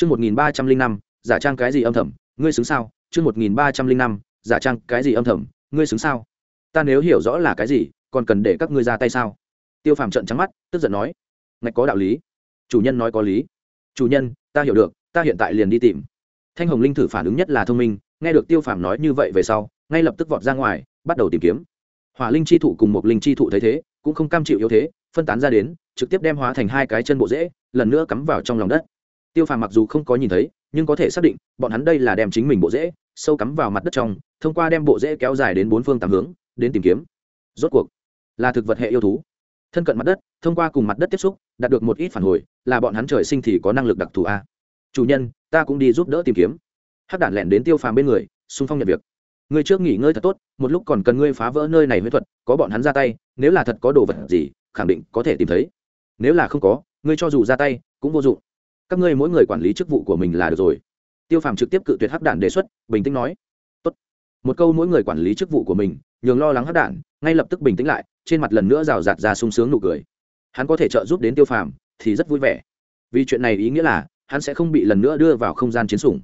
Chương 1305, giả trang cái gì âm thầm, ngươi xứng sao? Chương 1305, giả trang cái gì âm thầm, ngươi xứng sao? Ta nếu hiểu rõ là cái gì, còn cần để các ngươi ra tay sao? Tiêu Phàm trợn trắng mắt, tức giận nói, ngạch có đạo lý. Chủ nhân nói có lý. Chủ nhân, ta hiểu được, ta hiện tại liền đi tìm. Thanh Hồng Linh thử phản ứng nhất là thông minh, nghe được Tiêu Phàm nói như vậy về sau, ngay lập tức vọt ra ngoài, bắt đầu tìm kiếm. Hỏa Linh chi thụ cùng một linh chi thụ thấy thế, cũng không cam chịu yếu thế, phân tán ra đến, trực tiếp đem hóa thành hai cái chân bộ rễ, lần nữa cắm vào trong lòng đất tiêu phàm mặc dù không có nhìn thấy, nhưng có thể xác định, bọn hắn đây là đem chính mình bộ rễ, sâu cắm vào mặt đất trong, thông qua đem bộ rễ kéo dài đến bốn phương tám hướng, đến tìm kiếm. Rốt cuộc, là thực vật hệ yêu thú. Thân cận mặt đất, thông qua cùng mặt đất tiếp xúc, đạt được một ít phản hồi, là bọn hắn trời sinh thì có năng lực đặc thù a. Chủ nhân, ta cũng đi giúp đỡ tìm kiếm. Hắc đản lẻn đến tiêu phàm bên người, xung phong nhận việc. Ngươi trước nghỉ ngơi thật tốt, một lúc còn cần ngươi phá vỡ nơi này huyết thuật, có bọn hắn ra tay, nếu là thật có đồ vật gì, khẳng định có thể tìm thấy. Nếu là không có, ngươi cho dù ra tay, cũng vô dụng các ngươi mỗi người quản lý chức vụ của mình là được rồi. Tiêu phàm trực tiếp cự tuyệt hắc đản đề xuất, bình tĩnh nói, Tốt. một câu mỗi người quản lý chức vụ của mình, nhường lo lắng hắc đản, ngay lập tức bình tĩnh lại, trên mặt lần nữa rào rạt ra sung sướng nụ cười. Hắn có thể trợ giúp đến tiêu phàm thì rất vui vẻ. Vì chuyện này ý nghĩa là, hắn sẽ không bị lần nữa đưa vào không gian chiến sủng.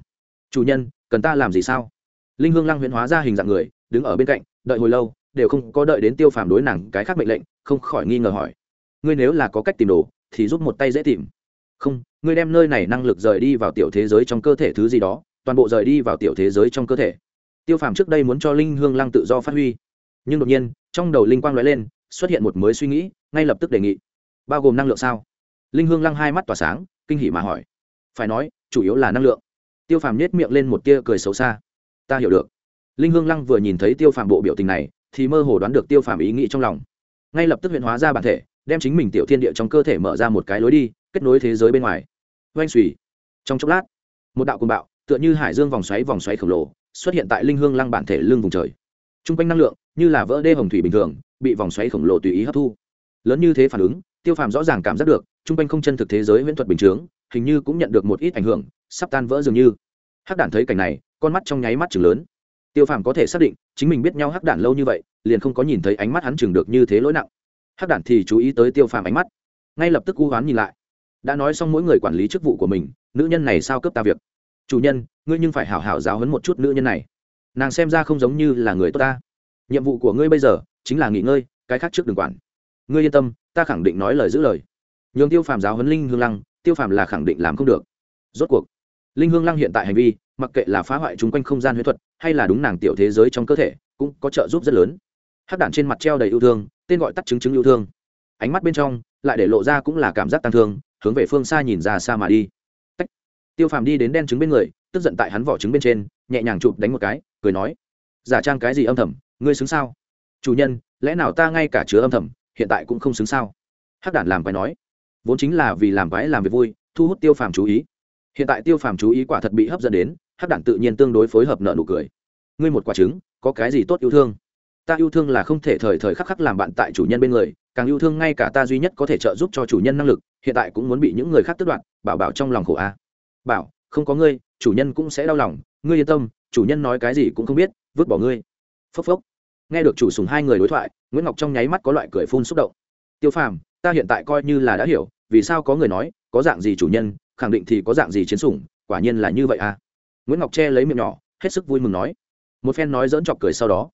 Chủ nhân, cần ta làm gì sao? Linh hương lăng huyễn hóa ra hình dạng người, đứng ở bên cạnh, đợi hồi lâu, đều không có đợi đến tiêu phàm đối nàng cái khác mệnh lệnh, không khỏi nghi ngờ hỏi, ngươi nếu là có cách tìm đồ, thì giúp một tay dễ tìm không, ngươi đem nơi này năng lực rời đi vào tiểu thế giới trong cơ thể thứ gì đó, toàn bộ rời đi vào tiểu thế giới trong cơ thể. Tiêu phàm trước đây muốn cho linh hương lăng tự do phát huy. Nhưng đột nhiên, trong đầu linh quang nói lên, xuất hiện một mới suy nghĩ, ngay lập tức đề nghị. Bao gồm năng lượng sao? Linh hương lăng hai mắt tỏa sáng, kinh hỉ mà hỏi. Phải nói, chủ yếu là năng lượng. Tiêu phàm nhét miệng lên một tia cười xấu xa. Ta hiểu được. Linh hương lăng vừa nhìn thấy tiêu phàm bộ biểu tình này, thì mơ hồ đoán được tiêu phàm ý nghĩ trong lòng. Ngay lập tức huyện hóa ra bản thể đem chính mình tiểu thiên địa trong cơ thể mở ra một cái lối đi, kết nối thế giới bên ngoài. Oanh xùy trong chốc lát, một đạo cùng bạo, tựa như hải dương vòng xoáy vòng xoáy khổng lồ, xuất hiện tại linh hương lăng bản thể lưng vùng trời. T r u n g quanh năng lượng như là vỡ đê hồng thủy bình thường, bị vòng xoáy khổng lồ tùy ý hấp thu. Lớn như thế phản ứng, tiêu phàm rõ ràng cảm giác được t r u n g quanh không chân thực thế giới huyễn thuật bình chướng, hình như cũng nhận được một ít ảnh hưởng, sắp tan vỡ dường như. Hắc đản thấy cảnh này, con mắt trong nháy mắt chừng lớn. Tiêu phàm có thể xác định, chính mình biết nhau hắc đản lâu như vậy, liền không có nhìn thấy ánh mắt hắn chừng được như thế lỗi nặng hắc đản thì chú ý tới tiêu phàm ánh mắt. Ngay lập tức u hoán nhìn lại. Đã nói xong mỗi người quản lý chức vụ của mình, nữ nhân này sao cướp ta việc? Chủ nhân, ngươi nhưng phải hảo hảo giáo hấn một chút nữ nhân này. Nàng xem ra không giống như là người tốt ta. Nhiệm vụ của ngươi bây giờ chính là nghỉ ngơi, cái khác trước đừng quản. Ngươi yên tâm, ta khẳng định nói lời giữ lời. Nhường tiêu phàm giáo huấn linh hương lăng, tiêu phàm là khẳng định làm không được. Rốt cuộc, linh hương lăng hiện tại hành vi, mặc kệ là phá hoại chung quanh không gian huyễn thuật, hay là đúng nàng tiểu thế giới trong cơ thể, cũng có trợ giúp rất lớn. Hắc đản trên mặt treo đầy yêu thương tên gọi tắt chứng chứng yêu thương. Ánh mắt bên trong, lại để lộ ra cũng là cảm giác tăng thương, hướng về phương xa nhìn ra xa mà đi. Tách. tiêu phàm đi đến đen trứng bên người, tức giận tại hắn vỏ trứng bên trên, nhẹ nhàng chụp đánh một cái, cười nói, giả trang cái gì âm thầm, ngươi xứng sao? Chủ nhân, lẽ nào ta ngay cả chứa âm thầm, hiện tại cũng không xứng sao? Hắc đản làm quái nói, vốn chính là vì làm quái làm việc vui, thu hút tiêu phàm chú ý. Hiện tại tiêu phàm chú ý quả thật bị hấp dẫn đến, hắc đản tự nhiên tương đối phối hợp nợ nụ cười. Ngươi một quả trứng, có cái gì tốt yêu thương? Ta yêu thương là không thể thời thời khắc khắc làm bạn tại chủ nhân bên người, càng yêu thương ngay cả ta duy nhất có thể trợ giúp cho chủ nhân năng lực, hiện tại cũng muốn bị những người khác tước đoạt, bảo bảo trong lòng khổ a. Bảo, không có ngươi, chủ nhân cũng sẽ đau lòng, ngươi yên tâm, chủ nhân nói cái gì cũng không biết, vứt bỏ ngươi. Phốc phốc. Nghe được chủ sùng hai người đối thoại, nguyễn ngọc trong nháy mắt có loại cười phun xúc động. Tiêu phàm, ta hiện tại coi như là đã hiểu, vì sao có người nói, có dạng gì chủ nhân, khẳng định thì có dạng gì chiến sủng, quả nhiên là như vậy à nguyễn ngọc che lấy miệng nhỏ, hết sức vui mừng nói. Một phen nói dỡn chọc cười sau đó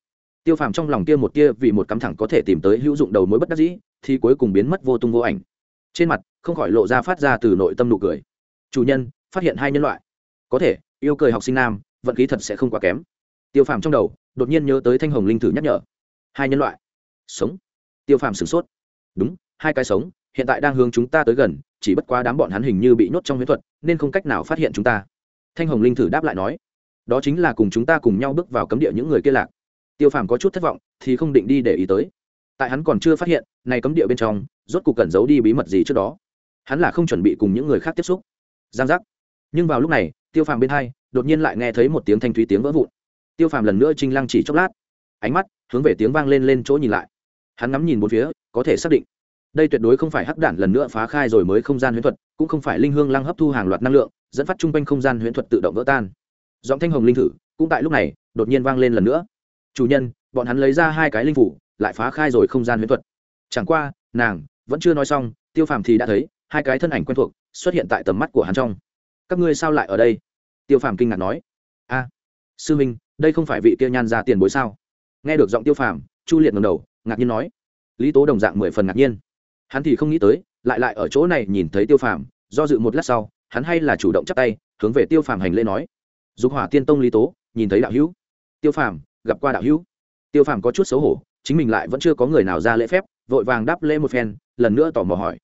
tiêu phàm trong lòng kia một tia vì một cắm thẳng có thể tìm tới hữu dụng đầu mối bất đắc dĩ, thì cuối cùng biến mất vô tung vô ảnh. Trên mặt, không khỏi lộ ra phát ra từ nội tâm nụ cười. Chủ nhân, phát hiện hai nhân loại. Có thể, yêu cười học sinh nam, vận khí thật sẽ không quá kém. Tiêu phàm trong đầu, đột nhiên nhớ tới thanh hồng linh thử nhắc nhở. Hai nhân loại. Sống. Tiêu phàm sửng sốt. Đúng, hai cái sống, hiện tại đang hướng chúng ta tới gần, chỉ bất quá đám bọn hắn hình như bị nhốt trong huyễn thuật, nên không cách nào phát hiện chúng ta. Thanh hồng linh thử đáp lại nói. Đó chính là cùng chúng ta cùng nhau bước vào cấm địa những người kia lạc tiêu phàm có chút thất vọng, thì không định đi để ý tới. Tại hắn còn chưa phát hiện, này cấm địa bên trong, rốt cuộc cẩn giấu đi bí mật gì trước đó. Hắn là không chuẩn bị cùng những người khác tiếp xúc. Giang giác. Nhưng vào lúc này, tiêu phàm bên hai, đột nhiên lại nghe thấy một tiếng thanh thúy tiếng vỡ vụn. Tiêu phàm lần nữa trinh lăng chỉ chốc lát. Ánh mắt hướng về tiếng vang lên lên chỗ nhìn lại. Hắn ngắm nhìn bốn phía, có thể xác định. Đây tuyệt đối không phải hắc đản lần nữa phá khai rồi mới không gian huyễn thuật, cũng không phải linh hương lăng hấp thu hàng loạt năng lượng, dẫn phát chung quanh không gian huyễn thuật tự động vỡ tan. Giọng thanh hồng linh thử, cũng tại lúc này, đột nhiên vang lên lần nữa chủ nhân, bọn hắn lấy ra hai cái linh phủ, lại phá khai rồi không gian huyễn thuật. Chẳng qua, nàng vẫn chưa nói xong, tiêu phàm thì đã thấy hai cái thân ảnh quen thuộc xuất hiện tại tầm mắt của hắn trong. Các ngươi sao lại ở đây? Tiêu phàm kinh ngạc nói. A, sư minh đây không phải vị kia nhan ra tiền bối sao? Nghe được giọng tiêu phàm, chu liệt ngầm đầu, ngạc nhiên nói. Lý tố đồng dạng mười phần ngạc nhiên. Hắn thì không nghĩ tới, lại lại ở chỗ này nhìn thấy tiêu phàm, do dự một lát sau, hắn hay là chủ động chắp tay, hướng về tiêu phàm hành lễ nói. Dục hỏa tiên tông lý tố, nhìn thấy đạo hữu. Tiêu phàm gặp qua đạo hữu. Tiêu phàm có chút xấu hổ chính mình lại vẫn chưa có người nào ra lễ phép vội vàng đáp lễ một phen lần nữa tò mò hỏi.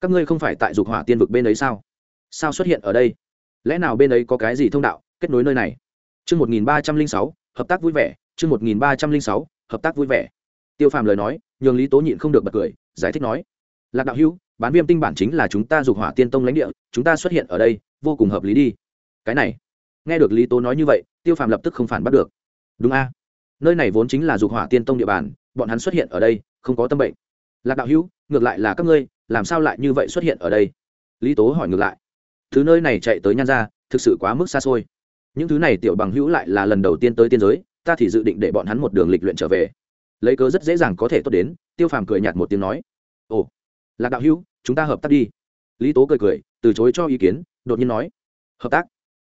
Các ngươi không phải tại dục hỏa tiên vực bên ấy sao? Sao xuất hiện ở đây? Lẽ nào bên ấy có cái gì thông đạo kết nối nơi này? Chương 1306, hợp tác vui vẻ, chương 1306, hợp tác vui vẻ. Tiêu Phàm lời nói, nhường Lý Tố nhịn không được bật cười, giải thích nói: "Lạc đạo hữu, bán viêm tinh bản chính là chúng ta dục hỏa tiên tông lãnh địa, chúng ta xuất hiện ở đây, vô cùng hợp lý đi." Cái này, nghe được Lý Tố nói như vậy, Tiêu Phàm lập tức không phản bắt được. "Đúng a, nơi này vốn chính là dục hỏa tiên tông địa bàn, bọn hắn xuất hiện ở đây, không có tâm bệnh." Lạc đạo hữu, ngược lại là các ngươi, làm sao lại như vậy xuất hiện ở đây? Lý Tố hỏi ngược lại. Thứ nơi này chạy tới nhan ra, thực sự quá mức xa xôi. Những thứ này tiểu bằng hữu lại là lần đầu tiên tới tiên giới ta thì dự định để bọn hắn một đường lịch luyện trở về. Lấy cớ rất dễ dàng có thể tốt đến tiêu phàm cười nhạt một tiếng nói. Ồ lạc đạo hữu chúng ta hợp tác đi. Lý tố cười cười từ chối cho ý kiến đột nhiên nói. Hợp tác?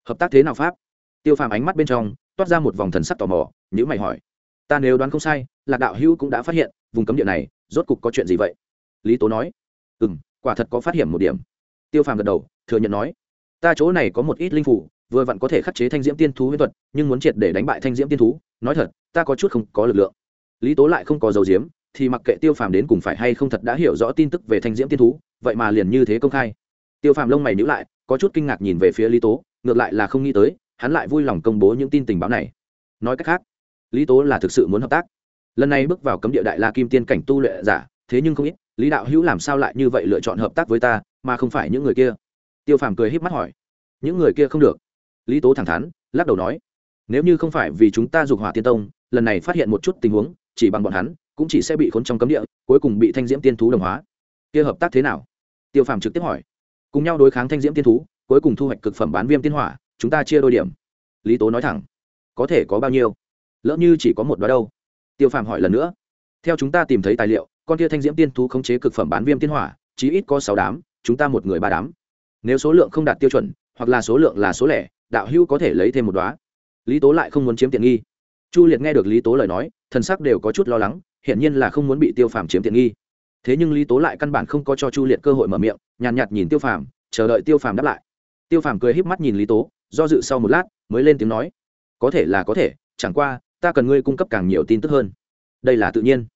Hợp tác thế nào pháp? Tiêu phàm ánh mắt bên trong toát ra một vòng thần sắc tò mò nhữ mày hỏi. Ta nếu đoán không sai, lạc đạo hữu cũng đã phát hiện, vùng cấm địa này, rốt cục có chuyện gì vậy? Lý tố nói. Ừ m quả thật có phát hiện một điểm. Tiêu phàm gật đầu, thừa nhận nói. Ta chỗ này có một ít linh phủ vừa vặn có thể khắc chế thanh diễm tiên thú huyễn thuật, nhưng muốn triệt để đánh bại thanh diễm tiên thú, nói thật, ta có chút không có lực lượng. Lý tố lại không có dầu diếm thì mặc kệ tiêu phàm đến cùng phải hay không thật đã hiểu rõ tin tức về thanh diễm tiên thú, vậy mà liền như thế công khai. Tiêu phàm lông mày nhữ lại, có chút kinh ngạc nhìn về phía lý tố, ngược lại là không nghĩ tới, hắn lại vui lòng công bố những tin tình báo này. Nói cách khác lý tố là thực sự muốn hợp tác. Lần này bước vào cấm địa đại la kim tiên cảnh tu lệ giả, thế nhưng không ít, lý đạo hữu làm sao lại như vậy lựa chọn hợp tác với ta, mà không phải những người kia? Tiêu phàm cười híp mắt hỏi. Những người kia không được. Lý tố thẳng thắn, lắc đầu nói. Nếu như không phải vì chúng ta dục hỏa tiên tông, lần này phát hiện một chút tình huống, chỉ bằng bọn hắn, cũng chỉ sẽ bị khốn trong cấm địa, cuối cùng bị thanh diễm tiên thú đồng hóa. Kia hợp tác thế nào? Tiêu phàm trực tiếp hỏi. Cùng nhau đối kháng thanh diễm tiên thú, cuối cùng thu hoạch cực phẩm bán viêm tiên hỏa, chúng ta chia đôi điểm. Lý tố nói thẳng. Có thể có bao nhiêu? Lỡ như chỉ có một đó đâu. Tiêu phàm hỏi lần nữa. Theo chúng ta tìm thấy tài liệu con kia thanh diễm tiên thú khống chế cực phẩm bán viêm tiên hỏa chí ít có sáu đám chúng ta một người ba đám. Nếu số lượng không đạt tiêu chuẩn hoặc là số lượng là số lẻ đạo hữu có thể lấy thêm một đoá lý tố lại không muốn chiếm tiện nghi. Chu liệt nghe được lý tố lời nói thần sắc đều có chút lo lắng hiển nhiên là không muốn bị tiêu phàm chiếm tiện nghi. Thế nhưng lý tố lại căn bản không có cho chu liệt cơ hội mở miệng nhàn nhạt, nhạt nhìn tiêu phàm chờ đợi tiêu phàm đáp lại. Tiêu phàm cười híp mắt nhìn lý tố do dự sau một lát mới lên tiếng nói có thể là có thể chẳng qua ta cần ngươi cung cấp càng nhiều tin tức hơn. Đây là tự nhiên.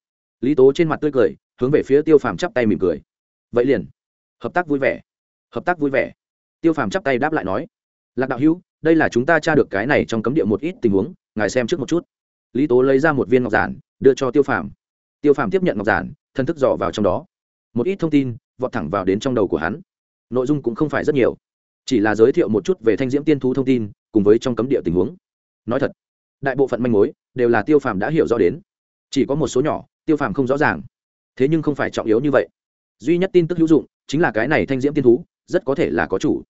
Lý tố trên mặt tươi cười, hướng về phía tiêu phàm chắp tay mỉm cười. Vậy liền. Hợp tác vui vẻ. Hợp tác vui vẻ. Tiêu phàm chắp tay đáp lại nói. Lạc đạo hữu, đây là chúng ta tra được cái này trong cấm địa một ít tình huống, ngài xem trước một chút. Lý tố lấy ra một viên ngọc giản, đưa cho tiêu phàm. Tiêu phàm tiếp nhận ngọc giản, thân thức dò vào trong đó. Một ít thông tin, vọt thẳng vào đến trong đầu của hắn. Nội dung cũng không phải rất nhiều. Chỉ là giới thiệu một chút về thanh diễm tiên thú thông tin, cùng với trong cấm địa tình huống. Nói thật đại bộ phận manh mối đều là tiêu phàm đã hiểu rõ đến. Chỉ có một số nhỏ, tiêu phàm không rõ ràng. Thế nhưng không phải trọng yếu như vậy. Duy nhất tin tức hữu dụng chính là cái này thanh diễm tiên thú, rất có thể là có chủ.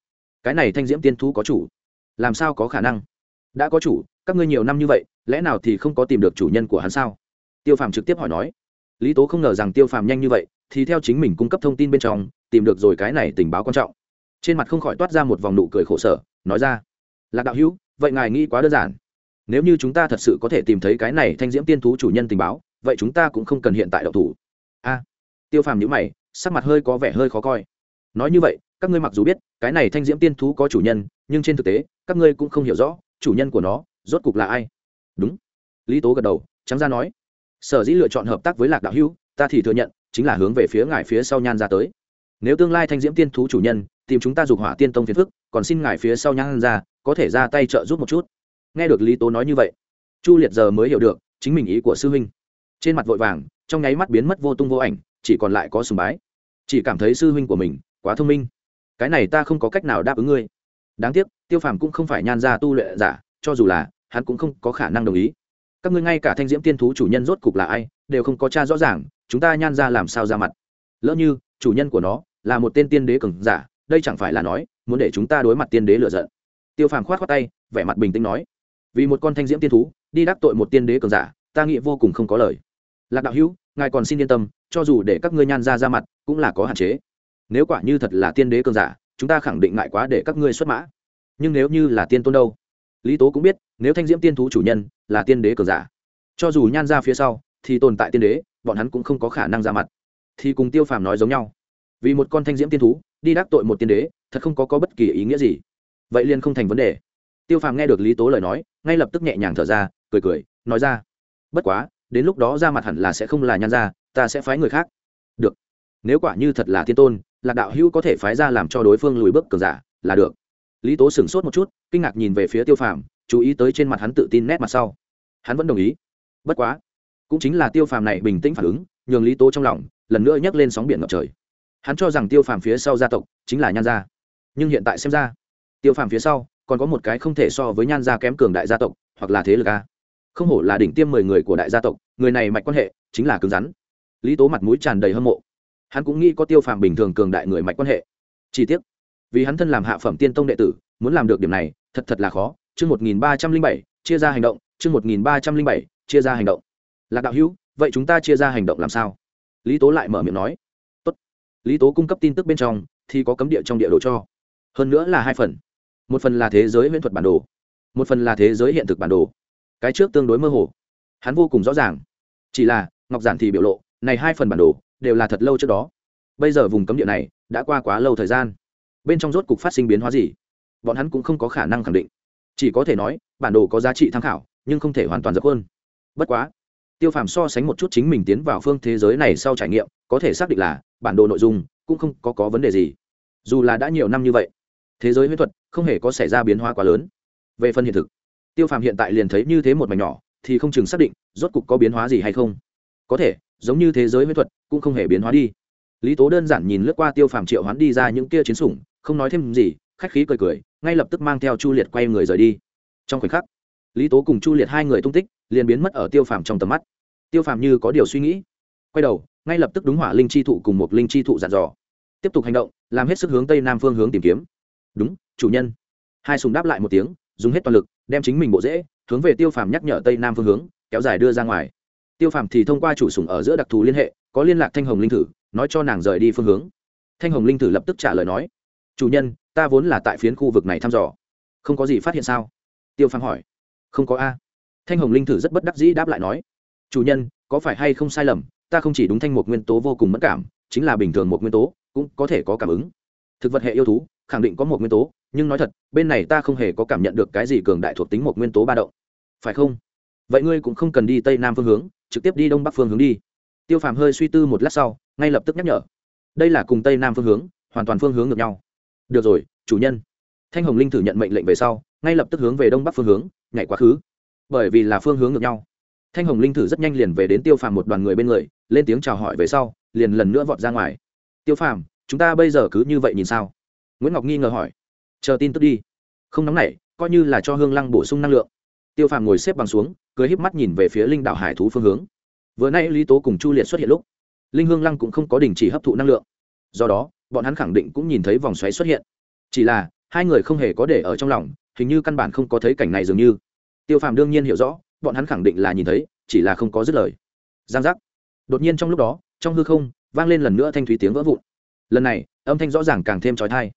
Cái này thanh diễm tiên thú có chủ? Làm sao có khả năng? Đã có chủ, các ngươi nhiều năm như vậy, lẽ nào thì không có tìm được chủ nhân của hắn sao? Tiêu phàm trực tiếp hỏi nói. Lý tố không ngờ rằng tiêu phàm nhanh như vậy, thì theo chính mình cung cấp thông tin bên trong, tìm được rồi cái này tình báo quan trọng. Trên mặt không khỏi toát ra một vòng nụ cười khổ sở, nói ra. Lạc đạo hữu, vậy ngài nghĩ quá đơn giản nếu như chúng ta thật sự có thể tìm thấy cái này thanh diễm tiên thú chủ nhân tình báo, vậy chúng ta cũng không cần hiện tại đậu thủ. A. Tiêu phàm nhữ mày, sắc mặt hơi có vẻ hơi khó coi. Nói như vậy, các ngươi mặc dù biết, cái này thanh diễm tiên thú có chủ nhân, nhưng trên thực tế, các ngươi cũng không hiểu rõ, chủ nhân của nó, rốt cục là ai. Đúng. Lý tố gật đầu, trắng ra nói. Sở dĩ lựa chọn hợp tác với lạc đạo hữu, ta thì thừa nhận, chính là hướng về phía ngài phía sau nhan ra tới. Nếu tương lai thanh diễm tiên thú chủ nhân, tìm chúng ta dục hỏa tiên tông phiền phức, còn xin ngài phía sau nhan ra, có thể ra tay trợ giúp một chút nghe được lý tố nói như vậy, chu liệt giờ mới hiểu được chính mình ý của sư huynh. Trên mặt vội vàng, trong nháy mắt biến mất vô tung vô ảnh, chỉ còn lại có sùng bái. Chỉ cảm thấy sư huynh của mình quá thông minh. Cái này ta không có cách nào đáp ứng ngươi. Đáng tiếc, tiêu phàm cũng không phải nhan ra tu luyện giả, cho dù là, hắn cũng không có khả năng đồng ý. Các ngươi ngay cả thanh diễm tiên thú chủ nhân rốt cục là ai, đều không có cha rõ ràng, chúng ta nhan ra làm sao ra mặt. Lỡ như, chủ nhân của nó là một tên tiên đế cường giả, đây chẳng phải là nói, muốn để chúng ta đối mặt tiên đế lựa giận. Tiêu phàm khoát khoát tay, vẻ mặt bình tĩnh nói vì một con thanh diễm tiên thú đi đắc tội một tiên đế cường giả ta nghĩ vô cùng không có lời. Lạc đạo hữu ngài còn xin yên tâm cho dù để các ngươi nhan ra ra mặt cũng là có hạn chế. Nếu quả như thật là tiên đế cường giả chúng ta khẳng định ngại quá để các ngươi xuất mã. Nhưng nếu như là tiên tôn đâu? Lý tố cũng biết nếu thanh diễm tiên thú chủ nhân là tiên đế cường giả cho dù nhan ra phía sau thì tồn tại tiên đế bọn hắn cũng không có khả năng ra mặt. Thì cùng tiêu phàm nói giống nhau vì một con thanh diễm tiên thú đi đắc tội một tiên đế thật không có, có bất kỳ ý nghĩa gì. Vậy liền không thành vấn đề. Tiêu phàm nghe được lý tố lời nói ngay lập tức nhẹ nhàng thở ra, cười cười, nói ra, bất quá, đến lúc đó ra mặt hẳn là sẽ không là nhan ra ta sẽ phái người khác. Được. Nếu quả như thật là thiên tôn, lạc đạo hữu có thể phái ra làm cho đối phương lùi bước cường giả, là được. Lý tố sửng sốt một chút, kinh ngạc nhìn về phía tiêu phàm, chú ý tới trên mặt hắn tự tin nét mặt sau. Hắn vẫn đồng ý. Bất quá, cũng chính là tiêu phàm này bình tĩnh phản ứng, nhường lý tố trong lòng lần nữa nhấc lên sóng biển ngập trời. Hắn cho rằng tiêu phàm phía sau gia tộc chính là nhan gia, nhưng hiện tại xem ra, tiêu phàm phía sau còn có một cái không thể so với nhan gia kém cường đại gia tộc, hoặc là thế lực a. Không hổ là đỉnh tiêm mười người của đại gia tộc, người này mạch quan hệ, chính là cứng rắn. Lý tố mặt mũi tràn đầy hâm mộ. Hắn cũng nghĩ có tiêu phàm bình thường cường đại người mạch quan hệ. Chi tiết vì hắn thân làm hạ phẩm tiên tông đệ tử, muốn làm được điểm này, thật thật là khó. Chương một nghìn ba trăm linh bảy, chia ra hành động. Chương một nghìn ba trăm linh bảy, chia ra hành động. Lạc đạo hữu, vậy chúng ta chia ra hành động làm sao? Lý tố lại mở miệng nói. Tốt. lý tố cung cấp tin tức bên trong, thì có cấm địa trong địa đồ cho. Hơn nữa là hai phần một phần là thế giới huyễn thuật bản đồ một phần là thế giới hiện thực bản đồ. Cái trước tương đối mơ hồ hắn vô cùng rõ ràng. Chỉ là ngọc giản thì biểu lộ này hai phần bản đồ đều là thật lâu trước đó. Bây giờ vùng cấm địa này đã qua quá lâu thời gian. Bên trong rốt cục phát sinh biến hóa gì? Bọn hắn cũng không có khả năng khẳng định. Chỉ có thể nói bản đồ có giá trị tham khảo nhưng không thể hoàn toàn dập hơn bất quá tiêu phàm so sánh một chút chính mình tiến vào phương thế giới này sau trải nghiệm có thể xác định là bản đồ nội dung cũng không có, có vấn đề gì. Dù là đã nhiều năm như vậy thế giới huyễn thuật không hề có xảy ra biến hóa quá lớn. Về phần hiện thực, tiêu phàm hiện tại liền thấy như thế một mảnh nhỏ, thì không chừng xác định rốt cục có biến hóa gì hay không. Có thể, giống như thế giới huyễn thuật cũng không hề biến hóa đi. Lý tố đơn giản nhìn lướt qua tiêu phàm triệu hoán đi ra những kia chiến sủng, không nói thêm gì, khách khí cười cười, ngay lập tức mang theo chu liệt quay người rời đi. Trong khoảnh khắc, lý tố cùng chu liệt hai người tung tích liền biến mất ở tiêu phàm trong tầm mắt. Tiêu phàm như có điều suy nghĩ, quay đầu, ngay lập tức đúng hỏa linh chi thụ cùng một linh chi thụ dàn dò. Tiếp tục hành động, làm hết sức hướng tây nam phương hướng tìm kiếm đúng, chủ nhân. Hai sùng đáp lại một tiếng, dùng hết toàn lực, đem chính mình bộ dễ hướng về tiêu phàm nhắc nhở tây nam phương hướng, kéo dài đưa ra ngoài. Tiêu phàm thì thông qua chủ sùng ở giữa đặc thù liên hệ, có liên lạc thanh hồng linh thử, nói cho nàng rời đi phương hướng. Thanh hồng linh thử lập tức trả lời nói, chủ nhân, ta vốn là tại phiến khu vực này thăm dò. Không có gì phát hiện sao? Tiêu phàm hỏi. Không có a. Thanh hồng linh thử rất bất đắc dĩ đáp lại nói, chủ nhân, có phải hay không sai lầm? Ta không chỉ đúng thanh một nguyên tố vô cùng mất cảm, chính là bình thường một nguyên tố, cũng có thể có cảm ứng. Thực vật hệ yêu thú khẳng định có một nguyên tố, nhưng nói thật, bên này ta không hề có cảm nhận được cái gì cường đại thuộc tính một nguyên tố ba động. Phải không? Vậy ngươi cũng không cần đi tây nam phương hướng, trực tiếp đi đông bắc phương hướng đi. Tiêu phàm hơi suy tư một lát sau, ngay lập tức nhắc nhở. Đây là cùng tây nam phương hướng, hoàn toàn phương hướng ngược nhau. Được rồi, chủ nhân. Thanh hồng linh thử nhận mệnh lệnh về sau, ngay lập tức hướng về đông bắc phương hướng, nhảy quá khứ. Bởi vì là phương hướng ngược nhau. Thanh hồng linh thử rất nhanh liền về đến tiêu phàm một đoàn người bên người, lên tiếng chào hỏi về sau, liền lần nữa vọt ra ngoài. Tiêu phàm, chúng ta bây giờ cứ như vậy nhìn sao? Nguyễn ngọc nghi ngờ hỏi, chờ tin tức đi. Không nóng nảy, coi như là cho hương lăng bổ sung năng lượng. Tiêu phàm ngồi xếp bằng xuống, cười híp mắt nhìn về phía linh đảo hải thú phương hướng. Vừa nay lý tố cùng chu liệt xuất hiện lúc, linh hương lăng cũng không có đình chỉ hấp thụ năng lượng. Do đó, bọn hắn khẳng định cũng nhìn thấy vòng xoáy xuất hiện. Chỉ là, hai người không hề có để ở trong lòng, hình như căn bản không có thấy cảnh này dường như. Tiêu phàm đương nhiên hiểu rõ, bọn hắn khẳng định là nhìn thấy, chỉ là không có dứt lời. Giang giác. Đột nhiên trong lúc đó, trong hư không, vang lên lần nữa thanh thúy tiếng vỡ vụn. Lần này, âm thanh rõ ràng càng thêm trói thai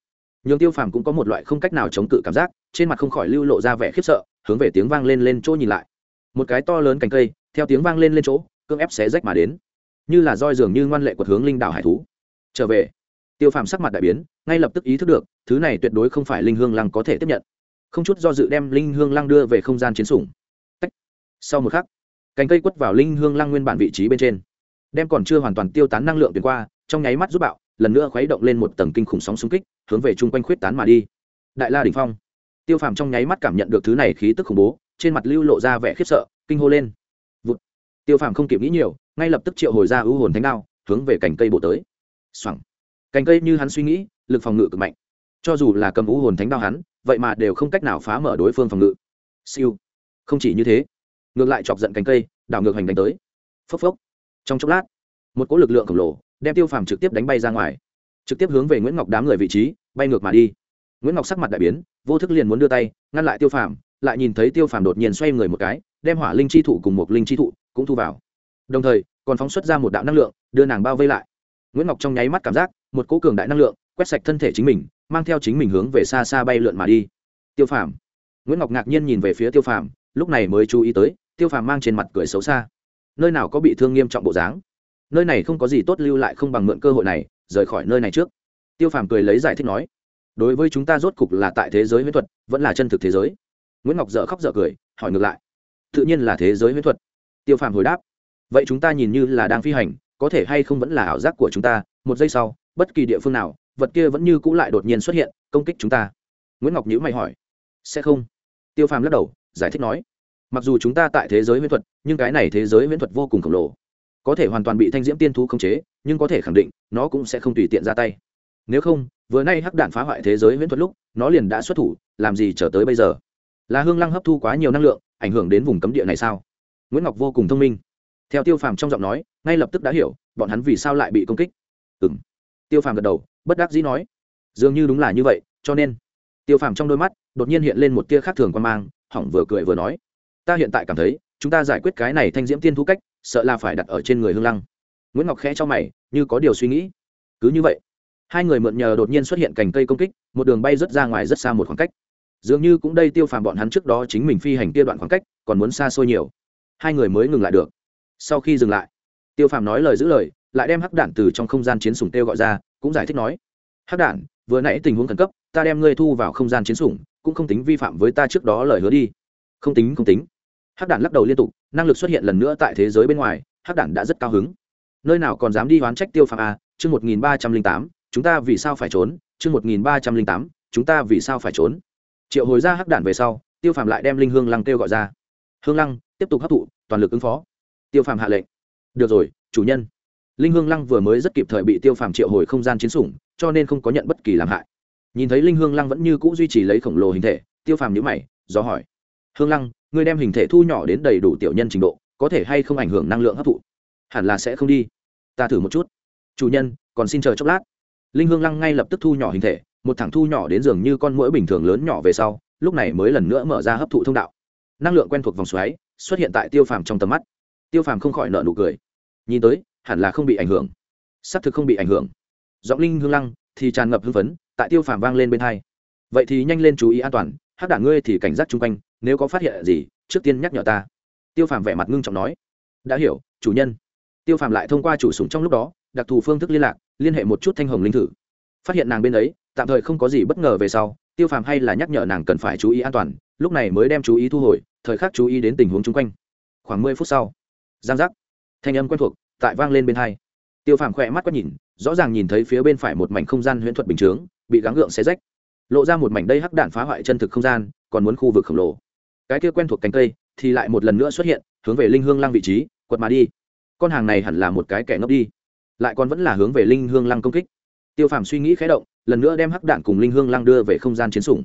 nhường tiêu phàm cũng có một loại không cách nào chống cự cảm giác, trên mặt không khỏi lưu lộ ra vẻ khiếp sợ, hướng về tiếng vang lên lên chỗ nhìn lại. Một cái to lớn cành cây, theo tiếng vang lên lên chỗ, cưỡng ép xé rách mà đến. Như là roi dường như ngoan lệ quật hướng linh đảo hải thú. Trở về. Tiêu phàm sắc mặt đại biến, ngay lập tức ý thức được, thứ này tuyệt đối không phải linh hương lăng có thể tiếp nhận. Không chút do dự đem linh hương lăng đưa về không gian chiến sủng. Sau một khắc, cành cây quất vào linh hương lăng nguyên bản vị trí bên trên. Đem còn chưa hoàn toàn tiêu tán năng lượng tuyến qua, trong nháy mắt giúp bạo lần nữa khuấy động lên một tầng kinh khủng sóng xung kích, hướng về chung quanh khuyết tán mà đi. Đại la đ ỉ n h phong. Tiêu phàm trong nháy mắt cảm nhận được thứ này khí tức khủng bố, trên mặt lưu lộ ra vẻ khiếp sợ, kinh hô lên. Vụt. tiêu phàm không kịp nghĩ nhiều, ngay lập tức triệu hồi ra ưu hồn thánh đao, hướng về cành cây bổ tới. Xoẳng cành cây như hắn suy nghĩ, lực phòng ngự cực mạnh. Cho dù là cầm ưu hồn thánh đao hắn, vậy mà đều không cách nào phá mở đối phương phòng ngự. Siêu. Không chỉ như thế, ngược lại chọc giận cành cây, đảo ngược hành đánh tới. Phốc phốc. Trong chốc lát, một cỗ lực lượng khổng lồ đem tiêu phàm trực tiếp đánh bay ra ngoài. Trực tiếp hướng về nguyễn ngọc đám người vị trí, bay ngược mà đi. Nguyễn ngọc sắc mặt đại biến, vô thức liền muốn đưa tay, ngăn lại tiêu phàm, lại nhìn thấy tiêu phàm đột nhiên xoay người một cái, đem hỏa linh chi thụ cùng một linh chi thụ cũng thu vào. Đồng thời, còn phóng xuất ra một đạo năng lượng, đưa nàng bao vây lại. Nguyễn ngọc trong nháy mắt cảm giác, một cỗ cường đại năng lượng, quét sạch thân thể chính mình, mang theo chính mình hướng về xa xa bay lượn mà đi. Tiêu phàm. Nguyễn ngọc ngạc nhiên nhìn về phía tiêu phàm, lúc này mới chú ý tới, tiêu phàm mang trên mặt cười xấu xa. Nơi nào có bị thương nghiêm trọng bộ dáng? Nơi này không có gì tốt lưu lại không bằng mượn cơ hội này, rời khỏi nơi này trước. Tiêu phàm cười lấy giải thích nói. Đối với chúng ta rốt cục là tại thế giới huyễn thuật, vẫn là chân thực thế giới. Nguyễn ngọc dợ khóc dợ cười, hỏi ngược lại. Tự nhiên là thế giới huyễn thuật. Tiêu phàm hồi đáp. Vậy chúng ta nhìn như là đang phi hành, có thể hay không vẫn là ảo giác của chúng ta, một giây sau, bất kỳ địa phương nào, vật kia vẫn như cũ lại đột nhiên xuất hiện, công kích chúng ta. Nguyễn ngọc nhữ mày hỏi. Sẽ không. Tiêu phàm lắc đầu, giải thích nói. Mặc dù chúng ta tại thế giới huyễn thuật, nhưng cái này thế giới huyễn thuật vô cùng khổng lồ có thể hoàn toàn bị thanh diễm tiên thú khống chế, nhưng có thể khẳng định, nó cũng sẽ không tùy tiện ra tay. Nếu không, vừa nay hắc đạn phá hoại thế giới huyễn thuật lúc, nó liền đã xuất thủ, làm gì trở tới bây giờ? Là hương lăng hấp thu quá nhiều năng lượng, ảnh hưởng đến vùng cấm địa này sao? Nguyễn ngọc vô cùng thông minh. Theo tiêu phàm trong giọng nói, ngay lập tức đã hiểu, bọn hắn vì sao lại bị công kích. Ừ m tiêu phàm gật đầu, bất đắc dĩ nói, dường như đúng là như vậy, cho nên. Tiêu phàm trong đôi mắt, đột nhiên hiện lên một tia khác thường quan mang, hỏng vừa cười vừa nói, ta hiện tại cảm thấy, chúng ta giải quyết cái này thanh diễm tiên thu cách sợ là phải đặt ở trên người hương lăng. Nguyễn ngọc khẽ cho mày, như có điều suy nghĩ. Cứ như vậy, hai người mượn nhờ đột nhiên xuất hiện cành cây công kích, một đường bay rất ra ngoài rất xa một khoảng cách. Dường như cũng đây tiêu phàm bọn hắn trước đó chính mình phi hành kia đoạn khoảng cách, còn muốn xa xôi nhiều. Hai người mới ngừng lại được. Sau khi dừng lại, tiêu phàm nói lời giữ lời, lại đem hắc đạn từ trong không gian chiến sủng tiêu gọi ra, cũng giải thích nói, hắc đạn, vừa nãy tình huống khẩn cấp, ta đem ngươi thu vào không gian chiến sủng, cũng không tính vi phạm với ta trước đó lời hứa đi. Không tính không tính hắc Đản lắc đầu liên tục, năng lực xuất hiện lần nữa tại thế giới bên ngoài, hắc Đản đã rất cao hứng. Nơi nào còn dám đi oán trách tiêu Phạm a à? chương một nghìn ba trăm linh tám, chúng ta vì sao phải trốn? Chương một nghìn ba trăm linh tám, chúng ta vì sao phải trốn? Triệu hồi ra hắc Đản về sau, tiêu Phạm lại đem linh hương lăng kêu gọi ra. Hương lăng, tiếp tục hấp thụ, toàn lực ứng phó. Tiêu Phạm hạ lệnh. Được rồi, chủ nhân. Linh hương lăng vừa mới rất kịp thời bị tiêu Phạm triệu hồi không gian chiến sủng, cho nên không có nhận bất kỳ làm hại. Nhìn thấy linh hương lăng vẫn như c ũ duy trì lấy khổng lồ hình thể, tiêu phàm nhữ mày, do hỏi. Hương lăng ngươi đem hình thể thu nhỏ đến đầy đủ tiểu nhân trình độ, có thể hay không ảnh hưởng năng lượng hấp thụ? Hẳn là sẽ không đi. Ta thử một chút. Chủ nhân, còn xin chờ chốc lát. Linh hương lăng ngay lập tức thu nhỏ hình thể, một thằng thu nhỏ đến giường như con mũi bình thường lớn nhỏ về sau, lúc này mới lần nữa mở ra hấp thụ thông đạo. Năng lượng quen thuộc vòng xoáy xuất hiện tại tiêu phàm trong tầm mắt. Tiêu phàm không khỏi nợ nụ cười. Nhìn tới, hẳn là không bị ảnh hưởng. Xác thực không bị ảnh hưởng. Giọng linh hương lăng thì tràn ngập hưng phấn, tại tiêu phàm vang lên bên hai. Vậy thì nhanh lên chú ý an toàn hát đả ngươi thì cảnh giác chung quanh nếu có phát hiện gì, trước tiên nhắc nhở ta. Tiêu phàm vẻ mặt ngưng trọng nói. Đã hiểu, chủ nhân. Tiêu phàm lại thông qua chủ sùng trong lúc đó, đặc thù phương thức liên lạc, liên hệ một chút thanh hồng linh thử. Phát hiện nàng bên ấy, tạm thời không có gì bất ngờ về sau, tiêu phàm hay là nhắc nhở nàng cần phải chú ý an toàn, lúc này mới đem chú ý thu hồi, thời khắc chú ý đến tình huống chung quanh. Khoảng mười phút sau, giang giác, thanh âm quen thuộc, tại vang lên bên hai. Tiêu phàm khỏe mắt quét nhìn, rõ ràng nhìn thấy phía bên phải một mảnh không gian huyễn thuật bình chướng, bị gắng gượng xé rách. Lộ ra một mảnh đây hắc đạn phá hoại chân thực không gian, còn muốn khu vực khổng lồ cái kia quen thuộc cánh cây thì lại một lần nữa xuất hiện, hướng về linh hương lăng vị trí, quật mà đi. Con hàng này hẳn là một cái kẻ ngốc đi, lại còn vẫn là hướng về linh hương lăng công kích. Tiêu phàm suy nghĩ khé động, lần nữa đem hắc đạn cùng linh hương lăng đưa về không gian chiến sủng.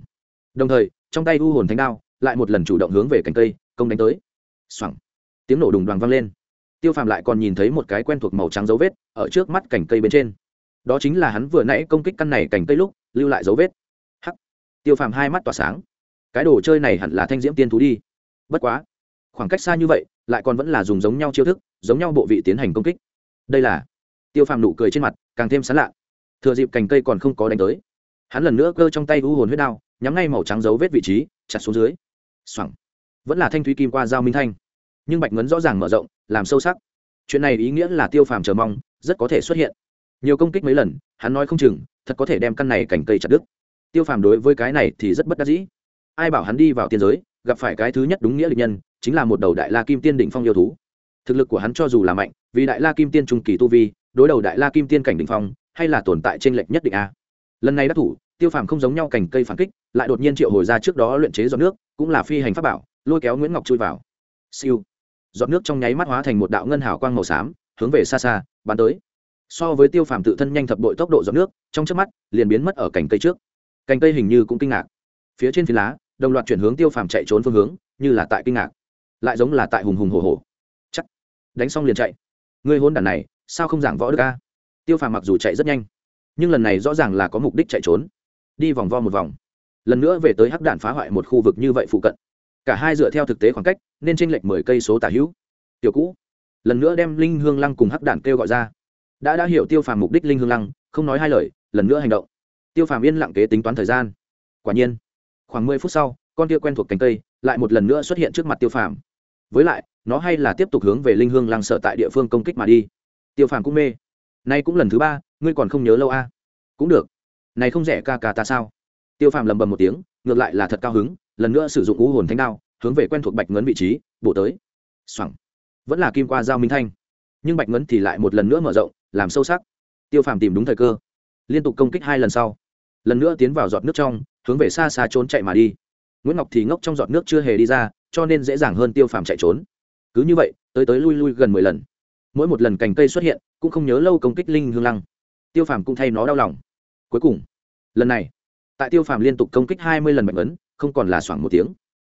Đồng thời, trong tay u hồn thánh đao lại một lần chủ động hướng về cánh cây, công đánh tới. Xoẳng tiếng nổ đùng đoàn vang lên. Tiêu phàm lại còn nhìn thấy một cái quen thuộc màu trắng dấu vết ở trước mắt cành cây bên trên. Đó chính là hắn vừa nãy công kích căn này cành cây lúc, lưu lại dấu vết. Hắc! Tiêu phàm hai mắt tỏa sáng cái đồ chơi này hẳn là thanh diễm tiên thú đi. Bất quá, khoảng cách xa như vậy, lại còn vẫn là dùng giống nhau chiêu thức, giống nhau bộ vị tiến hành công kích. Đây là, tiêu phàm nụ cười trên mặt, càng thêm sán lạ. Thừa dịp cành cây còn không có đánh tới, hắn lần nữa cơ trong tay u hồn huyết đao, nhắm ngay màu trắng dấu vết vị trí, chặt xuống dưới. Xoẳng vẫn là thanh thúy kim qua dao minh thanh. Nhưng bạch ngấn rõ ràng mở rộng, làm sâu sắc. Chuyện này ý nghĩa là tiêu phàm chờ mong, rất có thể xuất hiện. Nhiều công kích mấy lần, hắn nói không chừng, thật có thể đem căn này cành cây chặt đứt. Tiêu phàm đối với cái này thì rất bất đắc dĩ ai bảo hắn đi vào tiên giới, gặp phải cái thứ nhất đúng nghĩa lịch nhân, chính là một đầu đại la kim tiên đỉnh phong yêu thú. Thực lực của hắn cho dù là mạnh, vì đại la kim tiên trung kỳ tu vi, đối đầu đại la kim tiên cảnh đỉnh phong, hay là tồn tại trên lệch nhất định a. Lần này đắc thủ, tiêu phàm không giống nhau cành cây phản kích, lại đột nhiên triệu hồi ra trước đó luyện chế giọt nước, cũng là phi hành pháp bảo, lôi kéo nguyễn ngọc chui vào. Siêu. Giọt nước trong nháy mắt hóa thành một đạo ngân hào quang màu xám, hướng về xa xa, bắn tới. So với tiêu phàm tự thân nhanh thập bội tốc độ giọt nước, trong trước mắt, liền biến mất ở cành cây trước. Cành cây hình như cũng kinh ngạc. Phía trên phi lá đồng loạt chuyển hướng tiêu phàm chạy trốn phương hướng, như là tại kinh ngạc. Lại giống là tại hùng hùng hồ hồ chắc. Đánh xong liền chạy. Người hôn đàn này, sao không giảng võ được ca tiêu phàm mặc dù chạy rất nhanh, nhưng lần này rõ ràng là có mục đích chạy trốn. Đi vòng vo một vòng. Lần nữa về tới hắc đạn phá hoại một khu vực như vậy phụ cận. Cả hai dựa theo thực tế khoảng cách, nên tranh lệch mười cây số tả hữu. Tiểu cũ. Lần nữa đem linh hương lăng cùng hắc đạn kêu gọi ra. Đã đã hiểu tiêu phàm mục đích linh hương lăng, không nói hai lời, lần nữa hành động. Tiêu phàm yên lặng kế tính toán thời gian. Quả nhiên khoảng mười phút sau, con kia quen thuộc cánh cây lại một lần nữa xuất hiện trước mặt tiêu phàm. Với lại, nó hay là tiếp tục hướng về linh hương lăng sợ tại địa phương công kích mà đi. Tiêu phàm cũng mê. Nay cũng lần thứ ba, ngươi còn không nhớ lâu a à? cũng được. Này không rẻ ca ca ta sao? Tiêu phàm lầm bầm một tiếng, ngược lại là thật cao hứng, lần nữa sử dụng ngũ hồn thanh đao, hướng về quen thuộc bạch ngấn vị trí, bổ tới. Xoẳng vẫn là kim qua dao minh thanh. Nhưng bạch ngấn thì lại một lần nữa mở rộng, làm sâu sắc. Tiêu phàm tìm đúng thời cơ. Liên tục công kích hai lần sau lần nữa tiến vào giọt nước trong, hướng về xa xa trốn chạy mà đi. Nguyễn ngọc thì ngốc trong giọt nước chưa hề đi ra, cho nên dễ dàng hơn tiêu phàm chạy trốn. Cứ như vậy, tới tới lui lui gần mười lần. Mỗi một lần cành cây xuất hiện, cũng không nhớ lâu công kích linh hương lăng. Tiêu phàm cũng thay nó đau lòng. Cuối cùng, lần này, tại tiêu phàm liên tục công kích hai mươi lần bệnh ấn, không còn là xoảng một tiếng,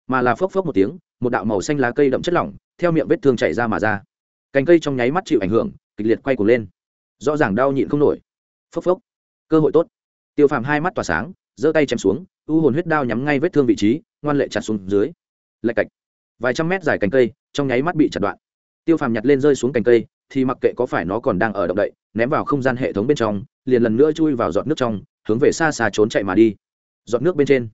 mà là phốc phốc một tiếng, một đạo màu xanh lá cây đậm chất lỏng, theo miệng vết thương chảy ra mà ra. Cành cây trong nháy mắt chịu ảnh hưởng, kịch liệt quay cuồng lên. Rõ ràng đau nhịn không nổi. Phốc phốc. Cơ hội tốt tiêu phàm hai mắt tỏa sáng, giơ tay chém xuống, u hồn huyết đao nhắm ngay vết thương vị trí, ngoan lệ chặt xuống dưới. Lạch cạch. Vài trăm mét dài cành cây, trong nháy mắt bị chặt đoạn. Tiêu phàm nhặt lên rơi xuống cành cây, thì mặc kệ có phải nó còn đang ở động đậy, ném vào không gian hệ thống bên trong, liền lần nữa chui vào giọt nước trong, hướng về xa xa trốn chạy mà đi. Giọt nước bên trên.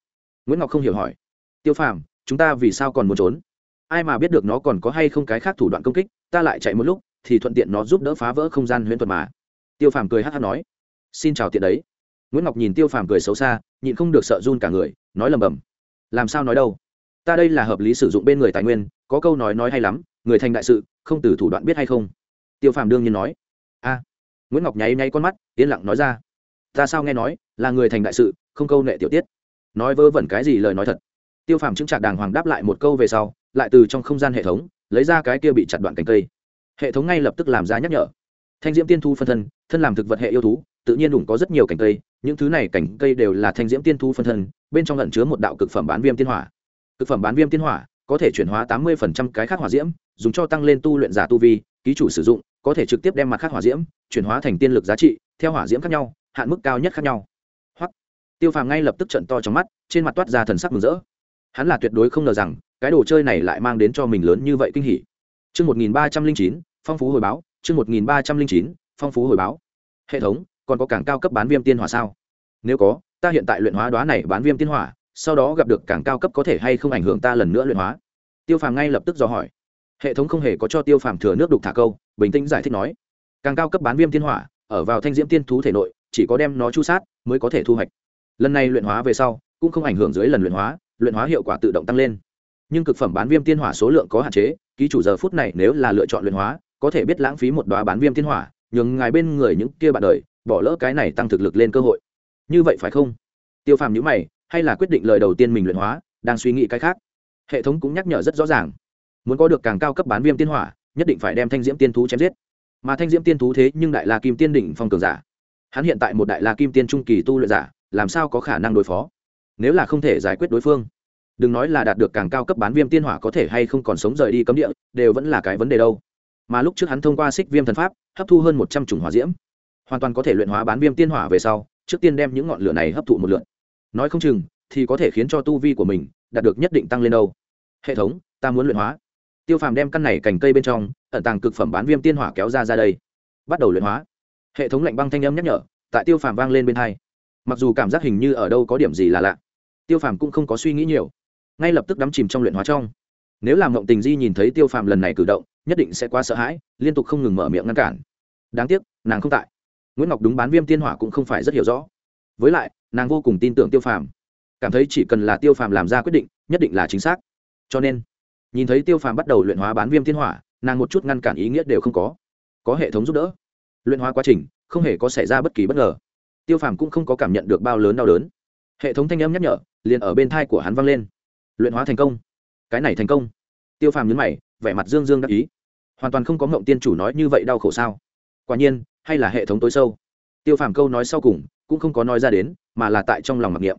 Nguyễn ngọc không hiểu hỏi. Tiêu phàm, chúng ta vì sao còn muốn trốn? Ai mà biết được nó còn có hay không cái khác thủ đoạn công kích, ta lại chạy một lúc, thì thuận tiện nó giúp đỡ phá vỡ không gian huyễn thuật mà. Tiêu phàm cười hát hát nói. Xin chào tiện đấy nguyễn ngọc nhìn tiêu phàm cười xấu xa nhịn không được sợ run cả người nói lầm bầm làm sao nói đâu ta đây là hợp lý sử dụng bên người tài nguyên có câu nói nói hay lắm người thành đại sự không từ thủ đoạn biết hay không tiêu phàm đương nhiên nói a nguyễn ngọc nháy nháy con mắt yên lặng nói ra ta sao nghe nói là người thành đại sự không câu nệ tiểu tiết nói vớ vẩn cái gì lời nói thật tiêu phàm chứng trạc đàng hoàng đáp lại một câu về sau lại từ trong không gian hệ thống lấy ra cái kia bị chặt đoạn cành cây hệ thống ngay lập tức làm ra nhắc nhở thanh diễm tiên thu phân thân thân làm thực vật hệ yêu thú tự nhiên đủng có rất nhiều cành cây những thứ này cành cây đều là thanh diễm tiên thu phân thân bên trong lẩn chứa một đạo cực phẩm bán viêm tiên hỏa. Cực phẩm bán viêm tiên hỏa có thể chuyển hóa tám mươi cái khác hỏa diễm dùng cho tăng lên tu luyện giả tu vi ký chủ sử dụng có thể trực tiếp đem mặt khác hỏa diễm chuyển hóa thành tiên lực giá trị theo hỏa diễm khác nhau hạn mức cao nhất khác nhau. Hoặc tiêu phàm ngay lập tức trận to trong mắt trên mặt toát ra thần sắc mừng rỡ. Hắn là tuyệt đối không ngờ rằng cái đồ chơi này lại mang đến cho mình lớn như vậy kinh hỉ. Chương 1309, phong phú hồi báo, chương 1309, phong phú hồi báo. Hệ thống, còn có càng cao cấp bán viêm tiên hỏa sao? Nếu có, ta hiện tại luyện hóa đóa này bán viêm tiên hỏa, sau đó gặp được càng cao cấp có thể hay không ảnh hưởng ta lần nữa luyện hóa. Tiêu Phàm ngay lập tức dò hỏi. Hệ thống không hề có cho Tiêu Phàm thừa nước đục thả câu, bình tĩnh giải thích nói: Càng cao cấp bán viêm tiên hỏa, ở vào thanh diễm tiên thú thể nội, chỉ có đem nó chu sát mới có thể thu hoạch. Lần này luyện hóa về sau, cũng không ảnh hưởng dưới lần luyện hóa, luyện hóa hiệu quả tự động tăng lên nhưng cực phẩm bán viêm tiên hỏa số lượng có hạn chế ký chủ giờ phút này nếu là lựa chọn luyện hóa có thể biết lãng phí một đoá bán viêm tiên hỏa nhường ngài bên người những kia bạn đời bỏ lỡ cái này tăng thực lực lên cơ hội. Như vậy phải không? Tiêu phàm nhữ mày, hay là quyết định lời đầu tiên mình luyện hóa, đang suy nghĩ cái khác. Hệ thống cũng nhắc nhở rất rõ ràng. Muốn có được càng cao cấp bán viêm tiên hỏa, nhất định phải đem thanh diễm tiên thú chém giết. Mà thanh diễm tiên thú thế nhưng đại la kim tiên đỉnh phong cường giả. Hắn hiện tại một đại la kim tiên trung kỳ tu luyện giả, làm sao có khả năng đối phó? Nếu là không thể giải quyết đối phương, đừng nói là đạt được càng cao cấp bán viêm tiên hỏa có thể hay không còn sống rời đi cấm địa, đều vẫn là cái vấn đề đâu. Mà lúc trước hắn thông qua xích viêm thần pháp, hấp thu hơn một trăm chủng hỏa diễm hoàn toàn có thể luyện hóa bán viêm tiên hỏa về sau, trước tiên đem những ngọn lửa này hấp thụ một lượn nói không chừng, thì có thể khiến cho tu vi của mình đạt được nhất định tăng lên đâu. Hệ thống, ta muốn luyện hóa. Tiêu phàm đem căn này cành cây bên trong, ẩn tàng cực phẩm bán viêm tiên hỏa kéo ra ra đây. Bắt đầu luyện hóa. Hệ thống lạnh băng thanh âm nhắc nhở, tại tiêu phàm vang lên bên hai. Mặc dù cảm giác hình như ở đâu có điểm gì là lạ, tiêu phàm cũng không có suy nghĩ nhiều. Ngay lập tức đắm chìm trong luyện hóa trong. Nếu làm mộng tình di nhìn thấy tiêu phàm lần này cử động, nhất định sẽ quá sợ hãi, liên tục không ngừng mở miệng ngăn cản. Đáng tiếc, nàng không tại nguyễn ngọc đúng bán viêm tiên hỏa cũng không phải rất hiểu rõ với lại nàng vô cùng tin tưởng tiêu phàm cảm thấy chỉ cần là tiêu phàm làm ra quyết định nhất định là chính xác cho nên nhìn thấy tiêu phàm bắt đầu luyện hóa bán viêm tiên hỏa nàng một chút ngăn cản ý nghĩa đều không có có hệ thống giúp đỡ luyện hóa quá trình không hề có xảy ra bất kỳ bất ngờ tiêu phàm cũng không có cảm nhận được bao lớn đau đớn hệ thống thanh âm nhắc nhở liền ở bên thai của hắn vang lên luyện hóa thành công cái này thành công tiêu phàm nhấn mày vẻ mặt dương dương đắc ý hoàn toàn không có ngộng tiên chủ nói như vậy đau khổ sao quả nhiên hay là hệ thống tối sâu? Tiêu phàm câu nói sau cùng cũng không có nói ra đến, mà là tại trong lòng mặc niệm.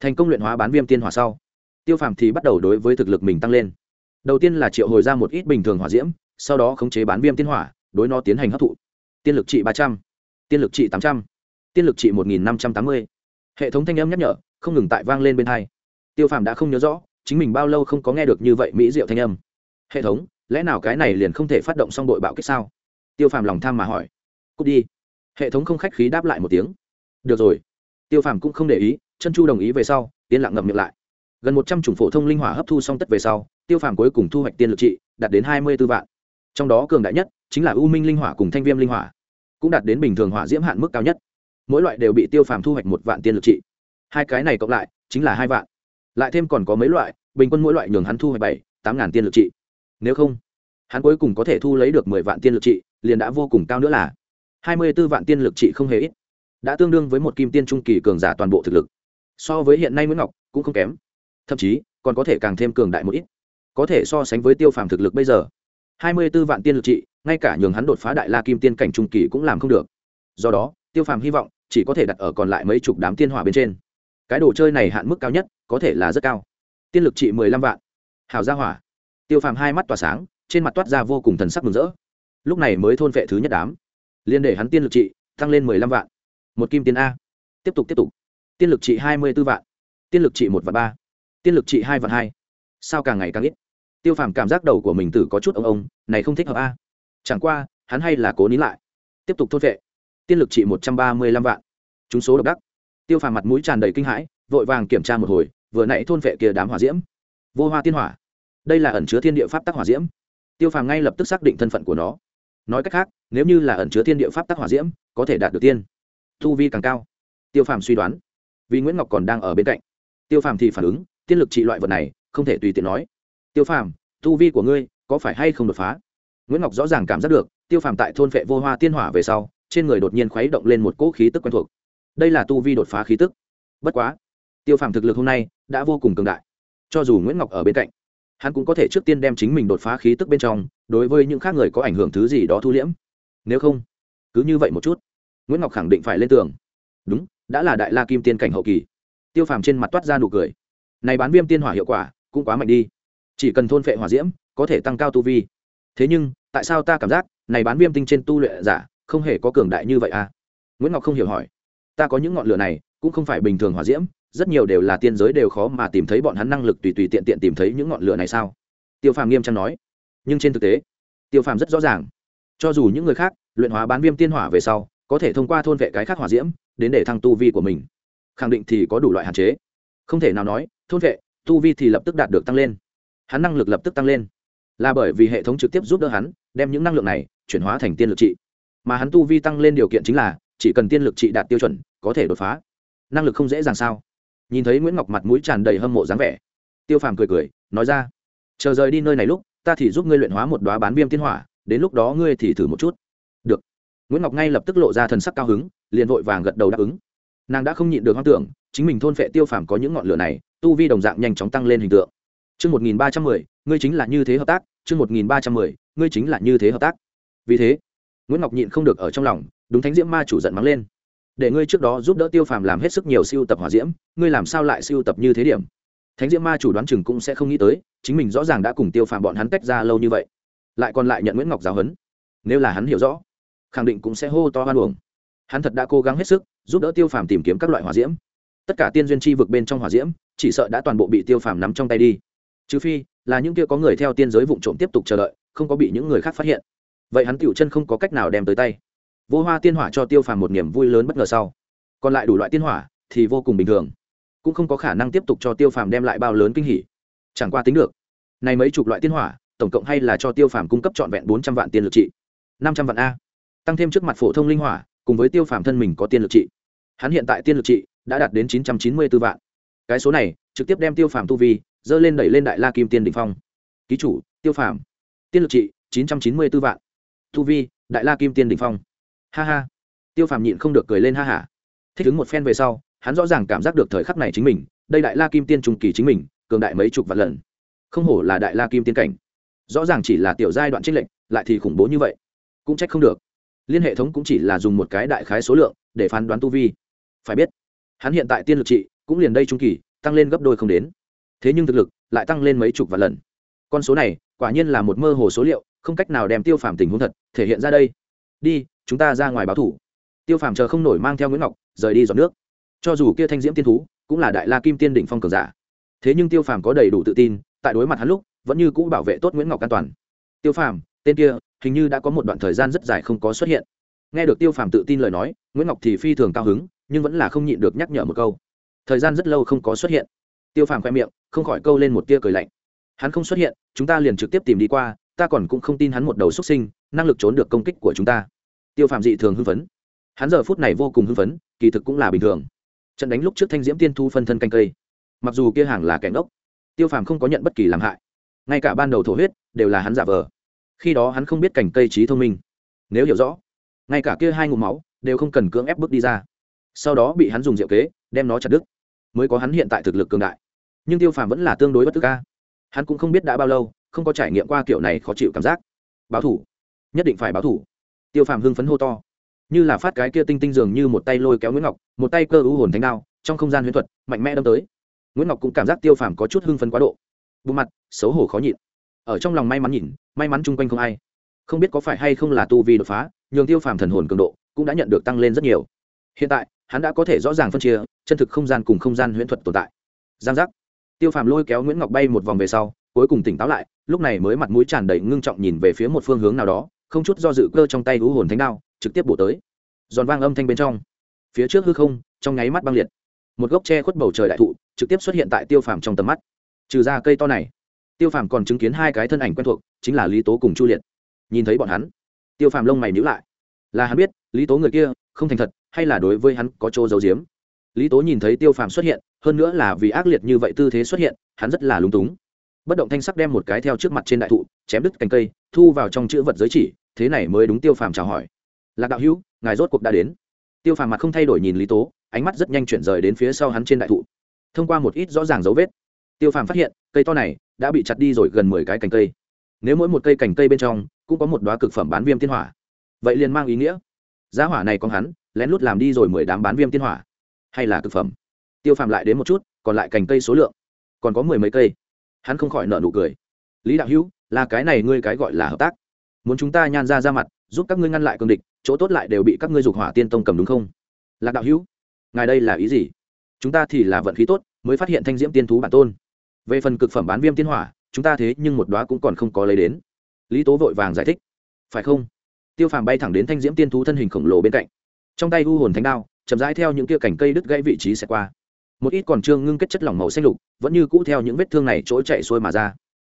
Thành công luyện hóa bán viêm tiên hỏa sau, tiêu phàm thì bắt đầu đối với thực lực mình tăng lên. Đầu tiên là triệu hồi ra một ít bình thường hỏa diễm, sau đó khống chế bán viêm tiên hỏa, đối nó tiến hành hấp thụ. Tiên lực trị ba trăm, tiên lực trị tám trăm, tiên lực trị một nghìn năm trăm tám mươi. Hệ thống thanh âm nhắc nhở, không ngừng tại vang lên bên hai. Tiêu phàm đã không nhớ rõ, chính mình bao lâu không có nghe được như vậy mỹ diệu thanh âm. Hệ thống, lẽ nào cái này liền không thể phát động xong đội bạo kích sao? Tiêu phàm lòng tham mà hỏi cút đi. Hệ thống không khách khí đáp lại một tiếng. Được rồi. Tiêu phàm cũng không để ý, chân chu đồng ý về sau, yên lặng ngậm miệng lại. Gần một trăm chủng phổ thông linh hỏa hấp thu xong tất về sau, tiêu phàm cuối cùng thu hoạch tiên lực trị, đạt đến hai mươi b ố vạn. Trong đó cường đại nhất chính là u minh linh hỏa cùng thanh viêm linh hỏa, cũng đạt đến bình thường hỏa diễm hạn mức cao nhất. Mỗi loại đều bị tiêu phàm thu hoạch một vạn tiên lực trị. Hai cái này cộng lại chính là hai vạn. Lại thêm còn có mấy loại, bình quân mỗi loại nhường hắn thu hoạch bảy, tám ngàn tiên lực trị. Nếu không, hắn cuối cùng có thể thu lấy được mười vạn tiên lực trị, liền đã vô cùng cao nữa là hai mươi b ố vạn tiên lực trị không hề ít, đã tương đương với một kim tiên trung kỳ cường giả toàn bộ thực lực. So với hiện nay nguyễn ngọc cũng không kém, thậm chí còn có thể càng thêm cường đại một ít, có thể so sánh với tiêu phàm thực lực bây giờ. hai mươi b ố vạn tiên lực trị, ngay cả nhường hắn đột phá đại la kim tiên cảnh trung kỳ cũng làm không được. Do đó, tiêu phàm hy vọng chỉ có thể đặt ở còn lại mấy chục đám tiên hỏa bên trên. Cái đồ chơi này hạn mức cao nhất, có thể là rất cao. Tiên lực trị mười lăm vạn. Hào gia hỏa. Tiêu phàm hai mắt tỏa sáng, trên mặt toát ra vô cùng thần sắc mừng rỡ. Lúc này mới thôn vệ thứ nhất đám liên để hắn tiên lực trị, tăng lên mười lăm vạn. Một kim tiên a. Tiếp tục tiếp tục. Tiên lực trị hai mươi b ố vạn. Tiên lực trị một vạn ba. Tiên lực trị hai vạn hai. Sao càng ngày càng ít? Tiêu phàm cảm giác đầu của mình tử có chút ông ông, này không thích hợp a. Chẳng qua, hắn hay là cố nín lại. Tiếp tục thôn vệ. Tiên lực trị một trăm ba mươi lăm vạn. Chúng số độc đắc. Tiêu phàm mặt mũi tràn đầy kinh hãi, vội vàng kiểm tra một hồi, vừa nãy thôn vệ kia đám hỏa diễm. Vô hoa tiên hỏa. Đây là ẩn chứa thiên địa pháp tắc hỏa diễm. Tiêu phàm ngay lập tức xác định thân phận của nó nói cách khác, nếu như là ẩn chứa thiên địa pháp tắc hỏa diễm, có thể đạt được tiên. Thu vi càng cao. Tiêu phàm suy đoán. Vì nguyễn ngọc còn đang ở bên cạnh. Tiêu phàm thì phản ứng, tiên lực trị loại vật này, không thể tùy tiện nói. Tiêu phàm, thu vi của ngươi có phải hay không đột phá? Nguyễn ngọc rõ ràng cảm giác được, tiêu phàm tại thôn vệ vô hoa tiên hỏa về sau, trên người đột nhiên khuấy động lên một cỗ khí tức quen thuộc. Đây là tu vi đột phá khí tức. Bất quá, tiêu phàm thực lực hôm nay đã vô cùng cường đại. Cho dù nguyễn ngọc ở bên cạnh hắn cũng có thể trước tiên đem chính mình đột phá khí tức bên trong, đối với những khác người có ảnh hưởng thứ gì đó thu liễm. Nếu không, cứ như vậy một chút. Nguyễn ngọc khẳng định phải lên tường. Đúng, đã là đại la kim tiên cảnh hậu kỳ. Tiêu phàm trên mặt toát ra nụ cười. Này bán viêm tiên hỏa hiệu quả, cũng quá mạnh đi. Chỉ cần thôn phệ hỏa diễm, có thể tăng cao tu vi. Thế nhưng, tại sao ta cảm giác, này bán viêm tinh trên tu luyện giả, không hề có cường đại như vậy à? Nguyễn ngọc không hiểu hỏi. Ta có những ngọn lửa này, cũng không phải bình thường hỏa diễm rất nhiều đều là tiên giới đều khó mà tìm thấy bọn hắn năng lực tùy tùy tiện tiện tìm thấy những ngọn lửa này sao? Tiêu phàm nghiêm trang nói. Nhưng trên thực tế, tiêu phàm rất rõ ràng, cho dù những người khác luyện hóa bán viêm tiên hỏa về sau, có thể thông qua thôn vệ cái khác hỏa diễm đến để thăng tu vi của mình. Khẳng định thì có đủ loại hạn chế. Không thể nào nói, thôn vệ, tu vi thì lập tức đạt được tăng lên. Hắn năng lực lập tức tăng lên. Là bởi vì hệ thống trực tiếp giúp đỡ hắn, đem những năng lượng này chuyển hóa thành tiên lực trị. Mà hắn tu vi tăng lên điều kiện chính là, chỉ cần tiên lực trị đạt tiêu chuẩn, có thể đột phá. Năng lực không dễ dàng sao? Nhìn thấy nguyễn ngọc mặt mũi tràn đầy hâm mộ dáng vẻ tiêu phàm cười cười nói ra chờ rời đi nơi này lúc ta thì giúp ngươi luyện hóa một đoá bán viêm tiên hỏa đến lúc đó ngươi thì thử một chút được nguyễn ngọc ngay lập tức lộ ra thần sắc cao hứng liền vội vàng gật đầu đáp ứng nàng đã không nhịn được hoang tưởng chính mình thôn phệ tiêu phàm có những ngọn lửa này tu vi đồng dạng nhanh chóng tăng lên hình tượng Chương 1310, ngươi chính là như thế hợp tác, chương 1310, ngươi chính là như thế hợp tác. Vì thế, Nguyễn Ngọc nhịn không được ở trong lòng, đúng thánh diễm ma chủ giận mắng lên để ngươi trước đó giúp đỡ tiêu phàm làm hết sức nhiều siêu tập hỏa diễm, ngươi làm sao lại siêu tập như thế điểm? Thánh diễm ma chủ đoán chừng cũng sẽ không nghĩ tới, chính mình rõ ràng đã cùng tiêu phàm bọn hắn tách ra lâu như vậy. Lại còn lại nhận nguyễn ngọc giáo huấn. Nếu là hắn hiểu rõ, khẳng định cũng sẽ hô to hoan uổng. Hắn thật đã cố gắng hết sức, giúp đỡ tiêu phàm tìm kiếm các loại hỏa diễm. Tất cả tiên duyên chi vực bên trong hỏa diễm, chỉ sợ đã toàn bộ bị tiêu phàm nắm trong tay đi. Trừ phi, là những kia có người theo tiên giới vụ trộm tiếp tục chờ đợi, không có bị những người khác phát hiện. Vậy hắn tựu chân không có cách nào đem tới tay vô hoa tiên hỏa cho tiêu phàm một niềm vui lớn bất ngờ sau. Còn lại đủ loại tiên hỏa thì vô cùng bình thường, cũng không có khả năng tiếp tục cho tiêu phàm đem lại bao lớn kinh hỉ. Chẳng qua tính được, này mấy chục loại tiên hỏa, tổng cộng hay là cho tiêu phàm cung cấp trọn vẹn bốn trăm vạn tiên lực trị, năm trăm vạn a. Tăng thêm trước mặt phổ thông linh hỏa, cùng với tiêu phàm thân mình có tiên lực trị. Hắn hiện tại tiên lực trị đã đạt đến chín trăm chín mươi b ố vạn. Cái số này, trực tiếp đem tiêu phàm tu vi, dơ lên đẩy lên đại la kim tiên đ ỉ n h phong. Ký chủ, tiêu phàm. Tiên lực trị, chín trăm chín mươi b ố vạn. Tu vi, đại la kim tiên đ ỉ n h phong ha ha. Tiêu phàm nhịn không được cười lên ha hả thích ứng một phen về sau, hắn rõ ràng cảm giác được thời khắc này chính mình, đây đại la kim tiên trung kỳ chính mình, cường đại mấy chục vạn lần. Không hổ là đại la kim tiên cảnh. Rõ ràng chỉ là tiểu giai đoạn trích lệnh lại thì khủng bố như vậy. Cũng trách không được. Liên hệ thống cũng chỉ là dùng một cái đại khái số lượng để phán đoán tu vi. Phải biết, hắn hiện tại tiên lực trị cũng liền đây trung kỳ, tăng lên gấp đôi không đến. Thế nhưng thực lực lại tăng lên mấy chục vạn lần. Con số này quả nhiên là một mơ hồ số liệu, không cách nào đem tiêu phàm tình huống thật thể hiện ra đây. Đi chúng ta ra ngoài báo thủ. Tiêu phàm chờ không nổi mang theo nguyễn ngọc, rời đi dọn nước. Cho dù kia thanh diễm tiên thú cũng là đại la kim tiên đỉnh phong cường giả. Thế nhưng tiêu phàm có đầy đủ tự tin, tại đối mặt hắn lúc, vẫn như cũ bảo vệ tốt nguyễn ngọc an toàn. Tiêu phàm, tên kia, hình như đã có một đoạn thời gian rất dài không có xuất hiện. Nghe được tiêu phàm tự tin lời nói, nguyễn ngọc thì phi thường cao hứng, nhưng vẫn là không nhịn được nhắc nhở một câu. Thời gian rất lâu không có xuất hiện. Tiêu phàm khoe miệng, không khỏi câu lên một tia cười lạnh. Hắn không xuất hiện, chúng ta liền trực tiếp tìm đi qua, ta còn cũng không tin hắn một đầu xuất sinh, năng lực trốn được công kích của chúng ta tiêu Phạm dị thường hưng phấn. Hắn giờ phút này vô cùng hưng phấn, kỳ thực cũng là bình thường. Trận đánh lúc trước thanh diễm tiên thu phân thân canh cây. Mặc dù kia hàng là kẻ ngốc, tiêu phàm không có nhận bất kỳ làm hại. Ngay cả ban đầu thổ huyết đều là hắn giả vờ. Khi đó hắn không biết cảnh cây trí thông minh. Nếu hiểu rõ, ngay cả kia hai ngụm máu đều không cần cưỡng ép bước đi ra. Sau đó bị hắn dùng diệu kế, đem nó chặt đứt, mới có hắn hiện tại thực lực cường đại. Nhưng tiêu phàm vẫn là tương đối bất tức ca hắn cũng không biết đã bao lâu, không có trải nghiệm qua kiểu này khó chịu cảm giác. Báo thủ, nhất định phải báo thủ tiêu phàm hưng phấn hô to. Như là phát cái kia tinh tinh dường như một tay lôi kéo nguyễn ngọc, một tay cơ ưu hồn thánh đao, trong không gian huyễn thuật, mạnh mẽ đâm tới. Nguyễn ngọc cũng cảm giác tiêu phàm có chút hưng phấn quá độ. Bộ mặt, xấu hổ khó nhịn. Ở trong lòng may mắn nhìn, may mắn chung quanh không ai. Không biết có phải hay không là tu vi đột phá, nhường tiêu phàm thần hồn cường độ cũng đã nhận được tăng lên rất nhiều. Hiện tại, hắn đã có thể rõ ràng phân chia, chân thực không gian cùng không gian huyễn thuật tồn tại. Giang giác. Tiêu phàm lôi kéo nguyễn ngọc bay một vòng về sau, cuối cùng tỉnh táo lại, lúc này mới mặt mũi tràn đầy ngưng trọng nhìn về phía một phương hướng nào đó không chút do dự cơ trong tay hú hồn thánh đao, trực tiếp bổ tới. Giòn vang âm thanh bên trong. Phía trước hư không, trong nháy mắt băng liệt. Một gốc tre khuất bầu trời đại thụ, trực tiếp xuất hiện tại tiêu phàm trong tầm mắt. Trừ ra cây to này, tiêu phàm còn chứng kiến hai cái thân ảnh quen thuộc, chính là lý tố cùng chu liệt. Nhìn thấy bọn hắn, tiêu phàm lông mày nhữ lại. Là hắn biết, lý tố người kia không thành thật, hay là đối với hắn có chỗ giấu giếm? Lý tố nhìn thấy tiêu phàm xuất hiện, hơn nữa là vì ác liệt như vậy tư thế xuất hiện, hắn rất là lúng túng. Bất động thanh sắc đem một cái theo trước mặt trên đại thụ, chém đứt cành cây thu vào trong chữ vật giới chỉ, thế này mới đúng tiêu phàm chào hỏi. Lạc đạo hữu, ngài rốt cuộc đã đến. Tiêu phàm mặt không thay đổi nhìn lý tố, ánh mắt rất nhanh chuyển rời đến phía sau hắn trên đại thụ. Thông qua một ít rõ ràng dấu vết, tiêu phàm phát hiện, cây to này đã bị chặt đi rồi gần mười cái cành cây. Nếu mỗi một cây cành cây bên trong cũng có một đoá cực phẩm bán viêm tiên hỏa, vậy liền mang ý nghĩa. Giá hỏa này con hắn, lén lút làm đi rồi mười đám bán viêm tiên hỏa. Hay là cực phẩm? Tiêu phàm lại đến một chút, còn lại cành cây số lượng, còn có mười mấy cây. Hắn không khỏi nợ nụ cười. Lý đạo hữu là cái này ngươi cái gọi là hợp tác. Muốn chúng ta nhan ra ra mặt, giúp các ngươi ngăn lại cương địch, chỗ tốt lại đều bị các ngươi dục hỏa tiên tông cầm đúng không? Lạc đạo hữu, ngài đây là ý gì? Chúng ta thì là vận khí tốt, mới phát hiện thanh diễm tiên thú bản tôn. Về phần cực phẩm bán viêm tiên hỏa, chúng ta thế nhưng một đoá cũng còn không có lấy đến. Lý tố vội vàng giải thích. Phải không? Tiêu phàm bay thẳng đến thanh diễm tiên thú thân hình khổng lồ bên cạnh. Trong tay u hồn thánh đao, chậm rãi theo những kia cành cây đứt gãy vị trí xẹt qua. Một ít còn trương ngưng kết chất lỏng màu xanh lục, vẫn như cũ theo những vết thương này trỗi chạy xuôi mà ra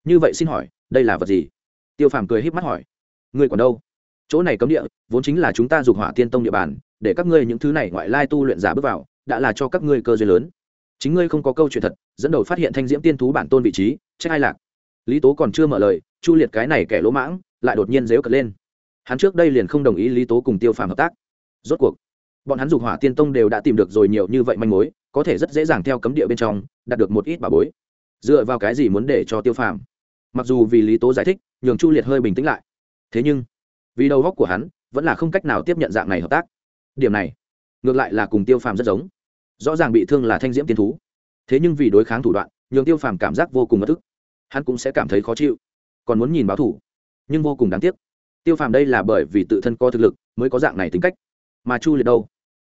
như vậy xin hỏi, đây là vật gì? Tiêu phàm cười h í p mắt hỏi. Người còn đâu? Chỗ này cấm địa, vốn chính là chúng ta dục hỏa tiên tông địa bàn, để các ngươi những thứ này ngoại lai tu luyện giả bước vào, đã là cho các ngươi cơ duyên lớn. Chính ngươi không có câu chuyện thật, dẫn đầu phát hiện thanh diễm tiên thú bản tôn vị trí, trách ai lạc? Lý tố còn chưa mở lời, chu liệt cái này kẻ lỗ mãng, lại đột nhiên dếu cật lên. Hắn trước đây liền không đồng ý lý tố cùng tiêu phàm hợp tác. Rốt cuộc, bọn hắn dục hỏa tiên tông đều đã tìm được rồi nhiều như vậy manh mối, có thể rất dễ dàng theo cấm địa bên trong, đạt được một ít bà bối. Dựa vào cái gì muốn để cho tiêu phàm mặc dù vì lý tố giải thích, nhường chu liệt hơi bình tĩnh lại. Thế nhưng, vì đầu góc của hắn, vẫn là không cách nào tiếp nhận dạng này hợp tác. Điểm này, ngược lại là cùng tiêu phàm rất giống. Rõ ràng bị thương là thanh diễm tiên thú. Thế nhưng vì đối kháng thủ đoạn, nhường tiêu phàm cảm giác vô cùng bất thức hắn cũng sẽ cảm thấy khó chịu, còn muốn nhìn báo thủ. Nhưng vô cùng đáng tiếc, tiêu phàm đây là bởi vì tự thân có thực lực mới có dạng này tính cách. Mà chu liệt đâu?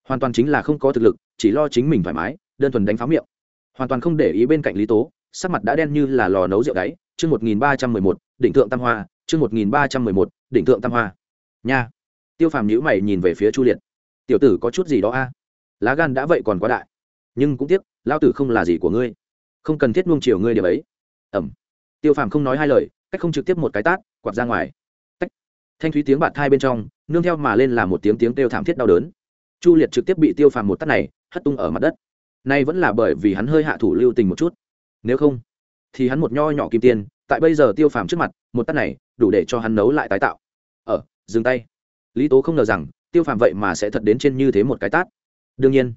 Hoàn toàn chính là không có thực lực, chỉ lo chính mình thoải mái, đơn thuần đánh pháo miệng. Hoàn toàn không để ý bên cạnh lý tố, sắc mặt đã đen như là lò nấu rượu đáy chương một nghìn ba trăm mười một, định thượng tam hoa, chương một nghìn ba trăm mười một, định thượng tam hoa. Nha. Tiêu phàm nhữ mày nhìn về phía chu liệt. Tiểu tử có chút gì đó a? Lá gan đã vậy còn quá đại. Nhưng cũng tiếc lao tử không là gì của ngươi. Không cần thiết nuông chiều ngươi điểm ấy. Ẩm. Tiêu phàm không nói hai lời, cách không trực tiếp một cái tát, quạt ra ngoài. Tách. Thanh thúy tiếng bạt thai bên trong, nương theo mà lên là một tiếng tiếng kêu thảm thiết đau đớn. Chu liệt trực tiếp bị tiêu phàm một tát này, hất tung ở mặt đất. Nay vẫn là bởi vì hắn hơi hạ thủ lưu tình một chút. Nếu không thì hắn một nho nhỏ kim tiên, tại bây giờ tiêu phàm trước mặt, một tát này, đủ để cho hắn nấu lại tái tạo. Ở dừng tay. Lý tố không ngờ rằng, tiêu phàm vậy mà sẽ thật đến trên như thế một cái tát. Đương nhiên,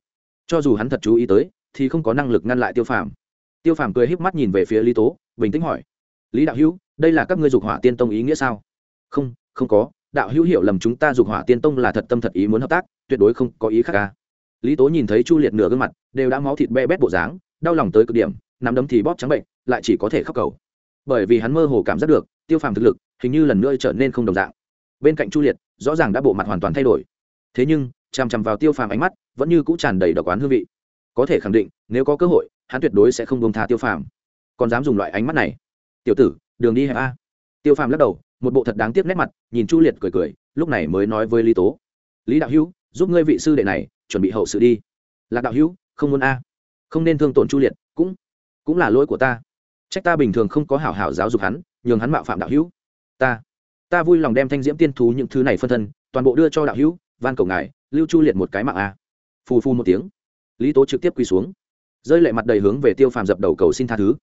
cho dù hắn thật chú ý tới, thì không có năng lực ngăn lại tiêu phàm. Tiêu phàm cười híp mắt nhìn về phía lý tố, bình tĩnh hỏi. Lý đạo hữu, đây là các ngươi dục hỏa tiên tông ý nghĩa sao? Không không có. Đạo hữu hiểu lầm chúng ta dục hỏa tiên tông là thật tâm thật ý muốn hợp tác, tuyệt đối không có ý khác ca lý tố nhìn thấy chu liệt nửa gương mặt, đều đã máu thịt be bét bộ dáng, đau lòng tới cực điểm, nắm đấm thì bóp trắng bệnh lại chỉ có thể khóc cầu. Bởi vì hắn mơ hồ cảm giác được, tiêu phàm thực lực hình như lần nữa trở nên không đồng dạng. Bên cạnh chu liệt, rõ ràng đã bộ mặt hoàn toàn thay đổi. Thế nhưng, chằm chằm vào tiêu phàm ánh mắt, vẫn như cũ tràn đầy độc oán hương vị. Có thể khẳng định, nếu có cơ hội, hắn tuyệt đối sẽ không bông tha tiêu phàm. Còn dám dùng loại ánh mắt này. Tiểu tử, đường đi hẹp a tiêu phàm lắc đầu, một bộ thật đáng tiếc nét mặt, nhìn chu liệt cười cười, lúc này mới nói với lý tố. Lý đạo hữu, giúp ngươi vị sư đệ này chuẩn bị hậu sự đi. Lạc đạo hữu, không muốn a. Không nên thương tổn chu liệt, cũng cũng là lỗi của ta trách ta bình thường không có hảo hảo giáo dục hắn, nhường hắn mạo phạm đạo hữu. Ta ta vui lòng đem thanh diễm tiên thú những thứ này phân thân, toàn bộ đưa cho đạo hữu, van cầu ngài, lưu chu liệt một cái mạng a. Phù phu một tiếng. Lý tố trực tiếp quỳ xuống. Rơi lệ mặt đầy hướng về tiêu phàm dập đầu cầu xin tha thứ.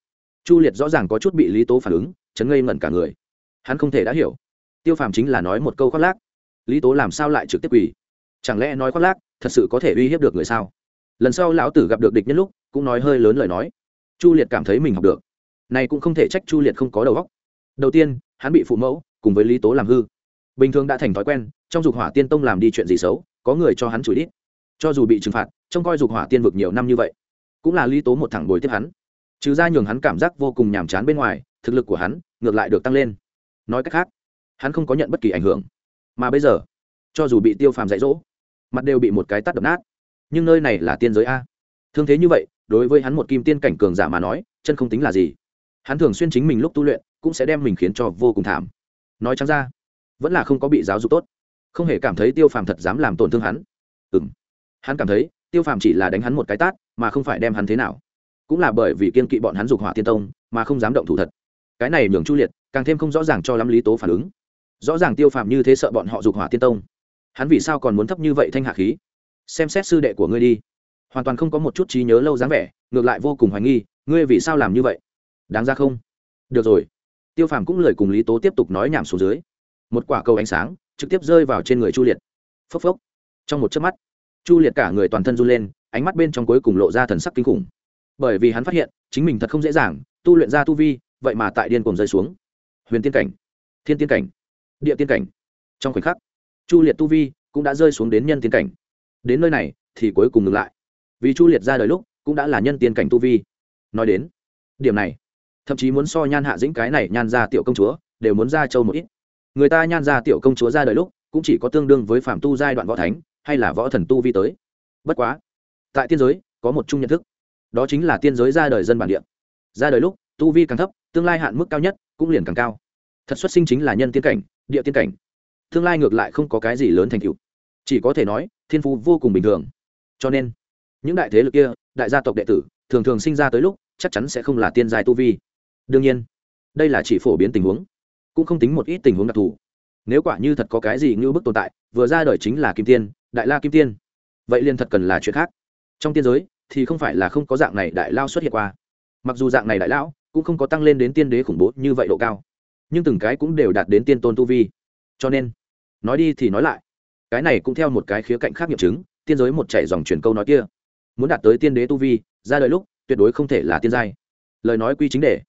Chu liệt rõ ràng có chút bị lý tố phản ứng, chấn ngây ngẩn cả người. Hắn không thể đã hiểu. Tiêu phàm chính là nói một câu khoác lác. Lý tố làm sao lại trực tiếp quỳ? Chẳng lẽ nói khoác lác, thật sự có thể uy hiếp được người sao? Lần sau lão tử gặp được địch nhân lúc, cũng nói hơi lớn lời nói. Chu liệt cảm thấy mình học được này cũng không thể trách chu liệt không có đầu óc. Đầu tiên, hắn bị phụ mẫu cùng với lý tố làm hư. Bình thường đã thành thói quen, trong dục hỏa tiên tông làm đi chuyện gì xấu, có người cho hắn chửi đít cho dù bị trừng phạt, trông coi dục hỏa tiên vực nhiều năm như vậy, cũng là lý tố một thẳng bồi tiếp hắn. Trừ ra nhường hắn cảm giác vô cùng nhàm chán bên ngoài, thực lực của hắn ngược lại được tăng lên. Nói cách khác, hắn không có nhận bất kỳ ảnh hưởng. Mà bây giờ, cho dù bị tiêu phàm dạy dỗ, mặt đều bị một cái tắt đập nát. Nhưng nơi này là tiên giới a. Thương thế như vậy, đối với hắn một kim tiên cảnh cường giả mà nói, chân không tính là gì hắn thường xuyên chính mình lúc tu luyện, cũng sẽ đem mình khiến cho vô cùng thảm. Nói chăng ra, vẫn là không có bị giáo dục tốt. Không hề cảm thấy tiêu phàm thật dám làm tổn thương hắn. Ừ m hắn cảm thấy, tiêu phàm chỉ là đánh hắn một cái tát, mà không phải đem hắn thế nào. Cũng là bởi vì kiên kỵ bọn hắn dục hỏa tiên tông, mà không dám động thủ thật. Cái này nhường chu liệt càng thêm không rõ ràng cho lắm lý tố phản ứng. Rõ ràng tiêu phàm như thế sợ bọn họ dục hỏa tiên tông. Hắn vì sao còn muốn thấp như vậy thanh hạ khí? Xem xét sư đệ của ngươi đi. Hoàn toàn không có một chút trí nhớ lâu dáng vẻ, ngược lại vô cùng hoài nghi, ngươi vì sao làm như vậy? Đáng ra không? Được rồi. Tiêu phàm cũng lời cùng lý tố tiếp tục nói nhảm xuống dưới. Một quả cầu ánh sáng trực tiếp rơi vào trên người chu liệt. Phốc phốc. Trong một chớp mắt, chu liệt cả người toàn thân run lên, ánh mắt bên trong cuối cùng lộ ra thần sắc kinh khủng. Bởi vì hắn phát hiện, chính mình thật không dễ dàng, tu luyện ra tu vi, vậy mà tại điên cùng rơi xuống. Huyền tiên cảnh, thiên tiên cảnh, địa tiên cảnh. Trong khoảnh khắc, chu liệt tu vi cũng đã rơi xuống đến nhân tiên cảnh. Đến nơi này thì cuối cùng ngừng lại. Vì chu liệt ra đời lúc cũng đã là nhân tiên cảnh tu vi. Nói đến điểm này thậm chí muốn so nhan hạ dĩnh cái này nhan ra tiểu công chúa, đều muốn ra châu một ít. Người ta nhan ra tiểu công chúa ra đời lúc, cũng chỉ có tương đương với phạm tu giai đoạn võ thánh, hay là võ thần tu vi tới. Bất quá, tại tiên giới, có một chung nhận thức. Đó chính là tiên giới ra đời dân bản địa. Ra đời lúc, tu vi càng thấp, tương lai hạn mức cao nhất cũng liền càng cao. Thật xuất sinh chính là nhân tiên cảnh, địa tiên cảnh. Tương lai ngược lại không có cái gì lớn thành tựu. Chỉ có thể nói, thiên phú vô cùng bình thường. Cho nên, những đại thế lực kia, đại gia tộc đệ tử, thường thường sinh ra tới lúc, chắc chắn sẽ không là tiên giai tu vi đương nhiên, đây là chỉ phổ biến tình huống, cũng không tính một ít tình huống đặc thù. Nếu quả như thật có cái gì như bức tồn tại, vừa ra đời chính là kim tiên, đại la kim tiên. Vậy liền thật cần là chuyện khác. Trong tiên giới thì không phải là không có dạng này đại lao xuất hiện qua. Mặc dù dạng này đại lão cũng không có tăng lên đến tiên đế khủng bố như vậy độ cao, nhưng từng cái cũng đều đạt đến tiên tôn tu vi. Cho nên, nói đi thì nói lại, cái này cũng theo một cái khía cạnh khác nghiệm chứng, tiên giới một chảy dòng truyền câu nói kia. Muốn đạt tới tiên đế tu vi, ra đời lúc tuyệt đối không thể là tiên giai. Lời nói quy chính đề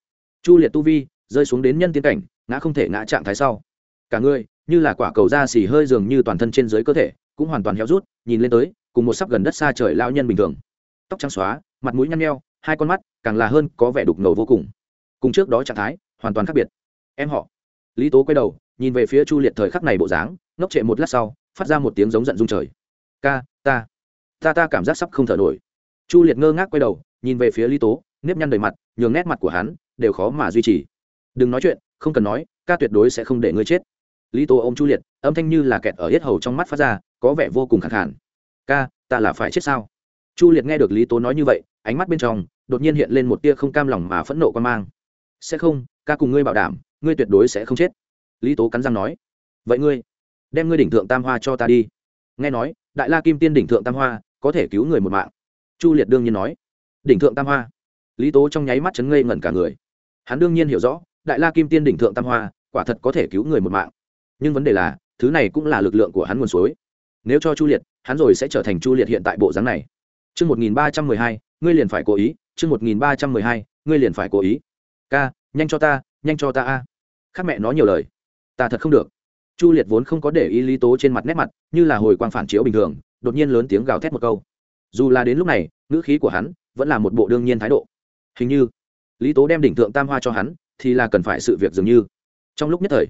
chu liệt tu vi rơi xuống đến nhân tiến cảnh, ngã không thể ngã trạng thái sau. Cả người, như là quả cầu da xì hơi dường như toàn thân trên dưới cơ thể, cũng hoàn toàn héo rút, nhìn lên tới, cùng một sắp gần đất xa trời lao nhân bình thường. Tóc trắng xóa, mặt mũi nhăn nheo, hai con mắt càng là hơn có vẻ đục ngầu vô cùng. Cùng trước đó trạng thái, hoàn toàn khác biệt. Em họ. Lý tố quay đầu, nhìn về phía chu liệt thời khắc này bộ dáng, ngốc trệ một lát sau, phát ra một tiếng giống giận dung trời. Ca, ta ta ta cảm giác sắp không thở nổi. Chu liệt ngơ ngác quay đầu, nhìn về phía lý tố, nếp nhăn đầy mặt, nhường nét mặt của hắn đều khó mà duy trì. Đừng nói chuyện, không cần nói, ca tuyệt đối sẽ không để ngươi chết. Lý tố ô m chu liệt, âm thanh như là kẹt ở hết hầu trong mắt phát ra, có vẻ vô cùng khẳng hẳn ca, ta là phải chết sao? Chu liệt nghe được lý tố nói như vậy, ánh mắt bên trong đột nhiên hiện lên một tia không cam lòng mà phẫn nộ quan mang. Sẽ không, ca cùng ngươi bảo đảm, ngươi tuyệt đối sẽ không chết. Lý tố cắn răng nói. Vậy ngươi, đem ngươi đỉnh thượng tam hoa cho ta đi. Nghe nói, đại la kim tiên đỉnh thượng tam hoa, có thể cứu người một mạng. Chu liệt đương nhiên nói. Đỉnh thượng tam hoa. Lý tố trong nháy mắt chấn ngây ngẩn cả người hắn đương nhiên hiểu rõ đại la kim tiên đỉnh thượng tam hoa quả thật có thể cứu người một mạng nhưng vấn đề là thứ này cũng là lực lượng của hắn nguồn suối nếu cho chu liệt hắn rồi sẽ trở thành chu liệt hiện tại bộ dáng này Chương 1312, ngươi liền phải cố ý, chương 1312, ngươi liền phải cố ý. Ca, nhanh cho ta, nhanh cho ta a. Khác mẹ nói nhiều lời. Ta thật không được. Chu Liệt vốn không có để ý Lý Tố trên mặt nét mặt, như là hồi quang phản chiếu bình thường, đột nhiên lớn tiếng gào thét một câu. Dù là đến lúc này, ngữ khí của hắn vẫn là một bộ đương nhiên thái độ. Hình như Lý Tố đem đỉnh thượng tam hoa cho hắn, thì là cần phải sự việc dường như. Trong lúc nhất thời,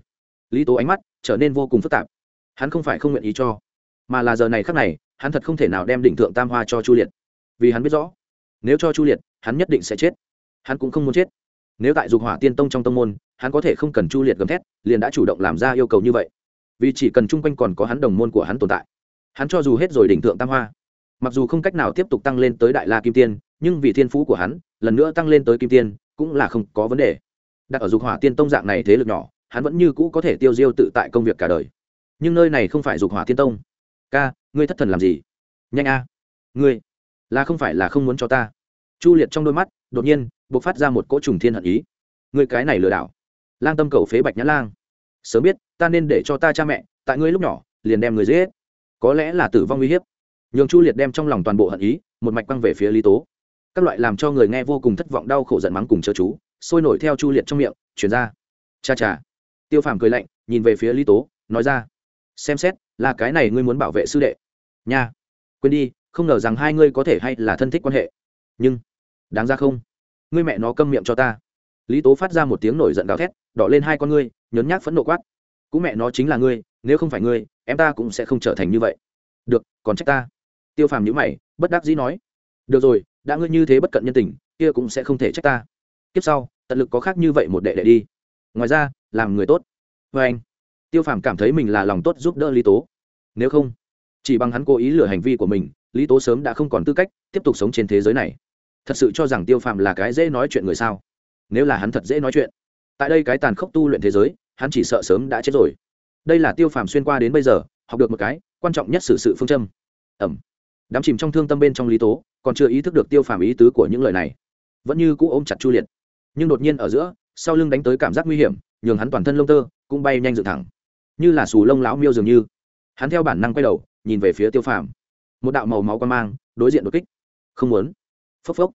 Lý Tố ánh mắt trở nên vô cùng phức tạp. Hắn không phải không nguyện ý cho, mà là giờ này khắc này, hắn thật không thể nào đem đỉnh thượng tam hoa cho chu liệt vì hắn biết rõ nếu cho chu liệt hắn nhất định sẽ chết hắn cũng không muốn chết nếu tại dục hỏa tiên tông trong tông môn hắn có thể không cần chu liệt gầm thét liền đã chủ động làm ra yêu cầu như vậy vì chỉ cần chung quanh còn có hắn đồng môn của hắn tồn tại hắn cho dù hết rồi đỉnh thượng tam hoa mặc dù không cách nào tiếp tục tăng lên tới đại la kim tiên nhưng vì thiên phú của hắn, lần nữa tăng lên tới kim tiên, cũng là không có vấn đề. Đặt ở dục hỏa tiên tông dạng này thế lực nhỏ, hắn vẫn như cũ có thể tiêu diêu tự tại công việc cả đời. Nhưng nơi này không phải dục hỏa tiên tông. Ca, ngươi thất thần làm gì? Nhanh a. Ngươi, là không phải là không muốn cho ta? Chu liệt trong đôi mắt, đột nhiên b ộ c phát ra một cỗ trùng thiên hận ý. Ngươi cái này lừa đảo. Lang tâm cầu phế bạch nhã lang. Sớm biết, ta nên để cho ta cha mẹ, tại ngươi lúc nhỏ, liền đem người giết. Có lẽ là tử vong uy hiếp. Nhường chu liệt đem trong lòng toàn bộ hận ý, một mạch băng về phía lý tố các loại làm cho người nghe vô cùng thất vọng, đau khổ giận mắng cùng chớ chú, sôi nổi theo chu liệt trong miệng, chuyển ra. Cha cha. Tiêu phàm cười lạnh, nhìn về phía lý tố, nói ra. Xem xét, là cái này ngươi muốn bảo vệ sư đệ. Nha. Quên đi, không ngờ rằng hai ngươi có thể hay là thân thích quan hệ. Nhưng, đáng ra không. Ngươi mẹ nó câm miệng cho ta. Lý tố phát ra một tiếng nổi giận gào thét, đỏ lên hai con ngươi nhấn nhác phẫn nộ quát. Cũng mẹ nó chính là ngươi, nếu không phải ngươi, em ta cũng sẽ không trở thành như vậy. Được, còn trách ta. Tiêu phàm nhữ mày, bất đắc dĩ nói. Được rồi đã ngươi như thế bất cận nhân tình, kia cũng sẽ không thể trách ta. Kiếp sau, tận lực có khác như vậy một đệ đệ đi. Ngoài ra, làm người tốt. Vê anh, tiêu phàm cảm thấy mình là lòng tốt giúp đỡ lý tố. Nếu không, chỉ bằng hắn cố ý lừa hành vi của mình, lý tố sớm đã không còn tư cách tiếp tục sống trên thế giới này. Thật sự cho rằng tiêu phàm là cái dễ nói chuyện người sao? Nếu là hắn thật dễ nói chuyện, tại đây cái tàn khốc tu luyện thế giới, hắn chỉ sợ sớm đã chết rồi. Đây là tiêu phàm xuyên qua đến bây giờ, học được một cái quan trọng nhất xử sự phương châm. Ẩm. Đám chìm trong thương tâm bên trong lý tố còn chưa ý thức được tiêu phàm ý tứ của những lời này. Vẫn như cũ ôm chặt chu liệt. Nhưng đột nhiên ở giữa, sau lưng đánh tới cảm giác nguy hiểm, nhường hắn toàn thân lông tơ cũng bay nhanh dựng thẳng. Như là xù lông lão miêu dường như. Hắn theo bản năng quay đầu, nhìn về phía tiêu phàm. Một đạo màu máu quan mang, đối diện đột kích. Không muốn. Phốc phốc.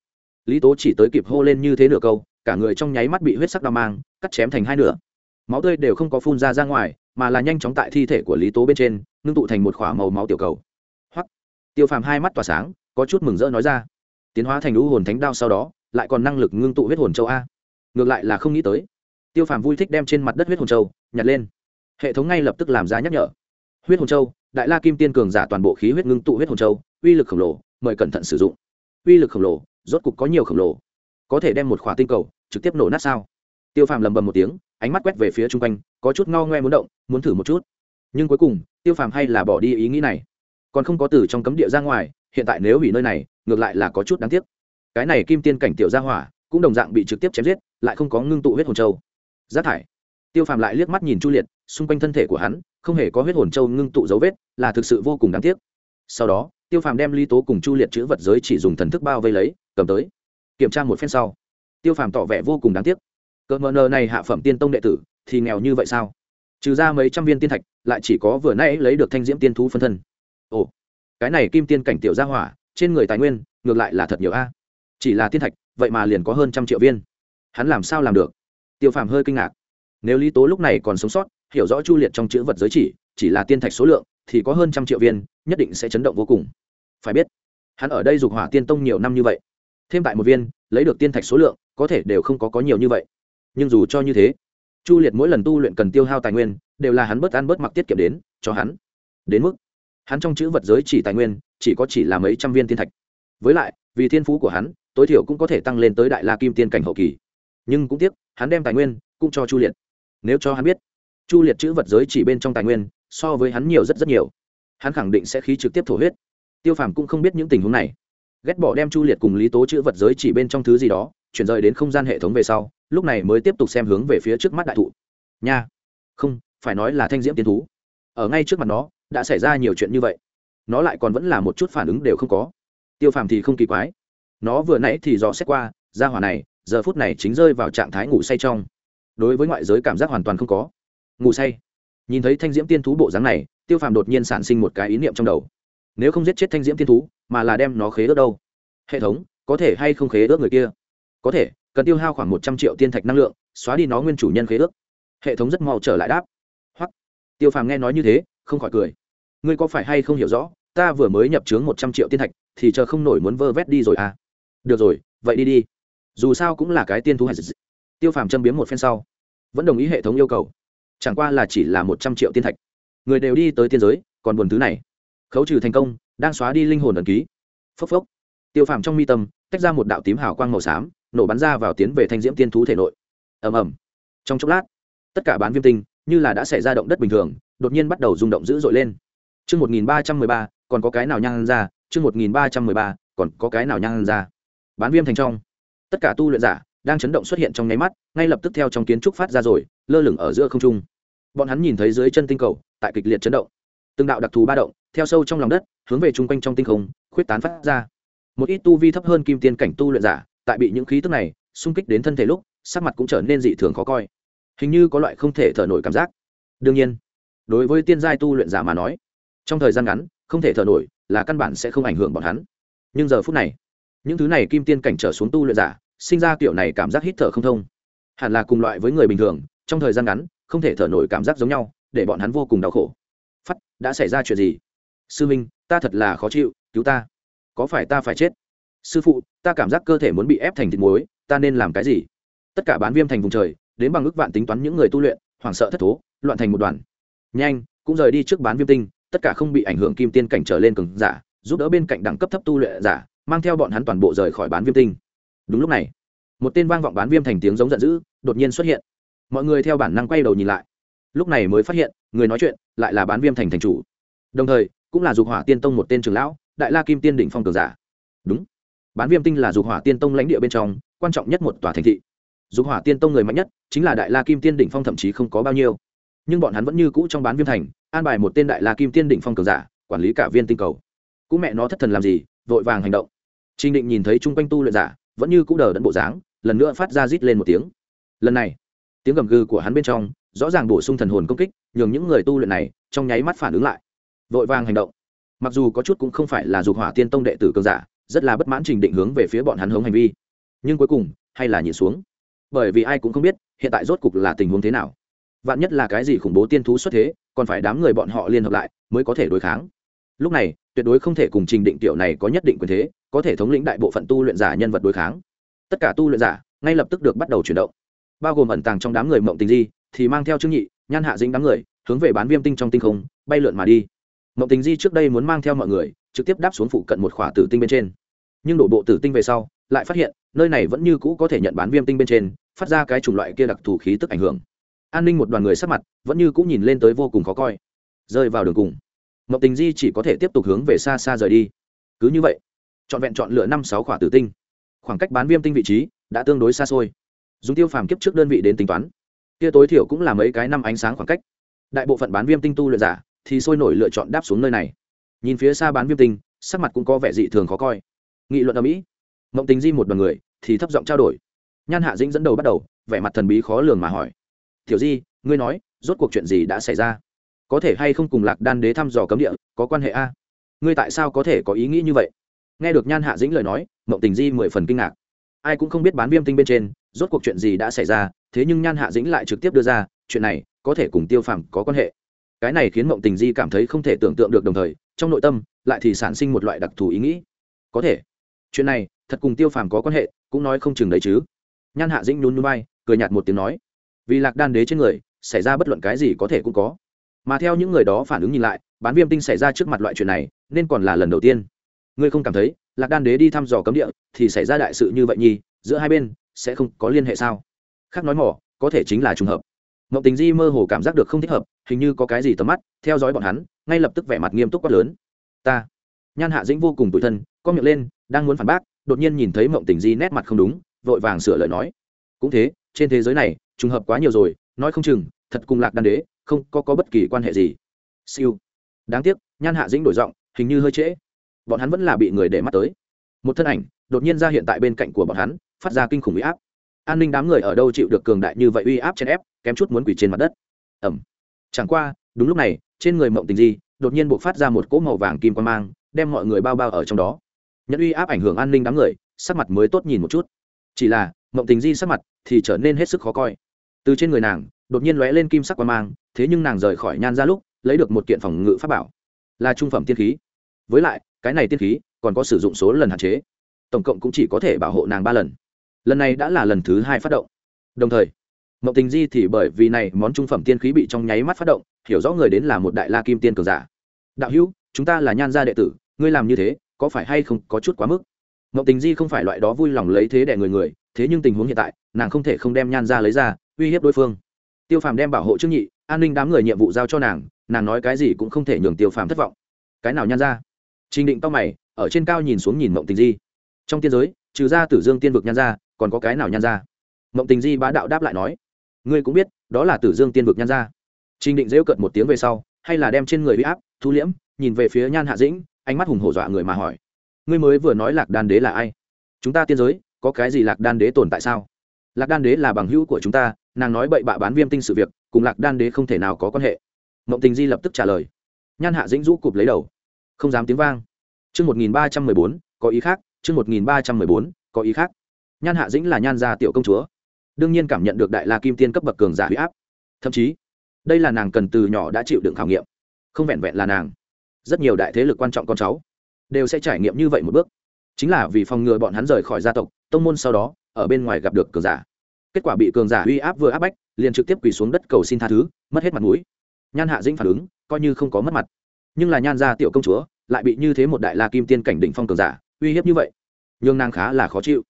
Lý tố chỉ tới kịp hô lên như thế nửa câu, cả người trong nháy mắt bị huyết sắc đao mang, cắt chém thành hai nửa. Máu tươi đều không có phun ra ra ngoài, mà là nhanh chóng tại thi thể của lý tố bên trên, ngưng tụ thành một k h ỏ a màu máu tiểu cầu. Hoặc tiêu phàm hai mắt tỏa sáng có chút mừng rỡ nói ra. Tiến hóa thành lũ hồn thánh đao sau đó, lại còn năng lực ngưng tụ huyết hồn châu a. Ngược lại là không nghĩ tới. Tiêu phàm vui thích đem trên mặt đất huyết hồn châu nhặt lên. Hệ thống ngay lập tức làm ra nhắc nhở. Huyết hồn châu, đại la kim tiên cường giả toàn bộ khí huyết ngưng tụ huyết hồn châu, uy lực khổng lồ, mời cẩn thận sử dụng. Uy lực khổng lồ, rốt cục có nhiều khổng lồ. Có thể đem một khỏa tinh cầu trực tiếp nổ nát sao? Tiêu phàm lầm bầm một tiếng, ánh mắt quét về phía chung quanh, có chút ngao ngoe muốn động, muốn thử một chút. Nhưng cuối cùng, tiêu phàm hay là bỏ đi ý nghĩ này. Còn không có từ trong cấm địa ra ngoài hiện tại nếu hủy nơi này, ngược lại là có chút đáng tiếc. Cái này kim tiên cảnh tiểu gia hỏa, cũng đồng dạng bị trực tiếp chém giết, lại không có ngưng tụ huyết hồn châu. Rác thải. Tiêu phàm lại liếc mắt nhìn chu liệt, xung quanh thân thể của hắn, không hề có huyết hồn châu ngưng tụ dấu vết, là thực sự vô cùng đáng tiếc. Sau đó, tiêu phàm đem ly tố cùng chu liệt chữ vật giới chỉ dùng thần thức bao vây lấy, cầm tới. Kiểm tra một phen sau, tiêu phàm tỏ vẻ vô cùng đáng tiếc. Cỡ mờ nờ này hạ phẩm tiên tông đệ tử, thì nghèo như vậy sao? Trừ ra mấy trăm viên tiên thạch, lại chỉ có vừa nãy lấy được thanh diễm tiên thú phân thân. Ồ cái này kim tiên cảnh tiểu gia hỏa, trên người tài nguyên, ngược lại là thật nhiều a. Chỉ là thiên thạch, vậy mà liền có hơn trăm triệu viên. Hắn làm sao làm được? Tiêu phàm hơi kinh ngạc. Nếu lý tố lúc này còn sống sót, hiểu rõ chu liệt trong chữ vật giới chỉ chỉ là tiên thạch số lượng, thì có hơn trăm triệu viên, nhất định sẽ chấn động vô cùng. Phải biết, hắn ở đây dục hỏa tiên tông nhiều năm như vậy, thêm tại một viên, lấy được tiên thạch số lượng, có thể đều không có có nhiều như vậy. Nhưng dù cho như thế, chu liệt mỗi lần tu luyện cần tiêu hao tài nguyên, đều là hắn bớt ăn bớt mặc tiết kiệm đến, cho hắn. Đến mức hắn trong chữ vật giới chỉ tài nguyên, chỉ có chỉ là mấy trăm viên thiên thạch. Với lại, vì thiên phú của hắn, tối thiểu cũng có thể tăng lên tới đại la kim tiên cảnh hậu kỳ. Nhưng cũng tiếc, hắn đem tài nguyên cũng cho chu liệt. Nếu cho hắn biết, chu liệt chữ vật giới chỉ bên trong tài nguyên so với hắn nhiều rất rất nhiều. Hắn khẳng định sẽ khí trực tiếp thổ huyết. Tiêu phàm cũng không biết những tình huống này. Ghét bỏ đem chu liệt cùng lý tố chữ vật giới chỉ bên trong thứ gì đó, chuyển rời đến không gian hệ thống về sau, lúc này mới tiếp tục xem hướng về phía trước mắt đại thụ. Nha, không, phải nói là thanh diễm tiến thú. Ở ngay trước mặt nó đã xảy ra nhiều chuyện như vậy, nó lại còn vẫn là một chút phản ứng đều không có. Tiêu phàm thì không kỳ quái. Nó vừa nãy thì dò xét qua, ra hỏa này, giờ phút này chính rơi vào trạng thái ngủ say trong. Đối với ngoại giới cảm giác hoàn toàn không có. Ngủ say. Nhìn thấy thanh diễm tiên thú bộ dáng này, tiêu phàm đột nhiên sản sinh một cái ý niệm trong đầu. Nếu không giết chết thanh diễm tiên thú, mà là đem nó khế ước đâu? Hệ thống, có thể hay không khế ước người kia? Có thể, cần tiêu hao khoảng một trăm triệu tiên thạch năng lượng, xóa đi nó nguyên chủ nhân khế ước. Hệ thống rất mau trở lại đáp. Hoặc, tiêu phàm nghe nói như thế không khỏi cười. Ngươi có phải hay không hiểu rõ, ta vừa mới nhập trướng một trăm triệu tiên thạch, thì chờ không nổi muốn vơ vét đi rồi à? Được rồi, vậy đi đi. Dù sao cũng là cái tiên thú hay tiêu phàm châm biếm một phen sau, vẫn đồng ý hệ thống yêu cầu. Chẳng qua là chỉ là một trăm triệu tiên thạch. Người đều đi tới tiên giới, còn buồn thứ này. Khấu trừ thành công, đang xóa đi linh hồn ẩn ký. Phốc phốc. Tiêu phàm trong mi tâm, tách ra một đạo tím hào quang màu xám, nổ bắn ra vào tiến về thanh diễm tiên thú thể nội. Ầm ầm. Trong chốc lát, tất cả bán viêm tinh, như là đã xảy ra động đất bình thường đột nhiên bắt đầu rung động dữ dội lên. Chương một nghìn ba trăm mười ba, còn có cái nào nhang ra? Chương một nghìn ba trăm mười ba, còn có cái nào nhang ra? Bán viêm thành trong. Tất cả tu luyện giả đang chấn động xuất hiện trong nháy mắt, ngay lập tức theo trong kiến trúc phát ra rồi, lơ lửng ở giữa không trung. Bọn hắn nhìn thấy dưới chân tinh cầu, tại kịch liệt chấn động. Từng đạo đặc thù ba động, theo sâu trong lòng đất, hướng về chung quanh trong tinh không, khuyết tán phát ra. Một ít tu vi thấp hơn kim tiên cảnh tu luyện giả, tại bị những khí tức này xung kích đến thân thể lúc, sắc mặt cũng trở nên dị thường khó coi. Hình như có loại không thể thở nổi cảm giác. Đương nhiên đối với tiên giai tu luyện giả mà nói, trong thời gian ngắn, không thể thở nổi, là căn bản sẽ không ảnh hưởng bọn hắn. Nhưng giờ phút này, những thứ này kim tiên cảnh trở xuống tu luyện giả, sinh ra kiểu này cảm giác hít thở không thông. Hẳn là cùng loại với người bình thường, trong thời gian ngắn, không thể thở nổi cảm giác giống nhau, để bọn hắn vô cùng đau khổ. Phắt đã xảy ra chuyện gì? Sư minh, ta thật là khó chịu, cứu ta. Có phải ta phải chết? Sư phụ, ta cảm giác cơ thể muốn bị ép thành thịt muối, ta nên làm cái gì? Tất cả bán viêm thành vùng trời, đến bằng ước vạn tính toán những người tu luyện, hoảng sợ thất thố, loạn thành một đoàn nhanh, cũng rời đi trước bán viêm tinh, tất cả không bị ảnh hưởng kim tiên cảnh trở lên cường giả, giúp đỡ bên cạnh đẳng cấp thấp tu luyện giả, mang theo bọn hắn toàn bộ rời khỏi bán viêm tinh. Đúng lúc này, một tên vang vọng bán viêm thành tiếng giống giận dữ đột nhiên xuất hiện. Mọi người theo bản năng quay đầu nhìn lại. Lúc này mới phát hiện, người nói chuyện lại là bán viêm thành thành chủ. Đồng thời, cũng là dục hỏa tiên tông một tên trường lão, đại la kim tiên đỉnh phong cường giả. Đúng, bán viêm tinh là dục hỏa tiên tông lãnh địa bên trong, quan trọng nhất một tòa thành thị. Dục hỏa tiên tông người mạnh nhất chính là đại la kim tiên đỉnh phong thậm chí không có bao nhiêu nhưng bọn hắn vẫn như cũ trong bán viêm thành, an bài một tên đại la kim tiên đỉnh phong cường giả, quản lý cả viên tinh cầu. Cũng mẹ nó thất thần làm gì, vội vàng hành động. Trinh định nhìn thấy chung quanh tu luyện giả, vẫn như cũ đờ đẫn bộ dáng, lần nữa phát ra rít lên một tiếng. Lần này, tiếng gầm gừ của hắn bên trong, rõ ràng bổ sung thần hồn công kích, nhường những người tu luyện này, trong nháy mắt phản ứng lại. Vội vàng hành động. Mặc dù có chút cũng không phải là dục hỏa tiên tông đệ tử cường giả, rất là bất mãn trình định hướng về phía bọn hắn hống hành vi. Nhưng cuối cùng, hay là nhìn xuống. Bởi vì ai cũng không biết, hiện tại rốt cục là tình huống thế nào vạn nhất là cái gì khủng bố tiên thú xuất thế, còn phải đám người bọn họ liên hợp lại mới có thể đối kháng. Lúc này, tuyệt đối không thể cùng trình định tiểu này có nhất định quyền thế, có thể thống lĩnh đại bộ phận tu luyện giả nhân vật đối kháng. Tất cả tu luyện giả ngay lập tức được bắt đầu chuyển động. Bao gồm ẩn tàng trong đám người mộng tình di, thì mang theo trương nhị, nhan hạ dính đám người, hướng về bán viêm tinh trong tinh không, bay lượn mà đi. Mộng tình di trước đây muốn mang theo mọi người, trực tiếp đáp xuống phụ cận một khỏa tử tinh bên trên. Nhưng đổ bộ tử tinh về sau, lại phát hiện, nơi này vẫn như cũ có thể nhận bán viêm tinh bên trên, phát ra cái chủng loại kia đặc thù khí tức ảnh hưởng an ninh một đoàn người sắc mặt vẫn như cũng nhìn lên tới vô cùng khó coi rơi vào đường cùng mộng tình di chỉ có thể tiếp tục hướng về xa xa rời đi cứ như vậy trọn vẹn chọn lựa năm sáu khỏa tử tinh khoảng cách bán viêm tinh vị trí đã tương đối xa xôi dùng tiêu phàm kiếp trước đơn vị đến tính toán kia tối thiểu cũng là mấy cái năm ánh sáng khoảng cách đại bộ phận bán viêm tinh tu luyện giả thì sôi nổi lựa chọn đáp xuống nơi này nhìn phía xa bán viêm tinh sắc mặt cũng có vẻ dị thường khó coi nghị luận ở mỹ mộng tình di một đoàn người thì thấp giọng trao đổi nhan hạ dĩnh dẫn đầu bắt đầu vẻ mặt thần bí khó lường mà hỏi tiểu di, ngươi nói, rốt cuộc chuyện gì đã xảy ra? Có thể hay không cùng lạc đan đế thăm dò cấm địa, có quan hệ a? Ngươi tại sao có thể có ý nghĩ như vậy? Nghe được nhan hạ dĩnh lời nói, mộng tình di mười phần kinh ngạc. Ai cũng không biết bán viêm tinh bên trên, rốt cuộc chuyện gì đã xảy ra, thế nhưng nhan hạ dĩnh lại trực tiếp đưa ra, chuyện này có thể cùng tiêu phàm có quan hệ. Cái này khiến mộng tình di cảm thấy không thể tưởng tượng được đồng thời, trong nội tâm lại thì sản sinh một loại đặc thù ý nghĩ. Có thể. Chuyện này thật cùng tiêu phàm có quan hệ, cũng nói không chừng đấy chứ. Nhan hạ dĩnh nhún núi bay cười nhạt một tiếng nói vì lạc đan đế trên người, xảy ra bất luận cái gì có thể cũng có. Mà theo những người đó phản ứng nhìn lại, bán viêm tinh xảy ra trước mặt loại chuyện này, nên còn là lần đầu tiên. Ngươi không cảm thấy, lạc đan đế đi thăm dò cấm địa, thì xảy ra đại sự như vậy nhi giữa hai bên, sẽ không có liên hệ sao? Khác nói mỏ, có thể chính là trùng hợp. Ngọc tình di mơ hồ cảm giác được không thích hợp, hình như có cái gì tầm mắt, theo dõi bọn hắn, ngay lập tức vẻ mặt nghiêm túc quát lớn. Ta. Nhan hạ dĩnh vô cùng tủi thân, co miệng lên, đang muốn phản bác, đột nhiên nhìn thấy mộng tình di nét mặt không đúng, vội vàng sửa lời nói. Cũng thế trên thế giới này trùng hợp quá nhiều rồi nói không chừng thật cùng lạc đan đế không có, có bất kỳ quan hệ gì. Siêu. Đáng tiếc nhan hạ dĩnh đổi giọng hình như hơi trễ. Bọn hắn vẫn là bị người để mắt tới. Một thân ảnh đột nhiên ra hiện tại bên cạnh của bọn hắn phát ra kinh khủng uy áp. An ninh đám người ở đâu chịu được cường đại như vậy uy áp trên ép kém chút muốn quỷ trên mặt đất. Ẩm chẳng qua đúng lúc này trên người mộng tình di đột nhiên buộc phát ra một cỗ màu vàng kim quan mang đem mọi người bao bao ở trong đó. Nhận uy áp ảnh hưởng an ninh đám người sắc mặt mới tốt nhìn một chút. Chỉ là mộng tình di sắc mặt thì trở nên hết sức khó coi. Từ trên người nàng, đột nhiên lóe lên kim sắc qua mang, thế nhưng nàng rời khỏi nhan ra lúc, lấy được một kiện phòng ngự pháp bảo. Là trung phẩm tiên khí. Với lại, cái này tiên khí còn có sử dụng số lần hạn chế. Tổng cộng cũng chỉ có thể bảo hộ nàng ba lần. Lần này đã là lần thứ hai phát động. Đồng thời, mộng tình di thì bởi vì này món trung phẩm tiên khí bị trong nháy mắt phát động, hiểu rõ người đến là một đại la kim tiên cường giả. Đạo hữu, chúng ta là nhan gia đệ tử, ngươi làm như thế, có phải hay không có chút quá mức? Mộng tình di không phải loại đó vui lòng lấy thế đẻ người người thế nhưng tình huống hiện tại, nàng không thể không đem nhan ra lấy ra, uy hiếp đối phương. Tiêu phàm đem bảo hộ trương nhị, an ninh đám người nhiệm vụ giao cho nàng nàng nói cái gì cũng không thể nhường tiêu phàm thất vọng. Cái nào nhan ra trình định tóc mày, ở trên cao nhìn xuống nhìn mộng tình di. Trong tiên giới, trừ ra tử dương tiên vực nhan ra còn có cái nào nhan ra mộng tình di bá đạo đáp lại nói, ngươi cũng biết, đó là tử dương tiên vực nhan ra trình định dễu cợt một tiếng về sau, hay là đem trên người huy áp, thu liễm, nhìn về phía nhan hạ dĩnh, ánh mắt hùng hổ dọa người mà hỏi, ngươi mới vừa nói lạc đan đế là ai? Chúng ta tiên giới có cái gì lạc đan đế tồn tại sao? Lạc đan đế là bằng hữu của chúng ta, nàng nói bậy bạ bán viêm tinh sự việc, cùng lạc đan đế không thể nào có quan hệ. Mộng tình di lập tức trả lời. Nhan hạ dĩnh rũ cụp lấy đầu. Không dám tiếng vang. Chương một nghìn ba trăm mười bốn, có ý khác, chương một nghìn ba trăm mười bốn, có ý khác. Nhan hạ dĩnh là nhan gia tiểu công chúa. Đương nhiên cảm nhận được đại la kim tiên cấp bậc cường giả huy áp. Thậm chí, đây là nàng cần từ nhỏ đã chịu đựng khảo nghiệm. Không vẹn vẹn là nàng. Rất nhiều đại thế lực quan trọng con cháu đều sẽ trải nghiệm như vậy một bước. Chính là vì phòng ngừa bọn hắn rời khỏi gia tộc tông môn sau đó, ở bên ngoài gặp được cường giả. Kết quả bị cường giả uy áp vừa áp bách, liền trực tiếp quỳ xuống đất cầu xin tha thứ, mất hết mặt mũi. Nhan hạ dĩnh phản ứng, coi như không có mất mặt. Nhưng là nhan gia tiểu công chúa, lại bị như thế một đại la kim tiên cảnh đỉnh phong cường giả, uy hiếp như vậy nhưng nàng khá là khó chịu.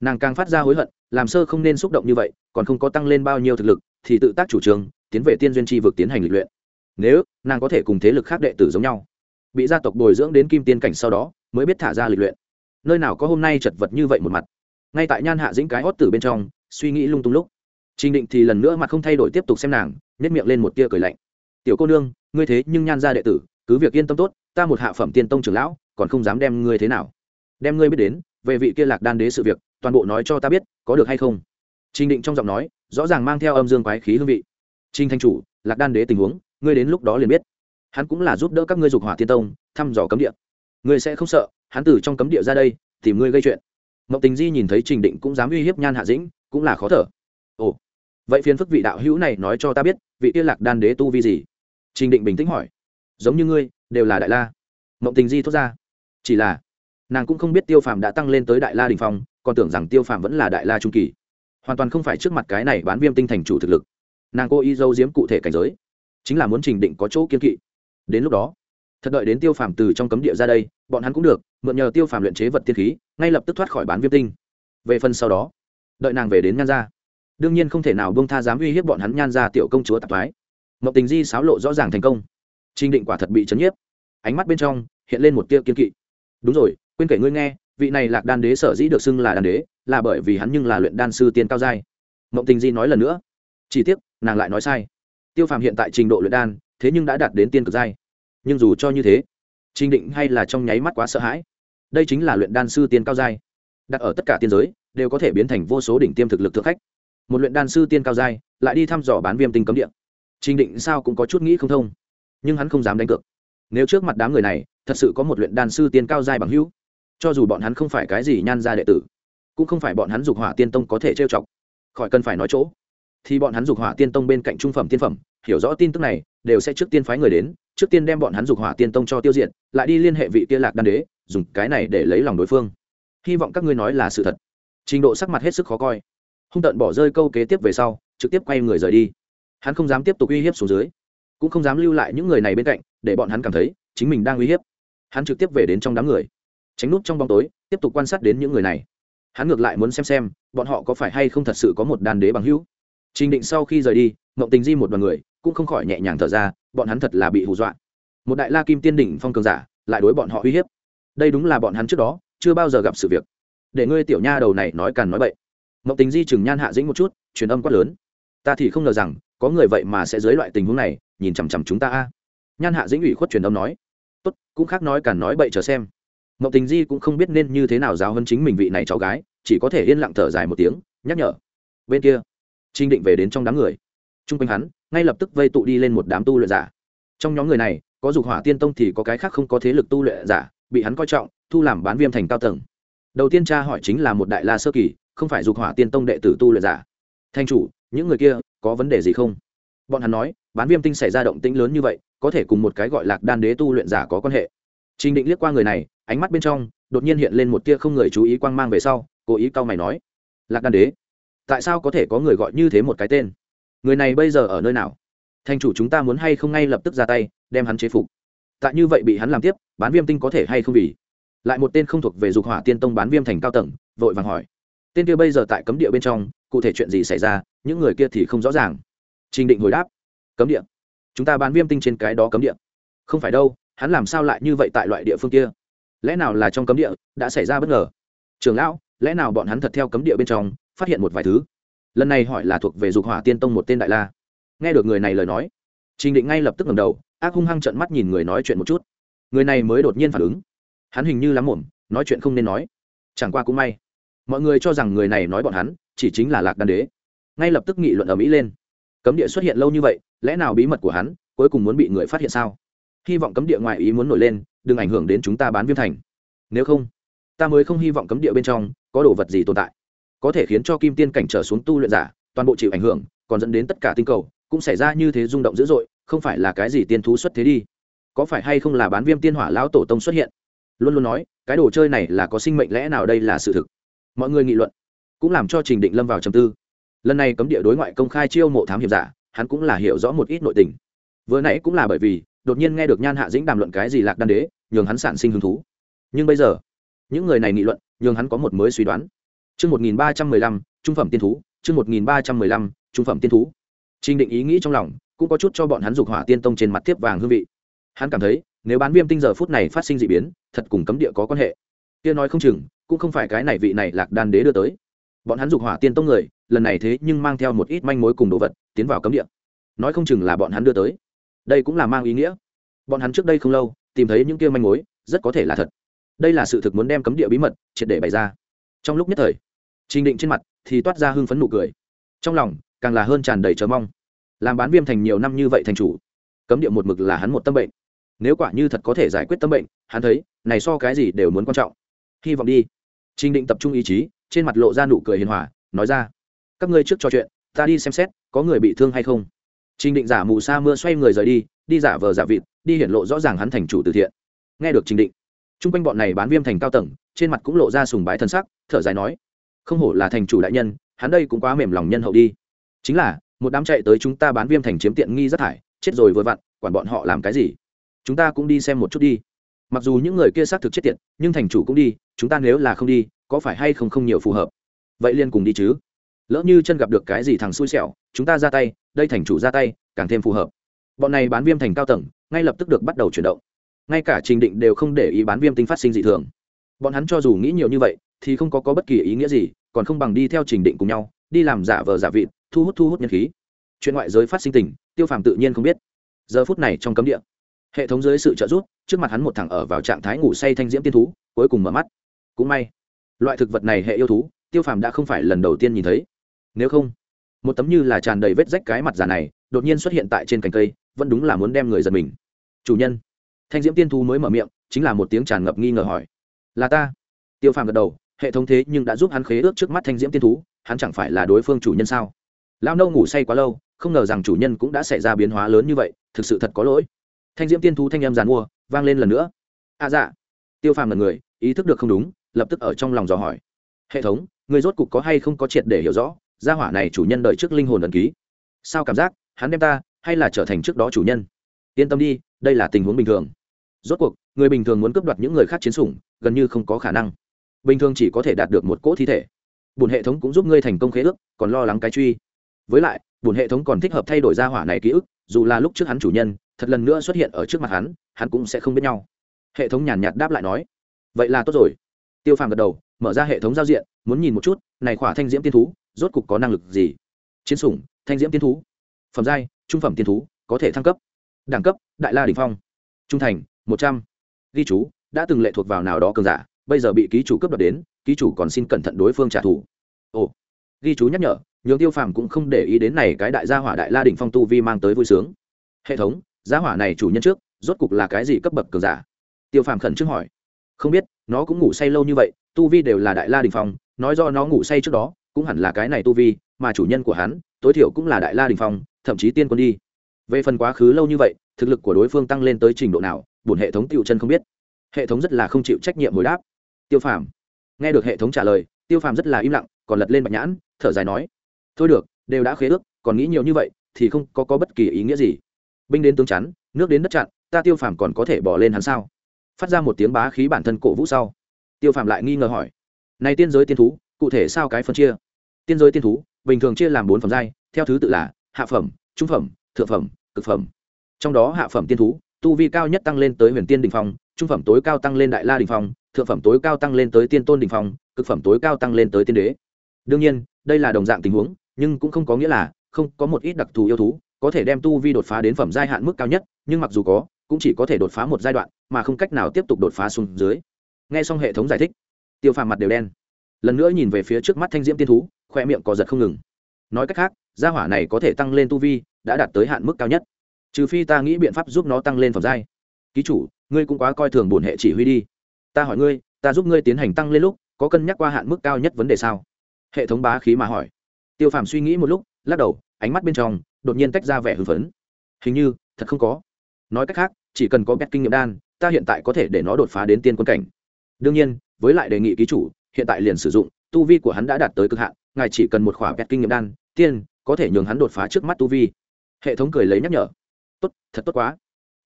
Nàng càng phát ra hối hận, làm sơ không nên xúc động như vậy, còn không có tăng lên bao nhiêu thực lực, thì tự tác chủ trương, tiến về tiên duyên tri vực tiến hành lịch luyện. Nếu, nàng có thể cùng thế lực khác đệ tử giống nhau, bị gia tộc bồi dưỡng đến kim tiên cảnh sau đó, mới biết thả ra lịch luyện. Nơi nào có hôm nay chật vật như vậy một mặt ngay tại nhan hạ dĩnh cái hót từ bên trong, suy nghĩ lung tung lúc. Trình định thì lần nữa mặt không thay đổi tiếp tục xem nàng nếp miệng lên một tia cười lạnh. Tiểu cô nương, ngươi thế nhưng nhan ra đệ tử, cứ việc yên tâm tốt, ta một hạ phẩm tiên tông trưởng lão, còn không dám đem ngươi thế nào. Đem ngươi biết đến, về vị kia lạc đan đế sự việc, toàn bộ nói cho ta biết, có được hay không? Trình định trong giọng nói, rõ ràng mang theo âm dương quái khí hương vị. Trinh thanh chủ, lạc đan đế tình huống, ngươi đến lúc đó liền biết. Hắn cũng là giúp đỡ các ngươi dục hỏa tiên tông, thăm dò cấm địa. Ngươi sẽ không sợ, hắn từ trong cấm địa ra đây, tìm ngươi gây chuyện mộng tình di nhìn thấy trình định cũng dám uy hiếp nhan hạ dĩnh, cũng là khó thở. Ồ, vậy phiền phức vị đạo hữu này nói cho ta biết, vị tiên lạc đan đế tu vi gì? Trình định bình tĩnh hỏi. Giống như ngươi, đều là đại la. Mộng tình di thốt ra. Chỉ là, nàng cũng không biết tiêu phàm đã tăng lên tới đại la đình phong, còn tưởng rằng tiêu phàm vẫn là đại la trung kỳ. Hoàn toàn không phải trước mặt cái này bán viêm tinh thành chủ thực lực. Nàng cô y dâu diếm cụ thể cảnh giới, chính là muốn trình định có chỗ kiên kỵ. Đến lúc đó thật đợi đến tiêu phàm từ trong cấm địa ra đây bọn hắn cũng được mượn nhờ tiêu phàm luyện chế vật tiên khí ngay lập tức thoát khỏi bán viêm tinh. Về phần sau đó đợi nàng về đến nhan gia. Đương nhiên không thể nào bông tha dám uy hiếp bọn hắn nhan gia tiểu công chúa tạp thái, mậu tình di xáo lộ rõ ràng thành công. Trinh định quả thật bị chấn nhiếp. Ánh mắt bên trong hiện lên một tia kiên kỵ. Đúng rồi quên kể ngươi nghe vị này lạc đan đế sở dĩ được xưng là đan đế là bởi vì hắn nhưng là luyện đan sư tiên cao giai. Mậu tình di nói lần nữa. Chỉ tiếc nàng lại nói sai. Tiêu phàm hiện tại trình độ luyện đan thế nhưng đã đạt đến tiên cực giai nhưng dù cho như thế, trình định hay là trong nháy mắt quá sợ hãi. Đây chính là luyện đan sư tiên cao giai. Đặt ở tất cả tiên giới, đều có thể biến thành vô số đỉnh tiêm thực lực thượng khách. Một luyện đan sư tiên cao giai, lại đi thăm dò bán viêm tinh cấm địa. Trình định sao cũng có chút nghĩ không thông, nhưng hắn không dám đánh cược. Nếu trước mặt đám người này, thật sự có một luyện đan sư tiên cao giai bằng hữu, cho dù bọn hắn không phải cái gì nhan ra đệ tử, cũng không phải bọn hắn dục hỏa tiên tông có thể trêu chọc. Khỏi cần phải nói chỗ, thì bọn hắn dục hỏa tiên tông bên cạnh trung phẩm tiên phẩm, hiểu rõ tin tức này, đều sẽ trước tiên phái người đến trước tiên đem bọn hắn dục hỏa tiên tông cho tiêu diệt, lại đi liên hệ vị kia lạc đan đế, dùng cái này để lấy lòng đối phương. Hy vọng các ngươi nói là sự thật. Trình độ sắc mặt hết sức khó coi. Hung tận bỏ rơi câu kế tiếp về sau, trực tiếp quay người rời đi. Hắn không dám tiếp tục uy hiếp xuống dưới, cũng không dám lưu lại những người này bên cạnh, để bọn hắn cảm thấy chính mình đang uy hiếp. Hắn trực tiếp về đến trong đám người, tránh nút trong bóng tối, tiếp tục quan sát đến những người này. Hắn ngược lại muốn xem xem, bọn họ có phải hay không thật sự có một đàn đế bằng hữu. Trình định sau khi rời đi mộng tình di một đoàn người cũng không khỏi nhẹ nhàng thở ra, bọn hắn thật là bị hù dọa. Một đại la kim tiên đỉnh phong cường giả, lại đối bọn họ uy hiếp. Đây đúng là bọn hắn trước đó, chưa bao giờ gặp sự việc. Để ngươi tiểu nha đầu này nói càn nói bậy. Mộng tình di chừng nhan hạ dĩnh một chút, truyền âm quát lớn. Ta thì không ngờ rằng, có người vậy mà sẽ dưới loại tình huống này, nhìn chằm chằm chúng ta a. Nhan hạ dĩnh ủy khuất truyền âm nói. Tốt, cũng khác nói càn nói bậy chờ xem. Mộng tình di cũng không biết nên như thế nào giáo hơn chính mình vị này cháu gái, chỉ có thể yên lặng thở dài một tiếng, nhắc nhở. Bên kia trinh định về đến trong đám người. T r u n g quanh hắn ngay lập tức vây tụ đi lên một đám tu luyện giả. Trong nhóm người này, có dục hỏa tiên tông thì có cái khác không có thế lực tu luyện giả, bị hắn coi trọng, thu làm bán viêm thành cao tầng. Đầu tiên cha hỏi chính là một đại la sơ kỳ, không phải dục hỏa tiên tông đệ tử tu luyện giả. Thanh chủ, những người kia, có vấn đề gì không? Bọn hắn nói, bán viêm tinh xảy ra động tĩnh lớn như vậy, có thể cùng một cái gọi lạc đan đế tu luyện giả có quan hệ. Trình định liếc qua người này, ánh mắt bên trong, đột nhiên hiện lên một tia không người chú ý quang mang về sau, cố ý cau mày nói, lạc đan đế, tại sao có thể có người gọi như thế một cái tên? Người này bây giờ ở nơi nào? Thành chủ chúng ta muốn hay không ngay lập tức ra tay, đem hắn chế phục. Tại như vậy bị hắn làm tiếp, bán viêm tinh có thể hay không vì? Lại một tên không thuộc về dục hỏa tiên tông bán viêm thành cao tầng, vội vàng hỏi. Tên kia bây giờ tại cấm địa bên trong, cụ thể chuyện gì xảy ra, những người kia thì không rõ ràng. Trình định hồi đáp. Cấm địa? Chúng ta bán viêm tinh trên cái đó cấm địa. Không phải đâu, hắn làm sao lại như vậy tại loại địa phương kia? Lẽ nào là trong cấm địa, đã xảy ra bất ngờ? Trường lão, lẽ nào bọn hắn thật theo cấm địa bên trong, phát hiện một vài thứ? Lần này hỏi là thuộc về dục hỏa tiên tông một tên đại la. Nghe được người này lời nói, trình định ngay lập tức ngầm đầu, ác hung hăng trận mắt nhìn người nói chuyện một chút. Người này mới đột nhiên phản ứng. Hắn hình như lắm mồm, nói chuyện không nên nói. Chẳng qua cũng may. Mọi người cho rằng người này nói bọn hắn, chỉ chính là lạc đan đế. Ngay lập tức nghị luận ở mỹ lên. Cấm địa xuất hiện lâu như vậy, lẽ nào bí mật của hắn cuối cùng muốn bị người phát hiện sao? Hy vọng cấm địa ngoài ý muốn nổi lên, đừng ảnh hưởng đến chúng ta bán viêm thành. Nếu không, ta mới không hy vọng cấm địa bên trong có đồ vật gì tồn tại có thể khiến cho kim tiên cảnh trở xuống tu luyện giả, toàn bộ chịu ảnh hưởng, còn dẫn đến tất cả tinh cầu cũng xảy ra như thế rung động dữ dội, không phải là cái gì tiên thú xuất thế đi. Có phải hay không là bán viêm tiên hỏa lão tổ tông xuất hiện? Luôn luôn nói, cái đồ chơi này là có sinh mệnh lẽ nào đây là sự thực? Mọi người nghị luận, cũng làm cho trình định lâm vào trầm tư. Lần này cấm địa đối ngoại công khai chiêu mộ thám hiểm giả, hắn cũng là hiểu rõ một ít nội tình. Vừa nãy cũng là bởi vì, đột nhiên nghe được nhan hạ dĩnh đàm luận cái gì lạc đan đế, nhường hắn sản sinh hứng thú. Nhưng bây giờ, những người này nghị luận, nhường hắn có một mới suy đoán chương một nghìn ba trăm mười lăm, trung phẩm tiên thú, chương một nghìn ba trăm mười lăm, trung phẩm tiên thú. Trình định ý nghĩ trong lòng, cũng có chút cho bọn hắn dục hỏa tiên tông trên mặt tiếp vàng hương vị. Hắn cảm thấy, nếu bán viêm tinh giờ phút này phát sinh dị biến, thật cùng cấm địa có quan hệ. Kia nói không chừng, cũng không phải cái này vị này lạc đan đế đưa tới. Bọn hắn dục hỏa tiên tông người, lần này thế nhưng mang theo một ít manh mối cùng đồ vật, tiến vào cấm địa. Nói không chừng là bọn hắn đưa tới. Đây cũng là mang ý nghĩa. Bọn hắn trước đây không lâu, tìm thấy những kia manh mối, rất có thể là thật. Đây là sự thực muốn đem cấm địa bí mật, triệt để bày ra. Trong lúc nhất thời trình định trên mặt thì toát ra hưng phấn nụ cười. Trong lòng, càng là hơn tràn đầy chờ mong. Làm bán viêm thành nhiều năm như vậy thành chủ, cấm địa một mực là hắn một tâm bệnh. Nếu quả như thật có thể giải quyết tâm bệnh, hắn thấy, này so cái gì đều muốn quan trọng. Hy vọng đi. Trình định tập trung ý chí, trên mặt lộ ra nụ cười hiền hòa, nói ra, các ngươi trước trò chuyện, ta đi xem xét, có người bị thương hay không? Trình định giả mù sa mưa xoay người rời đi đi giả vờ giả vịt, đi hiển lộ rõ ràng hắn thành chủ từ thiện. Nghe được trình định trung quanh bọn này bán viêm thành cao tầng, trên mặt cũng lộ ra sùng bái thần sắc, thở dài nói không hổ là thành chủ đại nhân, hắn đây cũng quá mềm lòng nhân hậu đi. Chính là, một đám chạy tới chúng ta bán viêm thành chiếm tiện nghi rất thải, chết rồi vừa vặn, quản bọn họ làm cái gì? Chúng ta cũng đi xem một chút đi. Mặc dù những người kia xác thực chết tiệt, nhưng thành chủ cũng đi, chúng ta nếu là không đi, có phải hay không không nhiều phù hợp? Vậy liên cùng đi chứ. Lỡ như chân gặp được cái gì thằng xui xẻo, chúng ta ra tay, đây thành chủ ra tay, càng thêm phù hợp. Bọn này bán viêm thành cao tầng, ngay lập tức được bắt đầu chuyển động. Ngay cả trình định đều không để ý bán viêm tinh phát sinh dị thường. Bọn hắn cho dù nghĩ nhiều như vậy thì không có, có bất kỳ ý nghĩa gì còn không bằng đi theo trình định cùng nhau đi làm giả vờ giả vịt thu hút thu hút nhân khí. Chuyện ngoại giới phát sinh tình tiêu phàm tự nhiên không biết. Giờ phút này trong cấm địa hệ thống dưới sự trợ giúp trước mặt hắn một thằng ở vào trạng thái ngủ say thanh diễm tiên thú cuối cùng mở mắt. Cũng may loại thực vật này hệ yêu thú tiêu phàm đã không phải lần đầu tiên nhìn thấy. Nếu không một tấm như là tràn đầy vết rách cái mặt già này đột nhiên xuất hiện tại trên cành cây vẫn đúng là muốn đem người giật mình. Chủ nhân thanh diễm tiên thú mới mở miệng chính là một tiếng tràn ngập nghi ngờ hỏi. Là ta. Tiêu phàm gật đầu hệ thống thế nhưng đã giúp hắn khế ước trước mắt thanh diễm tiên thú, hắn chẳng phải là đối phương chủ nhân sao? Lao nâu ngủ say quá lâu, không ngờ rằng chủ nhân cũng đã xảy ra biến hóa lớn như vậy, thực sự thật có lỗi. Thanh diễm tiên thú thanh em giàn mua, vang lên lần nữa. À dạ. Tiêu phàm là người, ý thức được không đúng, lập tức ở trong lòng dò hỏi. Hệ thống, người rốt cục có hay không có triệt để hiểu rõ, gia hỏa này chủ nhân đợi trước linh hồn ẩn ký. Sao cảm giác, hắn đem ta, hay là trở thành trước đó chủ nhân? Yên tâm đi, đây là tình huống bình thường. Rốt cuộc, người bình thường muốn cướp đoạt những người khác chiến sủng, gần như không có khả năng bình thường chỉ có thể đạt được một cỗ thi thể. Bùn hệ thống cũng giúp ngươi thành công khế ước, còn lo lắng cái truy. Với lại, bùn hệ thống còn thích hợp thay đổi gia hỏa này ký ức, dù là lúc trước hắn chủ nhân, thật lần nữa xuất hiện ở trước mặt hắn hắn cũng sẽ không biết nhau. Hệ thống nhàn nhạt đáp lại nói, vậy là tốt rồi. Tiêu phàm gật đầu, mở ra hệ thống giao diện, muốn nhìn một chút, này khỏa thanh diễm tiên thú, rốt cục có năng lực gì? Chiến sủng, thanh diễm tiên thú. Phẩm giai, trung phẩm tiên thú, có thể thăng cấp. Đẳng cấp, đại la đình phong. Trung thành, một trăm. Ghi chú, đã từng lệ thuộc vào nào đó cường giả bây giờ bị ký chủ cướp đoạt đến, ký chủ còn xin cẩn thận đối phương trả thù. Ồ, ghi chú nhắc nhở, nhường tiêu phàm cũng không để ý đến này cái đại gia hỏa đại la đỉnh phong tu vi mang tới vui sướng. Hệ thống, gia hỏa này chủ nhân trước, rốt cục là cái gì cấp bậc cường giả? Tiêu phàm khẩn trương hỏi. Không biết, nó cũng ngủ say lâu như vậy, tu vi đều là đại la đình phong, nói do nó ngủ say trước đó, cũng hẳn là cái này tu vi, mà chủ nhân của hắn, tối thiểu cũng là đại la đình phong, thậm chí tiên quân đi. Về phần quá khứ lâu như vậy, thực lực của đối phương tăng lên tới trình độ nào bổn hệ thống tiêu chân không biết. Hệ thống rất là không chịu trách nhiệm hồi đáp tiêu phàm. Nghe được hệ thống trả lời tiêu phàm rất là im lặng còn lật lên bạch nhãn thở dài nói thôi được đều đã khế ước còn nghĩ nhiều như vậy thì không có, có bất kỳ ý nghĩa gì. Binh đến tướng chắn nước đến đất chặn ta tiêu phàm còn có thể bỏ lên hắn sao? Phát ra một tiếng bá khí bản thân cổ vũ sau tiêu phàm lại nghi ngờ hỏi này tiên giới tiên thú cụ thể sao cái phân chia? Tiên giới tiên thú bình thường chia làm bốn phẩm giai theo thứ tự là hạ phẩm trung phẩm thượng phẩm cực phẩm. Trong đó hạ phẩm tiên thú tu vi cao nhất tăng lên tới huyền tiên đình phong trung phẩm tối cao tăng lên đại la đình phong, thượng phẩm tối cao tăng lên tới tiên tôn đình phong, cực phẩm tối cao tăng lên tới tiên đế. Đương nhiên, đây là đồng dạng tình huống, nhưng cũng không có nghĩa là không có một ít đặc thù yêu thú, có thể đem tu vi đột phá đến phẩm giai hạn mức cao nhất, nhưng mặc dù có, cũng chỉ có thể đột phá một giai đoạn, mà không cách nào tiếp tục đột phá xuống dưới. Nghe xong hệ thống giải thích, tiêu phàm mặt đều đen. Lần nữa nhìn về phía trước mắt thanh diễm tiên thú, khoe miệng cò giật không ngừng. Nói cách khác, gia hỏa này có thể tăng lên tu vi, đã đạt tới hạn mức cao nhất. Trừ phi ta nghĩ biện pháp giúp nó tăng lên phẩm giai. Ký chủ ngươi cũng quá coi thường bổn hệ chỉ huy đi. Ta hỏi ngươi, ta giúp ngươi tiến hành tăng lên lúc, có cân nhắc qua hạn mức cao nhất vấn đề sao? Hệ thống bá khí mà hỏi. Tiêu phàm suy nghĩ một lúc, lắc đầu, ánh mắt bên trong, đột nhiên tách ra vẻ hưng phấn. Hình như, thật không có. Nói cách khác, chỉ cần có bét kinh nghiệm đan, ta hiện tại có thể để nó đột phá đến tiên quân cảnh. Đương nhiên, với lại đề nghị ký chủ, hiện tại liền sử dụng, tu vi của hắn đã đạt tới cực hạn, ngài chỉ cần một khỏa bét kinh nghiệm đan, tiên, có thể nhường hắn đột phá trước mắt tu vi. Hệ thống cười lấy nhắc nhở. Tốt, thật tốt quá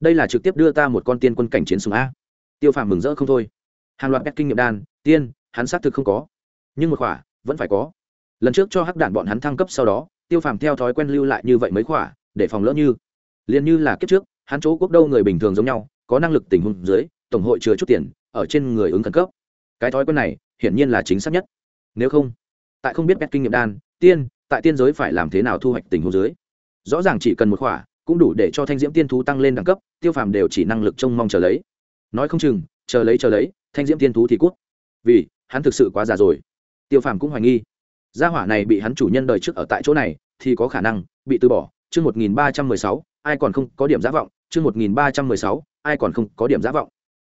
đây là trực tiếp đưa ta một con tiên quân cảnh chiến sùng a. Tiêu phàm mừng rỡ không thôi. Hàng loạt bét kinh nghiệm đan, tiên, hắn xác thực không có. Nhưng một khỏa, vẫn phải có. Lần trước cho hắc đạn bọn hắn thăng cấp sau đó, tiêu phàm theo thói quen lưu lại như vậy mấy khỏa, để phòng lỡ như. Liền như là kiếp trước, hắn chỗ quốc đâu người bình thường giống nhau, có năng lực tình huống dưới, tổng hội chừa chút tiền, ở trên người ứng khẩn cấp. Cái thói quen này, hiển nhiên là chính xác nhất. Nếu không, tại không biết bét kinh nghiệm đan, tiên, tại tiên giới phải làm thế nào thu hoạch tình huống dưới? Rõ ràng chỉ cần một khỏa cũng đủ để cho thanh diễm tiên thú tăng lên đẳng cấp, tiêu phàm đều chỉ năng lực trông mong chờ lấy. Nói không chừng, chờ lấy chờ lấy, thanh diễm tiên thú thì cút. Vì, hắn thực sự quá già rồi. Tiêu phàm cũng hoài nghi. Gia hỏa này bị hắn chủ nhân đời trước ở tại chỗ này, thì có khả năng bị từ bỏ. Chương một nghìn ba trăm mười sáu, ai còn không có điểm giá vọng. Chương một nghìn ba trăm mười sáu, ai còn không có điểm giá vọng.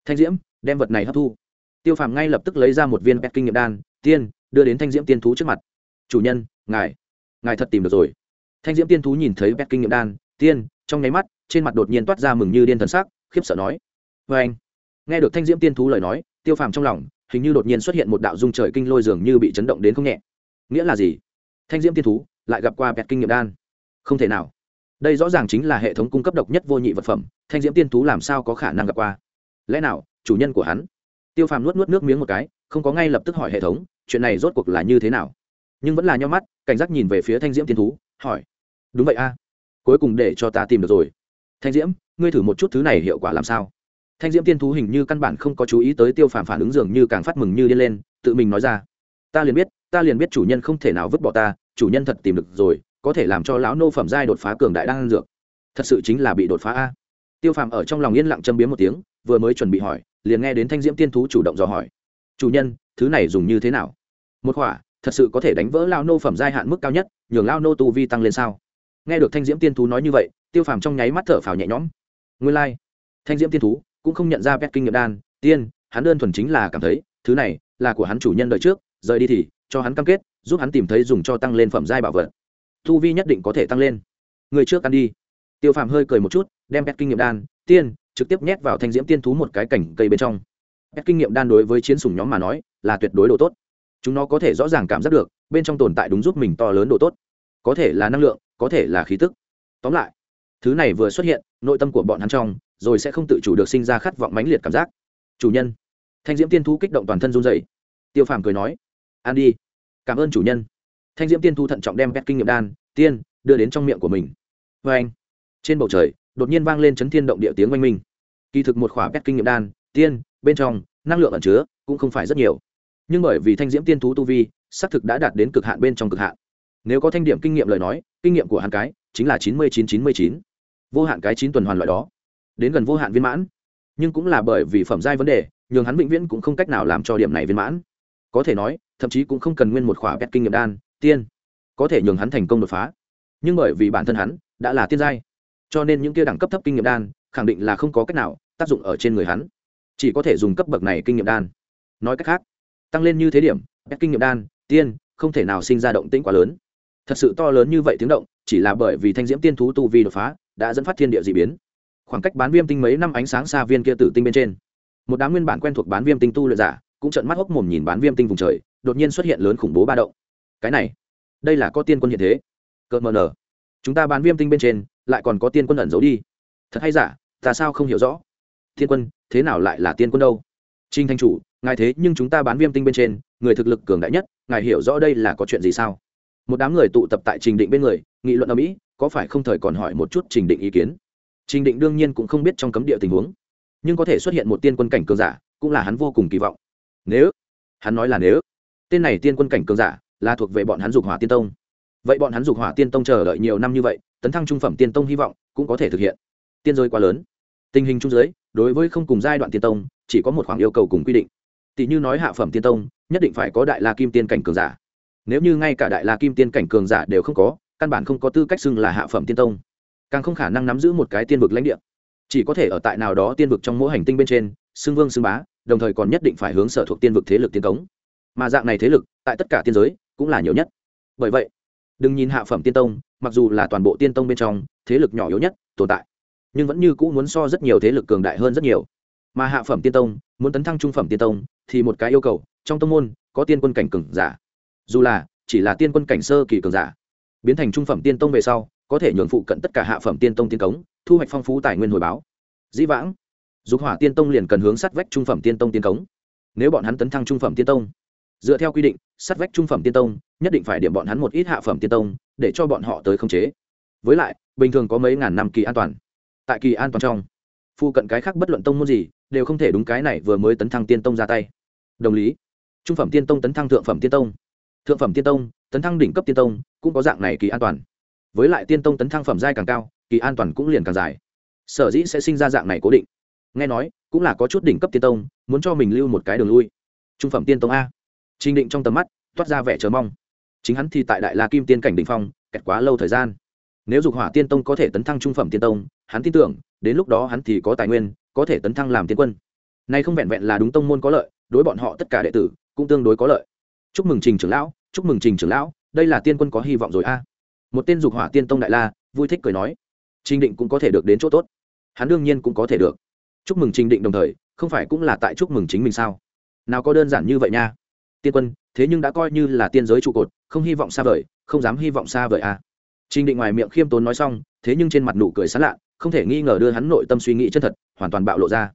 Thanh diễm, đem vật này hấp thu. Tiêu phàm ngay lập tức lấy ra một viên pet kinh nghiệm đan, tiên, đưa đến thanh diễm tiên thú trước mặt. Chủ nhân, ngài ngài thật tìm được rồi. Thanh diễm tiên thú nhìn thấy pet kinh nghiệm đan tiên, trong nháy mắt, trên mặt đột nhiên toát ra mừng như điên thần sắc, khiếp sợ nói. Vê anh, nghe được thanh diễm tiên thú lời nói, tiêu phàm trong lòng, hình như đột nhiên xuất hiện một đạo dung trời kinh lôi dường như bị chấn động đến không nhẹ. Nghĩa là gì? Thanh diễm tiên thú, lại gặp qua bẹt kinh nghiệm đan. Không thể nào. Đây rõ ràng chính là hệ thống cung cấp độc nhất vô nhị vật phẩm, thanh diễm tiên thú làm sao có khả năng gặp qua? Lẽ nào, chủ nhân của hắn? Tiêu phàm nuốt nuốt nước miếng một cái, không có ngay lập tức hỏi hệ thống, chuyện này rốt cuộc là như thế nào? Nhưng vẫn là nhau mắt, cảnh giác nhìn về phía thanh diễm tiên thú, hỏi. Đúng vậy a cuối cùng để cho ta tìm được rồi. Thanh diễm, ngươi thử một chút thứ này hiệu quả làm sao? Thanh diễm tiên thú hình như căn bản không có chú ý tới tiêu phàm phản ứng dường như càng phát mừng như điên lên, tự mình nói ra. Ta liền biết, ta liền biết chủ nhân không thể nào vứt bỏ ta, chủ nhân thật tìm được rồi, có thể làm cho lão nô phẩm giai đột phá cường đại đang dược. Thật sự chính là bị đột phá a. Tiêu phàm ở trong lòng yên lặng châm biếm một tiếng, vừa mới chuẩn bị hỏi, liền nghe đến thanh diễm tiên thú chủ động dò hỏi. Chủ nhân, thứ này dùng như thế nào? Một khỏa, thật sự có thể đánh vỡ lao nô phẩm giai hạn mức cao nhất, nhường lao nô tu vi tăng lên sao? Nghe được thanh diễm tiên thú nói như vậy, tiêu phàm trong nháy mắt thở phào nhẹ nhõm. Nguyên lai、like. thanh diễm tiên thú cũng không nhận ra pet kinh nghiệm đan. Tiên, hắn đơn thuần chính là cảm thấy, thứ này là của hắn chủ nhân đợi trước, rời đi thì cho hắn cam kết, giúp hắn tìm thấy dùng cho tăng lên phẩm giai bảo vật. Thu vi nhất định có thể tăng lên. Người trước ăn đi. Tiêu phàm hơi cười một chút, đem pet kinh nghiệm đan, tiên, trực tiếp nhét vào thanh diễm tiên thú một cái cảnh cây bên trong. Pet kinh nghiệm đan đối với chiến sủng nhóm mà nói, là tuyệt đối độ tốt. Chúng nó có thể rõ ràng cảm giác được, bên trong tồn tại đúng giúp mình to lớn độ tốt. Có thể là năng lượng có thể là khí tức. Tóm lại, thứ này vừa xuất hiện, nội tâm của bọn hắn trong, rồi sẽ không tự chủ được sinh ra khát vọng mãnh liệt cảm giác. Chủ nhân. Thanh diễm tiên thú kích động toàn thân run dày tiêu phàm cười nói ăn đi. Cảm ơn chủ nhân. Thanh diễm tiên thú thận trọng đem pet kinh nghiệm đan, tiên, đưa đến trong miệng của mình. Vê anh. Trên bầu trời, đột nhiên vang lên chấn thiên động địa tiếng oanh minh. Kỳ thực một khỏa pet kinh nghiệm đan, tiên, bên trong, năng lượng ẩn chứa cũng không phải rất nhiều. Nhưng bởi vì thanh diễm tiên thú tu vi, xác thực đã đạt đến cực hạn bên trong cực hạn nếu có thanh điểm kinh nghiệm lời nói, kinh nghiệm của hắn cái chính là chín mươi chín chín mươi chín. Vô hạn cái chín tuần hoàn loại đó. Đến gần vô hạn viên mãn. Nhưng cũng là bởi vì phẩm giai vấn đề, nhường hắn vĩnh viễn cũng không cách nào làm cho điểm này viên mãn. Có thể nói, thậm chí cũng không cần nguyên một khỏa pet kinh nghiệm đan, tiên. Có thể nhường hắn thành công đột phá. Nhưng bởi vì bản thân hắn đã là tiên giai, cho nên những kia đẳng cấp thấp kinh nghiệm đan khẳng định là không có cách nào tác dụng ở trên người hắn. Chỉ có thể dùng cấp bậc này kinh nghiệm đan. Nói cách khác, tăng lên như thế điểm pet kinh nghiệm đan, tiên không thể nào sinh ra động tĩnh quá lớn thật sự to lớn như vậy tiếng động, chỉ là bởi vì thanh diễm tiên thú tu vi đột phá, đã dẫn phát thiên địa d ị biến. Khoảng cách bán viêm tinh mấy năm ánh sáng xa viên kia tử tinh bên trên, một đám nguyên bản quen thuộc bán viêm tinh tu luyện giả, cũng trận mắt hốc mồm nhìn bán viêm tinh vùng trời, đột nhiên xuất hiện lớn khủng bố ba động. Cái này, đây là có tiên quân hiện thế. Cợt mờ nở chúng ta bán viêm tinh bên trên, lại còn có tiên quân ẩn giấu đi. Thật hay giả, ta sao không hiểu rõ? Tiên quân, thế nào lại là tiên quân đâu? Trinh thanh chủ, ngài thế nhưng chúng ta bán viêm tinh bên trên, người thực lực cường đại nhất, ngài hiểu rõ đây là có chuyện gì sao? Một đám người tụ tập tại trình định bên người, nghị luận ở mỹ có phải không thời còn hỏi một chút trình định ý kiến? Trình định đương nhiên cũng không biết trong cấm địa tình huống, nhưng có thể xuất hiện một tiên quân cảnh cường giả, cũng là hắn vô cùng kỳ vọng. Nếu, hắn nói là nếu, tên này tiên quân cảnh cường giả là thuộc về bọn hắn dục hỏa tiên tông. Vậy bọn hắn dục hỏa tiên tông chờ đợi nhiều năm như vậy, tấn thăng trung phẩm tiên tông hy vọng cũng có thể thực hiện. Tiên giới quá lớn, tình hình trung giới, đối với không cùng giai đoạn tiên tông, chỉ có một khoảng yêu cầu cùng quy định. Tỷ như nói hạ phẩm tiên tông, nhất định phải có đại la kim tiên cảnh cường giả nếu như ngay cả đại la kim tiên cảnh cường giả đều không có, căn bản không có tư cách xưng là hạ phẩm tiên tông. Càng không khả năng nắm giữ một cái tiên vực lãnh địa. Chỉ có thể ở tại nào đó tiên vực trong mỗi hành tinh bên trên, xưng vương xưng bá, đồng thời còn nhất định phải hướng sở thuộc tiên vực thế lực tiên cống. Mà dạng này thế lực, tại tất cả tiên giới, cũng là nhiều nhất. Bởi vậy, đừng nhìn hạ phẩm tiên tông, mặc dù là toàn bộ tiên tông bên trong, thế lực nhỏ yếu nhất, tồn tại, nhưng vẫn như cũ muốn so rất nhiều thế lực cường đại hơn rất nhiều. Mà hạ phẩm tiên tông, muốn tấn thăng trung phẩm tiên tông, thì một cái yêu cầu, trong tông môn, có tiên quân cảnh cường giả dù là chỉ là tiên quân cảnh sơ kỳ cường giả, biến thành trung phẩm tiên tông về sau, có thể nhường phụ cận tất cả hạ phẩm tiên tông tiên cống, thu hoạch phong phú tài nguyên hồi báo. Dĩ vãng, dục hỏa tiên tông liền cần hướng sát vách trung phẩm tiên tông tiên cống. Nếu bọn hắn tấn thăng trung phẩm tiên tông, dựa theo quy định, sát vách trung phẩm tiên tông nhất định phải điểm bọn hắn một ít hạ phẩm tiên tông để cho bọn họ tới khống chế. Với lại, bình thường có mấy ngàn năm kỳ an toàn. Tại kỳ an toàn trong, phụ cận cái khác bất luận tông môn gì đều không thể đúng cái này vừa mới tấn thăng tiên tông ra tay. Đồng lý, trung phẩm tiên tông tấn thăng thượng phẩm tiên tông thượng phẩm tiên tông, tấn thăng đỉnh cấp tiên tông cũng có dạng này kỳ an toàn. Với lại tiên tông tấn thăng phẩm giai càng cao, kỳ an toàn cũng liền càng dài. Sở dĩ sẽ sinh ra dạng này cố định. Nghe nói, cũng là có chút đỉnh cấp tiên tông, muốn cho mình lưu một cái đường lui. Trung phẩm tiên tông a. Trình định trong tầm mắt, toát ra vẻ chờ mong. Chính hắn thì tại đại la kim tiên cảnh đ ỉ n h phong, kẹt quá lâu thời gian. Nếu dục hỏa tiên tông có thể tấn thăng trung phẩm tiên tông, hắn tin tưởng, đến lúc đó hắn thì có tài nguyên, có thể tấn thăng làm tiên quân. Nay không vẹn vẹn là đúng tông môn có lợi, đối bọn họ tất cả đệ tử cũng tương đối có lợi. Chúc mừng trình trưởng lão chúc mừng trình trưởng lão, đây là tiên quân có hy vọng rồi a. Một tên dục hỏa tiên tông đại la, vui thích cười nói. Trình định cũng có thể được đến chỗ tốt. Hắn đương nhiên cũng có thể được. Chúc mừng trình định đồng thời, không phải cũng là tại chúc mừng chính mình sao? Nào có đơn giản như vậy nha. Tiên quân, thế nhưng đã coi như là tiên giới trụ cột, không hy vọng xa vời, không dám hy vọng xa vời à. trình định ngoài miệng khiêm tốn nói xong, thế nhưng trên mặt nụ cười sán lạ, không thể nghi ngờ đưa hắn nội tâm suy nghĩ chân thật, hoàn toàn bạo lộ ra.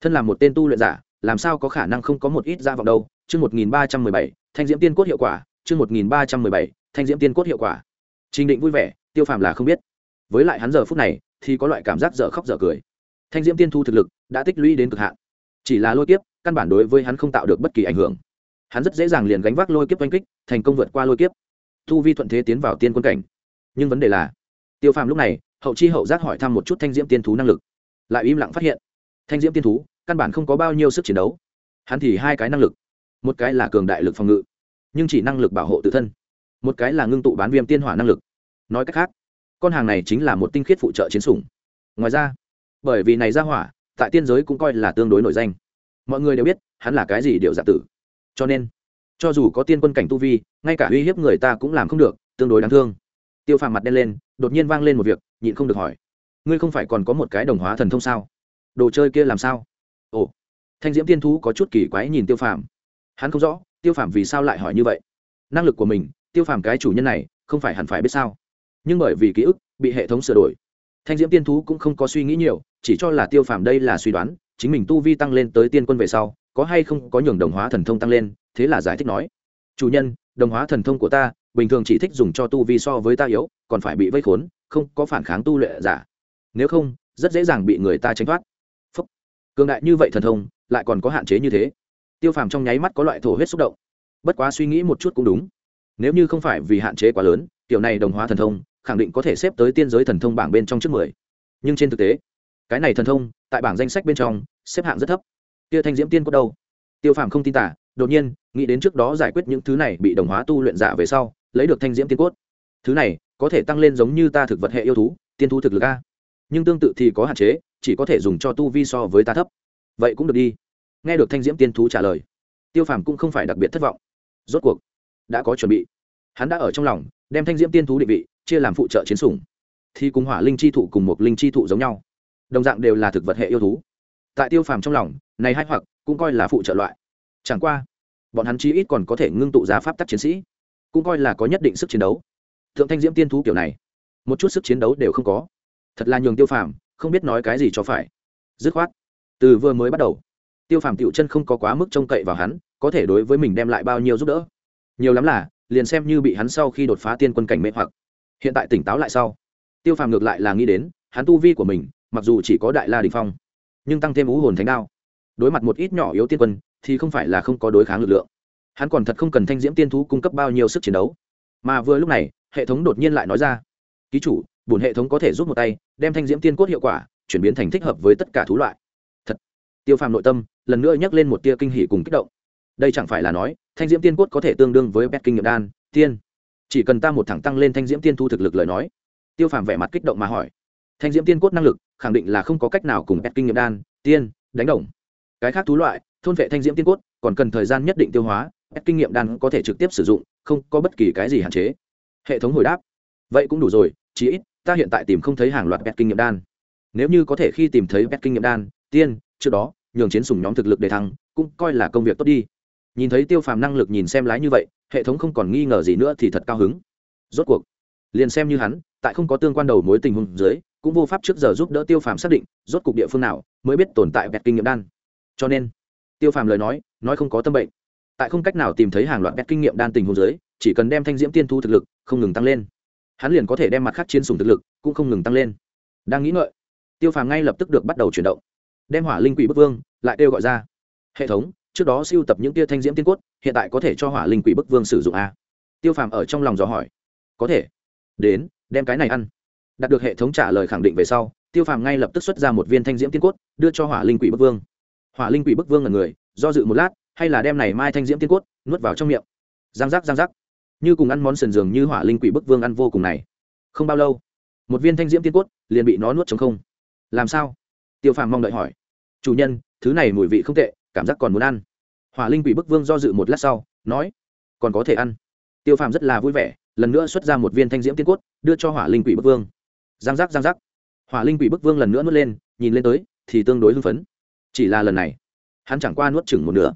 Thân là một tên tu luyện giả, làm sao có khả năng không có một ít ra vọng đâu? Chương một nghìn ba trăm mười bảy, thanh diễm tiên cốt hiệu quả chương một nghìn ba trăm mười bảy, thanh diễm tiên cốt hiệu quả. Trình định vui vẻ, tiêu phàm là không biết. Với lại hắn giờ phút này, thì có loại cảm giác dở khóc dở cười. Thanh diễm tiên thu thực lực, đã tích lũy đến cực hạn. Chỉ là lôi kiếp, căn bản đối với hắn không tạo được bất kỳ ảnh hưởng. Hắn rất dễ dàng liền gánh vác lôi kiếp oanh kích, thành công vượt qua lôi kiếp. Thu vi thuận thế tiến vào tiên quân cảnh. Nhưng vấn đề là, tiêu phàm lúc này, hậu chi hậu giác hỏi thăm một chút thanh diễm tiên thú năng lực. Lại im lặng phát hiện, thanh diễm tiên thú, căn bản không có bao nhiêu sức chiến đấu. Hắn thì hai cái năng lực. Một cái là cường đại lực phòng ngự nhưng chỉ năng lực bảo hộ tự thân. Một cái là ngưng tụ bán viêm tiên hỏa năng lực. Nói cách khác, con hàng này chính là một tinh khiết phụ trợ chiến sủng. Ngoài ra, bởi vì này ra hỏa, tại tiên giới cũng coi là tương đối nổi danh. Mọi người đều biết, hắn là cái gì điệu giả tử. Cho nên, cho dù có tiên quân cảnh tu vi, ngay cả uy hiếp người ta cũng làm không được, tương đối đáng thương. Tiêu phàm mặt đen lên, đột nhiên vang lên một việc, nhịn không được hỏi. Ngươi không phải còn có một cái đồng hóa thần thông sao? Đồ chơi kia làm sao? Ồ, thanh diễm tiên thú có chút kỳ quái nhìn tiêu phàm. Hắn không rõ tiêu phàm vì sao lại hỏi như vậy? Năng lực của mình, tiêu phàm cái chủ nhân này, không phải hẳn phải biết sao? Nhưng bởi vì ký ức, bị hệ thống sửa đổi. Thanh diễm tiên thú cũng không có suy nghĩ nhiều, chỉ cho là tiêu phàm đây là suy đoán, chính mình tu vi tăng lên tới tiên quân về sau, có hay không có nhường đồng hóa thần thông tăng lên, thế là giải thích nói, chủ nhân, đồng hóa thần thông của ta, bình thường chỉ thích dùng cho tu vi so với ta yếu, còn phải bị vây khốn, không có phản kháng tu luyện giả. Nếu không, rất dễ dàng bị người ta tránh thoát. Phúc. cường đại như vậy thần thông, lại còn có hạn chế như thế tiêu phàm trong nháy mắt có loại thổ huyết xúc động. Bất quá suy nghĩ một chút cũng đúng. Nếu như không phải vì hạn chế quá lớn kiểu này đồng hóa thần thông, khẳng định có thể xếp tới tiên giới thần thông bảng bên trong trước mười. Nhưng trên thực tế, cái này thần thông, tại bảng danh sách bên trong, xếp hạng rất thấp. Tia thanh diễm tiên có đâu? Tiêu phàm không tin tả, đột nhiên, nghĩ đến trước đó giải quyết những thứ này bị đồng hóa tu luyện giả về sau, lấy được thanh diễm tiên cốt. Thứ này, có thể tăng lên giống như ta thực vật hệ yêu thú, tiên thu thực lực a. Nhưng tương tự thì có hạn chế, chỉ có thể dùng cho tu vi so với ta thấp. Vậy cũng được đi nghe được thanh diễm tiên thú trả lời, tiêu phàm cũng không phải đặc biệt thất vọng. Rốt cuộc, đã có chuẩn bị. Hắn đã ở trong lòng, đem thanh diễm tiên thú định vị, chia làm phụ trợ chiến sủng. Thì cùng hỏa linh chi thụ cùng một linh chi thụ giống nhau. Đồng dạng đều là thực vật hệ yêu thú. Tại tiêu phàm trong lòng, này hay hoặc cũng coi là phụ trợ loại. Chẳng qua, bọn hắn chí ít còn có thể ngưng tụ giá pháp tắc chiến sĩ. Cũng coi là có nhất định sức chiến đấu. Thượng thanh diễm tiên thú kiểu này, một chút sức chiến đấu đều không có. Thật là nhường tiêu phàm không biết nói cái gì cho phải. Dứt khoát, từ vừa mới bắt đầu tiêu phàm tiểu chân không có quá mức trông cậy vào hắn, có thể đối với mình đem lại bao nhiêu giúp đỡ. Nhiều lắm là, liền xem như bị hắn sau khi đột phá tiên quân cảnh mê hoặc. Hiện tại tỉnh táo lại sau, tiêu phàm ngược lại là nghĩ đến, hắn tu vi của mình, mặc dù chỉ có đại la đình phong, nhưng tăng thêm ú hồn thánh đao. Đối mặt một ít nhỏ yếu tiên quân, thì không phải là không có đối kháng lực lượng. Hắn còn thật không cần thanh diễm tiên thú cung cấp bao nhiêu sức chiến đấu. Mà vừa lúc này, hệ thống đột nhiên lại nói ra, ký chủ bùn hệ thống có thể giúp một tay, đem thanh diễm tiên cốt hiệu quả chuyển biến thành thích hợp với tất cả thú loại. Thật. Tiêu phàm nội tâm lần nữa nhắc lên một tia kinh hỉ cùng kích động. Đây chẳng phải là nói, thanh diễm tiên cốt có thể tương đương với bét kinh nghiệm đan, tiên. Chỉ cần ta một thẳng tăng lên thanh diễm tiên thu thực lực lời nói. Tiêu phàm vẻ mặt kích động mà hỏi. Thanh diễm tiên cốt năng lực, khẳng định là không có cách nào cùng bét kinh nghiệm đan, tiên đánh đồng. Cái khác thú loại, thôn vệ thanh diễm tiên cốt, còn cần thời gian nhất định tiêu hóa, bét kinh nghiệm đan có thể trực tiếp sử dụng, không có bất kỳ cái gì hạn chế. Hệ thống hồi đáp. Vậy cũng đủ rồi, chí ít, ta hiện tại tìm không thấy hàng loạt bét kinh nghiệm đan. Nếu như có thể khi tìm thấy bét kinh nghiệm đan, tiên, trước đó nhường chiến sủng nhóm thực lực để thăng, cũng coi là công việc tốt đi. Nhìn thấy tiêu phàm năng lực nhìn xem lái như vậy, hệ thống không còn nghi ngờ gì nữa thì thật cao hứng. Rốt cuộc, liền xem như hắn, tại không có tương quan đầu mối tình huống dưới, cũng vô pháp trước giờ giúp đỡ tiêu phàm xác định rốt cuộc địa phương nào mới biết tồn tại bẹt kinh nghiệm đan. Cho nên, tiêu phàm lời nói nói không có tâm bệnh. Tại không cách nào tìm thấy hàng loạt bẹt kinh nghiệm đan tình huống dưới, chỉ cần đem thanh diễm tiên thu thực lực không ngừng tăng lên. Hắn liền có thể đem mặt khác chiến sùng thực lực cũng không ngừng tăng lên. Đang nghĩ ngợi, tiêu phàm ngay lập tức được bắt đầu chuyển động đem hỏa linh quỷ bức vương lại kêu gọi ra. Hệ thống, trước đó siêu tập những tia thanh diễm tiên cốt, hiện tại có thể cho hỏa linh quỷ bức vương sử dụng a tiêu phàm ở trong lòng dò hỏi. Có thể. Đến, đem cái này ăn. Đạt được hệ thống trả lời khẳng định về sau, tiêu phàm ngay lập tức xuất ra một viên thanh diễm tiên cốt, đưa cho hỏa linh quỷ bức vương. Hỏa linh quỷ bức vương là người, do dự một lát, hay là đem này mai thanh diễm tiên cốt nuốt vào trong miệng. Giang giác giang giác. Như cùng ăn món sườn giường như hỏa linh quỷ bức vương ăn vô cùng này. Không bao lâu, một viên thanh diễm tiên cốt liền bị nó nuốt chống không. Làm sao? Tiêu phàm mong đợi hỏi. Chủ nhân, thứ này mùi vị không tệ, cảm giác còn muốn ăn. Hỏa linh quỷ bức vương do dự một lát sau, nói, còn có thể ăn. Tiêu phàm rất là vui vẻ, lần nữa xuất ra một viên thanh diễm tiên cốt, đưa cho hỏa linh quỷ bức vương. Giang giác giang giác. Hỏa linh quỷ bức vương lần nữa nuốt lên, nhìn lên tới, thì tương đối hưng phấn. Chỉ là lần này, hắn chẳng qua nuốt chừng một nửa.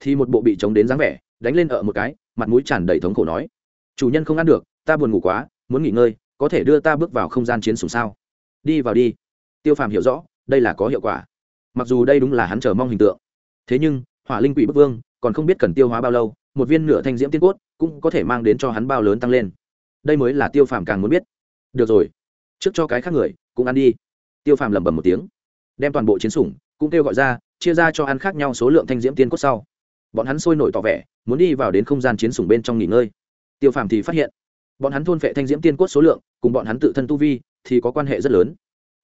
Thì một bộ bị chống đến dáng vẻ, đánh lên ở một cái, mặt mũi tràn đầy thống khổ nói, chủ nhân không ăn được, ta buồn ngủ quá, muốn nghỉ ngơi, có thể đưa ta bước vào không gian chiến sùng sao? Đi vào đi. Tiêu phàm hiểu rõ đây là có hiệu quả. Mặc dù đây đúng là hắn chờ mong hình tượng. Thế nhưng, hỏa linh quỷ bức vương còn không biết cần tiêu hóa bao lâu, một viên nửa thanh diễm tiên cốt cũng có thể mang đến cho hắn bao lớn tăng lên. Đây mới là tiêu phàm càng muốn biết. Được rồi, trước cho cái khác người, cũng ăn đi. Tiêu phàm lẩm bẩm một tiếng, đem toàn bộ chiến sủng, cũng kêu gọi ra, chia ra cho ăn khác nhau số lượng thanh diễm tiên cốt sau. Bọn hắn sôi nổi tỏ vẻ, muốn đi vào đến không gian chiến sủng bên trong nghỉ ngơi. Tiêu phàm thì phát hiện, bọn hắn thôn phệ thanh diễm tiên cốt số lượng, cùng bọn hắn tự thân tu vi, thì có quan hệ rất lớn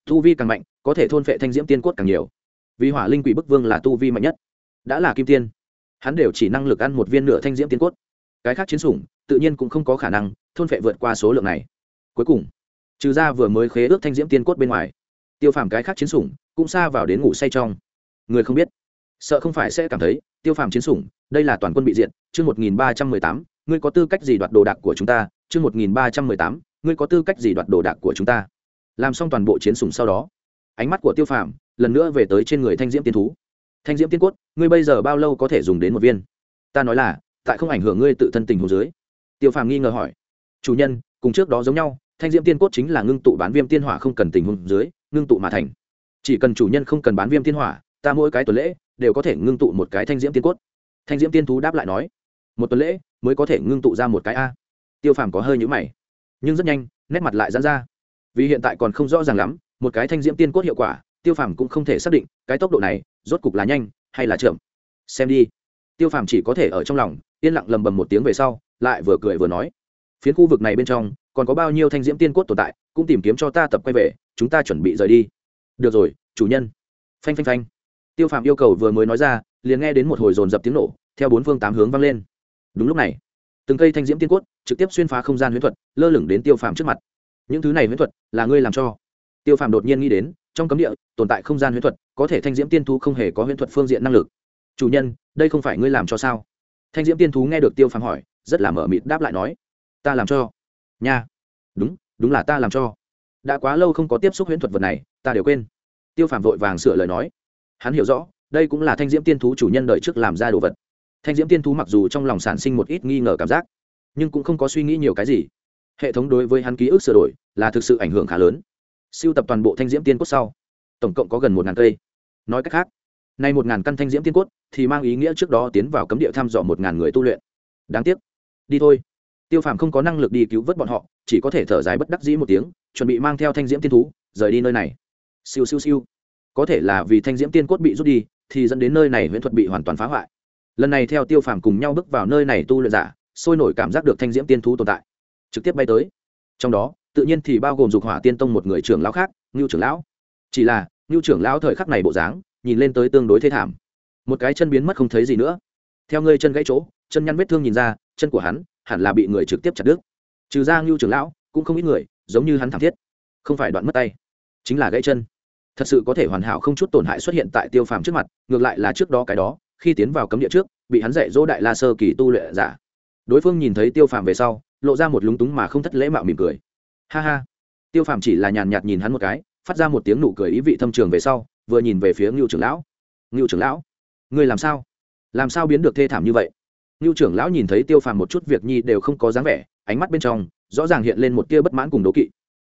tu vi càng mạnh, có thể thôn phệ thanh diễm tiên cốt càng nhiều. Vì hỏa linh quỷ bức vương là tu vi mạnh nhất. Đã là kim tiên, hắn đều chỉ năng lực ăn một viên nửa thanh diễm tiên cốt. Cái khác chiến sủng, tự nhiên cũng không có khả năng thôn phệ vượt qua số lượng này. Cuối cùng, trừ ra vừa mới khế ước thanh diễm tiên cốt bên ngoài, tiêu phàm cái khác chiến sủng cũng xa vào đến ngủ say trong. Người không biết, sợ không phải sẽ cảm thấy, tiêu phàm chiến sủng, đây là toàn quân bị diện chương một nghìn ba trăm mười tám, ngươi có tư cách gì đoạt đồ đạc của chúng ta? Chương một nghìn ba trăm mười tám, ngươi có tư cách gì đoạt đồ đạc của chúng ta? Làm xong toàn bộ chiến sủng sau đó, ánh mắt của tiêu phàm lần nữa về tới trên người thanh diễm tiên thú. Thanh diễm tiên cốt, ngươi bây giờ bao lâu có thể dùng đến một viên? Ta nói là, tại không ảnh hưởng ngươi tự thân tình hồ dưới. Tiêu phàm nghi ngờ hỏi. Chủ nhân, cùng trước đó giống nhau, thanh diễm tiên cốt chính là ngưng tụ bán viêm tiên hỏa không cần tình huống dưới, ngưng tụ mà thành. Chỉ cần chủ nhân không cần bán viêm tiên hỏa, ta mỗi cái tuần lễ đều có thể ngưng tụ một cái thanh diễm tiên cốt. Thanh diễm tiên thú đáp lại nói. Một tuần lễ mới có thể ngưng tụ ra một cái a. Tiêu phàm có hơi nhũ mày, nhưng rất nhanh, nét mặt lại dán ra vì hiện tại còn không rõ ràng lắm, một cái thanh diễm tiên cốt hiệu quả, tiêu phàm cũng không thể xác định, cái tốc độ này, rốt cục là nhanh hay là chậm. Xem đi. Tiêu phàm chỉ có thể ở trong lòng, yên lặng lầm bầm một tiếng về sau, lại vừa cười vừa nói. Phiến khu vực này bên trong, còn có bao nhiêu thanh diễm tiên cốt tồn tại, cũng tìm kiếm cho ta tập quay về, chúng ta chuẩn bị rời đi. Được rồi, chủ nhân. Phanh phanh phanh. Tiêu phàm yêu cầu vừa mới nói ra, liền nghe đến một hồi dồn dập tiếng nổ, theo bốn phương tám hướng vang lên. Đúng lúc này, từng cây thanh diễm tiên cốt trực tiếp xuyên phá không gian huyễn thuật, lơ lửng đến tiêu phàm trước mặt những thứ này huyễn thuật là ngươi làm cho. Tiêu phàm đột nhiên nghĩ đến, trong cấm địa, tồn tại không gian huyễn thuật, có thể thanh diễm tiên thú không hề có huyễn thuật phương diện năng lực. Chủ nhân, đây không phải ngươi làm cho sao? Thanh diễm tiên thú nghe được tiêu phàm hỏi, rất là mở mịt đáp lại nói, ta làm cho. Nha. Đúng đúng là ta làm cho. Đã quá lâu không có tiếp xúc huyễn thuật vật này, ta đều quên. Tiêu phàm vội vàng sửa lời nói. Hắn hiểu rõ, đây cũng là thanh diễm tiên thú chủ nhân đợi trước làm ra đồ vật. Thanh diễm tiên thú mặc dù trong lòng sản sinh một ít nghi ngờ cảm giác, nhưng cũng không có suy nghĩ nhiều cái gì hệ thống đối với hắn ký ức sửa đổi là thực sự ảnh hưởng khá lớn. Siêu tập toàn bộ thanh diễm tiên cốt sau, tổng cộng có gần một ngàn cây. Nói cách khác, nay một ngàn căn thanh diễm tiên cốt thì mang ý nghĩa trước đó tiến vào cấm địa thăm dò một ngàn người tu luyện. Đáng tiếc, đi thôi. Tiêu phàm không có năng lực đi cứu vớt bọn họ, chỉ có thể thở dài bất đắc dĩ một tiếng, chuẩn bị mang theo thanh diễm tiên thú, rời đi nơi này. Siêu siêu siêu. Có thể là vì thanh diễm tiên cốt bị rút đi, thì dẫn đến nơi này huyễn thuật bị hoàn toàn phá hoại. Lần này theo tiêu phàm cùng nhau bước vào nơi này tu luyện giả, sôi nổi cảm giác được thanh diễm tiên thú tồn tại trực tiếp bay tới. Trong đó, tự nhiên thì bao gồm dục hỏa tiên tông một người trưởng lão khác, ngưu trưởng lão. Chỉ là, ngưu trưởng lão thời khắc này bộ dáng, nhìn lên tới tương đối thê thảm. Một cái chân biến mất không thấy gì nữa. Theo ngươi chân gãy chỗ, chân nhăn vết thương nhìn ra, chân của hắn hẳn là bị người trực tiếp chặt đứt. Trừ ra ngưu trưởng lão, cũng không ít người, giống như hắn thảm thiết. Không phải đoạn mất tay, chính là gãy chân. Thật sự có thể hoàn hảo không chút tổn hại xuất hiện tại tiêu phàm trước mặt, ngược lại là trước đó cái đó, khi tiến vào cấm địa trước, bị hắn dạy dỗ đại la sơ kỳ tu luyện giả. Đối phương nhìn thấy tiêu phàm về sau lộ ra một lúng túng mà không thất lễ mạo mỉm cười. Ha ha. Tiêu phàm chỉ là nhàn nhạt nhìn hắn một cái, phát ra một tiếng nụ cười ý vị thâm trường về sau, vừa nhìn về phía ngưu trưởng lão. Ngưu trưởng lão, ngươi làm sao? Làm sao biến được thê thảm như vậy? Ngưu trưởng lão nhìn thấy tiêu phàm một chút việc nhi đều không có dáng vẻ, ánh mắt bên trong, rõ ràng hiện lên một tia bất mãn cùng đố kỵ.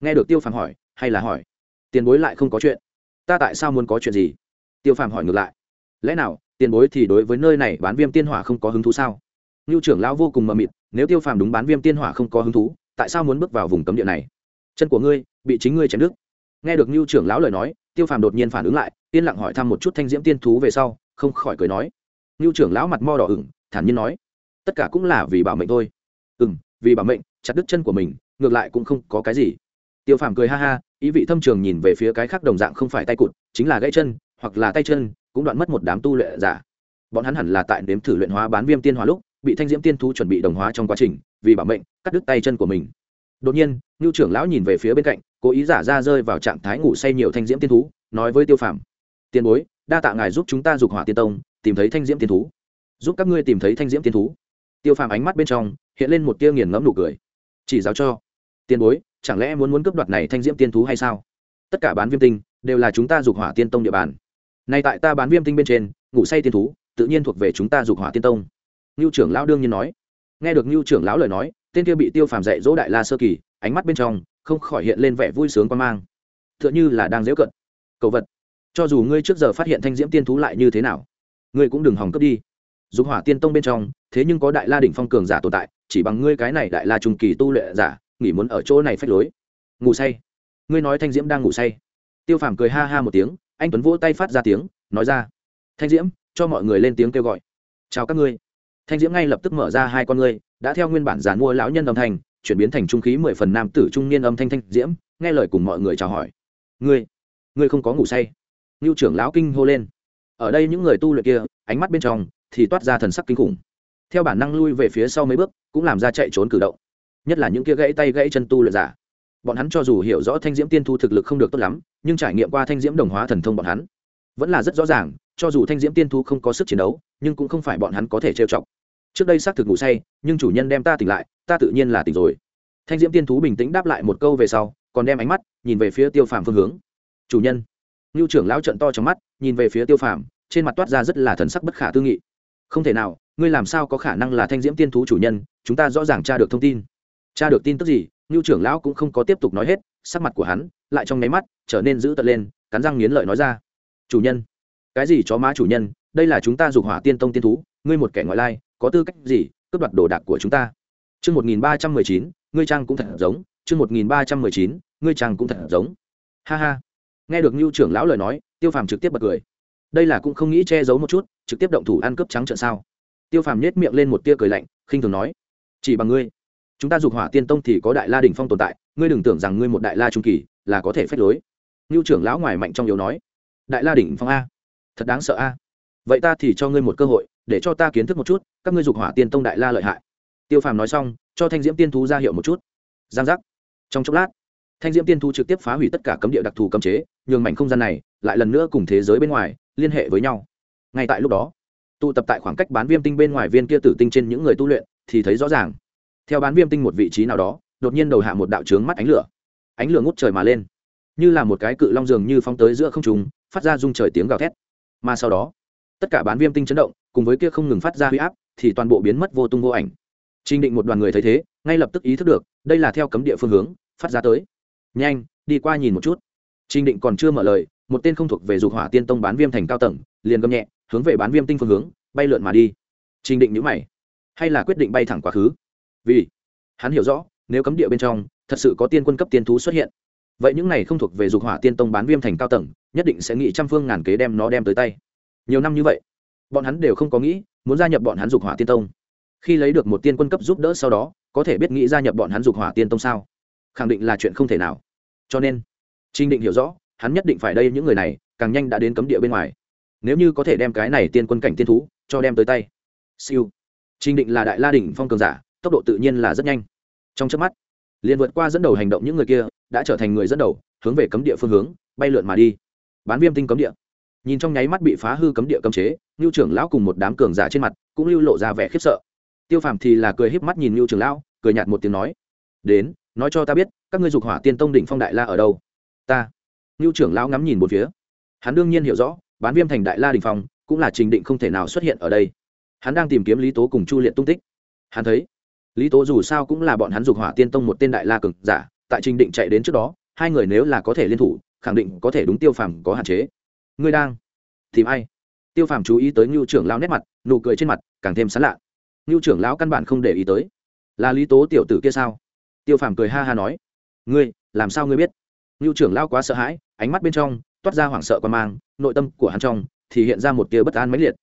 Nghe được tiêu phàm hỏi, hay là hỏi, tiền bối lại không có chuyện? Ta tại sao muốn có chuyện gì? Tiêu phàm hỏi ngược lại, lẽ nào, tiền bối thì đối với nơi này bán viêm tiên hỏa không có hứng thú sao? Ngưu trưởng lão vô cùng mờ mịt, nếu tiêu phàm đúng bán viêm tiên hỏa không có hứng thú, tại sao muốn bước vào vùng cấm địa này? Chân của ngươi, bị chính ngươi chém đứt. Nghe được ngưu trưởng lão lời nói, tiêu phàm đột nhiên phản ứng lại, yên lặng hỏi thăm một chút thanh diễm tiên thú về sau, không khỏi cười nói. Ngưu trưởng lão mặt mo đỏ ửng, thản nhiên nói, tất cả cũng là vì bảo mệnh thôi. Ừ m vì bảo mệnh, chặt đứt chân của mình, ngược lại cũng không có cái gì. Tiêu phàm cười ha ha, ý vị thâm trường nhìn về phía cái khác đồng dạng không phải tay cụt, chính là gãy chân, hoặc là tay chân, cũng đoạn mất một đám tu luyện giả. Bọn hắn hẳn là tại nếm thử luyện hóa bán viêm tiên hóa lúc bị thanh diễm tiên thú chuẩn bị đồng hóa trong quá trình, vì bảo mệnh, cắt đứt tay chân của mình. Đột nhiên, ngưu trưởng lão nhìn về phía bên cạnh, cố ý giả ra rơi vào trạng thái ngủ say nhiều thanh diễm tiên thú, nói với tiêu phàm tiền bối, đa tạ ngài giúp chúng ta dục hỏa tiên tông, tìm thấy thanh diễm tiên thú. Giúp các ngươi tìm thấy thanh diễm tiên thú. Tiêu phàm ánh mắt bên trong, hiện lên một tia nghiền ngẫm nụ cười. Chỉ giáo cho. Tiền bối, chẳng lẽ muốn muốn cướp đoạt này thanh diễm tiên thú hay sao? Tất cả bán viêm tinh đều là chúng ta dục hỏa tiên tông địa bàn. Nay tại ta bán viêm tinh bên trên, ngủ say tiên thú tự nhiên thuộc về chúng ta dục hỏa tiên tông ngưu trưởng lão đương nhiên nói. Nghe được ngưu trưởng lão lời nói, tên kia bị tiêu phàm dạy dỗ đại la sơ kỳ, ánh mắt bên trong không khỏi hiện lên vẻ vui sướng quan mang. T h ư ợ n h ư là đang dễu cận cầu vật, cho dù ngươi trước giờ phát hiện thanh diễm tiên thú lại như thế nào, ngươi cũng đừng hòng cướp đi. Dục hỏa tiên tông bên trong, thế nhưng có đại la đỉnh phong cường giả tồn tại, chỉ bằng ngươi cái này đại la trung kỳ tu luyện giả, nghỉ muốn ở chỗ này phách lối. Ngủ say. Ngươi nói thanh diễm đang ngủ say. Tiêu phàm cười ha ha một tiếng, anh tuấn vỗ tay phát ra tiếng, nói ra. Thanh diễm, cho mọi người lên tiếng kêu gọi. Chào các ngươi thanh diễm ngay lập tức mở ra hai con ngươi, đã theo nguyên bản giàn mua lão nhân âm thanh, chuyển biến thành trung khí mười phần nam tử trung niên âm thanh thanh diễm, nghe lời cùng mọi người chào hỏi. Ngươi ngươi không có ngủ say? Ngưu trưởng lão kinh hô lên. Ở đây những người tu luyện kia, ánh mắt bên trong thì toát ra thần sắc kinh khủng. Theo bản năng lui về phía sau mấy bước, cũng làm ra chạy trốn cử động. Nhất là những kia gãy tay gãy chân tu luyện giả. Bọn hắn cho dù hiểu rõ thanh diễm tiên thu thực lực không được tốt lắm, nhưng trải nghiệm qua thanh diễm đồng hóa thần thông bọn hắn, vẫn là rất rõ ràng, cho dù thanh diễm tiên thu không có sức chiến đấu, nhưng cũng không phải bọn hắn có thể trêu chọc trước đây xác thực ngủ say, nhưng chủ nhân đem ta tỉnh lại, ta tự nhiên là tỉnh rồi. Thanh diễm tiên thú bình tĩnh đáp lại một câu về sau, còn đem ánh mắt nhìn về phía tiêu phàm phương hướng. Chủ nhân. Ngưu trưởng lão trận to trong mắt, nhìn về phía tiêu phàm, trên mặt toát ra rất là thần sắc bất khả tư nghị. Không thể nào, ngươi làm sao có khả năng là thanh diễm tiên thú chủ nhân? Chúng ta rõ ràng tra được thông tin. Tra được tin tức gì? Ngưu trưởng lão cũng không có tiếp tục nói hết, sắc mặt của hắn lại trong nháy mắt trở nên dữ tợn lên, cắn răng nghiến lợi nói ra. Chủ nhân. Cái gì chó má chủ nhân? Đây là chúng ta dục hỏa tiên tông tiên thú, ngươi một kẻ ngoại lai có tư cách gì cướp đoạt đồ đạc của chúng ta? Chương một nghìn ba trăm mười chín, ngươi trang cũng thật giống. Chương một nghìn ba trăm mười chín, ngươi trang cũng thật giống. Ha ha. Nghe được ngưu trưởng lão lời nói, tiêu phàm trực tiếp bật cười. Đây là cũng không nghĩ che giấu một chút, trực tiếp động thủ ăn cướp trắng trợn sao? Tiêu phàm nhét miệng lên một tia cười lạnh, khinh thường nói. Chỉ bằng ngươi. Chúng ta dục hỏa tiên tông thì có đại la đình phong tồn tại, ngươi đừng tưởng rằng ngươi một đại la trung kỳ là có thể phép lối. Ngưu trưởng lão ngoài mạnh trong yếu nói. Đại la đỉnh phong a. Thật đáng sợ a. Vậy ta thì cho ngươi một cơ hội để cho ta kiến thức một chút, các ngươi dục hỏa tiên tông đại la lợi hại. Tiêu phàm nói xong, cho thanh diễm tiên thú ra hiệu một chút. Giang giác. Trong chốc lát, thanh diễm tiên thú trực tiếp phá hủy tất cả cấm địa đặc thù cấm chế, nhường mảnh không gian này lại lần nữa cùng thế giới bên ngoài liên hệ với nhau. Ngay tại lúc đó, tụ tập tại khoảng cách bán viêm tinh bên ngoài viên kia tử tinh trên những người tu luyện thì thấy rõ ràng. Theo bán viêm tinh một vị trí nào đó, đột nhiên đầu hạ một đạo trướng mắt ánh lửa. Ánh lửa ngút trời mà lên, như là một cái cự long dường như phóng tới giữa không trùng phát ra rung trời tiếng gào thét. Mà sau đó, tất cả bán viêm tinh chấn động cùng với kia không ngừng phát ra huy áp thì toàn bộ biến mất vô tung vô ảnh Trình Định một đoàn người thấy thế, ngay lập tức ý thức được, đây là theo cấm địa phương hướng phát ra tới. Nhanh, đi qua nhìn một chút. Trình Định còn chưa mở lời, một tên không thuộc về dục hỏa tiên tông bán viêm thành cao tầng, liền gầm nhẹ, hướng về bán viêm tinh phương hướng, bay lượn mà đi. Trình Định nhíu mày, hay là quyết định bay thẳng quá khứ? Vì hắn hiểu rõ, nếu cấm địa bên trong thật sự có tiên quân cấp tiên thú xuất hiện, vậy những này không thuộc về dục hỏa tiên tông bán viêm thành cao tầng, nhất định sẽ nghĩ trăm phương ngàn kế đem nó đem tới tay. Nhiều năm như vậy, bọn hắn đều không có nghĩ muốn gia nhập bọn hắn dục hỏa tiên tông. Khi lấy được một tiên quân cấp giúp đỡ sau đó, có thể biết nghĩ gia nhập bọn hắn dục hỏa tiên tông sao? Khẳng định là chuyện không thể nào. Cho nên trinh định hiểu rõ, hắn nhất định phải đây những người này, càng nhanh đã đến cấm địa bên ngoài. Nếu như có thể đem cái này tiên quân cảnh tiên thú cho đem tới tay. Siêu. Trinh định là đại la đỉnh phong cường giả, tốc độ tự nhiên là rất nhanh. Trong trước mắt, liền vượt qua dẫn đầu hành động những người kia, đã trở thành người dẫn đầu, hướng về cấm địa phương hướng, bay lượn mà đi. Bán viêm tinh cấm địa nhìn trong nháy mắt bị phá hư cấm địa cấm chế ngưu trưởng lão cùng một đám cường giả trên mặt cũng lưu lộ ra vẻ khiếp sợ. Tiêu phàm thì là cười híp mắt nhìn ngưu trưởng lão, cười nhạt một tiếng nói, đến, nói cho ta biết, các ngươi dục hỏa tiên tông đỉnh phong đại la ở đâu? Ta. Ngưu trưởng lão ngắm nhìn một phía. Hắn đương nhiên hiểu rõ, bán viêm thành đại la đình phong cũng là trình định không thể nào xuất hiện ở đây. Hắn đang tìm kiếm lý tố cùng chu liệt tung tích. Hắn thấy, lý tố dù sao cũng là bọn hắn dục hỏa tiên tông một tên đại la cực giả, tại trình định chạy đến trước đó, hai người nếu là có thể liên thủ, khẳng định có thể đúng tiêu phàm có hạn chế ngươi đang tìm ai? Tiêu phàm chú ý tới ngưu trưởng lão nét mặt, nụ cười trên mặt càng thêm sán lạ. Ngưu trưởng lão căn bản không để ý tới. Là lý tố tiểu tử kia sao? Tiêu phàm cười ha ha nói. Ngươi, làm sao ngươi biết? Ngưu trưởng lão quá sợ hãi, ánh mắt bên trong toát ra hoảng sợ quan mang, nội tâm của hắn trong thì hiện ra một tia bất an mãnh liệt.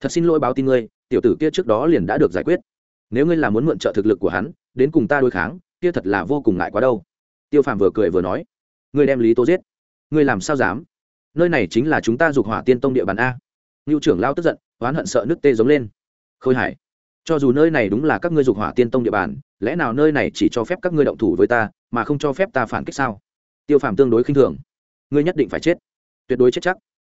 Thật xin lỗi báo tin ngươi, tiểu tử kia trước đó liền đã được giải quyết. Nếu ngươi là muốn mượn trợ thực lực của hắn, đến cùng ta đối kháng, kia thật là vô cùng ngại quá đâu. Tiêu phàm vừa cười vừa nói. Ngươi đem lý tố giết. Ngươi làm sao dám? Nơi này chính là chúng ta dục hỏa tiên tông địa bàn a. Ngưu trưởng lao tức giận, oán hận sợ nước tê giống lên. Khôi hải, cho dù nơi này đúng là các ngươi dục hỏa tiên tông địa bàn, lẽ nào nơi này chỉ cho phép các ngươi động thủ với ta, mà không cho phép ta phản kích sao? Tiêu phàm tương đối khinh thường. Ngươi nhất định phải chết. Tuyệt đối chết chắc.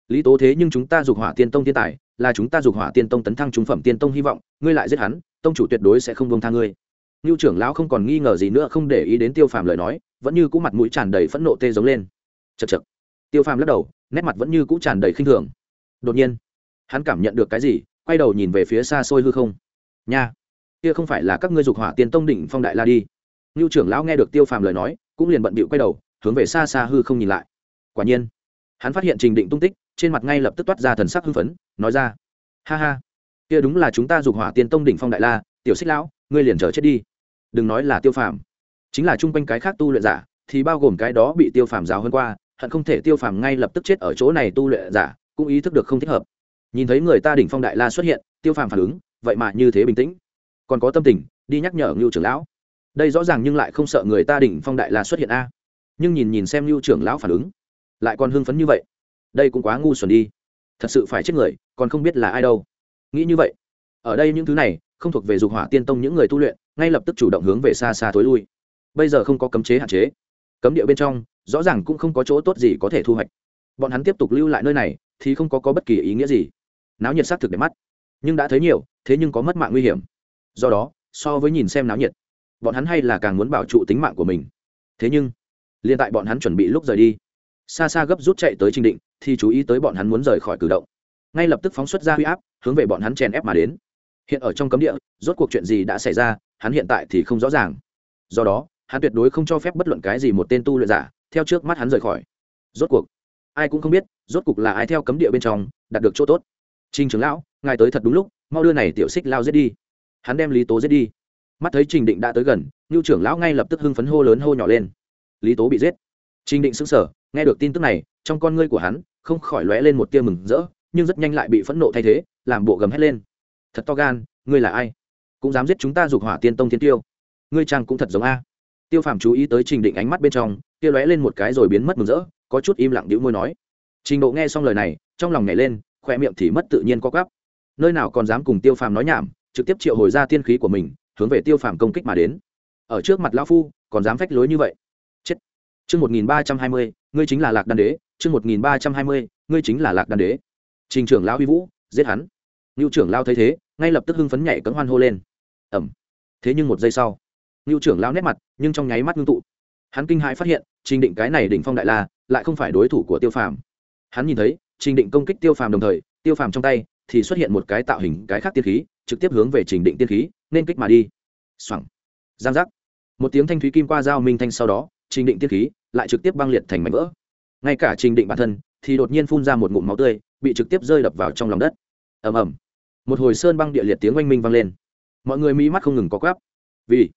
Lý tố thế nhưng chúng ta dục hỏa tiên tông thiên tài, là chúng ta dục hỏa tiên tông tấn thăng trung phẩm tiên tông hy vọng, ngươi lại giết hắn, tông chủ tuyệt đối sẽ không bông tha ngươi. Ngưu trưởng lão không còn nghi ngờ gì nữa, không để ý đến tiêu phàm lời nói, vẫn như cũ mặt mũi tràn đầy phẫn nộ tê giống lên. Chật chật tiêu phàm lắc đầu nét mặt vẫn như cũ tràn đầy khinh thường. Đột nhiên, hắn cảm nhận được cái gì, quay đầu nhìn về phía xa xôi hư không. Nha, kia không phải là các ngươi dục hỏa tiên tông đỉnh phong đại la đi. Ngưu trưởng lão nghe được tiêu phàm lời nói, cũng liền bận bịu quay đầu, hướng về xa xa hư không nhìn lại. Quả nhiên, hắn phát hiện trình định tung tích, trên mặt ngay lập tức toát ra thần sắc hưng phấn, nói ra, ha ha, kia đúng là chúng ta dục hỏa tiên tông đỉnh phong đại la, tiểu xích lão, ngươi liền chờ chết đi. Đừng nói là tiêu phàm, chính là chung quanh cái khác tu luyện giả, thì bao gồm cái đó bị tiêu phàm giáo hơn qua hận không thể tiêu phàm ngay lập tức chết ở chỗ này tu luyện giả, cũng ý thức được không thích hợp. Nhìn thấy người ta đỉnh phong đại la xuất hiện, tiêu phàm phản ứng, vậy mà như thế bình tĩnh. Còn có tâm tình, đi nhắc nhở ngưu trưởng lão. Đây rõ ràng nhưng lại không sợ người ta đỉnh phong đại la xuất hiện a. Nhưng nhìn nhìn xem ngưu trưởng lão phản ứng, lại còn hưng phấn như vậy. Đây cũng quá ngu xuẩn đi. Thật sự phải chết người, còn không biết là ai đâu. Nghĩ như vậy, ở đây những thứ này, không thuộc về dục hỏa tiên tông những người tu luyện, ngay lập tức chủ động hướng về xa xa tối lui. Bây giờ không có cấm chế hạn chế. Cấm địa bên trong rõ ràng cũng không có chỗ tốt gì có thể thu hoạch. Bọn hắn tiếp tục lưu lại nơi này thì không có, có bất kỳ ý nghĩa gì. Náo nhiệt xác thực để mắt nhưng đã thấy nhiều thế nhưng có mất mạng nguy hiểm. Do đó so với nhìn xem náo nhiệt bọn hắn hay là càng muốn bảo trụ tính mạng của mình. Thế nhưng liền tại bọn hắn chuẩn bị lúc rời đi xa xa gấp rút chạy tới trình định thì chú ý tới bọn hắn muốn rời khỏi cử động. Ngay lập tức phóng xuất ra huy áp hướng về bọn hắn chèn ép mà đến. Hiện ở trong cấm địa rốt cuộc chuyện gì đã xảy ra hắn hiện tại thì không rõ ràng. Do đó hắn tuyệt đối không cho phép bất luận cái gì một tên tu luyện giả theo trước mắt hắn rời khỏi. Rốt cuộc, ai cũng không biết, rốt cuộc là ai theo cấm địa bên trong, đạt được chỗ tốt. Trình trưởng lão, ngài tới thật đúng lúc, mau đưa này tiểu xích lao giết đi. Hắn đem lý tố giết đi. Mắt thấy trình định đã tới gần ngưu trưởng lão ngay lập tức hưng phấn hô lớn hô nhỏ lên. Lý tố bị giết. Trình định xứng sở nghe được tin tức này, trong con ngươi của hắn không khỏi lóe lên một tia mừng rỡ, nhưng rất nhanh lại bị phẫn nộ thay thế, làm bộ gầm hét lên. Thật to gan, ngươi là ai? Cũng dám giết chúng ta dục hỏa tiên tông thiên tiêu. Ngươi trang cũng thật giống a. Tiêu phàm chú ý tới trình định ánh mắt bên trong kia lóe lên một cái rồi biến mất mừng rỡ, có chút im lặng đĩu môi nói. Trình độ nghe xong lời này, trong lòng nhảy lên khoe miệng thì mất tự nhiên có gắp nơi nào còn dám cùng tiêu phàm nói nhảm, trực tiếp triệu hồi ra tiên khí của mình, hướng về tiêu phàm công kích mà đến. Ở trước mặt lão phu, còn dám phách lối như vậy. Chết. Chương một nghìn ba trăm hai mươi, ngươi chính là lạc đan đế. Chương một nghìn ba trăm hai mươi, ngươi chính là lạc đan đế. Trình trưởng lão huy vũ, giết hắn. Ngưu trưởng lao thấy thế, ngay lập tức hưng phấn nhảy cấm hoan hô lên. Ẩm. Thế nhưng một giây sau, ngưu trưởng lao nét mặt, nhưng trong nháy mắt ngưng tụ hắn kinh hãi phát hiện, trình định cái này đỉnh phong đại la, lại không phải đối thủ của tiêu phàm. Hắn nhìn thấy, trình định công kích tiêu phàm đồng thời, tiêu phàm trong tay thì xuất hiện một cái tạo hình cái khác tiên khí, trực tiếp hướng về trình định tiên khí, nên kích mà đi. Xoẳng giang giác. Một tiếng thanh thúy kim qua dao minh thanh sau đó, trình định tiên khí lại trực tiếp băng liệt thành mảnh vỡ. Ngay cả trình định bản thân thì đột nhiên phun ra một ngụm máu tươi, bị trực tiếp rơi đập vào trong lòng đất. Ầm ầm. Một hồi sơn băng địa liệt tiếng oanh minh vang lên. Mọi người mỹ mắt không ngừng có quáp vì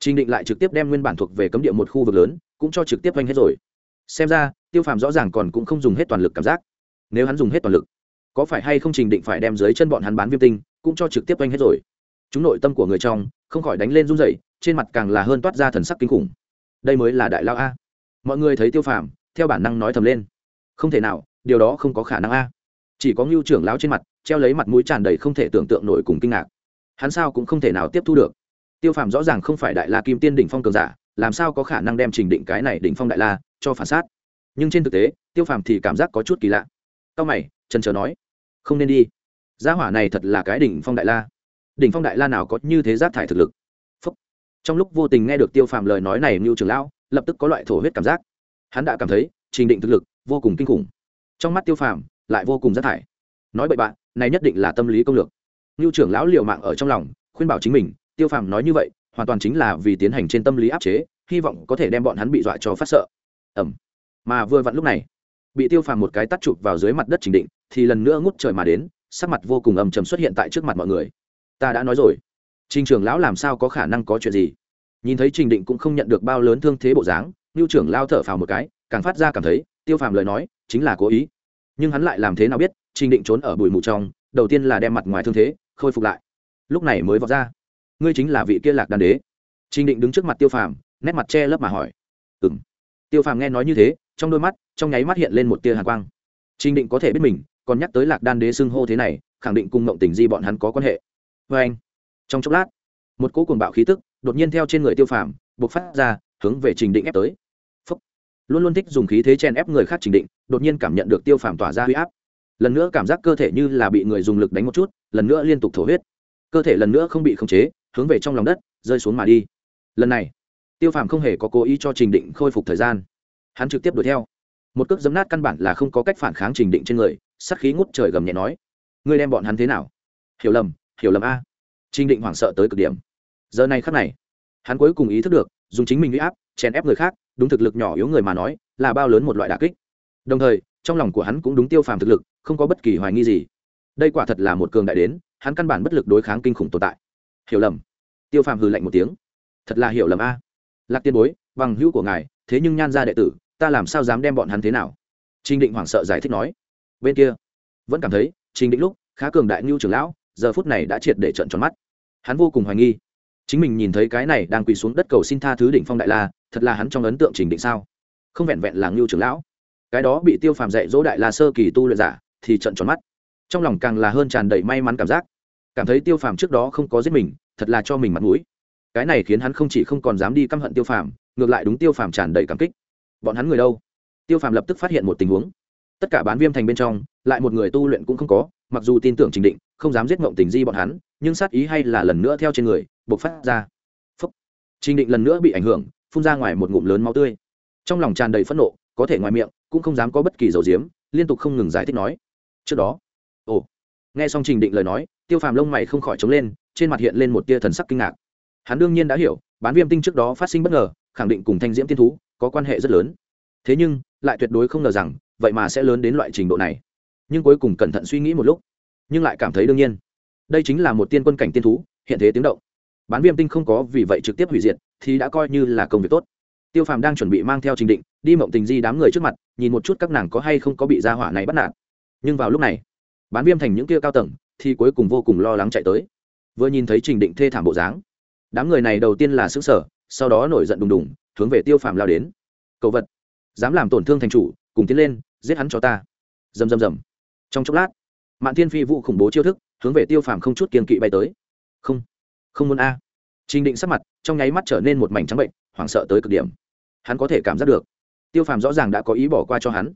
trình định lại trực tiếp đem nguyên bản thuộc về cấm địa một khu vực lớn, cũng cho trực tiếp oanh hết rồi. Xem ra, tiêu phàm rõ ràng còn cũng không dùng hết toàn lực cảm giác. Nếu hắn dùng hết toàn lực, có phải hay không trình định phải đem dưới chân bọn hắn bán viêm tinh, cũng cho trực tiếp oanh hết rồi? Chúng nội tâm của người trong, không khỏi đánh lên run rẩy, trên mặt càng là hơn toát ra thần sắc kinh khủng. Đây mới là đại lao a. Mọi người thấy tiêu phàm, theo bản năng nói thầm lên. Không thể nào, điều đó không có khả năng a. Chỉ có Nưu trưởng lão trên mặt, treo lấy mặt mũi tràn đầy không thể tưởng tượng nổi cùng kinh ngạc. Hắn sao cũng không thể nào tiếp thu được tiêu phàm rõ ràng không phải đại la kim tiên đỉnh phong cường giả, làm sao có khả năng đem trình định cái này đỉnh phong đại la cho phản sát? Nhưng trên thực tế, tiêu phàm thì cảm giác có chút kỳ lạ. Cao mày, trần trờ nói, không nên đi. Gia hỏa này thật là cái đỉnh phong đại la. Đỉnh phong đại la nào có như thế giác thải thực lực? Phúc. trong lúc vô tình nghe được tiêu phàm lời nói này mưu trường lão lập tức có loại thổ huyết cảm giác. Hắn đã cảm thấy trình định thực lực vô cùng kinh khủng. Trong mắt tiêu phàm lại vô cùng giác thải. Nói bậy bạn này nhất định là tâm lý công lược. Mưu trưởng lão liều mạng ở trong lòng, khuyên bảo chính mình tiêu phàm nói như vậy, hoàn toàn chính là vì tiến hành trên tâm lý áp chế, hy vọng có thể đem bọn hắn bị dọa cho phát sợ. Ẩm mà vừa vặn lúc này, bị tiêu phàm một cái tắt chụp vào dưới mặt đất trình định, thì lần nữa ngút trời mà đến, sắc mặt vô cùng ầm trầm xuất hiện tại trước mặt mọi người. Ta đã nói rồi. Trình trưởng lão làm sao có khả năng có chuyện gì? Nhìn thấy trình định cũng không nhận được bao lớn thương thế bộ dáng ngưu trưởng lao thở phào một cái, càng phát ra cảm thấy, tiêu phàm lời nói, chính là cố ý. Nhưng hắn lại làm thế nào biết, trình định trốn ở bụi mù trong, đầu tiên là đem mặt ngoài thương thế, khôi phục lại. Lúc này mới vọt ra ngươi chính là vị kia lạc đan đế. Trình định đứng trước mặt tiêu phàm, nét mặt che lấp mà hỏi. Ừ m tiêu phàm nghe nói như thế, trong đôi mắt, trong nháy mắt hiện lên một tia hàn quang. Trình định có thể biết mình, còn nhắc tới lạc đan đế xưng hô thế này, khẳng định cùng mộng tình di bọn hắn có quan hệ. Vê anh, trong chốc lát, một cỗ cuồng bạo khí tức đột nhiên theo trên người tiêu phàm buộc phát ra, hướng về trình định ép tới. Phúc. luôn luôn thích dùng khí thế chen ép người khác trình định, đột nhiên cảm nhận được tiêu phàm tỏa ra huy áp. Lần nữa cảm giác cơ thể như là bị người dùng lực đánh một chút, lần nữa liên tục thổ huyết. Cơ thể lần nữa không bị khống chế hướng về trong lòng đất, rơi xuống mà đi. Lần này, tiêu phàm không hề có cố ý cho trình định khôi phục thời gian. Hắn trực tiếp đuổi theo. Một cước giấm nát căn bản là không có cách phản kháng trình định trên người sắc khí ngút trời gầm nhẹ nói, ngươi đem bọn hắn thế nào? Hiểu lầm hiểu lầm a. Trình định hoảng sợ tới cực điểm. Giờ này khắc này, hắn cuối cùng ý thức được, dùng chính mình huy áp, chèn ép người khác, đúng thực lực nhỏ yếu người mà nói, là bao lớn một loại đà kích. Đồng thời, trong lòng của hắn cũng đúng tiêu phàm thực lực, không có bất kỳ hoài nghi gì. Đây quả thật là một cường đại đến, hắn căn bản bất lực đối kháng kinh khủng tồn tại hiểu lầm. Tiêu phàm hừ lạnh một tiếng. Thật là hiểu lầm a. Lạc tiên bối, bằng hữu của ngài, thế nhưng nhan ra đệ tử, ta làm sao dám đem bọn hắn thế nào? Trinh định hoảng sợ giải thích nói. Bên kia, vẫn cảm thấy, trình định lúc, khá cường đại ngưu trưởng lão, giờ phút này đã triệt để trận tròn mắt. Hắn vô cùng hoài nghi. Chính mình nhìn thấy cái này đang quỳ xuống đất cầu xin tha thứ đỉnh phong đại la, thật là hắn trong ấn tượng trình định sao? Không vẹn vẹn là ngưu trưởng lão. Cái đó bị tiêu phàm dạy dỗ đại la sơ kỳ tu luyện giả, thì trận tròn mắt. Trong lòng càng là hơn tràn đầy may mắn cảm giác cảm thấy tiêu phàm trước đó không có giết mình, thật là cho mình mặt mũi. Cái này khiến hắn không chỉ không còn dám đi căm hận tiêu phàm, ngược lại đúng tiêu phàm tràn đầy cảm kích. Bọn hắn người đâu? Tiêu phàm lập tức phát hiện một tình huống. Tất cả bán viêm thành bên trong, lại một người tu luyện cũng không có, mặc dù tin tưởng trình định, không dám giết mộng tình di bọn hắn, nhưng sát ý hay là lần nữa theo trên người buộc phát ra. Phúc. trình định lần nữa bị ảnh hưởng, phun ra ngoài một ngụm lớn máu tươi. Trong lòng tràn đầy phẫn nộ, có thể ngoài miệng, cũng không dám có bất kỳ dầu diếm, liên tục không ngừng giải thích nói. Trước đó. Ồ. Nghe xong trình định lời nói tiêu phàm lông mày không khỏi trống lên, trên mặt hiện lên một tia thần sắc kinh ngạc. Hắn đương nhiên đã hiểu, bán viêm tinh trước đó phát sinh bất ngờ, khẳng định cùng thanh diễm tiên thú có quan hệ rất lớn. Thế nhưng, lại tuyệt đối không ngờ rằng, vậy mà sẽ lớn đến loại trình độ này. Nhưng cuối cùng cẩn thận suy nghĩ một lúc, nhưng lại cảm thấy đương nhiên. Đây chính là một tiên quân cảnh tiên thú, hiện thế tiếng động. Bán viêm tinh không có vì vậy trực tiếp hủy diệt, thì đã coi như là công việc tốt. Tiêu phàm đang chuẩn bị mang theo trình định, đi mộng tình di đám người trước mặt, nhìn một chút các nàng có hay không có bị gia hỏa này bắt nạt. Nhưng vào lúc này, bán viêm thành những kia cao tầng thì cuối cùng vô cùng lo lắng chạy tới. Vừa nhìn thấy trình định thê thảm bộ dáng, đám người này đầu tiên là xứ sở sau đó nổi giận đùng đùng, hướng về tiêu phàm lao đến. Cậu vật, dám làm tổn thương thành chủ, cùng tiến lên, giết hắn cho ta. Rầm rầm rầm. Trong chốc lát, mạn thiên phi vụ khủng bố chiêu thức, hướng về tiêu phàm không chút kiên kỵ bay tới. Không không muốn a. À. trình định sắc mặt, trong nháy mắt trở nên một mảnh trắng bệnh, hoảng sợ tới cực điểm. Hắn có thể cảm giác được, tiêu phàm rõ ràng đã có ý bỏ qua cho hắn.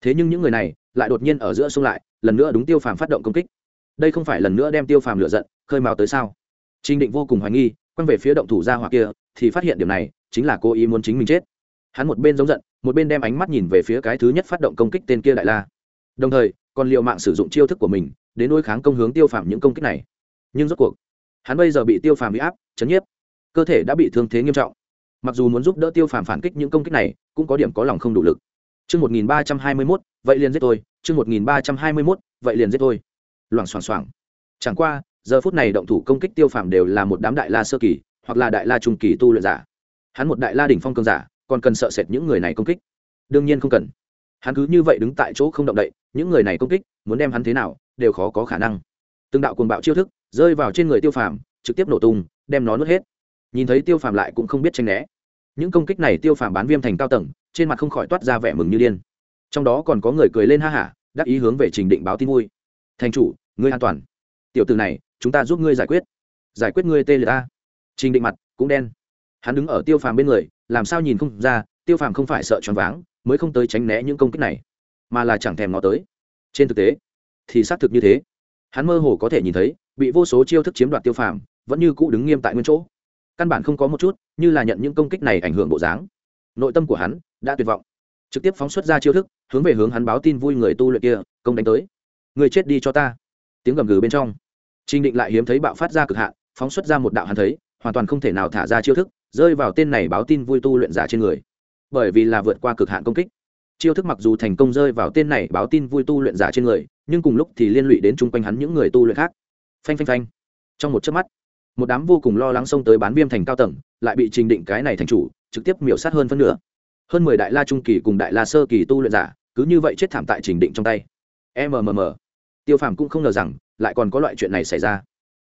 Thế nhưng những người này lại đột nhiên ở giữa xung lại, lần nữa đúng tiêu phàm phát động công kích đây không phải lần nữa đem tiêu phàm lựa giận khơi mào tới sao? Trình định vô cùng hoài nghi quăng về phía động thủ gia hỏa kia thì phát hiện điểm này chính là cô ý muốn chính mình chết. Hắn một bên giống giận một bên đem ánh mắt nhìn về phía cái thứ nhất phát động công kích tên kia đại la. Đồng thời còn liệu mạng sử dụng chiêu thức của mình đến đối kháng công hướng tiêu phàm những công kích này. Nhưng rốt cuộc hắn bây giờ bị tiêu phàm bị áp chấn nhiếp cơ thể đã bị thương thế nghiêm trọng. Mặc dù muốn giúp đỡ tiêu phàm phản kích những công kích này cũng có điểm có lòng không đủ lực. Chương 1321, vậy liền giết tôi, chương 1321, vậy liền giết tôi. Loảng xoảng xoảng. Chẳng qua, giờ phút này động thủ công kích tiêu phàm đều là một đám đại la sơ kỳ, hoặc là đại la trung kỳ tu luyện giả. Hắn một đại la đỉnh phong cường giả, còn cần sợ sệt những người này công kích. Đương nhiên không cần. Hắn cứ như vậy đứng tại chỗ không động đậy những người này công kích muốn đem hắn thế nào đều khó có khả năng. Từng đạo cuồng bạo chiêu thức rơi vào trên người tiêu phàm trực tiếp nổ tung đem nó nuốt hết. Nhìn thấy tiêu phàm lại cũng không biết tranh né. Những công kích này tiêu phàm bán viêm thành cao tầng trên mặt không khỏi toát ra vẻ mừng như điên. Trong đó còn có người cười lên ha hả đắc ý hướng về trình định báo tin vui. Thành chủ ngươi an toàn. Tiểu từ này, chúng ta giúp ngươi giải quyết. Giải quyết ngươi tê liệt ta trình định mặt cũng đen. Hắn đứng ở tiêu phàm bên người, làm sao nhìn không ra, tiêu phàm không phải sợ choáng váng, mới không tới tránh né những công kích này, mà là chẳng thèm nó tới. Trên thực tế, thì xác thực như thế. Hắn mơ hồ có thể nhìn thấy, bị vô số chiêu thức chiếm đoạt tiêu phàm, vẫn như cũ đứng nghiêm tại nguyên chỗ. Căn bản không có một chút, như là nhận những công kích này ảnh hưởng bộ dáng. Nội tâm của hắn đã tuyệt vọng. Trực tiếp phóng xuất ra chiêu thức, hướng về hướng hắn báo tin vui người tu luyện kia, công đánh tới. Người chết đi cho ta tiếng gầm gừ bên trong. Trinh định lại hiếm thấy bạo phát ra cực hạn, phóng xuất ra một đạo hắn thấy, hoàn toàn không thể nào thả ra chiêu thức, rơi vào tên này báo tin vui tu luyện giả trên người. Bởi vì là vượt qua cực hạn công kích. Chiêu thức mặc dù thành công rơi vào tên này báo tin vui tu luyện giả trên người, nhưng cùng lúc thì liên lụy đến chung quanh hắn những người tu luyện khác. Phanh phanh phanh. Trong một chớp mắt, một đám vô cùng lo lắng xông tới bán viêm thành cao tầng, lại bị trình định cái này thành chủ, trực tiếp miểu sát hơn phân nửa. Hơn mười đại la trung kỳ cùng đại la sơ kỳ tu luyện giả, cứ như vậy chết thảm tại trình định trong tay. Mmm tiêu phàm cũng không ngờ rằng, lại còn có loại chuyện này xảy ra.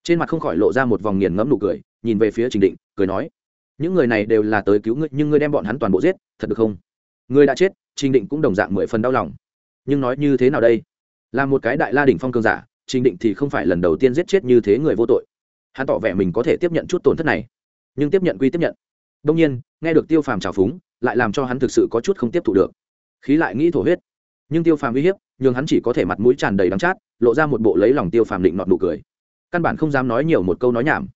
Trên mặt không khỏi lộ ra một vòng nghiền ngẫm nụ cười, nhìn về phía trình định, cười nói, những người này đều là tới cứu ngươi, nhưng ngươi đem bọn hắn toàn bộ giết, thật được không? Ngươi đã chết. Trình định cũng đồng dạng mười phần đau lòng. Nhưng nói như thế nào đây? Là một cái đại la đỉnh phong cương giả, trình định thì không phải lần đầu tiên giết chết như thế người vô tội. Hắn tỏ vẻ mình có thể tiếp nhận chút tổn thất này, nhưng tiếp nhận quy tiếp nhận. Đông nhiên, nghe được tiêu phàm trào phúng, lại làm cho hắn thực sự có chút không tiếp thu được. Khí lại nghĩ thổ huyết. Nhưng tiêu phàm uy hiếp nhưng hắn chỉ có thể mặt mũi tràn đầy đắng chát, lộ ra một bộ lấy lòng tiêu phàm định nọt nụ cười. Căn bản không dám nói nhiều một câu nói nhảm.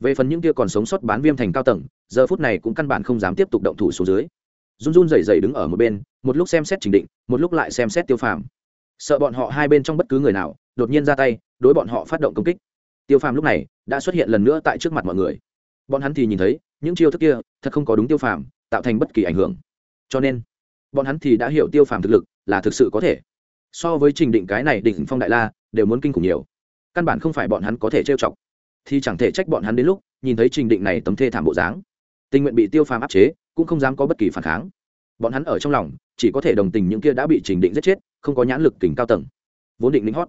Về phần những kia còn sống sót bán viêm thành cao tầng, giờ phút này cũng căn bản không dám tiếp tục động thủ xuống dưới. Run run rẩy rẩy đứng ở một bên, một lúc xem xét trình định, một lúc lại xem xét tiêu phàm. Sợ bọn họ hai bên trong bất cứ người nào, đột nhiên ra tay, đối bọn họ phát động công kích. Tiêu phàm lúc này đã xuất hiện lần nữa tại trước mặt mọi người. Bọn hắn thì nhìn thấy, những chiêu thức kia thật không có đúng tiêu phàm, tạo thành bất kỳ ảnh hưởng. Cho nên, bọn hắn thì đã hiểu tiêu phàm thực lực là thực sự có thể so với trình định cái này đỉnh phong đại la, đều muốn kinh khủng nhiều. Căn bản không phải bọn hắn có thể trêu chọc. Thì chẳng thể trách bọn hắn đến lúc, nhìn thấy trình định này tấm thê thảm bộ dáng. Tình nguyện bị tiêu phàm áp chế, cũng không dám có bất kỳ phản kháng. Bọn hắn ở trong lòng, chỉ có thể đồng tình những kia đã bị trình định giết chết, không có nhãn lực kình cao tầng. Vốn định lính hót.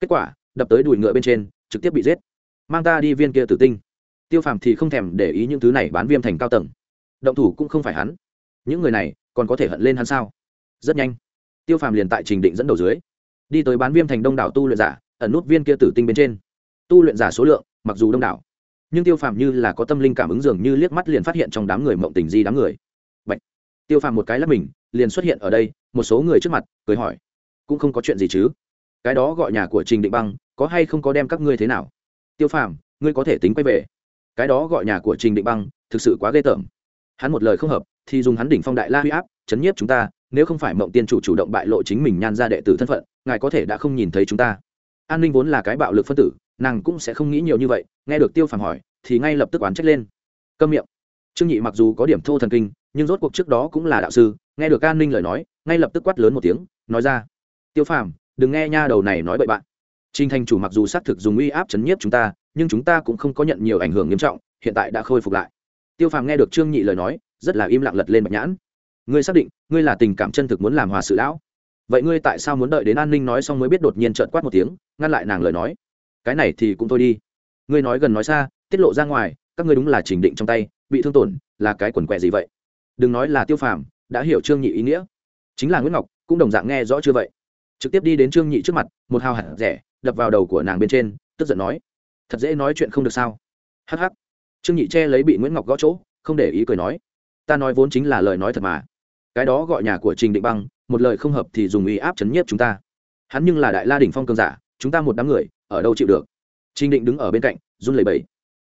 Kết quả, đập tới đùi ngựa bên trên, trực tiếp bị giết. Mang ta đi viên kia tử tinh. Tiêu phàm thì không thèm để ý những thứ này bán viêm thành cao tầng. Động thủ cũng không phải hắn. Những người này, còn có thể hận lên hắn sao? Rất nhanh tiêu phàm liền tại trình định dẫn đầu dưới, đi tới bán viêm thành đông đảo tu luyện giả, ẩn nút viên kia tử tinh bên trên. Tu luyện giả số lượng, mặc dù đông đảo, nhưng tiêu phàm như là có tâm linh cảm ứng dường như liếc mắt liền phát hiện trong đám người mộng tình di đám người. Bạch. tiêu phàm một cái lắp mình, liền xuất hiện ở đây, một số người trước mặt, cười hỏi, cũng không có chuyện gì chứ? Cái đó gọi nhà của trình định băng, có hay không có đem các ngươi thế nào? Tiêu phàm, ngươi có thể tính quay về. Cái đó gọi nhà của trình định băng, thực sự quá ghê tởm. Hắn một lời không hợp thì dùng hắn đỉnh phong đại la huy áp, chấn nhiếp chúng ta, nếu không phải mộng tiên chủ chủ động bại lộ chính mình nhan ra đệ tử thân phận, ngài có thể đã không nhìn thấy chúng ta. An ninh vốn là cái bạo lực phân tử, nàng cũng sẽ không nghĩ nhiều như vậy, nghe được tiêu phàm hỏi, thì ngay lập tức oán trách lên. Câm miệng. Trương nhị mặc dù có điểm thô thần kinh, nhưng rốt cuộc trước đó cũng là đạo sư, nghe được an ninh lời nói, ngay lập tức quát lớn một tiếng, nói ra. Tiêu phàm, đừng nghe nha đầu này nói bậy bạn. Trinh thanh chủ mặc dù xác thực dùng uy áp chấn nhiếp chúng ta, nhưng chúng ta cũng không có nhận nhiều ảnh hưởng nghiêm trọng, hiện tại đã khôi phục lại. Tiêu phàm nghe được trương nhị lời nói rất là im lặng lật lên bạch nhãn. Ngươi xác định, ngươi là tình cảm chân thực muốn làm hòa sự lão. Vậy ngươi tại sao muốn đợi đến an ninh nói xong mới biết đột nhiên trợn quát một tiếng, ngăn lại nàng lời nói. Cái này thì cũng thôi đi. Ngươi nói gần nói xa, tiết lộ ra ngoài, các ngươi đúng là trình định trong tay, bị thương tổn, là cái quần quẹ gì vậy? Đừng nói là tiêu phàm, đã hiểu trương nhị ý nghĩa. Chính là nguyễn ngọc, cũng đồng dạng nghe rõ chưa vậy. Trực tiếp đi đến trương nhị trước mặt, một hào hạt rẻ, đập vào đầu của nàng bên trên, tức giận nói, thật dễ nói chuyện không được sao? Hh trương nhị che lấy bị nguyễn ngọc gõ chỗ, không để ý cười nói ta nói vốn chính là lời nói thật mà. Cái đó gọi nhà của trình định băng, một lời không hợp thì dùng ý áp chấn nhiếp chúng ta. Hắn nhưng là đại la đỉnh phong cường giả, chúng ta một đám người, ở đâu chịu được? Trình định đứng ở bên cạnh, run lẩy bẩy.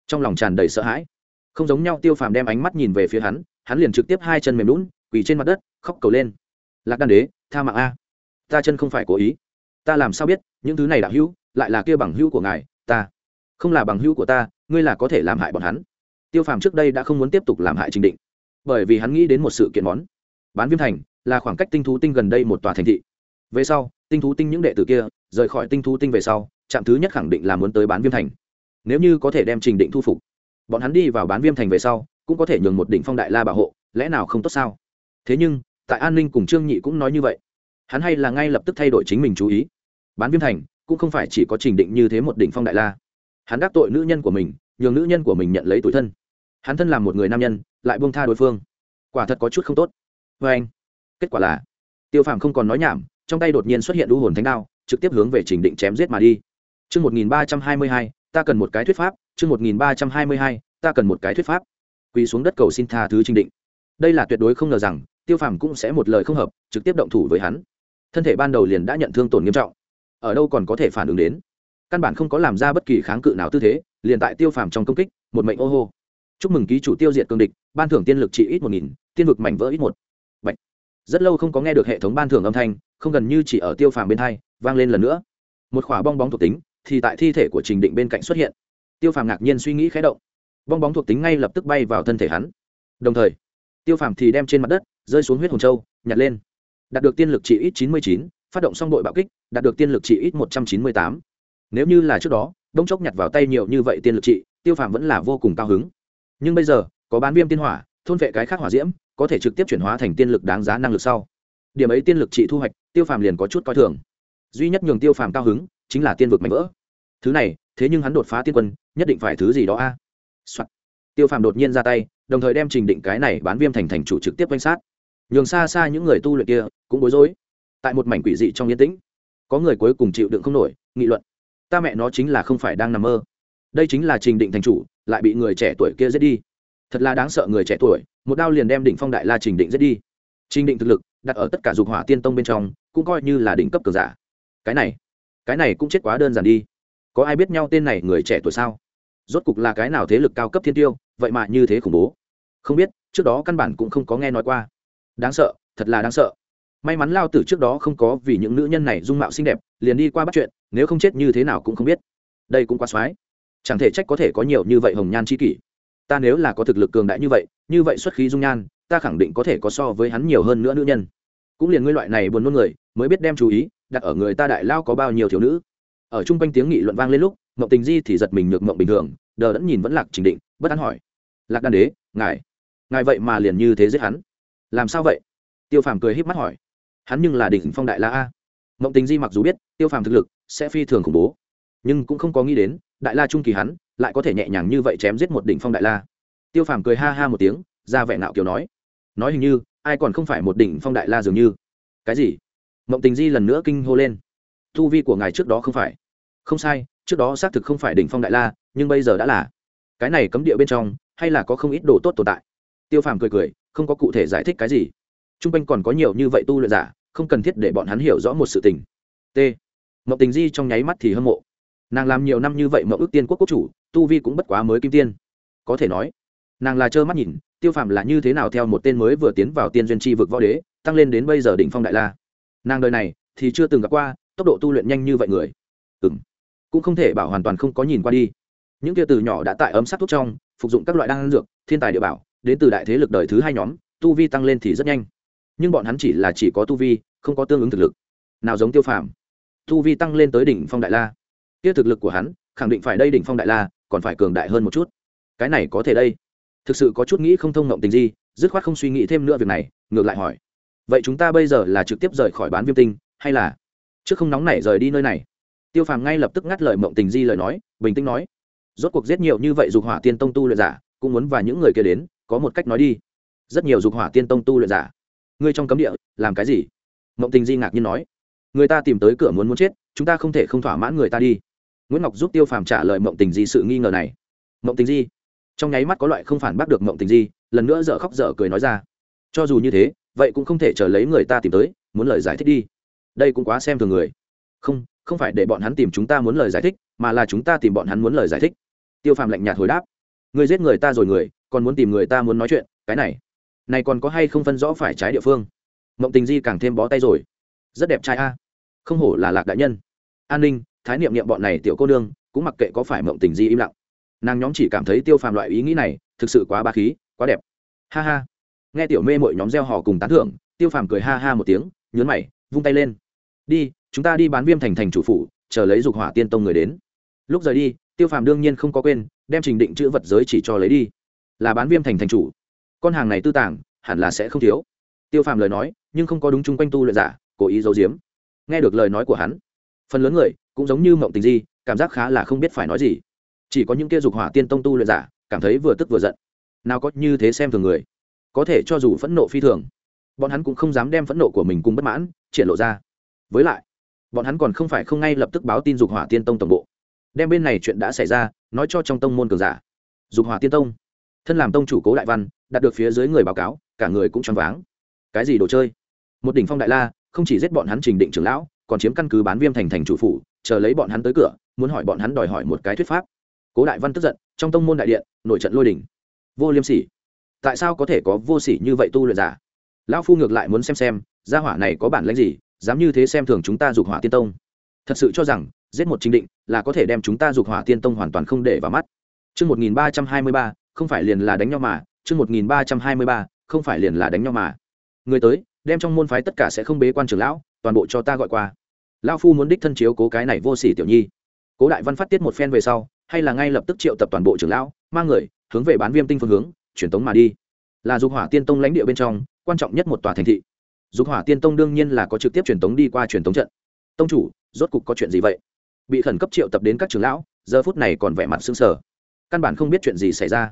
Trong lòng tràn đầy sợ hãi. Không giống nhau tiêu phàm đem ánh mắt nhìn về phía hắn hắn liền trực tiếp hai chân mềm lún, quỳ trên mặt đất, khóc cầu lên. Lạc đan đế, tha mạng a. Ta chân không phải cố ý. Ta làm sao biết, những thứ này đạo hữu, lại là kia bằng hữu của ngài, ta. Không là bằng hữu của ta, ngươi là có thể làm hại bọn hắn. Tiêu phàm trước đây đã không muốn tiếp tục làm hại trình định bởi vì hắn nghĩ đến một sự kiện món. Bán viêm thành là khoảng cách tinh thú tinh gần đây một tòa thành thị. Về sau, tinh thú tinh những đệ tử kia rời khỏi tinh thú tinh về sau, trạm thứ nhất khẳng định là muốn tới bán viêm thành. Nếu như có thể đem trình định thu phục, bọn hắn đi vào bán viêm thành về sau cũng có thể nhường một đỉnh phong đại la bảo hộ, lẽ nào không tốt sao? Thế nhưng, tại an ninh cùng trương nhị cũng nói như vậy. Hắn hay là ngay lập tức thay đổi chính mình chú ý. Bán viêm thành cũng không phải chỉ có trình định như thế một đỉnh phong đại la. Hắn đắc tội nữ nhân của mình, nhường nữ nhân của mình nhận lấy tuổi thân hắn thân làm một người nam nhân lại buông tha đối phương quả thật có chút không tốt vê anh kết quả là tiêu phàm không còn nói nhảm trong tay đột nhiên xuất hiện đu hồn thánh đao trực tiếp hướng về trình định chém giết mà đi Chương 1322, ta cần một cái thuyết pháp, chương 1322, ta cần một cái thuyết pháp. Quỳ xuống đất cầu xin tha thứ Trình Định. Đây là tuyệt đối không ngờ rằng, Tiêu Phàm cũng sẽ một lời không hợp, trực tiếp động thủ với hắn. Thân thể ban đầu liền đã nhận thương tổn nghiêm trọng, ở đâu còn có thể phản ứng đến. Căn bản không có làm ra bất kỳ kháng cự nào tư thế, liền tại Tiêu Phàm trong công kích, một mệnh ô hô. Chúc mừng ký chủ tiêu diệt cương địch, ban thưởng tiên lực trị ít một nghìn, tiên vực mảnh vỡ ít một. Bạch. Rất lâu không có nghe được hệ thống ban thưởng âm thanh, không gần như chỉ ở Tiêu Phàm bên hai, vang lên lần nữa. Một khỏa bong bóng thuộc tính, thì tại thi thể của trình định bên cạnh xuất hiện tiêu phàm ngạc nhiên suy nghĩ khé động bong bóng thuộc tính ngay lập tức bay vào thân thể hắn đồng thời tiêu phàm thì đem trên mặt đất rơi xuống huyết hồn châu nhặt lên đạt được tiên lực trị ít chín mươi chín phát động xong đội bạo kích đạt được tiên lực trị ít một trăm chín mươi tám nếu như là trước đó đông chốc nhặt vào tay nhiều như vậy tiên lực trị tiêu phàm vẫn là vô cùng cao hứng nhưng bây giờ, có bán viêm tiên hỏa, thôn vệ cái khác hỏa diễm, có thể trực tiếp chuyển hóa thành tiên lực đáng giá năng lực sau. Điểm ấy tiên lực trị thu hoạch, tiêu phàm liền có chút coi thường. Duy nhất nhường tiêu phàm cao hứng, chính là tiên vực mạnh vỡ. Thứ này, thế nhưng hắn đột phá tiên quân, nhất định phải thứ gì đó a、à? tiêu phàm đột nhiên ra tay, đồng thời đem trình định cái này bán viêm thành thành chủ trực tiếp quan sát. Nhường xa xa những người tu luyện kia, cũng bối rối. Tại một mảnh quỷ dị trong yên tĩnh, có người cuối cùng chịu đựng không nổi, nghị luận. Ta mẹ nó chính là không phải đang nằm mơ đây chính là trình định thành chủ, lại bị người trẻ tuổi kia giết đi. Thật là đáng sợ người trẻ tuổi, một đao liền đem đỉnh phong đại la trình định giết đi. Trình định thực lực, đặt ở tất cả dục hỏa tiên tông bên trong, cũng coi như là đỉnh cấp cường giả. Cái này cái này cũng chết quá đơn giản đi. Có ai biết nhau tên này người trẻ tuổi sao? Rốt cục là cái nào thế lực cao cấp thiên tiêu, vậy mà như thế khủng bố? Không biết, trước đó căn bản cũng không có nghe nói qua. Đáng sợ, thật là đáng sợ. May mắn lao tử trước đó không có vì những nữ nhân này dung mạo xinh đẹp, liền đi qua bắt chuyện, nếu không chết như thế nào cũng không biết. Đây cũng quá soái chẳng thể trách có thể có nhiều như vậy hồng nhan c h i kỷ. Ta nếu là có thực lực cường đại như vậy như vậy xuất khí dung nhan, ta khẳng định có thể có so với hắn nhiều hơn nữa nữ nhân. Cũng liền ngươi loại này buồn nôn người, mới biết đem chú ý, đặt ở người ta đại lao có bao nhiêu thiếu nữ. Ở chung quanh tiếng nghị luận vang lên lúc, mộng tình di thì giật mình nhược mộng bình thường, đờ đẫn nhìn vẫn lạc trình định, bất an hỏi. Lạc đan đế, ngài ngài vậy mà liền như thế giết hắn? Làm sao vậy? Tiêu phàm cười h í p mắt hỏi. Hắn nhưng là đỉnh phong đại la a. Mộng tình di mặc dù biết, tiêu phàm thực lực sẽ phi thường khủng bố, nhưng cũng không có nghĩ đến đại la trung kỳ hắn, lại có thể nhẹ nhàng như vậy chém giết một đỉnh phong đại la. Tiêu phàm cười ha ha một tiếng, ra vẻ nạo kiểu nói nói hình như, ai còn không phải một đỉnh phong đại la dường như. Cái gì? Mộng tình di lần nữa kinh hô lên. Tu vi của ngài trước đó không phải. Không sai, trước đó xác thực không phải đỉnh phong đại la, nhưng bây giờ đã là. Cái này cấm địa bên trong, hay là có không ít đồ tốt tồn tại? Tiêu phàm cười cười, không có cụ thể giải thích cái gì. T r u n g quanh còn có nhiều như vậy tu luyện giả, không cần thiết để bọn hắn hiểu rõ một sự tình. T. Mộng tình di trong nháy mắt thì hâm mộ nàng làm nhiều năm như vậy mậu ước tiên quốc quốc chủ, tu vi cũng bất quá mới kim tiên. Có thể nói, nàng là trơ mắt nhìn, tiêu phàm là như thế nào theo một tên mới vừa tiến vào tiên duyên tri vực võ đế, tăng lên đến bây giờ đỉnh phong đại la. Nàng đời này thì chưa từng gặp qua, tốc độ tu luyện nhanh như vậy người. Ừ m cũng không thể bảo hoàn toàn không có nhìn qua đi. Những kia từ nhỏ đã tại ấm sát thuốc trong, phục dụng các loại đan dược, thiên tài địa bảo, đến từ đại thế lực đời thứ hai nhóm, tu vi tăng lên thì rất nhanh. Nhưng bọn hắn chỉ là chỉ có tu vi, không có tương ứng thực lực. Nào giống tiêu phàm, tu vi tăng lên tới đỉnh phong đại la kia thực lực của hắn, khẳng định phải đây đỉnh phong đại la, còn phải cường đại hơn một chút. Cái này có thể đây. Thực sự có chút nghĩ không thông ngộng tình gì, dứt khoát không suy nghĩ thêm nữa việc này, ngược lại hỏi. Vậy chúng ta bây giờ là trực tiếp rời khỏi bán viêm tinh, hay là trước không nóng nảy rời đi nơi này? Tiêu phàm ngay lập tức ngắt lời mộng tình di lời nói, bình tĩnh nói. Rốt cuộc giết nhiều như vậy dục hỏa tiên tông tu luyện giả, cũng muốn và những người kia đến, có một cách nói đi. Rất nhiều dục hỏa tiên tông tu luyện giả. Ngươi trong cấm địa, làm cái gì? Mộng tình di ngạc nhiên nói. Người ta tìm tới cửa muốn muốn chết, chúng ta không thể không thỏa mãn người ta đi nguyễn ngọc giúp tiêu phàm trả lời mộng tình di sự nghi ngờ này. Mộng tình di? Trong nháy mắt có loại không phản bác được mộng tình di, lần nữa dở khóc dở cười nói ra. Cho dù như thế, vậy cũng không thể chờ lấy người ta tìm tới, muốn lời giải thích đi. Đây cũng quá xem thường người. Không không phải để bọn hắn tìm chúng ta muốn lời giải thích, mà là chúng ta tìm bọn hắn muốn lời giải thích. Tiêu phàm lạnh nhạt hồi đáp. Người giết người ta rồi người, còn muốn tìm người ta muốn nói chuyện, cái này. Này còn có hay không phân rõ phải trái địa phương? Mộng tình di càng thêm bó tay rồi. Rất đẹp trai a. Không hổ là lạc đại nhân. An ninh thái niệm niệm bọn này tiểu cô nương, cũng mặc kệ có phải mộng tình di im lặng. Nàng nhóm chỉ cảm thấy tiêu phàm loại ý nghĩ này, thực sự quá ba khí, quá đẹp. Ha ha. Nghe tiểu mê mội nhóm gieo hò cùng tán thưởng, tiêu phàm cười ha ha một tiếng nhớn mày, vung tay lên. Đi, chúng ta đi bán viêm thành thành chủ phủ, chờ lấy dục hỏa tiên tông người đến. Lúc rời đi, tiêu phàm đương nhiên không có quên, đem trình định chữ vật giới chỉ cho lấy đi. Là bán viêm thành thành chủ. Con hàng này tư tàng, hẳn là sẽ không thiếu. Tiêu phàm lời nói, nhưng không có đúng chung quanh tu luyện giả, cố ý giấu giếm. Nghe được lời nói của hắn, phần lớn người cũng giống như mộng tình di, cảm giác khá là không biết phải nói gì. Chỉ có những kia dục hỏa tiên tông tu luyện giả, cảm thấy vừa tức vừa giận. Nào có như thế xem thường người. Có thể cho dù phẫn nộ phi thường, bọn hắn cũng không dám đem phẫn nộ của mình cùng bất mãn, triển lộ ra. Với lại, bọn hắn còn không phải không ngay lập tức báo tin dục hỏa tiên tông tổng bộ. Đem bên này chuyện đã xảy ra, nói cho trong tông môn cường giả. Dục hỏa tiên tông, thân làm tông chủ cố đại văn, đạt được phía dưới người báo cáo, cả người cũng choáng váng. Cái gì đồ chơi? Một đỉnh phong đại la, không chỉ giết bọn hắn trình định trưởng lão, còn chiếm căn cứ bán viêm thành thành chủ phủ chờ lấy bọn hắn tới cửa muốn hỏi bọn hắn đòi hỏi một cái thuyết pháp. Cố đại văn tức giận trong tông môn đại điện nổi trận lôi đình, vô liêm sỉ. Tại sao có thể có vô sỉ như vậy tu luyện giả? Lão phu ngược lại muốn xem xem gia hỏa này có bản lãnh gì dám như thế xem thường chúng ta dục hỏa tiên tông. Thật sự cho rằng giết một chính định là có thể đem chúng ta dục hỏa tiên tông hoàn toàn không để vào mắt. Chương một nghìn ba trăm hai mươi ba không phải liền là đánh nhau mà. Chương một nghìn ba trăm hai mươi ba không phải liền là đánh nhau mà. Người tới đem trong môn phái tất cả sẽ không bế quan trưởng lão toàn bộ cho ta gọi qua lão phu muốn đích thân chiếu cố cái này vô sỉ tiểu nhi. Cố đại văn phát tiết một phen về sau, hay là ngay lập tức triệu tập toàn bộ trưởng lão, mang người, hướng về bán viêm tinh phương hướng truyền tống mà đi. Là dục hỏa tiên tông lãnh địa bên trong, quan trọng nhất một tòa thành thị. Dục hỏa tiên tông đương nhiên là có trực tiếp truyền tống đi qua truyền tống trận. Tông chủ, rốt cục có chuyện gì vậy? Bị khẩn cấp triệu tập đến các trưởng lão, giờ phút này còn vẻ mặt sưng sờ. Căn bản không biết chuyện gì xảy ra.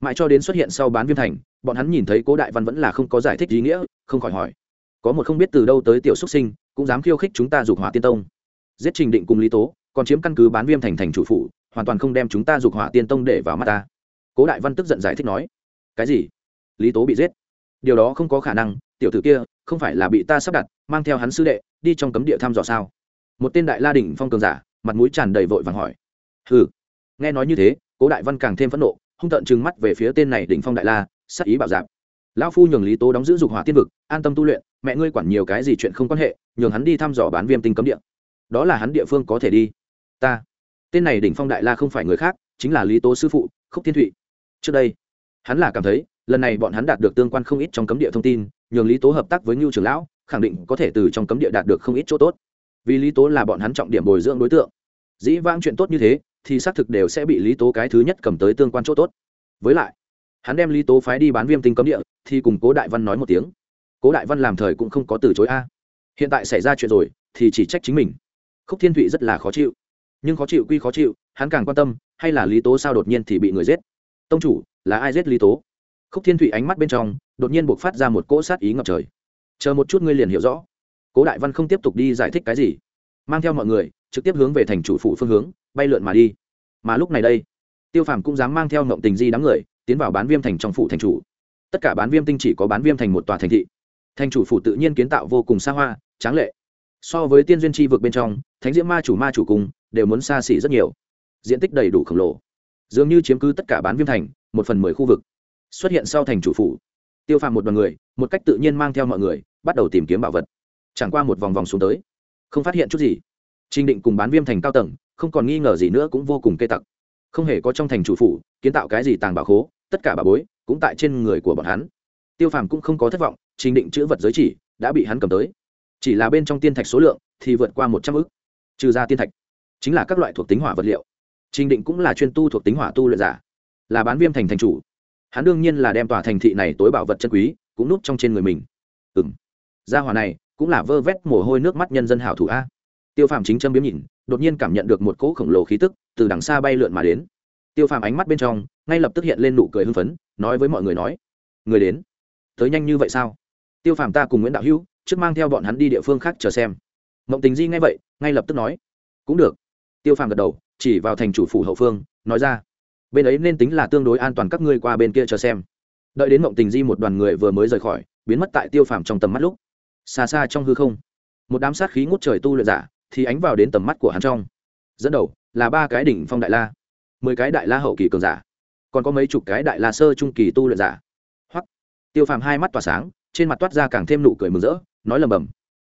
Mãi cho đến xuất hiện sau bán viêm thành, bọn hắn nhìn thấy cố đại văn vẫn là không có giải thích ý nghĩa, không khỏi hỏi. Có một không biết từ đâu tới tiểu xuất sinh cũng dám khiêu khích chúng ta dục hỏa tiên tông. Giết trình định cùng lý tố, còn chiếm căn cứ bán viêm thành thành chủ phụ hoàn toàn không đem chúng ta dục hỏa tiên tông để vào mắt ta. Cố đại văn tức giận giải thích nói, cái gì? Lý tố bị giết? Điều đó không có khả năng, tiểu tử kia, không phải là bị ta sắp đặt, mang theo hắn sư đệ, đi trong cấm địa thăm dò sao? Một tên đại la đỉnh phong cường giả, mặt mũi tràn đầy vội vàng hỏi. Hừ. Nghe nói như thế, cố đại văn càng thêm phẫn nộ, hung tận trừng mắt về phía tên này đỉnh phong đại la, sắc ý bảo giảm lão phu nhường lý tố đóng giữ dục hỏa tiên vực, an tâm tu luyện, mẹ ngươi quản nhiều cái gì chuyện không quan hệ, nhường hắn đi thăm dò bán viêm tinh cấm địa. Đó là hắn địa phương có thể đi. Ta. Tên này đỉnh phong đại la không phải người khác, chính là lý tố sư phụ, khúc thiên thụy. Trước đây, hắn là cảm thấy, lần này bọn hắn đạt được tương quan không ít trong cấm địa thông tin, nhường lý tố hợp tác với ngưu trưởng lão, khẳng định có thể từ trong cấm địa đạt được không ít chỗ tốt. Vì lý tố là bọn hắn trọng điểm bồi dưỡng đối tượng. Dĩ vãng chuyện tốt như thế, thì xác thực đều sẽ bị lý tố cái thứ nhất cầm tới tương quan chỗ tốt. Với lại hắn đem lý tố phái đi bán viêm tinh cấm địa, thì cùng cố đại văn nói một tiếng. Cố đại văn làm thời cũng không có từ chối a. Hiện tại xảy ra chuyện rồi, thì chỉ trách chính mình. Khúc thiên thụy rất là khó chịu. Nhưng khó chịu quy khó chịu, hắn càng quan tâm, hay là lý tố sao đột nhiên thì bị người giết? Tông chủ, là ai giết lý tố? Khúc thiên thụy ánh mắt bên trong, đột nhiên buộc phát ra một cỗ sát ý ngập trời. Chờ một chút ngươi liền hiểu rõ. Cố đại văn không tiếp tục đi giải thích cái gì. Mang theo mọi người, trực tiếp hướng về thành chủ phụ phương hướng, bay lượn mà đi. Mà lúc này đây, tiêu phàm cũng dám mang theo ngộng tình di đám người tiến vào bán viêm thành trong phủ thành chủ. Tất cả bán viêm tinh chỉ có bán viêm thành một tòa thành thị. Thành chủ phủ tự nhiên kiến tạo vô cùng xa hoa, tráng lệ. So với tiên duyên tri vực bên trong, thánh diễm ma chủ ma chủ cung đều muốn xa xỉ rất nhiều. Diện tích đầy đủ khổng lồ. Dường như chiếm cứ tất cả bán viêm thành, một phần mười khu vực. Xuất hiện sau thành chủ phủ. Tiêu phạm một đoàn người, một cách tự nhiên mang theo mọi người, bắt đầu tìm kiếm bảo vật. Chẳng qua một vòng vòng xuống tới, không phát hiện chút gì. Trinh định cùng bán viêm thành cao tầng, không còn nghi ngờ gì nữa cũng vô cùng kê tặc. Không hề có trong thành chủ phủ, kiến tạo cái gì tàng bảo khố tất cả bà bối cũng tại trên người của bọn hắn. Tiêu phàm cũng không có thất vọng, trình định chữ vật giới chỉ đã bị hắn cầm tới. Chỉ là bên trong tiên thạch số lượng thì vượt qua một trăm ước trừ ra tiên thạch, chính là các loại thuộc tính hỏa vật liệu. Trình định cũng là chuyên tu thuộc tính hỏa tu luyện giả, là bán viêm thành thành chủ. Hắn đương nhiên là đem tòa thành thị này tối bảo vật chân quý cũng núp trong trên người mình. Ừ m gia hòa này cũng là vơ vét mồ hôi nước mắt nhân dân hảo thủ a. Tiêu phàm chính châm biếm nhìn, đột nhiên cảm nhận được một cỗ khổng lồ khí tức từ đằng xa bay lượn mà đến tiêu phàm ánh mắt bên trong, ngay lập tức hiện lên nụ cười hưng phấn, nói với mọi người nói, người đến, tới nhanh như vậy sao? Tiêu phàm ta cùng nguyễn đạo hữu, trước mang theo bọn hắn đi địa phương khác chờ xem. Mộng tình di ngay vậy, ngay lập tức nói, cũng được. Tiêu phàm gật đầu, chỉ vào thành chủ phủ hậu phương, nói ra, bên ấy nên tính là tương đối an toàn các ngươi qua bên kia chờ xem. Đợi đến mộng tình di một đoàn người vừa mới rời khỏi, biến mất tại tiêu phàm trong tầm mắt lúc. Xa xa trong hư không, một đám sát khí ngút trời tu luyện giả, thì ánh vào đến tầm mắt của hắn trong. Dẫn đầu là ba cái đỉnh phong đại la mười cái đại la hậu kỳ cường giả, còn có mấy chục cái đại la sơ trung kỳ tu luyện giả. Hoặc tiêu phàm hai mắt tỏa sáng, trên mặt toát ra càng thêm nụ cười mừng rỡ, nói lầm bầm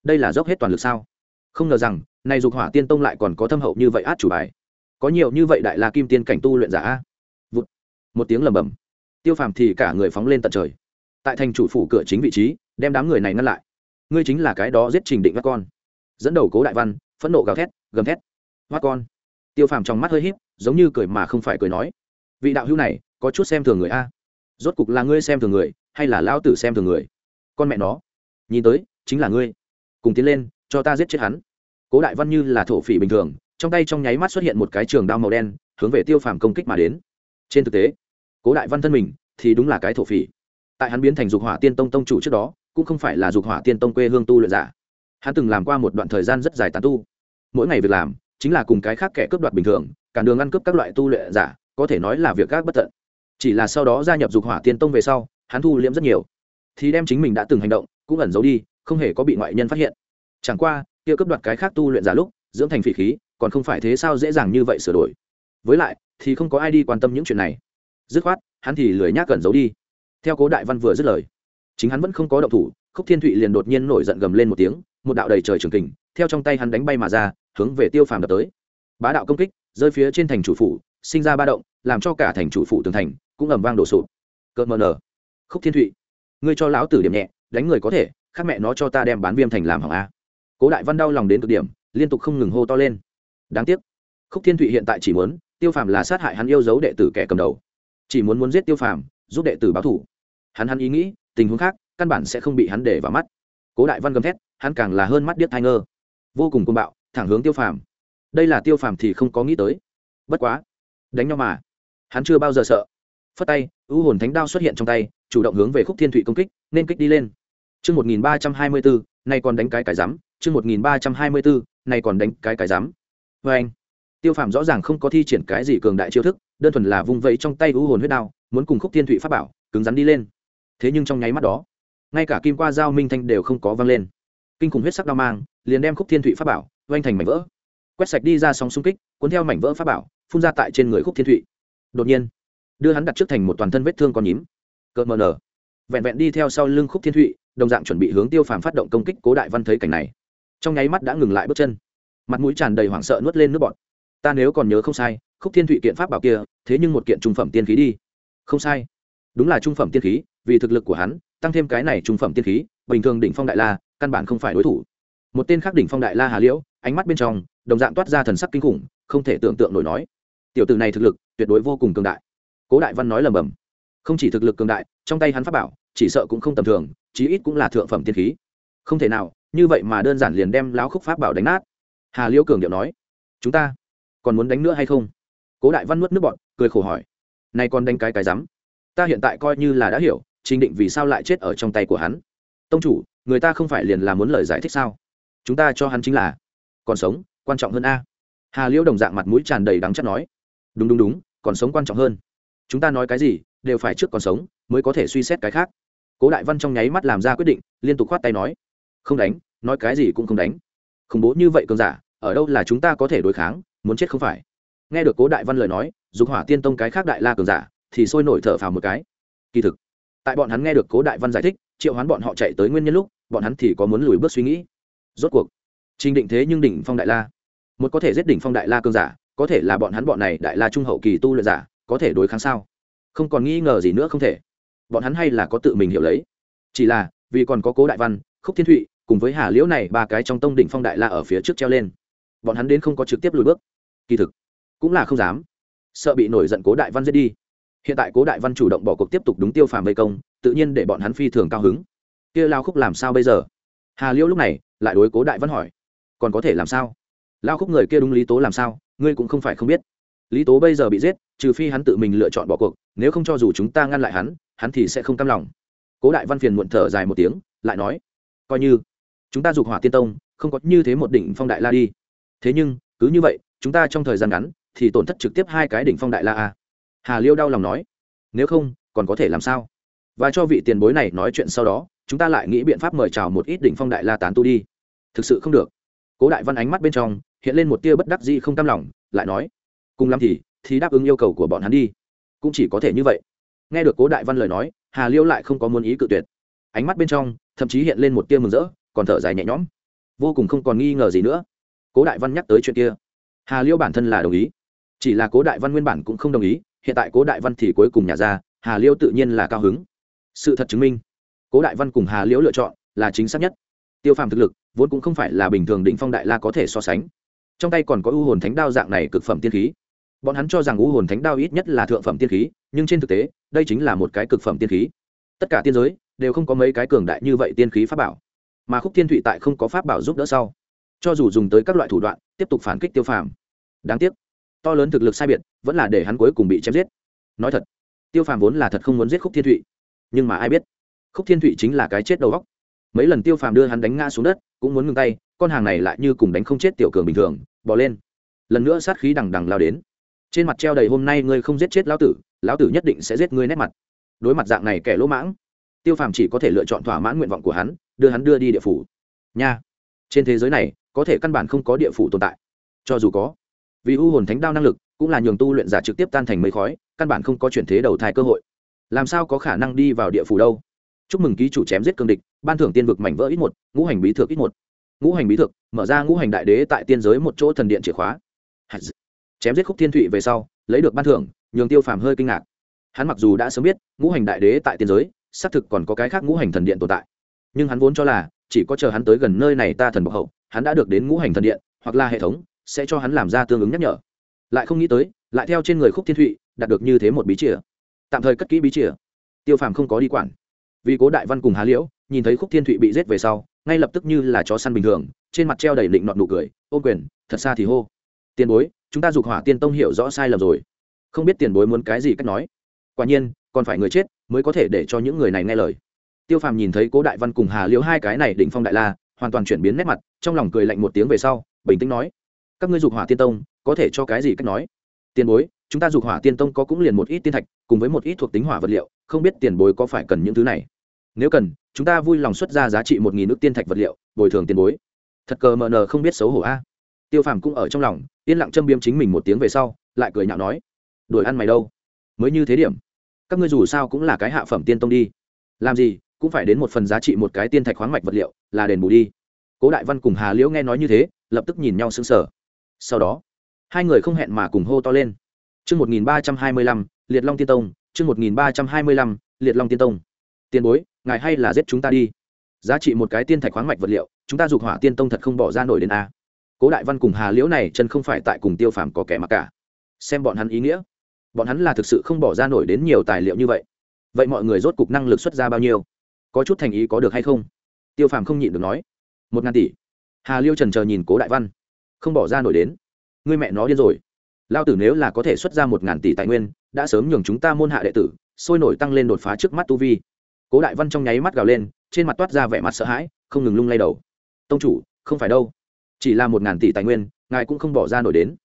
đây là dốc hết toàn lực sao? Không ngờ rằng, này dục hỏa tiên tông lại còn có thâm hậu như vậy át chủ bài. Có nhiều như vậy đại la kim tiên cảnh tu luyện giả Vụt. một tiếng lầm bầm tiêu phàm thì cả người phóng lên tận trời. Tại thành chủ phủ cửa chính vị trí, đem đám người này ngăn lại. Ngươi chính là cái đó giết trình định các con. Dẫn đầu cố đại văn, phẫn nộ gào thét, gầm thét. Hoắt con. Tiêu phàm trong mắt hơi híp giống như cười mà không phải cười nói. Vị đạo hữu này, có chút xem thường người a. Rốt cục là ngươi xem thường người, hay là lão tử xem thường người? Con mẹ nó. Nhìn tới, chính là ngươi. Cùng tiến lên, cho ta giết chết hắn. Cố đại văn như là thổ phỉ bình thường, trong tay trong nháy mắt xuất hiện một cái trường đao màu đen, hướng về tiêu phàm công kích mà đến. Trên thực tế, cố đại văn thân mình, thì đúng là cái thổ phỉ. Tại hắn biến thành dục hỏa tiên tông tông chủ trước đó, cũng không phải là dục hỏa tiên tông quê hương tu luyện giả. Hắn từng làm qua một đoạn thời gian rất dài tán tu. Mỗi ngày việc làm, chính là cùng cái khác kẻ cướp đoạt bình thường cản đường ăn cướp các loại tu luyện giả, có thể nói là việc gác bất tận. Chỉ là sau đó gia nhập dục hỏa tiên tông về sau, hắn thu liễm rất nhiều. Thì đem chính mình đã từng hành động, cũng ẩn giấu đi, không hề có bị ngoại nhân phát hiện. Chẳng qua, kia cướp đoạt cái khác tu luyện giả lúc, dưỡng thành phỉ khí, còn không phải thế sao dễ dàng như vậy sửa đổi. Với lại, thì không có ai đi quan tâm những chuyện này. Dứt khoát, hắn thì lười nhác cẩn giấu đi. Theo cố đại văn vừa dứt lời, chính hắn vẫn không có động thủ, khúc thiên thụy liền đột nhiên nổi giận gầm lên một tiếng, một đạo đầy trời trường kình, theo trong tay hắn đánh bay mà ra, hướng về tiêu phàm đập tới. Bá đạo công kích rơi phía trên thành chủ phủ, sinh ra ba động, làm cho cả thành chủ phủ tường thành cũng ầm vang đổ sụp. Cợt mờ nở. Khúc thiên thụy, ngươi cho lão tử điểm nhẹ, đánh người có thể, khác mẹ nó cho ta đem bán viêm thành làm hỏng a. Cố đại văn đau lòng đến cực điểm, liên tục không ngừng hô to lên. Đáng tiếc, khúc thiên thụy hiện tại chỉ muốn, tiêu phàm là sát hại hắn yêu dấu đệ tử kẻ cầm đầu. Chỉ muốn muốn giết tiêu phàm, giúp đệ tử báo thủ. Hắn hắn ý nghĩ, tình huống khác, căn bản sẽ không bị hắn để vào mắt. Cố đại văn gầm thét, hắn càng là hơn mắt điếc thai ngơ. Vô cùng côn bạo, thẳng hướng tiêu phàm đây là tiêu phàm thì không có nghĩ tới. Bất quá, đánh nhau mà. Hắn chưa bao giờ sợ. Phất tay, u hồn thánh đao xuất hiện trong tay, chủ động hướng về khúc thiên thụy công kích, nên kích đi lên. Chương một nghìn ba trăm hai mươi bốn nay còn đánh cái cái rắm. Chương một nghìn ba trăm hai mươi bốn nay còn đánh cái cái rắm. Vê anh, tiêu phàm rõ ràng không có thi triển cái gì cường đại chiêu thức, đơn thuần là vung vẫy trong tay u hồn huyết đao, muốn cùng khúc thiên thụy pháp bảo, cứng rắn đi lên. Thế nhưng trong nháy mắt đó, ngay cả kim qua giao minh thanh đều không có văng lên. Kinh khủng huyết sắc đao mang, liền đem khúc thiên thụy pháp bảo, oanh thành mảnh vỡ quét sạch đi ra sóng xung kích, cuốn theo mảnh vỡ pháp bảo, phun ra tại trên người khúc thiên thụy. Đột nhiên, đưa hắn đặt trước thành một toàn thân vết thương con nhím. Cợt mờ nở. Vẹn vẹn đi theo sau lưng khúc thiên thụy, đồng dạng chuẩn bị hướng tiêu phàm phát động công kích cố đại văn thấy cảnh này. Trong nháy mắt đã ngừng lại bước chân. Mặt mũi tràn đầy hoảng sợ nuốt lên nước bọt. Ta nếu còn nhớ không sai, khúc thiên thụy kiện pháp bảo kia, thế nhưng một kiện trung phẩm tiên khí đi. Không sai. Đúng là trung phẩm tiên khí, vì thực lực của hắn, tăng thêm cái này trung phẩm tiên khí, bình thường đỉnh phong đại la, căn bản không phải đối thủ một tên khác đỉnh phong đại la hà liễu, ánh mắt bên trong, đồng dạng toát ra thần sắc kinh khủng, không thể tưởng tượng nổi nói. Tiểu tử này thực lực tuyệt đối vô cùng cường đại. Cố đại văn nói lầm bầm không chỉ thực lực cường đại, trong tay hắn pháp bảo, chỉ sợ cũng không tầm thường, chí ít cũng là thượng phẩm tiên khí. Không thể nào, như vậy mà đơn giản liền đem lão khúc pháp bảo đánh nát. Hà liễu cường điệu nói. Chúng ta còn muốn đánh nữa hay không? Cố đại văn nuốt nước bọn cười khổ hỏi. Nay còn đánh cái cái rắm? Ta hiện tại coi như là đã hiểu, trình định vì sao lại chết ở trong tay của hắn. Tông chủ, người ta không phải liền là muốn lời giải thích sao? Chúng ta cho hắn chính là còn sống, quan trọng hơn a. Hà liễu đồng dạng mặt mũi tràn đầy đắng chắc nói. Đúng đúng đúng, còn sống quan trọng hơn. Chúng ta nói cái gì, đều phải trước còn sống, mới có thể suy xét cái khác. Cố đại văn trong nháy mắt làm ra quyết định, liên tục khoát tay nói. Không đánh, nói cái gì cũng không đánh. Khủng bố như vậy cường giả, ở đâu là chúng ta có thể đối kháng, muốn chết không phải. Nghe được cố đại văn lời nói, dục hỏa tiên tông cái khác đại la cường giả, thì sôi nổi thở phào một cái. Kỳ thực, tại bọn hắn nghe được cố đại văn giải thích, triệu hoán bọn họ chạy tới nguyên nhân lúc, bọn hắn thì có muốn lùi bước suy nghĩ rốt cuộc, trình định thế nhưng đỉnh phong đại la. Một có thể giết đỉnh phong đại la cường giả, có thể là bọn hắn bọn này đại la trung hậu kỳ tu luyện giả, có thể đối kháng sao? Không còn nghi ngờ gì nữa không thể. Bọn hắn hay là có tự mình hiểu lấy. Chỉ là, vì còn có cố đại văn, khúc thiên thụy, cùng với hà liễu này ba cái trong tông đỉnh phong đại la ở phía trước treo lên. Bọn hắn đến không có trực tiếp lùi bước. Kỳ thực, cũng là không dám. Sợ bị nổi giận cố đại văn giết đi. Hiện tại cố đại văn chủ động bỏ cuộc tiếp tục đúng tiêu phàm vây công, tự nhiên để bọn hắn phi thường cao hứng. Kia lao khúc làm sao bây giờ? Hà liễu lúc này lại đối cố đại văn hỏi, còn có thể làm sao? Lao khúc người kia đúng lý tố làm sao? Ngươi cũng không phải không biết. Lý tố bây giờ bị giết, trừ phi hắn tự mình lựa chọn bỏ cuộc, nếu không cho dù chúng ta ngăn lại hắn hắn thì sẽ không cam lòng. Cố đại văn phiền muộn thở dài một tiếng, lại nói, coi như chúng ta dục hỏa tiên tông, không có như thế một đỉnh phong đại la đi. Thế nhưng, cứ như vậy, chúng ta trong thời gian ngắn thì tổn thất trực tiếp hai cái đỉnh phong đại la a. Hà liêu đau lòng nói, nếu không, còn có thể làm sao? Và cho vị tiền bối này nói chuyện sau đó chúng ta lại nghĩ biện pháp mời chào một ít đỉnh phong đại la tán tu đi. Thực sự không được. Cố đại văn ánh mắt bên trong, hiện lên một tia bất đắc dĩ không cam lòng, lại nói, cùng lắm thì thì đáp ứng yêu cầu của bọn hắn đi. Cũng chỉ có thể như vậy. Nghe được cố đại văn lời nói, hà liêu lại không có muốn ý cự tuyệt. Ánh mắt bên trong, thậm chí hiện lên một tia mừng rỡ, còn thở dài nhẹ nhõm. Vô cùng không còn nghi ngờ gì nữa. Cố đại văn nhắc tới chuyện kia. Hà liêu bản thân là đồng ý. Chỉ là cố đại văn nguyên bản cũng không đồng ý, hiện tại cố đại văn thì cuối cùng nhà ra, hà liêu tự nhiên là cao hứng. Sự thật chứng minh cố đại văn cùng hà liễu lựa chọn là chính xác nhất. Tiêu phàm thực lực vốn cũng không phải là bình thường định phong đại la có thể so sánh. Trong tay còn có u hồn thánh đao dạng này cực phẩm tiên khí. Bọn hắn cho rằng u hồn thánh đao ít nhất là thượng phẩm tiên khí, nhưng trên thực tế, đây chính là một cái cực phẩm tiên khí. Tất cả tiên giới đều không có mấy cái cường đại như vậy tiên khí pháp bảo, mà khúc thiên thụy tại không có pháp bảo giúp đỡ sau, cho dù dùng tới các loại thủ đoạn, tiếp tục phản kích tiêu phàm. Đáng tiếc, to lớn thực lực sai biệt vẫn là để hắn cuối cùng bị chém giết. Nói thật, tiêu phàm vốn là thật không muốn giết khúc thiên thụy, nhưng mà ai biết? Khúc thiên thụy chính là cái chết đầu góc mấy lần tiêu phàm đưa hắn đánh ngã xuống đất, cũng muốn ngừng tay, con hàng này lại như cùng đánh không chết tiểu cường bình thường bỏ lên. Lần nữa sát khí đằng đằng lao đến. Trên mặt treo đầy hôm nay ngươi không giết chết lão tử lão tử nhất định sẽ giết ngươi nét mặt. Đối mặt dạng này kẻ lỗ mãng, tiêu phàm chỉ có thể lựa chọn thỏa mãn nguyện vọng của hắn, đưa hắn đưa đi địa phủ. Nha, trên thế giới này, có thể căn bản không có địa phủ tồn tại. Cho dù có, vì u hồn thánh đao năng lực, cũng là nhường tu luyện giả trực tiếp tan thành mây khói, căn bản không có chuyển thế đầu thai cơ hội. Làm sao có khả năng đi vào địa phủ đâu? Chúc mừng ký chủ chém giết cương địch, ban thưởng tiên vực mảnh vỡ ít một, ngũ hành bí thược ít một. Ngũ hành bí thược, mở ra ngũ hành đại đế tại tiên giới một chỗ thần điện chìa khóa. Chém giết khúc thiên thụy về sau, lấy được ban thưởng, nhường tiêu phàm hơi kinh ngạc. Hắn mặc dù đã sớm biết, ngũ hành đại đế tại tiên giới, xác thực còn có cái khác ngũ hành thần điện tồn tại. Nhưng hắn vốn cho là, chỉ có chờ hắn tới gần nơi này ta thần bộc hậu, hắn đã được đến ngũ hành thần điện, hoặc là hệ thống, sẽ cho hắn làm ra tương ứng nhắc nhở. Lại không nghĩ tới, lại theo trên người khúc thiên thụy, đạt được như thế một bí chìa. Tạm thời cất kỹ bí chìa. Tiêu phàm không có đi quản vì cố đại văn cùng hà liễu, nhìn thấy khúc thiên thụy bị giết về sau, ngay lập tức như là chó săn bình thường, trên mặt treo đầy định nọn nụ cười ôm quyền, thật xa thì hô. Tiền bối, chúng ta dục hỏa tiên tông hiểu rõ sai lầm rồi. Không biết tiền bối muốn cái gì cách nói. Quả nhiên, còn phải người chết mới có thể để cho những người này nghe lời. Tiêu phàm nhìn thấy cố đại văn cùng hà liễu hai cái này đỉnh phong đại la, hoàn toàn chuyển biến nét mặt, trong lòng cười lạnh một tiếng về sau, bình tĩnh nói, các ngươi dục hỏa tiên tông có thể cho cái gì cách nói? Tiền bối chúng ta dục hỏa tiên tông có cũng liền một ít tiên thạch, cùng với một ít thuộc tính hỏa vật liệu, không biết tiền bối có phải cần những thứ này. Nếu cần, chúng ta vui lòng xuất ra giá trị một nghìn nước tiên thạch vật liệu, bồi thường tiền bối. Thật cờ mờ nờ không biết xấu hổ a. Tiêu phàm cũng ở trong lòng, yên lặng châm biếm chính mình một tiếng về sau, lại cười nhạo nói đổi ăn mày đâu? Mới như thế điểm. Các ngươi dù sao cũng là cái hạ phẩm tiên tông đi. Làm gì, cũng phải đến một phần giá trị một cái tiên thạch khoáng mạch vật liệu, là đền bù đi. Cố đại văn cùng hà liễu nghe nói như thế, lập tức nhìn nhau sững sờ. Sau đó, hai người không hẹn mà cùng hô to lên chương một nghìn ba trăm hai mươi lăm, liệt long tiên tông, chương một nghìn ba trăm hai mươi lăm, liệt long tiên tông. Tiền bối, ngài hay là giết chúng ta đi. Giá trị một cái tiên thạch khoáng mạch vật liệu, chúng ta dục hỏa tiên tông thật không bỏ ra nổi đến a. Cố đại văn cùng hà liễu này chân không phải tại cùng tiêu phàm có kẻ mà cả. Xem bọn hắn ý nghĩa. Bọn hắn là thực sự không bỏ ra nổi đến nhiều tài liệu như vậy. Vậy mọi người rốt cục năng lực xuất ra bao nhiêu? Có chút thành ý có được hay không? Tiêu phàm không nhịn được nói. Một ngàn tỷ. Hà liêu trần chờ nhìn cố đại văn. Không bỏ ra nổi đến. Ngươi mẹ nó điên rồi lao tử nếu là có thể xuất ra một ngàn tỷ tài nguyên, đã sớm nhường chúng ta môn hạ đệ tử, sôi nổi tăng lên đột phá trước mắt tu vi. Cố đại văn trong nháy mắt gào lên, trên mặt toát ra vẻ mặt sợ hãi, không ngừng lung lay đầu. Tông chủ, không phải đâu. Chỉ là một ngàn tỷ tài nguyên, ngài cũng không bỏ ra nổi đến.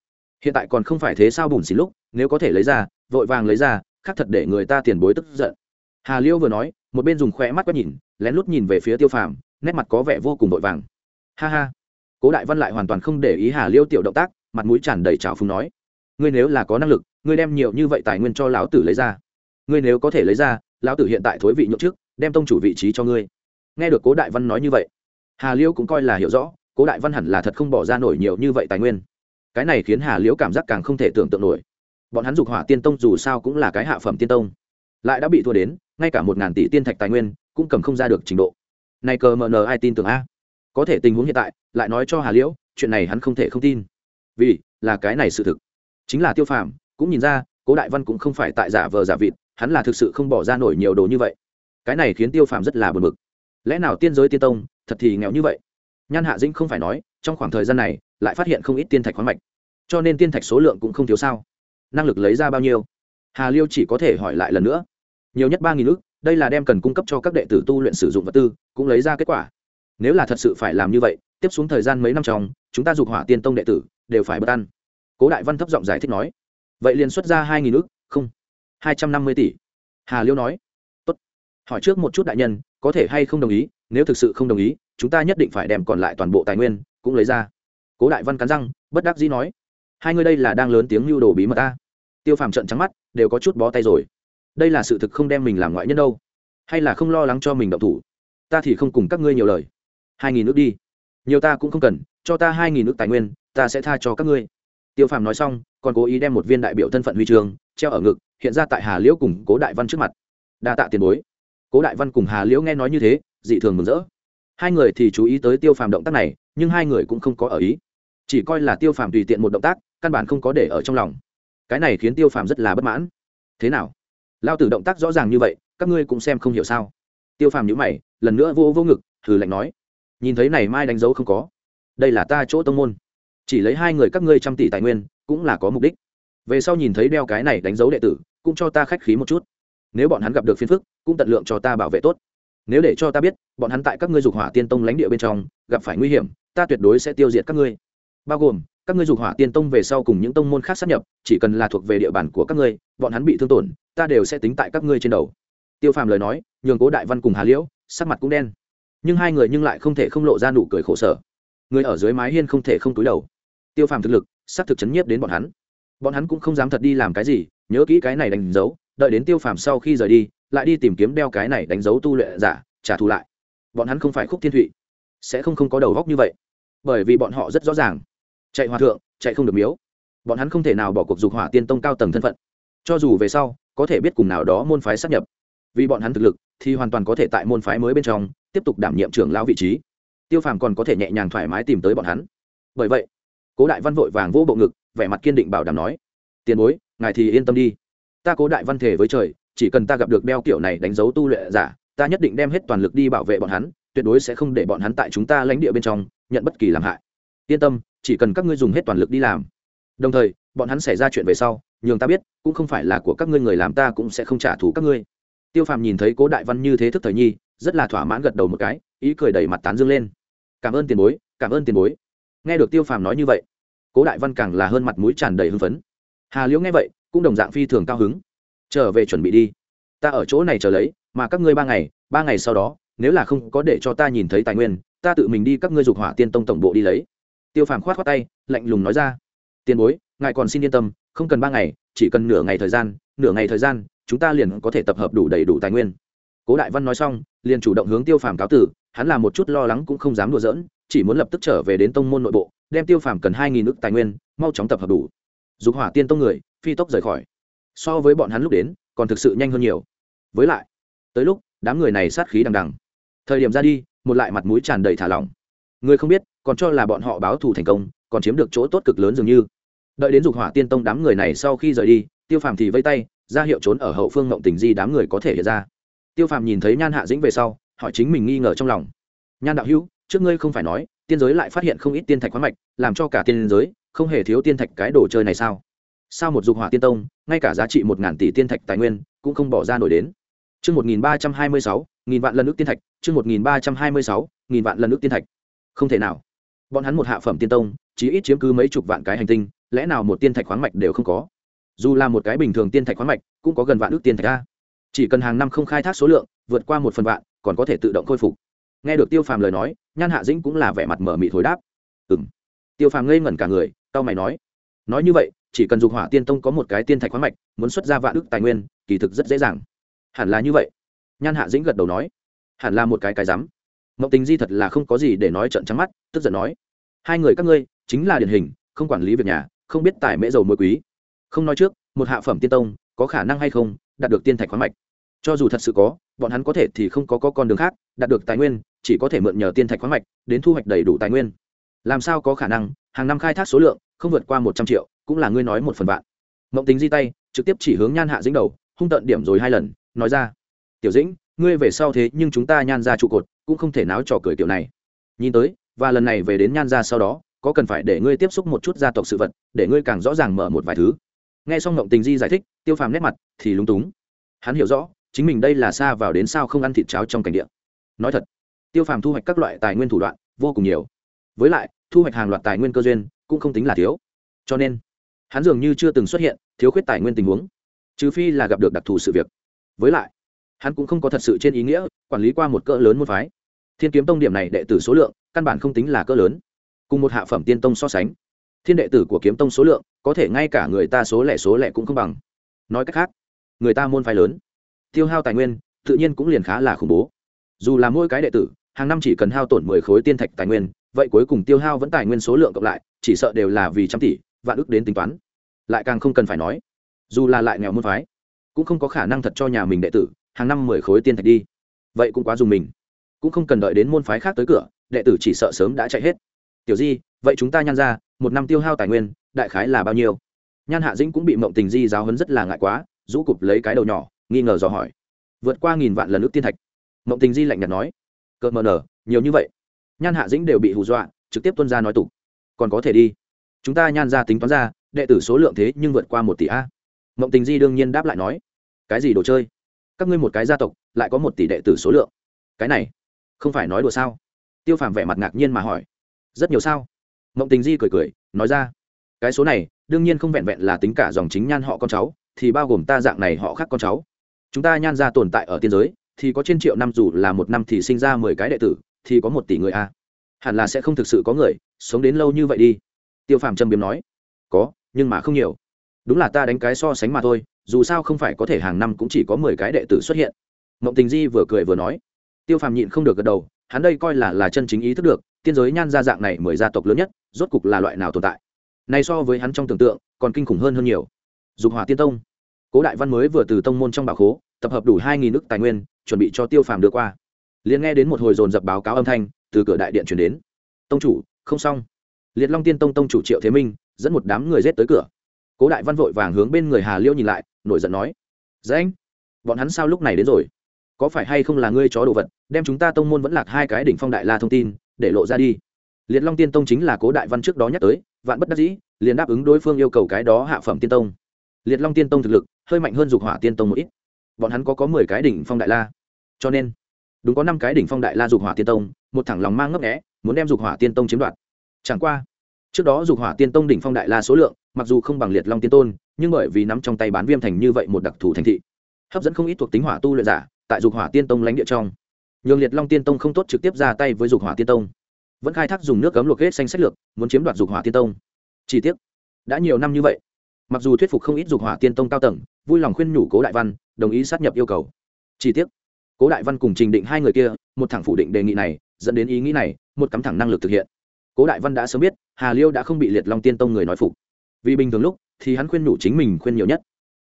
Hiện tại còn không phải thế sao bùn xỉn lúc, nếu có thể lấy ra, vội vàng lấy ra khác thật để người ta tiền bối tức giận. Hà liêu vừa nói, một bên dùng khoe mắt quét nhìn, lén lút nhìn về phía tiêu phàm, nét mặt có vẻ vô cùng vội vàng. Ha ha. Cố đại văn lại hoàn toàn không để ý hà liêu tiểu động tác, mặt mũi tràn đầy trào phúng nói ngươi nếu là có năng lực, ngươi đem nhiều như vậy tài nguyên cho lão tử lấy ra. Ngươi nếu có thể lấy ra, lão tử hiện tại thối vị nhậu trước, đem tông chủ vị trí cho ngươi. Nghe được cố đại văn nói như vậy, hà Liễu cũng coi là hiểu rõ, cố đại văn hẳn là thật không bỏ ra nổi nhiều như vậy tài nguyên. Cái này khiến hà liễu cảm giác càng không thể tưởng tượng nổi. Bọn hắn dục hỏa tiên tông dù sao cũng là cái hạ phẩm tiên tông, lại đã bị thua đến, ngay cả một ngàn tỷ tiên thạch tài nguyên cũng cầm không ra được trình độ. Này cờ mờ nờ ai tin tưởng a? Có thể tình huống hiện tại, lại nói cho hà liễu chuyện này hắn không thể không tin. Vì là cái này sự thực chính là tiêu phàm, cũng nhìn ra, cố đại văn cũng không phải tại giả vờ giả vịt, hắn là thực sự không bỏ ra nổi nhiều đồ như vậy. Cái này khiến tiêu phàm rất là bực bực. Lẽ nào tiên giới tiên tông, thật thì nghèo như vậy? Nhan hạ dĩnh không phải nói, trong khoảng thời gian này, lại phát hiện không ít tiên thạch khoáng mạch. Cho nên tiên thạch số lượng cũng không thiếu sao? Năng lực lấy ra bao nhiêu? Hà liêu chỉ có thể hỏi lại lần nữa. Nhiều nhất ba nghìn ước đây là đem cần cung cấp cho các đệ tử tu luyện sử dụng vật tư, cũng lấy ra kết quả. Nếu là thật sự phải làm như vậy, tiếp xuống thời gian mấy năm trong, chúng ta dục hỏa tiên tông đệ tử, đều phải bất ăn cố đại văn thấp giọng giải thích nói, vậy liền xuất ra hai nghìn ước không, hai trăm năm mươi tỷ. Hà liêu nói, Tốt. hỏi trước một chút đại nhân, có thể hay không đồng ý? Nếu thực sự không đồng ý, chúng ta nhất định phải đem còn lại toàn bộ tài nguyên cũng lấy ra. Cố đại văn cắn răng, bất đắc dĩ nói, hai người đây là đang lớn tiếng lưu đồ bí mật ta. Tiêu phàm trận trắng mắt, đều có chút bó tay rồi. Đây là sự thực không đem mình làm ngoại nhân đâu. Hay là không lo lắng cho mình động thủ? Ta thì không cùng các ngươi nhiều lời. Hai nghìn nước đi. Nhiều ta cũng không cần, cho ta hai nghìn nước tài nguyên, ta sẽ tha cho các ngươi tiêu phàm nói xong, còn cố ý đem một viên đại biểu thân phận huy trường treo ở ngực, hiện ra tại hà liễu cùng cố đại văn trước mặt. Đa tạ tiền bối. Cố đại văn cùng hà liễu nghe nói như thế, dị thường mừng rỡ. Hai người thì chú ý tới tiêu phàm động tác này, nhưng hai người cũng không có ở ý. Chỉ coi là tiêu phàm tùy tiện một động tác, căn bản không có để ở trong lòng. Cái này khiến tiêu phàm rất là bất mãn. Thế nào? Lao tử động tác rõ ràng như vậy, các ngươi cũng xem không hiểu sao? Tiêu phàm nhữ mày, lần nữa vô vô ngực, thử lạnh nói. Nhìn thấy này mai đánh dấu không có. Đây là ta chỗ tông môn chỉ lấy hai người các ngươi trăm tỷ tài nguyên, cũng là có mục đích. Về sau nhìn thấy đeo cái này đánh dấu đệ tử, cũng cho ta khách khí một chút. Nếu bọn hắn gặp được phiền phức, cũng tận lượng cho ta bảo vệ tốt. Nếu để cho ta biết, bọn hắn tại các ngươi dục hỏa tiên tông lãnh địa bên trong, gặp phải nguy hiểm, ta tuyệt đối sẽ tiêu diệt các ngươi. Bao gồm, các ngươi dục hỏa tiên tông về sau cùng những tông môn khác sát nhập, chỉ cần là thuộc về địa bàn của các ngươi, bọn hắn bị thương tổn, ta đều sẽ tính tại các ngươi trên đầu. Tiêu phàm lời nói, nhường cố đại văn cùng hà liễu, sắc mặt cũng đen. Nhưng hai người nhưng lại không thể không lộ ra nụ cười khổ sở. Người ở dưới mái hiên không thể không túi đầu tiêu phàm thực lực sắc thực chấn nhiếp đến bọn hắn. Bọn hắn cũng không dám thật đi làm cái gì, nhớ kỹ cái này đánh dấu, đợi đến tiêu phàm sau khi rời đi, lại đi tìm kiếm đeo cái này đánh dấu tu luyện giả, trả thù lại. Bọn hắn không phải khúc thiên thụy, sẽ không không có đầu góc như vậy. Bởi vì bọn họ rất rõ ràng, chạy hòa thượng, chạy không được miếu. Bọn hắn không thể nào bỏ cuộc dục hỏa tiên tông cao tầng thân phận. Cho dù về sau, có thể biết cùng nào đó môn phái sắp nhập. Vì bọn hắn thực lực, thì hoàn toàn có thể tại môn phái mới bên trong, tiếp tục đảm nhiệm trưởng lão vị trí. Tiêu phàm còn có thể nhẹ nhàng thoải mái tìm tới bọn hắn. Bởi vậy cố đại văn vội vàng vỗ bộ ngực, vẻ mặt kiên định bảo đảm nói, tiền bối, ngài thì yên tâm đi. Ta cố đại văn thể với trời, chỉ cần ta gặp được đeo kiểu này đánh dấu tu luyện giả, ta nhất định đem hết toàn lực đi bảo vệ bọn hắn, tuyệt đối sẽ không để bọn hắn tại chúng ta lãnh địa bên trong nhận bất kỳ làm hại. Yên tâm, chỉ cần các ngươi dùng hết toàn lực đi làm. Đồng thời, bọn hắn xảy ra chuyện về sau, nhường ta biết, cũng không phải là của các ngươi người làm ta cũng sẽ không trả thù các ngươi. Tiêu phàm nhìn thấy cố đại văn như thế thức thời nhi, rất là thỏa mãn gật đầu một cái, ý cười đầy mặt tán dương lên. Cảm ơn tiền bối, cảm ơn tiền bối nghe được tiêu phàm nói như vậy, cố đại văn càng là hơn mặt mũi tràn đầy hưng phấn. Hà liễu nghe vậy, cũng đồng dạng phi thường cao hứng. Trở về chuẩn bị đi. Ta ở chỗ này chờ lấy, mà các ngươi ba ngày ba ngày sau đó, nếu là không có để cho ta nhìn thấy tài nguyên, ta tự mình đi các ngươi dục hỏa tiên tông tổng bộ đi lấy. Tiêu phàm khoát khoát tay, lạnh lùng nói ra, tiền bối, ngài còn xin yên tâm, không cần ba ngày, chỉ cần nửa ngày thời gian, nửa ngày thời gian, chúng ta liền có thể tập hợp đủ đầy đủ tài nguyên. Cố đại văn nói xong, liền chủ động hướng tiêu phàm cáo tử, hắn là một chút lo lắng cũng không dám đùa giỡn chỉ muốn lập tức trở về đến tông môn nội bộ, đem tiêu phàm cần hai nghìn ước tài nguyên, mau chóng tập hợp đủ. Dục hỏa tiên tông người, phi tốc rời khỏi. So với bọn hắn lúc đến, còn thực sự nhanh hơn nhiều. Với lại, tới lúc, đám người này sát khí đằng đằng. Thời điểm ra đi, một lại mặt mũi tràn đầy thả lỏng. Người không biết, còn cho là bọn họ báo thù thành công, còn chiếm được chỗ tốt cực lớn dường như. Đợi đến dục hỏa tiên tông đám người này sau khi rời đi, tiêu phàm thì vây tay, ra hiệu trốn ở hậu phương ngộng tình di đám người có thể hiện ra. Tiêu phàm nhìn thấy nhan hạ dĩnh về sau, hỏi chính mình nghi ngờ trong lòng. Nhan đạo hữu trước ngươi không phải nói tiên giới lại phát hiện không ít tiên thạch khoáng mạch làm cho cả tiên giới không hề thiếu tiên thạch cái đồ chơi này sao? Sao một dục hỏa tiên tông ngay cả giá trị một ngàn tỷ tiên thạch tài nguyên cũng không bỏ ra nổi đến? Chương một nghìn ba trăm hai mươi sáu nghìn vạn lần nước tiên thạch chương một nghìn ba trăm hai mươi sáu nghìn vạn lần nước tiên thạch. Không thể nào. Bọn hắn một hạ phẩm tiên tông chỉ ít chiếm cứ mấy chục vạn cái hành tinh lẽ nào một tiên thạch khoáng mạch đều không có? Dù là một cái bình thường tiên thạch khoáng mạch cũng có gần vạn ước tiên thạch ra, chỉ cần hàng năm không khai thác số lượng vượt qua một phần vạn còn có thể tự động khôi phục nghe được tiêu phàm lời nói nhan hạ dĩnh cũng là vẻ mặt mở mị thối đáp. Ừ m tiêu phàm ngây ngẩn cả người tao mày nói. Nói như vậy chỉ cần dục hỏa tiên tông có một cái tiên thạch khoáng mạch muốn xuất ra vạn ức tài nguyên kỳ thực rất dễ dàng. Hẳn là như vậy. Nhan hạ dĩnh gật đầu nói. Hẳn là một cái cái rắm. Mộng tình di thật là không có gì để nói trận trắng mắt tức giận nói. Hai người các ngươi chính là điển hình không quản lý việc nhà không biết tài mễ dầu mối quý. Không nói trước một hạ phẩm tiên tông có khả năng hay không đạt được tiên thạch khoáng mạch. Cho dù thật sự có bọn hắn có thể thì không có, có con đường khác đạt được tài nguyên chỉ có thể mượn nhờ tiên thạch khoáng mạch đến thu hoạch đầy đủ tài nguyên. Làm sao có khả năng? Hàng năm khai thác số lượng không vượt qua một trăm triệu, cũng là ngươi nói một phần vạn. Mộng tính di tay, trực tiếp chỉ hướng nhan hạ dĩnh đầu, hung tận điểm rồi hai lần, nói ra. Tiểu dĩnh, ngươi về sau thế nhưng chúng ta nhan ra trụ cột, cũng không thể náo trò cười kiểu này. Nhìn tới, và lần này về đến nhan ra sau đó, có cần phải để ngươi tiếp xúc một chút gia tộc sự vật, để ngươi càng rõ ràng mở một vài thứ. Nghe xong mộng tình di giải thích, tiêu phàm nét mặt thì lúng túng. Hắn hiểu rõ, chính mình đây là xa vào đến sao không ăn thịt cháo trong cảnh địa. Nói thật tiêu phàm thu hoạch các loại tài nguyên thủ đoạn vô cùng nhiều. Với lại, thu hoạch hàng loạt tài nguyên cơ duyên cũng không tính là thiếu. Cho nên, hắn dường như chưa từng xuất hiện thiếu khuyết tài nguyên tình huống, trừ phi là gặp được đặc thù sự việc. Với lại, hắn cũng không có thật sự trên ý nghĩa quản lý qua một cỡ lớn môn phái. Thiên kiếm tông điểm này đệ tử số lượng căn bản không tính là cỡ lớn. Cùng một hạ phẩm tiên tông so sánh, thiên đệ tử của kiếm tông số lượng có thể ngay cả người ta số lẻ số lẻ cũng không bằng. Nói cách khác, người ta môn phái lớn, tiêu hao tài nguyên tự nhiên cũng liền khá là khủng bố. Dù là mỗi cái đệ tử hàng năm chỉ cần hao tổn mười khối tiên thạch tài nguyên, vậy cuối cùng tiêu hao vẫn tài nguyên số lượng cộng lại, chỉ sợ đều là vì trăm tỷ, vạn ức đến tính toán. Lại càng không cần phải nói, dù là lại nghèo môn phái, cũng không có khả năng thật cho nhà mình đệ tử hàng năm mười khối tiên thạch đi. Vậy cũng quá dùng mình. Cũng không cần đợi đến môn phái khác tới cửa, đệ tử chỉ sợ sớm đã chạy hết. Tiểu di, vậy chúng ta nhan ra, một năm tiêu hao tài nguyên, đại khái là bao nhiêu? Nhan hạ dĩnh cũng bị mộng tình di giáo hấn rất là ngại quá, rũ cụp lấy cái đầu nhỏ, nghi ngờ dò hỏi. Vượt qua nghìn vạn lần ước tiên thạch. Mộng tình di lạnh nhạt nói cợt mờ nở nhiều như vậy. Nhan hạ dĩnh đều bị hù dọa, trực tiếp tuân ra nói tục. Còn có thể đi. Chúng ta nhan ra tính toán ra, đệ tử số lượng thế nhưng vượt qua một tỷ a. Mộng tình di đương nhiên đáp lại nói. Cái gì đồ chơi? Các ngươi một cái gia tộc, lại có một tỷ đệ tử số lượng. Cái này, không phải nói đùa sao? Tiêu phàm vẻ mặt ngạc nhiên mà hỏi. Rất nhiều sao? Mộng tình di cười cười, nói ra. Cái số này, đương nhiên không vẹn vẹn là tính cả dòng chính nhan họ con cháu, thì bao gồm ta dạng này họ khác con cháu. Chúng ta nhan ra tồn tại ở tiên giới thì có trên triệu năm dù là một năm thì sinh ra mười cái đệ tử, thì có một tỷ người a. Hẳn là sẽ không thực sự có người, sống đến lâu như vậy đi. Tiêu phàm trầm biếm nói. Có, nhưng mà không nhiều. Đúng là ta đánh cái so sánh mà thôi, dù sao không phải có thể hàng năm cũng chỉ có mười cái đệ tử xuất hiện. Mộng tình di vừa cười vừa nói. Tiêu phàm nhịn không được gật đầu, hắn đây coi là là chân chính ý thức được, tiên giới nhan gia dạng này mười gia tộc lớn nhất, rốt cục là loại nào tồn tại. Này so với hắn trong tưởng tượng, còn kinh khủng hơn hơn nhiều. Dục hỏa tiên tông. Cố đại văn mới vừa từ tông môn trong bảo khố, tập hợp đủ hai nghìn nước tài nguyên chuẩn bị cho tiêu phàm đưa qua. Liền nghe đến một hồi dồn dập báo cáo âm thanh, từ cửa đại điện chuyển đến. Tông chủ, không xong. Liệt long tiên tông tông chủ triệu thế minh dẫn một đám người rết tới cửa. Cố đại văn vội vàng hướng bên người hà liêu nhìn lại, nổi giận nói dễ anh, bọn hắn sao lúc này đến rồi? Có phải hay không là ngươi chó đồ vật, đem chúng ta tông môn vẫn lạc hai cái đỉnh phong đại la thông tin, để lộ ra đi? Liệt long tiên tông chính là cố đại văn trước đó nhắc tới, vạn bất đắc dĩ, liền đáp ứng đối phương yêu cầu cái đó hạ phẩm tiên tông. Liệt long tiên tông thực lực hơi mạnh hơn dục hỏa tiên tông một ít bọn hắn có có mười cái đỉnh phong đại la. Cho nên, đúng có năm cái đỉnh phong đại la dục hỏa tiên tông, một thẳng lòng mang ngấp nghẽ muốn đem dục hỏa tiên tông chiếm đoạt. Chẳng qua, trước đó dục hỏa tiên tông đỉnh phong đại la số lượng, mặc dù không bằng liệt long tiên tôn, nhưng bởi vì nắm trong tay bán viêm thành như vậy một đặc thù thành thị, hấp dẫn không ít thuộc tính hỏa tu luyện giả tại dục hỏa tiên tông lãnh địa trong. Nhường liệt long tiên tông không tốt trực tiếp ra tay với dục hỏa tiên tông. Vẫn khai thác dùng nước cấm luộc hết xanh sách lược, muốn chiếm đoạt dục hỏa tiên tông. Chỉ tiếc, đã nhiều năm như vậy mặc dù thuyết phục không ít dục hỏa tiên tông cao tầng, vui lòng khuyên nhủ cố đại văn, đồng ý sát nhập yêu cầu. Chi tiết cố đại văn cùng trình định hai người kia, một thẳng phủ định đề nghị này, dẫn đến ý nghĩ này, một cắm thẳng năng lực thực hiện. Cố đại văn đã sớm biết, hà liêu đã không bị liệt long tiên tông người nói phục. Vì bình thường lúc, thì hắn khuyên nhủ chính mình khuyên nhiều nhất.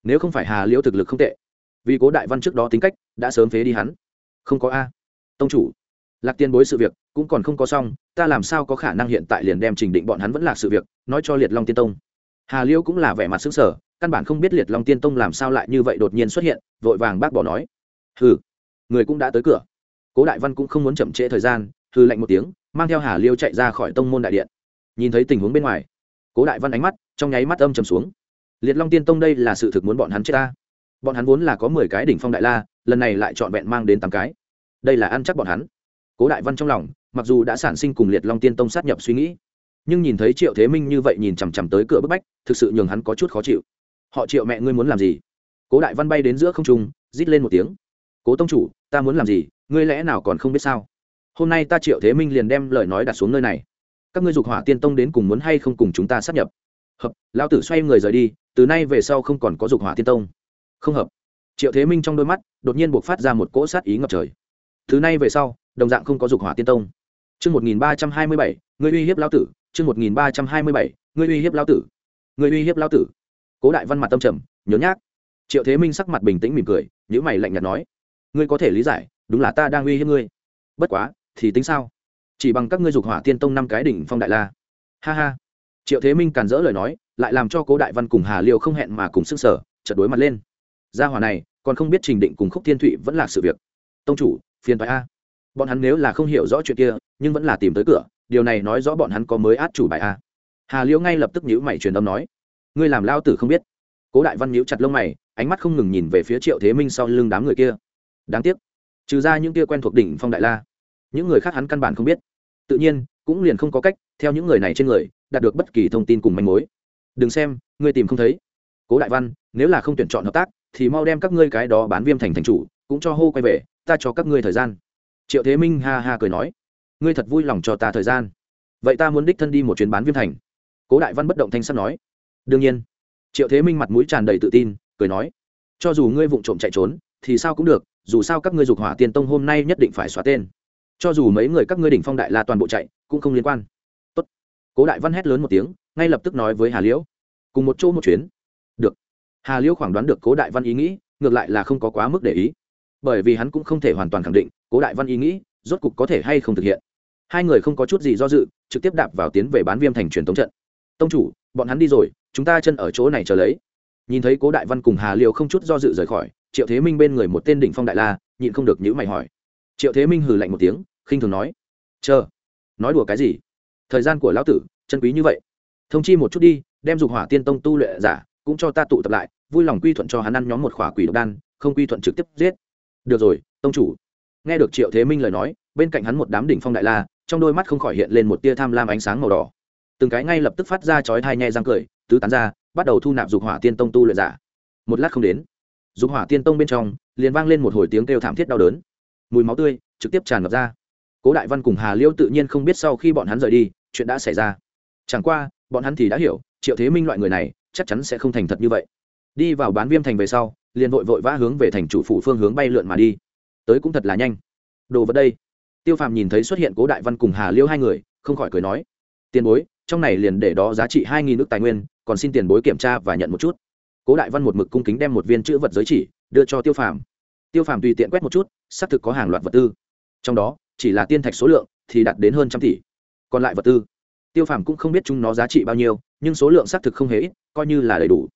Nếu không phải hà liêu thực lực không tệ, vì cố đại văn trước đó tính cách, đã sớm phế đi hắn. Không có a. Tông chủ, lạc tiên bối sự việc, cũng còn không có xong, ta làm sao có khả năng hiện tại liền đem trình định bọn hắn vẫn là sự việc, nói cho liệt long tiên tông hà liêu cũng là vẻ mặt xứng sở căn bản không biết liệt long tiên tông làm sao lại như vậy đột nhiên xuất hiện, vội vàng bác bỏ nói. Hừ, người cũng đã tới cửa. Cố đại văn cũng không muốn chậm trễ thời gian hư lạnh một tiếng, mang theo hà liêu chạy ra khỏi tông môn đại điện. Nhìn thấy tình huống bên ngoài, cố đại văn ánh mắt trong nháy mắt âm trầm xuống. Liệt long tiên tông đây là sự thực muốn bọn hắn chết ta. Bọn hắn vốn là có mười cái đỉnh phong đại la, lần này lại trọn vẹn mang đến tám cái. Đây là ăn chắc bọn hắn. Cố đại văn trong lòng, mặc dù đã sản sinh cùng liệt long tiên tông sát nhập suy nghĩ nhưng nhìn thấy triệu thế minh như vậy nhìn chằm chằm tới cửa bức bách, thực sự nhường hắn có chút khó chịu. Họ triệu mẹ ngươi muốn làm gì? Cố đại văn bay đến giữa không trung, rít lên một tiếng. Cố tông chủ, ta muốn làm gì? Ngươi lẽ nào còn không biết sao? Hôm nay ta triệu thế minh liền đem lời nói đặt xuống nơi này. Các ngươi dục hỏa tiên tông đến cùng muốn hay không cùng chúng ta sát nhập? Hợp, lão tử xoay người rời đi, từ nay về sau không còn có dục hỏa tiên tông. Không hợp. Triệu thế minh trong đôi mắt, đột nhiên buộc phát ra một cỗ sát ý ngập trời. Thứ nay về sau, đồng dạng không có dục hỏa tiên tông. Trước một nghìn ba trăm hai mươi bảy người uy hiếp lão tử chương một nghìn ba trăm hai mươi bảy uy hiếp lão tử. Ngươi uy hiếp lão tử. Cố đại văn mặt tâm trầm, nhớ nhác. Triệu thế minh sắc mặt bình tĩnh mỉm cười nhữ mày lạnh nhạt nói, ngươi có thể lý giải, đúng là ta đang uy hiếp ngươi. Bất quá, thì tính sao? Chỉ bằng các ngươi dục hỏa tiên tông năm cái đỉnh phong đại la. Ha ha. Triệu thế minh càn dỡ lời nói, lại làm cho cố đại văn cùng hà liêu không hẹn mà cùng sức sở chợt đối mặt lên. Gia hỏa này, còn không biết trình định cùng khúc thiên thụy vẫn là sự việc. Tông chủ, phiền thoại a. Bọn hắn nếu là không hiểu rõ chuyện kia, nhưng vẫn là tìm tới cửa điều này nói rõ bọn hắn có mới át chủ bài a. Hà liễu ngay lập tức nhữ mày truyền âm nói, ngươi làm lao tử không biết. Cố đại văn nhíu chặt lông mày, ánh mắt không ngừng nhìn về phía triệu thế minh sau lưng đám người kia. Đáng tiếc, trừ ra những kia quen thuộc đỉnh phong đại la, những người khác hắn căn bản không biết. Tự nhiên, cũng liền không có cách, theo những người này trên người, đạt được bất kỳ thông tin cùng manh mối. Đừng xem, ngươi tìm không thấy. Cố đại văn, nếu là không tuyển chọn hợp tác, thì mau đem các ngươi cái đó bán viêm thành thành chủ, cũng cho hô quay về, ta cho các ngươi thời gian. Triệu thế minh ha ha cười nói ngươi thật vui lòng cho ta thời gian. Vậy ta muốn đích thân đi một chuyến bán viêm thành. Cố đại văn bất động thanh sắt nói. Đương nhiên. Triệu thế minh mặt mũi tràn đầy tự tin, cười nói. Cho dù ngươi vụng trộm chạy trốn, thì sao cũng được, dù sao các ngươi dục hỏa tiên tông hôm nay nhất định phải xóa tên. Cho dù mấy người các ngươi đỉnh phong đại la toàn bộ chạy, cũng không liên quan. Tốt. cố đại văn hét lớn một tiếng, ngay lập tức nói với hà liễu. Cùng một chỗ một chuyến. Được. Hà liễu khoảng đoán được cố đại văn ý nghĩ, ngược lại là không có quá mức để ý. Bởi vì hắn cũng không thể hoàn toàn khẳng định, cố đại văn ý nghĩ rốt cục có thể hay không thực hiện. Hai người không có chút gì do dự, trực tiếp đạp vào tiến về bán viêm thành truyền thống trận. Tông chủ, bọn hắn đi rồi, chúng ta chân ở chỗ này chờ lấy. Nhìn thấy cố đại văn cùng hà liều không chút do dự rời khỏi, triệu thế minh bên người một tên đỉnh phong đại la, nhịn không được nhữ mày hỏi. Triệu thế minh hừ lạnh một tiếng, khinh thường nói. Chờ, nói đùa cái gì? Thời gian của lão tử, chân quý như vậy. Thông chi một chút đi, đem dục hỏa tiên tông tu luyện giả, cũng cho ta tụ tập lại, vui lòng quy thuận cho hắn ăn nhóm một khỏa quỷ độc đan, không quy thuận trực tiếp giết. Được rồi, tông chủ nghe được triệu thế minh lời nói, bên cạnh hắn một đám đỉnh phong đại la, trong đôi mắt không khỏi hiện lên một tia tham lam ánh sáng màu đỏ. Từng cái ngay lập tức phát ra chói thai nhẹ răng cười, tứ tán ra, bắt đầu thu nạp dục hỏa tiên tông tu luyện giả. Một lát không đến, dục hỏa tiên tông bên trong, liền vang lên một hồi tiếng kêu thảm thiết đau đớn. Mùi máu tươi trực tiếp tràn ngập ra. Cố đại văn cùng hà liêu tự nhiên không biết sau khi bọn hắn rời đi, chuyện đã xảy ra. Chẳng qua, bọn hắn thì đã hiểu, triệu thế minh loại người này, chắc chắn sẽ không thành thật như vậy. Đi vào bán viêm thành về sau, liền vội vội vã hướng về thành chủ phủ phương hướng bay lượn mà đi tới cũng thật là nhanh. Đồ vật đây. Tiêu phàm nhìn thấy xuất hiện cố đại văn cùng hà liêu hai người, không khỏi cười nói, tiền bối, trong này liền để đó giá trị hai nghìn nước tài nguyên, còn xin tiền bối kiểm tra và nhận một chút. Cố đại văn một mực cung kính đem một viên chữ vật giới chỉ đưa cho tiêu phàm. Tiêu phàm tùy tiện quét một chút, xác thực có hàng loạt vật tư. Trong đó, chỉ là tiên thạch số lượng thì đạt đến hơn trăm tỷ. Còn lại vật tư, tiêu phàm cũng không biết chúng nó giá trị bao nhiêu, nhưng số lượng xác thực không hề ít, coi như là đầy đủ.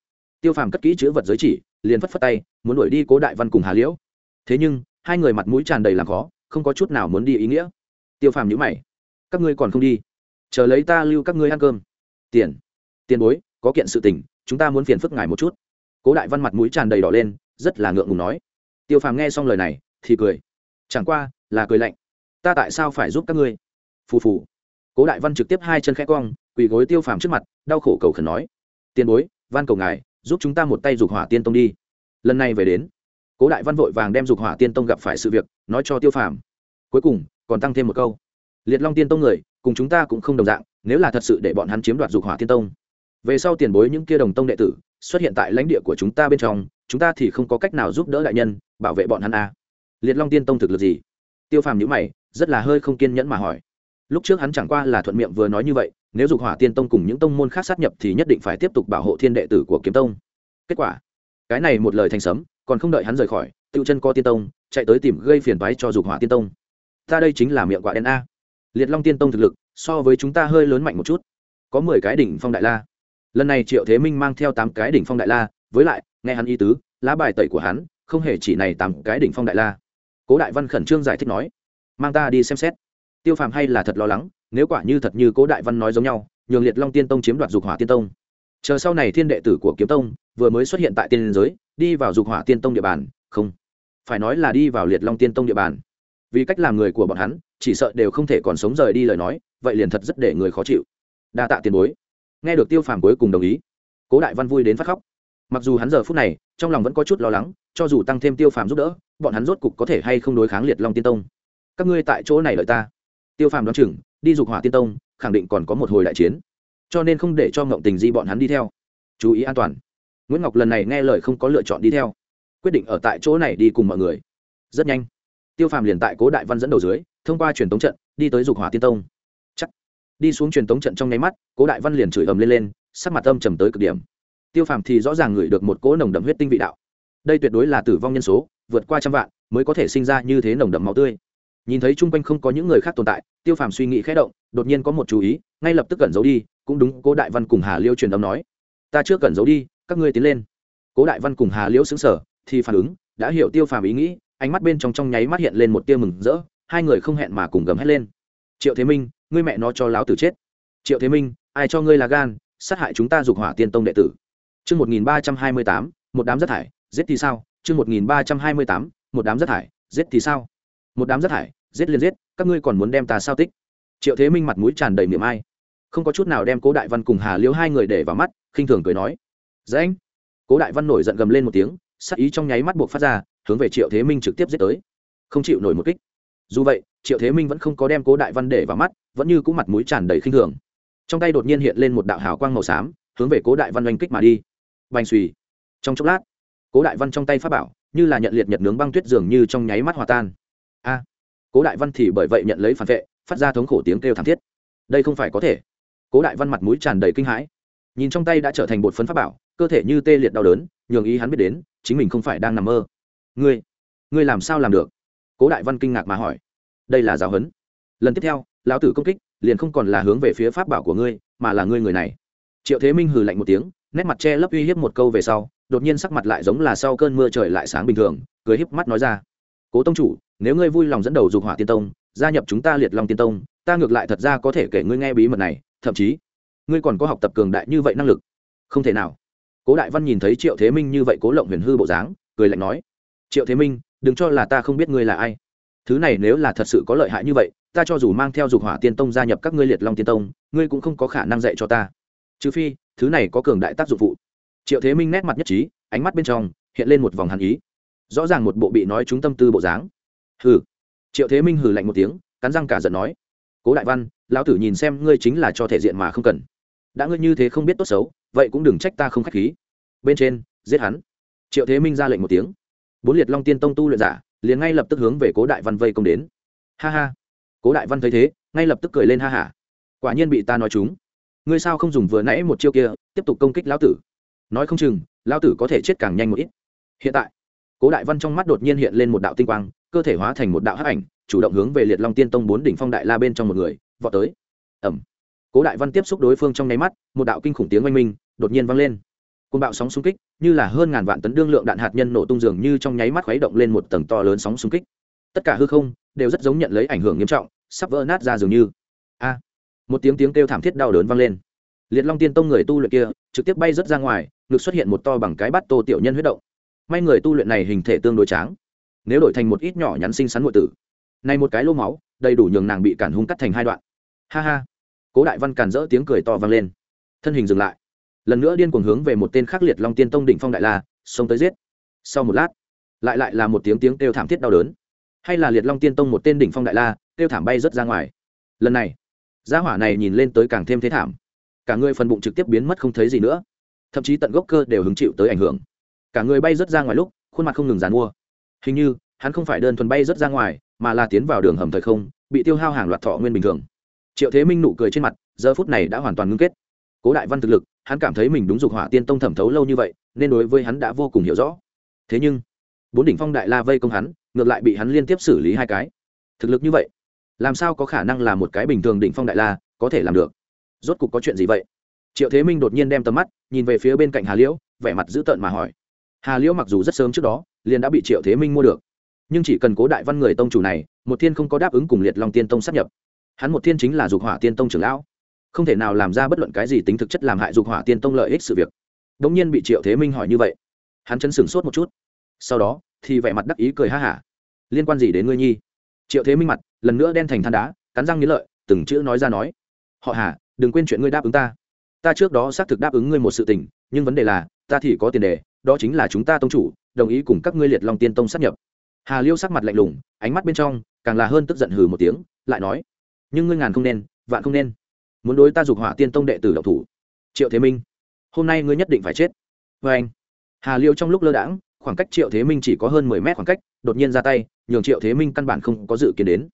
Tiêu phàm cất kỹ chữ vật giới chỉ, liền phất phất tay, muốn đuổi đi cố đại văn cùng hà liễu thế nhưng hai người mặt mũi tràn đầy làm khó, không có chút nào muốn đi ý nghĩa. Tiêu phàm nhữ mày. Các ngươi còn không đi? Chờ lấy ta lưu các ngươi ăn cơm. Tiền. Tiền bối, có kiện sự tình, chúng ta muốn phiền phức ngài một chút. Cố đại văn mặt mũi tràn đầy đỏ lên, rất là ngượng ngùng nói. Tiêu phàm nghe xong lời này, thì cười. Chẳng qua, là cười lạnh. Ta tại sao phải giúp các ngươi? Phù phù. Cố đại văn trực tiếp hai chân khẽ cong, quỳ gối tiêu phàm trước mặt, đau khổ cầu khẩn nói. Tiền bối, van cầu ngài, giúp chúng ta một tay dục hỏa tiên tông đi. Lần này về đến cố đại văn vội vàng đem dục hỏa tiên tông gặp phải sự việc nói cho tiêu phàm. Cuối cùng, còn tăng thêm một câu. Liệt long tiên tông người, cùng chúng ta cũng không đồng dạng, nếu là thật sự để bọn hắn chiếm đoạt dục hỏa tiên tông. Về sau tiền bối những kia đồng tông đệ tử xuất hiện tại lãnh địa của chúng ta bên trong, chúng ta thì không có cách nào giúp đỡ đại nhân, bảo vệ bọn hắn a liệt long tiên tông thực lực gì? Tiêu phàm nhữ mày, rất là hơi không kiên nhẫn mà hỏi. Lúc trước hắn chẳng qua là thuận miệng vừa nói như vậy, nếu dục hỏa tiên tông cùng những tông môn khác sát nhập thì nhất định phải tiếp tục bảo hộ thiên đệ tử của kiếm tông. Kết quả, cái này một lời thành sấm còn không đợi hắn rời khỏi tự chân co tiên tông, chạy tới tìm gây phiền toái cho dục hỏa tiên tông. Ta đây chính là miệng quả đen a. Liệt long tiên tông thực lực, so với chúng ta hơi lớn mạnh một chút. Có mười cái đỉnh phong đại la. Lần này triệu thế minh mang theo tám cái đỉnh phong đại la, với lại, nghe hắn y tứ, lá bài tẩy của hắn, không hề chỉ này tám cái đỉnh phong đại la. Cố đại văn khẩn trương giải thích nói, mang ta đi xem xét. Tiêu phàm hay là thật lo lắng, nếu quả như thật như cố đại văn nói giống nhau, nhường liệt long tiên tông chiếm đoạt dục hỏa tiên tông. Chờ sau này thiên đệ tử của kiếm tông, vừa mới xuất hiện tại tiên giới đi vào dục hỏa tiên tông địa bàn, không. Phải nói là đi vào liệt long tiên tông địa bàn. Vì cách làm người của bọn hắn, chỉ sợ đều không thể còn sống rời đi lời nói, vậy liền thật rất để người khó chịu. Đa tạ tiền bối. Nghe được tiêu phàm cuối cùng đồng ý, cố đại văn vui đến phát khóc. Mặc dù hắn giờ phút này, trong lòng vẫn có chút lo lắng, cho dù tăng thêm tiêu phàm giúp đỡ, bọn hắn rốt cục có thể hay không đối kháng liệt long tiên tông. Các ngươi tại chỗ này lợi ta. Tiêu phàm đoán chừng, đi dục hỏa tiên tông, khẳng định còn có một hồi đại chiến. Cho nên không để cho ngộng tình di bọn hắn đi theo. Chú ý an toàn nguyễn ngọc lần này nghe lời không có lựa chọn đi theo. Quyết định ở tại chỗ này đi cùng mọi người. Rất nhanh, tiêu phàm liền tại cố đại văn dẫn đầu dưới, thông qua truyền tống trận, đi tới dục hỏa tiên tông. Chắc, đi xuống truyền tống trận trong nháy mắt, cố đại văn liền chửi ầm lên lên, sắc mặt âm trầm tới cực điểm. Tiêu phàm thì rõ ràng ngửi được một cỗ nồng đậm huyết tinh vị đạo. Đây tuyệt đối là tử vong nhân số, vượt qua trăm vạn, mới có thể sinh ra như thế nồng đậm máu tươi. Nhìn thấy chung quanh không có những người khác tồn tại, tiêu phàm suy nghĩ khẽ động, đột nhiên có một chú ý, ngay lập tức cẩn giấu đi, cũng đúng, cố đại văn cùng hà liêu truyền âm nói, ta chưa cẩn giấu đi các ngươi tiến lên cố đại văn cùng hà liễu xứng sở thì phản ứng đã hiểu tiêu phàm ý nghĩ ánh mắt bên trong trong nháy mắt hiện lên một tia mừng rỡ hai người không hẹn mà cùng gầm hét lên triệu thế minh ngươi mẹ nó cho láo tử chết triệu thế minh ai cho ngươi là gan sát hại chúng ta dục hỏa tiên tông đệ tử Chương 1328, một đám rất thải, giết thì sao? Chương 1328, một đám rất thải, giết thì sao? Một đám rất thải, giết liền giết, các ngươi còn muốn đem ta sao tích? Triệu Thế Minh mặt mũi tràn đầy miệng ai, không có chút nào đem Cố Đại Văn cùng Hà Liễu hai người để vào mắt, khinh thường cười nói: Dạ "Dãnh!" Cố Đại Văn nổi giận gầm lên một tiếng, sát ý trong nháy mắt buộc phát ra, hướng về Triệu Thế Minh trực tiếp giết tới. Không chịu nổi một kích. Dù vậy, Triệu Thế Minh vẫn không có đem Cố Đại Văn để vào mắt, vẫn như cũ mặt mũi tràn đầy khinh thường. Trong tay đột nhiên hiện lên một đạo hào quang màu xám, hướng về Cố Đại Văn oanh kích mà đi bành suy trong chốc lát cố đại văn trong tay pháp bảo như là nhận liệt nhật nướng băng tuyết dường như trong nháy mắt hòa tan a cố đại văn thì bởi vậy nhận lấy phản vệ phát ra thống khổ tiếng kêu thảm thiết đây không phải có thể cố đại văn mặt mũi tràn đầy kinh hãi nhìn trong tay đã trở thành bột phấn pháp bảo cơ thể như tê liệt đau đớn, nhường ý hắn biết đến, chính mình không phải đang nằm mơ. Ngươi ngươi làm sao làm được? Cố đại văn kinh ngạc mà hỏi. Đây là giáo huấn. Lần tiếp theo, lão tử công kích, liền không còn là hướng về phía pháp bảo của ngươi, mà là ngươi người này. Triệu thế minh hừ lạnh một tiếng, nét mặt che lấp uy hiếp một câu về sau, đột nhiên sắc mặt lại giống là sau cơn mưa trời lại sáng bình thường, cười híp mắt nói ra. Cố tông chủ, nếu ngươi vui lòng dẫn đầu dục hỏa tiên tông, gia nhập chúng ta liệt long tiên tông, ta ngược lại thật ra có thể kể ngươi nghe bí mật này, thậm chí, ngươi còn có học tập cường đại như vậy năng lực. Không thể nào cố đại văn nhìn thấy triệu thế minh như vậy cố lộng huyền hư bộ dáng, cười lạnh nói, triệu thế minh, đừng cho là ta không biết ngươi là ai. Thứ này nếu là thật sự có lợi hại như vậy, ta cho dù mang theo dục hỏa tiên tông gia nhập các ngươi liệt long tiên tông, ngươi cũng không có khả năng dạy cho ta. Trừ phi, thứ này có cường đại tác dụng phụ. Triệu thế minh nét mặt nhất trí, ánh mắt bên trong hiện lên một vòng hàn ý. Rõ ràng một bộ bị nói chúng tâm tư bộ dáng. Hừ. Triệu thế minh hừ lạnh một tiếng, cắn răng cả giận nói, cố đại văn, lão tử nhìn xem ngươi chính là cho thể diện mà không cần. Đã ngươi như thế không biết tốt xấu vậy cũng đừng trách ta không khách khí. Bên trên, giết hắn. Triệu thế minh ra lệnh một tiếng. Bốn liệt long tiên tông tu luyện giả, liền ngay lập tức hướng về cố đại văn vây công đến. Ha ha. Cố đại văn thấy thế, ngay lập tức cười lên ha hả quả nhiên bị ta nói chúng. Ngươi sao không dùng vừa nãy một chiêu kia, tiếp tục công kích lão tử? Nói không chừng, lão tử có thể chết càng nhanh một ít. Hiện tại, cố đại văn trong mắt đột nhiên hiện lên một đạo tinh quang, cơ thể hóa thành một đạo hắc ảnh, chủ động hướng về liệt long tiên tông bốn đỉnh phong đại la bên trong một người, vọt tới. Ẩm cố đại văn tiếp xúc đối phương trong nháy mắt, một đạo kinh khủng tiếng oanh minh đột nhiên vang lên. Côn bạo sóng xung kích, như là hơn ngàn vạn tấn đương lượng đạn hạt nhân nổ tung dường như trong nháy mắt khuấy động lên một tầng to lớn sóng xung kích. Tất cả hư không đều rất giống nhận lấy ảnh hưởng nghiêm trọng, sắp vỡ nát ra dường như. A! Một tiếng tiếng kêu thảm thiết đau đớn vang lên. Liệt long tiên tông người tu luyện kia trực tiếp bay rớt ra ngoài, ngực xuất hiện một to bằng cái bát tô tiểu nhân huyết động. May người tu luyện này hình thể tương đối tráng, nếu đổi thành một ít nhỏ nhắn xinh xắn ngụy tử, này một cái lô máu, đầy đủ nhường nàng bị cản hung cắt thành hai đoạn. Ha ha! Cố đại văn càn rỡ tiếng cười to vang lên. Thân hình dừng lại. Lần nữa điên cuồng hướng về một tên khắc liệt long tiên tông đỉnh phong đại la, xông tới giết. Sau một lát, lại lại là một tiếng tiếng kêu thảm thiết đau đớn. Hay là liệt long tiên tông một tên đỉnh phong đại la, kêu thảm bay rớt ra ngoài. Lần này, gia hỏa này nhìn lên tới càng thêm thế thảm. Cả người phần bụng trực tiếp biến mất không thấy gì nữa. Thậm chí tận gốc cơ đều hứng chịu tới ảnh hưởng. Cả người bay rớt ra ngoài lúc, khuôn mặt không ngừng dàn mua. Hình như, hắn không phải đơn thuần bay rớt ra ngoài, mà là tiến vào đường hầm thời không, bị tiêu hao hàng loạt thọ nguyên bình thường triệu thế minh nụ cười trên mặt, giờ phút này đã hoàn toàn ngưng kết. Cố đại văn thực lực, hắn cảm thấy mình đúng dục hỏa tiên tông thẩm thấu lâu như vậy, nên đối với hắn đã vô cùng hiểu rõ. Thế nhưng, bốn đỉnh phong đại la vây công hắn, ngược lại bị hắn liên tiếp xử lý hai cái. Thực lực như vậy, làm sao có khả năng là một cái bình thường đỉnh phong đại la có thể làm được? Rốt cục có chuyện gì vậy? Triệu thế minh đột nhiên đem tầm mắt nhìn về phía bên cạnh hà liễu, vẻ mặt dữ tợn mà hỏi. Hà liễu mặc dù rất sớm trước đó, liền đã bị triệu thế minh mua được, nhưng chỉ cần cố đại văn người tông chủ này, một thiên không có đáp ứng cùng liệt long tiên tông sắp nhập hắn một thiên chính là dục hỏa tiên tông trưởng lão, không thể nào làm ra bất luận cái gì tính thực chất làm hại dục hỏa tiên tông lợi ích sự việc. Đ ỗ n g nhiên bị triệu thế minh hỏi như vậy, hắn chân sửng sốt một chút. Sau đó, thì vẻ mặt đắc ý cười ha hả. Liên quan gì đến ngươi nhi? Triệu thế minh mặt lần nữa đen thành than đá, cắn răng nghĩ lợi, từng chữ nói ra nói. Họ hà, đừng quên chuyện ngươi đáp ứng ta. Ta trước đó xác thực đáp ứng ngươi một sự tình, nhưng vấn đề là, ta thì có tiền đề, đó chính là chúng ta tông chủ, đồng ý cùng các ngươi liệt long tiên tông sắp nhập. Hà liêu sắc mặt lạnh lùng, ánh mắt bên trong càng là hơn tức giận hừ một tiếng, lại nói nhưng ngươi ngàn không nên, vạn không nên. Muốn đối ta dục hỏa tiên tông đệ tử độc thủ. Triệu thế minh, hôm nay ngươi nhất định phải chết. Vê anh, hà liêu trong lúc lơ đãng, khoảng cách triệu thế minh chỉ có hơn mười mét khoảng cách, đột nhiên ra tay, nhường triệu thế minh căn bản không có dự kiến đến.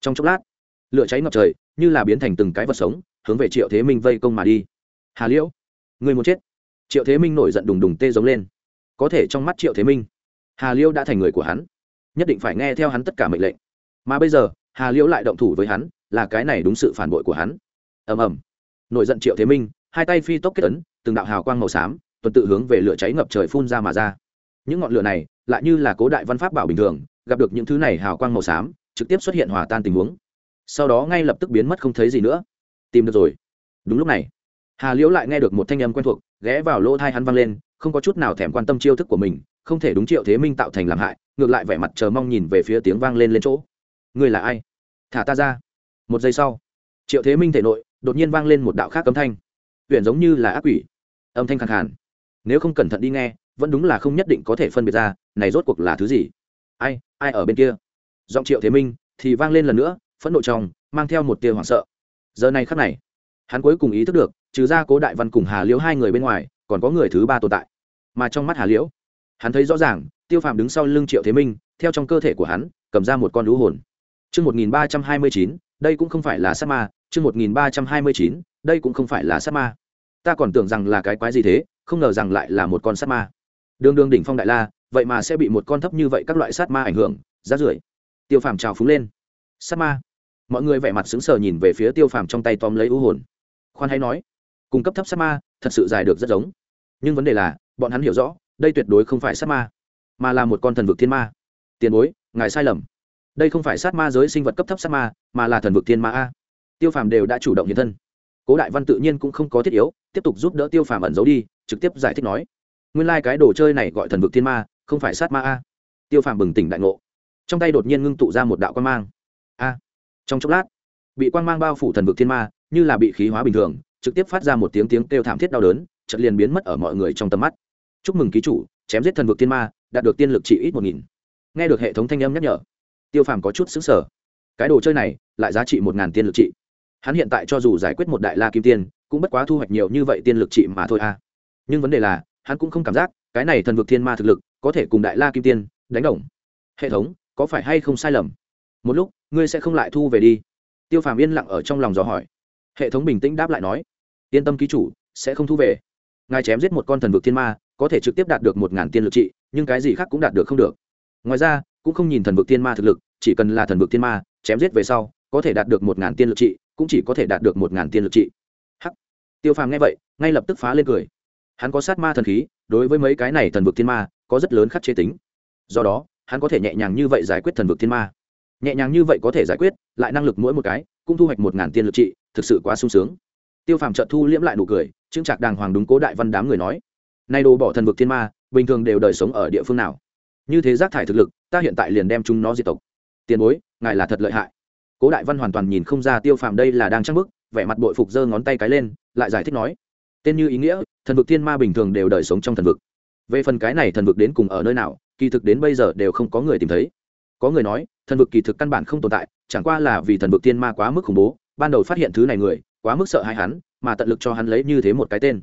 Trong chốc lát, lửa cháy ngập trời, như là biến thành từng cái vật sống, hướng về triệu thế minh vây công mà đi. Hà liễu người muốn chết. Triệu thế minh nổi giận đùng đùng tê giống lên. Có thể trong mắt triệu thế minh, hà liễu đã thành người của hắn, nhất định phải nghe theo hắn tất cả mệnh lệnh. Mà bây giờ, hà liễu lại động thủ với hắn là cái này đúng sự phản bội của hắn. Ầm ầm. Nổi giận triệu thế minh, hai tay phi tốc kết ấn, từng đạo hào quang màu xám, tuần tự hướng về lửa cháy ngập trời phun ra mà ra. Những ngọn lửa này lại như là cố đại văn pháp bảo bình thường, gặp được những thứ này hào quang màu xám, trực tiếp xuất hiện hòa tan tình huống. Sau đó ngay lập tức biến mất không thấy gì nữa. Tìm được rồi. Đúng lúc này, hà liễu lại nghe được một thanh âm quen thuộc, ghé vào lỗ thai hắn văng lên, không có chút nào thèm quan tâm chiêu thức của mình, không thể đúng triệu thế minh tạo thành làm hại, ngược lại vẻ mặt chờ mong nhìn về phía tiếng vang lên lên chỗ. Ngươi là ai? Thả ta ra một giây sau triệu thế minh thể nội đột nhiên vang lên một đạo khác âm thanh. Huyện giống như là ác quỷ. Âm thanh khẳng hẳn nếu không cẩn thận đi nghe vẫn đúng là không nhất định có thể phân biệt ra này rốt cuộc là thứ gì? Ai ai ở bên kia? Giọng triệu thế minh thì vang lên lần nữa phẫn nộ trong mang theo một tia hoảng sợ. Giờ này khắc này hắn cuối cùng ý thức được trừ ra cố đại văn cùng hà liễu hai người bên ngoài còn có người thứ ba tồn tại. Mà trong mắt hà liễu hắn thấy rõ ràng tiêu phàm đứng sau lưng triệu thế minh theo trong cơ thể của hắn cầm ra một con lũ hồn. Trước 1329, đây cũng không phải là sát ma, chương một nghìn ba trăm hai mươi chín, đây cũng không phải là sát ma. Ta còn tưởng rằng là cái quái gì thế, không ngờ rằng lại là một con sát ma. Đường đường đỉnh phong đại la, vậy mà sẽ bị một con thấp như vậy các loại sát ma ảnh hưởng rát rưởi tiêu phàm trào phúng lên. Sát ma. Mọi người vẻ mặt sững sờ nhìn về phía tiêu phàm trong tay tóm lấy u hồn. Khoan hay nói, cung cấp thấp sát ma, thật sự dài được rất giống. Nhưng vấn đề là, bọn hắn hiểu rõ, đây tuyệt đối không phải sát ma, mà là một con thần vực thiên ma. Tiền bối, ngài sai lầm đây không phải sát ma giới sinh vật cấp thấp sát ma, mà là thần vực thiên ma a. Tiêu phàm đều đã chủ động hiện thân. Cố đại văn tự nhiên cũng không có thiết yếu, tiếp tục giúp đỡ tiêu phàm ẩn giấu đi, trực tiếp giải thích nói, nguyên lai、like、cái đồ chơi này gọi thần vực thiên ma, không phải sát ma a. Tiêu phàm bừng tỉnh đại ngộ. Trong tay đột nhiên ngưng tụ ra một đạo quan mang. A. Trong chốc lát, bị quan mang bao phủ thần vực thiên ma, như là bị khí hóa bình thường, trực tiếp phát ra một tiếng tiếng kêu thảm thiết đau đớn chật liền biến mất ở mọi người trong tầm mắt. Chúc mừng ký chủ, chém giết thần vực thiên ma, đạt được tiên lực trị ít một nghìn. Nghe được hệ thống thanh âm nhắc nhở tiêu phàm có chút xứng sở. Cái đồ chơi này lại giá trị một ngàn tiên lực trị. Hắn hiện tại cho dù giải quyết một đại la kim tiên, cũng bất quá thu hoạch nhiều như vậy tiên lực trị mà thôi à? nhưng vấn đề là, hắn cũng không cảm giác cái này thần vực thiên ma thực lực có thể cùng đại la kim tiên đánh đồng. Hệ thống, có phải hay không sai lầm? Một lúc, ngươi sẽ không lại thu về đi. Tiêu phàm yên lặng ở trong lòng dò hỏi. Hệ thống bình tĩnh đáp lại nói. Yên tâm ký chủ, sẽ không thu về. Ngài chém giết một con thần vực thiên ma, có thể trực tiếp đạt được một ngàn tiên lực trị, nhưng cái gì khác cũng đạt được không được. Ngoài ra cũng không nhìn thần vực tiên ma thực lực, chỉ cần là thần vực tiên ma, chém giết về sau, có thể đạt được một ngàn tiên lực trị, cũng chỉ có thể đạt được một ngàn tiên lực trị. Hắc. Tiêu phàm nghe vậy, ngay lập tức phá lên cười. Hắn có sát ma thần khí, đối với mấy cái này thần vực thiên ma, có rất lớn khắc chế tính. Do đó, hắn có thể nhẹ nhàng như vậy giải quyết thần vực thiên ma. Nhẹ nhàng như vậy có thể giải quyết, lại năng lực mỗi một cái, cũng thu hoạch một ngàn tiên lực trị, thực sự quá sung sướng. Tiêu phàm trợ thu liễm lại nụ cười chững chạc đàng hoàng đúng cố đại văn đám người nói, nay đồ bỏ thần vực thiên ma, bình thường đều đời sống ở địa phương nào? Như thế rác thải thực lực, ta hiện tại liền đem chúng nó diệt tộc. Tiền bối, ngài là thật lợi hại. Cố đại văn hoàn toàn nhìn không ra tiêu phàm đây là đang trăng bức, vẻ mặt bội phục giơ ngón tay cái lên, lại giải thích nói, tên như ý nghĩa, thần vực thiên ma bình thường đều đời sống trong thần vực. Về phần cái này thần vực đến cùng ở nơi nào, kỳ thực đến bây giờ đều không có người tìm thấy. Có người nói, thần vực kỳ thực căn bản không tồn tại, chẳng qua là vì thần vực thiên ma quá mức khủng bố, ban đầu phát hiện thứ này người, quá mức sợ hãi hắn, mà tận lực cho hắn lấy như thế một cái tên.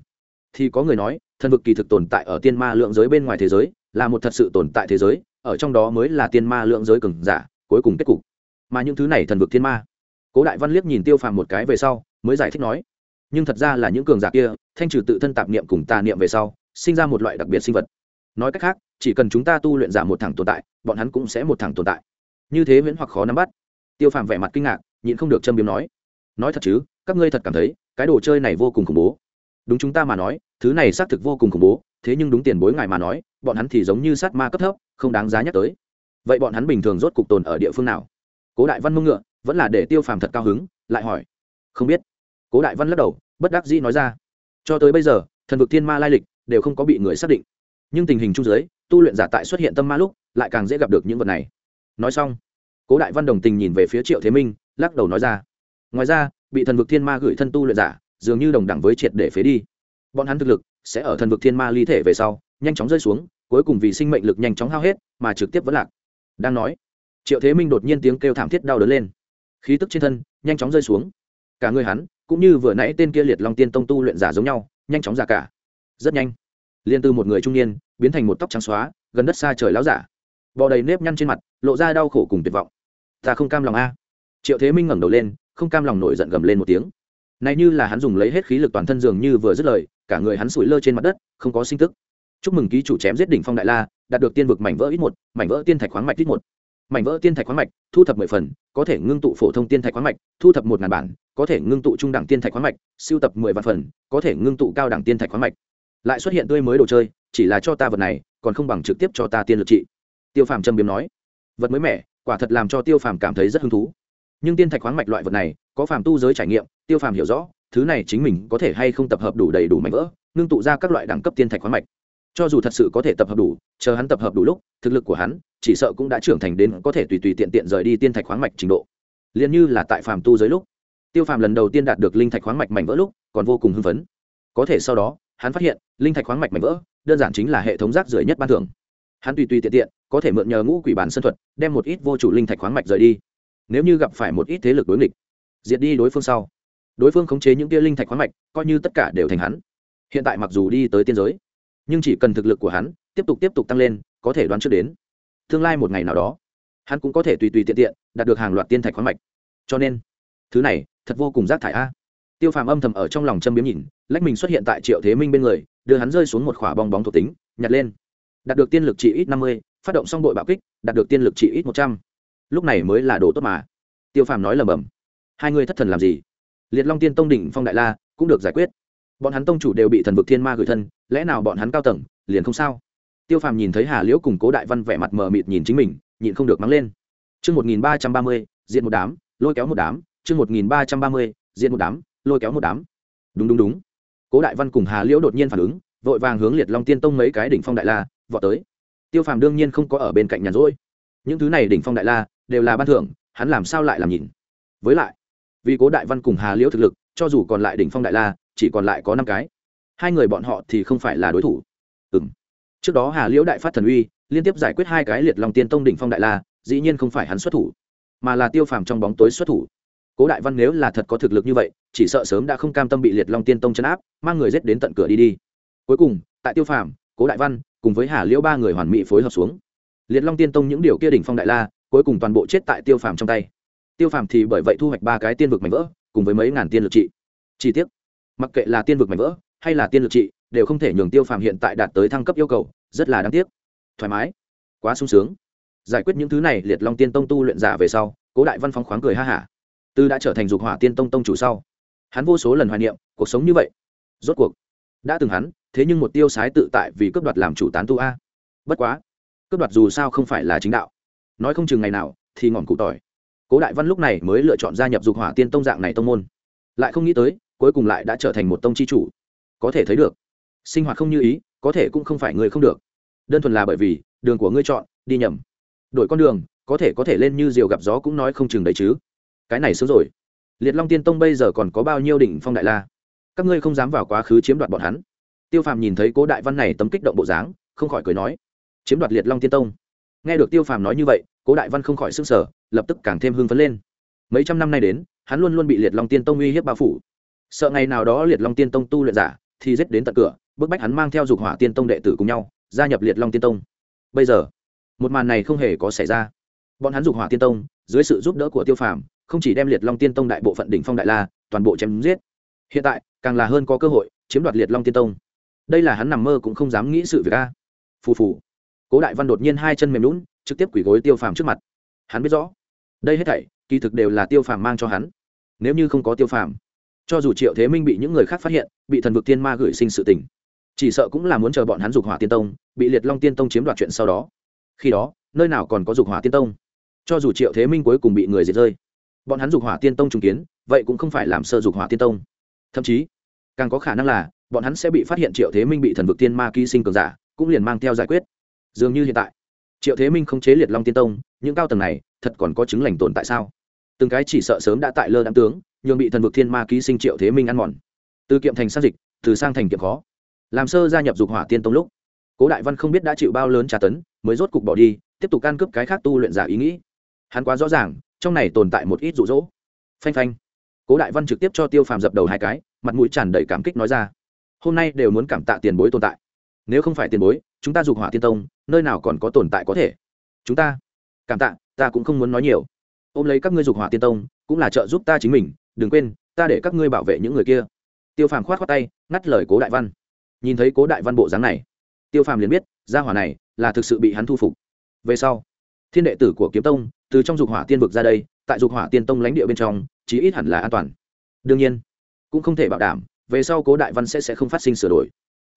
Thì có người nói, thần vực kỳ thực tồn tại ở tiên ma lượng giới bên ngoài thế giới là một thật sự tồn tại thế giới, ở trong đó mới là tiên ma lượng giới cường giả, cuối cùng kết cục. Mà những thứ này thần vực thiên ma. Cố đại văn liếc nhìn tiêu phàm một cái về sau, mới giải thích nói, nhưng thật ra là những cường giả kia, thanh trừ tự thân tạp niệm cùng tà niệm về sau, sinh ra một loại đặc biệt sinh vật. Nói cách khác, chỉ cần chúng ta tu luyện giả một thẳng tồn tại, bọn hắn cũng sẽ một thẳng tồn tại. Như thế viễn hoặc khó nắm bắt. Tiêu phàm vẻ mặt kinh ngạc, nhịn không được châm biếm nói nói thật chứ, các ngươi thật cảm thấy, cái đồ chơi này vô cùng khủng bố. Đúng chúng ta mà nói, thứ này xác thực vô cùng khủng bố thế nhưng đúng tiền bối ngài mà nói, bọn hắn thì giống như sát ma cấp thấp, không đáng giá nhắc tới. Vậy bọn hắn bình thường rốt cục tồn ở địa phương nào? Cố đại văn mông ngựa, vẫn là để tiêu phàm thật cao hứng, lại hỏi. Không biết. Cố đại văn lắc đầu, bất đắc dĩ nói ra. Cho tới bây giờ, thần vực thiên ma lai lịch đều không có bị người xác định. Nhưng tình hình trung giới tu luyện giả tại xuất hiện tâm ma lúc, lại càng dễ gặp được những vật này. Nói xong, cố đại văn đồng tình nhìn về phía triệu thế minh, lắc đầu nói ra. Ngoài ra, bị thần vực thiên ma gửi thân tu luyện giả, dường như đồng đẳng với triệt để phế đi. Bọn hắn thực lực sẽ ở thần vực thiên ma ly thể về sau, nhanh chóng rơi xuống, cuối cùng vì sinh mệnh lực nhanh chóng hao hết, mà trực tiếp vẫn lạc. Đang nói, triệu thế minh đột nhiên tiếng kêu thảm thiết đau đớn lên. Khí tức trên thân nhanh chóng rơi xuống. Cả người hắn, cũng như vừa nãy tên kia liệt long tiên tông tu luyện giả giống nhau, nhanh chóng ra cả. Rất nhanh, liên từ một người trung niên, biến thành một tóc trắng xóa, gần đất xa trời láo giả. Bò đầy nếp nhăn trên mặt, lộ ra đau khổ cùng tuyệt vọng. Ta không cam lòng a. Triệu thế minh ngẩng đầu lên, không cam lòng nổi giận gầm lên một tiếng. Này như là hắn dùng lấy hết khí lực toàn thân dường như vừa dứt lời cả người hắn sủi lơ trên mặt đất, không có sinh tức. Chúc mừng ký chủ chém giết đỉnh phong đại la, đạt được tiên vực mảnh vỡ ít một, mảnh vỡ tiên thạch khoáng mạch ít một. Mảnh vỡ tiên thạch khoáng mạch, thu thập mười phần, có thể ngưng tụ phổ thông tiên thạch khoáng mạch, thu thập một ngàn bản, có thể ngưng tụ trung đẳng tiên thạch khoáng mạch, siêu tập mười vạn phần, có thể ngưng tụ cao đẳng tiên thạch khoáng mạch. Lại xuất hiện tươi mới đồ chơi, chỉ là cho ta vật này, còn không bằng trực tiếp cho ta tiên lực trị. Tiêu phàm châm biếm nói. Vật mới mẻ, quả thật làm cho tiêu phàm cảm thấy rất hứng thú. Nhưng tiên thạch khoáng mạch loại vật này, có phàm tu giới trải nghiệm, tiêu phàm hiểu rõ thứ này chính mình có thể hay không tập hợp đủ đầy đủ mảnh vỡ, ngưng tụ ra các loại đẳng cấp tiên thạch khoáng mạch. Cho dù thật sự có thể tập hợp đủ, chờ hắn tập hợp đủ lúc, thực lực của hắn, chỉ sợ cũng đã trưởng thành đến có thể tùy tùy tiện tiện rời đi tiên thạch khoáng mạch trình độ. Liền như là tại phàm tu giới lúc, tiêu phàm lần đầu tiên đạt được linh thạch khoáng mạch mảnh vỡ lúc, còn vô cùng hưng phấn. Có thể sau đó, hắn phát hiện, linh thạch khoáng mạch mảnh vỡ, đơn giản chính là hệ thống rác rưởi nhất ban thường hắn tùy tùy tiện tiện, có thể mượn nhờ ngũ quỷ bản sân thuật, đem một ít vô chủ linh thạch khoáng mạch rời đi. Nếu như gặp phải một ít thế lực đối nghịch, diệt đi đối phương sau đối phương khống chế những tia linh thạch khoáng mạch, coi như tất cả đều thành hắn. Hiện tại mặc dù đi tới tiên giới, nhưng chỉ cần thực lực của hắn tiếp tục tiếp tục tăng lên, có thể đoán trước đến tương lai một ngày nào đó, hắn cũng có thể tùy tùy tiện tiện đạt được hàng loạt tiên thạch khoáng mạch. Cho nên, thứ này thật vô cùng rác thải a. Tiêu phàm âm thầm ở trong lòng châm biếm nhìn, lách mình xuất hiện tại triệu thế minh bên người, đưa hắn rơi xuống một khỏa bong bóng thuộc tính, nhặt lên. Đạt được tiên lực trị ít năm mươi, phát động xong đội bạo kích, đạt được tiên lực trị ít một trăm. Lúc này mới là đồ tốt mà. Tiêu phàm nói lầm bầm hai người thất thần làm gì? Liệt long tiên tông đỉnh phong đại la cũng được giải quyết. Bọn hắn tông chủ đều bị thần vực thiên ma gửi thân lẽ nào bọn hắn cao tầng liền không sao? Tiêu phàm nhìn thấy hà liễu cùng cố đại văn vẻ mặt mờ mịt nhìn chính mình nhịn không được mắng lên. Trước 1330, diện một đám, lôi kéo một đám, trước 1330, diện một đám, lôi kéo một đám. đúng đúng đúng. Cố đại văn cùng hà liễu đột nhiên phản ứng vội vàng hướng liệt long tiên tông mấy cái đỉnh phong đại la vọt tới. Tiêu phàm đương nhiên không có ở bên cạnh nhàn rỗi. Những thứ này đỉnh phong đại la đều là ban thưởng hắn làm sao lại làm nhìn? Với lại vì cố đại văn cùng hà liễu thực lực, cho dù còn lại đỉnh phong đại la, chỉ còn lại có năm cái. Hai người bọn họ thì không phải là đối thủ. Ừ m trước đó hà liễu đại phát thần uy, liên tiếp giải quyết hai cái liệt long tiên tông đỉnh phong đại la, dĩ nhiên không phải hắn xuất thủ, mà là tiêu phàm trong bóng tối xuất thủ. Cố đại văn nếu là thật có thực lực như vậy, chỉ sợ sớm đã không cam tâm bị liệt long tiên tông chấn áp, mang người giết đến tận cửa đi đi. Cuối cùng, tại tiêu phàm, cố đại văn, cùng với hà liễu ba người hoàn mỹ phối hợp xuống. Liệt long tiên tông những điều kia đỉnh phong đại la, cuối cùng toàn bộ chết tại tiêu phàm trong tay tiêu phàm thì bởi vậy thu hoạch ba cái tiên vực mảnh vỡ, cùng với mấy ngàn tiên lực trị. Chi tiết mặc kệ là tiên vực mảnh vỡ hay là tiên lực trị, đều không thể nhường tiêu phàm hiện tại đạt tới thăng cấp yêu cầu, rất là đáng tiếc. Thoải mái, quá sung sướng. Giải quyết những thứ này, liệt long tiên tông tu luyện giả về sau, cố đại văn phóng khoáng cười ha hả. Tư đã trở thành dục hỏa tiên tông tông chủ sau. Hắn vô số lần hoài niệm, cuộc sống như vậy. Rốt cuộc, đã từng hắn, thế nhưng một tiêu sái tự tại vì cướp đoạt làm chủ tán tu a. Bất quá, cướp đoạt dù sao không phải là chính đạo. Nói không chừng ngày nào, thì ngọn cụ tỏi cố đại văn lúc này mới lựa chọn gia nhập dục hỏa tiên tông dạng này tông môn. Lại không nghĩ tới, cuối cùng lại đã trở thành một tông chi chủ. Có thể thấy được, sinh hoạt không như ý, có thể cũng không phải người không được. Đơn thuần là bởi vì, đường của ngươi chọn, đi nhầm. Đổi con đường, có thể có thể lên như diều gặp gió cũng nói không chừng đấy chứ. Cái này sớm rồi. Liệt long tiên tông bây giờ còn có bao nhiêu đỉnh phong đại la? Các ngươi không dám vào quá khứ chiếm đoạt bọn hắn. Tiêu phàm nhìn thấy cố đại văn này tấm kích động bộ dáng, không khỏi cười nói, chiếm đoạt liệt long tiên tông. Nghe được tiêu phàm nói như vậy, cố đại văn không khỏi s ư n g sở lập tức càng thêm hưng phấn lên. Mấy trăm năm nay đến, hắn luôn luôn bị liệt long tiên tông uy hiếp bao phủ. Sợ ngày nào đó liệt long tiên tông tu luyện giả thì giết đến tận cửa, bức bách hắn mang theo dục hỏa tiên tông đệ tử cùng nhau, gia nhập liệt long tiên tông. Bây giờ, một màn này không hề có xảy ra. Bọn hắn dục hỏa tiên tông, dưới sự giúp đỡ của tiêu phàm, không chỉ đem liệt long tiên tông đại bộ phận đỉnh phong đại la, toàn bộ chém giết. Hiện tại, càng là hơn có cơ hội chiếm đoạt liệt long tiên tông. Đây là hắn nằm mơ cũng không dám nghĩ sự việc a. Phù phù. Cố đại văn đột nhiên hai chân mềm lún trực tiếp quỳ gối tiêu phàm trước mặt. Hắn biết rõ đây hết thảy, kỳ thực đều là tiêu phàm mang cho hắn. Nếu như không có tiêu phàm, cho dù triệu thế minh bị những người khác phát hiện, bị thần vực tiên ma gửi sinh sự tình, chỉ sợ cũng là muốn chờ bọn hắn dục hỏa tiên tông, bị liệt long tiên tông chiếm đoạt chuyện sau đó. Khi đó, nơi nào còn có dục hỏa tiên tông? Cho dù triệu thế minh cuối cùng bị người diệt rơi, bọn hắn dục hỏa tiên tông trùng kiến, vậy cũng không phải làm sơ dục hỏa tiên tông. Thậm chí, càng có khả năng là, bọn hắn sẽ bị phát hiện triệu thế minh bị thần vực tiên ma ký sinh cường giả, cũng liền mang theo giải quyết. Dường như hiện tại, triệu thế minh không chế liệt long tiên tông, những cao tầng này thật còn có chứng lành tồn tại sao? Từng cái chỉ sợ sớm đã tại lơ đám tướng, nhường bị thần vực thiên ma ký sinh triệu thế minh ăn mòn. Từ kiệm thành sang dịch, từ sang thành kiệm khó. Làm sơ gia nhập dục hỏa tiên tông lúc, cố đại văn không biết đã chịu bao lớn tra tấn, mới rốt cục bỏ đi, tiếp tục can cướp cái khác tu luyện giả ý nghĩ. Hắn quá rõ ràng, trong này tồn tại một ít rụ rỗ phanh phanh. Cố đại văn trực tiếp cho tiêu phàm dập đầu hai cái, mặt mũi tràn đầy cảm kích nói ra, hôm nay đều muốn cảm tạ tiền bối tồn tại. Nếu không phải tiền bối, chúng ta dục hỏa tiên tông, nơi nào còn có tồn tại có thể? Chúng ta, cảm tạ ta cũng không muốn nói nhiều. Ôm lấy các ngươi dục hỏa tiên tông, cũng là trợ giúp ta chính mình, đừng quên, ta để các ngươi bảo vệ những người kia. Tiêu phàm khoát khoát tay, ngắt lời cố đại văn. Nhìn thấy cố đại văn bộ dáng này, tiêu phàm liền biết, gia hỏa này là thực sự bị hắn thu phục. Về sau, thiên đệ tử của kiếm tông, từ trong dục hỏa tiên vực ra đây, tại dục hỏa tiên tông lãnh địa bên trong, chí ít hẳn là an toàn. Đương nhiên, cũng không thể bảo đảm, về sau cố đại văn sẽ sẽ không phát sinh sửa đổi.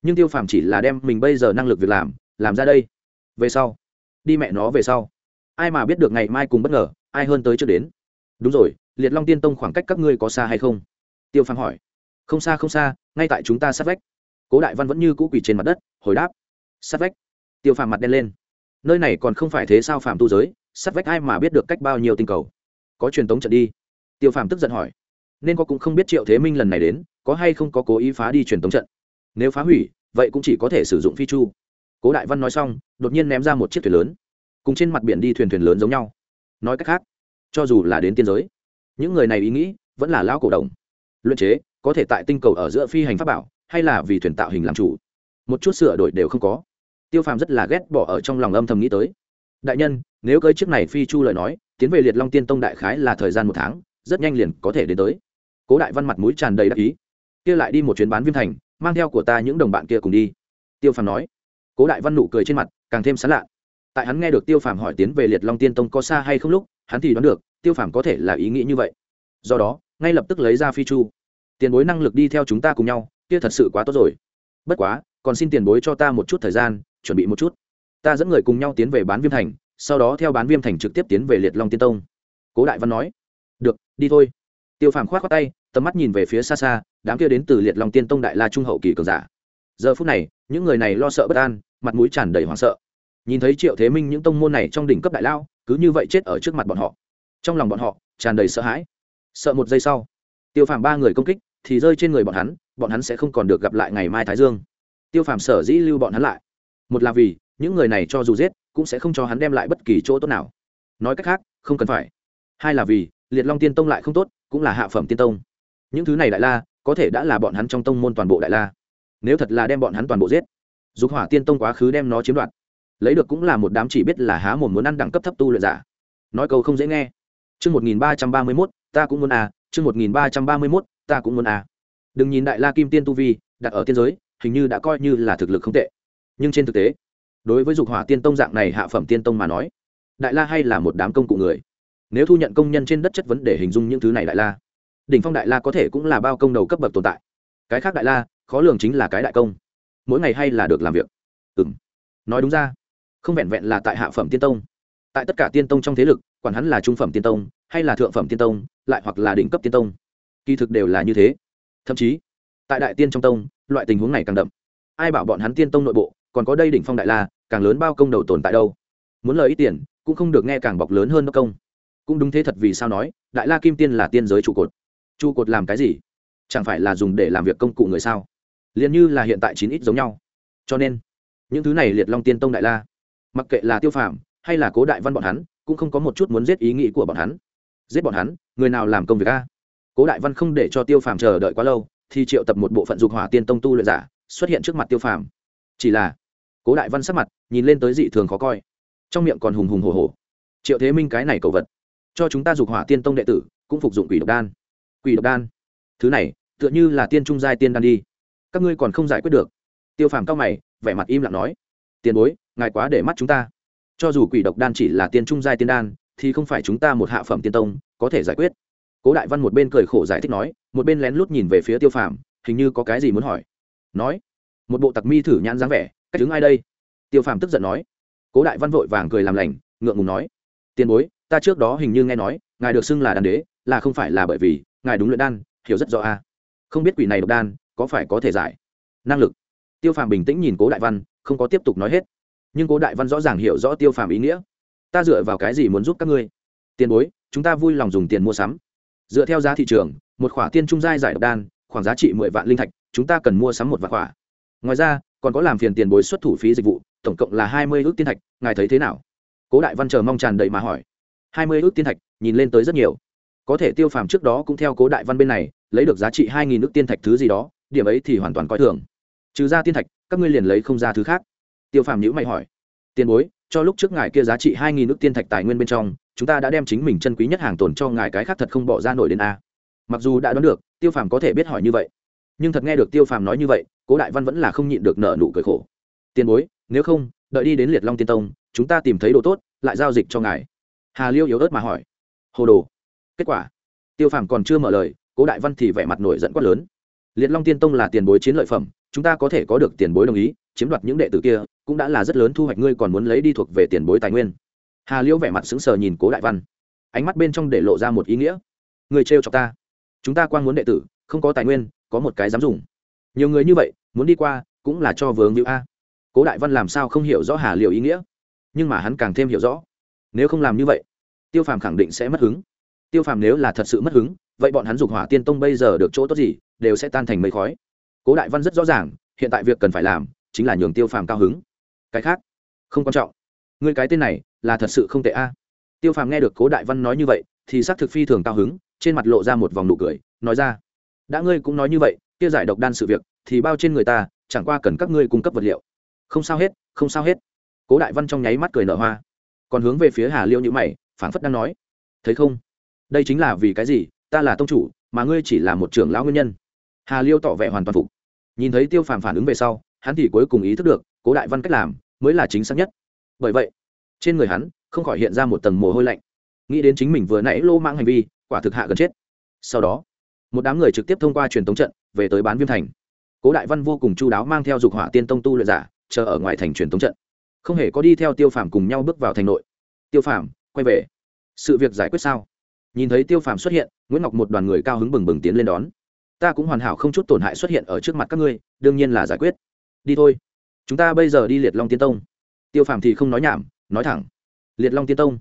Nhưng tiêu phàm chỉ là đem mình bây giờ năng lực việc làm làm ra đây. Về sau, đi mẹ nó về sau ai mà biết được ngày mai cùng bất ngờ, ai hơn tới chưa đến. Đúng rồi, liệt long tiên tông khoảng cách các ngươi có xa hay không? Tiêu phàm hỏi. Không xa không xa, ngay tại chúng ta sát vách. Cố đại văn vẫn như cũ quỳ trên mặt đất, hồi đáp. Sát vách. Tiêu phàm mặt đen lên. Nơi này còn không phải thế sao phàm tu giới, sát vách ai mà biết được cách bao nhiêu tinh cầu? Có truyền tống trận đi. Tiêu phàm tức giận hỏi. Nên có cũng không biết triệu thế minh lần này đến, có hay không có cố ý phá đi truyền tống trận? Nếu phá hủy, vậy cũng chỉ có thể sử dụng phi chu. Cố đại văn nói xong, đột nhiên ném ra một chiếc thuyền lớn cùng trên mặt biển đi thuyền thuyền lớn giống nhau. Nói cách khác, cho dù là đến tiên giới, những người này ý nghĩ vẫn là lão cổ đồng luận chế, có thể tại tinh cầu ở giữa phi hành pháp bảo, hay là vì thuyền tạo hình làm chủ. Một chút sửa đổi đều không có. Tiêu phàm rất là ghét bỏ ở trong lòng âm thầm nghĩ tới. Đại nhân, nếu cưới chiếc này phi chu lời nói, tiến về liệt long tiên tông đại khái là thời gian một tháng, rất nhanh liền có thể đến tới. Cố đại văn mặt mũi tràn đầy đắc ý. Kia lại đi một chuyến bán viêm thành, mang theo của ta những đồng bạn kia cùng đi. Tiêu phàm nói. Cố đại văn nụ cười trên mặt, càng thêm sán lạ tại hắn nghe được tiêu phàm hỏi tiến về liệt long tiên tông có xa hay không lúc, hắn thì đoán được, tiêu phàm có thể là ý nghĩ như vậy. Do đó, ngay lập tức lấy ra phi chu. Tiền bối năng lực đi theo chúng ta cùng nhau, kia thật sự quá tốt rồi. Bất quá, còn xin tiền bối cho ta một chút thời gian, chuẩn bị một chút. Ta dẫn người cùng nhau tiến về bán viêm thành, sau đó theo bán viêm thành trực tiếp tiến về liệt long tiên tông. Cố đại văn nói. Được, đi thôi. Tiêu phàm k h o á t khoác tay, tầm mắt nhìn về phía xa xa, đám kia đến từ liệt long tiên tông đại la trung hậu kỳ cường giả. Giờ phút này, những người này lo sợ bất an, mặt mũi tràn đầy hoảng sợ nhìn thấy triệu thế minh những tông môn này trong đỉnh cấp đại lao, cứ như vậy chết ở trước mặt bọn họ. Trong lòng bọn họ, tràn đầy sợ hãi. Sợ một giây sau, tiêu phàm ba người công kích, thì rơi trên người bọn hắn bọn hắn sẽ không còn được gặp lại ngày mai thái dương. Tiêu phàm sở dĩ lưu bọn hắn lại, một là vì những người này cho dù giết, cũng sẽ không cho hắn đem lại bất kỳ chỗ tốt nào. Nói cách khác, không cần phải. Hai là vì, liệt long tiên tông lại không tốt, cũng là hạ phẩm tiên tông. Những thứ này đại la, có thể đã là bọn hắn trong tông môn toàn bộ đại la. Nếu thật là đem bọn hắn toàn bộ giết, dục hỏa tiên tông quá khứ đem nó chiếm đoạt lấy được cũng là một đám chỉ biết là há mồm muốn ăn đẳng cấp thấp tu luyện giả. Nói câu không dễ nghe. Chương một nghìn ba trăm ba mươi mốt, ta cũng muốn à chương một nghìn ba trăm ba mươi mốt, ta cũng muốn à. Đừng nhìn đại la kim tiên tu vi, đặt ở tiên giới, hình như đã coi như là thực lực không tệ. Nhưng trên thực tế, đối với dục hỏa tiên tông dạng này hạ phẩm tiên tông mà nói, đại la hay là một đám công cụ người. Nếu thu nhận công nhân trên đất chất vấn để hình dung những thứ này đại la, đỉnh phong đại la có thể cũng là bao công đầu cấp bậc tồn tại. Cái khác đại la, khó lường chính là cái đại công. Mỗi ngày hay là được làm việc. Ừ m nói đúng ra không vẹn vẹn là tại hạ phẩm tiên tông. Tại tất cả tiên tông trong thế lực, quản hắn là trung phẩm tiên tông, hay là thượng phẩm tiên tông, lại hoặc là đỉnh cấp tiên tông, kỳ thực đều là như thế. Thậm chí, tại đại tiên trong tông, loại tình huống này càng đậm. Ai bảo bọn hắn tiên tông nội bộ, còn có đây đỉnh phong đại la, càng lớn bao công đầu tồn tại đâu? Muốn lời ít tiền, cũng không được nghe càng bọc lớn hơn nó công. Cũng đúng thế thật vì sao nói, đại la kim tiên là tiên giới trụ cột. Trụ cột làm cái gì? Chẳng phải là dùng để làm việc công cụ người sao? Liền như là hiện tại chín ít giống nhau. Cho nên, những thứ này liệt long tiên tông đại la mặc kệ là tiêu phàm hay là cố đại văn bọn hắn, cũng không có một chút muốn giết ý nghĩ của bọn hắn. Giết bọn hắn, người nào làm công việc a? Cố đại văn không để cho tiêu phàm chờ đợi quá lâu, thì triệu tập một bộ phận dục hỏa tiên tông tu luyện giả, xuất hiện trước mặt tiêu phàm. Chỉ là, cố đại văn sắc mặt, nhìn lên tới dị thường khó coi. Trong miệng còn hùng hùng hồ hồ triệu thế minh cái này cầu vật, cho chúng ta dục hỏa tiên tông đệ tử, cũng phục dụng quỷ độc đan. Quỷ độc đan? Thứ này, tựa như là tiên trung giai tiên đan đi. Các ngươi còn không giải quyết được. Tiêu phàm cao mày, vẻ mặt im lặng nói tiền bối, ngài quá để mắt chúng ta. Cho dù quỷ độc đan chỉ là tiên trung giai tiên đan, thì không phải chúng ta một hạ phẩm tiên tông có thể giải quyết. Cố đại văn một bên cười khổ giải thích nói, một bên lén lút nhìn về phía tiêu phàm, hình như có cái gì muốn hỏi. Nói, một bộ tặc mi thử nhãn dáng vẻ, cách đứng ai đây? Tiêu phàm tức giận nói. Cố đại văn vội vàng cười làm lành, ngượng ngùng nói. Tiền bối, ta trước đó hình như nghe nói, ngài được xưng là đan đế, là không phải là bởi vì, ngài đúng luyện đan, hiểu rất rõ a. Không biết quỷ này độc đan, có phải có thể giải? Năng lực. Tiêu phàm bình tĩnh nhìn cố đại văn không có tiếp tục nói hết. Nhưng cố đại văn rõ ràng hiểu rõ tiêu phàm ý nghĩa. Ta dựa vào cái gì muốn giúp các ngươi? Tiền bối, chúng ta vui lòng dùng tiền mua sắm. Dựa theo giá thị trường, một khỏa tiên trung giai giải độc đan, khoảng giá trị mười vạn linh thạch, chúng ta cần mua sắm một vạn khỏa. Ngoài ra, còn có làm phiền tiền bối xuất thủ phí dịch vụ, tổng cộng là hai mươi ước tiên thạch, ngài thấy thế nào? Cố đại văn chờ mong tràn đầy mà hỏi. Hai mươi ước tiên thạch, nhìn lên tới rất nhiều. Có thể tiêu phàm trước đó cũng theo cố đại văn bên này, lấy được giá trị hai nghìn ước tiên thạch thứ gì đó, điểm ấy thì hoàn toàn coi thường trừ ra tiên thạch, các ngươi liền lấy không ra thứ khác. Tiêu phàm nhữ mày hỏi. Tiền bối, cho lúc trước ngài kia giá trị hai nghìn nước tiên thạch tài nguyên bên trong, chúng ta đã đem chính mình chân quý nhất hàng tồn cho ngài cái khác thật không bỏ ra nổi đến a. Mặc dù đã đoán được, tiêu phàm có thể biết hỏi như vậy, nhưng thật nghe được tiêu phàm nói như vậy, cố đại văn vẫn là không nhịn được nợ nụ cười khổ. Tiền bối, nếu không, đợi đi đến liệt long tiên tông, chúng ta tìm thấy đồ tốt, lại giao dịch cho ngài. Hà liêu yếu ớt mà hỏi. Hồ đồ. Kết quả. Tiêu phàm còn chưa mở lời, cố đại văn thì vẻ mặt nổi dẫn quát lớn. Liệt long tiên tông là tiền bối chiến lợi phẩm chúng ta có thể có được tiền bối đồng ý, chiếm đoạt những đệ tử kia, cũng đã là rất lớn thu hoạch, ngươi còn muốn lấy đi thuộc về tiền bối tài nguyên. Hà liêu vẻ mặt sững sờ nhìn cố đại văn. Ánh mắt bên trong để lộ ra một ý nghĩa. Người trêu chọc ta. Chúng ta quang muốn đệ tử, không có tài nguyên, có một cái dám dùng. Nhiều người như vậy, muốn đi qua, cũng là cho vướng như a. Cố đại văn làm sao không hiểu rõ hà liệu ý nghĩa? Nhưng mà hắn càng thêm hiểu rõ. Nếu không làm như vậy, tiêu phàm khẳng định sẽ mất hứng. Tiêu phàm nếu là thật sự mất hứng, vậy bọn hắn dục hỏa tiên tông bây giờ được chỗ tốt gì, đều sẽ tan thành mây khói cố đại văn rất rõ ràng, hiện tại việc cần phải làm chính là nhường tiêu phàm cao hứng. Cái khác, không quan trọng. Người cái tên này là thật sự không tệ a. Tiêu phàm nghe được cố đại văn nói như vậy thì xác thực phi thường cao hứng, trên mặt lộ ra một vòng nụ cười, nói ra, đã ngươi cũng nói như vậy, kia giải độc đan sự việc thì bao trên người ta, chẳng qua cần các ngươi cung cấp vật liệu. Không sao hết, không sao hết. Cố đại văn trong nháy mắt cười nở hoa. Còn hướng về phía hà liêu như mày, phảng phất đang nói, thấy không? Đây chính là vì cái gì? Ta là tông chủ, mà ngươi chỉ là một trưởng lão nguyên nhân. Hà liêu tỏ vẻ hoàn toàn phục nhìn thấy tiêu phàm phản ứng về sau, hắn thì cuối cùng ý thức được, cố đại văn cách làm mới là chính xác nhất. Bởi vậy, trên người hắn không khỏi hiện ra một tầng mồ hôi lạnh. Nghĩ đến chính mình vừa nãy lô mang hành vi, quả thực hạ gần chết. Sau đó, một đám người trực tiếp thông qua truyền tống trận về tới bán viêm thành. Cố đại văn vô cùng chu đáo mang theo dục hỏa tiên tông tu luyện giả, chờ ở ngoài thành truyền tống trận. Không hề có đi theo tiêu phàm cùng nhau bước vào thành nội. Tiêu phàm, quay về. Sự việc giải quyết sao? Nhìn thấy tiêu phàm xuất hiện, nguyễn ngọc một đoàn người cao hứng bừng bừng tiến lên đón ta cũng hoàn hảo không chút tổn hại xuất hiện ở trước mặt các ngươi, đương nhiên là giải quyết. Đi thôi. Chúng ta bây giờ đi liệt long tiên tông. Tiêu phàm thì không nói nhảm, nói thẳng. Liệt long tiên tông.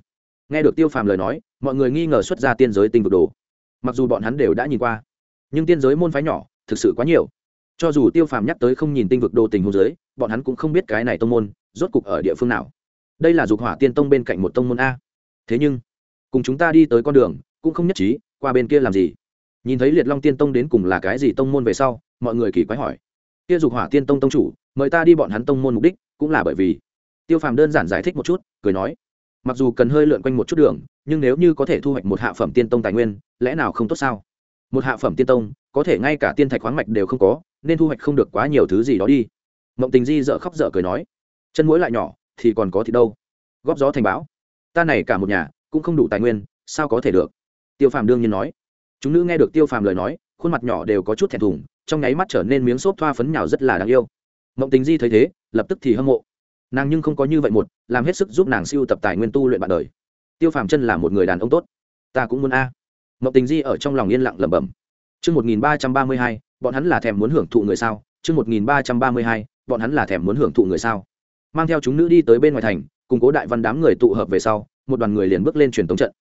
Nghe được tiêu phàm lời nói, mọi người nghi ngờ xuất ra tiên giới tinh vực đồ. Mặc dù bọn hắn đều đã nhìn qua, nhưng tiên giới môn phái nhỏ, thực sự quá nhiều. Cho dù tiêu phàm nhắc tới không nhìn tinh vực đồ tình hồ giới bọn hắn cũng không biết cái này tông môn rốt cục ở địa phương nào. Đây là dục hỏa tiên tông bên cạnh một tông môn a. Thế nhưng, cùng chúng ta đi tới con đường, cũng không nhất trí, qua bên kia làm gì nhìn thấy liệt long tiên tông đến cùng là cái gì tông môn về sau, mọi người kỳ quái hỏi. Kia dục hỏa tiên tông tông chủ, mời ta đi bọn hắn tông môn mục đích, cũng là bởi vì. Tiêu phàm đơn giản giải thích một chút, cười nói. Mặc dù cần hơi lượn quanh một chút đường, nhưng nếu như có thể thu hoạch một hạ phẩm tiên tông tài nguyên, lẽ nào không tốt sao? Một hạ phẩm tiên tông, có thể ngay cả tiên thạch khoáng mạch đều không có, nên thu hoạch không được quá nhiều thứ gì đó đi. Mộng tình di dợ khóc dở cười nói. Chân mũi lại nhỏ, thì còn có thì đâu. Góp gió thành bão. Ta này cả một nhà, cũng không đủ tài nguyên, sao có thể được? Tiêu phàm đương nhiên nói chúng nữ nghe được tiêu phàm lời nói, khuôn mặt nhỏ đều có chút thẹn thùng, trong nháy mắt trở nên miếng xốp thoa phấn nhào rất là đáng yêu. Mộng tình di thấy thế, lập tức thì hâm mộ. Nàng nhưng không có như vậy một, làm hết sức giúp nàng siêu tập tài nguyên tu luyện bạn đời. Tiêu phàm chân là một người đàn ông tốt. Ta cũng muốn a. Mộng tình di ở trong lòng yên lặng lẩm bẩm. Chương một nghìn ba trăm ba mươi hai, bọn hắn là thèm muốn hưởng thụ người sao? Chương một nghìn ba trăm ba mươi hai, bọn hắn là thèm muốn hưởng thụ người sao? Mang theo chúng nữ đi tới bên ngoài thành, cùng cố đại văn đám người tụ hợp về sau, một đoàn người liền bước lên truyền tống trận.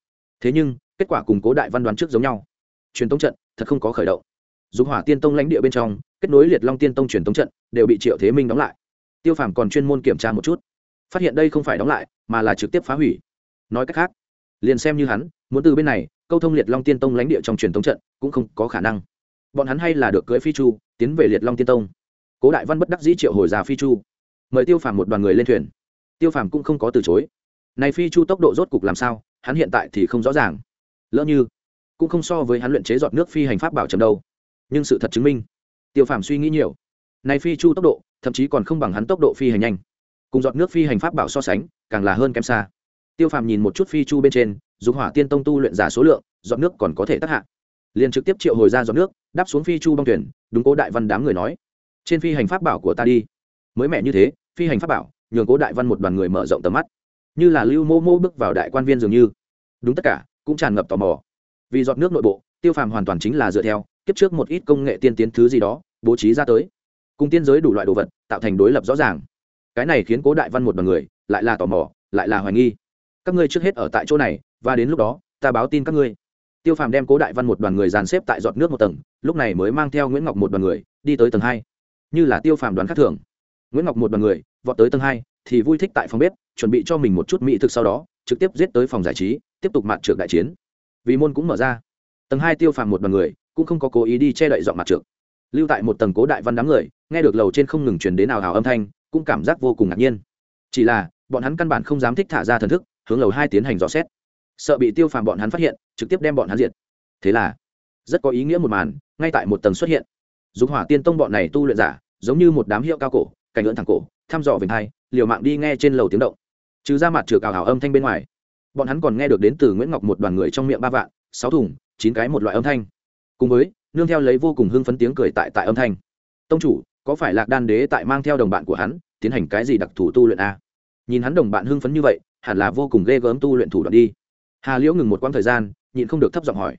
Thế nhưng, kết quả cùng cố đại văn đoán trước giống nhau truyền tống trận, thật không có khởi động. Dùng hỏa tiên tông lãnh địa bên trong, kết nối liệt long tiên tông truyền tống trận, đều bị triệu thế minh đóng lại. Tiêu phàm còn chuyên môn kiểm tra một chút, phát hiện đây không phải đóng lại, mà là trực tiếp phá hủy. Nói cách khác, liền xem như hắn, muốn từ bên này, câu thông liệt long tiên tông lãnh địa trong truyền tống trận, cũng không có khả năng. Bọn hắn hay là được cưới phi chu, tiến về liệt long tiên tông. Cố đại văn bất đắc dĩ triệu hồi già phi chu, mời tiêu phàm một đoàn người lên thuyền. Tiêu phàm cũng không có từ chối. Này phi chu tốc độ rốt cục làm sao, hắn hiện tại thì không rõ ràng. Lỡ như cũng không so với hắn luyện chế giọt nước phi hành pháp bảo chậm đâu. Nhưng sự thật chứng minh, tiêu phàm suy nghĩ nhiều. Này phi chu tốc độ, thậm chí còn không bằng hắn tốc độ phi hành nhanh. Cùng giọt nước phi hành pháp bảo so sánh, càng là hơn kém xa. Tiêu phàm nhìn một chút phi chu bên trên dùng hỏa tiên tông tu luyện giả số lượng, giọt nước còn có thể tác hạ. Liền trực tiếp triệu hồi ra giọt nước, đáp xuống phi chu bong thuyền, đúng cố đại văn đám người nói. Trên phi hành pháp bảo của ta đi. Mới mẹ như thế, phi hành pháp bảo, nhường cố đại văn một đoàn người mở rộng tầm mắt. Như là lưu mô mô bước vào đại quan viên dường như. Đúng tất cả, cũng tràn ngập tò mò vì giọt nước nội bộ, tiêu phàm hoàn toàn chính là dựa theo, kiếp trước một ít công nghệ tiên tiến thứ gì đó, bố trí ra tới. Cùng tiên giới đủ loại đồ vật, tạo thành đối lập rõ ràng. Cái này khiến cố đại văn một đoàn người, lại là tò mò, lại là hoài nghi. Các ngươi trước hết ở tại chỗ này, và đến lúc đó, ta báo tin các ngươi. Tiêu phàm đem cố đại văn một đoàn người dàn xếp tại giọt nước một tầng, lúc này mới mang theo nguyễn ngọc một đoàn người, đi tới tầng hai. Như là tiêu phàm đoán khác thường. Nguyễn ngọc một đoàn người, vọt tới tầng hai, thì vui thích tại phòng bếp, chuẩn bị cho mình một chút mỹ thực sau đó, trực tiếp giết tới phòng giải trí, tiếp tục mạn trượt đại chiến vì môn cũng mở ra. Tầng hai tiêu phàm một đoàn người, cũng không có cố ý đi che đậy dọn mặt trượt lưu tại một tầng cố đại văn đám người, nghe được lầu trên không ngừng truyền đến nào hào âm thanh, cũng cảm giác vô cùng ngạc nhiên. Chỉ là, bọn hắn căn bản không dám thích thả ra thần thức, hướng lầu hai tiến hành dò xét. Sợ bị tiêu phàm bọn hắn phát hiện, trực tiếp đem bọn hắn diệt. Thế là, rất có ý nghĩa một màn, ngay tại một tầng xuất hiện. Dùng hỏa tiên tông bọn này tu luyện giả, giống như một đám hiệu cao cổ, cảnh lưỡn thẳng cổ, thăm dò về hai, liều mạng đi nghe trên lầu tiếng động. Trừ ra mặt trừ cào hào âm thanh bên ngoài bọn hắn còn nghe được đến từ nguyễn ngọc một đoàn người trong miệng ba vạn, sáu thùng, chín cái một loại âm thanh. Cùng với, nương theo lấy vô cùng hưng phấn tiếng cười tại tại âm thanh. Tông chủ, có phải lạc đan đế tại mang theo đồng bạn của hắn, tiến hành cái gì đặc thù tu luyện a nhìn hắn đồng bạn hưng phấn như vậy, hẳn là vô cùng ghê gớm tu luyện thủ đoạn đi. Hà liễu ngừng một quãng thời gian, nhịn không được thấp giọng hỏi.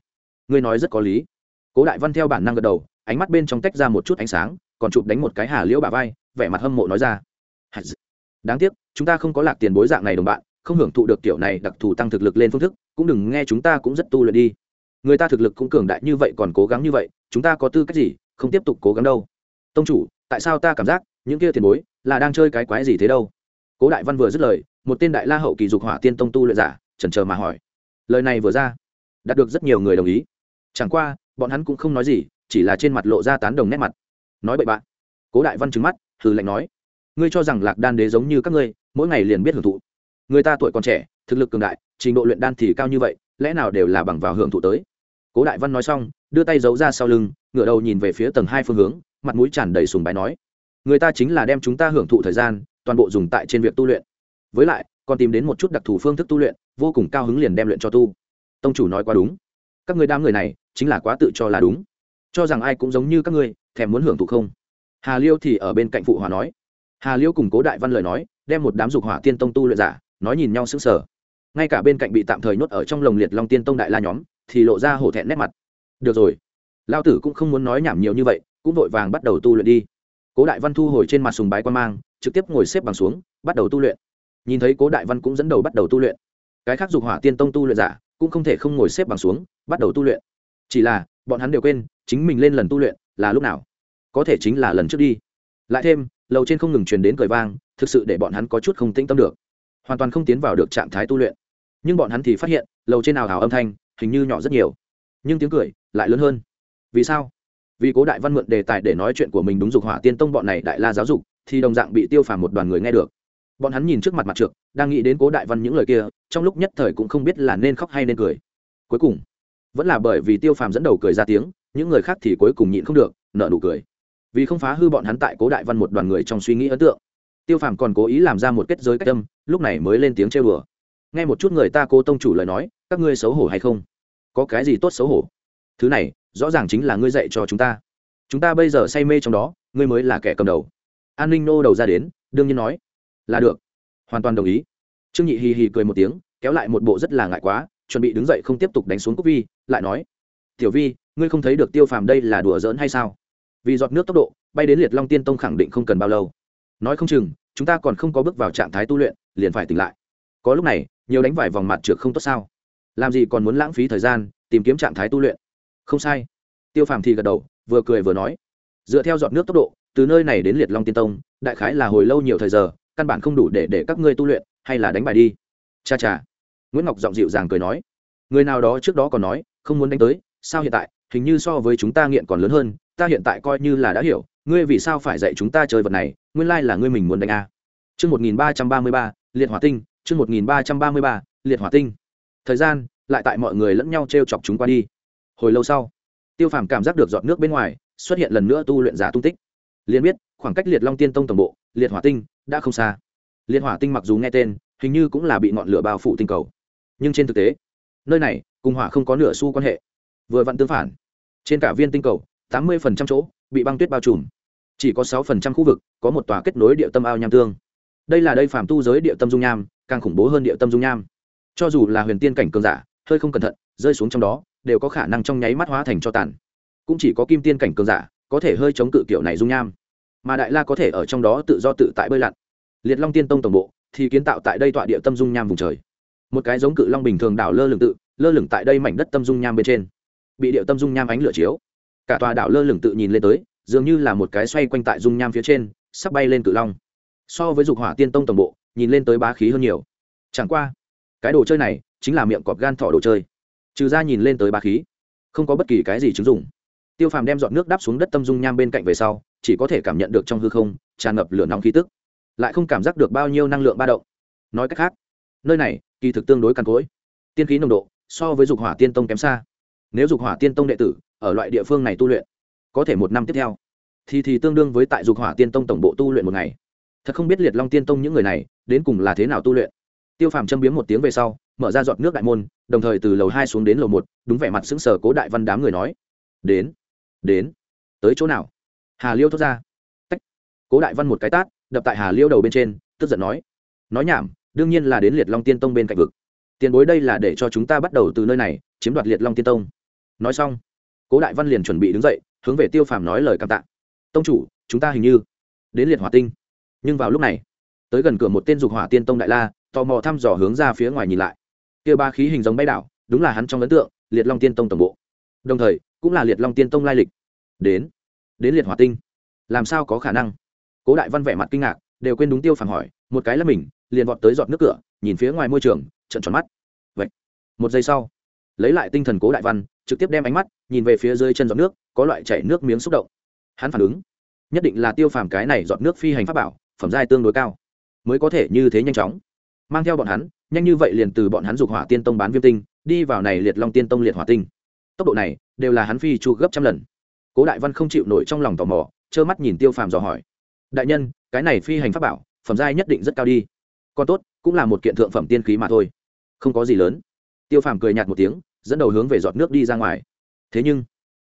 Ngươi nói rất có lý. Cố đại văn theo bản năng gật đầu, ánh mắt bên trong tách ra một chút ánh sáng, còn chụp đánh một cái hà liễu bà vai, vẻ mặt hâm mộ nói ra. Đáng tiếc, chúng ta không có lạc tiền bối dạng này đồng bạn không hưởng thụ được kiểu này đặc thù tăng thực lực lên phương thức, cũng đừng nghe chúng ta cũng rất tu luyện đi. Người ta thực lực cũng cường đại như vậy còn cố gắng như vậy, chúng ta có tư cách gì, không tiếp tục cố gắng đâu. Tông chủ, tại sao ta cảm giác, những kia tiền bối, là đang chơi cái quái gì thế đâu? Cố đại văn vừa dứt lời, một tên đại la hậu kỳ dục hỏa tiên tông tu luyện giả, chần chờ mà hỏi. Lời này vừa ra, đạt được rất nhiều người đồng ý. Chẳng qua, bọn hắn cũng không nói gì, chỉ là trên mặt lộ ra tán đồng nét mặt. Nói bậy bạn cố đại văn trừng mắt, hừ lạnh nói. Ngươi cho rằng lạc đan đế giống như các ngươi, mỗi ngày liền biết hưởng thụ người ta tuổi còn trẻ, thực lực cường đại, trình độ luyện đan thì cao như vậy, lẽ nào đều là bằng vào hưởng thụ tới? Cố đại văn nói xong, đưa tay giấu ra sau lưng, ngửa đầu nhìn về phía tầng hai phương hướng, mặt mũi tràn đầy sùng bái nói, người ta chính là đem chúng ta hưởng thụ thời gian, toàn bộ dùng tại trên việc tu luyện. Với lại, còn tìm đến một chút đặc thù phương thức tu luyện, vô cùng cao hứng liền đem luyện cho tu. Tông chủ nói quá đúng. Các người đám người này, chính là quá tự cho là đúng. Cho rằng ai cũng giống như các ngươi, thèm muốn hưởng thụ không? Hà liêu thì ở bên cạnh phụ hòa nói. Hà liêu cùng cố đại văn lời nói, đem một đám dục hỏa tiên tông tu luyện giả nói nhìn nhau sững sờ. Ngay cả bên cạnh bị tạm thời nhốt ở trong lồng liệt long tiên tông đại la nhóm, thì lộ ra hổ thẹn nét mặt. Được rồi. Lao tử cũng không muốn nói nhảm nhiều như vậy, cũng vội vàng bắt đầu tu luyện đi. Cố đại văn thu hồi trên mặt sùng bái quan mang, trực tiếp ngồi xếp bằng xuống, bắt đầu tu luyện. Nhìn thấy cố đại văn cũng dẫn đầu bắt đầu tu luyện. Cái khác dục hỏa tiên tông tu luyện giả cũng không thể không ngồi xếp bằng xuống, bắt đầu tu luyện. Chỉ là, bọn hắn đều quên, chính mình lên lần tu luyện là lúc nào. Có thể chính là lần trước đi. Lại thêm, lầu trên không ngừng truyền đến cười vang, thực sự để bọn hắn có chút không tĩnh tâm được hoàn toàn không tiến vào được trạng thái tu luyện. Nhưng bọn hắn thì phát hiện, lầu trên nào hào âm thanh, hình như nhỏ rất nhiều. Nhưng tiếng cười lại lớn hơn. Vì sao? Vì cố đại văn mượn đề tài để nói chuyện của mình đúng dục hỏa tiên tông bọn này đại la giáo dục, thì đồng dạng bị tiêu phàm một đoàn người nghe được. Bọn hắn nhìn trước mặt mặt trượt đang nghĩ đến cố đại văn những lời kia, trong lúc nhất thời cũng không biết là nên khóc hay nên cười. Cuối cùng, vẫn là bởi vì tiêu phàm dẫn đầu cười ra tiếng, những người khác thì cuối cùng nhịn không được nợ nụ cười. Vì không phá hư bọn hắn tại cố đại văn một đoàn người trong suy nghĩ ấn tượng tiêu phàm còn cố ý làm ra một kết giới cách tâm lúc này mới lên tiếng chê đùa. Nghe một chút người ta cố tông chủ lời nói, các ngươi xấu hổ hay không? Có cái gì tốt xấu hổ? Thứ này, rõ ràng chính là ngươi dạy cho chúng ta. Chúng ta bây giờ say mê trong đó, ngươi mới là kẻ cầm đầu. An ninh nô đầu ra đến, đương nhiên nói, là được. Hoàn toàn đồng ý. Trương nhị hì hì cười một tiếng, kéo lại một bộ rất là ngại quá, chuẩn bị đứng dậy không tiếp tục đánh xuống cúc vi, lại nói, tiểu vi, ngươi không thấy được tiêu phàm đây là đùa giỡn hay sao? Vì giọt nước tốc độ, bay đến liệt long tiên tông khẳng định không cần bao lâu nói không chừng, chúng ta còn không có bước vào trạng thái tu luyện, liền phải tỉnh lại. Có lúc này, nhiều đánh vải vòng mặt trượt không tốt sao? Làm gì còn muốn lãng phí thời gian, tìm kiếm trạng thái tu luyện? Không sai. Tiêu phàm thì gật đầu, vừa cười vừa nói. Dựa theo giọt nước tốc độ, từ nơi này đến liệt long tiên tông, đại khái là hồi lâu nhiều thời giờ, căn bản không đủ để để các ngươi tu luyện, hay là đánh bài đi. Cha cha. Nguyễn ngọc giọng dịu dàng cười nói. Người nào đó trước đó còn nói, không muốn đánh tới, sao hiện tại, hình như so với chúng ta nghiện còn lớn hơn ta hiện tại coi như là đã hiểu, ngươi vì sao phải dạy chúng ta chơi vật này, nguyên lai là ngươi mình muốn đánh a. Chương một nghìn ba trăm ba mươi ba, liệt hỏa tinh, chương một nghìn ba trăm ba mươi ba, liệt hỏa tinh. Thời gian, lại tại mọi người lẫn nhau t r e o chọc chúng qua đi. Hồi lâu sau, tiêu phàm cảm giác được giọt nước bên ngoài xuất hiện lần nữa tu luyện giả tung tích. Liền biết, khoảng cách liệt long tiên tông tổng bộ, liệt hỏa tinh đã không xa. Liệt hỏa tinh mặc dù nghe tên, hình như cũng là bị ngọn lửa bao phủ tinh cầu. Nhưng trên thực tế, nơi này cùng hỏa không có nửa xu quan hệ. Vừa vặn tương phản, trên cả viên tinh cầu tám mươi chỗ, bị băng tuyết bao trùm. Chỉ có sáu khu vực, có một tòa kết nối địa tâm ao nham tương. Đây là đây phàm tu giới địa tâm dung nham, càng khủng bố hơn địa tâm dung nham. Cho dù là huyền tiên cảnh cường giả, hơi không cẩn thận, rơi xuống trong đó, đều có khả năng trong nháy mắt hóa thành cho tàn. Cũng chỉ có kim tiên cảnh cường giả, có thể hơi chống cự kiểu này dung nham. Mà đại la có thể ở trong đó tự do tự tại bơi lặn. Liệt long tiên tông tổng bộ thì kiến tạo tại đây tọa địa tâm dung nham vùng trời. Một cái giống cự long bình thường đảo lơ lửng tự, lơ lửng tại đây mảnh đất tâm dung nham bên trên. Bị địa tâm dung nham ánh lửa chiếu cả tòa đảo lơ lửng tự nhìn lên tới, dường như là một cái xoay quanh tại dung nham phía trên, sắp bay lên cự long. So với dục hỏa tiên tông tổng bộ, nhìn lên tới bá khí hơn nhiều. Chẳng qua, cái đồ chơi này chính là miệng cọp gan thỏ đồ chơi. Trừ ra nhìn lên tới bá khí, không có bất kỳ cái gì chứng dụng. Tiêu phàm đem dọn nước đắp xuống đất tâm dung nham bên cạnh về sau, chỉ có thể cảm nhận được trong hư không, tràn ngập lửa nóng khí tức. Lại không cảm giác được bao nhiêu năng lượng ba động. Nói cách khác, nơi này, kỳ thực tương đối càn cỗi. Tiên khí nồng độ, so với dục hỏa tiên tông kém xa. Nếu dục hỏa tiên tông đệ tử ở loại địa phương này tu luyện. Có thể một năm tiếp theo, thì thì tương đương với tại dục hỏa tiên tông tổng bộ tu luyện một ngày. Thật không biết liệt long tiên tông những người này đến cùng là thế nào tu luyện. Tiêu phàm châm biếm một tiếng về sau, mở ra giọt nước đại môn, đồng thời từ lầu hai xuống đến lầu một, đúng vẻ mặt sững sờ cố đại văn đám người nói, đến đến, tới chỗ nào? Hà liêu thốt ra. Tách. cố đại văn một cái tát, đập tại hà liêu đầu bên trên, tức giận nói nói nhảm, đương nhiên là đến liệt long tiên tông bên cạnh vực. Tiền bối đây là để cho chúng ta bắt đầu từ nơi này, chiếm đoạt liệt long tiên tông. Nói xong cố đại văn liền chuẩn bị đứng dậy, hướng về tiêu phàm nói lời cảm tạ. Tông chủ, chúng ta hình như đến liệt hỏa tinh. Nhưng vào lúc này, tới gần cửa một tên dục hỏa tiên tông đại la, tò mò thăm dò hướng ra phía ngoài nhìn lại. Kia ba khí hình giống bay đảo, đúng là hắn trong ấn tượng, liệt long tiên tông tổng bộ. Đồng thời, cũng là liệt long tiên tông lai lịch. Đến đến liệt hỏa tinh. Làm sao có khả năng? Cố đại văn vẻ mặt kinh ngạc, đều quên đúng tiêu phản hỏi, một cái là mình, liền vọt tới giọt nước cửa, nhìn phía ngoài môi trường trận tròn mắt. Vậy một giây sau lấy lại tinh thần cố đại văn, trực tiếp đem ánh mắt nhìn về phía dưới chân giọt nước, có loại chảy nước miếng xúc động. Hắn phản ứng, nhất định là tiêu phàm cái này giọt nước phi hành pháp bảo, phẩm giai tương đối cao, mới có thể như thế nhanh chóng. Mang theo bọn hắn, nhanh như vậy liền từ bọn hắn dục hỏa tiên tông bán viêm tinh, đi vào này liệt long tiên tông liệt hỏa tinh. Tốc độ này đều là hắn phi chu gấp trăm lần. Cố đại văn không chịu nổi trong lòng tò mò, trơ mắt nhìn tiêu phàm dò hỏi. Đại nhân, cái này phi hành pháp bảo, phẩm giai nhất định rất cao đi. Còn tốt, cũng là một kiện thượng phẩm tiên khí mà thôi. Không có gì lớn tiêu phàm cười nhạt một tiếng, dẫn đầu hướng về giọt nước đi ra ngoài. Thế nhưng,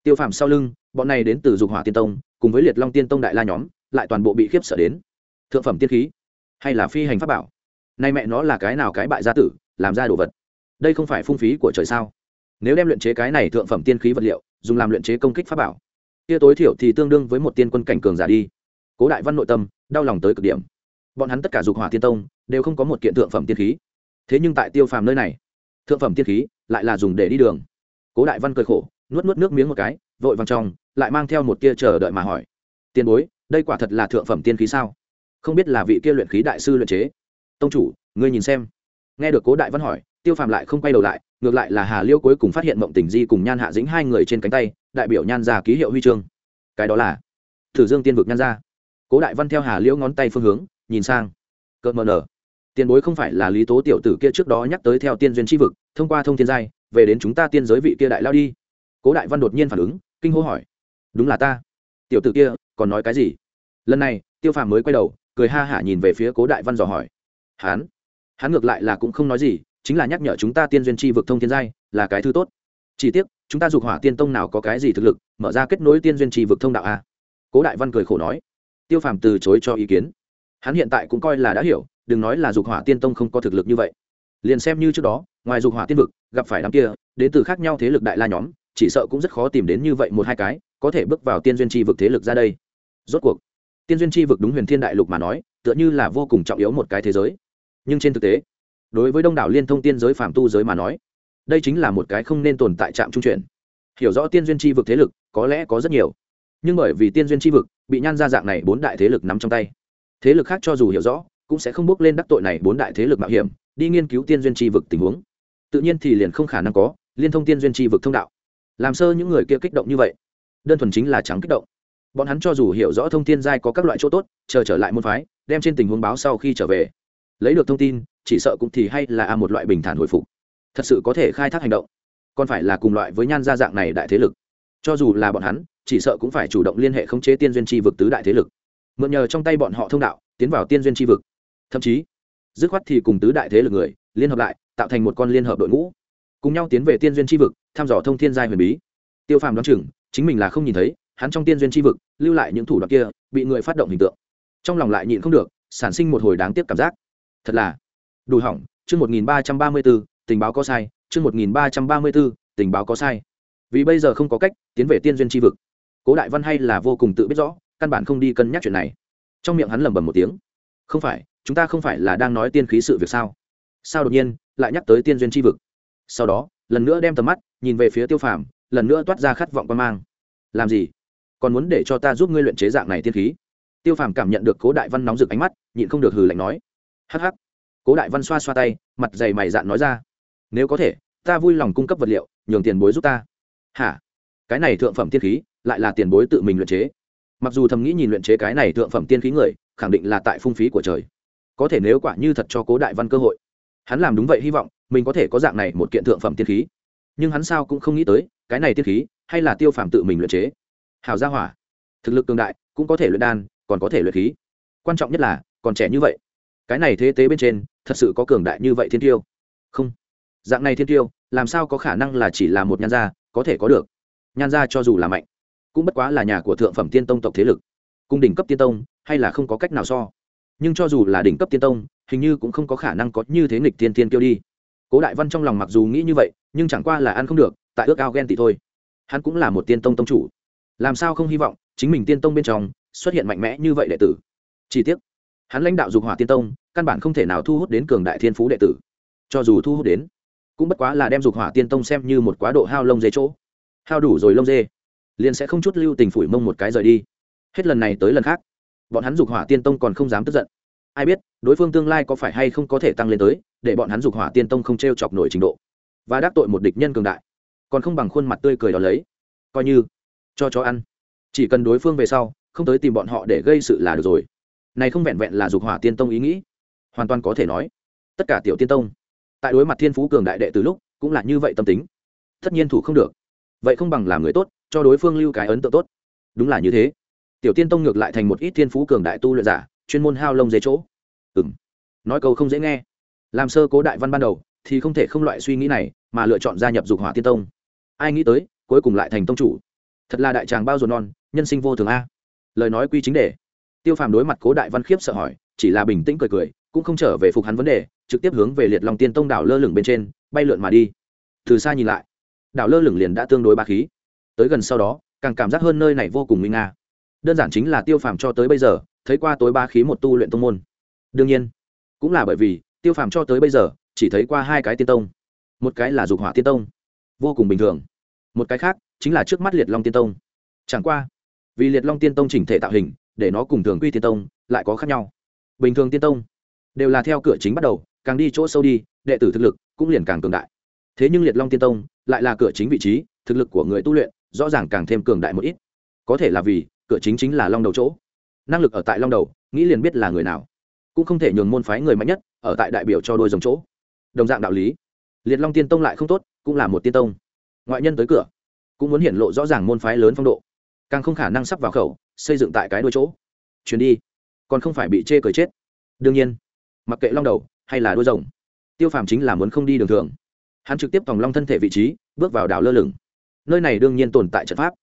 tiêu phàm sau lưng, bọn này đến từ dục hỏa tiên tông, cùng với liệt long tiên tông đại la nhóm, lại toàn bộ bị khiếp sợ đến. Thượng phẩm tiên khí, hay là phi hành pháp bảo? Nay mẹ nó là cái nào cái bại gia tử, làm ra đồ vật? Đây không phải phung phí của trời sao? Nếu đem luyện chế cái này thượng phẩm tiên khí vật liệu, dùng làm luyện chế công kích pháp bảo, kia tối thiểu thì tương đương với một tiên quân cảnh cường giả đi. Cố đại văn nội tâm, đau lòng tới cực điểm. Bọn hắn tất cả dục hỏa tiên tông, đều không có một kiện thượng phẩm tiên khí. Thế nhưng tại tiêu phàm nơi này thượng phẩm tiên khí, lại là dùng để đi đường. Cố đại văn cười khổ, nuốt nuốt nước miếng một cái, vội vàng trong, lại mang theo một tia chờ đợi mà hỏi. Tiền bối, đây quả thật là thượng phẩm tiên khí sao? Không biết là vị kia luyện khí đại sư luyện chế. Tông chủ, ngươi nhìn xem. Nghe được cố đại văn hỏi, tiêu phàm lại không quay đầu lại, ngược lại là hà liêu cuối cùng phát hiện mộng tình di cùng nhan hạ dính hai người trên cánh tay, đại biểu nhan ra ký hiệu huy chương. Cái đó là thử dương tiên vực nhan ra cố đại văn theo hà liêu ngón tay phương hướng, nhìn sang. Cợt mờ nở tiền bối không phải là lý tố tiểu tử kia trước đó nhắc tới theo tiên duyên tri vực, thông qua thông thiên giai, về đến chúng ta tiên giới vị kia đại lao đi. Cố đại văn đột nhiên phản ứng, kinh hô hỏi. Đúng là ta. Tiểu tử kia, còn nói cái gì? Lần này, tiêu phàm mới quay đầu, cười ha hả nhìn về phía cố đại văn dò hỏi. Hán? Hắn ngược lại là cũng không nói gì, chính là nhắc nhở chúng ta tiên duyên tri vực thông thiên giai, là cái thứ tốt. Chỉ tiếc, chúng ta dục hỏa tiên tông nào có cái gì thực lực, mở ra kết nối tiên duyên tri vực thông đạo a? Cố đại văn cười khổ nói. Tiêu phàm từ chối cho ý kiến. Hắn hiện tại cũng coi là đã hiểu đừng nói là dục hỏa tiên tông không có thực lực như vậy. Liền xem như trước đó, ngoài dục hỏa tiên vực, gặp phải đám kia, đến từ khác nhau thế lực đại la nhóm, chỉ sợ cũng rất khó tìm đến như vậy một hai cái, có thể bước vào tiên duyên tri vực thế lực ra đây. Rốt cuộc, tiên duyên tri vực đúng huyền thiên đại lục mà nói, tựa như là vô cùng trọng yếu một cái thế giới. Nhưng trên thực tế, đối với đông đảo liên thông tiên giới phạm tu giới mà nói, đây chính là một cái không nên tồn tại trạm trung chuyển. Hiểu rõ tiên duyên tri vực thế lực, có lẽ có rất nhiều. Nhưng bởi vì tiên duyên tri vực, bị nhan ra dạng này bốn đại thế lực nắm trong tay. Thế lực khác cho dù hiểu rõ cũng sẽ không bước lên đắc tội này bốn đại thế lực mạo hiểm, đi nghiên cứu tiên duyên tri vực tình huống. Tự nhiên thì liền không khả năng có liên thông tiên duyên tri vực thông đạo. Làm sơ những người kia kích động như vậy, đơn thuần chính là trắng kích động. Bọn hắn cho dù hiểu rõ thông tin giai có các loại chỗ tốt, chờ trở lại môn phái, đem trên tình huống báo sau khi trở về. Lấy được thông tin, chỉ sợ cũng thì hay là a một loại bình thản hồi phục. Thật sự có thể khai thác hành động. Còn phải là cùng loại với nhan gia dạng này đại thế lực. Cho dù là bọn hắn, chỉ sợ cũng phải chủ động liên hệ khống chế tiên duyên tri vực tứ đại thế lực. Mượn nhờ trong tay bọn họ thông đạo, tiến vào tiên duyên tri vực thậm chí dứt khoát thì cùng tứ đại thế lực người liên hợp lại, tạo thành một con liên hợp đội ngũ. Cùng nhau tiến về tiên duyên tri vực, thăm dò thông thiên giai huyền bí. Tiêu phàm đoán chừng, chính mình là không nhìn thấy, hắn trong tiên duyên tri vực, lưu lại những thủ đoạn kia, bị người phát động hình tượng. Trong lòng lại nhịn không được, sản sinh một hồi đáng tiếc cảm giác. Thật là đủ hỏng, chương một nghìn ba trăm ba mươi b ố tình báo có sai, chương một nghìn ba trăm ba mươi b ố tình báo có sai. Vì bây giờ không có cách tiến về tiên duyên tri vực. Cố đại văn hay là vô cùng tự biết rõ, căn bản không đi cân nhắc chuyện này. Trong miệng hắn lẩm bẩm một tiếng. Không phải chúng ta không phải là đang nói tiên khí sự việc sao? Sao đột nhiên lại nhắc tới tiên duyên tri vực? Sau đó, lần nữa đem tầm mắt nhìn về phía tiêu phàm, lần nữa toát ra khát vọng quan mang. Làm gì? Còn muốn để cho ta giúp ngươi luyện chế dạng này tiên khí? Tiêu phàm cảm nhận được cố đại văn nóng rực ánh mắt, nhịn không được hừ lạnh nói. Hắc hắc. Cố đại văn xoa xoa tay, mặt dày mày dạn nói ra. Nếu có thể, ta vui lòng cung cấp vật liệu, nhường tiền bối giúp ta. Hả? Cái này thượng phẩm tiên khí, lại là tiền bối tự mình luyện chế. Mặc dù thầm nghĩ nhìn luyện chế cái này thượng phẩm tiên khí người, khẳng định là tại phung phí của trời có thể nếu quả như thật cho cố đại văn cơ hội. Hắn làm đúng vậy hy vọng, mình có thể có dạng này một kiện thượng phẩm tiên khí. Nhưng hắn sao cũng không nghĩ tới, cái này tiên khí, hay là tiêu phàm tự mình luyện chế. Hào gia hỏa. Thực lực cường đại, cũng có thể luyện đan, còn có thể luyện khí. Quan trọng nhất là, còn trẻ như vậy. Cái này thế tế bên trên, thật sự có cường đại như vậy thiên tiêu. Không. Dạng này thiên tiêu, làm sao có khả năng là chỉ là một nhan gia, có thể có được. Nhan gia cho dù là mạnh, cũng bất quá là nhà của thượng phẩm tiên tông tộc thế lực. Cung đỉnh cấp tiên tông, hay là không có cách nào so nhưng cho dù là đỉnh cấp tiên tông, hình như cũng không có khả năng có như thế nghịch tiên tiên tiêu đi. Cố đại văn trong lòng mặc dù nghĩ như vậy, nhưng chẳng qua là ăn không được, tại ước ao ghen tị thôi. Hắn cũng là một tiên tông tông chủ. Làm sao không hy vọng chính mình tiên tông bên trong xuất hiện mạnh mẽ như vậy đệ tử? Chi tiết hắn lãnh đạo dục hỏa tiên tông, căn bản không thể nào thu hút đến cường đại thiên phú đệ tử. Cho dù thu hút đến, cũng bất quá là đem dục hỏa tiên tông xem như một quá độ hao lông dê chỗ. Hao đủ rồi lông dê, liền sẽ không chút lưu tình phủi mông một cái rời đi. Hết lần này tới lần khác bọn hắn dục hỏa tiên tông còn không dám tức giận. Ai biết, đối phương tương lai có phải hay không có thể tăng lên tới, để bọn hắn dục hỏa tiên tông không t r e o chọc nổi trình độ. Và đắc tội một địch nhân cường đại, còn không bằng khuôn mặt tươi cười đó lấy. Coi như, cho chó ăn. Chỉ cần đối phương về sau, không tới tìm bọn họ để gây sự là được rồi. Này không vẹn vẹn là dục hỏa tiên tông ý nghĩ. Hoàn toàn có thể nói, tất cả tiểu tiên tông, tại đối mặt thiên phú cường đại đệ từ lúc, cũng là như vậy tâm tính. Tất nhiên thủ không được. Vậy không bằng làm người tốt, cho đối phương lưu cái ấn tượng tốt. Đúng là như thế tiểu tiên tông ngược lại thành một ít thiên phú cường đại tu luyện giả, chuyên môn hao lông dế chỗ. Ừng nói câu không dễ nghe. Làm sơ cố đại văn ban đầu, thì không thể không loại suy nghĩ này, mà lựa chọn gia nhập dục hỏa tiên tông. Ai nghĩ tới, cuối cùng lại thành tông chủ. Thật là đại tràng bao ruột non, nhân sinh vô thường a. Lời nói quy chính đề. Tiêu phàm đối mặt cố đại văn khiếp sợ hỏi, chỉ là bình tĩnh cười cười, cũng không trở về phục hắn vấn đề, trực tiếp hướng về liệt lòng tiên tông đảo lơ lửng bên trên, bay lượn mà đi. Từ xa nhìn lại, đảo lơ lửng liền đã tương đối ba khí. Tới gần sau đó, càng cảm giác hơn nơi này vô cùng nguy nga đơn giản chính là tiêu phàm cho tới bây giờ, thấy qua tối ba khí một tu luyện tông môn. Đương nhiên, cũng là bởi vì, tiêu phàm cho tới bây giờ, chỉ thấy qua hai cái tiên tông. Một cái là dục hỏa tiên tông, vô cùng bình thường. Một cái khác, chính là trước mắt liệt long tiên tông. Chẳng qua, vì liệt long tiên tông chỉnh thể tạo hình, để nó cùng thường quy tiên tông lại có khác nhau. Bình thường tiên tông, đều là theo cửa chính bắt đầu, càng đi chỗ sâu đi, đệ tử thực lực cũng liền càng cường đại. Thế nhưng liệt long tiên tông lại là cửa chính vị trí, thực lực của người tu luyện rõ ràng càng thêm cường đại một ít. Có thể là vì cửa chính chính là long đầu chỗ. Năng lực ở tại long đầu, nghĩ liền biết là người nào. Cũng không thể nhường môn phái người mạnh nhất ở tại đại biểu cho đôi dòng chỗ. Đồng dạng đạo lý. Liệt long tiên tông lại không tốt, cũng là một tiên tông. Ngoại nhân tới cửa, cũng muốn hiển lộ rõ ràng môn phái lớn phong độ. Càng không khả năng sắp vào khẩu, xây dựng tại cái đôi chỗ. Chuyến đi, còn không phải bị chê cười chết. Đương nhiên, mặc kệ long đầu hay là đôi rồng, tiêu phàm chính là muốn không đi đường thường. Hắn trực tiếp tòng long thân thể vị trí, bước vào đảo lơ lửng. Nơi này đương nhiên tồn tại trận pháp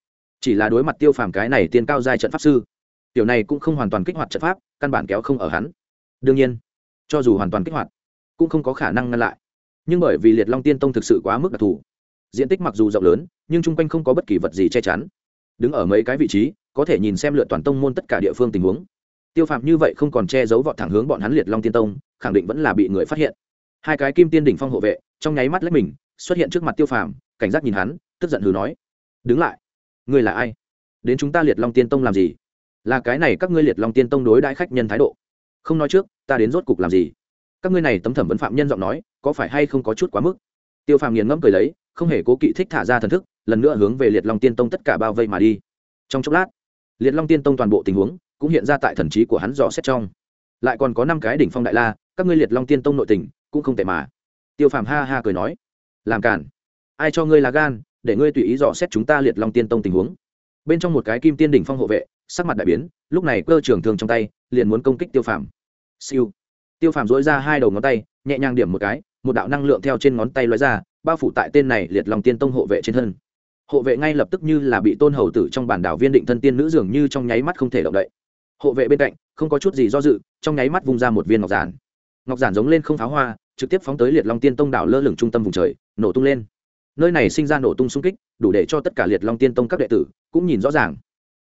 chỉ là đối mặt tiêu phàm cái này tiên cao giai trận pháp sư, tiểu này cũng không hoàn toàn kích hoạt trận pháp, căn bản kéo không ở hắn. Đương nhiên, cho dù hoàn toàn kích hoạt, cũng không có khả năng ngăn lại. Nhưng bởi vì liệt long tiên tông thực sự quá mức đặc thù, diện tích mặc dù rộng lớn, nhưng chung quanh không có bất kỳ vật gì che chắn. Đứng ở mấy cái vị trí, có thể nhìn xem lượn toàn tông môn tất cả địa phương tình huống. Tiêu phạm như vậy không còn che giấu vọt thẳng hướng bọn hắn liệt long tiên tông, khẳng định vẫn là bị người phát hiện. Hai cái kim tiên đỉnh phong hộ vệ, trong nháy mắt lấy mình, xuất hiện trước mặt tiêu phàm, cảnh giác nhìn hắn, tức giận hừ nói, đứng lại ngươi là ai? Đến chúng ta liệt long tiên tông làm gì? Là cái này các ngươi liệt long tiên tông đối đãi khách nhân thái độ. Không nói trước, ta đến rốt cục làm gì? Các ngươi này tấm thẩm vấn phạm nhân giọng nói, có phải hay không có chút quá mức? Tiêu phàm nghiền ngẫm cười lấy, không hề cố kỵ thích thả ra thần thức, lần nữa hướng về liệt long tiên tông tất cả bao vây mà đi. Trong chốc lát, liệt long tiên tông toàn bộ tình huống cũng hiện ra tại thần trí của hắn rõ xét trong. Lại còn có năm cái đỉnh phong đại la, các ngươi liệt long tiên tông nội tình cũng không tệ mà. Tiêu phàm ha ha cười nói, làm cản ai cho ngươi là gan để ngươi tùy ý dò xét chúng ta liệt long tiên tông tình huống. Bên trong một cái kim tiên đỉnh phong hộ vệ, sắc mặt đại biến, lúc này cơ trưởng thường trong tay, liền muốn công kích tiêu phàm. Siêu. Tiêu phàm dỗi ra hai đầu ngón tay, nhẹ nhàng điểm một cái, một đạo năng lượng theo trên ngón tay lóe ra, bao phủ tại tên này liệt long tiên tông hộ vệ trên thân. Hộ vệ ngay lập tức như là bị tôn hầu tử trong bản đảo viên định thân tiên nữ dường như trong nháy mắt không thể động đậy. Hộ vệ bên cạnh, không có chút gì do dự, trong nháy mắt vung ra một viên ngọc giản. Ngọc giản giống lên không pháo hoa, trực tiếp phóng tới liệt long tiên tông đảo lơ lửng trung tâm vùng trời, nổ tung lên nơi này sinh ra nổ tung xung kích, đủ để cho tất cả liệt long tiên tông các đệ tử cũng nhìn rõ ràng.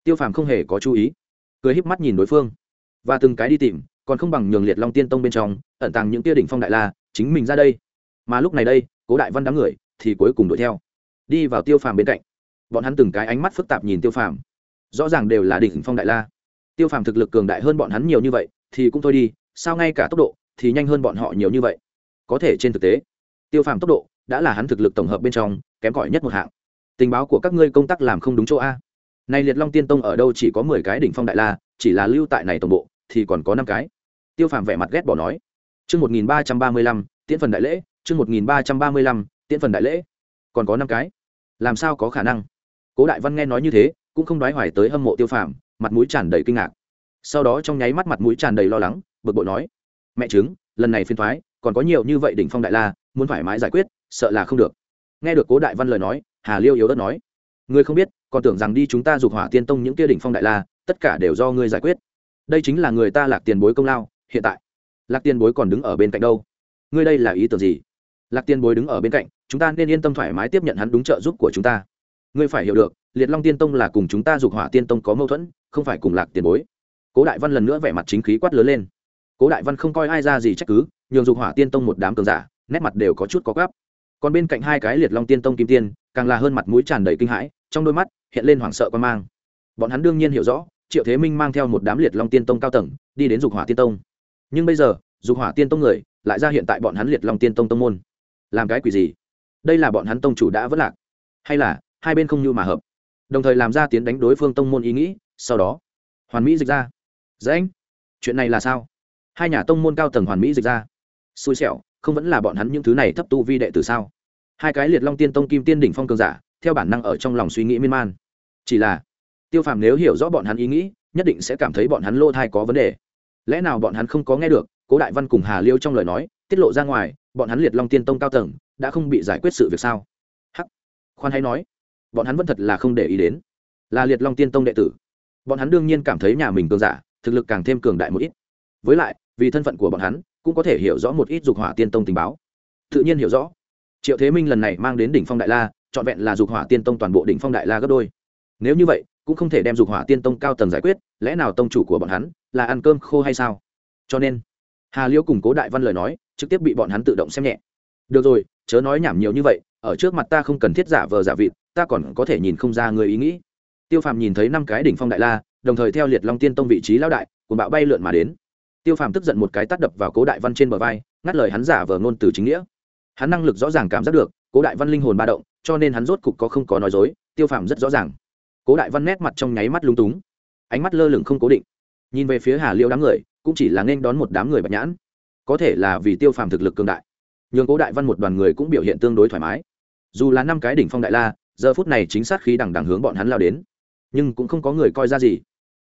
Tiêu phàm không hề có chú ý, cười híp mắt nhìn đối phương. Và từng cái đi tìm, còn không bằng nhường liệt long tiên tông bên trong, ẩn tàng những tia đỉnh phong đại la, chính mình ra đây. Mà lúc này đây, cố đại văn đám người thì cuối cùng đuổi theo, đi vào tiêu phàm bên cạnh. Bọn hắn từng cái ánh mắt phức tạp nhìn tiêu phàm. Rõ ràng đều là đỉnh phong đại la. Tiêu phàm thực lực cường đại hơn bọn hắn nhiều như vậy, thì cũng thôi đi, sao ngay cả tốc độ thì nhanh hơn bọn họ nhiều như vậy? Có thể trên thực tế, tiêu phàm tốc độ đã là hắn thực lực tổng hợp bên trong, kém cỏi nhất một hạng. Tình báo của các ngươi công tác làm không đúng chỗ a. Này liệt long tiên tông ở đâu chỉ có mười cái đỉnh phong đại la, chỉ là lưu tại này tổng bộ, thì còn có năm cái. Tiêu phàm vẻ mặt ghét bỏ nói. Chương một nghìn ba trăm ba mươi lăm, tiễn phần đại lễ, chương một nghìn ba trăm ba mươi lăm, tiễn phần đại lễ. Còn có năm cái. Làm sao có khả năng? Cố đại văn nghe nói như thế, cũng không đoái hoài tới hâm mộ tiêu phàm, mặt mũi tràn đầy kinh ngạc. Sau đó trong nháy mắt mặt mũi tràn đầy lo lắng, bực bội nói. Mẹ chứng lần này phiên thoái, còn có nhiều như vậy đỉnh phong đại la, muốn thoải mái giải quyết sợ là không được. Nghe được cố đại văn lời nói, hà liêu yếu đất nói, ngươi không biết, còn tưởng rằng đi chúng ta dục hỏa tiên tông những kia đỉnh phong đại la, tất cả đều do ngươi giải quyết. Đây chính là người ta lạc tiền bối công lao, hiện tại. Lạc tiền bối còn đứng ở bên cạnh đâu? Ngươi đây là ý tưởng gì? Lạc tiền bối đứng ở bên cạnh, chúng ta nên yên tâm thoải mái tiếp nhận hắn đúng trợ giúp của chúng ta. Ngươi phải hiểu được, liệt long tiên tông là cùng chúng ta dục hỏa tiên tông có mâu thuẫn, không phải cùng lạc tiền bối. Cố đại văn lần nữa vẻ mặt chính khí quát lớn lên. Cố đại văn không coi ai ra gì trách cứ, nhường dục hỏa tiên tông một đám cường giả, nét mặt đều có chút có gáp còn bên cạnh hai cái liệt long tiên tông kim tiên, càng là hơn mặt mũi tràn đầy kinh hãi, trong đôi mắt hiện lên hoảng sợ quan mang. Bọn hắn đương nhiên hiểu rõ, triệu thế minh mang theo một đám liệt long tiên tông cao tầng, đi đến dục hỏa tiên tông. Nhưng bây giờ, dục hỏa tiên tông người lại ra hiện tại bọn hắn liệt long tiên tông tông môn. Làm cái quỷ gì? Đây là bọn hắn tông chủ đã vất lạc. Hay là, hai bên không như mà hợp. Đồng thời làm ra tiến đánh đối phương tông môn ý nghĩ, sau đó, hoàn mỹ dịch ra. Dễ anh, chuyện này là sao? Hai nhà tông môn cao tầng hoàn mỹ dịch ra. Xui xẻo, không vẫn là bọn hắn những thứ này thấp tu vi đệ từ sao? Hai cái liệt long tiên tông kim tiên đỉnh phong cường giả, theo bản năng ở trong lòng suy nghĩ miên man. Chỉ là, tiêu phàm nếu hiểu rõ bọn hắn ý nghĩ, nhất định sẽ cảm thấy bọn hắn lô thai có vấn đề. Lẽ nào bọn hắn không có nghe được, cố đại văn cùng hà liêu trong lời nói, tiết lộ ra ngoài, bọn hắn liệt long tiên tông cao tầng, đã không bị giải quyết sự việc sao? Hắc. Khoan hay nói, bọn hắn vẫn thật là không để ý đến. Là liệt long tiên tông đệ tử. Bọn hắn đương nhiên cảm thấy nhà mình cường giả, thực lực càng thêm cường đại một ít. Với lại, vì thân phận của bọn hắn, cũng có thể hiểu rõ một ít dục hỏa tiên tông tình báo. Tự nhiên hiểu rõ triệu thế minh lần này mang đến đỉnh phong đại la, trọn vẹn là dục hỏa tiên tông toàn bộ đỉnh phong đại la gấp đôi. Nếu như vậy, cũng không thể đem dục hỏa tiên tông cao tầng giải quyết, lẽ nào tông chủ của bọn hắn là ăn cơm khô hay sao? Cho nên, hà liễu cùng cố đại văn lời nói, trực tiếp bị bọn hắn tự động xem nhẹ. Được rồi, chớ nói nhảm nhiều như vậy, ở trước mặt ta không cần thiết giả vờ giả vịt, ta còn có thể nhìn không ra người ý nghĩ. Tiêu phàm nhìn thấy năm cái đỉnh phong đại la, đồng thời theo liệt long tiên tông vị trí lão đại của bạo bay lượn mà đến. Tiêu phàm tức giận một cái tắt đập vào cố đại văn trên bờ vai, ngắt lời hắn giả vờ ngôn từ chính nghĩa hắn năng lực rõ ràng cảm giác được, cố đại văn linh hồn ba động, cho nên hắn rốt cục có không có nói dối, tiêu phàm rất rõ ràng. Cố đại văn nét mặt trong nháy mắt lung túng. Ánh mắt lơ lửng không cố định. Nhìn về phía hà liêu đám người, cũng chỉ là nên đón một đám người bạch nhãn. Có thể là vì tiêu phàm thực lực cường đại. Nhường cố đại văn một đoàn người cũng biểu hiện tương đối thoải mái. Dù là năm cái đỉnh phong đại la, giờ phút này chính xác khí đằng đằng hướng bọn hắn lao đến. Nhưng cũng không có người coi ra gì.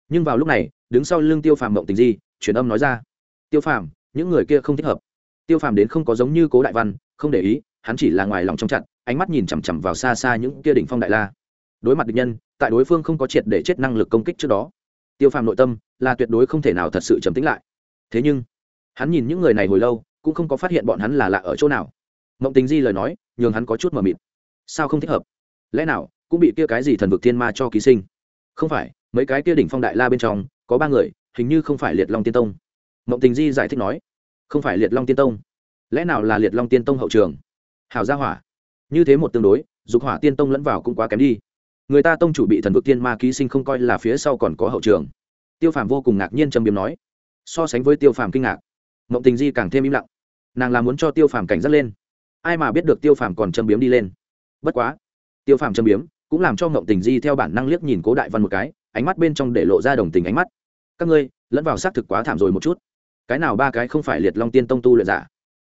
Nhưng vào lúc này, đứng sau lưng tiêu phàm mộng tình di, truyền âm nói ra. Tiêu phàm, những người kia không thích hợp. Tiêu phàm đến không có giống như cố đại văn không để ý, hắn chỉ là ngoài lòng trong chặn ánh mắt nhìn chằm chằm vào xa xa những kia đỉnh phong đại la. Đối mặt địch nhân, tại đối phương không có triệt để chết năng lực công kích trước đó. Tiêu phàm nội tâm là tuyệt đối không thể nào thật sự trầm tính lại. Thế nhưng, hắn nhìn những người này hồi lâu, cũng không có phát hiện bọn hắn là lạ ở chỗ nào. Mộng tình di lời nói, nhường hắn có chút mờ mịt. Sao không thích hợp? Lẽ nào, cũng bị kia cái gì thần vực thiên ma cho ký sinh? Không phải, mấy cái kia đỉnh phong đại la bên trong, có ba người, hình như không phải liệt long tiên tông. Mộng tình di giải thích nói, không phải liệt long tiên tông lẽ nào là liệt long tiên tông hậu trường? Hào gia hỏa. Như thế một tương đối, dục hỏa tiên tông lẫn vào cũng quá kém đi. Người ta tông chủ bị thần vực tiên ma ký sinh không coi là phía sau còn có hậu trường. Tiêu phàm vô cùng ngạc nhiên trầm biếm nói. So sánh với tiêu phàm kinh ngạc, mộng tình di càng thêm im lặng. Nàng là muốn cho tiêu phàm cảnh giác lên. Ai mà biết được tiêu phàm còn châm biếm đi lên. Bất quá, tiêu phàm châm biếm cũng làm cho mộng tình di theo bản năng liếc nhìn cố đại văn một cái, ánh mắt bên trong để lộ ra đồng tình ánh mắt. Các ngươi, lẫn vào xác thực quá thảm rồi một chút. Cái nào ba cái không phải liệt long tiên tông tu luyện giả?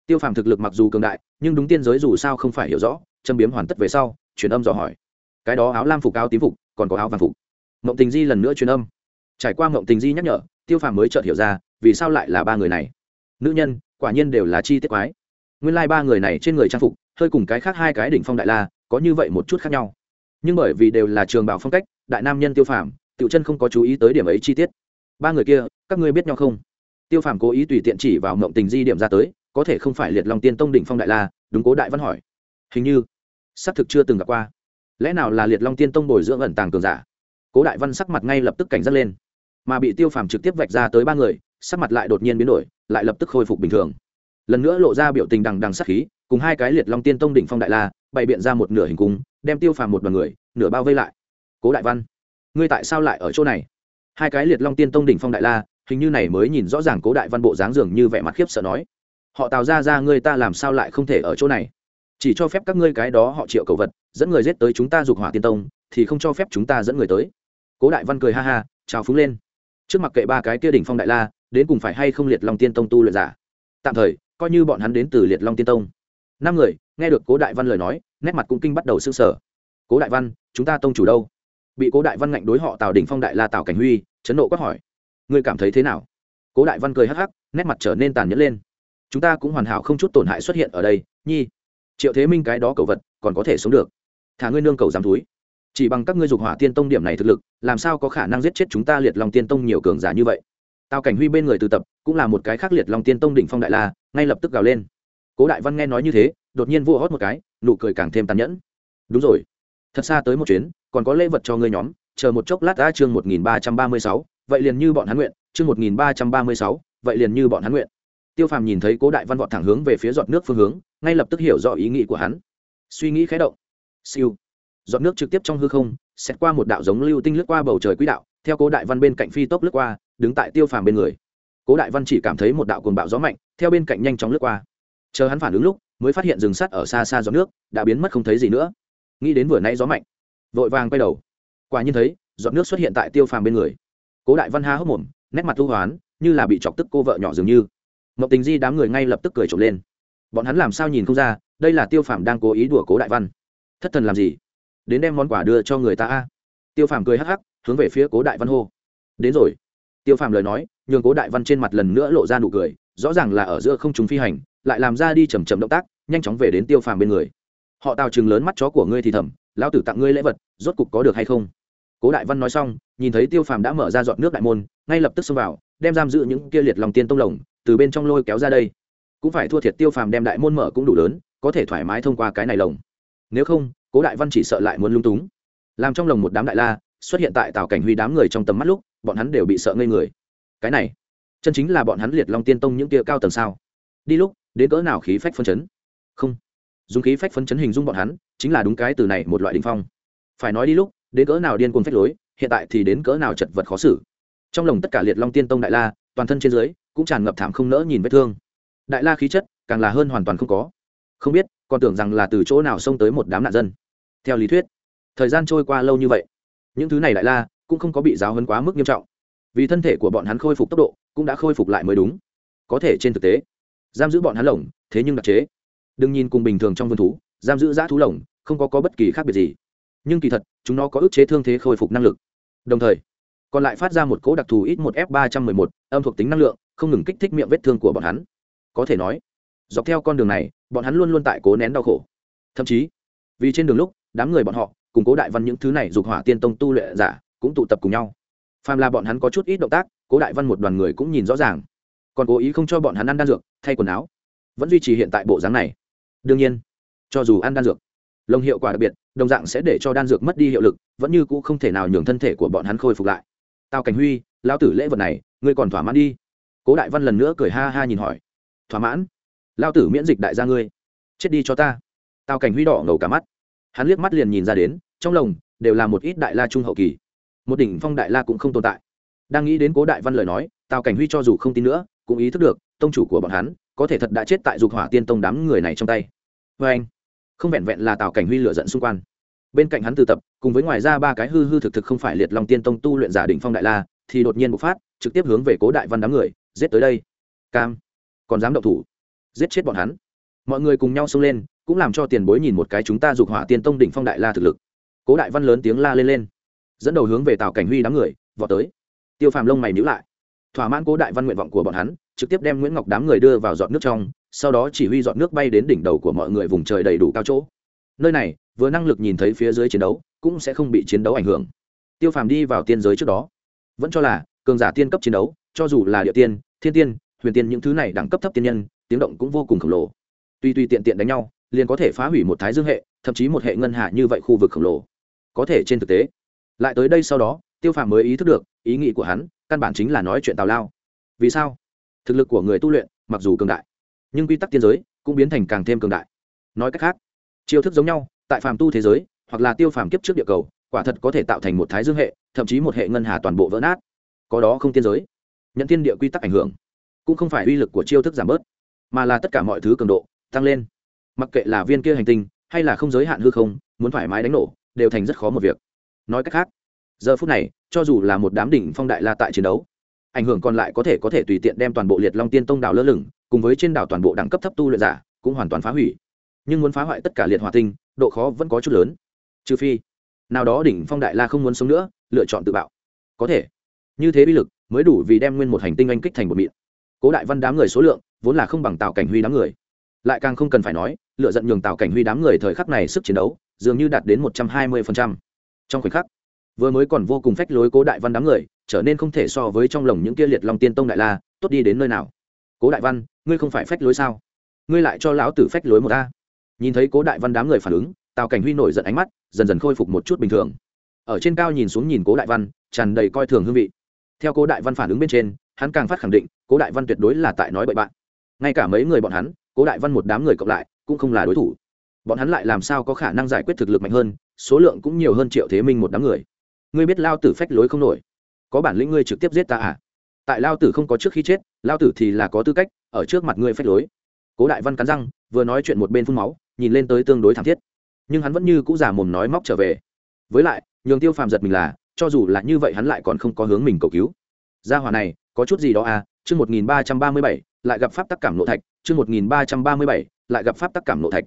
Tiêu phàm thực lực mặc dù cường đại, nhưng đúng tiên giới dù sao không phải hiểu rõ, châm biếm hoàn tất về sau, truyền âm dò hỏi. Cái đó áo lam phục, áo tím phục, còn có áo vàng phục. Mộng tình di lần nữa truyền âm. Trải qua mộng tình di nhắc nhở, tiêu phàm mới chợt hiểu ra, vì sao lại là ba người này. Nữ nhân, quả nhiên đều là chi tiết quái. Nguyên lai、like、ba người này trên người trang phục, hơi cùng cái khác hai cái đỉnh phong đại la, có như vậy một chút khác nhau. Nhưng bởi vì đều là trường bảo phong cách, đại nam nhân tiêu phàm, tiểu chân không có chú ý tới điểm ấy chi tiết. Ba người kia, các ngươi biết nhau không? Tiêu phàm cố ý tùy tiện chỉ vào mộng tình di điểm ra tới có thể không phải liệt long tiên tông đỉnh phong đại la, đúng cố đại văn hỏi. Hình như xác thực chưa từng gặp qua. Lẽ nào là liệt long tiên tông bồi dưỡng ẩn tàng cường giả? Cố đại văn sắc mặt ngay lập tức cảnh giác lên. Mà bị tiêu phàm trực tiếp vạch ra tới ba người, sắc mặt lại đột nhiên biến đổi, lại lập tức khôi phục bình thường. Lần nữa lộ ra biểu tình đằng đằng sắc khí, cùng hai cái liệt long tiên tông đỉnh phong đại la, bày biện ra một nửa hình cung, đem tiêu phàm một đoàn người, nửa bao vây lại. Cố đại văn, ngươi tại sao lại ở chỗ này? Hai cái liệt long tiên tông đỉnh phong đại la, hình như này mới nhìn rõ ràng cố đại văn bộ dáng dường như vẻ mặt khiếp sợ nói họ tào ra ra ngươi ta làm sao lại không thể ở chỗ này? Chỉ cho phép các ngươi cái đó họ triệu cầu vật, dẫn người giết tới chúng ta dục hỏa tiên tông, thì không cho phép chúng ta dẫn người tới. Cố đại văn cười ha ha, chào phúng lên. Trước mặt kệ ba cái kia đỉnh phong đại la, đến cùng phải hay không liệt long tiên tông tu luyện giả? Tạm thời, coi như bọn hắn đến từ liệt long tiên tông. Năm người, nghe được cố đại văn lời nói, nét mặt cũng kinh bắt đầu s ư sở cố đại văn, chúng ta tông chủ đâu? Bị cố đại văn ngạnh đối họ tào đỉnh phong đại la tào cảnh huy, chấn nộ quát hỏi. Ngươi cảm thấy thế nào? Cố đại văn cười hắc hắc, nét mặt trở nên tàn nhẫn lên chúng ta cũng hoàn hảo không chút tổn hại xuất hiện ở đây, nhi. Triệu thế minh cái đó cầu vật, còn có thể sống được. Thả ngươi nương cầu dám túi chỉ bằng các ngươi dục hỏa tiên tông điểm này thực lực, làm sao có khả năng giết chết chúng ta liệt lòng tiên tông nhiều cường giả như vậy? Tào cảnh huy bên người từ tập, cũng là một cái khác liệt lòng tiên tông đỉnh phong đại la, ngay lập tức gào lên. Cố đại văn nghe nói như thế, đột nhiên vua hót một cái, nụ cười càng thêm tàn nhẫn. Đúng rồi. Thật xa tới một chuyến, còn có lễ vật cho ngươi nhóm, chờ một chốc lát đã chương một nghìn ba trăm ba mươi sáu, vậy liền như bọn hắn nguyện, chương một nghìn ba trăm ba mươi sáu, vậy liền như bọn hắn nguyện tiêu phàm nhìn thấy cố đại văn vọt thẳng hướng về phía giọt nước phương hướng, ngay lập tức hiểu rõ ý nghĩ của hắn. Suy nghĩ khé động. Siêu. Giọt nước trực tiếp trong hư không xét qua một đạo giống lưu tinh lướt qua bầu trời quỹ đạo, theo cố đại văn bên cạnh phi tốc lướt qua, đứng tại tiêu phàm bên người. Cố đại văn chỉ cảm thấy một đạo cuồng bạo gió mạnh, theo bên cạnh nhanh chóng lướt qua. Chờ hắn phản ứng lúc, mới phát hiện rừng sắt ở xa xa giọt nước, đã biến mất không thấy gì nữa. Nghĩ đến vừa nãy gió mạnh, vội vàng quay đầu. Quả nhiên thấy, giọt nước xuất hiện tại tiêu phàm bên người. Cố đại văn há hốc mồm, nét mặt thu hoán, như là bị chọc tức cô vợ nhỏ dường như mậu tình di đám người ngay lập tức cười trộm lên. Bọn hắn làm sao nhìn không ra, đây là tiêu phàm đang cố ý đùa cố đại văn. Thất thần làm gì? Đến đem món quà đưa cho người ta a. Tiêu phàm cười hắc hắc, hướng về phía cố đại văn hô. Đến rồi. Tiêu phàm lời nói, nhường cố đại văn trên mặt lần nữa lộ ra nụ cười, rõ ràng là ở giữa không chúng phi hành, lại làm ra đi chầm chậm động tác, nhanh chóng về đến tiêu phàm bên người. Họ tào chừng lớn mắt chó của ngươi thì thầm, lão tử tặng ngươi lễ vật, rốt cục có được hay không? Cố đại văn nói xong, nhìn thấy tiêu phàm đã mở ra dọn nước đại môn, ngay lập tức xông vào, đem giam giữ những kia liệt lòng tiên tông lồng từ bên trong lôi kéo ra đây. Cũng phải thua thiệt tiêu phàm đem đại môn mở cũng đủ lớn, có thể thoải mái thông qua cái này lồng. Nếu không, cố đại văn chỉ sợ lại muốn lung túng. Làm trong lồng một đám đại la, xuất hiện tại tào cảnh huy đám người trong tầm mắt lúc, bọn hắn đều bị sợ ngây người. Cái này, chân chính là bọn hắn liệt long tiên tông những kia cao tầng sao? Đi lúc, đến cỡ nào khí phách phân chấn? Không. Dùng khí phách phân chấn hình dung bọn hắn, chính là đúng cái từ này một loại đình phong. Phải nói đi lúc, đến cỡ nào điên cuồng phách lối, hiện tại thì đến cỡ nào chật vật khó xử trong lồng tất cả liệt long tiên tông đại la toàn thân trên dưới cũng tràn ngập thảm không nỡ nhìn vết thương. Đại la khí chất càng là hơn hoàn toàn không có. Không biết còn tưởng rằng là từ chỗ nào xông tới một đám nạn dân. Theo lý thuyết thời gian trôi qua lâu như vậy những thứ này đại la cũng không có bị giáo hấn quá mức nghiêm trọng. Vì thân thể của bọn hắn khôi phục tốc độ cũng đã khôi phục lại mới đúng. Có thể trên thực tế giam giữ bọn hắn lồng thế nhưng đặc chế. Đừng nhìn cùng bình thường trong vườn thú giam giữ giã thú lồng không có, có bất kỳ khác biệt gì. Nhưng kỳ thật chúng nó có ức chế thương thế khôi phục năng lực. Đồng thời còn lại phát ra một cỗ đặc thù ít một f ba trăm mười một, âm thuộc tính năng lượng, không ngừng kích thích miệng vết thương của bọn hắn. Có thể nói, dọc theo con đường này, bọn hắn luôn luôn tại cố nén đau khổ. Thậm chí, vì trên đường lúc, đám người bọn họ, cùng cố đại văn những thứ này dục hỏa tiên tông tu luyện giả, cũng tụ tập cùng nhau. Phàm là bọn hắn có chút ít động tác, cố đại văn một đoàn người cũng nhìn rõ ràng. Còn cố ý không cho bọn hắn ăn đan dược, thay quần áo. Vẫn duy trì hiện tại bộ dáng này. Đương nhiên, cho dù ăn đan dược lồng hiệu quả đặc biệt, đồng dạng sẽ để cho đan dược mất đi hiệu lực, vẫn như cũ không thể nào nhường thân thể của bọn hắn khôi phục lại tào cảnh huy, lão tử lễ vật này, ngươi còn thỏa mãn đi. Cố đại văn lần nữa cười ha ha nhìn hỏi. Thỏa mãn? Lao tử miễn dịch đại gia ngươi. Chết đi cho ta. Tào cảnh huy đỏ ngầu cả mắt. Hắn liếc mắt liền nhìn ra đến, trong lồng đều là một ít đại la trung hậu kỳ. Một đỉnh phong đại la cũng không tồn tại. Đang nghĩ đến cố đại văn lời nói, tào cảnh huy cho dù không tin nữa, cũng ý thức được, tông chủ của bọn hắn, có thể thật đã chết tại dục hỏa tiên tông đám người này trong tay. Vê anh không vẹn vẹn là tào cảnh huy lựa giận xung quanh bên cạnh hắn từ tập, cùng với ngoài ra ba cái hư hư thực thực không phải liệt long tiên tông tu luyện giả đỉnh phong đại la, thì đột nhiên bộc phát, trực tiếp hướng về cố đại văn đám người, giết tới đây. Cam, còn dám động thủ? Giết chết bọn hắn. Mọi người cùng nhau xông lên, cũng làm cho tiền bối nhìn một cái chúng ta dục hỏa tiên tông đỉnh phong đại la thực lực. Cố đại văn lớn tiếng la lên lên, dẫn đầu hướng về tào cảnh huy đám người, vọt tới. Tiêu phàm lông mày nhữ lại. Thỏa mãn cố đại văn nguyện vọng của bọn hắn, trực tiếp đem nguyễn ngọc đám người đưa vào giọt nước trong, sau đó chỉ huy giọt nước bay đến đỉnh đầu của mọi người vùng trời đầy đủ cao chỗ nơi này, vừa năng lực nhìn thấy phía dưới chiến đấu, cũng sẽ không bị chiến đấu ảnh hưởng. Tiêu phàm đi vào tiên giới trước đó, vẫn cho là cường giả tiên cấp chiến đấu, cho dù là địa tiên, thiên tiên, huyền tiên những thứ này đẳng cấp thấp tiên nhân, tiếng động cũng vô cùng khổng lồ. Tuy tuy tiện tiện đánh nhau, liền có thể phá hủy một thái dương hệ, thậm chí một hệ ngân hạ như vậy khu vực khổng lồ. Có thể trên thực tế, lại tới đây sau đó, tiêu phàm mới ý thức được, ý nghĩ của hắn, căn bản chính là nói chuyện tào lao. Vì sao? Thực lực của người tu luyện, mặc dù cường đại, nhưng quy tắc tiên giới cũng biến thành càng thêm cường đại. Nói cách khác chiêu thức giống nhau, tại phàm tu thế giới, hoặc là tiêu phàm kiếp trước địa cầu, quả thật có thể tạo thành một thái dương hệ, thậm chí một hệ ngân hà toàn bộ vỡ nát. Có đó không tiên giới, nhận tiên địa quy tắc ảnh hưởng, cũng không phải uy lực của chiêu thức giảm bớt, mà là tất cả mọi thứ cường độ, tăng lên. Mặc kệ là viên kia hành tinh, hay là không giới hạn hư không, muốn thoải mái đánh nổ, đều thành rất khó một việc. Nói cách khác, giờ phút này, cho dù là một đám đỉnh phong đại la tại chiến đấu, ảnh hưởng còn lại có thể có thể tùy tiện đem toàn bộ liệt long tiên tông đảo lơ lửng, cùng với trên đảo toàn bộ đẳng cấp thấp tu luyện giả, cũng hoàn toàn phá hủy nhưng muốn phá hoại tất cả liệt hòa tinh, độ khó vẫn có chút lớn. Trừ phi, nào đó đỉnh phong đại la không muốn sống nữa, lựa chọn tự bạo. Có thể. Như thế bi lực mới đủ vì đem nguyên một hành tinh anh kích thành một miệng. Cố đại văn đám người số lượng vốn là không bằng tạo cảnh huy đám người. Lại càng không cần phải nói, lựa giận nhường tạo cảnh huy đám người thời khắc này sức chiến đấu dường như đạt đến một trăm hai mươi phần trăm. Trong khoảnh khắc, vừa mới còn vô cùng phách lối cố đại văn đám người, trở nên không thể so với trong lồng những kia liệt long tiên tông đại la, tốt đi đến nơi nào. Cố đại văn, ngươi không phải phách lối sao? Ngươi lại cho lão tử phách lối một ta nhìn thấy cố đại văn đám người phản ứng, tào cảnh huy nổi giận ánh mắt, dần dần khôi phục một chút bình thường. Ở trên cao nhìn xuống nhìn cố đại văn, tràn đầy coi thường hương vị. Theo cố đại văn phản ứng bên trên, hắn càng phát khẳng định, cố đại văn tuyệt đối là tại nói bậy bạn. Ngay cả mấy người bọn hắn, cố đại văn một đám người cộng lại, cũng không là đối thủ. Bọn hắn lại làm sao có khả năng giải quyết thực lực mạnh hơn, số lượng cũng nhiều hơn triệu thế minh một đám người. Ngươi biết lao tử phách lối không nổi. Có bản lĩnh ngươi trực tiếp giết ta à? Tại lao tử không có trước khi chết, lao tử thì là có tư cách, ở trước mặt ngươi phách lối. Cố đại văn cắn răng, vừa nói chuyện một bên phun máu nhìn lên tới tương đối thảm thiết. Nhưng hắn vẫn như cũ giả mồm nói móc trở về. Với lại, nhường tiêu phàm giật mình là, cho dù là như vậy hắn lại còn không có hướng mình cầu cứu. Gia hòa này, có chút gì đó à chương một nghìn ba trăm ba mươi bảy, lại gặp pháp tắc cảm nộ thạch, chương một nghìn ba trăm ba mươi bảy, lại gặp pháp tắc cảm nộ thạch.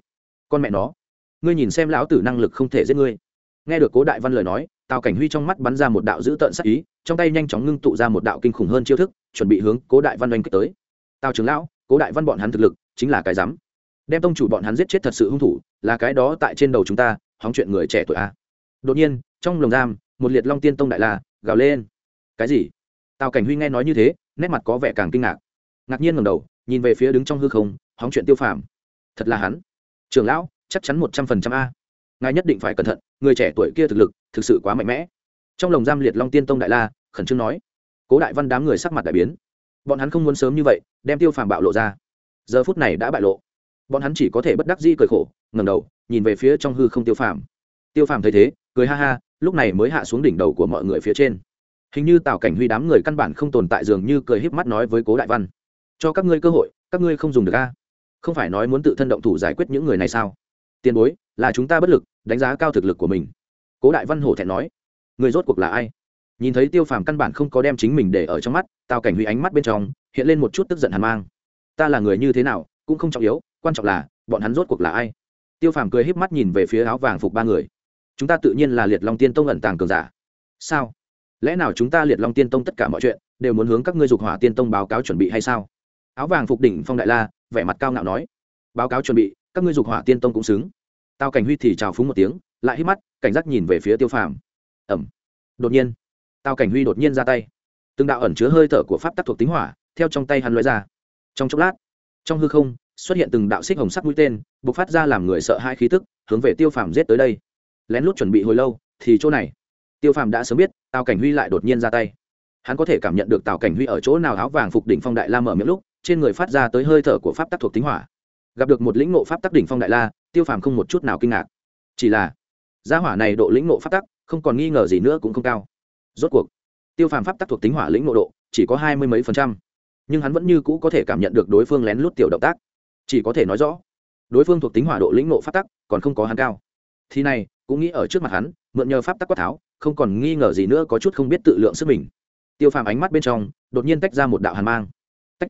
Con mẹ nó, ngươi nhìn xem lão tử năng lực không thể giết ngươi. Nghe được cố đại văn lời nói, tào cảnh huy trong mắt bắn ra một đạo dữ tợn sắc ý, trong tay nhanh chóng ngưng tụ ra một đạo kinh khủng hơn chiêu thức, chuẩn bị hướng cố đại văn oanh kích tới. Tào trưởng lão, cố đại văn bọn hắn thực lực, chính là cái rắm đem tông chủ bọn hắn giết chết thật sự hung thủ, là cái đó tại trên đầu chúng ta, hóng chuyện người trẻ tuổi a. Đột nhiên, trong lồng giam, một liệt long tiên tông đại la, gào lên. Cái gì? Tào cảnh huy nghe nói như thế, nét mặt có vẻ càng kinh ngạc. Ngạc nhiên ngầm đầu, nhìn về phía đứng trong hư không, hóng chuyện tiêu phàm. Thật là hắn. Trưởng lão, chắc chắn một trăm phần trăm a. Ngài nhất định phải cẩn thận, người trẻ tuổi kia thực lực, thực sự quá mạnh mẽ. Trong lồng giam liệt long tiên tông đại la, khẩn trương nói. Cố đại văn đám người sắc mặt đại biến. Bọn hắn không muốn sớm như vậy, đem tiêu phàm bạo lộ ra. Giờ phút này đã bại lộ bọn hắn chỉ có thể bất đắc dĩ cười khổ ngầm đầu, nhìn về phía trong hư không tiêu phàm. Tiêu phàm thấy thế, cười ha ha, lúc này mới hạ xuống đỉnh đầu của mọi người phía trên. Hình như tào cảnh huy đám người căn bản không tồn tại dường như cười híp mắt nói với cố đại văn. Cho các ngươi cơ hội, các ngươi không dùng được a. Không phải nói muốn tự thân động thủ giải quyết những người này sao? Tiền bối, là chúng ta bất lực, đánh giá cao thực lực của mình. Cố đại văn hổ thẹn nói. Người rốt cuộc là ai? Nhìn thấy tiêu phàm căn bản không có đem chính mình để ở trong mắt, tào cảnh huy ánh mắt bên trong, hiện lên một chút tức giận hàn mang. Ta là người như thế nào, cũng không trọng yếu quan trọng là, bọn hắn rốt cuộc là ai? Tiêu phàm cười híp mắt nhìn về phía áo vàng phục ba người. Chúng ta tự nhiên là liệt long tiên tông ẩn tàng cường giả. Sao? Lẽ nào chúng ta liệt long tiên tông tất cả mọi chuyện đều muốn hướng các ngươi dục hỏa tiên tông báo cáo chuẩn bị hay sao? Áo vàng phục đỉnh phong đại la, vẻ mặt cao ngạo nói. Báo cáo chuẩn bị, các ngươi dục hỏa tiên tông cũng xứng. Tao cảnh huy thì chào phúng một tiếng, lại hít mắt, cảnh giác nhìn về phía tiêu phàm. Ẩm. Đột nhiên tao cảnh huy đột nhiên ra tay. Từng đạo ẩn chứa hơi thở của pháp tắc thuộc tính hỏa, theo trong tay hắn lóe ra. Trong chốc lát, trong hư không xuất hiện từng đạo xích hồng sắc mũi tên b ộ c phát ra làm người sợ hai khí tức, hướng về tiêu phàm giết tới đây. Lén lút chuẩn bị hồi lâu, thì chỗ này. Tiêu phàm đã sớm biết, tào cảnh huy lại đột nhiên ra tay. Hắn có thể cảm nhận được tào cảnh huy ở chỗ nào áo vàng phục đỉnh phong đại la mở miệng lúc, trên người phát ra tới hơi thở của pháp tắc thuộc tính hỏa. Gặp được một lĩnh ngộ pháp tắc đỉnh phong đại la, tiêu phàm không một chút nào kinh ngạc. Chỉ là, gia hỏa này độ lĩnh ngộ pháp tắc, không còn nghi ngờ gì nữa cũng không cao. Rốt cuộc, tiêu phàm pháp tắc thuộc tính hỏa lĩnh ngộ độ chỉ có hai mươi mấy phần trăm. Nhưng hắn vẫn như cũ có thể cảm nhận được đối phương lén lút tiểu động tác chỉ có thể nói rõ, đối phương thuộc tính hỏa độ lĩnh nộ pháp tắc còn không có hắn cao. Thì này, cũng nghĩ ở trước mặt hắn, mượn nhờ pháp tắc quát tháo, không còn nghi ngờ gì nữa, có chút không biết tự lượng sức mình. Tiêu phàm ánh mắt bên trong, đột nhiên tách ra một đạo hàn mang. Tách!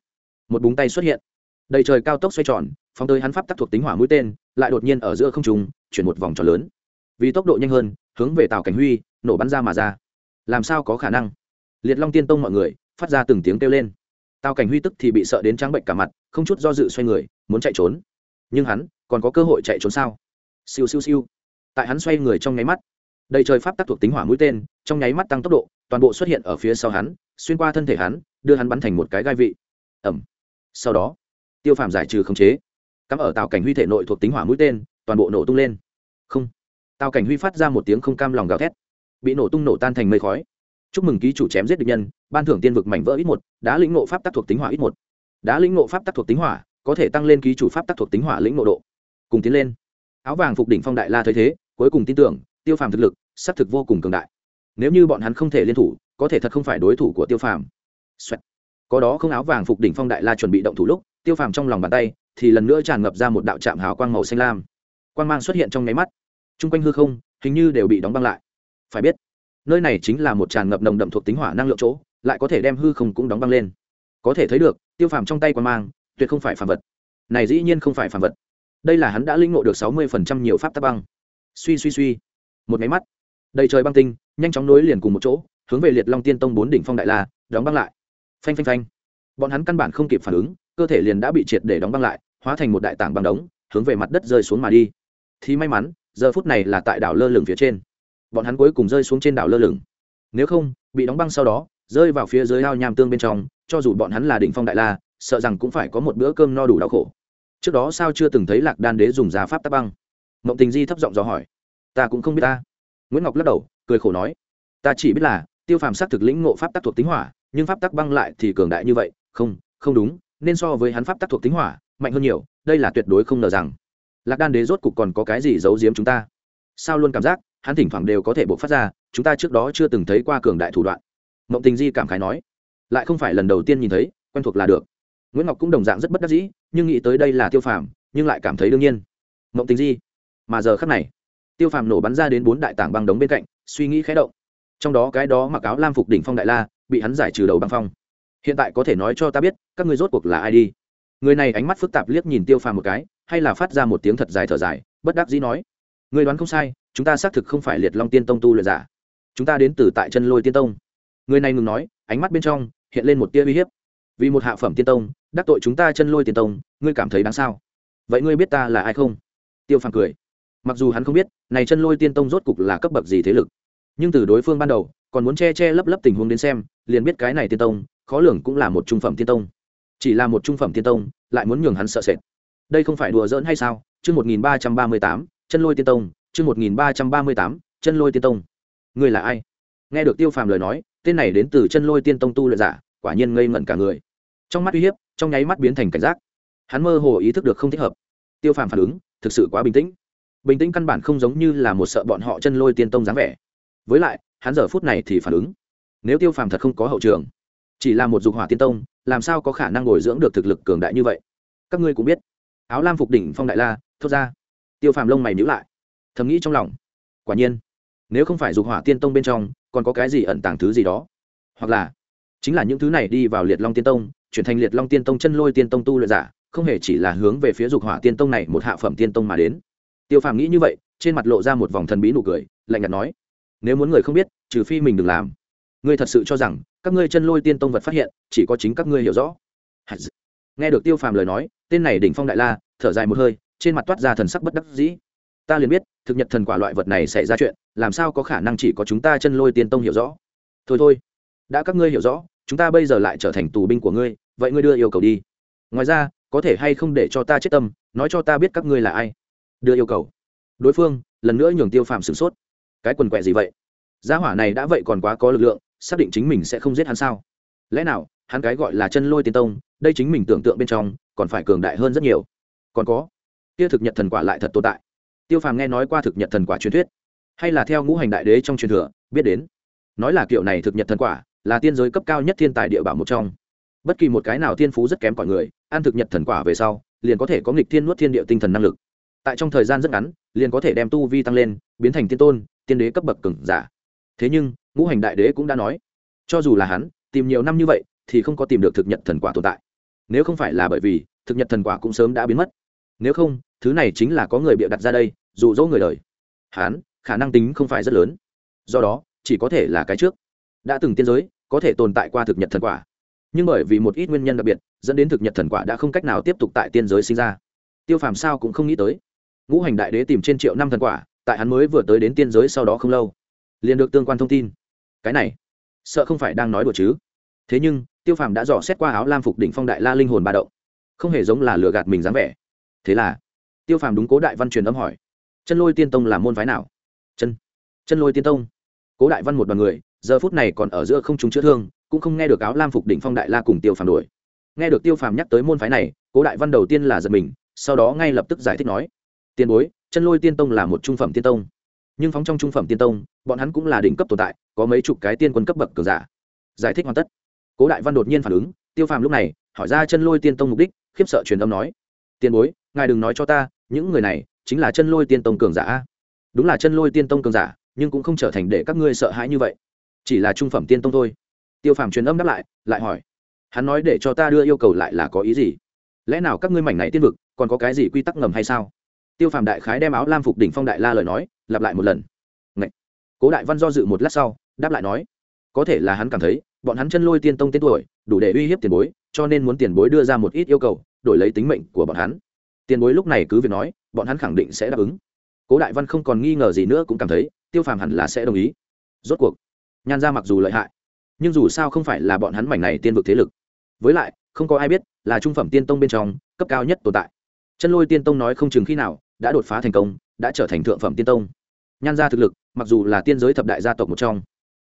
Một búng tay xuất hiện. Đầy trời cao tốc xoay tròn, phóng tới hắn pháp tắc thuộc tính hỏa mũi tên, lại đột nhiên ở giữa không trùng chuyển một vòng tròn lớn. Vì tốc độ nhanh hơn, hướng về tàu cảnh huy, nổ bắn ra mà ra. Làm sao có khả năng? Liệt long tiên tông mọi người, phát ra từng tiếng kêu lên. Tao cảnh huy tức thì bị sợ đến trắng bệnh cả mặt, không chút do dự xoay người, muốn chạy trốn. Nhưng hắn, còn có cơ hội chạy trốn sao? Siêu siêu siêu. Tại hắn xoay người trong nháy mắt, đầy trời pháp tắc thuộc tính hỏa mũi tên, trong nháy mắt tăng tốc độ, toàn bộ xuất hiện ở phía sau hắn, xuyên qua thân thể hắn, đưa hắn bắn thành một cái gai vị. Ẩm sau đó, tiêu phàm giải trừ khống chế. Cắm ở tàu cảnh huy thể nội thuộc tính hỏa mũi tên, toàn bộ nổ tung lên. Không. Tàu cảnh huy phát ra một tiếng không cam lòng gào thét. Bị nổ tung nổ tan thành mây khói chúc mừng ký chủ chém giết địch nhân, ban thưởng tiên vực mảnh vỡ ít một đã lĩnh ngộ pháp tác thuộc tính hỏa ít một. Đã lĩnh ngộ pháp tác thuộc tính hỏa, có thể tăng lên ký chủ pháp tác thuộc tính hỏa lĩnh ngộ độ. Cùng tiến lên. Áo vàng phục đỉnh phong đại la thấy thế, cuối cùng tin tưởng, tiêu phàm thực lực, xác thực vô cùng cường đại. Nếu như bọn hắn không thể liên thủ, có thể thật không phải đối thủ của tiêu phàm. Xoẹt. có đó không áo vàng phục đỉnh phong đại la chuẩn bị động thủ lúc, tiêu phàm trong lòng bàn tay, thì lần nữa tràn ngập ra một đạo trạm hào quang màu xanh lam. Quang mang xuất hiện trong nháy mắt. T r u n g quanh hư không, hình như đều bị đóng băng lại. Phải biết nơi này chính là một tràn ngập nồng đậm thuộc tính hỏa năng lượng chỗ, lại có thể đem hư không cũng đóng băng lên. Có thể thấy được, tiêu phàm trong tay quan mang, tuyệt không phải phàm vật. Này dĩ nhiên không phải phàm vật. Đây là hắn đã linh ngộ được sáu mươi phần trăm nhiều pháp tắc băng. Suy suy suy. Một máy mắt. Đầy trời băng tinh, nhanh chóng nối liền cùng một chỗ, hướng về liệt long tiên tông bốn đỉnh phong đại la, đóng băng lại. Phanh phanh phanh. Bọn hắn căn bản không kịp phản ứng, cơ thể liền đã bị triệt để đóng băng lại, hóa thành một đại tảng băng đống, hướng về mặt đất rơi xuống mà đi. Thì may mắn, giờ phút này là tại đảo lơ lửng phía trên bọn hắn cuối cùng rơi xuống trên đảo lơ lửng. Nếu không, bị đóng băng sau đó, rơi vào phía dưới ao nham tương bên trong, cho dù bọn hắn là đỉnh phong đại la, sợ rằng cũng phải có một bữa cơm no đủ đau khổ. Trước đó sao chưa từng thấy lạc đan đế dùng giá pháp tắc băng? Mộng tình di thấp giọng dò hỏi. Ta cũng không biết ta. Nguyễn ngọc lắc đầu, cười khổ nói. Ta chỉ biết là, tiêu phàm s á c thực lĩnh ngộ pháp tắc thuộc tính hỏa, nhưng pháp tắc băng lại thì cường đại như vậy. Không không đúng, nên so với hắn pháp tắc thuộc tính hỏa, mạnh hơn nhiều, đây là tuyệt đối không ngờ rằng lạc đan đế rốt cục còn có cái gì giấu giếm chúng ta. Sao luôn cảm giác hắn thỉnh thoảng đều có thể buộc phát ra, chúng ta trước đó chưa từng thấy qua cường đại thủ đoạn. Mộng tình di cảm khái nói, lại không phải lần đầu tiên nhìn thấy, quen thuộc là được. Nguyễn ngọc cũng đồng dạng rất bất đắc dĩ, nhưng nghĩ tới đây là tiêu phàm, nhưng lại cảm thấy đương nhiên. Mộng tình di, mà giờ khắc này, tiêu phàm nổ bắn ra đến bốn đại tảng băng đống bên cạnh, suy nghĩ khé động. Trong đó cái đó mặc áo lam phục đỉnh phong đại la, bị hắn giải trừ đầu băng phong. Hiện tại có thể nói cho ta biết, các người rốt cuộc là ai đi? Người này ánh mắt phức tạp liếc nhìn tiêu phàm một cái, hay là phát ra một tiếng thật dài thở dài, bất đắc dĩ nói người đoán không sai, chúng ta xác thực không phải liệt long tiên tông tu luyện giả. Chúng ta đến từ tại chân lôi tiên tông. Người này ngừng nói, ánh mắt bên trong hiện lên một tia uy hiếp. Vì một hạ phẩm tiên tông, đắc tội chúng ta chân lôi tiên tông, ngươi cảm thấy đáng sao? Vậy ngươi biết ta là ai không? Tiêu phàm cười. Mặc dù hắn không biết, này chân lôi tiên tông rốt cục là cấp bậc gì thế lực. Nhưng từ đối phương ban đầu, còn muốn che che lấp lấp tình huống đến xem, liền biết cái này tiên tông, khó lường cũng là một trung phẩm tiên tông. Chỉ là một trung phẩm tiên tông, lại muốn nhường hắn sợ sệt. Đây không phải đùa giỡn hay sao? Chương một nghìn ba trăm ba mươi tám chân lôi tiên tông, chương một nghìn ba trăm ba mươi tám, chân lôi tiên tông. Người là ai? Nghe được tiêu phàm lời nói, tên này đến từ chân lôi tiên tông tu luyện giả, quả nhiên ngây ngẩn cả người. Trong mắt uy hiếp, trong nháy mắt biến thành cảnh giác. Hắn mơ hồ ý thức được không thích hợp. Tiêu phàm phản ứng, thực sự quá bình tĩnh. Bình tĩnh căn bản không giống như là một sợ bọn họ chân lôi tiên tông dáng vẻ. Với lại, hắn giờ phút này thì phản ứng. Nếu tiêu phàm thật không có hậu trường, chỉ là một dục hỏa tiên tông, làm sao có khả năng bồi dưỡng được thực lực cường đại như vậy? Các ngươi cũng biết. Áo lam phục đỉnh phong đại la, thốt ra tiêu phàm lông mày nhữ lại. Thầm nghĩ trong lòng. Quả nhiên, nếu không phải dục hỏa tiên tông bên trong, còn có cái gì ẩn tàng thứ gì đó? Hoặc là, chính là những thứ này đi vào liệt long tiên tông, chuyển thành liệt long tiên tông chân lôi tiên tông tu luyện giả, không hề chỉ là hướng về phía dục hỏa tiên tông này một hạ phẩm tiên tông mà đến. Tiêu phàm nghĩ như vậy, trên mặt lộ ra một vòng thần bí nụ cười, lạnh nhạt nói, nếu muốn người không biết, trừ phi mình đừng làm. Ngươi thật sự cho rằng, các ngươi chân lôi tiên tông vật phát hiện, chỉ có chính các ngươi hiểu rõ. Nghe được tiêu phàm lời nói, tên này đỉnh phong đại la, thở dài một hơi trên mặt toát ra thần sắc bất đắc dĩ. Ta liền biết, thực nhật thần quả loại vật này xảy ra chuyện, làm sao có khả năng chỉ có chúng ta chân lôi tiên tông hiểu rõ? Thôi thôi, đã các ngươi hiểu rõ, chúng ta bây giờ lại trở thành tù binh của ngươi, vậy ngươi đưa yêu cầu đi. Ngoài ra, có thể hay không để cho ta chết tâm, nói cho ta biết các ngươi là ai? Đưa yêu cầu. Đối phương, lần nữa nhường tiêu phàm sửng sốt. Cái quần quẹ gì vậy? Gia hỏa này đã vậy còn quá có lực lượng, xác định chính mình sẽ không giết hắn sao? Lẽ nào, hắn cái gọi là chân lôi tiên tông, đây chính mình tưởng tượng bên trong, còn phải cường đại hơn rất nhiều. Còn có kia thực nhật thần quả lại thật tồn tại. Tiêu phàm nghe nói qua thực nhật thần quả truyền thuyết, hay là theo ngũ hành đại đế trong truyền thừa, biết đến. Nói là kiểu này thực nhật thần quả là tiên giới cấp cao nhất thiên tài địa bảo một trong. Bất kỳ một cái nào thiên phú rất kém cỏi người, ăn thực nhật thần quả về sau, liền có thể có nghịch thiên nuốt thiên địa tinh thần năng lực. Tại trong thời gian rất ngắn, liền có thể đem tu vi tăng lên, biến thành tiên tôn, tiên đế cấp bậc cứng giả. Thế nhưng, ngũ hành đại đế cũng đã nói, cho dù là hắn, tìm nhiều năm như vậy thì không có tìm được thực nhật thần quả tồn tại. Nếu không phải là bởi vì thực nhật thần quả cũng sớm đã biến mất. Nếu không thứ này chính là có người bịa đặt ra đây, dụ dỗ người đời. Hắn khả năng tính không phải rất lớn. Do đó, chỉ có thể là cái trước. Đã từng tiên giới, có thể tồn tại qua thực nhật thần quả. Nhưng bởi vì một ít nguyên nhân đặc biệt, dẫn đến thực nhật thần quả đã không cách nào tiếp tục tại tiên giới sinh ra. Tiêu phàm sao cũng không nghĩ tới. Ngũ hành đại đế tìm trên triệu năm thần quả, tại hắn mới vừa tới đến tiên giới sau đó không lâu, liền được tương quan thông tin. Cái này, sợ không phải đang nói đùa chứ. Thế nhưng, tiêu phàm đã dò xét qua áo lam phục đỉnh phong đại la linh hồn ba động. Không hề giống là lừa gạt mình dáng vẻ. Thế là tiêu phàm đúng cố đại văn truyền âm hỏi, chân lôi tiên tông là môn phái nào? Chân chân lôi tiên tông. Cố đại văn một đ o à n người, giờ phút này còn ở giữa không chúng chữa thương, cũng không nghe được áo lam phục đỉnh phong đại la cùng tiêu phàm đuổi. Nghe được tiêu phàm nhắc tới môn phái này, cố đại văn đầu tiên là giật mình, sau đó ngay lập tức giải thích nói tiền bối, chân lôi tiên tông là một trung phẩm tiên tông, nhưng phóng trong trung phẩm tiên tông, bọn hắn cũng là đỉnh cấp tồn tại, có mấy chục cái tiên quân cấp bậc cường giả. Giải thích hoàn tất. Cố đại văn đột nhiên phản ứng, tiêu phàm lúc này, hỏi ra chân lôi tiên tông mục đích, khiếp sợ truyền âm nói tiền bối, ngài đừng nói cho ta những người này chính là chân lôi tiên tông cường giả. Đúng là chân lôi tiên tông cường giả, nhưng cũng không trở thành để các ngươi sợ hãi như vậy. Chỉ là trung phẩm tiên tông thôi. Tiêu phàm truyền âm đáp lại lại hỏi, hắn nói để cho ta đưa yêu cầu lại là có ý gì? Lẽ nào các ngươi mảnh này tiên vực còn có cái gì quy tắc ngầm hay sao? Tiêu phàm đại khái đem áo lam phục đỉnh phong đại la lời nói, lặp lại một lần. Ngậy! cố đại văn do dự một lát sau, đáp lại nói, có thể là hắn cảm thấy, bọn hắn chân lôi tiên tông tên tuổi, đủ để uy hiếp tiền bối, cho nên muốn tiền bối đưa ra một ít yêu cầu, đổi lấy tính mệnh của bọn hắn tiền bối lúc này cứ việc nói, bọn hắn khẳng định sẽ đáp ứng. Cố đại văn không còn nghi ngờ gì nữa cũng cảm thấy, tiêu phàm hẳn là sẽ đồng ý. Rốt cuộc, nhan ra mặc dù lợi hại, nhưng dù sao không phải là bọn hắn mảnh này tiên vực thế lực. Với lại, không có ai biết là trung phẩm tiên tông bên trong, cấp cao nhất tồn tại. Chân lôi tiên tông nói không chừng khi nào đã đột phá thành công, đã trở thành thượng phẩm tiên tông. Nhan ra thực lực, mặc dù là tiên giới thập đại gia tộc một trong,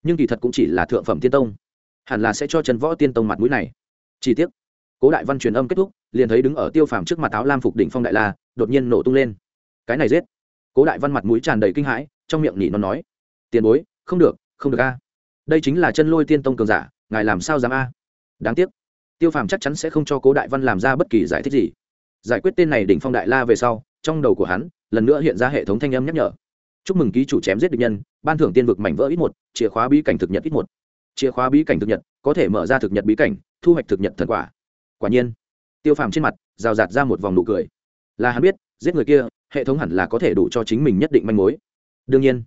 nhưng kỳ thật cũng chỉ là thượng phẩm tiên tông. Hẳn là sẽ cho trần võ tiên tông mặt mũi này. Chi tiết cố đại văn truyền âm kết thúc liền thấy đứng ở tiêu phàm trước mặt áo lam phục đỉnh phong đại la, đột nhiên nổ tung lên. Cái này giết. Cố đại văn mặt mũi tràn đầy kinh hãi, trong miệng nhỉ nó nói, tiền bối, không được không được a. Đây chính là chân lôi tiên tông cường giả, ngài làm sao dám a? Đáng tiếc, tiêu phàm chắc chắn sẽ không cho cố đại văn làm ra bất kỳ giải thích gì. Giải quyết tên này đỉnh phong đại la về sau, trong đầu của hắn, lần nữa hiện ra hệ thống thanh âm nhắc nhở. Chúc mừng ký chủ chém giết địch nhân, ban thưởng tiên vực mảnh vỡ ít một, chìa khóa bí cảnh thực nhật ít một. Chìa khóa bí cảnh thực nhật, có thể mở ra thực nhật bí cảnh, thu hoạch thực nhật thần quả. Quả nhiên tiêu phàm trên mặt, rào rạt ra một vòng nụ cười. Là hắn biết, giết người kia, hệ thống hẳn là có thể đủ cho chính mình nhất định manh mối. Đương nhiên,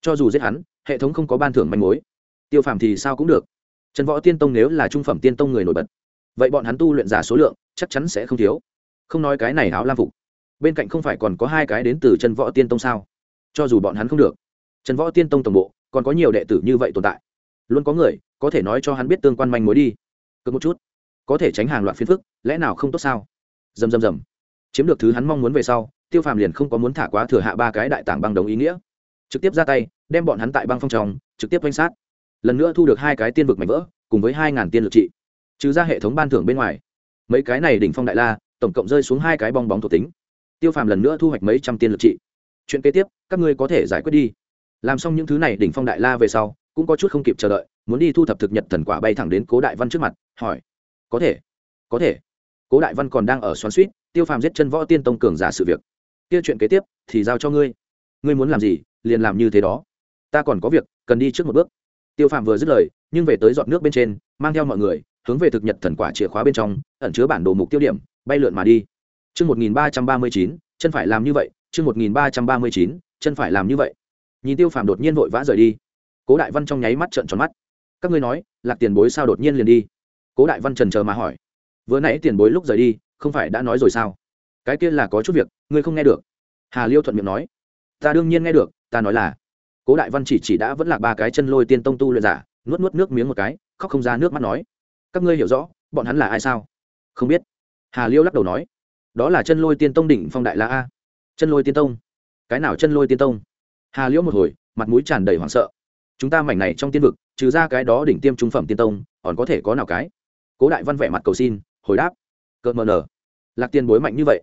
cho dù giết hắn, hệ thống không có ban thưởng manh mối. Tiêu phàm thì sao cũng được. Trần võ tiên tông nếu là trung phẩm tiên tông người nổi bật, vậy bọn hắn tu luyện giả số lượng chắc chắn sẽ không thiếu. Không nói cái này áo lam phục. Bên cạnh không phải còn có hai cái đến từ trần võ tiên tông sao? Cho dù bọn hắn không được, trần võ tiên tông tổng bộ còn có nhiều đệ tử như vậy tồn tại. Luôn có người có thể nói cho hắn biết tương quan manh mối đi. Cực một chút có thể tránh hàng loạt phiền phức, lẽ nào không tốt sao? Dầm dầm dầm. Chiếm được thứ hắn mong muốn về sau, tiêu phàm liền không có muốn thả quá thừa hạ ba cái đại tảng băng đồng ý nghĩa. Trực tiếp ra tay, đem bọn hắn tại băng phong trong, trực tiếp danh sát. Lần nữa thu được hai cái tiên vực mảnh vỡ, cùng với hai ngàn tiên lực trị. Trừ ra hệ thống ban thưởng bên ngoài, mấy cái này đỉnh phong đại la, tổng cộng rơi xuống hai cái bong bóng thuộc tính. Tiêu phàm lần nữa thu hoạch mấy trăm tiên lực trị. Chuyện kế tiếp, các ngươi có thể giải quyết đi. Làm xong những thứ này đỉnh phong đại la về sau, cũng có chút không kịp chờ đợi, muốn đi thu thập thực nhật thần quả bay thẳng đến cố đại văn trước mặt, hỏi có thể. Có thể. Cố đại văn còn đang ở xoắn suýt, tiêu phàm giết chân võ tiên tông cường giả sự việc. Kia chuyện kế tiếp, thì giao cho ngươi. Ngươi muốn làm gì, liền làm như thế đó. Ta còn có việc, cần đi trước một bước. Tiêu phàm vừa dứt lời, nhưng về tới dọn nước bên trên, mang theo mọi người, hướng về thực nhật thần quả chìa khóa bên trong, ẩn chứa bản đồ mục tiêu điểm, bay lượn mà đi. Chương một nghìn ba trăm ba mươi chín, chân phải làm như vậy, chương một nghìn ba trăm ba mươi chín, chân phải làm như vậy. Nhìn tiêu phàm đột nhiên vội vã rời đi. Cố đại văn trong nháy mắt trợn tròn mắt. Các ngươi nói, lạc tiền bối sao đột nhiên liền đi? Cố đại văn trần chờ mà hỏi. Vừa nãy tiền bối lúc rời đi, không phải đã nói rồi sao? Cái kia là có chút việc, ngươi không nghe được. Hà liêu thuận miệng nói. Ta đương nhiên nghe được, ta nói là. Cố đại văn chỉ chỉ đã vẫn là ba cái chân lôi tiên tông tu luyện giả, nuốt nuốt nước miếng một cái, khóc không ra nước mắt nói. Các ngươi hiểu rõ, bọn hắn là ai sao? Không biết. Hà liêu lắc đầu nói. Đó là chân lôi tiên tông đỉnh phong đại la a. Chân lôi tiên tông? Cái nào chân lôi tiên tông? Hà liễu một hồi, mặt mũi tràn đầy hoảng sợ. Chúng ta mảnh này trong tiên vực, trừ ra cái đó đỉnh tiêm trung phẩm tiên tông, còn có thể có nào cái? Cố đại văn vẻ mặt cầu xin, hồi đáp cợt mờ nở lạc tiền bối mạnh như vậy,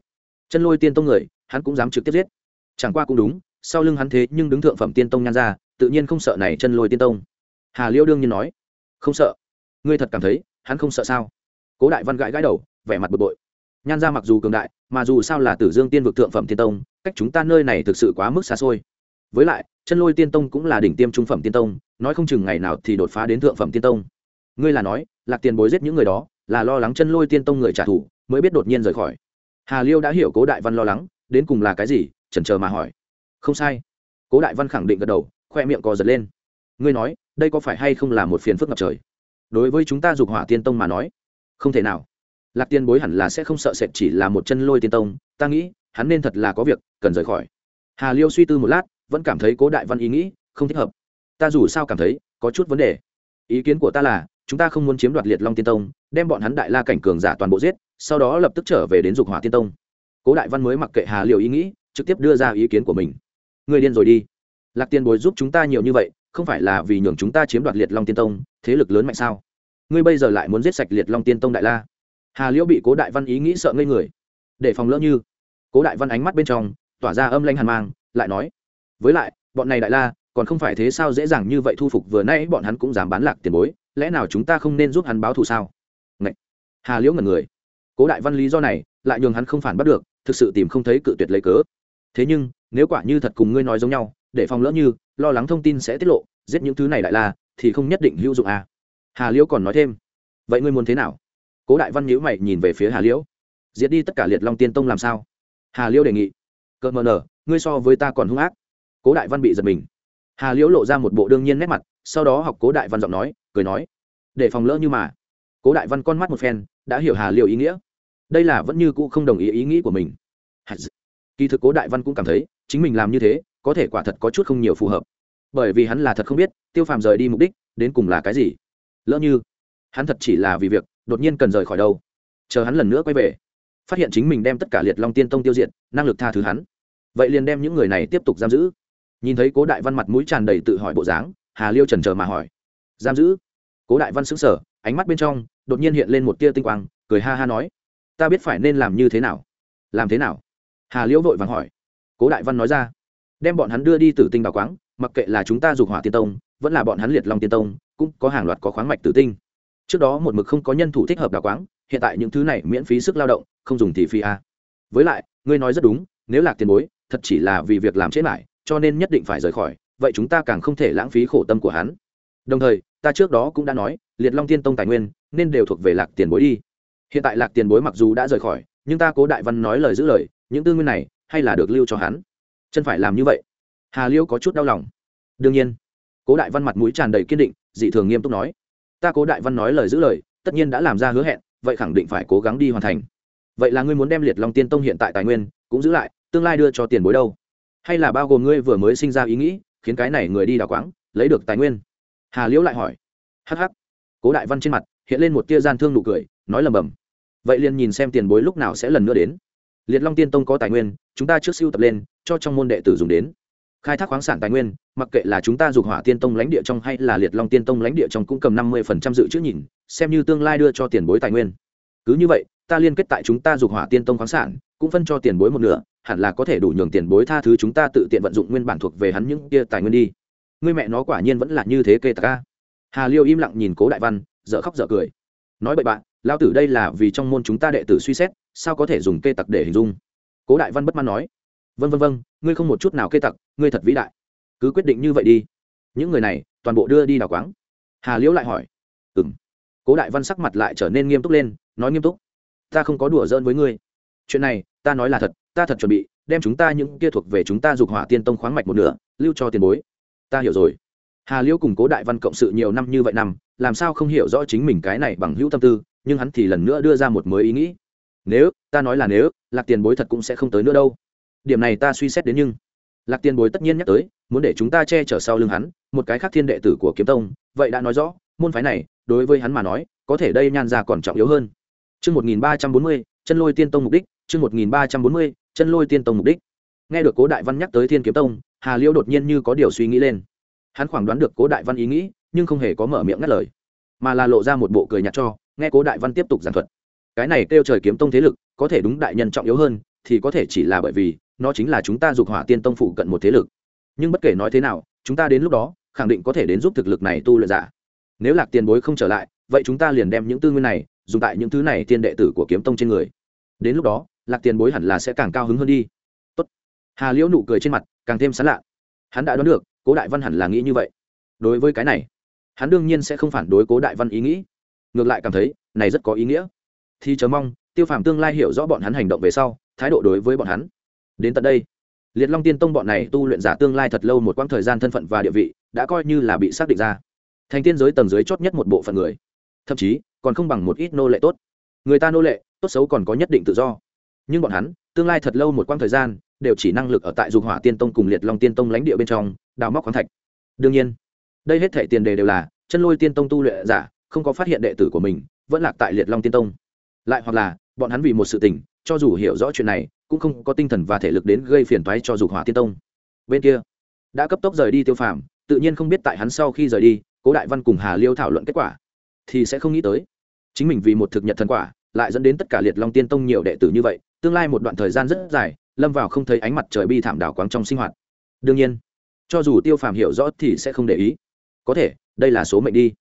chân lôi tiên tông người, hắn cũng dám trực tiếp giết. Chẳng qua cũng đúng, sau lưng hắn thế nhưng đứng thượng phẩm tiên tông nhan ra tự nhiên không sợ này chân lôi tiên tông. Hà liêu đương nhiên nói, không sợ. Ngươi thật cảm thấy, hắn không sợ sao? Cố đại văn gãi gãi đầu, vẻ mặt bực bội. Nhan ra mặc dù cường đại, mà dù sao là tử dương tiên vực thượng phẩm tiên tông, cách chúng ta nơi này thực sự quá mức xa xôi. Với lại, chân lôi tiên tông cũng là đỉnh tiêm trung phẩm tiên tông, nói không chừng ngày nào thì đột phá đến thượng phẩm tiên tông ngươi là nói, lạc tiền bối giết những người đó, là lo lắng chân lôi tiên tông người trả thù, mới biết đột nhiên rời khỏi. Hà liêu đã hiểu cố đại văn lo lắng, đến cùng là cái gì, chần chờ mà hỏi. Không sai. Cố đại văn khẳng định gật đầu, khoe miệng cò giật lên. Ngươi nói, đây có phải hay không là một phiền phức ngập trời? Đối với chúng ta dục hỏa tiên tông mà nói, không thể nào. Lạc tiên bối hẳn là sẽ không sợ sệt chỉ là một chân lôi tiên tông, ta nghĩ, hắn nên thật là có việc, cần rời khỏi. Hà liêu suy tư một lát, vẫn cảm thấy cố đại văn ý nghĩ, không thích hợp. Ta dù sao cảm thấy, có chút vấn đề. Ý kiến của ta là chúng ta không muốn chiếm đoạt liệt long tiên tông, đem bọn hắn đại la cảnh cường giả toàn bộ giết, sau đó lập tức trở về đến dục hỏa tiên tông. Cố đại văn mới mặc kệ hà liều ý nghĩ, trực tiếp đưa ra ý kiến của mình. Người điên rồi đi. Lạc tiên bối giúp chúng ta nhiều như vậy, không phải là vì nhường chúng ta chiếm đoạt liệt long tiên tông, thế lực lớn mạnh sao? Ngươi bây giờ lại muốn giết sạch liệt long tiên tông đại la? Hà liễu bị cố đại văn ý nghĩ sợ ngây người. Để phòng lỡ như. Cố đại văn ánh mắt bên trong tỏa ra âm lanh hàn mang, lại nói, với lại, bọn này đại la còn không phải thế sao dễ dàng như vậy thu phục vừa nãy bọn hắn cũng dám bán lạc tiền bối, lẽ nào chúng ta không nên giúp hắn báo thù sao? Ngậy! hà liễu ngần người. Cố đại văn lý do này, lại nhường hắn không phản bắt được, thực sự tìm không thấy cự tuyệt lấy cớ. Thế nhưng, nếu quả như thật cùng ngươi nói giống nhau, để phòng lỡ như, lo lắng thông tin sẽ tiết lộ, giết những thứ này đại la thì không nhất định hữu dụng à. hà liễu còn nói thêm. Vậy ngươi muốn thế nào? Cố đại văn nhữ mày nhìn về phía hà liễu. Diệt đi tất cả liệt long tiên tông làm sao? Hà liễu đề nghị. Cợt mờ nở, ngươi so với ta còn hung ác. Cố đại văn bị giật mình hà liễu lộ ra một bộ đương nhiên nét mặt, sau đó học cố đại văn giọng nói, cười nói, để phòng lỡ như mà. Cố đại văn con mắt một phen, đã hiểu hà liễu ý nghĩa. Đây là vẫn như cũ không đồng ý ý nghĩ của mình. Kỳ thực cố đại văn cũng cảm thấy, chính mình làm như thế, có thể quả thật có chút không nhiều phù hợp. Bởi vì hắn là thật không biết, tiêu phàm rời đi mục đích, đến cùng là cái gì. Lỡ như, hắn thật chỉ là vì việc, đột nhiên cần rời khỏi đâu. Chờ hắn lần nữa quay về, phát hiện chính mình đem tất cả liệt long tiên tông tiêu diệt, năng lực tha thứ hắn. Vậy liền đem những người này tiếp tục giam giữ nhìn thấy cố đại văn mặt mũi tràn đầy tự hỏi bộ dáng, hà liêu trần trờ mà hỏi. Giam giữ? Cố đại văn xứng sở ánh mắt bên trong đột nhiên hiện lên một tia tinh quang, cười ha ha nói. Ta biết phải nên làm như thế nào. Làm thế nào? Hà liễu vội vàng hỏi. Cố đại văn nói ra. Đem bọn hắn đưa đi tử tinh đào quáng, mặc kệ là chúng ta dục hỏa tiên tông, vẫn là bọn hắn liệt long tiên tông, cũng có hàng loạt có khoáng mạch tử tinh. Trước đó một mực không có nhân thủ thích hợp đào quáng, hiện tại những thứ này miễn phí sức lao động, không dùng thì phi a. Với lại, ngươi nói rất đúng, nếu lạc tiền bối, thật chỉ là vì việc làm chết lại cho nên nhất định phải rời khỏi, vậy chúng ta càng không thể lãng phí khổ tâm của hắn. Đồng thời, ta trước đó cũng đã nói, liệt long tiên tông tài nguyên, nên đều thuộc về lạc tiền bối đi. Hiện tại lạc tiền bối mặc dù đã rời khỏi, nhưng ta cố đại văn nói lời giữ lời, những tư nguyên này, hay là được lưu cho hắn. Chân phải làm như vậy. Hà liêu có chút đau lòng. Đương nhiên, cố đại văn mặt mũi tràn đầy kiên định, dị thường nghiêm túc nói. Ta cố đại văn nói lời giữ lời, tất nhiên đã làm ra hứa hẹn, vậy khẳng định phải cố gắng đi hoàn thành. Vậy là ngươi muốn đem liệt long tiên tông hiện tại tài nguyên, cũng giữ lại, tương lai đưa cho tiền bối đâu? Hay là bao gồm ngươi vừa mới sinh ra ý nghĩ, khiến cái này người đi đào quáng, lấy được tài nguyên? Hà liễu lại hỏi. Hh cố đại văn trên mặt hiện lên một tia gian thương nụ cười, nói lầm bầm. Vậy liền nhìn xem tiền bối lúc nào sẽ lần nữa đến. Liệt long tiên tông có tài nguyên, chúng ta trước siêu tập lên, cho trong môn đệ tử dùng đến. Khai thác khoáng sản tài nguyên, mặc kệ là chúng ta dục hỏa tiên tông lãnh địa trong hay là liệt long tiên tông lãnh địa trong cũng cầm năm mươi phần trăm dự trữ nhìn, xem như tương lai đưa cho tiền bối tài nguyên. Cứ như vậy, ta liên kết tại chúng ta dục hỏa tiên tông khoáng sản, cũng phân cho tiền bối một nửa hẳn là có thể đủ nhường tiền bối tha thứ chúng ta tự tiện vận dụng nguyên bản thuộc về hắn những kia tài nguyên đi. Người mẹ nó quả nhiên vẫn là như thế kê tạc hà liêu im lặng nhìn cố đại văn, dở khóc dở cười. Nói bậy bạn lao tử đây là vì trong môn chúng ta đệ tử suy xét, sao có thể dùng kê tặc để hình dung? Cố đại văn bất mãn nói. Vân vân vân ngươi không một chút nào kê tặc ngươi thật vĩ đại. Cứ quyết định như vậy đi. Những người này, toàn bộ đưa đi đào quáng. Hà liễu lại hỏi. Ừ m cố đại văn sắc mặt lại trở nên nghiêm túc lên, nói nghiêm túc. Ta không có đùa giỡn với ngươi. Chuyện này, ta nói là thật ta thật chuẩn bị đem chúng ta những kia thuộc về chúng ta dục hỏa tiên tông khoáng mạch một nửa lưu cho tiền bối. Ta hiểu rồi. Hà liễu cùng cố đại văn cộng sự nhiều năm như vậy năm làm sao không hiểu rõ chính mình cái này bằng hữu tâm tư nhưng hắn thì lần nữa đưa ra một mới ý nghĩ. Nếu ta nói là nếu lạc tiền bối thật cũng sẽ không tới nữa đâu. Điểm này ta suy xét đến nhưng lạc tiền bối tất nhiên nhắc tới muốn để chúng ta che chở sau lưng hắn một cái khác thiên đệ tử của kiếm tông vậy đã nói rõ môn phái này đối với hắn mà nói có thể đây nhan ra còn trọng yếu hơn. Chương 1340, chân lôi tiên tông mục đích, chương 1340, chân lôi tiên tông mục đích. Nghe được Cố Đại Văn nhắc tới Thiên Kiếm Tông, Hà Liễu đột nhiên như có điều suy nghĩ lên. Hắn khoảng đoán được Cố Đại Văn ý nghĩ, nhưng không hề có mở miệng ngắt lời, mà là lộ ra một bộ cười nhạt cho, nghe Cố Đại Văn tiếp tục giảng thuật. Cái này kêu trời kiếm tông thế lực, có thể đúng đại nhân trọng yếu hơn, thì có thể chỉ là bởi vì nó chính là chúng ta dục hỏa tiên tông phụ cận một thế lực. Nhưng bất kể nói thế nào, chúng ta đến lúc đó, khẳng định có thể đến giúp thực lực này tu luyện giả. Nếu Lạc Tiền Bối không trở lại, vậy chúng ta liền đem những tư nguyên này dùng tại những thứ này tiên đệ tử của kiếm tông trên người đến lúc đó lạc tiền bối hẳn là sẽ càng cao hứng hơn đi. Tốt. hà liễu nụ cười trên mặt, càng thêm sán lạ. Hắn đã đoán được, cố đại văn hẳn là nghĩ như vậy. Đối với cái này, hắn đương nhiên sẽ không phản đối cố đại văn ý nghĩ. Ngược lại cảm thấy, này rất có ý nghĩa. Thì chờ mong, tiêu phàm tương lai hiểu rõ bọn hắn hành động về sau, thái độ đối với bọn hắn. Đến tận đây, liệt long tiên tông bọn này tu luyện giả tương lai thật lâu một quãng thời gian thân phận và địa vị, đã coi như là bị xác định ra. Thành tiên giới tầng dưới chót nhất một bộ phận người. Thậm chí, còn không bằng một ít nô lệ tốt. Người ta nô lệ, tốt xấu còn có nhất định tự do nhưng bọn hắn, tương lai thật lâu một quãng thời gian, đều chỉ năng lực ở tại dục hỏa tiên tông cùng liệt long tiên tông lãnh địa bên trong, đào móc khoáng thạch. Đương nhiên, đây hết thể tiền đề đều là chân lôi tiên tông tu luyện giả, không có phát hiện đệ tử của mình, vẫn lạc tại liệt long tiên tông. Lại hoặc là, bọn hắn vì một sự tình, cho dù hiểu rõ chuyện này, cũng không có tinh thần và thể lực đến gây phiền toái cho dục hỏa tiên tông. Bên kia, đã cấp tốc rời đi tiêu phàm, tự nhiên không biết tại hắn sau khi rời đi, cố đại văn cùng hà liêu thảo luận kết quả, thì sẽ không nghĩ tới. Chính mình vì một thực nhật thần quả, lại dẫn đến tất cả liệt long tiên tông nhiều đệ tử như vậy tương lai một đoạn thời gian rất dài, lâm vào không thấy ánh mặt trời bi thảm đảo quáng trong sinh hoạt. Đương nhiên, cho dù tiêu phàm hiểu rõ thì sẽ không để ý. Có thể, đây là số mệnh đi.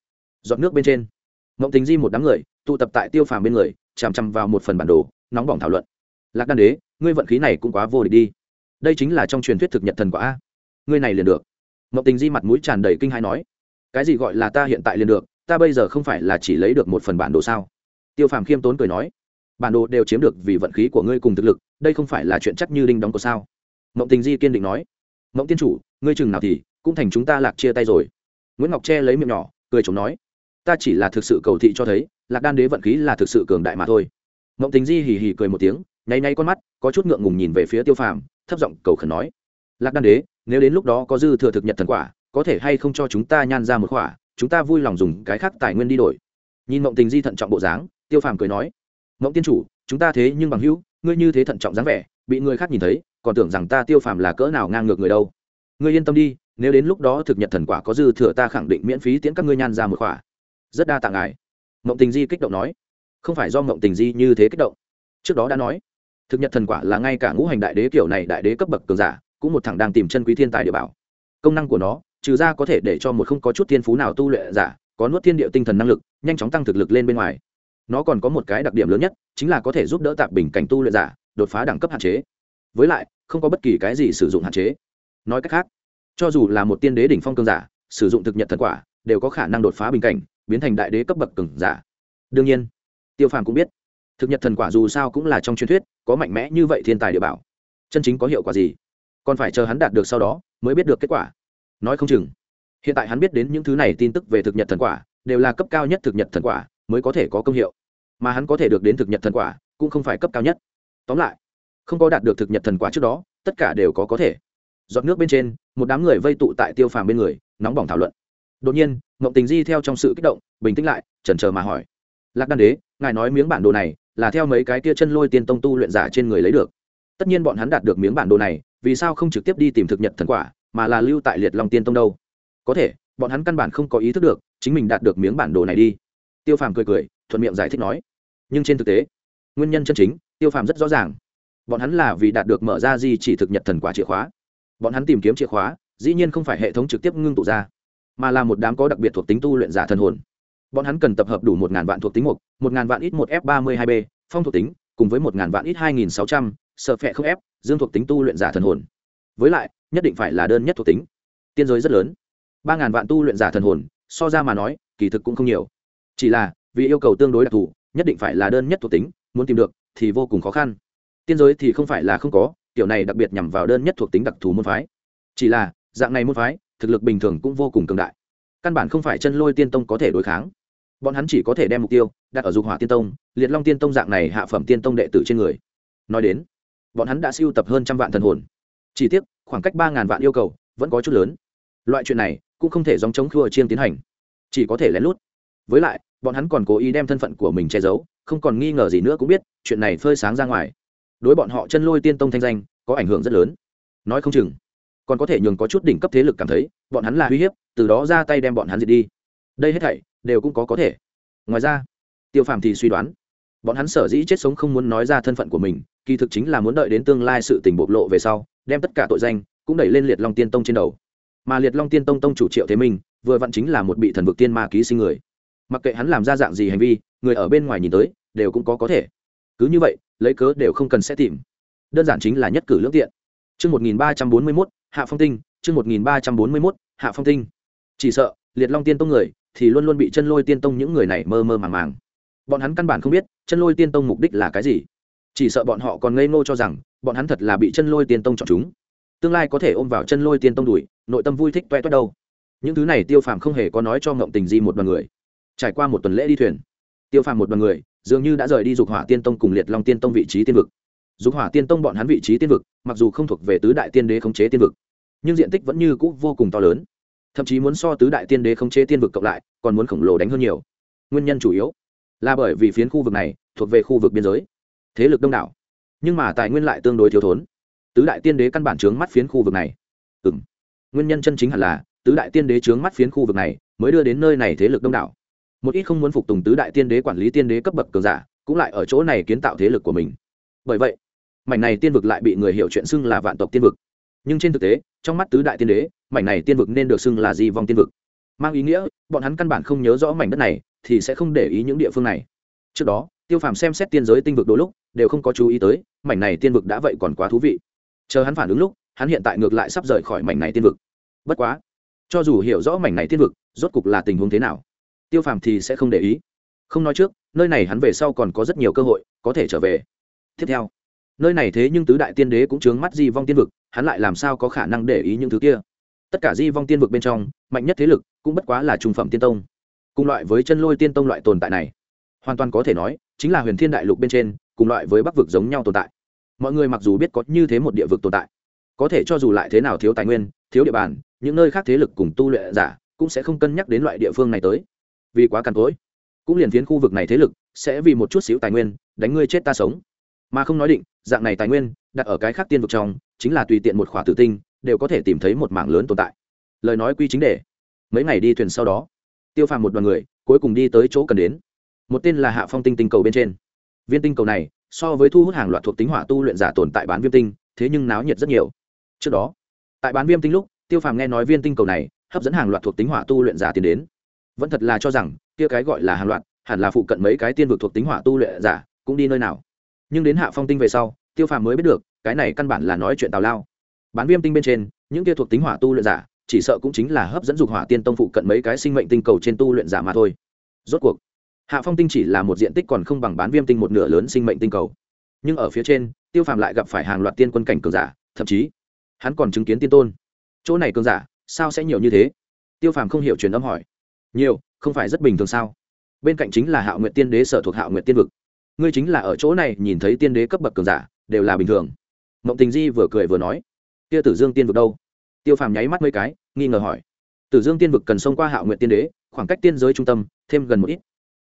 Dọn nước bên trên. Mộng tính di một đám người, tụ tập tại tiêu phàm bên người, chằm chằm vào một phần bản đồ, nóng bỏng thảo luận. Lạc đan đế, ngươi vận khí này cũng quá vô địch đi. Đây chính là trong truyền thuyết thực nhật thần quả a. Ngươi này liền được. Mộng tính di mặt mũi tràn đầy kinh hai nói. Cái gì gọi là ta hiện tại liền được, ta bây giờ không phải là chỉ lấy được một phần bản đồ sao? Tiêu phàm khiêm tốn cười nói bản đồ đều chiếm được vì vận khí của ngươi cùng thực lực đây không phải là chuyện chắc như đinh đóng của sao? Mộng tình di kiên định nói. Mộng tiên chủ ngươi chừng nào thì cũng thành chúng ta lạc chia tay rồi. Nguyễn ngọc tre lấy miệng nhỏ cười chống nói. Ta chỉ là thực sự cầu thị cho thấy lạc đan đế vận khí là thực sự cường đại mà thôi. Mộng tình di hì hì cười một tiếng nháy nháy con mắt có chút ngượng ngùng nhìn về phía tiêu phàm thấp giọng cầu khẩn nói. Lạc đan đế nếu đến lúc đó có dư thừa thực nhật thần quả có thể hay không cho chúng ta nhan ra một quả, chúng ta vui lòng dùng cái khác tài nguyên đi đổi. Nhìn mộng tình di thận trọng bộ dáng tiêu phàm cười nói mộng tiên chủ, chúng ta thế nhưng bằng hữu, ngươi như thế thận trọng dáng vẻ, bị người khác nhìn thấy, còn tưởng rằng ta tiêu phàm là cỡ nào ngang ngược người đâu. Ngươi yên tâm đi, nếu đến lúc đó thực nhật thần quả có dư thừa ta khẳng định miễn phí tiễn các ngươi nhan ra một khỏa. Rất đa tạng ngài. Mộng tình di kích động nói. Không phải do mộng tình di như thế kích động. Trước đó đã nói, thực nhật thần quả là ngay cả ngũ hành đại đế kiểu này đại đế cấp bậc cường giả, cũng một thằng đang tìm chân quý thiên tài địa bảo. Công năng của nó, trừ ra có thể để cho một không có chút thiên phú nào tu luyện giả, có nuốt thiên địa tinh thần năng lực, nhanh chóng tăng thực lực lên bên ngoài nó còn có một cái đặc điểm lớn nhất, chính là có thể giúp đỡ tạp bình cảnh tu luyện giả, đột phá đẳng cấp hạn chế. Với lại, không có bất kỳ cái gì sử dụng hạn chế. Nói cách khác, cho dù là một tiên đế đỉnh phong cường giả, sử dụng thực nhật thần quả, đều có khả năng đột phá bình cảnh, biến thành đại đế cấp bậc cường giả. Đương nhiên, tiêu phàm cũng biết, thực nhật thần quả dù sao cũng là trong truyền thuyết, có mạnh mẽ như vậy thiên tài địa bảo. Chân chính có hiệu quả gì? Còn phải chờ hắn đạt được sau đó, mới biết được kết quả. Nói không chừng, hiện tại hắn biết đến những thứ này tin tức về thực nhật thần quả, đều là cấp cao nhất thực nhật thần quả, mới có thể có công hiệu mà hắn có thể được đến thực nhật thần quả, cũng không phải cấp cao nhất. Tóm lại, không có đạt được thực nhật thần quả trước đó, tất cả đều có có thể. Giọt nước bên trên, một đám người vây tụ tại tiêu phàm bên người, nóng bỏng thảo luận. Đột nhiên, mộng tình di theo trong sự kích động, bình tĩnh lại, chần chờ mà hỏi. Lạc đan đế, ngài nói miếng bản đồ này là theo mấy cái tia chân lôi tiên tông tu luyện giả trên người lấy được. Tất nhiên bọn hắn đạt được miếng bản đồ này, vì sao không trực tiếp đi tìm thực nhật thần quả, mà là lưu tại liệt long tiên tông đâu? Có thể, bọn hắn căn bản không có ý thức được, chính mình đạt được miếng bản đồ này đi. Tiêu phàm cười cười, thuận miệng giải thích nói nhưng trên thực tế, nguyên nhân chân chính, tiêu phàm rất rõ ràng. Bọn hắn là vì đạt được mở ra di chỉ thực nhật thần quả chìa khóa. Bọn hắn tìm kiếm chìa khóa, dĩ nhiên không phải hệ thống trực tiếp ngưng tụ ra, mà là một đám có đặc biệt thuộc tính tu luyện giả thần hồn. Bọn hắn cần tập hợp đủ một ngàn vạn thuộc tính một một ngàn vạn ít một f ba mươi hai b, phong thuộc tính, cùng với một ngàn vạn ít hai nghìn sáu trăm, sợ phẹ không f, dương thuộc tính tu luyện giả thần hồn. Với lại, nhất định phải là đơn nhất thuộc tính. Tiên giới rất lớn. ba ngàn vạn tu luyện giả thần hồn, so ra mà nói, kỳ thực cũng không nhiều. Chỉ là, vì yêu cầu tương đối đặc thù nhất định phải là đơn nhất thuộc tính, muốn tìm được thì vô cùng khó khăn. Tiên giới thì không phải là không có, kiểu này đặc biệt nhằm vào đơn nhất thuộc tính đặc thù môn phái. Chỉ là, dạng này môn phái, thực lực bình thường cũng vô cùng cường đại. Căn bản không phải chân lôi tiên tông có thể đối kháng. Bọn hắn chỉ có thể đem mục tiêu đặt ở dục hỏa tiên tông, liệt long tiên tông dạng này hạ phẩm tiên tông đệ tử trên người. Nói đến, bọn hắn đã siêu tập hơn trăm vạn thần hồn. Chỉ tiếc, khoảng cách ba ngàn vạn yêu cầu vẫn có chút lớn. Loại chuyện này cũng không thể dòng chống khua chiên tiến hành. Chỉ có thể lén lút. Với lại bọn hắn còn cố ý đem thân phận của mình che giấu, không còn nghi ngờ gì nữa cũng biết, chuyện này phơi sáng ra ngoài. Đối bọn họ chân lôi tiên tông thanh danh, có ảnh hưởng rất lớn. Nói không chừng, còn có thể nhường có chút đỉnh cấp thế lực cảm thấy, bọn hắn là uy hiếp, từ đó ra tay đem bọn hắn diệt đi. Đây hết thảy, đều cũng có có thể. Ngoài ra, tiêu phàm thì suy đoán, bọn hắn sở dĩ chết sống không muốn nói ra thân phận của mình, kỳ thực chính là muốn đợi đến tương lai sự tình bộc lộ về sau, đem tất cả tội danh cũng đẩy lên liệt long tiên tông trên đầu. Mà liệt long tiên tông tông chủ triệu thế minh, vừa vặn chính là một bị thần vực tiên ma ký sinh người mặc kệ hắn làm ra dạng gì hành vi, người ở bên ngoài nhìn tới, đều cũng có có thể. Cứ như vậy, lấy cớ đều không cần sẽ tìm. Đơn giản chính là nhất cử lương tiện. Chương một nghìn ba trăm bốn mươi mốt, hạ phong tinh, chương một nghìn ba trăm bốn mươi mốt, hạ phong tinh. Chỉ sợ, liệt long tiên tông người, thì luôn luôn bị chân lôi tiên tông những người này mơ mơ màng màng. Bọn hắn căn bản không biết, chân lôi tiên tông mục đích là cái gì. Chỉ sợ bọn họ còn ngây ngô cho rằng, bọn hắn thật là bị chân lôi tiên tông chọn chúng. Tương lai có thể ôm vào chân lôi tiên tông đùi nội tâm vui thích toe toét đâu. Những thứ này tiêu phàm không hề có nói cho ngộng tình di một đoàn người trải qua một tuần lễ đi thuyền. Tiêu phàm một đoàn người, dường như đã rời đi dục hỏa tiên tông cùng liệt long tiên tông vị trí tiên vực. Dục hỏa tiên tông bọn hắn vị trí tiên vực, mặc dù không thuộc về tứ đại tiên đế khống chế tiên vực, nhưng diện tích vẫn như cũ vô cùng to lớn. Thậm chí muốn so tứ đại tiên đế khống chế tiên vực cộng lại, còn muốn khổng lồ đánh hơn nhiều. Nguyên nhân chủ yếu là bởi vì phiến khu vực này thuộc về khu vực biên giới, thế lực đông đảo, nhưng mà tài nguyên lại tương đối thiếu thốn. Tứ đại tiên đế căn bản chướng mắt phiến khu vực này. Ừ m nguyên nhân chân chính hẳn là tứ đại tiên đế chướng mắt phiến khu vực này mới đưa đến nơi này thế lực đông đảo một ít không muốn phục tùng tứ đại tiên đế quản lý tiên đế cấp bậc cường giả, cũng lại ở chỗ này kiến tạo thế lực của mình. Bởi vậy, mảnh này tiên vực lại bị người hiểu chuyện xưng là vạn tộc tiên vực. Nhưng trên thực tế, trong mắt tứ đại tiên đế, mảnh này tiên vực nên được xưng là di vong tiên vực. Mang ý nghĩa, bọn hắn căn bản không nhớ rõ mảnh đất này, thì sẽ không để ý những địa phương này. Trước đó, tiêu phàm xem xét tiên giới tinh vực đôi lúc, đều không có chú ý tới, mảnh này tiên vực đã vậy còn quá thú vị. Chờ hắn phản ứng lúc, hắn hiện tại ngược lại sắp rời khỏi mảnh này tiên vực. Bất quá, cho dù hiểu rõ mảnh này tiên vực, rốt cục là tình huống thế nào tiêu phàm thì sẽ không để ý. Không nói trước, nơi này hắn về sau còn có rất nhiều cơ hội, có thể trở về. Tiếp theo, nơi này thế nhưng tứ đại tiên đế cũng chướng mắt di vong tiên vực, hắn lại làm sao có khả năng để ý những thứ kia? Tất cả di vong tiên vực bên trong, mạnh nhất thế lực cũng bất quá là trung phẩm tiên tông. Cùng loại với chân lôi tiên tông loại tồn tại này, hoàn toàn có thể nói, chính là huyền thiên đại lục bên trên, cùng loại với bắc vực giống nhau tồn tại. Mọi người mặc dù biết có như thế một địa vực tồn tại, có thể cho dù lại thế nào thiếu tài nguyên, thiếu địa bàn, những nơi khác thế lực cùng tu luyện giả cũng sẽ không cân nhắc đến loại địa phương này tới vì quá cằn cỗi. Cũng liền phiến khu vực này thế lực, sẽ vì một chút xíu tài nguyên, đánh ngươi chết ta sống. Mà không nói định, dạng này tài nguyên, đặt ở cái khác tiên vực trong, chính là tùy tiện một khỏa tử tinh, đều có thể tìm thấy một mảng lớn tồn tại. Lời nói quy chính đề. Mấy ngày đi thuyền sau đó, tiêu phàm một đoàn người, cuối cùng đi tới chỗ cần đến. Một tên là hạ phong tinh tinh cầu bên trên. Viên tinh cầu này, so với thu hút hàng loạt thuộc tính hỏa tu luyện giả tồn tại bán viêm tinh, thế nhưng náo nhiệt rất nhiều. Trước đó, tại bán viêm tinh lúc, tiêu phàm nghe nói viên tinh cầu này, hấp dẫn hàng loạt thuộc tính hỏa tu luyện giả tiến đến vẫn thật là cho rằng, kia cái gọi là hàng loạt, hẳn là phụ cận mấy cái tiên vực thuộc tính hỏa tu luyện giả, cũng đi nơi nào. Nhưng đến hạ phong tinh về sau, tiêu phàm mới biết được, cái này căn bản là nói chuyện tào lao. Bán viêm tinh bên trên, những kia thuộc tính hỏa tu luyện giả, chỉ sợ cũng chính là hấp dẫn dục hỏa tiên tông phụ cận mấy cái sinh mệnh tinh cầu trên tu luyện giả mà thôi. Rốt cuộc, hạ phong tinh chỉ là một diện tích còn không bằng bán viêm tinh một nửa lớn sinh mệnh tinh cầu. Nhưng ở phía trên, tiêu phàm lại gặp phải hàng loạt tiên quân cảnh cường giả, thậm chí, hắn còn chứng kiến tiên tôn. Chỗ này cường giả, sao sẽ nhiều như thế? Tiêu phàm không hiểu truyền âm hỏi nhiều, không phải rất bình thường sao? Bên cạnh chính là hạo nguyện tiên đế sở thuộc hạo nguyện tiên vực. Ngươi chính là ở chỗ này nhìn thấy tiên đế cấp bậc cường giả, đều là bình thường. Mộng tình di vừa cười vừa nói, kia tử dương tiên vực đâu? Tiêu phàm nháy mắt mấy cái, nghi ngờ hỏi, tử dương tiên vực cần xông qua hạo nguyện tiên đế, khoảng cách tiên giới trung tâm thêm gần một ít.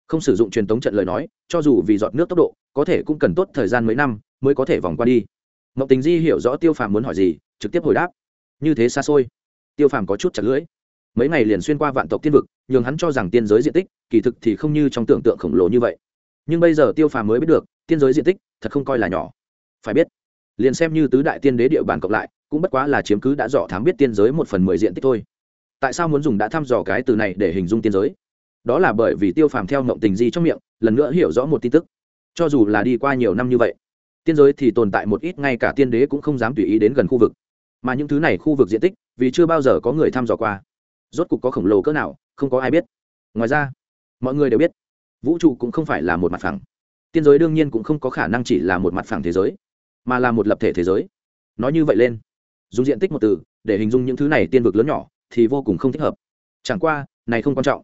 Không sử dụng truyền tống trận lời nói, cho dù vì dọn nước tốc độ, có thể cũng cần tốt thời gian mấy năm mới có thể vòng qua đi. Mộng tình di hiểu rõ tiêu phàm muốn hỏi gì, trực tiếp hồi đáp, như thế xa xôi. Tiêu phàm có chút chặt lưỡi mấy ngày liền xuyên qua vạn tộc tiên vực, nhường hắn cho rằng tiên giới diện tích, kỳ thực thì không như trong tưởng tượng khổng lồ như vậy. Nhưng bây giờ tiêu phàm mới biết được, tiên giới diện tích thật không coi là nhỏ. Phải biết, liền xem như tứ đại tiên đế địa bàn cộng lại, cũng bất quá là chiếm cứ đã dò thám biết tiên giới một phần mười diện tích thôi. Tại sao muốn dùng đã thăm dò cái từ này để hình dung tiên giới? Đó là bởi vì tiêu phàm theo mộng tình di trong miệng, lần nữa hiểu rõ một tin tức. Cho dù là đi qua nhiều năm như vậy, tiên giới thì tồn tại một ít, ngay cả tiên đế cũng không dám tùy ý đến gần khu vực. Mà những thứ này khu vực diện tích, vì chưa bao giờ có người thăm dò qua rốt cục có khổng lồ cỡ nào, không có ai biết. Ngoài ra, mọi người đều biết, vũ trụ cũng không phải là một mặt phẳng. Tiên giới đương nhiên cũng không có khả năng chỉ là một mặt phẳng thế giới, mà là một lập thể thế giới. Nói như vậy lên, dùng diện tích một từ, để hình dung những thứ này tiên vực lớn nhỏ, thì vô cùng không thích hợp. Chẳng qua, này không quan trọng.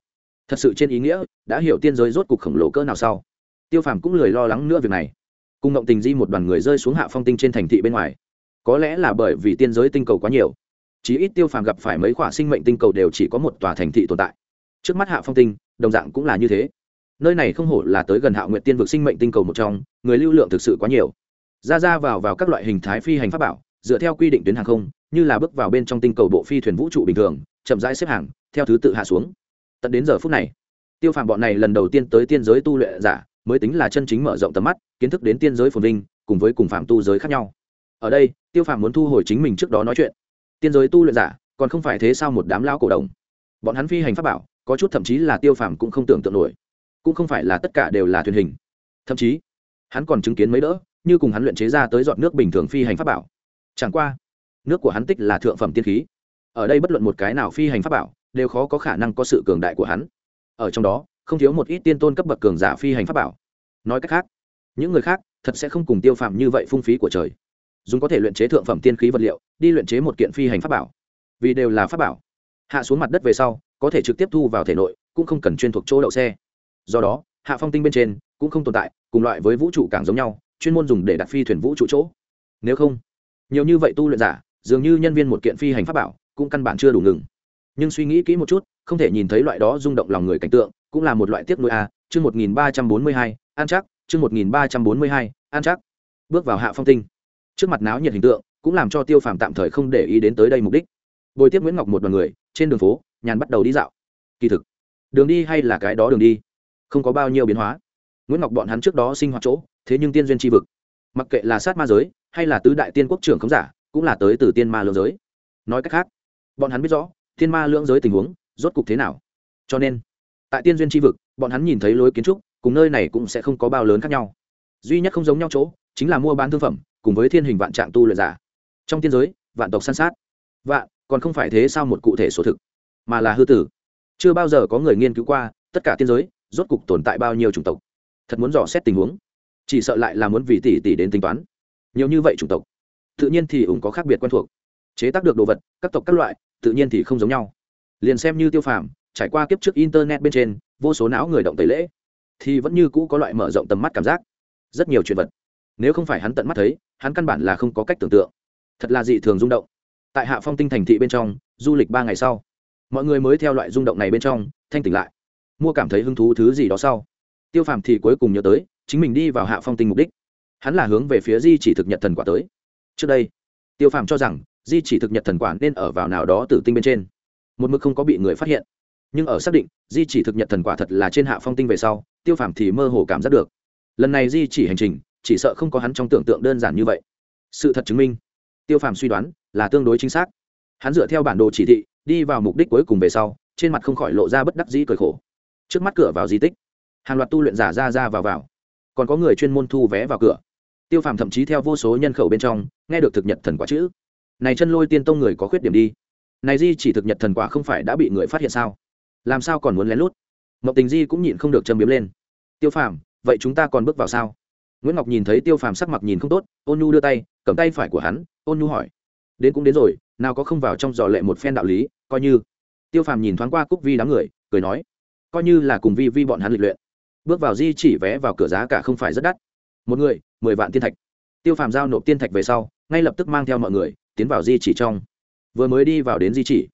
Thật sự trên ý nghĩa, đã hiểu tiên giới rốt cục khổng lồ cỡ nào sau. Tiêu phàm cũng lười lo lắng nữa việc này. Cùng ngộng tình di một đoàn người rơi xuống hạ phong tinh trên thành thị bên ngoài. Có lẽ là bởi vì tiên giới tinh cầu quá nhiều chí ít tiêu phàm gặp phải mấy khoả sinh mệnh tinh cầu đều chỉ có một tòa thành thị tồn tại. Trước mắt hạ phong tinh, đồng dạng cũng là như thế. Nơi này không hổ là tới gần hạ nguyện tiên vực sinh mệnh tinh cầu một trong, người lưu lượng thực sự quá nhiều. Ra ra vào vào các loại hình thái phi hành pháp bảo, dựa theo quy định tuyến hàng không, như là bước vào bên trong tinh cầu bộ phi thuyền vũ trụ bình thường, chậm rãi xếp hàng, theo thứ tự hạ xuống. Tận đến giờ phút này, tiêu phàm bọn này lần đầu tiên tới tiên giới tu luyện giả, mới tính là chân chính mở rộng tầm mắt, kiến thức đến tiên giới phồn vinh, cùng với cùng phạm tu giới khác nhau. Ở đây, tiêu phàm muốn thu hồi chính mình trước đó nói chuyện tiên giới tu luyện giả, còn không phải thế sao một đám lao cổ đồng? Bọn hắn phi hành pháp bảo, có chút thậm chí là tiêu phàm cũng không tưởng tượng nổi. Cũng không phải là tất cả đều là thuyền hình. Thậm chí, hắn còn chứng kiến mấy đỡ, như cùng hắn luyện chế ra tới dọn nước bình thường phi hành pháp bảo. Chẳng qua, nước của hắn tích là thượng phẩm tiên khí. Ở đây bất luận một cái nào phi hành pháp bảo, đều khó có khả năng có sự cường đại của hắn. Ở trong đó, không thiếu một ít tiên tôn cấp bậc cường giả phi hành pháp bảo. Nói cách khác, những người khác thật sẽ không cùng tiêu phạm như vậy phung phí của trời dùng có thể luyện chế thượng phẩm tiên khí vật liệu, đi luyện chế một kiện phi hành pháp bảo. Vì đều là pháp bảo. Hạ xuống mặt đất về sau, có thể trực tiếp thu vào thể nội, cũng không cần chuyên thuộc chỗ đậu xe. Do đó, hạ phong tinh bên trên cũng không tồn tại, cùng loại với vũ trụ càng giống nhau, chuyên môn dùng để đặt phi thuyền vũ trụ chỗ. Nếu không, nhiều như vậy tu luyện giả, dường như nhân viên một kiện phi hành pháp bảo, cũng căn bản chưa đủ ngừng. Nhưng suy nghĩ kỹ một chút, không thể nhìn thấy loại đó rung động lòng người cảnh tượng, cũng là một loại tiếp nuôi a. Chương một nghìn ba trăm bốn mươi hai, an chắc chương một nghìn ba trăm bốn mươi hai, an chắc bước vào hạ phong tinh trước mặt náo nhiệt hình tượng, cũng làm cho tiêu phàm tạm thời không để ý đến tới đây mục đích. Bồi tiếp nguyễn ngọc một đoàn người, trên đường phố, nhàn bắt đầu đi dạo. Kỳ thực, đường đi hay là cái đó đường đi, không có bao nhiêu biến hóa. Nguyễn ngọc bọn hắn trước đó sinh hoạt chỗ, thế nhưng tiên duyên tri vực. Mặc kệ là sát ma giới, hay là tứ đại tiên quốc trưởng khống giả, cũng là tới từ tiên ma lưỡng giới. Nói cách khác, bọn hắn biết rõ, tiên ma lưỡng giới tình huống, rốt cục thế nào. Cho nên, tại tiên duyên tri vực, bọn hắn nhìn thấy lối kiến trúc, cùng nơi này cũng sẽ không có bao lớn khác nhau. Duy nhất không giống nhau chỗ, chính là mua bán thương phẩm cùng với thiên hình vạn trạng tu luyện giả. Trong tiên giới, vạn tộc săn sát. Vạn, còn không phải thế sao một cụ thể số thực, mà là hư tử. Chưa bao giờ có người nghiên cứu qua tất cả tiên giới, rốt cục tồn tại bao nhiêu chủng tộc. Thật muốn dò xét tình huống. Chỉ sợ lại là muốn vì tỷ tỷ đến tính toán. Nhiều như vậy chủng tộc, tự nhiên thì ủng có khác biệt quen thuộc. Chế tác được đồ vật, các tộc các loại, tự nhiên thì không giống nhau. Liền xem như tiêu phàm, trải qua kiếp trước internet bên trên, vô số não người động tẩy lễ, thì vẫn như cũ có loại mở rộng tầm mắt cảm giác. Rất nhiều chuyện vật, nếu không phải hắn tận mắt thấy hắn căn bản là không có cách tưởng tượng. Thật là dị thường rung động. Tại hạ phong tinh thành thị bên trong, du lịch ba ngày sau, mọi người mới theo loại rung động này bên trong, thanh tỉnh lại. Mua cảm thấy hứng thú thứ gì đó sau, tiêu phàm thì cuối cùng nhớ tới, chính mình đi vào hạ phong tinh mục đích. Hắn là hướng về phía di chỉ thực nhật thần quả tới. Trước đây, tiêu phàm cho rằng, di chỉ thực nhật thần quả nên ở vào nào đó tử tinh bên trên. Một mực không có bị người phát hiện. Nhưng ở xác định, di chỉ thực nhật thần quả thật là trên hạ phong tinh về sau, tiêu phàm thì mơ hồ cảm giác được. Lần này di chỉ hành trình chỉ sợ không có hắn trong tưởng tượng đơn giản như vậy. Sự thật chứng minh, tiêu phàm suy đoán là tương đối chính xác. Hắn dựa theo bản đồ chỉ thị, đi vào mục đích cuối cùng về sau, trên mặt không khỏi lộ ra bất đắc dĩ cười khổ. Trước mắt cửa vào di tích, hàng loạt tu luyện giả ra ra vào vào. Còn có người chuyên môn thu vé vào cửa. Tiêu phàm thậm chí theo vô số nhân khẩu bên trong, nghe được thực nhật thần quả chữ. Này chân lôi tiên tông người có khuyết điểm đi. Này di chỉ thực nhật thần quả không phải đã bị người phát hiện sao? Làm sao còn muốn lén lút? Mậu tình di cũng nhịn không được châm biếm lên. Tiêu phàm, vậy chúng ta còn bước vào sao? Nguyễn ngọc nhìn thấy tiêu phàm sắc mặt nhìn không tốt, ôn nhu đưa tay, cầm tay phải của hắn, ôn nhu hỏi, đến cũng đến rồi, nào có không vào trong dò lệ một phen đạo lý, coi như. Tiêu phàm nhìn thoáng qua cúc vi đám người, cười nói, coi như là cùng vi vi bọn hắn lịch luyện, bước vào di chỉ vé vào cửa giá cả không phải rất đắt. Một người, mười vạn tiên thạch. Tiêu phàm giao nộp tiên thạch về sau, ngay lập tức mang theo mọi người, tiến vào di chỉ trong. Vừa mới đi vào đến di chỉ,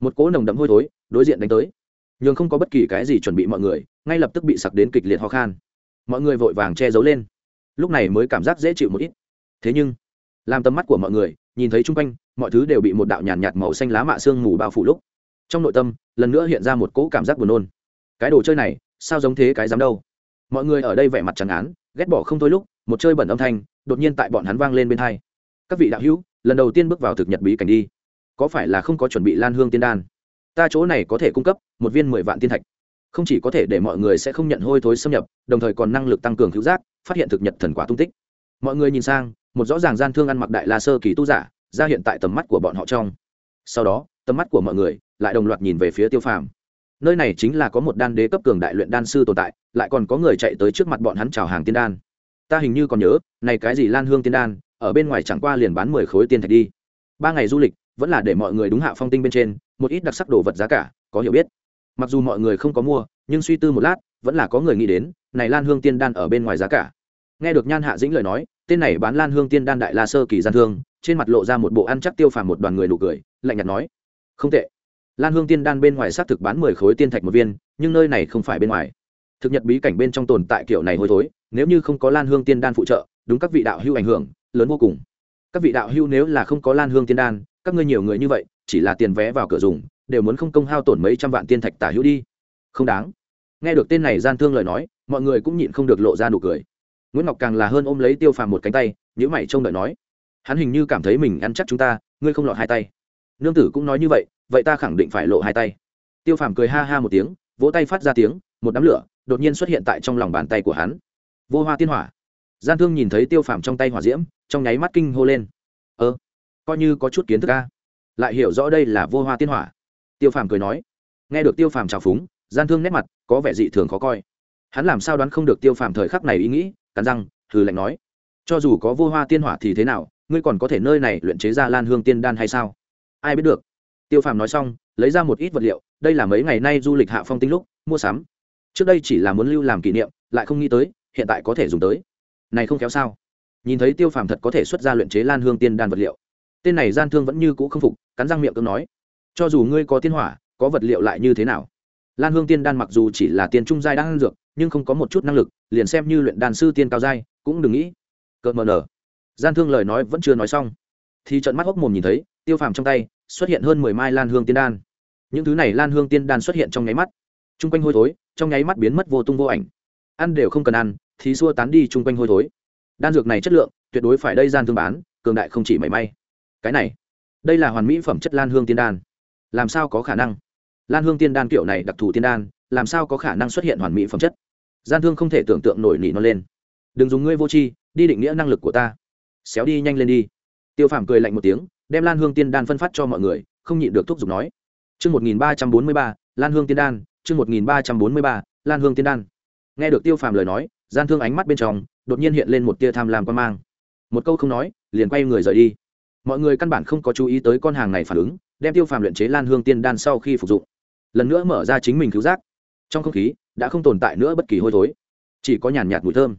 một cỗ nồng đậm hôi thối, đối diện đánh tới. Nhưng không có bất kỳ cái gì chuẩn bị mọi người, ngay lập tức bị sặc đến kịch liệt ho khan. Mọi người vội vàng che giấu lên lúc này mới cảm giác dễ chịu một ít. Thế nhưng, làm tầm mắt của mọi người, nhìn thấy chung quanh, mọi thứ đều bị một đạo nhàn nhạt màu xanh lá mạ xương mù bao phủ lúc. Trong nội tâm, lần nữa hiện ra một cỗ cảm giác buồn nôn. Cái đồ chơi này, sao giống thế cái dám đâu? Mọi người ở đây vẻ mặt chẳng án, ghét bỏ không thôi lúc, một chơi bẩn âm thanh, đột nhiên tại bọn hắn vang lên bên hai. Các vị đạo hữu, lần đầu tiên bước vào thực nhật bí cảnh đi. Có phải là không có chuẩn bị lan hương tiên đan? Ta chỗ này có thể cung cấp một viên mười vạn tiên thạch không chỉ có thể để mọi người sẽ không nhận hôi thối xâm nhập, đồng thời còn năng lực tăng cường cứu giác, phát hiện thực nhật thần quả tung tích. Mọi người nhìn sang, một rõ ràng gian thương ăn mặc đại la sơ kỳ tu giả, ra hiện tại tầm mắt của bọn họ trong. Sau đó, tầm mắt của mọi người lại đồng loạt nhìn về phía tiêu phàm. Nơi này chính là có một đan đế cấp cường đại luyện đan sư tồn tại, lại còn có người chạy tới trước mặt bọn hắn chào hàng tiên đan. Ta hình như còn nhớ, này cái gì lan hương tiên đan, ở bên ngoài chẳng qua liền bán mười khối tiên thạch đi. Ba ngày du lịch, vẫn là để mọi người đúng hạ phong tinh bên trên, một ít đặc sắc đồ vật giá cả, có hiểu biết mặc dù mọi người không có mua, nhưng suy tư một lát, vẫn là có người nghĩ đến, này lan hương tiên đan ở bên ngoài giá cả. Nghe được nhan hạ dĩnh lời nói, tên này bán lan hương tiên đan đại la sơ kỳ gian thương, trên mặt lộ ra một bộ ăn chắc tiêu phàm một đoàn người nụ cười, lạnh nhạt nói, không tệ. Lan hương tiên đan bên ngoài xác thực bán mười khối tiên thạch một viên, nhưng nơi này không phải bên ngoài. Thực nhật bí cảnh bên trong tồn tại kiểu này hôi thối, nếu như không có lan hương tiên đan phụ trợ, đúng các vị đạo hưu ảnh hưởng, lớn vô cùng. Các vị đạo hưu nếu là không có lan hương tiên đan, các ngươi nhiều người như vậy, chỉ là tiền vé vào cửa dùng đều muốn không công hao tổn mấy trăm vạn tiên thạch tả hữu đi. Không đáng. Nghe được tên này gian thương lời nói, mọi người cũng nhịn không được lộ ra nụ cười. Nguyễn ngọc càng là hơn ôm lấy tiêu phàm một cánh tay nhữ mày trông đợi nói, hắn hình như cảm thấy mình ăn chắc chúng ta, ngươi không lọt hai tay. Nương tử cũng nói như vậy vậy ta khẳng định phải lộ hai tay. Tiêu phàm cười ha ha một tiếng, vỗ tay phát ra tiếng, một đám lửa đột nhiên xuất hiện tại trong lòng bàn tay của hắn. Vô hoa tiên hỏa. Gian thương nhìn thấy tiêu phàm trong tay hỏa diễm, trong nháy mắt kinh hô lên. Ơ, coi như có chút kiến thức ca lại hiểu rõ đây là vô hoa tiên hỏa tiêu phàm cười nói, nghe được tiêu phàm trào phúng, gian thương nét mặt, có vẻ dị thường khó coi. Hắn làm sao đoán không được tiêu phàm thời khắc này ý nghĩ, cắn răng thử lạnh nói, cho dù có vô hoa tiên hỏa thì thế nào, ngươi còn có thể nơi này luyện chế ra lan hương tiên đan hay sao? Ai biết được. Tiêu phàm nói xong, lấy ra một ít vật liệu, đây là mấy ngày nay du lịch hạ phong tinh lúc, mua sắm. Trước đây chỉ là muốn lưu làm kỷ niệm, lại không nghĩ tới, hiện tại có thể dùng tới. Này không kéo sao? Nhìn thấy tiêu phàm thật có thể xuất ra luyện chế lan hương tiên đan vật liệu. Tên này gian thương vẫn như cũ không phục, cắn răng miệng cơm nói cho dù ngươi có tiên hỏa, có vật liệu lại như thế nào? Lan hương tiên đan mặc dù chỉ là tiền trung giai đan dược, nhưng không có một chút năng lực, liền xem như luyện Đàn sư tiên cao giai, cũng đừng nghĩ. Cợt mờ nở. Gian thương lời nói vẫn chưa nói xong. Thì trận mắt hốc mồm nhìn thấy, tiêu phàm trong tay xuất hiện hơn mười mai lan hương tiên đan. Những thứ này lan hương tiên đan xuất hiện trong nháy mắt. T r u n g quanh hôi thối, trong nháy mắt biến mất vô tung vô ảnh. Ăn đều không cần ăn, thì xua tán đi t r u n g quanh hôi thối. Đan dược này chất lượng, tuyệt đối phải đây gian thương bán, cường đại không chỉ mảy may. Cái này, đây là hoàn mỹ phẩm chất lan hương tiên đan làm sao có khả năng? Lan hương tiên đan kiểu này đặc thù tiên đan, làm sao có khả năng xuất hiện hoàn mỹ phẩm chất? Gian thương không thể tưởng tượng nổi nỉ nó lên. Đừng dùng ngươi vô tri, đi định nghĩa năng lực của ta. Xéo đi nhanh lên đi. Tiêu phàm cười lạnh một tiếng, đem lan hương tiên đan phân phát cho mọi người, không nhịn được thúc giục nói. Chương một nghìn ba trăm bốn mươi ba, lan hương tiên đan, chương một nghìn ba trăm bốn mươi ba, lan hương tiên đan. Nghe được tiêu phàm lời nói, gian thương ánh mắt bên trong, đột nhiên hiện lên một tia tham lam quan mang. Một câu không nói, liền quay người rời đi. Mọi người căn bản không có chú ý tới con hàng này phản ứng đem tiêu phàm luyện chế lan hương tiên đan sau khi phục dụng, lần nữa mở ra chính mình cứu giác. Trong không khí đã không tồn tại nữa bất kỳ hôi thối, chỉ có nhàn nhạt mùi thơm.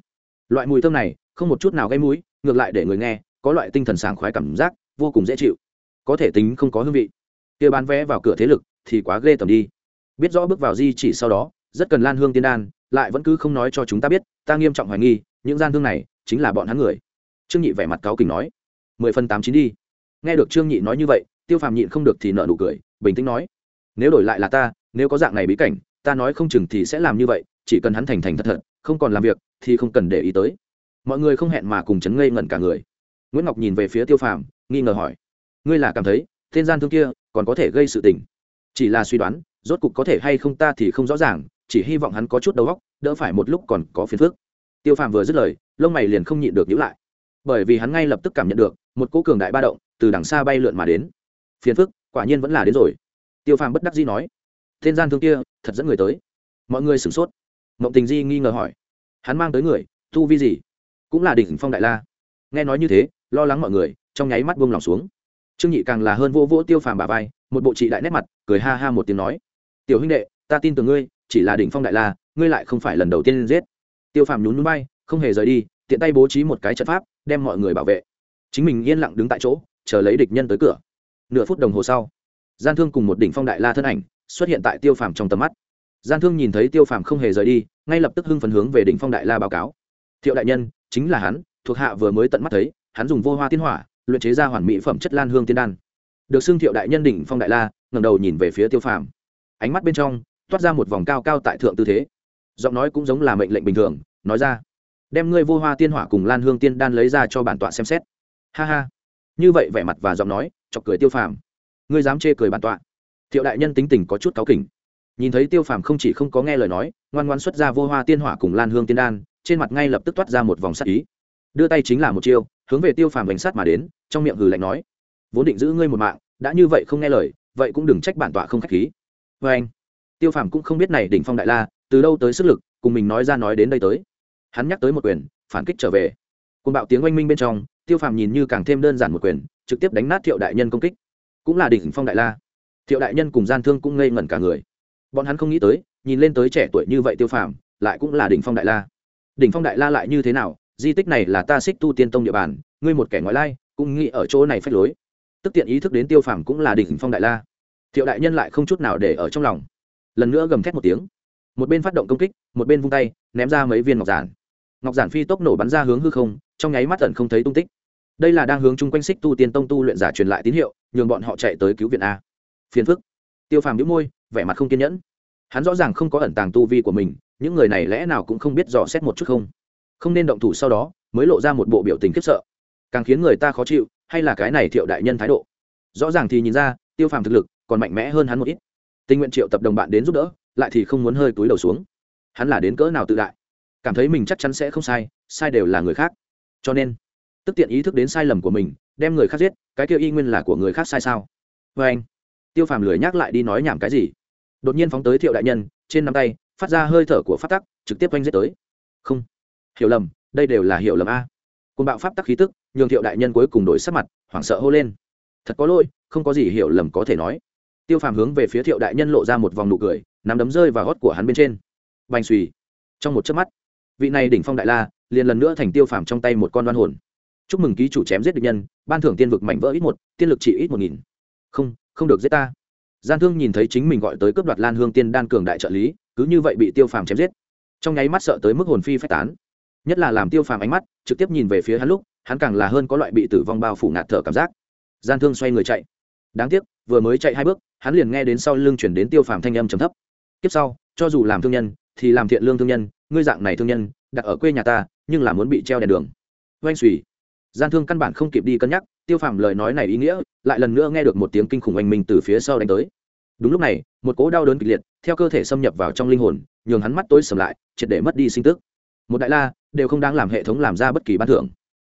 Loại mùi thơm này không một chút nào gây mũi, ngược lại để người nghe có loại tinh thần sảng khoái cảm giác vô cùng dễ chịu, có thể tính không có hương vị. Kia bán vé vào cửa thế lực thì quá ghê tầm đi. Biết rõ bước vào di chỉ sau đó, rất cần lan hương tiên đan, lại vẫn cứ không nói cho chúng ta biết, ta nghiêm trọng hoài nghi, những gian thương này chính là bọn hắn người. Trương nhị vẻ mặt cáo kỉnh nói, mười phần tám chín đi. Nghe được trương nhị nói như vậy tiêu phàm nhịn không được thì nợ nụ cười, bình tĩnh nói, nếu đổi lại là ta, nếu có dạng này bí cảnh, ta nói không chừng thì sẽ làm như vậy, chỉ cần hắn thành thành thật thật, không còn làm việc thì không cần để ý tới. Mọi người không hẹn mà cùng chấn ngây ngẩn cả người. Nguyễn ngọc nhìn về phía tiêu phàm, nghi ngờ hỏi, ngươi là cảm thấy tên gian thương kia còn có thể gây sự tình? Chỉ là suy đoán, rốt cục có thể hay không ta thì không rõ ràng, chỉ hy vọng hắn có chút đầu óc, đỡ phải một lúc còn có phiền phức. Tiêu phàm vừa dứt lời, lông mày liền không nhịn được nhữ lại. Bởi vì hắn ngay lập tức cảm nhận được, một cỗ cường đại ba động từ đằng xa bay lượn mà đến phiền phức, quả nhiên vẫn là đến rồi. Tiêu phàm bất đắc dĩ nói tên gian thương kia, thật dẫn người tới. Mọi người sửng sốt. Mộng tình di nghi ngờ hỏi, hắn mang tới người, tu vi gì? Cũng là đỉnh phong đại la. Nghe nói như thế, lo lắng mọi người, trong nháy mắt buông lỏng xuống. Trương nhị càng là hơn vô vô tiêu phàm bà vai, một bộ trị đại nét mặt, cười ha ha một tiếng nói, tiểu huynh đệ, ta tin tưởng ngươi, chỉ là đỉnh phong đại la, ngươi lại không phải lần đầu tiên giết. Tiêu phàm nhún núi bay không hề rời đi, tiện tay bố trí một cái trận pháp, đem mọi người bảo vệ. Chính mình yên lặng đứng tại chỗ, chờ lấy địch nhân tới cửa nửa phút đồng hồ sau gian thương cùng một đỉnh phong đại la thân ảnh xuất hiện tại tiêu phàm trong tầm mắt. Gian thương nhìn thấy tiêu phàm không hề rời đi, ngay lập tức hưng phấn hướng về đỉnh phong đại la báo cáo. Thiệu đại nhân, chính là hắn, thuộc hạ vừa mới tận mắt thấy, hắn dùng vô hoa tiên hỏa, luyện chế ra hoàn mỹ phẩm chất lan hương tiên đan. Được xưng thiệu đại nhân đỉnh phong đại la, ngẩng đầu nhìn về phía tiêu phàm. Ánh mắt bên trong, toát ra một vòng cao cao tại thượng tư thế. Giọng nói cũng giống là mệnh lệnh bình thường, nói ra, đem ngươi vô hoa tiên hỏa cùng lan hương tiên đan lấy ra cho bản tọa xem xét. Ha ha như vậy vẻ mặt và giọng nói, chọc cười tiêu phàm. Ngươi dám chê cười bản tọa. Thiệu đại nhân tính tình có chút cáu kỉnh. Nhìn thấy tiêu phàm không chỉ không có nghe lời nói, ngoan ngoan xuất ra vô hoa tiên hỏa cùng lan hương tiên đan, trên mặt ngay lập tức toát ra một vòng sắc ý. Đưa tay chính là một chiêu, hướng về tiêu phàm bánh sát mà đến, trong miệng hừ lạnh nói, vốn định giữ ngươi một mạng, đã như vậy không nghe lời, vậy cũng đừng trách bản tọa không k h á c h khí. Vê anh, tiêu phàm cũng không biết này đỉnh phong đại la, từ đâu tới sức lực, cùng mình nói ra nói đến đây tới. Hắn nhắc tới một quyền, phản kích trở về. Côn bạo tiếng oanh minh bên trong tiêu phàm nhìn như càng thêm đơn giản một quyền, trực tiếp đánh nát thiệu đại nhân công kích. Cũng là đỉnh phong đại la. Thiệu đại nhân cùng gian thương cũng ngây ngẩn cả người. Bọn hắn không nghĩ tới, nhìn lên tới trẻ tuổi như vậy tiêu phàm, lại cũng là đỉnh phong đại la. Đỉnh phong đại la lại như thế nào? Di tích này là ta xích tu tiên tông địa bàn, ngươi một kẻ ngoại lai, cũng nghĩ ở chỗ này phách lối. Tức tiện ý thức đến tiêu phàm cũng là đỉnh phong đại la. Thiệu đại nhân lại không chút nào để ở trong lòng. Lần nữa gầm thét một tiếng. Một bên phát động công kích, một bên vung tay, ném ra mấy viên ngọc giản. Ngọc giản phi tốc nổ bắn ra hướng hư không, trong nháy mắt tận không thấy tung tích đây là đang hướng chung quanh xích tu tiên tông tu luyện giả truyền lại tín hiệu, nhường bọn họ chạy tới cứu viện a. Phiền phức. Tiêu phàm đĩu môi, vẻ mặt không kiên nhẫn. Hắn rõ ràng không có ẩn tàng tu vi của mình, những người này lẽ nào cũng không biết dò xét một chút không? Không nên động thủ sau đó, mới lộ ra một bộ biểu tình khiếp sợ. Càng khiến người ta khó chịu, hay là cái này thiệu đại nhân thái độ? Rõ ràng thì nhìn ra, tiêu phàm thực lực còn mạnh mẽ hơn hắn một ít. Tình nguyện triệu tập đồng bạn đến giúp đỡ, lại thì không muốn hơi túi đầu xuống. Hắn là đến cỡ nào tự đại? Cảm thấy mình chắc chắn sẽ không sai sai đều là người khác. Cho nên tức tiện ý thức đến sai lầm của mình, đem người khác giết, cái kia y nguyên là của người khác sai sao? Vê anh, tiêu phàm lười nhắc lại đi nói nhảm cái gì? Đột nhiên phóng tới thiệu đại nhân, trên nắm tay, phát ra hơi thở của phát tắc, trực tiếp oanh giết tới. Không. Hiểu lầm, đây đều là hiểu lầm a. Côn bạo pháp tắc khí tức, nhường thiệu đại nhân cuối cùng đổi sắc mặt, hoảng sợ hô lên. Thật có lỗi, không có gì hiểu lầm có thể nói. Tiêu phàm hướng về phía thiệu đại nhân lộ ra một vòng nụ cười, nắm đấm rơi vào gót của hắn bên trên. Bành xùy trong một chớp mắt, vị này đỉnh phong đại la, liền lần nữa thành tiêu phàm trong tay một con đoan hồn chúc mừng ký chủ chém giết địch nhân, ban thưởng tiên vực mảnh vỡ ít một, tiên lực chỉ ít một nghìn. Không không được giết ta. Gian thương nhìn thấy chính mình gọi tới cướp đoạt lan hương tiên đan cường đại trợ lý, cứ như vậy bị tiêu phàm chém giết. Trong nháy mắt sợ tới mức hồn phi phách tán. Nhất là làm tiêu phàm ánh mắt, trực tiếp nhìn về phía hắn lúc, hắn càng là hơn có loại bị tử vong bao phủ ngạt thở cảm giác. Gian thương xoay người chạy. Đáng tiếc, vừa mới chạy hai bước, hắn liền nghe đến sau lưng chuyển đến tiêu phàm thanh âm trầm thấp. Tiếp sau, cho dù làm thương nhân, thì làm thiện lương thương nhân, ngươi dạng này thương nhân, đặt ở quê nhà ta, nhưng là muốn bị treo đèn đường. Oanh xùy gian thương căn bản không kịp đi cân nhắc, tiêu phàm lời nói này ý nghĩa, lại lần nữa nghe được một tiếng kinh khủng oanh minh từ phía sau đánh tới. Đúng lúc này, một cỗ đau đớn kịch liệt, theo cơ thể xâm nhập vào trong linh hồn, nhường hắn mắt tối sầm lại, triệt để mất đi sinh tức. Một đại la, đều không đáng làm hệ thống làm ra bất kỳ ban thưởng.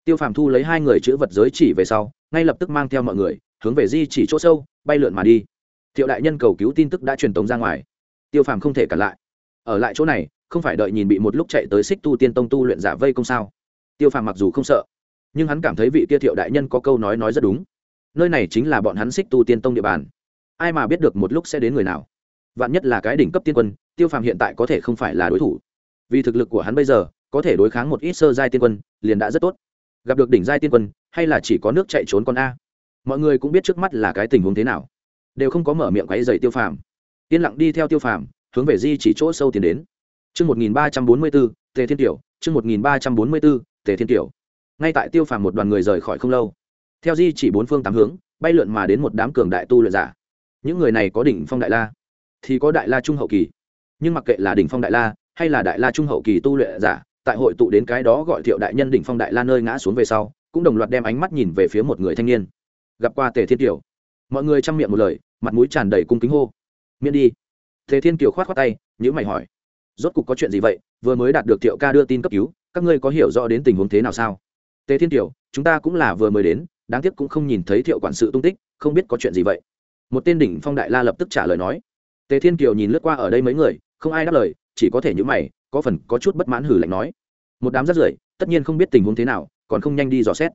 Tiêu phàm thu lấy hai người chữ vật giới chỉ về sau, ngay lập tức mang theo mọi người, hướng về di chỉ chỗ sâu, bay lượn mà đi. Thiệu đại nhân cầu cứu tin tức đã truyền tống ra ngoài. Tiêu phàm không thể cản lại. Ở lại chỗ này, không phải đợi nhìn bị một lúc chạy tới xích tu tiên tông tu luyện giả vây công sao? Tiêu phàm mặc dù không sợ nhưng hắn cảm thấy vị kia thiệu đại nhân có câu nói nói rất đúng. Nơi này chính là bọn hắn xích tu tiên tông địa bàn. Ai mà biết được một lúc sẽ đến người nào. Vạn nhất là cái đỉnh cấp tiên quân tiêu phàm hiện tại có thể không phải là đối thủ. Vì thực lực của hắn bây giờ có thể đối kháng một ít sơ giai tiên quân liền đã rất tốt. Gặp được đỉnh giai tiên quân hay là chỉ có nước chạy trốn con a. Mọi người cũng biết trước mắt là cái tình huống thế nào. Đều không có mở miệng quáy dày tiêu phàm. Yên lặng đi theo tiêu phàm hướng về di chỉ chỗ sâu tiến đến. Chương 1344, Tề Thiên Tiểu, chương 1344, Tề Thiên Tiểu. Ngay tại Tiêu Phàm một đoàn người rời khỏi không lâu, theo di chỉ bốn phương tám hướng, bay lượn mà đến một đám cường đại tu luyện giả. Những người này có đỉnh phong đại la, thì có đại la trung hậu kỳ. Nhưng mặc kệ là đỉnh phong đại la hay là đại la trung hậu kỳ tu luyện giả, tại hội tụ đến cái đó gọi Thiệu đại nhân đỉnh phong đại la nơi ngã xuống về sau, cũng đồng loạt đem ánh mắt nhìn về phía một người thanh niên. Gặp qua Tề Thiên kiều, mọi người chăm miệng một lời, mặt mũi tràn đầy cung kính hô. Miễn đi. Tề Thiên Kiều khoát khoát tay, nhữ mày hỏi: rốt cục có chuyện gì vậy vừa mới đạt được thiệu ca đưa tin cấp cứu các ngươi có hiểu rõ đến tình huống thế nào sao tề thiên tiểu chúng ta cũng là vừa mới đến, đáng tiếc cũng không nhìn thấy thiệu quản sự tung tích, không biết có chuyện gì vậy. Một tên đỉnh phong đại la lập tức trả lời nói. Tề thiên kiều nhìn lướt qua ở đây mấy người, không ai đáp lời, chỉ có thể nhữ mày, có phần có chút bất mãn hử lạnh nói. Một đám rất rưởi, tất nhiên không biết tình huống thế nào, còn không nhanh đi dò xét.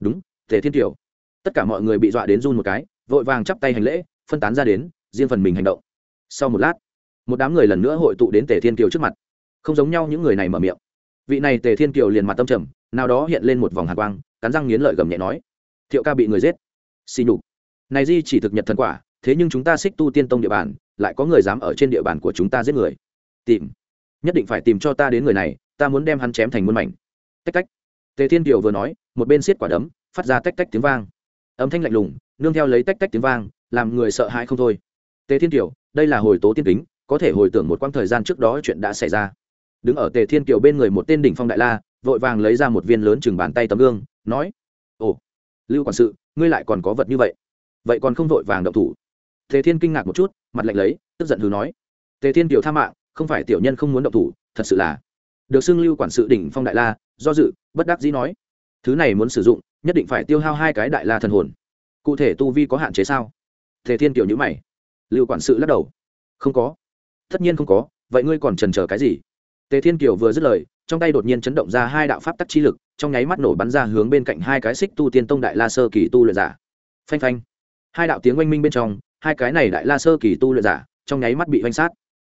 Đúng, tề thiên kiều. Tất cả mọi người bị dọa đến run một cái, vội vàng chắp tay hành lễ, phân tán ra đến, riêng phần mình hành động. Sau một lát, một đám người lần nữa hội tụ đến tề thiên kiều trước mặt. Không giống nhau những người này mở miệng vị này tề thiên kiều liền mặt tâm trầm, nào đó hiện lên một vòng hạt quang, cắn răng nghiến lợi gầm nhẹ nói, thiệu ca bị người giết. Xì nhục. Này di chỉ thực nhật thần quả, thế nhưng chúng ta xích tu tiên tông địa bàn, lại có người dám ở trên địa bàn của chúng ta giết người. Tìm, nhất định phải tìm cho ta đến người này, ta muốn đem hắn chém thành muôn mảnh. Tách tách, tề thiên kiều vừa nói, một bên xiết quả đấm, phát ra tách tách tiếng vang. Âm thanh lạnh lùng, nương theo lấy tách tách tiếng vang, làm người sợ hãi không thôi. Tề thiên kiều, đây là hồi tố tiên kính, có thể hồi tưởng một quãng thời gian trước đó chuyện đã xảy ra đứng ở tề thiên kiều bên người một tên đỉnh phong đại la, vội vàng lấy ra một viên lớn chừng bàn tay tấm gương, nói, ồ, lưu quản sự, ngươi lại còn có vật như vậy. Vậy còn không vội vàng động thủ? Tề thiên kinh ngạc một chút, mặt lạnh lấy, tức giận hừ nói, tề thiên kiều tha mạng, không phải tiểu nhân không muốn động thủ, thật sự là. Được xưng lưu quản sự đỉnh phong đại la, do dự, bất đắc dĩ nói, thứ này muốn sử dụng, nhất định phải tiêu hao hai cái đại la thần hồn. Cụ thể tu vi có hạn chế sao? Tề thiên kiều nhữ mày. Lưu quản sự lắc đầu, không có. Tất nhiên không có, vậy ngươi còn trần chờ cái gì? Tề thiên kiều vừa dứt lời, trong tay đột nhiên chấn động ra hai đạo pháp tắc chi lực, trong nháy mắt nổ bắn ra hướng bên cạnh hai cái xích tu tiên tông đại la sơ kỳ tu luyện giả. Phanh phanh. Hai đạo tiếng oanh minh bên trong, hai cái này đại la sơ kỳ tu luyện giả, trong nháy mắt bị oanh sát.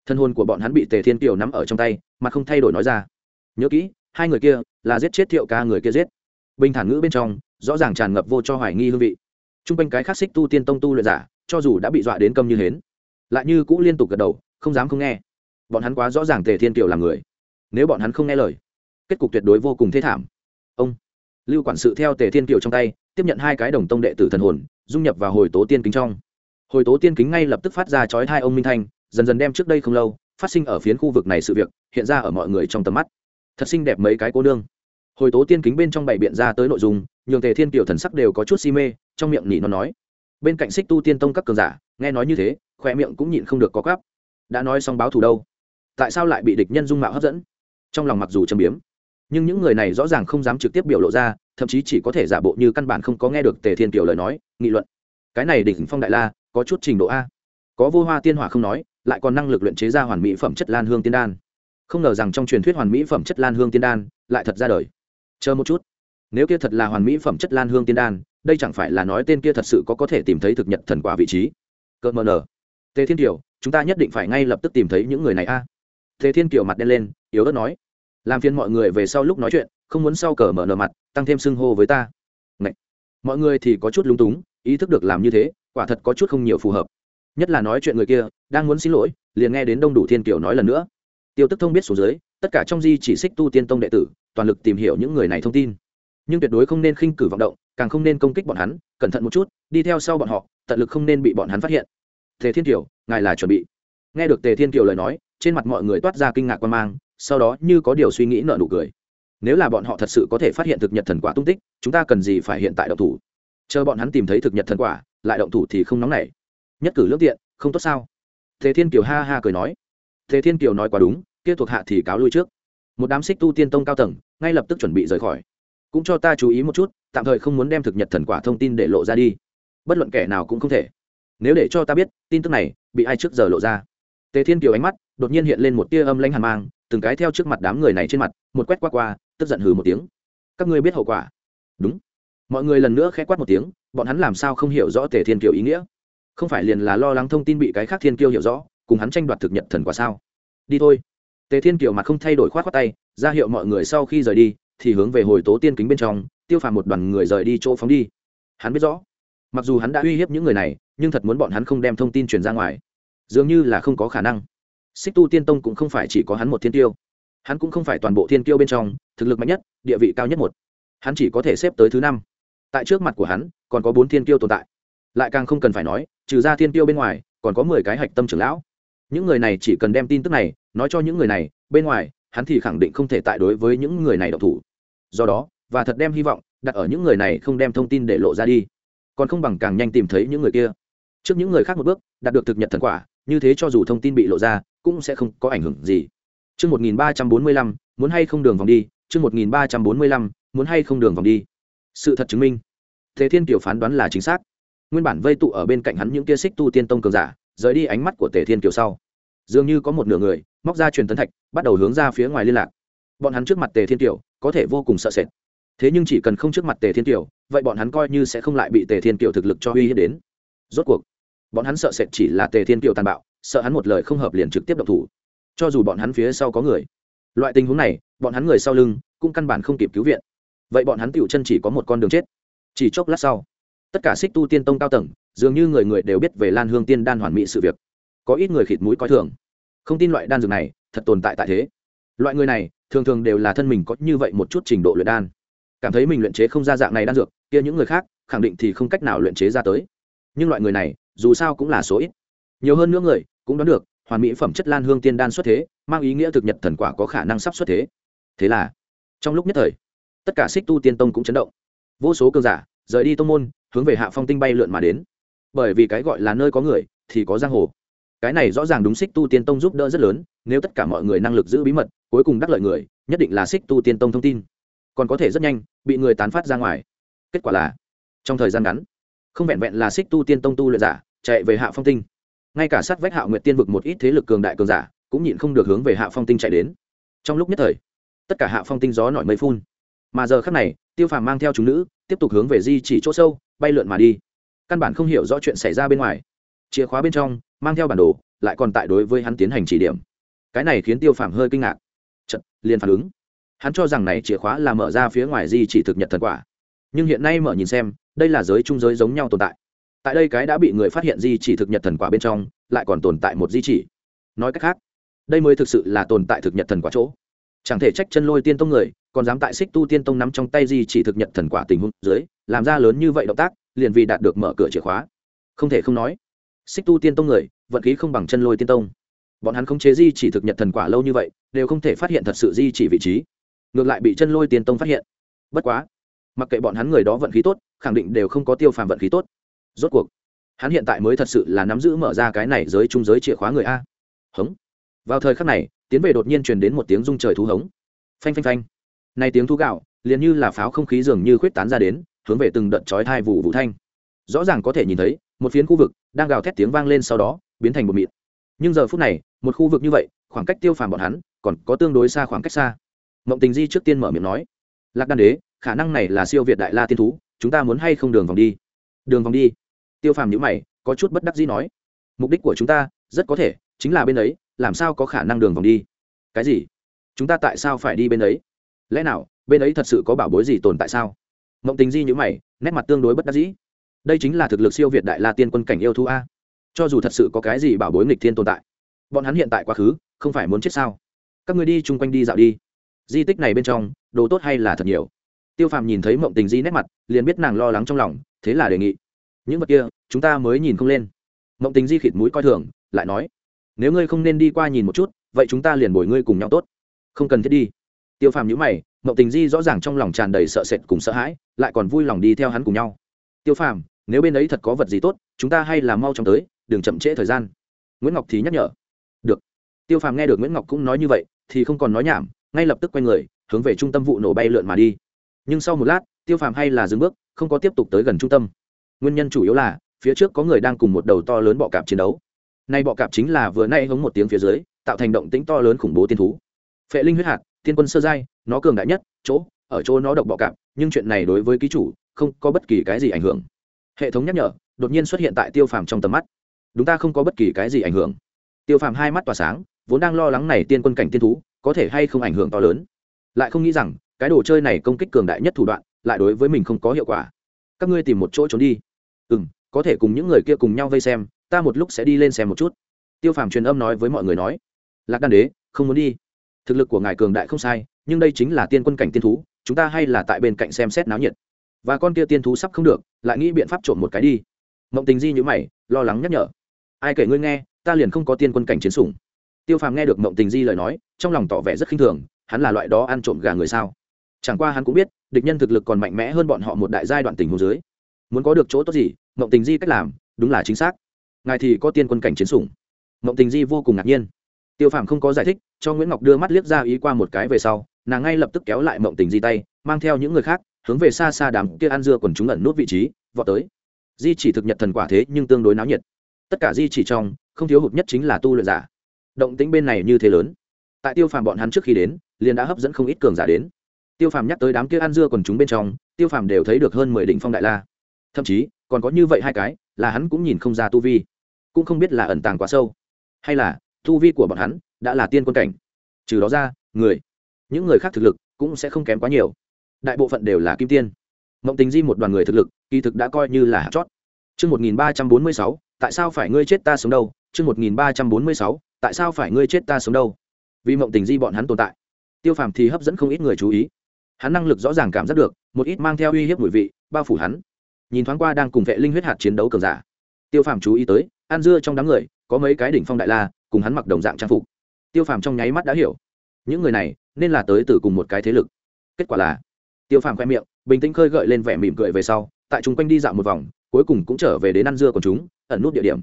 Thân hồn của bọn hắn bị tề thiên kiều nắm ở trong tay, mà không thay đổi nói ra. Nhớ kỹ, hai người kia là giết chết thiệu ca người kia giết. Bình thản ngữ bên trong, rõ ràng tràn ngập vô cho hoài nghi hương vị. T r u n g quanh cái khác xích tu tiên tông tu luyện giả, cho dù đã bị dọa đến câm như hến, lại như cũ liên tục gật đầu, không dám không nghe bọn hắn quá rõ ràng tề thiên kiều là người. Nếu bọn hắn không nghe lời, kết cục tuyệt đối vô cùng thê thảm. Ông lưu quản sự theo tề thiên kiều trong tay, tiếp nhận hai cái đồng tông đệ tử thần hồn, dung nhập vào hồi tố tiên kính trong. Hồi tố tiên kính ngay lập tức phát ra chói hai ông minh thanh, dần dần đem trước đây không lâu, phát sinh ở phiến khu vực này sự việc, hiện ra ở mọi người trong tầm mắt. Thật xinh đẹp mấy cái cô nương. Hồi tố tiên kính bên trong bảy biện ra tới nội dung, nhường tề thiên kiều thần sắc đều có chút si mê, trong miệng nhị nó nói. Bên cạnh xích tu tiên tông các cường giả, nghe nói như thế, khoe miệng cũng nhịn không được có gắp đã nói xong báo thù đâu? Tại sao lại bị địch nhân dung mạo hấp dẫn? Trong lòng mặc dù châm biếm, nhưng những người này rõ ràng không dám trực tiếp biểu lộ ra, thậm chí chỉ có thể giả bộ như căn bản không có nghe được tề thiên kiều lời nói, nghị luận. Cái này đỉnh phong đại la, có chút trình độ a. Có vô hoa tiên hỏa không nói, lại còn năng lực luyện chế ra hoàn mỹ phẩm chất lan hương tiên đan. Không ngờ rằng trong truyền thuyết hoàn mỹ phẩm chất lan hương tiên đan lại thật ra đời. Chờ một chút. Nếu kia thật là hoàn mỹ phẩm chất lan hương tiên đan, đây chẳng phải là nói tên kia thật sự có có thể tìm thấy thực nhật thần quả vị trí? Cơ mờ nở tề thiên kiều, chúng ta nhất định phải ngay lập tức tìm thấy những người này a thế thiên kiều mặt đen lên, yếu ớt nói, làm phiền mọi người về sau lúc nói chuyện, không muốn sau cờ mở nở mặt, tăng thêm xưng hô với ta. Ngậy. mọi người thì có chút lung túng, ý thức được làm như thế, quả thật có chút không nhiều phù hợp. Nhất là nói chuyện người kia, đang muốn xin lỗi, liền nghe đến đông đủ thiên kiều nói lần nữa. Tiêu tức thông biết số dưới, tất cả trong di chỉ xích tu tiên tông đệ tử, toàn lực tìm hiểu những người này thông tin. Nhưng tuyệt đối không nên khinh cử vọng động, càng không nên công kích bọn hắn, cẩn thận một chút, đi theo sau bọn họ, tận lực không nên bị bọn hắn phát hiện. Tề thiên kiều, ngài là chuẩn bị. Nghe được tề thiên kiều lời nói trên mặt mọi người toát ra kinh ngạc quan mang, sau đó như có điều suy nghĩ nợ nụ cười. Nếu là bọn họ thật sự có thể phát hiện thực nhật thần quả tung tích, chúng ta cần gì phải hiện tại động thủ? Chờ bọn hắn tìm thấy thực nhật thần quả, lại động thủ thì không nóng nảy. Nhất cử lương tiện, không tốt sao? Thế thiên kiều ha ha cười nói. Thế thiên kiều nói quá đúng, kia thuộc hạ thì cáo lui trước. Một đám xích tu tiên tông cao tầng, ngay lập tức chuẩn bị rời khỏi. Cũng cho ta chú ý một chút, tạm thời không muốn đem thực nhật thần quả thông tin để lộ ra đi. Bất luận kẻ nào cũng không thể. Nếu để cho ta biết, tin tức này, bị ai trước giờ lộ ra? Tề thiên kiều ánh mắt đột nhiên hiện lên một tia âm lãnh hàn mang, từng cái theo trước mặt đám người này trên mặt, một quét qua qua, tức giận hừ một tiếng. Các ngươi biết hậu quả? Đúng. Mọi người lần nữa khẽ quát một tiếng, bọn hắn làm sao không hiểu rõ tề thiên kiều ý nghĩa? Không phải liền là lo lắng thông tin bị cái khác thiên kiêu hiểu rõ, cùng hắn tranh đoạt thực nhật thần quả sao? Đi thôi. Tề thiên kiều mặt không thay đổi khoát khoát tay, ra hiệu mọi người sau khi rời đi, thì hướng về hồi tố tiên kính bên trong, tiêu phàm một đoàn người rời đi chỗ phóng đi. Hắn biết rõ, mặc dù hắn đã uy hiếp những người này, nhưng thật muốn bọn hắn không đem thông tin truyền ra ngoài dường như là không có khả năng. Xích tu tiên tông cũng không phải chỉ có hắn một thiên tiêu. Hắn cũng không phải toàn bộ thiên tiêu bên trong, thực lực mạnh nhất, địa vị cao nhất một. Hắn chỉ có thể xếp tới thứ năm. Tại trước mặt của hắn, còn có bốn thiên tiêu tồn tại. Lại càng không cần phải nói, trừ ra thiên tiêu bên ngoài, còn có mười cái hạch tâm trưởng lão. Những người này chỉ cần đem tin tức này, nói cho những người này, bên ngoài, hắn thì khẳng định không thể tại đối với những người này độc thủ. Do đó, và thật đem hy vọng đặt ở những người này không đem thông tin để lộ ra đi. Còn không bằng càng nhanh tìm thấy những người kia. Trước những người khác một bước, đạt được thực nhật thần quả như thế cho dù thông tin bị lộ ra cũng sẽ không có ảnh hưởng gì. Trước 1345, muốn hay không đường vòng đi, trước 1345, muốn hay không đường vòng đi. Sự thật chứng minh, Thế Thiên Kiều phán đoán là chính xác. Nguyên bản vây tụ ở bên cạnh hắn những kia xích tu tiên tông cường giả, rời đi ánh mắt của Tề Thiên Kiều sau, dường như có một nửa người móc ra truyền tấn thạch bắt đầu hướng ra phía ngoài liên lạc. Bọn hắn trước mặt tề thiên kiều có thể vô cùng sợ sệt. Thế nhưng chỉ cần không trước mặt tề thiên kiều vậy bọn hắn coi như sẽ không lại bị tề thiên kiều thực lực cho uy hiếp đến. Rốt cuộc bọn hắn sợ sệt chỉ là tề thiên kiều tàn bạo, sợ hắn một lời không hợp liền trực tiếp động thủ. Cho dù bọn hắn phía sau có người. Loại tình huống này, bọn hắn người sau lưng cũng căn bản không kịp cứu viện. Vậy bọn hắn tựu chân chỉ có một con đường chết. Chỉ chốc lát sau, tất cả xích tu tiên tông cao tầng, dường như người người đều biết về lan hương tiên đan hoàn mỹ sự việc. Có ít người khịt mũi coi thường. Không tin loại đan dược này, thật tồn tại tại thế. Loại người này, thường thường đều là thân mình có như vậy một chút trình độ luyện đan. Cảm thấy mình luyện chế không ra dạng này đan dược, kia những người khác, khẳng định thì không cách nào luyện chế ra tới. Nhưng loại người này dù sao cũng là số ít. Nhiều hơn nữa người, cũng đoán được, hoàn mỹ phẩm chất lan hương tiên đan xuất thế, mang ý nghĩa thực nhật thần quả có khả năng sắp xuất thế. Thế là, trong lúc nhất thời, tất cả xích tu tiên tông cũng chấn động. Vô số cường giả, rời đi tông môn, hướng về hạ phong tinh bay lượn mà đến. Bởi vì cái gọi là nơi có người, thì có giang hồ. Cái này rõ ràng đúng xích tu tiên tông giúp đỡ rất lớn, nếu tất cả mọi người năng lực giữ bí mật, cuối cùng đắc lợi người, nhất định là xích tu tiên tông thông tin. Còn có thể rất nhanh, bị người tán phát ra ngoài. Kết quả là, trong thời gian ngắn không vẹn vẹn là xích tu tiên tông tu luyện giả chạy về hạ phong tinh. Ngay cả sát vách hạ nguyệt tiên vực một ít thế lực cường đại cường giả cũng nhịn không được hướng về hạ phong tinh chạy đến. Trong lúc nhất thời tất cả hạ phong tinh gió nổi mây phun. Mà giờ khắc này tiêu phàm mang theo chúng nữ tiếp tục hướng về di chỉ chỗ sâu bay lượn mà đi. Căn bản không hiểu rõ chuyện xảy ra bên ngoài. Chìa khóa bên trong mang theo bản đồ lại còn tại đối với hắn tiến hành chỉ điểm. Cái này khiến tiêu phàm hơi kinh ngạc. Chật, liền phản ứng. Hắn cho rằng này chìa khóa là mở ra phía ngoài di chỉ thực nhật thần quả. Nhưng hiện nay mở nhìn xem đây là giới trung giới giống nhau tồn tại. Tại đây cái đã bị người phát hiện di chỉ thực nhật thần quả bên trong, lại còn tồn tại một di chỉ. Nói cách khác, đây mới thực sự là tồn tại thực nhật thần quả chỗ. Chẳng thể trách chân lôi tiên tông người, còn dám tại xích tu tiên tông nắm trong tay di chỉ thực nhật thần quả tình huống dưới, làm ra lớn như vậy động tác, liền vì đạt được mở cửa chìa khóa. Không thể không nói, xích tu tiên tông người, vận khí không bằng chân lôi tiên tông. Bọn hắn không chế di chỉ thực nhật thần quả lâu như vậy, đều không thể phát hiện thật sự di chỉ vị trí. Ngược lại bị chân lôi tiên tông phát hiện. Bất quá mặc kệ bọn hắn người đó vận khí tốt, khẳng định đều không có tiêu phàm vận khí tốt. Rốt cuộc, hắn hiện tại mới thật sự là nắm giữ mở ra cái này giới trung giới chìa khóa người a. Hống. Vào thời khắc này, tiến về đột nhiên truyền đến một tiếng rung trời thú hống. Phanh phanh phanh. Nay tiếng thú gạo, liền như là pháo không khí dường như khuyết tán ra đến, hướng về từng đợt chói thai vụ vụ thanh. Rõ ràng có thể nhìn thấy, một phiến khu vực đang gào thét tiếng vang lên sau đó, biến thành một mịt. Nhưng giờ phút này, một khu vực như vậy, khoảng cách tiêu phàm bọn hắn còn có tương đối xa khoảng cách xa. Mộng tình di trước tiên mở miệng nói, lạc đan đế khả năng này là siêu việt đại la tiên thú, chúng ta muốn hay không đường vòng đi? Đường vòng đi. Tiêu phàm nhữ mày, có chút bất đắc dĩ nói. Mục đích của chúng ta rất có thể chính là bên ấy, làm sao có khả năng đường vòng đi? Cái gì? Chúng ta tại sao phải đi bên ấy? Lẽ nào, bên ấy thật sự có bảo bối gì tồn tại sao? Mộng tình di nhữ mày, nét mặt tương đối bất đắc dĩ. Đây chính là thực lực siêu việt đại la tiên quân cảnh yêu thú a. Cho dù thật sự có cái gì bảo bối nghịch thiên tồn tại, bọn hắn hiện tại quá khứ, không phải muốn chết sao? Các người đi chung quanh đi dạo đi. Di tích này bên trong, đồ tốt hay là thật nhiều? Tiêu phàm nhìn thấy mộng tình di nét mặt, liền biết nàng lo lắng trong lòng, thế là đề nghị. Những vật kia, chúng ta mới nhìn không lên. Mộng tình di khịt mũi coi thường, lại nói, nếu ngươi không nên đi qua nhìn một chút, vậy chúng ta liền bồi ngươi cùng nhau tốt. Không cần thiết đi. Tiêu phàm nhữ mày, mộng tình di rõ ràng trong lòng tràn đầy sợ sệt cùng sợ hãi, lại còn vui lòng đi theo hắn cùng nhau. Tiêu phàm, nếu bên ấy thật có vật gì tốt, chúng ta hay là mau chóng tới, đừng chậm trễ thời gian. Nguyễn ngọc thì nhắc nhở. Được. Tiêu phàm nghe được nguyễn ngọc cũng nói như vậy, thì không còn nói nhảm, ngay lập tức quay người, hướng về trung tâm vụ nổ bay lượn mà đi nhưng sau một lát, tiêu phàm hay là dừng bước, không có tiếp tục tới gần trung tâm. Nguyên nhân chủ yếu là, phía trước có người đang cùng một đầu to lớn bọ cạp chiến đấu. Nay bọ cạp chính là vừa nay hống một tiếng phía dưới, tạo thành động tĩnh to lớn khủng bố tiên thú. Phệ linh huyết hạt, tiên quân sơ giai, nó cường đại nhất, chỗ, ở chỗ nó độc bọ cạp, nhưng chuyện này đối với ký chủ, không có bất kỳ cái gì ảnh hưởng. Hệ thống nhắc nhở, đột nhiên xuất hiện tại tiêu phàm trong tầm mắt. Đúng ta không có bất kỳ cái gì ảnh hưởng. Tiêu phàm hai mắt tỏa sáng, vốn đang lo lắng này tiên quân cảnh tiên thú, có thể hay không ảnh hưởng to lớn. Lại không nghĩ rằng cái đồ chơi này công kích cường đại nhất thủ đoạn, lại đối với mình không có hiệu quả. Các ngươi tìm một chỗ trốn đi. Ừ m có thể cùng những người kia cùng nhau vây xem, ta một lúc sẽ đi lên xem một chút. Tiêu phàm truyền âm nói với mọi người nói. Lạc đan đế, không muốn đi. Thực lực của ngài cường đại không sai, nhưng đây chính là tiên quân cảnh tiên thú, chúng ta hay là tại bên cạnh xem xét náo nhiệt. Và con kia tiên thú sắp không được, lại nghĩ biện pháp trộm một cái đi. Mộng tình di nhữ mày, lo lắng nhắc nhở. Ai kể ngươi nghe, ta liền không có tiên quân cảnh chiến sủng. Tiêu phàm nghe được mộng tình di lời nói, trong lòng tỏ vẻ rất khinh thường, hắn là loại đó ăn trộm gà người sao? Chẳng qua hắn cũng biết, địch nhân thực lực còn mạnh mẽ hơn bọn họ một đại giai đoạn tình hồ dưới. Muốn có được chỗ tốt gì, mộng tình di cách làm, đúng là chính xác. Ngài thì có tiên quân cảnh chiến sủng. Mộng tình di vô cùng ngạc nhiên. Tiêu phàm không có giải thích, cho nguyễn ngọc đưa mắt liếc ra ý qua một cái về sau, nàng ngay lập tức kéo lại mộng tình di tay, mang theo những người khác, hướng về xa xa đám kia ăn dưa còn chúng ẩn nút vị trí, vọt tới. Di chỉ thực nhật thần quả thế nhưng tương đối náo nhiệt. Tất cả di chỉ trong, không thiếu hụt nhất chính là tu luyện giả. Động tĩnh bên này như thế lớn. Tại tiêu phàm bọn hắn trước khi đến, liền đã hấp dẫn không ít cường giả đến tiêu phàm nhắc tới đám kia ăn dưa còn chúng bên trong tiêu phàm đều thấy được hơn mười đỉnh phong đại la. Thậm chí còn có như vậy hai cái là hắn cũng nhìn không ra tu vi. Cũng không biết là ẩn tàng quá sâu hay là tu vi của bọn hắn đã là tiên quân cảnh. Trừ đó ra người những người khác thực lực cũng sẽ không kém quá nhiều. Đại bộ phận đều là kim tiên. Mộng tình di một đoàn người thực lực kỳ thực đã coi như là hạt chót. Trước 1346, tại sao phải ngươi chết ta sống đâu? Trước 1346, tại sao phải ngươi chết ta sống đâu? Vì mộng tình di bọn hắn tồn tại. tiêu phàm thì hấp dẫn không ít người chú ý hắn năng lực rõ ràng cảm giác được, một ít mang theo uy hiếp mùi vị, bao phủ hắn. Nhìn thoáng qua đang cùng vệ linh huyết hạt chiến đấu cường giả. Tiêu phàm chú ý tới, ăn dưa trong đám người, có mấy cái đỉnh phong đại la, cùng hắn mặc đồng dạng trang phục. Tiêu phàm trong nháy mắt đã hiểu, những người này nên là tới từ cùng một cái thế lực. Kết quả là, tiêu phàm khoe miệng, bình tĩnh khơi gợi lên vẻ mỉm cười về sau, tại chung quanh đi dạo một vòng, cuối cùng cũng trở về đến ăn dưa của chúng, ẩn nút địa điểm.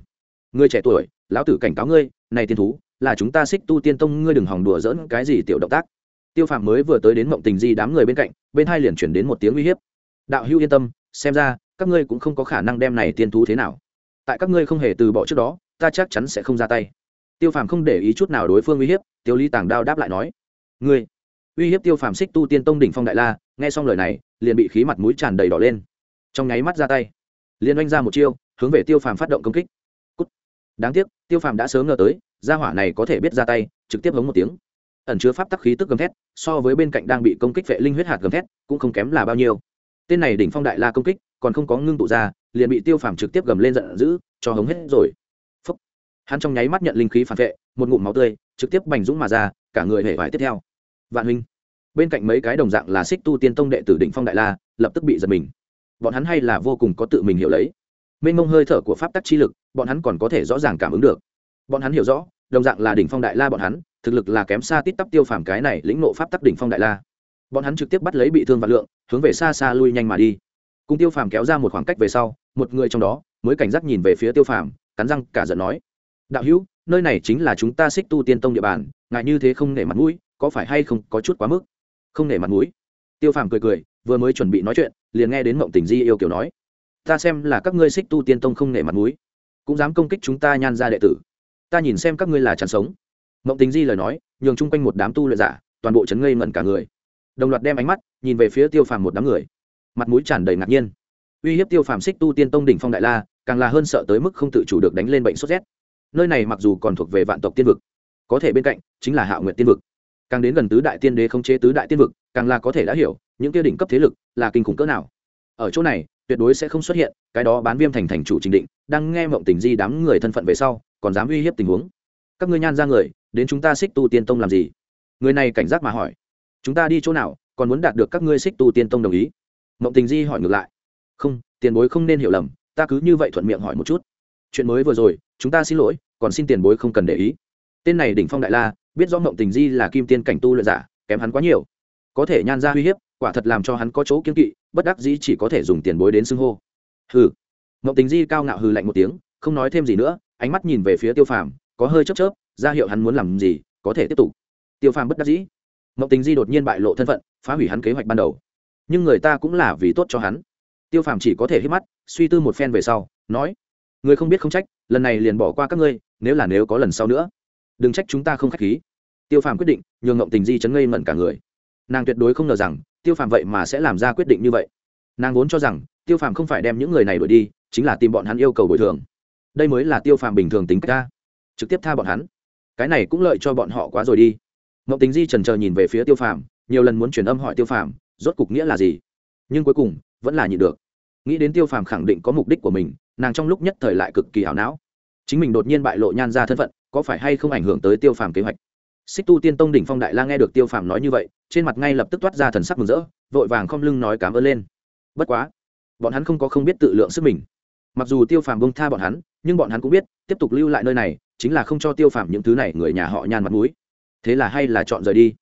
Người trẻ tuổi, lão tử cảnh cáo ngươi, này tiên thú, là chúng ta xích tu tiên tông, ngươi đừng hòng đùa dỡn cái gì tiểu động tác tiêu phàm mới vừa tới đến mộng tình di đám người bên cạnh, bên hai liền chuyển đến một tiếng uy hiếp. Đạo hữu yên tâm, xem ra, các ngươi cũng không có khả năng đem này tiên thú thế nào. Tại các ngươi không hề từ bỏ trước đó, ta chắc chắn sẽ không ra tay. Tiêu phàm không để ý chút nào đối phương uy hiếp, tiêu lý tàng đao đáp lại nói, ngươi. Uy hiếp tiêu phàm xích tu tiên tông đỉnh phong đại la, nghe xong lời này, liền bị khí mặt mũi tràn đầy đỏ lên. Trong nháy mắt ra tay, liền oanh ra một chiêu, hướng về tiêu phàm phát động công kích. Cút. đáng tiếc, tiêu phàm đã sớm ngờ tới, gia hỏa này có thể biết ra tay, trực tiếp hống một tiếng ẩn chứa pháp tắc khí tức gầm thét, so với bên cạnh đang bị công kích vệ linh huyết hạt gầm thét, cũng không kém là bao nhiêu. Tên này đỉnh phong đại la công kích, còn không có ngưng tụ ra, liền bị tiêu phàm trực tiếp gầm lên giận dữ, cho hống hết rồi. Phúc. hắn trong nháy mắt nhận linh khí phản vệ, một ngụm máu tươi, trực tiếp bành dũng mà ra, cả người hể vải tiếp theo. Vạn huynh. Bên cạnh mấy cái đồng dạng là xích tu tiên tông đệ tử đỉnh phong đại la, lập tức bị giật mình. Bọn hắn hay là vô cùng có tự mình hiểu lấy. Mênh mông hơi thở của pháp tắc chi lực, bọn hắn còn có thể rõ ràng cảm ứng được. Bọn hắn hiểu rõ, đồng dạng là đỉnh phong đại la bọn hắn thực lực là kém xa tít tắp tiêu phàm cái này lĩnh nộ pháp tắc đỉnh phong đại la. Bọn hắn trực tiếp bắt lấy bị thương vạn lượng, hướng về xa xa lui nhanh mà đi. Cùng tiêu phàm kéo ra một khoảng cách về sau, một người trong đó mới cảnh giác nhìn về phía tiêu phàm, cắn răng cả giận nói, đạo hữu, nơi này chính là chúng ta xích tu tiên tông địa bàn ngại như thế không nể mặt mũi, có phải hay không có chút quá mức? Không nể mặt mũi. Tiêu phàm cười cười, vừa mới chuẩn bị nói chuyện, liền nghe đến mộng tình di yêu kiểu nói, ta xem là các ngươi xích tu tiên tông không nể mặt mũi, cũng dám công kích chúng ta nhan ra đệ tử. Ta nhìn xem các ngươi là chán sống mộng tình di lời nói, nhường chung quanh một đám tu luyện giả, toàn bộ chấn ngây ngẩn cả người. Đồng loạt đem ánh mắt nhìn về phía tiêu phàm một đám người. Mặt mũi tràn đầy ngạc nhiên. Uy hiếp tiêu phàm xích tu tiên tông đỉnh phong đại la, càng là hơn sợ tới mức không tự chủ được đánh lên bệnh sốt rét. Nơi này mặc dù còn thuộc về vạn tộc tiên vực, có thể bên cạnh chính là hạ nguyện tiên vực. Càng đến gần tứ đại tiên đế không chế tứ đại tiên vực, càng là có thể đã hiểu, những kia đỉnh cấp thế lực là kinh khủng cỡ nào. Ở chỗ này, tuyệt đối sẽ không xuất hiện cái đó bán viêm thành thành chủ trình định, đang nghe mộng tình di đám người thân phận về sau, còn dám uy hiếp tình huống. Các ngươi nhan ra người đến chúng ta xích tu tiên tông làm gì? Người này cảnh giác mà hỏi. Chúng ta đi chỗ nào, còn muốn đạt được các ngươi xích tu tiên tông đồng ý? Mộng tình di hỏi ngược lại. Không, tiền bối không nên hiểu lầm, ta cứ như vậy thuận miệng hỏi một chút. Chuyện mới vừa rồi, chúng ta xin lỗi, còn xin tiền bối không cần để ý. Tên này đỉnh phong đại la, biết rõ mộng tình di là kim tiên cảnh tu luyện giả, kém hắn quá nhiều. Có thể nhan ra uy hiếp, quả thật làm cho hắn có chỗ kiên kỵ, bất đắc dĩ chỉ có thể dùng tiền bối đến xưng hô. Hừ. Mộng tình di cao ngạo hừ lạnh một tiếng, không nói thêm gì nữa, ánh mắt nhìn về phía tiêu phàm, có hơi chớp chớp ra hiệu hắn muốn làm gì, có thể tiếp tục. Tiêu phàm bất đắc dĩ. Mậu tình di đột nhiên bại lộ thân phận, phá hủy hắn kế hoạch ban đầu. Nhưng người ta cũng là vì tốt cho hắn. Tiêu phàm chỉ có thể hít mắt, suy tư một phen về sau, nói, người không biết không trách, lần này liền bỏ qua các ngươi, nếu là nếu có lần sau nữa. Đừng trách chúng ta không k h á c h khí. Tiêu phàm quyết định, nhường ngộng tình di chấn ngây mẩn cả người. Nàng tuyệt đối không ngờ rằng, tiêu phàm vậy mà sẽ làm ra quyết định như vậy. Nàng vốn cho rằng, tiêu phàm không phải đem những người này đuổi đi, chính là tìm bọn hắn yêu cầu bồi thường. Đây mới là tiêu phàm bình thường tính cách ta. Trực tiếp tha bọn hắn cái này cũng lợi cho bọn họ quá rồi đi. Mậu tính di trần trờ nhìn về phía tiêu phàm, nhiều lần muốn truyền âm hỏi tiêu phàm, rốt cục nghĩa là gì? Nhưng cuối cùng, vẫn là nhịn được. Nghĩ đến tiêu phàm khẳng định có mục đích của mình, nàng trong lúc nhất thời lại cực kỳ ảo não. Chính mình đột nhiên bại lộ nhan ra thân phận, có phải hay không ảnh hưởng tới tiêu phàm kế hoạch? Xích tu tiên tông đỉnh phong đại la nghe được tiêu phàm nói như vậy, trên mặt ngay lập tức toát ra thần sắc mừng rỡ, vội vàng không lưng nói cảm ơn lên. Bất quá, bọn hắn không có không biết tự lượng sức mình. Mặc dù tiêu phàm bông tha bọn hắn, nhưng bọn hắn cũng biết, tiếp tục lưu lại nơi này chính là không cho tiêu phàm những thứ này người nhà họ nhan mặt mũi. Thế là hay là chọn rời đi.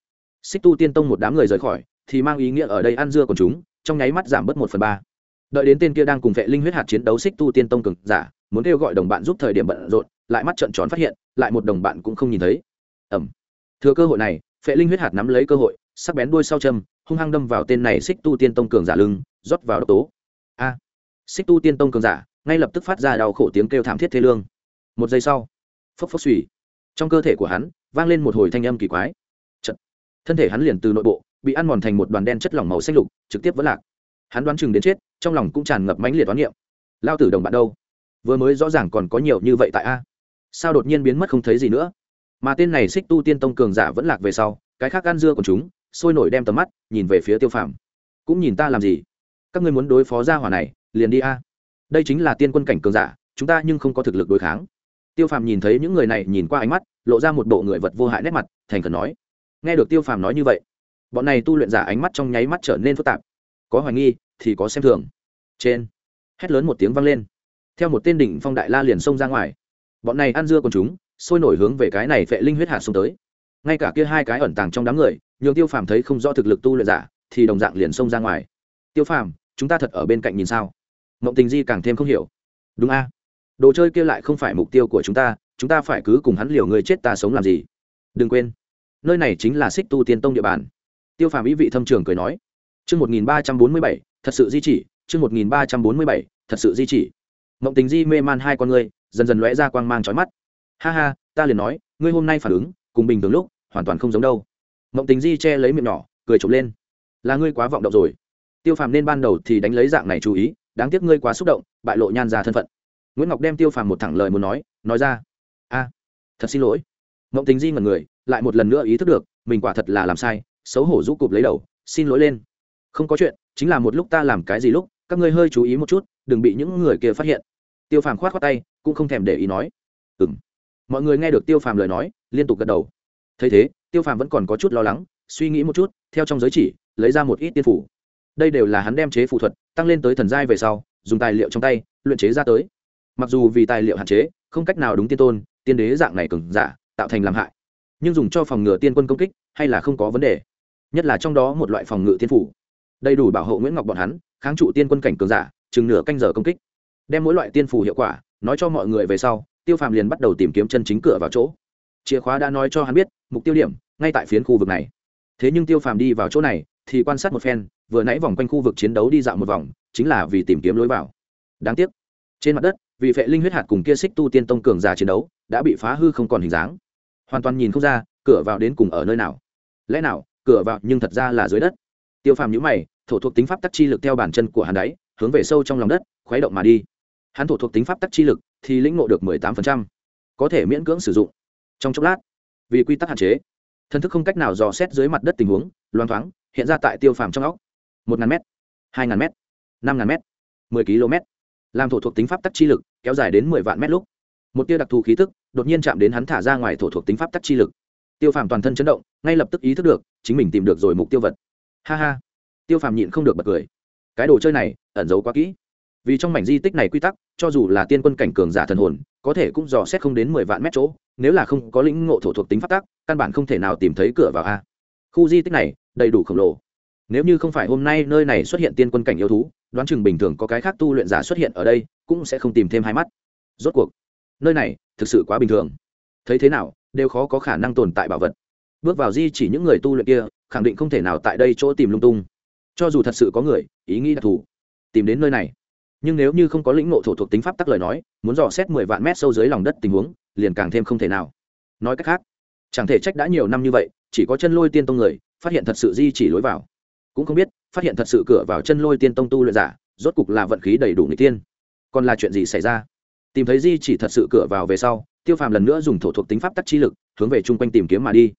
Xích tu tiên tông một đám người rời khỏi, thì mang ý nghĩa ở đây ăn dưa của chúng, trong nháy mắt giảm bớt một phần ba. Đợi đến tên kia đang cùng vệ linh huyết hạt chiến đấu xích tu tiên tông cực giả, muốn kêu gọi đồng bạn giúp thời điểm bận rộn, lại mắt trợn tròn phát hiện, lại một đồng bạn cũng không nhìn thấy. Ẩm thừa cơ hội này phệ linh huyết hạt nắm lấy cơ hội, sắc bén đuôi sau châm, hung hăng đâm vào tên này xích tu tiên tông cường giả lưng, rót vào độc tố. A. Xích tu tiên tông cường giả, ngay lập tức phát ra đau khổ tiếng kêu thảm thiết thê lương. Một giây sau phốc phốc suy. Trong cơ thể của hắn, vang lên một hồi thanh âm kỳ quái. Chật. thân thể hắn liền từ nội bộ, bị ăn mòn thành một đoàn đen chất lỏng màu xanh lục, trực tiếp vỡ lạc. Hắn đoán chừng đến chết, trong lòng cũng tràn ngập mãnh liệt toán niệm. Lao tử đồng bạn đâu? Vừa mới rõ ràng còn có nhiều như vậy tại a. Sao đột nhiên biến mất không thấy gì nữa? Mà tên này xích tu tiên tông cường giả vẫn lạc về sau, cái khác ăn dưa của chúng, sôi nổi đem tầm mắt, nhìn về phía tiêu phàm. Cũng nhìn ta làm gì? Các ngươi muốn đối phó gia hỏa này, liền đi a. Đây chính là tiên quân cảnh cường giả, chúng ta nhưng không có thực lực đối kháng tiêu phàm nhìn thấy những người này nhìn qua ánh mắt, lộ ra một bộ người vật vô hại nét mặt, thành khẩn nói, nghe được tiêu phàm nói như vậy, bọn này tu luyện giả ánh mắt trong nháy mắt trở nên phức tạp. Có hoài nghi thì có xem thường. Trên, hét lớn một tiếng vang lên. Theo một tên đỉnh phong đại la liền xông ra ngoài. Bọn này ăn dưa còn chúng, sôi nổi hướng về cái này vệ linh huyết hạt xông tới. Ngay cả kia hai cái ẩn tàng trong đám người, nhường tiêu phàm thấy không rõ thực lực tu luyện giả, thì đồng dạng liền xông ra ngoài. Tiêu phàm, chúng ta thật ở bên cạnh nhìn sao? Mộng tình di càng thêm không hiểu. Đúng a đồ chơi kia lại không phải mục tiêu của chúng ta chúng ta phải cứ cùng hắn liều người chết ta sống làm gì? Đừng quên, nơi này chính là xích tu tiên tông địa bàn. Tiêu phàm ý vị thâm trường cười nói, chương một nghìn ba trăm bốn mươi bảy, thật sự di chỉ, chương một nghìn ba trăm bốn mươi bảy, thật sự di chỉ. Mộng tình di mê man hai con ngươi, dần dần lóe ra quang mang trói mắt. Ha ha, ta liền nói, ngươi hôm nay phản ứng, cùng bình thường lúc, hoàn toàn không giống đâu. Mộng tình di che lấy miệng nhỏ, cười trộm lên. Là ngươi quá vọng động rồi. Tiêu phàm nên ban đầu thì đánh lấy dạng này chú ý, đáng tiếc ngươi quá xúc động, bại lộ nhan ra thân phận nguyễn ngọc đem tiêu phàm một thẳng lời muốn nói nói ra, a, thật xin lỗi. Mộng tình di ngần người, lại một lần nữa ý thức được, mình quả thật là làm sai, xấu hổ rũ cụp lấy đầu, xin lỗi lên. Không có chuyện, chính là một lúc ta làm cái gì lúc, các ngươi hơi chú ý một chút, đừng bị những người kia phát hiện. Tiêu phàm khoát khoát tay, cũng không thèm để ý nói ừ m mọi người nghe được tiêu phàm lời nói, liên tục gật đầu. Thấy thế, tiêu phàm vẫn còn có chút lo lắng, suy nghĩ một chút, theo trong giới chỉ, lấy ra một ít tiên phủ. Đây đều là hắn đem chế phù thuật, tăng lên tới thần giai về sau, dùng tài liệu trong tay, luyện chế ra tới mặc dù vì tài liệu hạn chế, không cách nào đúng tiên tôn, tiên đế dạng này cứng giả, tạo thành làm hại. Nhưng dùng cho phòng ngừa tiên quân công kích, hay là không có vấn đề. Nhất là trong đó một loại phòng ngự tiên phủ. Đầy đủ bảo hộ nguyễn ngọc bọn hắn, kháng trụ tiên quân cảnh cường giả, chừng nửa canh giờ công kích. Đem mỗi loại tiên phủ hiệu quả, nói cho mọi người về sau, tiêu phàm liền bắt đầu tìm kiếm chân chính cửa vào chỗ. Chìa khóa đã nói cho hắn biết, mục tiêu điểm, ngay tại phiến khu vực này. Thế nhưng tiêu phàm đi vào chỗ này, thì quan sát một phen, vừa nãy vòng quanh khu vực chiến đấu đi dạo một vòng, chính là vì tìm kiếm lối vào. Đáng tiếc, trên mặt đất vì phệ linh huyết hạt cùng kia xích tu tiên tông cường giả chiến đấu, đã bị phá hư không còn hình dáng. Hoàn toàn nhìn không ra, cửa vào đến cùng ở nơi nào. Lẽ nào, cửa vào nhưng thật ra là dưới đất? Tiêu phàm nhữ mày, thổ thuộc tính pháp tắc chi lực theo bản chân của hắn đáy hướng về sâu trong lòng đất, khuấy động mà đi. Hắn thổ thuộc tính pháp tắc chi lực thì lĩnh ngộ được mười tám phần trăm, có thể miễn cưỡng sử dụng. Trong chốc lát, vì quy tắc hạn chế, thân thức không cách nào dò xét dưới mặt đất tình huống loan thoáng, hiện ra tại tiêu phàm trong óc. Một ngàn m hai ngàn m năm ngàn m mười km làm thổ thuộc tính pháp tắc chi lực, kéo dài đến mười vạn mét lúc. Một tia đặc thù khí tức đột nhiên chạm đến hắn thả ra ngoài thổ thuộc tính pháp tắc chi lực. Tiêu phàm toàn thân chấn động, ngay lập tức ý thức được, chính mình tìm được rồi mục tiêu vật. Ha ha. Tiêu phàm nhịn không được bật cười. Cái đồ chơi này, ẩn giấu quá kỹ. Vì trong mảnh di tích này quy tắc, cho dù là tiên quân cảnh cường giả thần hồn, có thể cũng dò xét không đến mười vạn mét chỗ, nếu là không có lĩnh ngộ thổ thuộc tính pháp tắc, căn bản không thể nào tìm thấy cửa vào a. Khu di tích này, đầy đủ khổng lồ. Nếu như không phải hôm nay nơi này xuất hiện tiên quân cảnh yêu thú đoán chừng bình thường có cái khác tu luyện giả xuất hiện ở đây, cũng sẽ không tìm thêm hai mắt. Rốt cuộc, nơi này thực sự quá bình thường. Thấy thế nào, đều khó có khả năng tồn tại bảo vật. Bước vào di chỉ những người tu luyện kia, khẳng định không thể nào tại đây chỗ tìm lung tung. Cho dù thật sự có người, ý nghĩ đặc thù, tìm đến nơi này. Nhưng nếu như không có lĩnh ngộ thổ thuộc tính pháp tắc lời nói, muốn dò xét mười vạn mét sâu dưới lòng đất tình huống, liền càng thêm không thể nào. Nói cách khác, chẳng thể trách đã nhiều năm như vậy, chỉ có chân lôi tiên tông người, phát hiện thật sự di chỉ lối vào cũng không biết, phát hiện thật sự cửa vào chân lôi tiên tông tu luyện giả, rốt cục là vận khí đầy đủ người tiên. Còn là chuyện gì xảy ra? Tìm thấy di chỉ thật sự cửa vào về sau, tiêu phàm lần nữa dùng thổ thuộc tính pháp tắc chi lực, hướng về chung quanh tìm kiếm mà đi.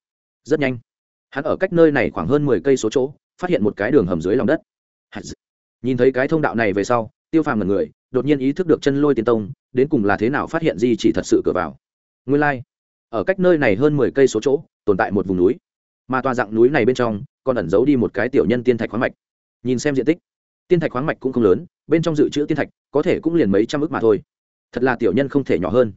Rất nhanh, hắn ở cách nơi này khoảng hơn mười cây số chỗ, phát hiện một cái đường hầm dưới lòng đất. Nhìn thấy cái thông đạo này về sau, tiêu phàm là người, đột nhiên ý thức được chân lôi tiên tông, đến cùng là thế nào phát hiện di chỉ thật sự cửa vào. Nguyên lai、like. ở cách nơi này hơn mười cây số chỗ, tồn tại một vùng núi mà tòa dạng núi này bên trong còn ẩn giấu đi một cái tiểu nhân tiên thạch khoáng mạch. Nhìn xem diện tích, tiên thạch khoáng mạch cũng không lớn, bên trong dự trữ tiên thạch có thể cũng liền mấy trăm ước mà thôi. Thật là tiểu nhân không thể nhỏ hơn.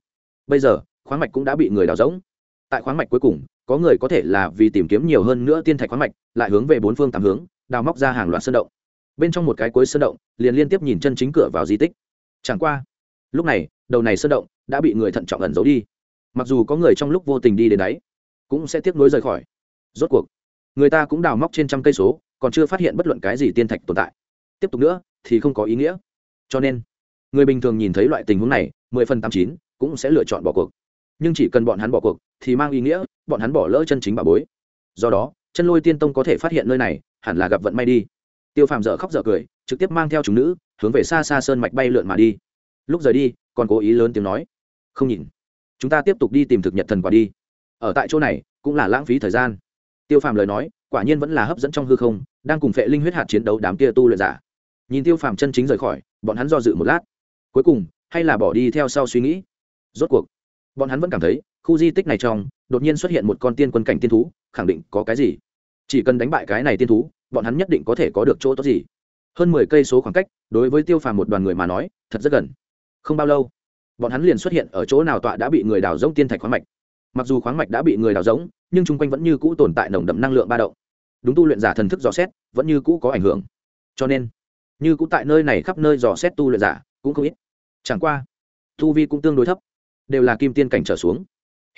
Bây giờ, khoáng mạch cũng đã bị người đào rỗng. Tại khoáng mạch cuối cùng, có người có thể là vì tìm kiếm nhiều hơn nữa tiên thạch khoáng mạch, lại hướng về bốn phương tám hướng, đào móc ra hàng loạt sơn động. Bên trong một cái cuối sơn động, liền liên tiếp nhìn chân chính cửa vào di tích. Chẳng qua, lúc này, đầu này sơn động đã bị người thận trọng ẩn giấu đi. Mặc dù có người trong lúc vô tình đi đến đấy, cũng sẽ tiếp nối rời khỏi rốt cuộc, người ta cũng đào móc trên trăm cây số, còn chưa phát hiện bất luận cái gì tiên thạch tồn tại. Tiếp tục nữa, thì không có ý nghĩa. Cho nên, người bình thường nhìn thấy loại tình huống này, mười phần tám chín, cũng sẽ lựa chọn bỏ cuộc. Nhưng chỉ cần bọn hắn bỏ cuộc, thì mang ý nghĩa, bọn hắn bỏ lỡ chân chính bà bối. Do đó, chân lôi tiên tông có thể phát hiện nơi này, hẳn là gặp vận may đi. Tiêu phàm dở khóc dở cười, trực tiếp mang theo chúng nữ, hướng về xa xa sơn mạch bay lượn mà đi. Lúc rời đi, còn cố ý lớn tiếng nói, không nhìn, chúng ta tiếp tục đi tìm thực nhật thần quả đi. Ở tại chỗ này, cũng là lãng phí thời gian tiêu phàm lời nói, quả nhiên vẫn là hấp dẫn trong hư không, đang cùng phệ linh huyết hạt chiến đấu đám kia tu luyện giả. Nhìn tiêu phàm chân chính rời khỏi, bọn hắn do dự một lát. Cuối cùng, hay là bỏ đi theo sau suy nghĩ. Rốt cuộc, bọn hắn vẫn cảm thấy, khu di tích này trong, đột nhiên xuất hiện một con tiên quân cảnh tiên thú, khẳng định có cái gì? Chỉ cần đánh bại cái này tiên thú, bọn hắn nhất định có thể có được chỗ tốt gì? Hơn mười cây số khoảng cách, đối với tiêu phàm một đoàn người mà nói, thật rất gần. Không bao lâu, bọn hắn liền xuất hiện ở chỗ nào tọa đã bị người đào rỗng tiên thạch khoáng mạch mặc dù khoáng mạch đã bị người đào rỗng nhưng chung quanh vẫn như cũ tồn tại nồng đậm năng lượng ba động. Đúng tu luyện giả thần thức dò xét, vẫn như cũ có ảnh hưởng. Cho nên, như cũ tại nơi này khắp nơi dò xét tu luyện giả, cũng không ít. Chẳng qua, tu vi cũng tương đối thấp, đều là kim tiên cảnh trở xuống.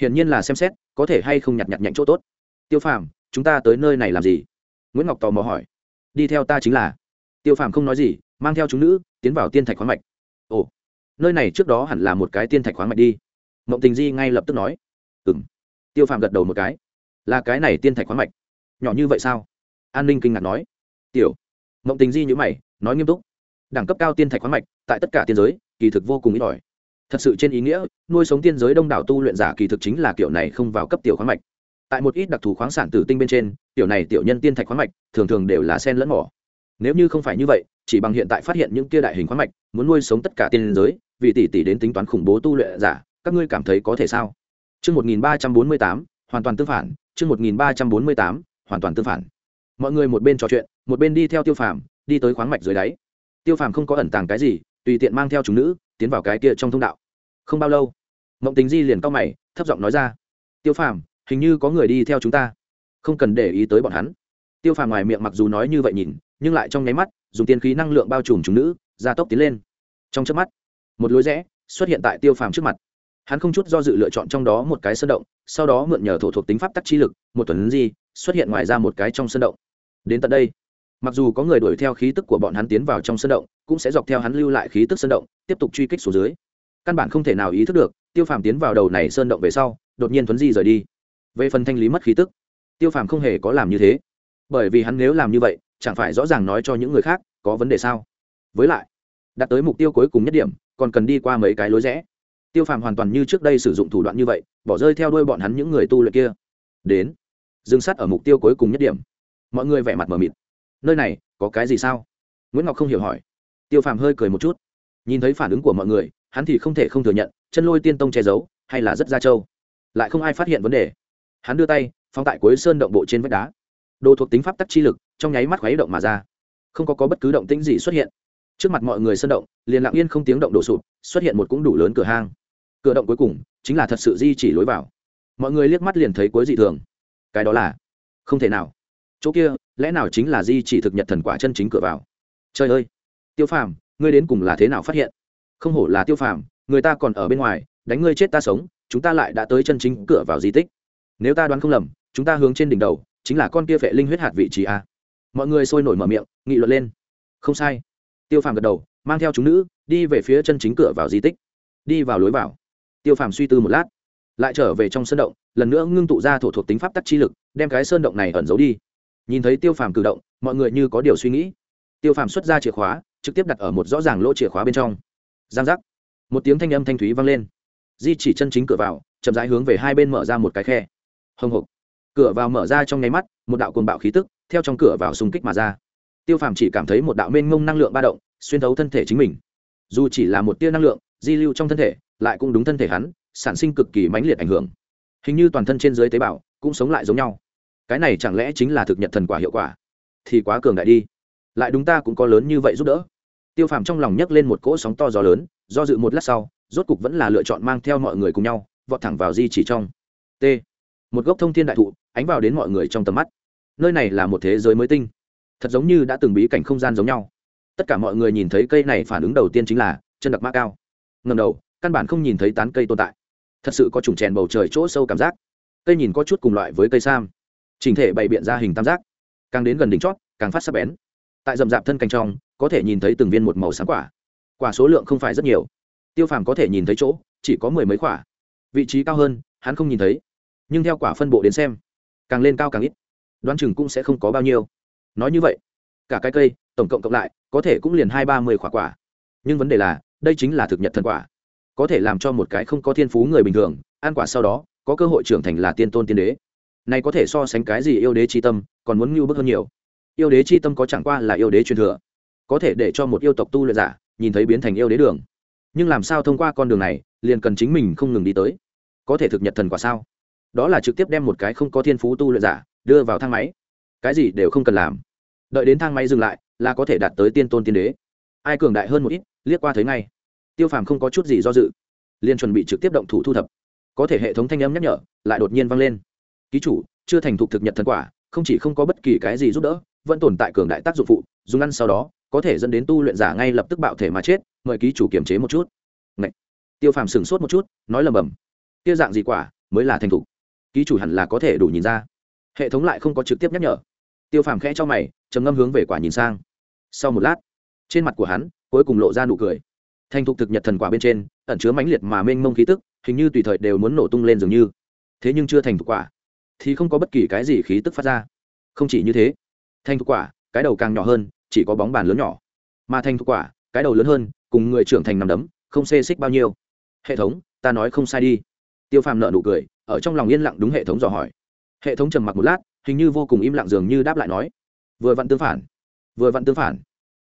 Hiển nhiên là xem xét, có thể hay không nhặt nhặt nhạnh chỗ tốt. Tiêu phàm, chúng ta tới nơi này làm gì? Nguyễn ngọc tò mò hỏi. Đi theo ta chính là. Tiêu phàm không nói gì, mang theo chúng nữ, tiến vào tiên thạch khoáng mạch. Ồ, nơi này trước đó hẳn là một cái tiên thạch khoáng mạch đi. Mộng tình di ngay lập tức nói ừng tiêu phàm gật đầu một cái. Là cái này tiên thạch khoáng mạch. Nhỏ như vậy sao? An ninh kinh ngạc nói. Tiểu. Mộng tình di nhữ mày, nói nghiêm túc. Đẳng cấp cao tiên thạch khoáng mạch, tại tất cả tiên giới, kỳ thực vô cùng ít ỏi. Thật sự trên ý nghĩa, nuôi sống tiên giới đông đảo tu luyện giả kỳ thực chính là kiểu này không vào cấp tiểu khoáng mạch. Tại một ít đặc thù khoáng sản tử tinh bên trên, tiểu này tiểu nhân tiên thạch khoáng mạch, thường thường đều là sen lẫn mỏ. Nếu như không phải như vậy, chỉ bằng hiện tại phát hiện những kia đại hình khoáng mạch, muốn nuôi sống tất cả tiên giới, vì tỷ tỷ đến tính toán khủng bố tu luyện giả, các ngươi cảm thấy có thể sao? Chương 1348, hoàn toàn tương phản, chương 1348, hoàn toàn tương phản. Mọi người một bên trò chuyện, một bên đi theo Tiêu Phàm, đi tới khoáng mạch dưới đáy. Tiêu Phàm không có ẩn tàng cái gì, tùy tiện mang theo chúng nữ, tiến vào cái kia trong thông đạo. Không bao lâu, Mộng Tình Di liền cau mày, thấp giọng nói ra: "Tiêu Phàm, hình như có người đi theo chúng ta, không cần để ý tới bọn hắn." Tiêu Phàm ngoài miệng mặc dù nói như vậy nhìn, nhưng lại trong nháy mắt, dùng tiên khí năng lượng bao trùm chúng nữ, gia tốc tiến lên. Trong chớp mắt, một lối rẽ xuất hiện tại Tiêu Phàm trước mặt hắn không chút do dự lựa chọn trong đó một cái sơn động, sau đó mượn nhờ thổ thuộc tính pháp tắc chi lực, một tuần di, xuất hiện ngoài ra một cái trong sơn động. Đến tận đây, mặc dù có người đuổi theo khí tức của bọn hắn tiến vào trong sơn động, cũng sẽ dọc theo hắn lưu lại khí tức sơn động, tiếp tục truy kích xuống dưới. Căn bản không thể nào ý thức được, tiêu phàm tiến vào đầu này sơn động về sau, đột nhiên tuấn di rời đi. Về phần thanh lý mất khí tức, tiêu phàm không hề có làm như thế. Bởi vì hắn nếu làm như vậy, chẳng phải rõ ràng nói cho những người khác có vấn đề sao? Với lại, đạt tới mục tiêu cuối cùng nhất điểm, còn cần đi qua mấy cái lối rẽ tiêu phàm hoàn toàn như trước đây sử dụng thủ đoạn như vậy bỏ rơi theo đuôi bọn hắn những người tu luyện kia. Đến dừng sát ở mục tiêu cuối cùng nhất điểm. Mọi người vẻ mặt mờ mịt. Nơi này có cái gì sao? Nguyễn ngọc không hiểu hỏi. Tiêu phàm hơi cười một chút. Nhìn thấy phản ứng của mọi người hắn thì không thể không thừa nhận chân lôi tiên tông che giấu hay là rất ra trâu. Lại không ai phát hiện vấn đề. Hắn đưa tay phong tại cuối sơn động bộ trên vách đá. Đồ thuộc tính pháp tắc chi lực trong nháy mắt khuấy động mà ra. Không có, có bất cứ động tĩnh gì xuất hiện. Trước mặt mọi người sơn động liền lặng yên không tiếng động đổ sụp xuất hiện một cũng đủ lớn cửa hang cửa động cuối cùng chính là thật sự di chỉ lối vào. Mọi người liếc mắt liền thấy cuối dị thường. Cái đó là không thể nào. Chỗ kia lẽ nào chính là di chỉ thực nhật thần quả chân chính cửa vào? Trời ơi! Tiêu phàm, ngươi đến cùng là thế nào phát hiện? Không hổ là tiêu phàm, người ta còn ở bên ngoài, đánh ngươi chết ta sống, chúng ta lại đã tới chân chính cửa vào di tích. Nếu ta đoán không lầm, chúng ta hướng trên đỉnh đầu chính là con kia vệ linh huyết hạt vị trí a. Mọi người sôi nổi mở miệng, nghị luận lên. Không sai. Tiêu phàm gật đầu, mang theo chúng nữ đi về phía chân chính cửa vào di tích. Đi vào lối vào tiêu phàm suy tư một lát, lại trở về trong sơn động, lần nữa ngưng tụ ra thổ thuộc tính pháp tắc chi lực, đem cái sơn động này ẩn giấu đi. Nhìn thấy tiêu phàm cử động, mọi người như có điều suy nghĩ. Tiêu phàm xuất ra chìa khóa, trực tiếp đặt ở một rõ ràng lỗ chìa khóa bên trong. Giang giác. Một tiếng thanh âm thanh thúy vang lên. Di chỉ chân chính cửa vào, chậm rãi hướng về hai bên mở ra một cái khe. Hồng hộc cửa vào mở ra trong nháy mắt, một đạo cồn bạo khí tức theo trong cửa vào xung kích mà ra. Tiêu phàm chỉ cảm thấy một đạo mênh mông năng lượng ba động, xuyên thấu thân thể chính mình. Dù chỉ là một tia năng lượng di lưu trong thân thể, lại cũng đúng thân thể hắn, sản sinh cực kỳ mãnh liệt ảnh hưởng. Hình như toàn thân trên dưới tế bào cũng sống lại giống nhau. Cái này chẳng lẽ chính là thực nhận thần quả hiệu quả? Thì quá cường đại đi. Lại đúng ta cũng có lớn như vậy giúp đỡ. Tiêu phàm trong lòng nhấc lên một cỗ sóng to gió lớn, do dự một lát sau, rốt cục vẫn là lựa chọn mang theo mọi người cùng nhau, vọt thẳng vào di chỉ trong. T. Một gốc thông thiên đại thụ, ánh vào đến mọi người trong tầm mắt. Nơi này là một thế giới mới tinh. Thật giống như đã từng bí cảnh không gian giống nhau. Tất cả mọi người nhìn thấy cây này phản ứng đầu tiên chính là chân đặc mã cao ngầm đầu, căn bản không nhìn thấy tán cây tồn tại. Thật sự có trùng chèn bầu trời chỗ sâu cảm giác. Cây nhìn có chút cùng loại với cây sam. Trình thể bày biện ra hình tam giác. Càng đến gần đỉnh chót, càng phát sắc bén. Tại rậm rạp thân cành trong, có thể nhìn thấy từng viên một màu sáng quả. Quả số lượng không phải rất nhiều. Tiêu phàm có thể nhìn thấy chỗ, chỉ có mười mấy quả. Vị trí cao hơn, hắn không nhìn thấy. Nhưng theo quả phân bộ đến xem, càng lên cao càng ít. Đoán chừng cũng sẽ không có bao nhiêu. Nói như vậy, cả cái cây, tổng cộng cộng lại, có thể cũng liền hai ba mươi quả quả. Nhưng vấn đề là đây chính là thực nhật thần quả. Có thể làm cho một cái không có thiên phú người bình thường, ăn quả sau đó, có cơ hội trưởng thành là tiên tôn tiên đế. Này có thể so sánh cái gì yêu đế c h i tâm, còn muốn ngưu bức hơn nhiều. Yêu đế c h i tâm có chẳng qua là yêu đế truyền thừa. Có thể để cho một yêu tộc tu luyện giả, nhìn thấy biến thành yêu đế đường. Nhưng làm sao thông qua con đường này, liền cần chính mình không ngừng đi tới? Có thể thực nhật thần quả sao? Đó là trực tiếp đem một cái không có thiên phú tu luyện giả, đưa vào thang máy. Cái gì đều không cần làm. Đợi đến thang máy dừng lại, là có thể đạt tới tiên tôn tiên đế. Ai cường đại hơn một ít, liếc qua thấy ngay tiêu phàm không có chút gì do dự, liền chuẩn bị trực tiếp động thủ thu thập. Có thể hệ thống thanh âm nhắc nhở lại đột nhiên vang lên. Ký chủ, chưa thành thục thực nhật thần quả, không chỉ không có bất kỳ cái gì giúp đỡ, vẫn tồn tại cường đại tác dụng phụ, dùng ăn sau đó, có thể dẫn đến tu luyện giả ngay lập tức bạo thể mà chết, mời ký chủ kiềm chế một chút. Ngậy. tiêu phàm sửng sốt một chút, nói lầm bầm. Kia dạng gì quả, mới là thành thục. Ký chủ hẳn là có thể đủ nhìn ra. Hệ thống lại không có trực tiếp nhắc nhở. Tiêu phàm khẽ cho mày, trầm ngâm hướng về quả nhìn sang. Sau một lát, trên mặt của hắn, cuối cùng lộ ra nụ cười thành thục thực nhật thần quả bên trên, ẩn chứa mãnh liệt mà mênh mông khí tức, hình như tùy thời đều muốn nổ tung lên dường như. Thế nhưng chưa thành thục quả, thì không có bất kỳ cái gì khí tức phát ra. Không chỉ như thế, thành thục quả, cái đầu càng nhỏ hơn, chỉ có bóng bàn lớn nhỏ. Mà thành thục quả, cái đầu lớn hơn, cùng người trưởng thành nằm đấm, không xê xích bao nhiêu. Hệ thống, ta nói không sai đi. Tiêu phàm nợ nụ cười, ở trong lòng yên lặng đúng hệ thống dò hỏi. Hệ thống trầm mặc một lát, hình như vô cùng im lặng dường như đáp lại nói. Vừa vặn tương phản, vừa vặn tương phản.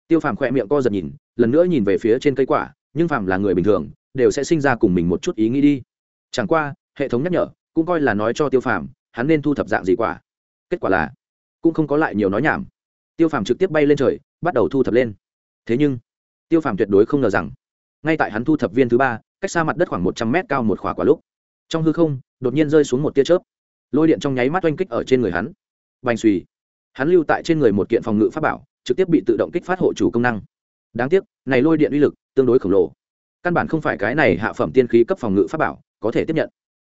Tiêu phàm khỏe miệng co giật nhìn lần nữa nhìn về phía trên cây quả, nhưng phàm là người bình thường, đều sẽ sinh ra cùng mình một chút ý nghĩ đi. Chẳng qua, hệ thống nhắc nhở, cũng coi là nói cho tiêu phàm, hắn nên thu thập dạng gì quả. Kết quả là, cũng không có lại nhiều nói nhảm. Tiêu phàm trực tiếp bay lên trời, bắt đầu thu thập lên. Thế nhưng, tiêu phàm tuyệt đối không ngờ rằng, ngay tại hắn thu thập viên thứ ba, cách xa mặt đất khoảng một trăm mét cao một khóa quả lúc, trong hư không, đột nhiên rơi xuống một tia chớp. Lôi điện trong nháy mắt oanh kích ở trên người hắn. Bành suy hắn lưu tại trên người một kiện phòng ngự pháp bảo, trực tiếp bị tự động kích phát hộ chủ công năng đáng tiếc này lôi điện uy lực tương đối khổng lồ. Căn bản không phải cái này hạ phẩm tiên khí cấp phòng ngự pháp bảo có thể tiếp nhận.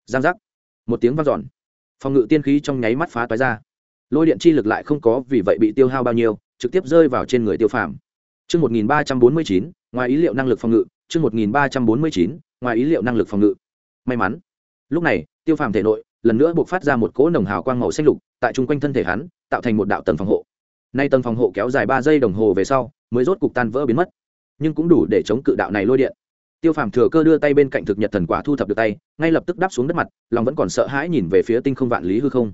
Giang giác. Một tiếng vang dọn. Phòng ngự tiên khí trong nháy mắt phá toái ra. Lôi điện chi lực lại không có vì vậy bị tiêu hao bao nhiêu trực tiếp rơi vào trên người tiêu phàm. Chương 1349, ngoài ý liệu năng lực phòng ngự, chương 1349, ngoài ý liệu năng lực phòng ngự. May mắn. Lúc này, Tiêu Phàm thể nội lần nữa buộc phát ra một cỗ nồng hào quang màu xanh lục, tại trung quanh thân thể hắn, tạo thành một đạo tầng phòng hộ. Nay tầng phòng hộ kéo dài ba giây đồng hồ về sau, mới rốt cục tan vỡ biến mất, nhưng cũng đủ để chống cự đạo này lôi điện. Tiêu Phàm thừa cơ đưa tay bên cạnh thực nhật thần quả thu thập được tay, ngay lập tức đáp xuống đất mặt, lòng vẫn còn sợ hãi nhìn về phía tinh không vạn lý hư không.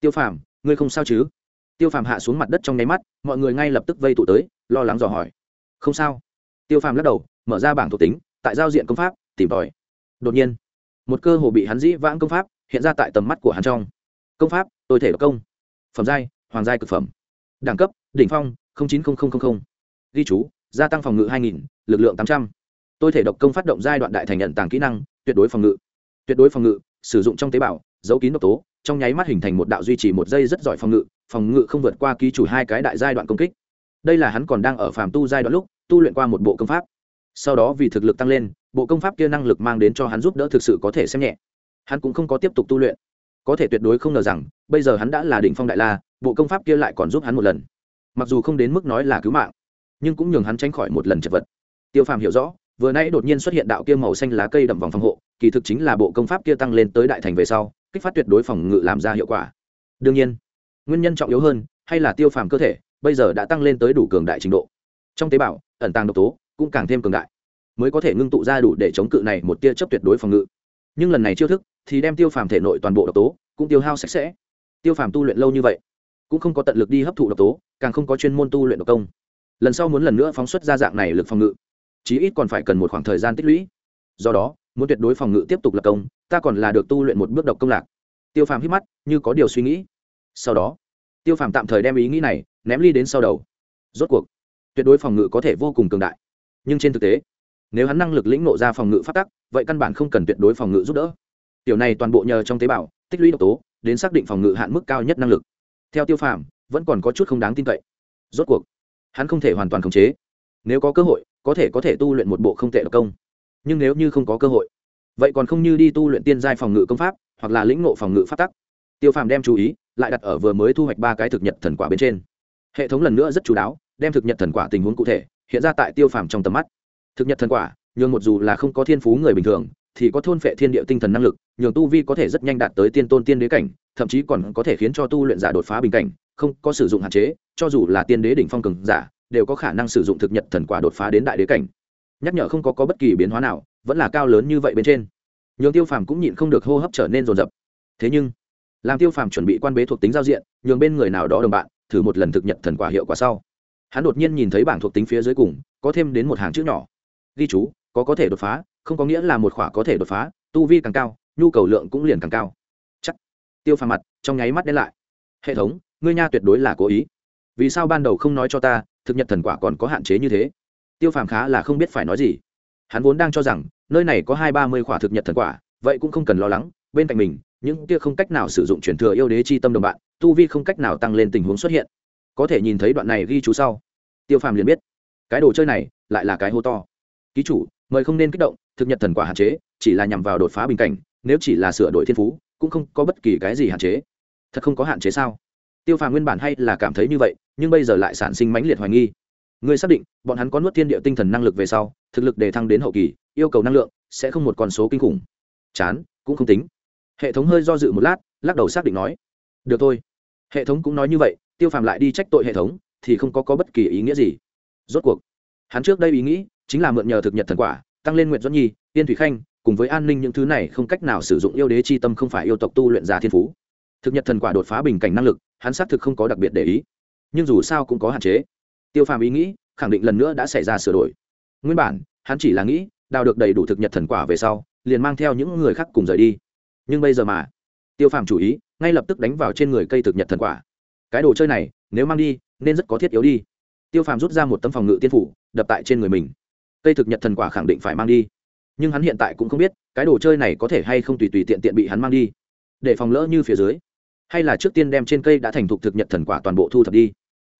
Tiêu Phàm, ngươi không sao chứ? Tiêu Phàm hạ xuống mặt đất trong nháy mắt, mọi người ngay lập tức vây tụ tới, lo lắng dò hỏi. Không sao. Tiêu phàm lắc đầu mở ra bảng thuộc tính tại giao diện công pháp tìm tòi. Đột nhiên một cơ hồ bị hắn dĩ vãng công pháp hiện ra tại tầm mắt của hắn trong. Công pháp tôi thể độc công. Phẩm giai hoàng giai cực phẩm đẳng cấp, đỉnh phong chín nghìn ghi chú, gia tăng phòng ngự hai nghìn, lực lượng tám trăm. L tôi thể độc công phát động giai đoạn đại thành nhận tàng kỹ năng, tuyệt đối phòng ngự. Tuyệt đối phòng ngự, sử dụng trong tế bào dấu kín độc tố, trong nháy mắt hình thành một đạo duy trì một giây rất giỏi phòng ngự phòng ngự không vượt qua ký chủ hai cái đại giai đoạn công kích. Đây là hắn còn đang ở phàm tu giai đoạn lúc, tu luyện qua một bộ công pháp. Sau đó vì thực lực tăng lên, bộ công pháp kia năng lực mang đến cho hắn giúp đỡ thực sự có thể xem nhẹ. Hắn cũng không có tiếp tục tu luyện có thể tuyệt đối không ngờ rằng, bây giờ hắn đã là đỉnh phong đại la, bộ công pháp kia lại còn giúp hắn một lần. Mặc dù không đến mức nói là cứu mạng, nhưng cũng nhường hắn tránh khỏi một lần chật vật. Tiêu phàm hiểu rõ, vừa nãy đột nhiên xuất hiện đạo kia màu xanh lá cây đậm vòng phòng hộ, kỳ thực chính là bộ công pháp kia tăng lên tới đại thành về sau, kích phát tuyệt đối phòng ngự làm ra hiệu quả. Đương nhiên, nguyên nhân trọng yếu hơn, hay là tiêu phàm cơ thể, bây giờ đã tăng lên tới đủ cường đại trình độ. Trong tế bào, ẩn tàng độc tố, cũng càng thêm cường đại, mới có thể ngưng tụ ra đủ để chống cự này một tia chấp tuyệt đối phòng ngự. Nhưng lần này chiêu thức thì đem tiêu phàm thể nội toàn bộ độc tố, cũng tiêu hao sạch sẽ. Tiêu phàm tu luyện lâu như vậy, cũng không có tận lực đi hấp thụ độc tố, càng không có chuyên môn tu luyện độc công. Lần sau muốn lần nữa phóng xuất ra dạng này lực phòng ngự, chí ít còn phải cần một khoảng thời gian tích lũy. Do đó, muốn tuyệt đối phòng ngự tiếp tục lập công, ta còn là được tu luyện một bước độc công lạc. Tiêu phàm hít mắt, như có điều suy nghĩ. Sau đó, tiêu phàm tạm thời đem ý nghĩ này ném ly đến sau đầu. Rốt cuộc, tuyệt đối phòng ngự có thể vô cùng cường đại. Nhưng trên thực tế, nếu hắn năng lực lĩnh nộ ra phòng ngự phát tắc, vậy căn bản không cần tuyệt đối phòng ngự giúp đỡ tiểu này toàn bộ nhờ trong tế bào, tích lũy độc tố, đến xác định phòng ngự hạn mức cao nhất năng lực. Theo tiêu phàm, vẫn còn có chút không đáng tin cậy. Rốt cuộc, hắn không thể hoàn toàn khống chế. Nếu có cơ hội, có thể có thể tu luyện một bộ không tệ độc công. Nhưng nếu như không có cơ hội, vậy còn không như đi tu luyện tiên giai phòng ngự công pháp, hoặc là lĩnh ngộ phòng ngự phát tắc. Tiêu phàm đem chú ý lại đặt ở vừa mới thu hoạch ba cái thực nhật thần quả bên trên. Hệ thống lần nữa rất chú đáo, đem thực nhật thần quả tình huống cụ thể hiện ra tại tiêu phàm trong tầm mắt. Thực nhật thần quả, nhường một dù là không có thiên phú người bình thường thì có thôn phệ thiên địa tinh thần năng lực nhường tu vi có thể rất nhanh đạt tới tiên tôn tiên đế cảnh thậm chí còn có thể khiến cho tu luyện giả đột phá bình cảnh không có sử dụng hạn chế cho dù là tiên đế đỉnh phong cường giả đều có khả năng sử dụng thực nhật thần quả đột phá đến đại đế cảnh. Nhắc nhở không có, có bất kỳ biến hóa nào vẫn là cao lớn như vậy bên trên. Nhường tiêu phàm cũng nhịn không được hô hấp trở nên rồn rập thế nhưng làm tiêu phàm chuẩn bị quan bế thuộc tính giao diện nhường bên người nào đó đồng bạn thử một lần thực nhật thần quả hiệu quả sau. Hắn đột nhiên nhìn thấy bảng thuộc tính phía dưới cùng có thêm đến một hàng chữ nhỏ. Ghi chú có có thể đột phá, không có nghĩa là một khỏa có thể đột phá, tu vi càng cao, nhu cầu lượng cũng liền càng cao. Chắc. Tiêu phàm mặt, trong nháy mắt đen lại. Hệ thống, ngươi nha tuyệt đối là cố ý. Vì sao ban đầu không nói cho ta, thực nhật thần quả còn có hạn chế như thế? Tiêu phàm khá là không biết phải nói gì. Hắn vốn đang cho rằng, nơi này có hai ba mươi khỏa thực nhật thần quả, vậy cũng không cần lo lắng, bên cạnh mình, những kia không cách nào sử dụng truyền thừa yêu đế chi tâm đồng bạn, tu vi không cách nào tăng lên tình huống xuất hiện. Có thể nhìn thấy đoạn này ghi chú sau. Tiêu phàm liền biết. Cái đồ chơi này, lại là cái hô to. Ký chủ mời không nên kích động thực nhật thần quả hạn chế chỉ là nhằm vào đột phá bình cảnh nếu chỉ là sửa đổi thiên phú cũng không có bất kỳ cái gì hạn chế. Thật không có hạn chế sao? Tiêu phàm nguyên bản hay là cảm thấy như vậy nhưng bây giờ lại sản sinh mãnh liệt hoài nghi. Người xác định bọn hắn có nuốt thiên địa tinh thần năng lực về sau thực lực đề thăng đến hậu kỳ yêu cầu năng lượng sẽ không một con số kinh khủng. Chán cũng không tính. Hệ thống hơi do dự một lát lắc đầu xác định nói. Được thôi. Hệ thống cũng nói như vậy tiêu phàm lại đi trách tội hệ thống thì không có, có bất kỳ ý nghĩa gì. Rốt cuộc hắn trước đây ý nghĩ chính là mượn nhờ thực nhật thần quả, tăng lên nguyện doãn nhi tiên thủy khanh, cùng với an ninh những thứ này không cách nào sử dụng yêu đế chi tâm không phải yêu tộc tu luyện giả thiên phú. Thực nhật thần quả đột phá bình cảnh năng lực, hắn xác thực không có đặc biệt để ý. Nhưng dù sao cũng có hạn chế. Tiêu phàm ý nghĩ, khẳng định lần nữa đã xảy ra sửa đổi. Nguyên bản, hắn chỉ là nghĩ, đào được đầy đủ thực nhật thần quả về sau, liền mang theo những người khác cùng rời đi. Nhưng bây giờ mà, tiêu phàm chủ ý, ngay lập tức đánh vào trên người cây thực nhật thần quả. Cái đồ chơi này, nếu mang đi, nên rất có thiết yếu đi. Tiêu phàm rút ra một tấm phòng ngự tiên phủ, đập tại trên người mình cây thực nhật thần quả khẳng định phải mang đi. Nhưng hắn hiện tại cũng không biết, cái đồ chơi này có thể hay không tùy tùy tiện tiện bị hắn mang đi. Để phòng lỡ như phía dưới. Hay là trước tiên đem trên cây đã thành thục thực nhật thần quả toàn bộ thu thập đi.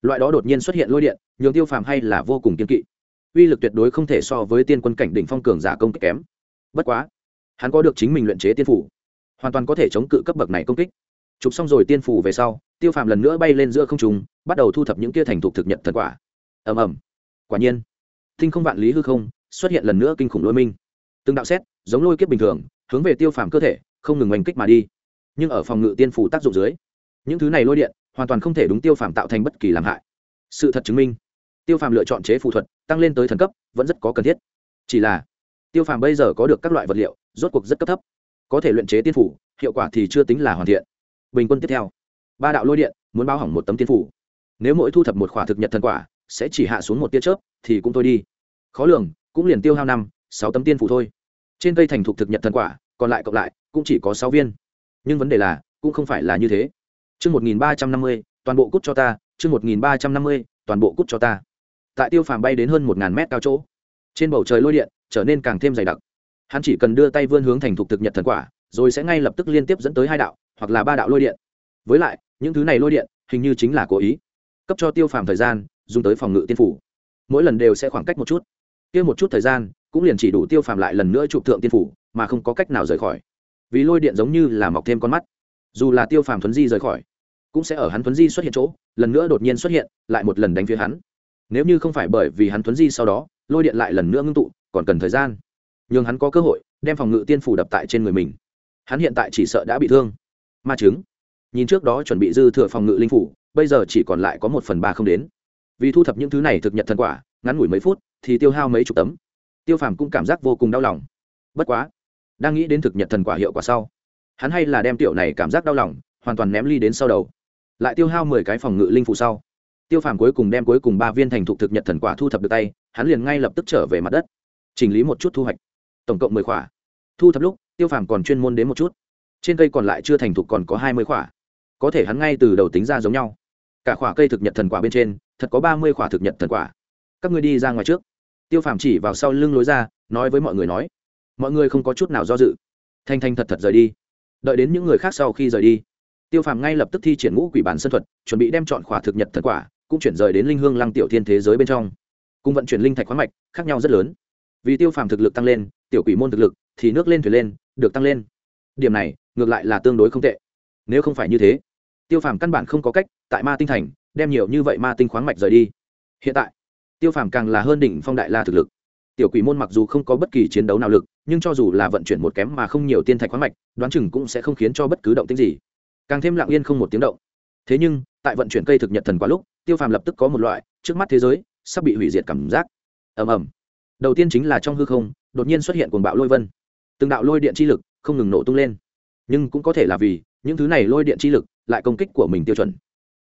Loại đó đột nhiên xuất hiện lôi điện, nhường tiêu phàm hay là vô cùng kiên kỵ. Uy lực tuyệt đối không thể so với tiên quân cảnh đỉnh phong cường giả công kích kém. Bất quá, hắn có được chính mình luyện chế tiên phủ. Hoàn toàn có thể chống cự cấp bậc này công kích. Chụp xong rồi tiên phủ về sau, tiêu phàm lần nữa bay lên giữa không trùng bắt đầu thu thập những kia thành thục thực nhật thần quả. Ầm ầm. Quả nhiên thinh không vạn lý hư không, xuất hiện lần nữa kinh khủng lôi minh. Từng đạo xét, giống lôi kiếp bình thường, hướng về tiêu phàm cơ thể, không ngừng oanh kích mà đi. Nhưng ở phòng ngự tiên phủ tác dụng dưới, những thứ này lôi điện hoàn toàn không thể đúng tiêu phàm tạo thành bất kỳ làm hại. Sự thật chứng minh, tiêu phàm lựa chọn chế phụ thuật, tăng lên tới thần cấp, vẫn rất có cần thiết. Chỉ là, tiêu phàm bây giờ có được các loại vật liệu, rốt cuộc rất cấp thấp. Có thể luyện chế tiên phủ hiệu quả thì chưa tính là hoàn thiện. Bình quân tiếp theo, ba đạo lôi điện muốn bao hỏng một tấm tiên phủ nếu mỗi thu thập một khỏa thực nhật thần quả, sẽ chỉ hạ xuống một tia chớp thì cũng thôi đi. Khó lường, cũng liền tiêu hao năm, sáu tấm tiên phủ thôi. Trên cây thành thục thực nhật thần quả, còn lại cộng lại, cũng chỉ có sáu viên. Nhưng vấn đề là, cũng không phải là như thế. Chương một nghìn ba trăm năm mươi, toàn bộ cút cho ta, chương một nghìn ba trăm năm mươi, toàn bộ cút cho ta. Tại tiêu phàm bay đến hơn một ngàn mét cao chỗ, trên bầu trời lôi điện trở nên càng thêm dày đặc. Hắn chỉ cần đưa tay vươn hướng thành thục thực nhật thần quả, rồi sẽ ngay lập tức liên tiếp dẫn tới hai đạo, hoặc là ba đạo lôi điện. Với lại, những thứ này lôi điện, hình như chính là cố ý. Cấp cho tiêu phàm thời gian, dùng tới phòng ngự tiên phủ mỗi lần đều sẽ khoảng cách một chút. Kia một chút thời gian, cũng liền chỉ đủ tiêu phàm lại lần nữa chụp thượng tiên phủ, mà không có cách nào rời khỏi. Vì lôi điện giống như là mọc thêm con mắt. Dù là tiêu phàm thuấn di rời khỏi, cũng sẽ ở hắn thuấn di xuất hiện chỗ, lần nữa đột nhiên xuất hiện, lại một lần đánh phía hắn. Nếu như không phải bởi vì hắn thuấn di sau đó, lôi điện lại lần nữa ngưng tụ, còn cần thời gian. N h ư n g hắn có cơ hội, đem phòng ngự tiên phủ đập tại trên người mình. Hắn hiện tại chỉ sợ đã bị thương. Ma chứng. Nhìn trước đó chuẩn bị dư thừa phòng ngự linh phủ, bây giờ chỉ còn lại có một phần ba không đến vì thu thập những thứ này thực nhận thần quả, ngắn ngủi mấy phút thì tiêu hao mấy chục tấm. Tiêu phàm cũng cảm giác vô cùng đau lòng. Bất quá, đang nghĩ đến thực nhận thần quả hiệu quả sau, hắn hay là đem tiểu này cảm giác đau lòng, hoàn toàn ném ly đến sau đầu. Lại tiêu hao mười cái phòng ngự linh phụ sau, tiêu phàm cuối cùng đem cuối cùng ba viên thành thục thực nhận thần quả thu thập được tay, hắn liền ngay lập tức trở về mặt đất, chỉnh lý một chút thu hoạch. Tổng cộng mười quả thu thập lúc, tiêu phàm còn chuyên môn đến một chút. Trên cây còn lại chưa thành thục còn có hai mươi quả có thể hắn ngay từ đầu tính ra giống nhau cả khỏa cây thực nhật thần quả bên trên, thật có ba mươi khỏa thực nhật thần quả. Các ngươi đi ra ngoài trước. Tiêu phàm chỉ vào sau lưng lối ra, nói với mọi người nói, mọi người không có chút nào do dự. Thanh thanh thật thật rời đi. Đợi đến những người khác sau khi rời đi. Tiêu phàm ngay lập tức thi triển ngũ quỷ bản sân thuật, chuẩn bị đem chọn khỏa thực nhật thần quả, cũng chuyển rời đến linh hương lăng tiểu thiên thế giới bên trong. Cùng vận chuyển linh thạch khoáng mạch, khác nhau rất lớn. Vì tiêu phàm thực lực tăng lên, tiểu quỷ môn thực lực thì nước lên thuyền lên, được tăng lên. Điểm này, ngược lại là tương đối không tệ. Nếu không phải như thế tiêu phàm căn bản không có cách tại ma tinh thành đem nhiều như vậy ma tinh khoáng mạch rời đi. Hiện tại, tiêu phàm càng là hơn đỉnh phong đại la thực lực. Tiểu quỷ môn mặc dù không có bất kỳ chiến đấu nào lực, nhưng cho dù là vận chuyển một kém mà không nhiều tiên thạch khoáng mạch, đoán chừng cũng sẽ không khiến cho bất cứ động tĩnh gì. Càng thêm lặng yên không một tiếng động. Thế nhưng, tại vận chuyển cây thực nhật thần quá lúc, tiêu phàm lập tức có một loại trước mắt thế giới sắp bị hủy diệt cảm giác. Ầm ầm. Đầu tiên chính là trong hư không, đột nhiên xuất hiện cuồng bạo lôi vân. Từng đạo lôi điện chi lực không ngừng nổ tung lên. Nhưng cũng có thể là vì những thứ này lôi điện chi lực lại công kích của mình tiêu chuẩn.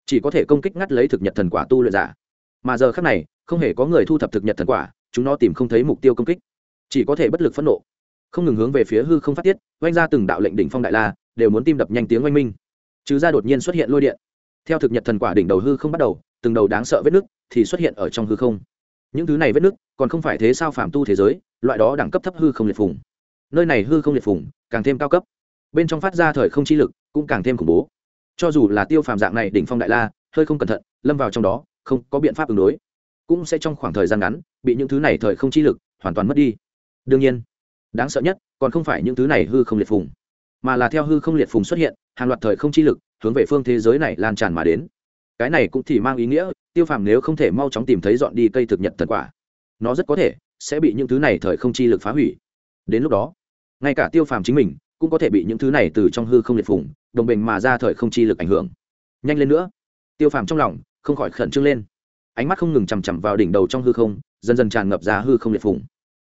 Chỉ có thể công kích ngắt lấy thực nhật thần quả tu luyện giả. Mà giờ khác này, không hề có người thu thập thực nhật thần quả, chúng nó tìm không thấy mục tiêu công kích. Chỉ có thể bất lực phẫn nộ. Không ngừng hướng về phía hư không phát tiết, oanh ra từng đạo lệnh đỉnh phong đại la, đều muốn tim đập nhanh tiếng oanh minh. Chứ ra đột nhiên xuất hiện lôi điện. Theo thực nhật thần quả đỉnh đầu hư không bắt đầu, từng đầu đáng sợ vết nứt thì xuất hiện ở trong hư không. Những thứ này vết nứt còn không phải thế sao phạm tu thế giới, loại đó đẳng cấp thấp hư không liệt phùng. Nơi này hư không liệt phùng, càng thêm cao cấp. Bên trong phát ra thời không chi lực cũng càng thêm khủng bố cho dù là tiêu phàm dạng này đỉnh phong đại la, hơi không cẩn thận, lâm vào trong đó, không có biện pháp ứng đối. Cũng sẽ trong khoảng thời gian ngắn, bị những thứ này thời không chi lực hoàn toàn mất đi. Đương nhiên, đáng sợ nhất, còn không phải những thứ này hư không liệt phùng, mà là theo hư không liệt phùng xuất hiện, hàng loạt thời không chi lực hướng về phương thế giới này lan tràn mà đến. Cái này cũng thì mang ý nghĩa, tiêu phàm nếu không thể mau chóng tìm thấy dọn đi cây thực nhật thần quả, nó rất có thể sẽ bị những thứ này thời không chi lực phá hủy. Đến lúc đó, ngay cả tiêu phàm chính mình cũng có thể bị những thứ này từ trong hư không liệt phùng đồng bình mà ra thời không chi lực ảnh hưởng. Nhanh lên nữa. Tiêu phàm trong lòng không khỏi khẩn trương lên. Ánh mắt không ngừng chằm chằm vào đỉnh đầu trong hư không dần dần tràn ngập ra hư không liệt phủng.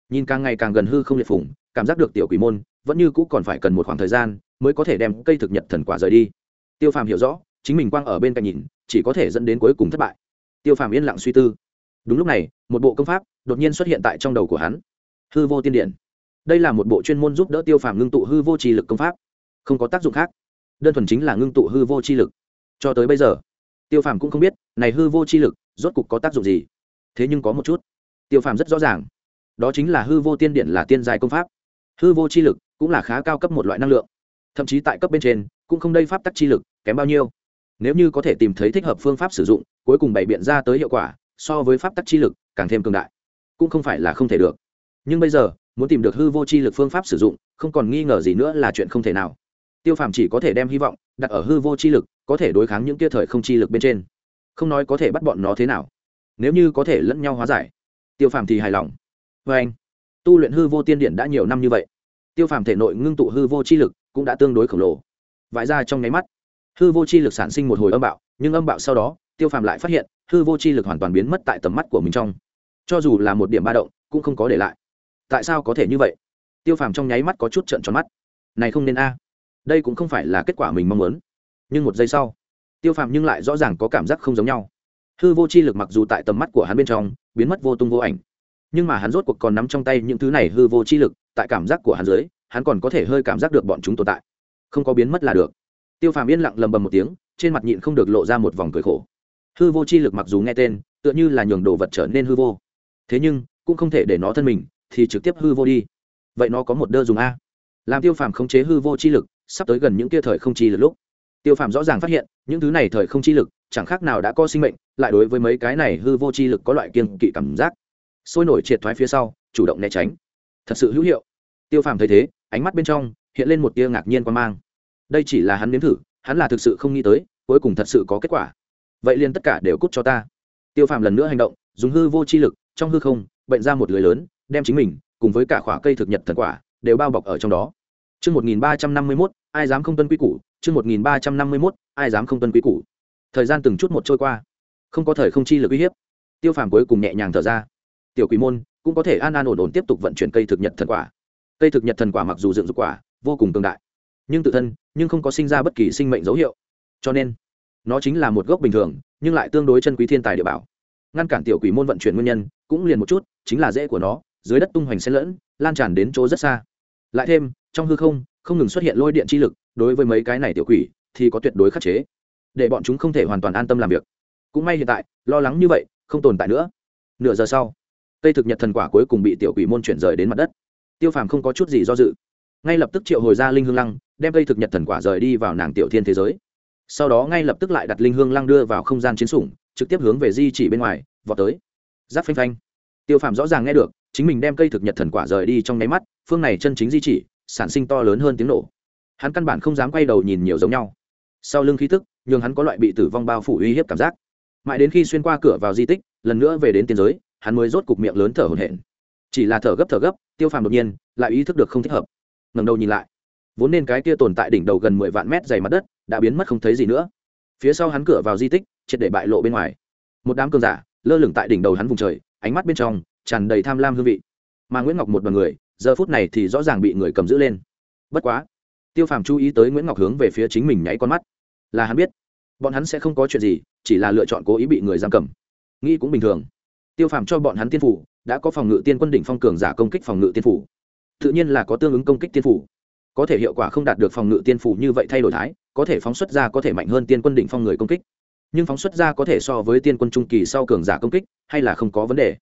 nhìn càng ngày càng gần hư không liệt phủng, cảm giác được tiểu quỷ môn vẫn như cũ còn phải cần một khoảng thời gian mới có thể đem cây thực nhật thần quả rời đi. Tiêu phàm hiểu rõ chính mình quang ở bên cạnh nhìn chỉ có thể dẫn đến cuối cùng thất bại. Tiêu phàm yên lặng suy tư. Đúng lúc này một bộ công pháp đột nhiên xuất hiện tại trong đầu của hắn. Hư vô tiên điện đây là một bộ chuyên môn giúp đỡ tiêu phàm ngưng tụ hư vô trì lực công pháp. Không có tác dụng khác đơn thuần chính là ngưng tụ hư vô chi lực. Cho tới bây giờ, tiêu phàm cũng không biết, này hư vô chi lực rốt cục có tác dụng gì. Thế nhưng có một chút, tiêu phàm rất rõ ràng, đó chính là hư vô tiên điện là tiên giai công pháp. Hư vô chi lực cũng là khá cao cấp một loại năng lượng. Thậm chí tại cấp bên trên cũng không đây pháp tắc chi lực kém bao nhiêu. Nếu như có thể tìm thấy thích hợp phương pháp sử dụng, cuối cùng bày biện ra tới hiệu quả, so với pháp tắc chi lực càng thêm cường đại. Cũng không phải là không thể được. Nhưng bây giờ, muốn tìm được hư vô chi lực phương pháp sử dụng, không còn nghi ngờ gì nữa là chuyện không thể nào tiêu phàm chỉ có thể đem hy vọng đặt ở hư vô chi lực, có thể đối kháng những kia thời không chi lực bên trên. Không nói có thể bắt bọn nó thế nào, nếu như có thể lẫn nhau hóa giải, tiêu phàm thì hài lòng. Vê anh, tu luyện hư vô tiên điện đã nhiều năm như vậy, tiêu phàm thể nội ngưng tụ hư vô chi lực cũng đã tương đối khổng lồ. Vãi ra trong nháy mắt, hư vô chi lực sản sinh một hồi âm bạo, nhưng âm bạo sau đó, tiêu phàm lại phát hiện, hư vô chi lực hoàn toàn biến mất tại tầm mắt của mình trong. Cho dù là một điểm ba động, cũng không có để lại. Tại sao có thể như vậy? Tiêu phàm trong nháy mắt có chút trận tròn mắt. Này không nên a đây cũng không phải là kết quả mình mong muốn. Nhưng một giây sau, tiêu phàm nhưng lại rõ ràng có cảm giác không giống nhau. Hư vô chi lực mặc dù tại tầm mắt của hắn bên trong biến mất vô tung vô ảnh, nhưng mà hắn rốt cuộc còn nắm trong tay những thứ này hư vô chi lực, tại cảm giác của hắn dưới, hắn còn có thể hơi cảm giác được bọn chúng tồn tại. Không có biến mất là được. Tiêu phàm yên lặng lầm bầm một tiếng, trên mặt nhịn không được lộ ra một vòng cười khổ. Hư vô chi lực mặc dù nghe tên, tựa như là nhường đồ vật trở nên hư vô. Thế nhưng, cũng không thể để nó thân mình, thì trực tiếp hư vô đi. Vậy nó có một đơ dùng a. Làm tiêu phàm khống chế hư vô chi lực sắp tới gần những kia thời không chi lực lúc. Tiêu phàm rõ ràng phát hiện, những thứ này thời không chi lực, chẳng khác nào đã có sinh mệnh, lại đối với mấy cái này hư vô chi lực có loại kiên kỵ cảm giác. Sôi nổi triệt thoái phía sau, chủ động né tránh. Thật sự hữu hiệu. Tiêu phàm thấy thế, ánh mắt bên trong hiện lên một tia ngạc nhiên quan mang. Đây chỉ là hắn nếm thử, hắn là thực sự không nghĩ tới, cuối cùng thật sự có kết quả. Vậy liền tất cả đều cút cho ta. Tiêu phàm lần nữa hành động, dùng hư vô chi lực, trong hư không, bệnh ra một lưới lớn, đem chính mình, cùng với cả khỏa cây thực nhật thần quả, đều bao bọc ở trong đó. Chương 1351, ai dám không tuân quy củ, chương 1351, ai dám không tuân quy củ. Thời gian từng chút một trôi qua, không có thời không chi lực uy hiếp. Tiêu Phàm cuối cùng nhẹ nhàng thở ra. Tiểu Quỷ môn cũng có thể an an ổn ổn tiếp tục vận chuyển cây thực nhật thần quả. Cây thực nhật thần quả mặc dù dựng dục quả vô cùng cường đại, nhưng tự thân nhưng không có sinh ra bất kỳ sinh mệnh dấu hiệu. Cho nên, nó chính là một gốc bình thường, nhưng lại tương đối chân quý thiên tài địa bảo. Ngăn cản tiểu quỷ môn vận chuyển nguyên nhân, cũng liền một chút, chính là rễ của nó, dưới đất tung hoành xen lẫn, lan tràn đến chỗ rất xa. Lại thêm, trong hư không không ngừng xuất hiện lôi điện chi lực, đối với mấy cái này tiểu quỷ, thì có tuyệt đối khắc chế, để bọn chúng không thể hoàn toàn an tâm làm việc. Cũng may hiện tại, lo lắng như vậy, không tồn tại nữa. Nửa giờ sau, cây thực nhật thần quả cuối cùng bị tiểu quỷ môn chuyển rời đến mặt đất. Tiêu phàm không có chút gì do dự. Ngay lập tức triệu hồi ra linh hương lăng, đem cây thực nhật thần quả rời đi vào nàng tiểu thiên thế giới. Sau đó ngay lập tức lại đặt linh hương lăng đưa vào không gian chiến sủng, trực tiếp hướng về di chỉ bên ngoài, vọt tới. Giáp phanh phanh. Tiêu phàm rõ ràng nghe được, chính mình đem cây thực nhật thần quả rời đi trong nháy mắt, phương này chân chính di chỉ sản sinh to lớn hơn tiếng nổ. Hắn căn bản không dám quay đầu nhìn nhiều giống nhau. Sau lưng khí tức, nhường hắn có loại bị tử vong bao phủ uy hiếp cảm giác. Mãi đến khi xuyên qua cửa vào di tích, lần nữa về đến tiên giới, hắn mới rốt cục miệng lớn thở hổn hển. Chỉ là thở gấp thở gấp, tiêu phàm đột nhiên, lại ý thức được không thích hợp. Ngầm đầu nhìn lại, vốn nên cái kia tồn tại đỉnh đầu gần mười vạn mét dày mặt đất, đã biến mất không thấy gì nữa. Phía sau hắn cửa vào di tích, triệt để bại lộ bên ngoài. Một đám cường giả, lơ lửng tại đỉnh đầu hắn vùng trời, ánh mắt bên trong, tràn đầy tham lam hương vị. Mà nguyễn ngọc một đoàn người giờ phút này thì rõ ràng bị người cầm giữ lên. Bất quá, tiêu phàm chú ý tới nguyễn ngọc hướng về phía chính mình nháy con mắt. Là hắn biết, bọn hắn sẽ không có chuyện gì, chỉ là lựa chọn cố ý bị người giam cầm. Nghĩ cũng bình thường. Tiêu phàm cho bọn hắn tiên phủ, đã có phòng ngự tiên quân đỉnh phong cường giả công kích phòng ngự tiên phủ. Tự nhiên là có tương ứng công kích tiên phủ. Có thể hiệu quả không đạt được phòng ngự tiên phủ như vậy thay đổi thái, có thể phóng xuất ra có thể mạnh hơn tiên quân đỉnh phong người công kích. Nhưng phóng xuất ra có thể so với tiên quân trung kỳ sau cường giả công kích, hay là không có vấn đề.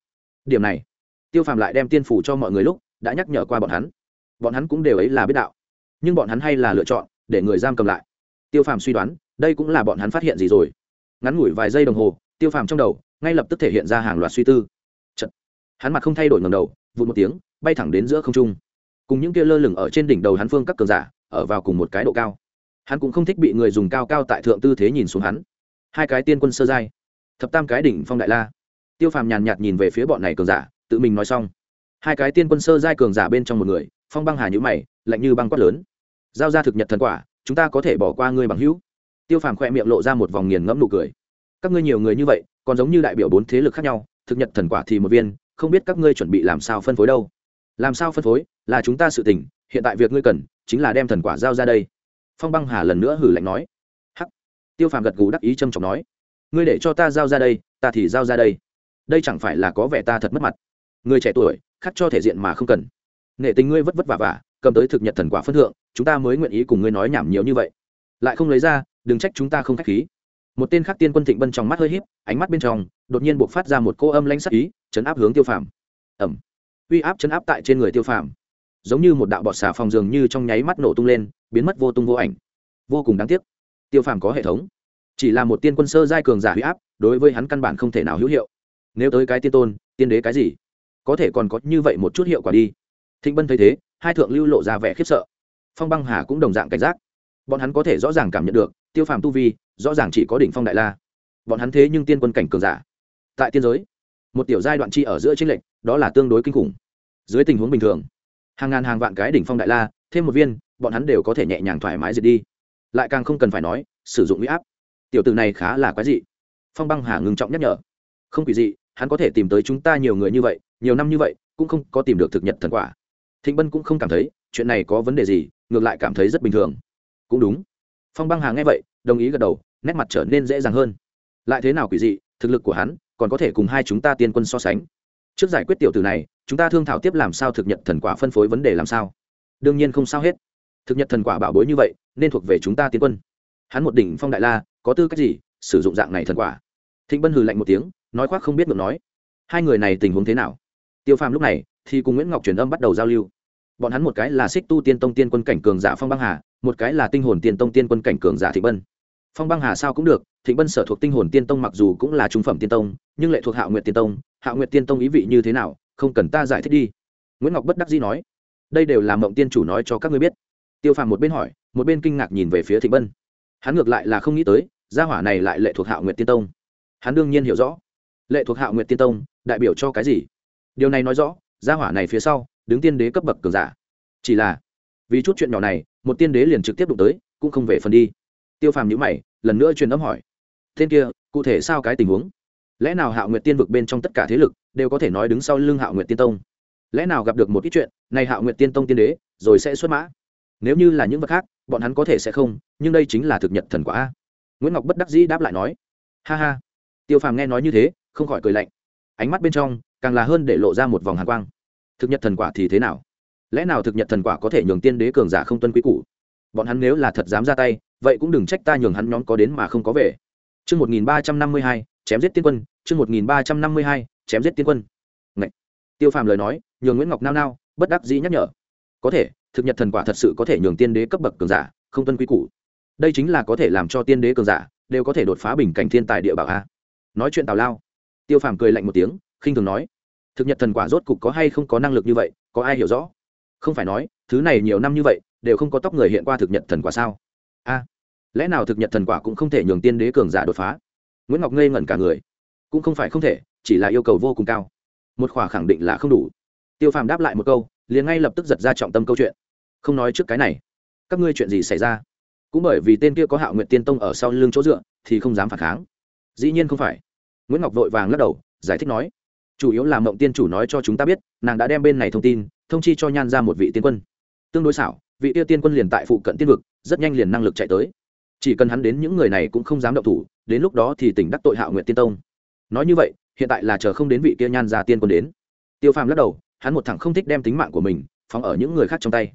Điểm này, tiêu phàm lại đem tiên phủ cho mọi người lúc đã nhắc nhở qua bọn hắn. Bọn hắn cũng đều ấy là biết đạo. Nhưng bọn hắn hay là lựa chọn để người giam cầm lại. Tiêu phàm suy đoán, đây cũng là bọn hắn phát hiện gì rồi. Ngắn ngủi vài giây đồng hồ, tiêu phàm trong đầu ngay lập tức thể hiện ra hàng loạt suy tư. Chật. hắn mặt không thay đổi ngầm đầu, vụt một tiếng, bay thẳng đến giữa không trung. Cùng những kia lơ lửng ở trên đỉnh đầu hắn phương các cường giả, ở vào cùng một cái độ cao. Hắn cũng không thích bị người dùng cao cao tại thượng tư thế nhìn xuống hắn. Hai cái tiên quân sơ giai, thập tam cái đỉnh phong đại la. Tiêu phàm nhàn nhạt nhìn về phía bọn này cường giả, tự mình nói xong hai cái tiên quân sơ giai cường giả bên trong một người, phong băng hà nhữ mày, lạnh như băng quát lớn. Giao ra thực nhật thần quả, chúng ta có thể bỏ qua ngươi bằng hữu. Tiêu phàm khoe miệng lộ ra một vòng nghiền ngẫm nụ cười. Các ngươi nhiều người như vậy, còn giống như đại biểu bốn thế lực khác nhau, thực nhật thần quả thì một viên, không biết các ngươi chuẩn bị làm sao phân phối đâu. Làm sao phân phối? Là chúng ta sự tình, hiện tại việc ngươi cần, chính là đem thần quả giao ra đây. Phong băng hà lần nữa hử lạnh nói. Hắc. Tiêu phàm gật gù đắc ý trâm trọng nói. Ngươi để cho ta giao ra đây, ta thì giao ra đây. Đây chẳng phải là có vẻ ta thật mất mặt. Người trẻ tuổi khắc cho thể diện mà không cần. Nghệ tình ngươi vất vất vả vả, cầm tới thực nhật thần quả phân thượng, chúng ta mới nguyện ý cùng ngươi nói nhảm nhiều như vậy. Lại không lấy ra, đừng trách chúng ta không k h á c h khí. Một tên khác tiên quân thịnh bân trong mắt hơi h í p ánh mắt bên trong, đột nhiên buộc phát ra một cô âm lanh sắc ý, chấn áp hướng tiêu phàm. Ẩm uy áp chấn áp tại trên người tiêu phàm. Giống như một đạo bọt xà phòng dường như trong nháy mắt nổ tung lên, biến mất vô tung vô ảnh. Vô cùng đáng tiếc. Tiêu phàm có hệ thống. Chỉ là một tiên quân sơ giai cường giả huy áp, đối với hắn căn bản không thể nào hữu hiệu. Nếu tới cái tiên tôn, tiên đế cái gì? Có thể còn có như vậy một chút hiệu quả đi. Thịnh bân thấy thế, hai thượng lưu lộ ra vẻ khiếp sợ. Phong băng hà cũng đồng dạng cảnh giác. Bọn hắn có thể rõ ràng cảm nhận được, tiêu phàm tu vi, rõ ràng chỉ có đỉnh phong đại la. Bọn hắn thế nhưng tiên quân cảnh cường giả. Tại tiên giới, một tiểu giai đoạn chi ở giữa tranh lệch, đó là tương đối kinh khủng. Dưới tình huống bình thường, hàng ngàn hàng vạn cái đỉnh phong đại la, thêm một viên, bọn hắn đều có thể nhẹ nhàng thoải mái diệt đi. Lại càng không cần phải nói, sử dụng huy áp. Tiểu từ này khá là quái dị. Phong băng hà ngừng trọng nhắc nhở. Không quỷ dị, hắn có thể tìm tới chúng ta nhiều người như vậy nhiều năm như vậy, cũng không có tìm được thực nhật thần quả. Thịnh bân cũng không cảm thấy, chuyện này có vấn đề gì, ngược lại cảm thấy rất bình thường. Cũng đúng. Phong băng hà nghe vậy, đồng ý gật đầu, nét mặt trở nên dễ dàng hơn. Lại thế nào quỷ dị, thực lực của hắn, còn có thể cùng hai chúng ta tiên quân so sánh. Trước giải quyết tiểu tử này, chúng ta thương thảo tiếp làm sao thực nhật thần quả phân phối vấn đề làm sao? Đương nhiên không sao hết. Thực nhật thần quả bảo bối như vậy, nên thuộc về chúng ta tiên quân. Hắn một đỉnh phong đại la, có tư cách gì sử dụng dạng này thần quả? Thịnh bân hừ lạnh một tiếng, nói khoác không biết ngược nói. Hai người này tình huống thế nào? Tiêu phàm lúc này thì cùng nguyễn ngọc truyền âm bắt đầu giao lưu. Bọn hắn một cái là xích tu tiên tông tiên quân cảnh cường giả phong băng hà, một cái là tinh hồn tiên tông tiên quân cảnh cường giả thịnh bân. Phong băng hà sao cũng được thịnh bân sở thuộc tinh hồn tiên tông mặc dù cũng là trung phẩm tiên tông, nhưng lệ thuộc hạ nguyện tiên tông. Hạ nguyện tiên tông ý vị như thế nào, không cần ta giải thích đi. Nguyễn ngọc bất đắc dĩ nói, đây đều là mộng tiên chủ nói cho các ngươi biết. Tiêu phàm một bên hỏi, một bên kinh ngạc nhìn về phía thịnh bân. Hắn ngược lại là không nghĩ tới, gia hỏa này lại lệ thuộc hạ nguyện tiên tông. Hắn đương nhiên hiểu rõ. Lệ thuộc hạ nguyện tiên tông, đại biểu cho cái gì? Điều này nói rõ, gia hỏa này phía sau, đứng tiên đế cấp bậc cường giả. Chỉ là, vì chút chuyện nhỏ này, một tiên đế liền trực tiếp đụng tới, cũng không về phần đi. Tiêu phàm nhữ mày, lần nữa truyền âm hỏi. Tên kia, cụ thể sao cái tình huống? Lẽ nào hạo nguyệt tiên vực bên trong tất cả thế lực đều có thể nói đứng sau lưng hạo nguyệt tiên tông? Lẽ nào gặp được một ít chuyện, này hạo nguyệt tiên tông tiên đế, rồi sẽ xuất mã? Nếu như là những vật khác, bọn hắn có thể sẽ không, nhưng đây chính là thực nhật thần quả. Nguyễn ngọc bất đắc dĩ đáp lại nói. Ha ha. Tiêu phàm nghe nói như thế, không khỏi cười lạnh. Ánh mắt bên trong càng là hơn để lộ ra một vòng hàn quang thực nhật thần quả thì thế nào lẽ nào thực nhật thần quả có thể nhường tiên đế cường giả không tuân quý cũ bọn hắn nếu là thật dám ra tay vậy cũng đừng trách ta nhường hắn nhóm có đến mà không có về Chương 1352, chém giết tiên quân, chương 1352, chém giết tiên quân. Ngậy. Tiêu Phàm lời nói, nhường Nguyễn Ngọc nao nao, bất đắc dĩ nhắc nhở. Có thể, thực nhật thần quả thật sự có thể nhường tiên đế cấp bậc cường giả, không tuân quý cũ. Đây chính là có thể làm cho tiên đế cường giả đều có thể đột phá bình cảnh thiên tài địa bảo a. Nói chuyện tào lao. Tiêu Phàm cười lạnh một tiếng, khinh thường nói: thực nhật thần quả rốt cục có hay không có năng lực như vậy, có ai hiểu rõ? Không phải nói, thứ này nhiều năm như vậy, đều không có tóc người hiện qua thực nhật thần quả sao? A, lẽ nào thực nhật thần quả cũng không thể nhường tiên đế cường giả đột phá? Nguyễn ngọc ngây ngẩn cả người. Cũng không phải không thể, chỉ là yêu cầu vô cùng cao. Một khỏa khẳng định là không đủ. Tiêu phàm đáp lại một câu, liền ngay lập tức giật ra trọng tâm câu chuyện. Không nói trước cái này. Các ngươi chuyện gì xảy ra? Cũng bởi vì tên kia có hạo nguyện tiên tông ở sau lưng chỗ dựa, thì không dám phản kháng. Dĩ nhiên không phải. Nguyễn ngọc vội vàng lắc đầu, giải thích nói chủ yếu là mộng tiên chủ nói cho chúng ta biết, nàng đã đem bên này thông tin, thông chi cho nhan ra một vị tiên quân. Tương đối xảo, vị tiêu tiên quân liền tại phụ cận tiên vực, rất nhanh liền năng lực chạy tới. Chỉ cần hắn đến những người này cũng không dám động thủ, đến lúc đó thì tỉnh đắc tội hạo nguyện tiên tông. Nói như vậy, hiện tại là chờ không đến vị kia nhan ra tiên quân đến. Tiêu phàm lắc đầu, hắn một thằng không thích đem tính mạng của mình phóng ở những người khác trong tay.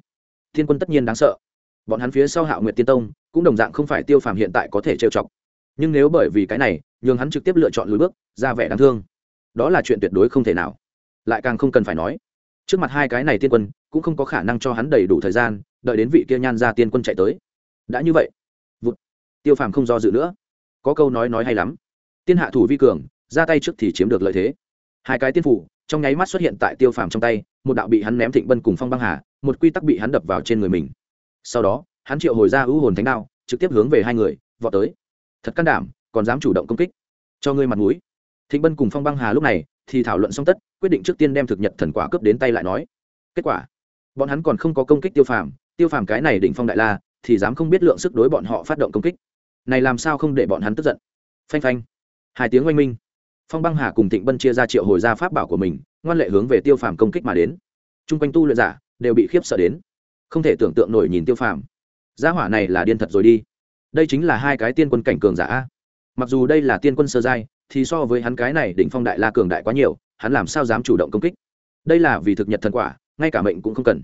Thiên quân tất nhiên đáng sợ. Bọn hắn phía sau hạo nguyệt tiên tông, cũng đồng dạng không phải tiêu phàm hiện tại có thể trêu chọc. Nhưng nếu bởi vì cái này, nhường hắn trực tiếp lựa chọn lùi bước, ra vẻ đáng thương đó là chuyện tuyệt đối không thể nào. Lại càng không cần phải nói, trước mặt hai cái này tiên quân cũng không có khả năng cho hắn đầy đủ thời gian, đợi đến vị kia nhan ra tiên quân chạy tới. Đã như vậy, vụt, tiêu phàm không do dự nữa. Có câu nói nói hay lắm, tiên hạ thủ vi cường, ra tay trước thì chiếm được lợi thế. Hai cái tiên phủ, trong nháy mắt xuất hiện tại tiêu phàm trong tay, một đạo bị hắn ném thịnh bân cùng phong băng hà, một quy tắc bị hắn đập vào trên người mình. Sau đó, hắn triệu hồi ra ưu hồn thánh đao, trực tiếp hướng về hai người, vọt tới. Thật can đảm, còn dám chủ động công kích, cho ngươi mặt mũi thịnh bân cùng phong băng hà lúc này thì thảo luận xong tất, quyết định trước tiên đem thực nhật thần quả cướp đến tay lại nói. Kết quả, bọn hắn còn không có công kích tiêu phàm tiêu phàm cái này đỉnh phong đại la thì dám không biết lượng sức đối bọn họ phát động công kích. Này làm sao không để bọn hắn tức giận? Phanh phanh. Hai tiếng oanh minh. Phong băng hà cùng thịnh bân chia ra triệu hồi ra pháp bảo của mình, ngoan lệ hướng về tiêu phàm công kích mà đến. T r u n g quanh tu luyện giả đều bị khiếp sợ đến, không thể tưởng tượng nổi nhìn tiêu phàm. Gia hỏa này là điên thật rồi đi. Đây chính là hai cái tiên quân cảnh cường giả mặc dù đây là tiên quân sơ giai thì so với hắn cái này đỉnh phong đại la cường đại quá nhiều, hắn làm sao dám chủ động công kích? Đây là vì thực nhật thần quả, ngay cả mệnh cũng không cần.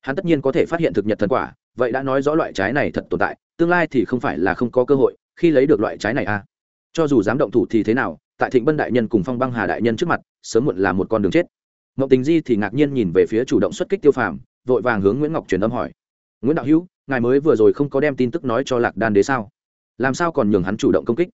Hắn tất nhiên có thể phát hiện thực nhật thần quả, vậy đã nói rõ loại trái này thật tồn tại, tương lai thì không phải là không có cơ hội, khi lấy được loại trái này a cho dù dám động thủ thì thế nào, tại thịnh bân đại nhân cùng phong băng hà đại nhân trước mặt, sớm muộn là một con đường chết. Mộng tình di thì ngạc nhiên nhìn về phía chủ động xuất kích tiêu phàm, vội vàng hướng nguyễn ngọc truyền âm hỏi. Nguyễn đạo hữu, ngài mới vừa rồi không có đem tin tức nói cho lạc đan đế sao? Làm sao còn nhường hắn chủ động công kích?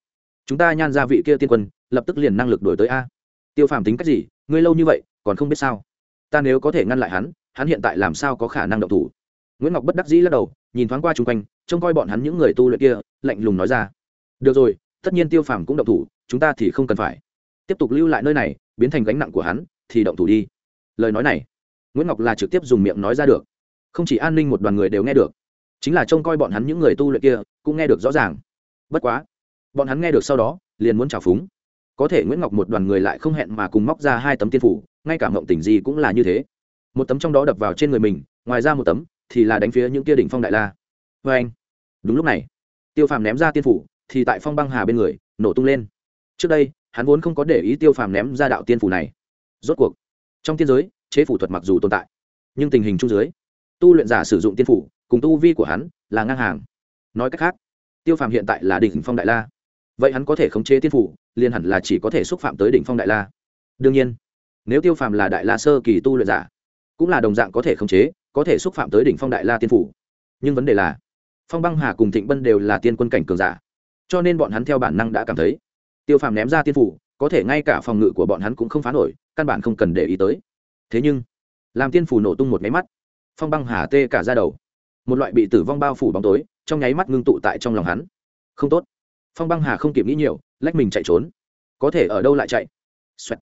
Chúng ta nhan ra vị kia tiên quân, lập tức liền năng lực đổi tới a. Tiêu phàm tính cách gì? Ngươi lâu như vậy, còn không biết sao? Ta nếu có thể ngăn lại hắn hắn hiện tại làm sao có khả năng động thủ? Nguyễn ngọc bất đắc dĩ lắc đầu, nhìn thoáng qua chung quanh, trông coi bọn hắn những người tu luyện kia, lạnh lùng nói ra. Được rồi, tất nhiên tiêu phàm cũng động thủ, chúng ta thì không cần phải. Tiếp tục lưu lại nơi này, biến thành gánh nặng của hắn, thì động thủ đi. Lời nói này, nguyễn ngọc là trực tiếp dùng miệng nói ra được. Không chỉ an ninh một đoàn người đều nghe được, chính là trông coi bọn hắn những người tu luyện kia, cũng nghe được rõ ràng. Bất quá bọn hắn nghe được sau đó, liền muốn trào phúng. Có thể nguyễn ngọc một đoàn người lại không hẹn mà cùng móc ra hai tấm tiên phủ, ngay cả mộng tỉnh gì cũng là như thế. Một tấm trong đó đập vào trên người mình, ngoài ra một tấm thì là đánh phía những kia đỉnh phong đại la. Vê anh, đúng lúc này, tiêu phàm ném ra tiên phủ, thì tại phong băng hà bên người, nổ tung lên. Trước đây, hắn vốn không có để ý tiêu phàm ném ra đạo tiên phủ này. Rốt cuộc, trong tiên giới, chế phủ thuật mặc dù tồn tại, nhưng tình hình trung giới tu luyện giả sử dụng tiên phủ, cùng tu vi của hắn là ngang hàng. Nói cách khác, tiêu phàm hiện tại là đỉnh phong đại la vậy hắn có thể khống chế tiên phủ, liền hẳn là chỉ có thể xúc phạm tới đỉnh phong đại la. Đương nhiên, nếu tiêu phàm là đại la sơ kỳ tu luyện giả, cũng là đồng dạng có thể khống chế, có thể xúc phạm tới đỉnh phong đại la tiên phủ. Nhưng vấn đề là, phong băng hà cùng thịnh bân đều là tiên quân cảnh cường giả, cho nên bọn hắn theo bản năng đã cảm thấy, tiêu phàm ném ra tiên phủ, có thể ngay cả phòng ngự của bọn hắn cũng không phá nổi, căn bản không cần để ý tới. Thế nhưng, làm tiên phủ nổ tung một máy mắt, phong băng hà tê cả ra đầu. Một loại bị tử vong bao phủ bóng tối, trong nháy mắt ngưng tụ tại trong lòng hắn. Không tốt phong băng hà không kịp nghĩ nhiều, lách mình chạy trốn. Có thể ở đâu lại chạy、Xoẹt.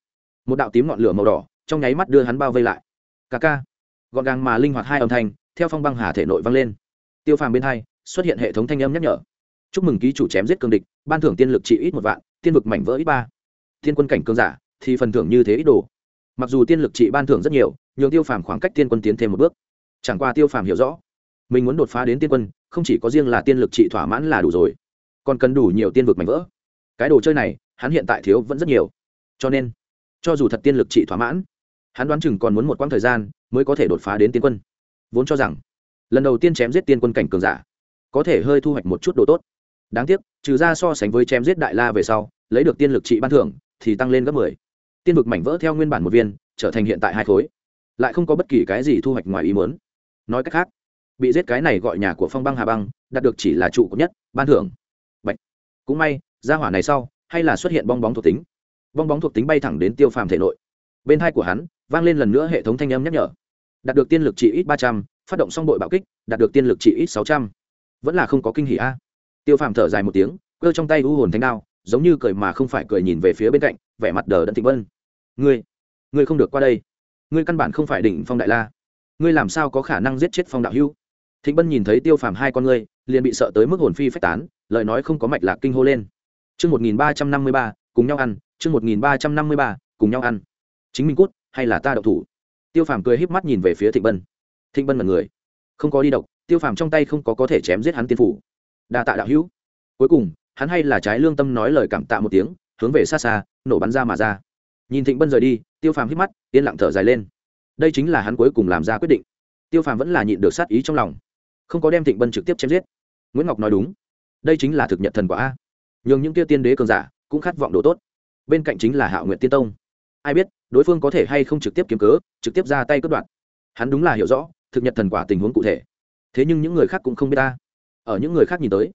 một đạo tím ngọn lửa màu đỏ, trong nháy mắt đưa hắn bao vây lại. Ca ca. Gọn gàng mà linh hoạt hai âm thanh, theo phong băng hà thể nội vang lên. Tiêu phàm bên hai, xuất hiện hệ thống thanh âm nhắc nhở. Chúc mừng ký chủ chém giết cương địch, ban thưởng tiên lực trị ít một vạn, tiên vực mảnh vỡ ít ba. Thiên quân cảnh cương giả, thì phần thưởng như thế ít đồ. Mặc dù tiên lực trị ban thưởng rất nhiều, nhường tiêu phàm khoảng cách tiên quân tiến thêm một bước. Chẳng qua tiêu phàm hiểu rõ, mình muốn đột phá đến tiên quân, không chỉ có riêng là tiên lực trị thỏa mãn là đủ rồi còn cần đủ nhiều tiên vực mảnh vỡ. Cái đồ chơi này, hắn hiện tại thiếu vẫn rất nhiều. Cho nên, cho dù thật tiên lực trị thỏa mãn, hắn đoán chừng còn muốn một quãng thời gian mới có thể đột phá đến tiên quân. Vốn cho rằng, lần đầu tiên chém giết tiên quân cảnh cường giả, có thể hơi thu hoạch một chút đồ tốt. Đáng tiếc, trừ ra so sánh với chém giết đại la về sau, lấy được tiên lực trị ban thưởng thì tăng lên gấp mười. Tiên vực mảnh vỡ theo nguyên bản một viên, trở thành hiện tại hai khối. Lại không có bất kỳ cái gì thu hoạch ngoài ý muốn. Nói cách khác, bị giết cái này gọi nhà của phong băng hà băng, đạt được chỉ là trụ cấp nhất, ban thưởng cũng may ra hỏa này sau, hay là xuất hiện bong bóng thuộc tính. Bong bóng thuộc tính bay thẳng đến tiêu phàm thể nội. Bên hai của hắn, vang lên lần nữa hệ thống thanh âm nhắc nhở. Đạt được tiên lực trị ít ba trăm, phát động xong đội bạo kích, đạt được tiên lực trị ít sáu trăm. Vẫn là không có kinh hỉ a. Tiêu phàm thở dài một tiếng, cơ trong tay u hồn thanh đao, giống như cười mà không phải cười nhìn về phía bên cạnh, vẻ mặt đờ đẫn thịnh vân. Ngươi ngươi không được qua đây. Ngươi căn bản không phải đỉnh phong đại la. Ngươi làm sao có khả năng giết chết phong đạo hưu thịnh bân nhìn thấy tiêu phàm hai con ngươi, liền bị sợ tới mức hồn phi phách tán lời nói không có mạch lạc kinh hô lên. Chương một nghìn ba trăm năm mươi ba, cùng nhau ăn, chương một nghìn ba trăm năm mươi ba, cùng nhau ăn. Chính mình cút, hay là ta đậu thủ? Tiêu phàm cười híp mắt nhìn về phía thịnh bân. Thịnh bân là người không có đi độc, tiêu phàm trong tay không có có thể chém giết hắn tiên phủ. Đa tạ đạo hữu. Cuối cùng, hắn hay là trái lương tâm nói lời cảm tạ một tiếng, hướng về xa xa, nổ bắn ra mà ra. Nhìn thịnh bân rời đi, tiêu phàm hít mắt, yên lặng thở dài lên. Đây chính là hắn cuối cùng làm ra quyết định. Tiêu phàm vẫn là nhịn được sát ý trong lòng. Không có đem thịnh bân trực tiếp chém giết. Nguyễn ngọc nói đúng đây chính là thực nhật thần quả a. Nhường những kia tiên đế cường giả cũng khát vọng đồ tốt. Bên cạnh chính là hạo nguyện tiên tông. Ai biết, đối phương có thể hay không trực tiếp kiếm cớ, trực tiếp ra tay cướp đoạt. Hắn đúng là hiểu rõ, thực nhật thần quả tình huống cụ thể. Thế nhưng những người khác cũng không biết ta. Ở những người khác nhìn tới,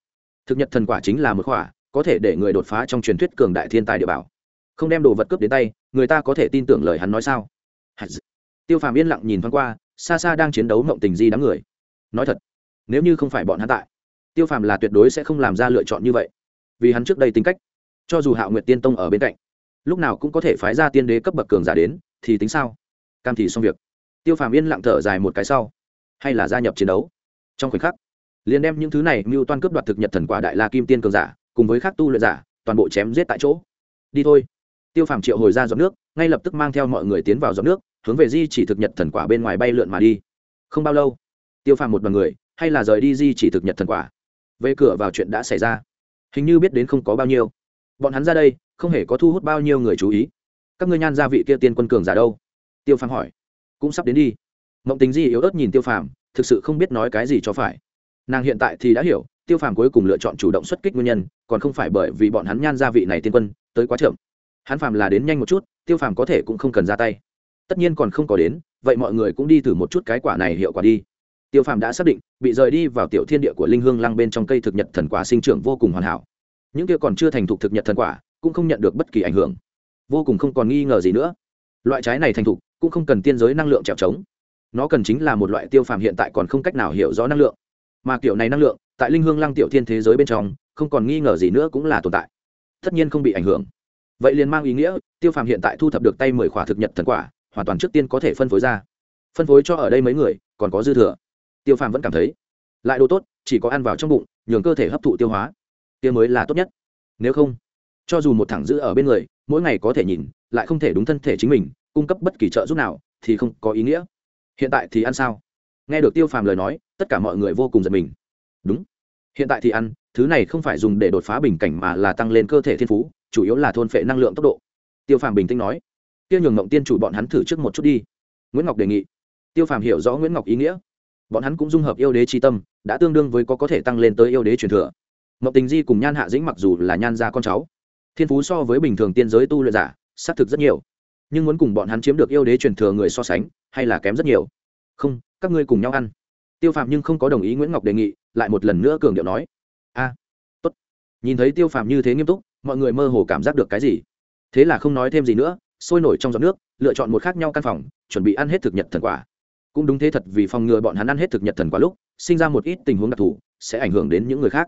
thực nhật thần quả chính là một quả, có thể để người đột phá trong truyền thuyết cường đại thiên tài địa bảo. Không đem đồ vật cướp đến tay, người ta có thể tin tưởng lời hắn nói sao? Tiêu phàm yên lặng nhìn thoáng qua, xa xa đang chiến đấu mộng tình di đám người. Nói thật, nếu như không phải bọn hắn tại tiêu phàm là tuyệt đối sẽ không làm ra lựa chọn như vậy. Vì hắn trước đây tính cách, cho dù hạo nguyệt tiên tông ở bên cạnh, lúc nào cũng có thể phái ra tiên đế cấp bậc cường giả đến, thì tính sao? Cam thì xong việc. Tiêu phàm yên lặng thở dài một cái sau, hay là gia nhập chiến đấu. Trong khoảnh khắc, liền đem những thứ này mưu toan cướp đoạt thực nhật thần quả đại la kim tiên cường giả, cùng với các tu luyện giả, toàn bộ chém giết tại chỗ. Đi thôi. Tiêu phàm triệu hồi ra giọt nước, ngay lập tức mang theo mọi người tiến vào giọt nước, hướng về di chỉ thực nhật thần quả bên ngoài bay lượn mà đi. Không bao lâu, tiêu phàm một đoàn người, hay là rời đi di chỉ thực nhật thần quả về cửa vào chuyện đã xảy ra. Hình như biết đến không có bao nhiêu. Bọn hắn ra đây, không hề có thu hút bao nhiêu người chú ý. Các ngươi nhan gia vị kia tiên quân cường giả đâu? Tiêu phàm hỏi. Cũng sắp đến đi. Mộng tính di yếu ớt nhìn tiêu phàm, thực sự không biết nói cái gì cho phải. Nàng hiện tại thì đã hiểu, tiêu phàm cuối cùng lựa chọn chủ động xuất kích nguyên nhân, còn không phải bởi vì bọn hắn nhan gia vị này tiên quân, tới quá chậm. Hắn phàm là đến nhanh một chút, tiêu phàm có thể cũng không cần ra tay. Tất nhiên còn không có đến, vậy mọi người cũng đi thử một chút cái quả này hiệu quả đi tiêu phàm đã xác định, bị rời đi vào tiểu thiên địa của linh hương lăng bên trong cây thực nhật thần quả sinh trưởng vô cùng hoàn hảo. Những kia còn chưa thành thục thực nhật thần quả, cũng không nhận được bất kỳ ảnh hưởng. Vô cùng không còn nghi ngờ gì nữa. Loại trái này thành thục, cũng không cần tiên giới năng lượng trèo trống. Nó cần chính là một loại tiêu phàm hiện tại còn không cách nào hiểu rõ năng lượng. Mà kiểu này năng lượng, tại linh hương lăng tiểu thiên thế giới bên trong, không còn nghi ngờ gì nữa cũng là tồn tại. Tất nhiên không bị ảnh hưởng. Vậy liền mang ý nghĩa, tiêu phàm hiện tại thu thập được tay mười khỏa thực nhật thần quả, hoàn toàn trước tiên có thể phân phối ra. Phân phối cho ở đây mấy người, còn có dư thừa tiêu phàm vẫn cảm thấy, lại đồ tốt, chỉ có ăn vào trong bụng, nhường cơ thể hấp thụ tiêu hóa. Tiêu mới là tốt nhất. Nếu không, cho dù một thẳng giữ ở bên người, mỗi ngày có thể nhìn, lại không thể đúng thân thể chính mình, cung cấp bất kỳ trợ giúp nào, thì không có ý nghĩa. Hiện tại thì ăn sao? Nghe được tiêu phàm lời nói, tất cả mọi người vô cùng giật mình. Đúng. Hiện tại thì ăn, thứ này không phải dùng để đột phá bình cảnh mà là tăng lên cơ thể thiên phú, chủ yếu là thôn phệ năng lượng tốc độ. Tiêu phàm bình tĩnh nói. Tiêu nhường ngộng tiên chủ bọn hắn thử trước một chút đi. Nguyễn ngọc đề nghị. Tiêu phàm hiểu rõ nguyễn ngọc ý nghĩa bọn hắn cũng dung hợp yêu đế tri tâm, đã tương đương với có có thể tăng lên tới yêu đế truyền thừa. Ngọc tình di cùng nhan hạ dĩnh mặc dù là nhan gia con cháu, thiên phú so với bình thường tiên giới tu luyện giả xác thực rất nhiều. Nhưng muốn cùng bọn hắn chiếm được yêu đế truyền thừa người so sánh, hay là kém rất nhiều. Không, các ngươi cùng nhau ăn. Tiêu phàm nhưng không có đồng ý nguyễn ngọc đề nghị, lại một lần nữa cường điệu nói. A, tốt. Nhìn thấy tiêu phàm như thế nghiêm túc, mọi người mơ hồ cảm giác được cái gì. Thế là không nói thêm gì nữa, sôi nổi trong giọt nước, lựa chọn một khác nhau căn phòng, chuẩn bị ăn hết thực nhật thần quả cũng đúng thế thật vì phòng ngừa bọn hắn ăn hết thực nhật thần quả lúc, sinh ra một ít tình huống đặc thù, sẽ ảnh hưởng đến những người khác.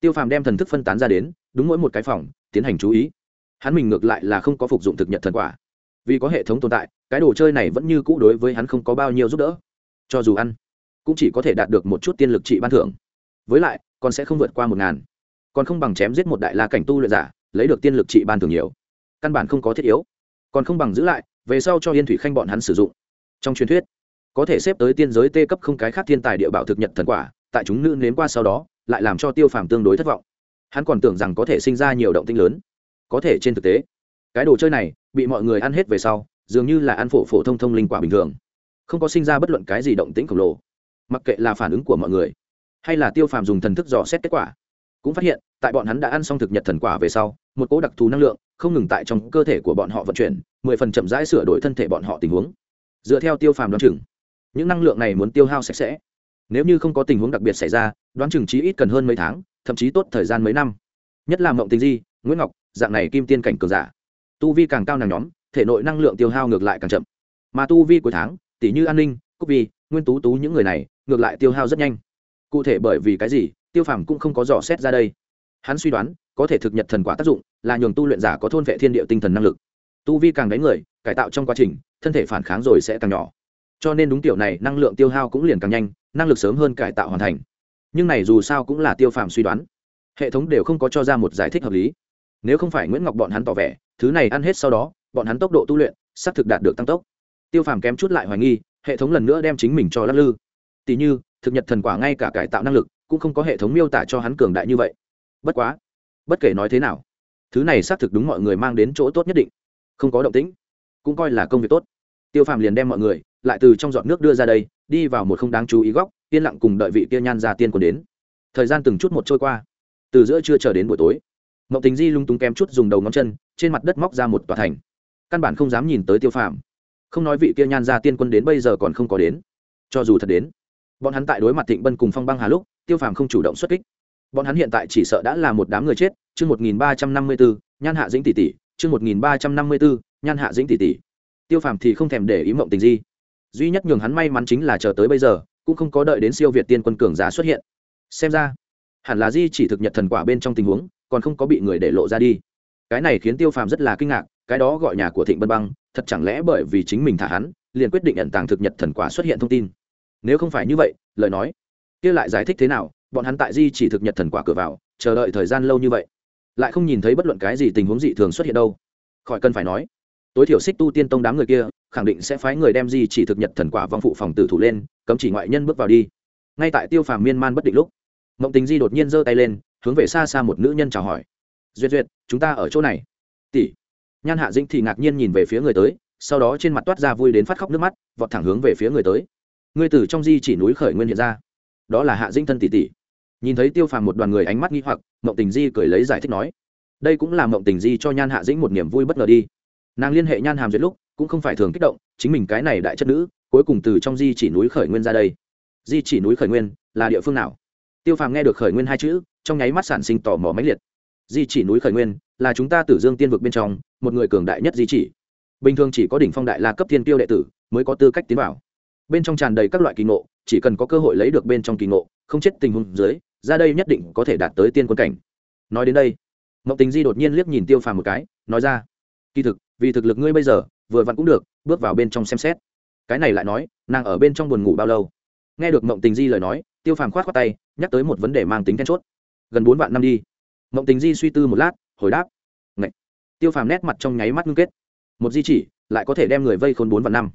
Tiêu phàm đem thần thức phân tán ra đến, đúng mỗi một cái phòng, tiến hành chú ý. Hắn mình ngược lại là không có phục dụng thực nhật thần quả. Vì có hệ thống tồn tại, cái đồ chơi này vẫn như cũ đối với hắn không có bao nhiêu giúp đỡ. Cho dù ăn, cũng chỉ có thể đạt được một chút tiên lực trị ban thưởng. Với lại, còn sẽ không vượt qua một ngàn. Còn không bằng chém giết một đại la cảnh tu luyện giả, lấy được tiên lực trị ban thưởng nhiều. Căn bản không có thiết yếu. Còn không bằng giữ lại, về sau cho yên thủy khanh bọn hắn sử dụng. Trong truyền thuyết có thể xếp tới tiên giới tê cấp không cái khác thiên tài địa bảo thực nhật thần quả, tại chúng nữ nếm qua sau đó, lại làm cho tiêu phàm tương đối thất vọng. Hắn còn tưởng rằng có thể sinh ra nhiều động tinh lớn. Có thể trên thực tế, cái đồ chơi này bị mọi người ăn hết về sau, dường như là ăn phổ phổ thông thông linh quả bình thường. Không có sinh ra bất luận cái gì động tĩnh khổng lồ. Mặc kệ là phản ứng của mọi người, hay là tiêu phàm dùng thần thức dò xét kết quả, cũng phát hiện, tại bọn hắn đã ăn xong thực nhật thần quả về sau, một cỗ đặc thù năng lượng không ngừng tại trong cơ thể của bọn họ vận chuyển, mười phần chậm rãi sửa đổi thân thể bọn họ tình huống. Dựa theo tiêu phàm đoán chừng những năng lượng này muốn tiêu hao sạch sẽ. Nếu như không có tình huống đặc biệt xảy ra, đoán chừng trí ít cần hơn mấy tháng, thậm chí tốt thời gian mấy năm. Nhất là mộng tình di, nguyễn ngọc, dạng này kim tiên cảnh cường giả. Tu vi càng cao nàng nhóm, thể nội năng lượng tiêu hao ngược lại càng chậm. Mà tu vi cuối tháng, tỷ như an ninh, cúc vi, nguyên tú tú những người này, ngược lại tiêu hao rất nhanh. Cụ thể bởi vì cái gì, tiêu phàm cũng không có dò xét ra đây. Hắn suy đoán, có thể thực nhật thần quả tác dụng, là nhường tu luyện giả có thôn vệ thiên địa tinh thần năng lực. Tu vi càng đánh người, cải tạo trong quá trình, thân thể phản kháng rồi sẽ càng nhỏ cho nên đúng tiểu này, năng lượng tiêu hao cũng liền càng nhanh, năng lực sớm hơn cải tạo hoàn thành. Nhưng này dù sao cũng là tiêu phàm suy đoán. Hệ thống đều không có cho ra một giải thích hợp lý. Nếu không phải nguyễn ngọc bọn hắn tỏ vẻ, thứ này ăn hết sau đó, bọn hắn tốc độ tu luyện, xác thực đạt được tăng tốc. Tiêu phàm kém chút lại hoài nghi, hệ thống lần nữa đem chính mình cho lắc lư. Tỷ như, thực nhật thần quả ngay cả cải tạo năng lực, cũng không có hệ thống miêu tả cho hắn cường đại như vậy. Bất quá, bất kể nói thế nào, thứ này xác thực đúng mọi người mang đến chỗ tốt nhất định. Không có động tĩnh, cũng coi là công việc tốt. Tiêu phàm liền đem mọi người lại từ trong giọt nước đưa ra đây, đi vào một không đáng chú ý góc, yên lặng cùng đợi vị kia nhan ra tiên quân đến. Thời gian từng chút một trôi qua. Từ giữa trưa chờ đến buổi tối mậu tình di lung túng kém chút dùng đầu ngón chân, trên mặt đất móc ra một tòa thành. Căn bản không dám nhìn tới tiêu phàm. Không nói vị kia nhan ra tiên quân đến bây giờ còn không có đến. Cho dù thật đến, bọn hắn tại đối mặt thịnh bân cùng phong băng hà lúc, tiêu phàm không chủ động xuất kích. Bọn hắn hiện tại chỉ sợ đã là một đám người chết, chương một nghìn ba trăm năm mươi bốn, nhan hạ dĩnh tỷ tỷ, chương một nghìn ba trăm năm mươi bốn, nhan hạ dĩnh tỷ tỷ. Tiêu phàm thì không thèm để ý mộng tình di duy nhất nhường hắn may mắn chính là chờ tới bây giờ, cũng không có đợi đến siêu việt tiên quân cường giá xuất hiện. Xem ra, hẳn là di chỉ thực nhật thần quả bên trong tình huống, còn không có bị người để lộ ra đi. Cái này khiến tiêu phàm rất là kinh ngạc, cái đó gọi nhà của thịnh bân băng, thật chẳng lẽ bởi vì chính mình thả hắn, liền quyết định nhận tàng thực nhật thần quả xuất hiện thông tin. Nếu không phải như vậy, lời nói, kia lại giải thích thế nào, bọn hắn tại di chỉ thực nhật thần quả cửa vào, chờ đợi thời gian lâu như vậy, lại không nhìn thấy bất luận cái gì tình huống dị thường xuất hiện đâu. Khỏi cần phải nói, tối thiểu xích tu tiên tông đám người kia khẳng định sẽ phái người đem di chỉ thực nhật thần quả vong phụ phòng tử thủ lên, cấm chỉ ngoại nhân bước vào đi. Ngay tại tiêu phàm miên man bất định lúc, mộng tình di đột nhiên giơ tay lên, hướng về xa xa một nữ nhân chào hỏi. Duyệt duyệt, chúng ta ở chỗ này. Tỷ. Nhan hạ dĩnh thì ngạc nhiên nhìn về phía người tới, sau đó trên mặt toát ra vui đến phát khóc nước mắt, vọt thẳng hướng về phía người tới. Người từ trong di chỉ núi khởi nguyên hiện ra. Đó là hạ dĩnh thân tỷ tỷ. Nhìn thấy tiêu phàm một đoàn người ánh mắt nghi hoặc, mộng tình di cười lấy giải thích nói, đây cũng là mộng tình di cho nhan hạ dĩnh một niềm vui bất ngờ đi. Nàng liên hệ nhan hàm duyệt lúc cũng không phải thường kích động, chính mình cái này đại chất nữ, cuối cùng từ trong di chỉ núi khởi nguyên ra đây. Di chỉ núi khởi nguyên là địa phương nào? Tiêu phàm nghe được khởi nguyên hai chữ, trong nháy mắt sản sinh tò mò mãnh liệt. Di chỉ núi khởi nguyên là chúng ta tử dương tiên vực bên trong, một người cường đại nhất di chỉ. Bình thường chỉ có đỉnh phong đại la cấp thiên tiêu đệ tử mới có tư cách tiến vào. Bên trong tràn đầy các loại kỳ ngộ, chỉ cần có cơ hội lấy được bên trong kỳ ngộ, không chết tình huống dưới, ra đây nhất định có thể đạt tới tiên quân cảnh. Nói đến đây mậu tình di đột nhiên liếc nhìn tiêu phàm một cái, nói ra, kỳ thực, vì thực lực ngươi bây giờ vừa vặn cũng được, bước vào bên trong xem xét. Cái này lại nói, nàng ở bên trong buồn ngủ bao lâu? Nghe được mộng tình di lời nói, tiêu phàm khoát khoát tay, nhắc tới một vấn đề mang tính then chốt. Gần bốn vạn năm đi. Mộng tình di suy tư một lát, hồi đáp. Ngậy. tiêu phàm nét mặt trong nháy mắt ngưng kết. Một di chỉ, lại có thể đem người vây khôn bốn vạn năm.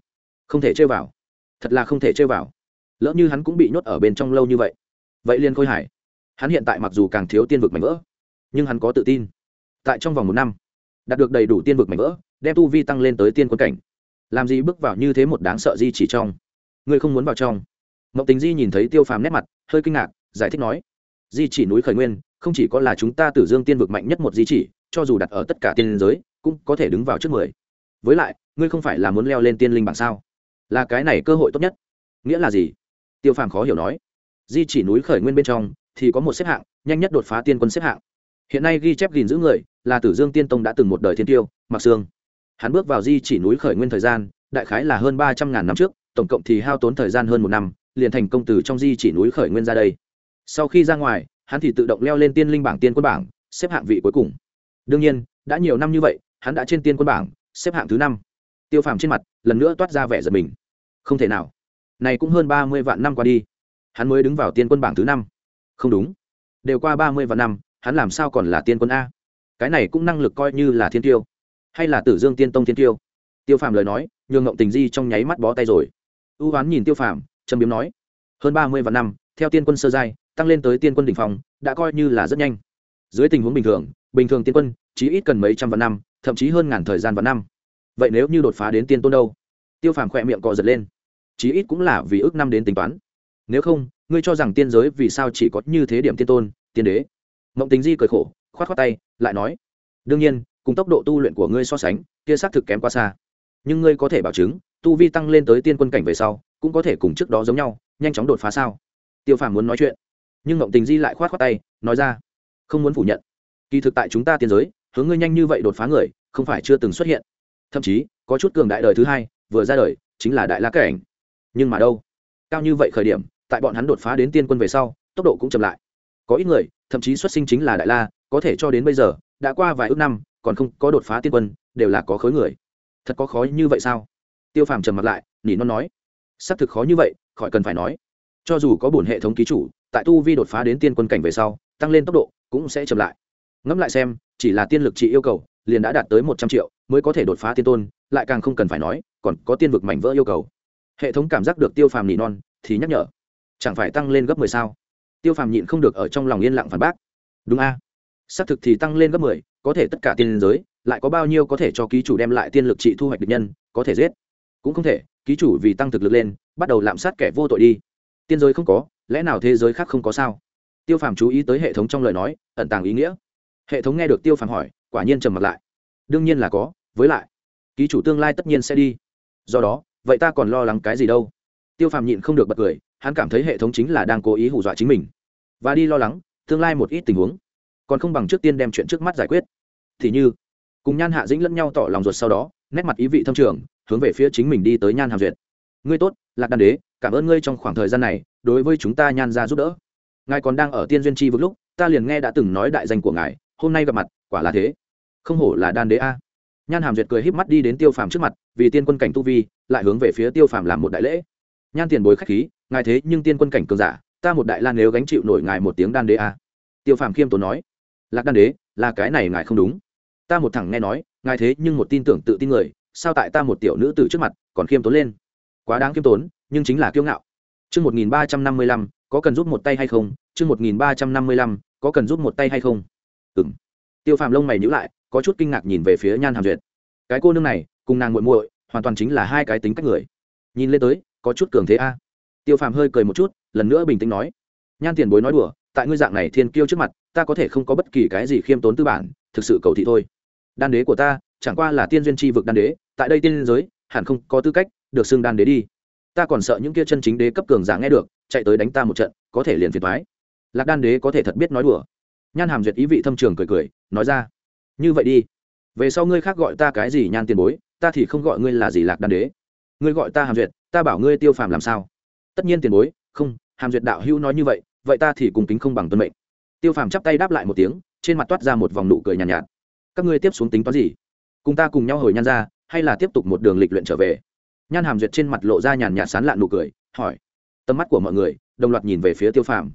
Không thể chơi vào. Thật là không thể chơi vào. Lỡ như hắn cũng bị nhốt ở bên trong lâu như vậy. Vậy liên khôi hải hắn hiện tại mặc dù càng thiếu tiên vực mảnh vỡ, nhưng hắn có tự tin. Tại trong vòng một năm, đạt được đầy đủ tiên vực mảnh vỡ đem tu vi tăng lên tới tiên quân cảnh. Làm gì bước vào như thế một đáng sợ di chỉ trong. Ngươi không muốn vào trong. Mộng tình di nhìn thấy tiêu phàm nét mặt, hơi kinh ngạc, giải thích nói, di chỉ núi khởi nguyên, không chỉ có là chúng ta tử dương tiên vực mạnh nhất một di chỉ, cho dù đặt ở tất cả tiên giới, cũng có thể đứng vào trước mười. Với lại, ngươi không phải là muốn leo lên tiên linh bảng sao? Là cái này cơ hội tốt nhất. Nghĩa là gì? Tiêu phàm khó hiểu nói. Di chỉ núi khởi nguyên bên trong, thì có một xếp hạng, nhanh nhất đột phá tiên quân xếp hạng. Hiện nay ghi chép gìn giữ người, là tử dương tiên tông đã từng một đời thiên tiêu mặc sương hắn bước vào di chỉ núi khởi nguyên thời gian, đại khái là hơn ba trăm ngàn năm trước, tổng cộng thì hao tốn thời gian hơn một năm, liền thành công từ trong di chỉ núi khởi nguyên ra đây. Sau khi ra ngoài, hắn thì tự động leo lên tiên linh bảng tiên quân bảng, xếp hạng vị cuối cùng. Đương nhiên, đã nhiều năm như vậy, hắn đã trên tiên quân bảng, xếp hạng thứ năm. Tiêu phàm trên mặt lần nữa toát ra vẻ giật mình. Không thể nào. Này cũng hơn ba mươi vạn năm qua đi. Hắn mới đứng vào tiên quân bảng thứ năm. Không đúng. Đều qua ba mươi vạn năm, hắn làm sao còn là tiên quân a? Cái này cũng năng lực coi như là thiên tiêu hay là tử dương tiên tông thiên tiêu tiêu phàm lời nói, nhường ngộng tình di trong nháy mắt bó tay rồi. Ưu oán nhìn tiêu phàm, trầm biếm nói, hơn ba mươi vạn năm, theo tiên quân sơ giai, tăng lên tới tiên quân đ ỉ n h phòng đã coi như là rất nhanh. Dưới tình huống bình thường bình thường tiên quân chỉ ít cần mấy trăm vạn năm, thậm chí hơn ngàn thời gian vạn năm. Vậy nếu như đột phá đến tiên tôn đâu? Tiêu phàm khỏe miệng cọ giật lên. Chí ít cũng là vì ước năm đến tính toán. Nếu không, ngươi cho rằng tiên giới vì sao chỉ có như thế điểm tiên tôn, tiên đế? Mộng tính di cười khổ k h o á t k h o á tay, lại nói, đương nhiên cùng tốc độ tu luyện của ngươi so sánh, kia xác thực kém quá xa. Nhưng ngươi có thể bảo chứng, tu vi tăng lên tới tiên quân cảnh về sau, cũng có thể cùng trước đó giống nhau, nhanh chóng đột phá sao? Tiêu phàm muốn nói chuyện, nhưng ngộng tình di lại khoát khoát tay, nói ra, không muốn phủ nhận. Kỳ thực tại chúng ta tiên giới, hướng ngươi nhanh như vậy đột phá người, không phải chưa từng xuất hiện. Thậm chí, có chút cường đại đời thứ hai, vừa ra đời, chính là đại la cảnh. Nhưng mà đâu? Cao như vậy khởi điểm, tại bọn hắn đột phá đến tiên quân về sau, tốc độ cũng chậm lại. Có ít người, thậm chí xuất sinh chính là đại la, có thể cho đến bây giờ, đã qua vài ước năm còn không có đột phá tiên quân, đều là có khối người. Thật có khó như vậy sao? Tiêu phàm trầm mặt lại, nỉ non nói. Xác thực khó như vậy, khỏi cần phải nói. Cho dù có bổn hệ thống ký chủ, tại tu vi đột phá đến tiên quân cảnh về sau, tăng lên tốc độ cũng sẽ chậm lại. Ngẫm lại xem, chỉ là tiên lực trị yêu cầu, liền đã đạt tới một trăm triệu, mới có thể đột phá tiên tôn, lại càng không cần phải nói, còn có tiên vực mảnh vỡ yêu cầu. Hệ thống cảm giác được tiêu phàm nỉ non, thì nhắc nhở. Chẳng phải tăng lên gấp mười sao? Tiêu phàm nhịn không được ở trong lòng yên lặng phản bác. Đúng a. Xác thực thì tăng lên gấp mười có thể tất cả tiên giới, lại có bao nhiêu có thể cho ký chủ đem lại tiên lực trị thu hoạch được nhân, có thể giết. Cũng không thể, ký chủ vì tăng thực lực lên, bắt đầu lạm sát kẻ vô tội đi. Tiên giới không có, lẽ nào thế giới khác không có sao? Tiêu phàm chú ý tới hệ thống trong lời nói, ẩn tàng ý nghĩa. Hệ thống nghe được tiêu phàm hỏi, quả nhiên trầm mặt lại. Đương nhiên là có, với lại, ký chủ tương lai tất nhiên sẽ đi. Do đó, vậy ta còn lo lắng cái gì đâu? Tiêu phàm nhịn không được bật cười, hắn cảm thấy hệ thống chính là đang cố ý hù dọa chính mình. Và đi lo lắng, tương lai một ít tình huống còn không bằng trước tiên đem chuyện trước mắt giải quyết. Thì như, cùng nhan hạ dĩnh lẫn nhau tỏ lòng ruột sau đó, nét mặt ý vị thâm trường, hướng về phía chính mình đi tới nhan hàm duyệt. Ngươi tốt, lạc đan đế, cảm ơn ngươi trong khoảng thời gian này, đối với chúng ta nhan ra giúp đỡ. Ngài còn đang ở tiên duyên chi vực lúc, ta liền nghe đã từng nói đại danh của ngài, hôm nay gặp mặt, quả là thế. Không hổ là đan đế a. Nhan hàm duyệt cười híp mắt đi đến tiêu phàm trước mặt, vì tiên quân cảnh tu vi, lại hướng về phía tiêu phàm làm một đại lễ. Nhan tiền bối khách khí, ngài thế nhưng tiên quân cảnh cường giả, ta một đại lan nếu gánh chịu nổi ngài một tiếng đan đế a. Tiêu phàm khiêm tốn nói lạc đan đế là cái này ngài không đúng ta một thằng nghe nói ngài thế nhưng một tin tưởng tự tin người sao tại ta một tiểu nữ tử trước mặt còn khiêm tốn lên quá đáng khiêm tốn nhưng chính là kiêu ngạo Chương 1355, có cần giúp một tay hay không? Chương 1355, có cần giúp một tay hay không? Ừm. Tiêu Phàm lông mày nhíu lại, có chút kinh ngạc nhìn về phía Nhan Hàm Duyệt. Cái cô nương này, cùng nàng muội muội, hoàn toàn chính là hai cái tính cách người. Nhìn lên tới, có chút cường thế a. Tiêu Phàm hơi cười một chút, lần nữa bình tĩnh nói: "Nhan tiền bối nói đùa, tại ngươi dạng này thiên kiêu trước mặt, ta có thể không có bất kỳ cái gì khiêm tốn tư bản, thực sự cầu thị thôi. Đan đế của ta, chẳng qua là tiên duyên chi vực đan đế, tại đây tiên giới, hẳn không có tư cách được xưng đan đế đi." ta còn sợ những kia chân chính đế cấp cường giả nghe được chạy tới đánh ta một trận có thể liền phiền thoái lạc đan đế có thể thật biết nói đùa. Nhan hàm duyệt ý vị thâm trường cười cười nói ra như vậy đi. Về sau ngươi khác gọi ta cái gì nhan tiền bối ta thì không gọi ngươi là gì lạc đan đế. Ngươi gọi ta hàm duyệt ta bảo ngươi tiêu phàm làm sao? Tất nhiên tiền bối không hàm duyệt đạo hữu nói như vậy vậy ta thì cùng kính không bằng tuân mệnh. Tiêu phàm chắp tay đáp lại một tiếng trên mặt toát ra một vòng nụ cười nhàn nhạt, nhạt. Các ngươi tiếp xuống tính toán gì? Cùng ta cùng nhau hồi nhan ra hay là tiếp tục một đường lịch luyện trở về? Nhan hàm duyệt trên mặt lộ ra nhàn nhạt sán lạn nụ cười hỏi. Tầm mắt của mọi người đồng loạt nhìn về phía tiêu phàm.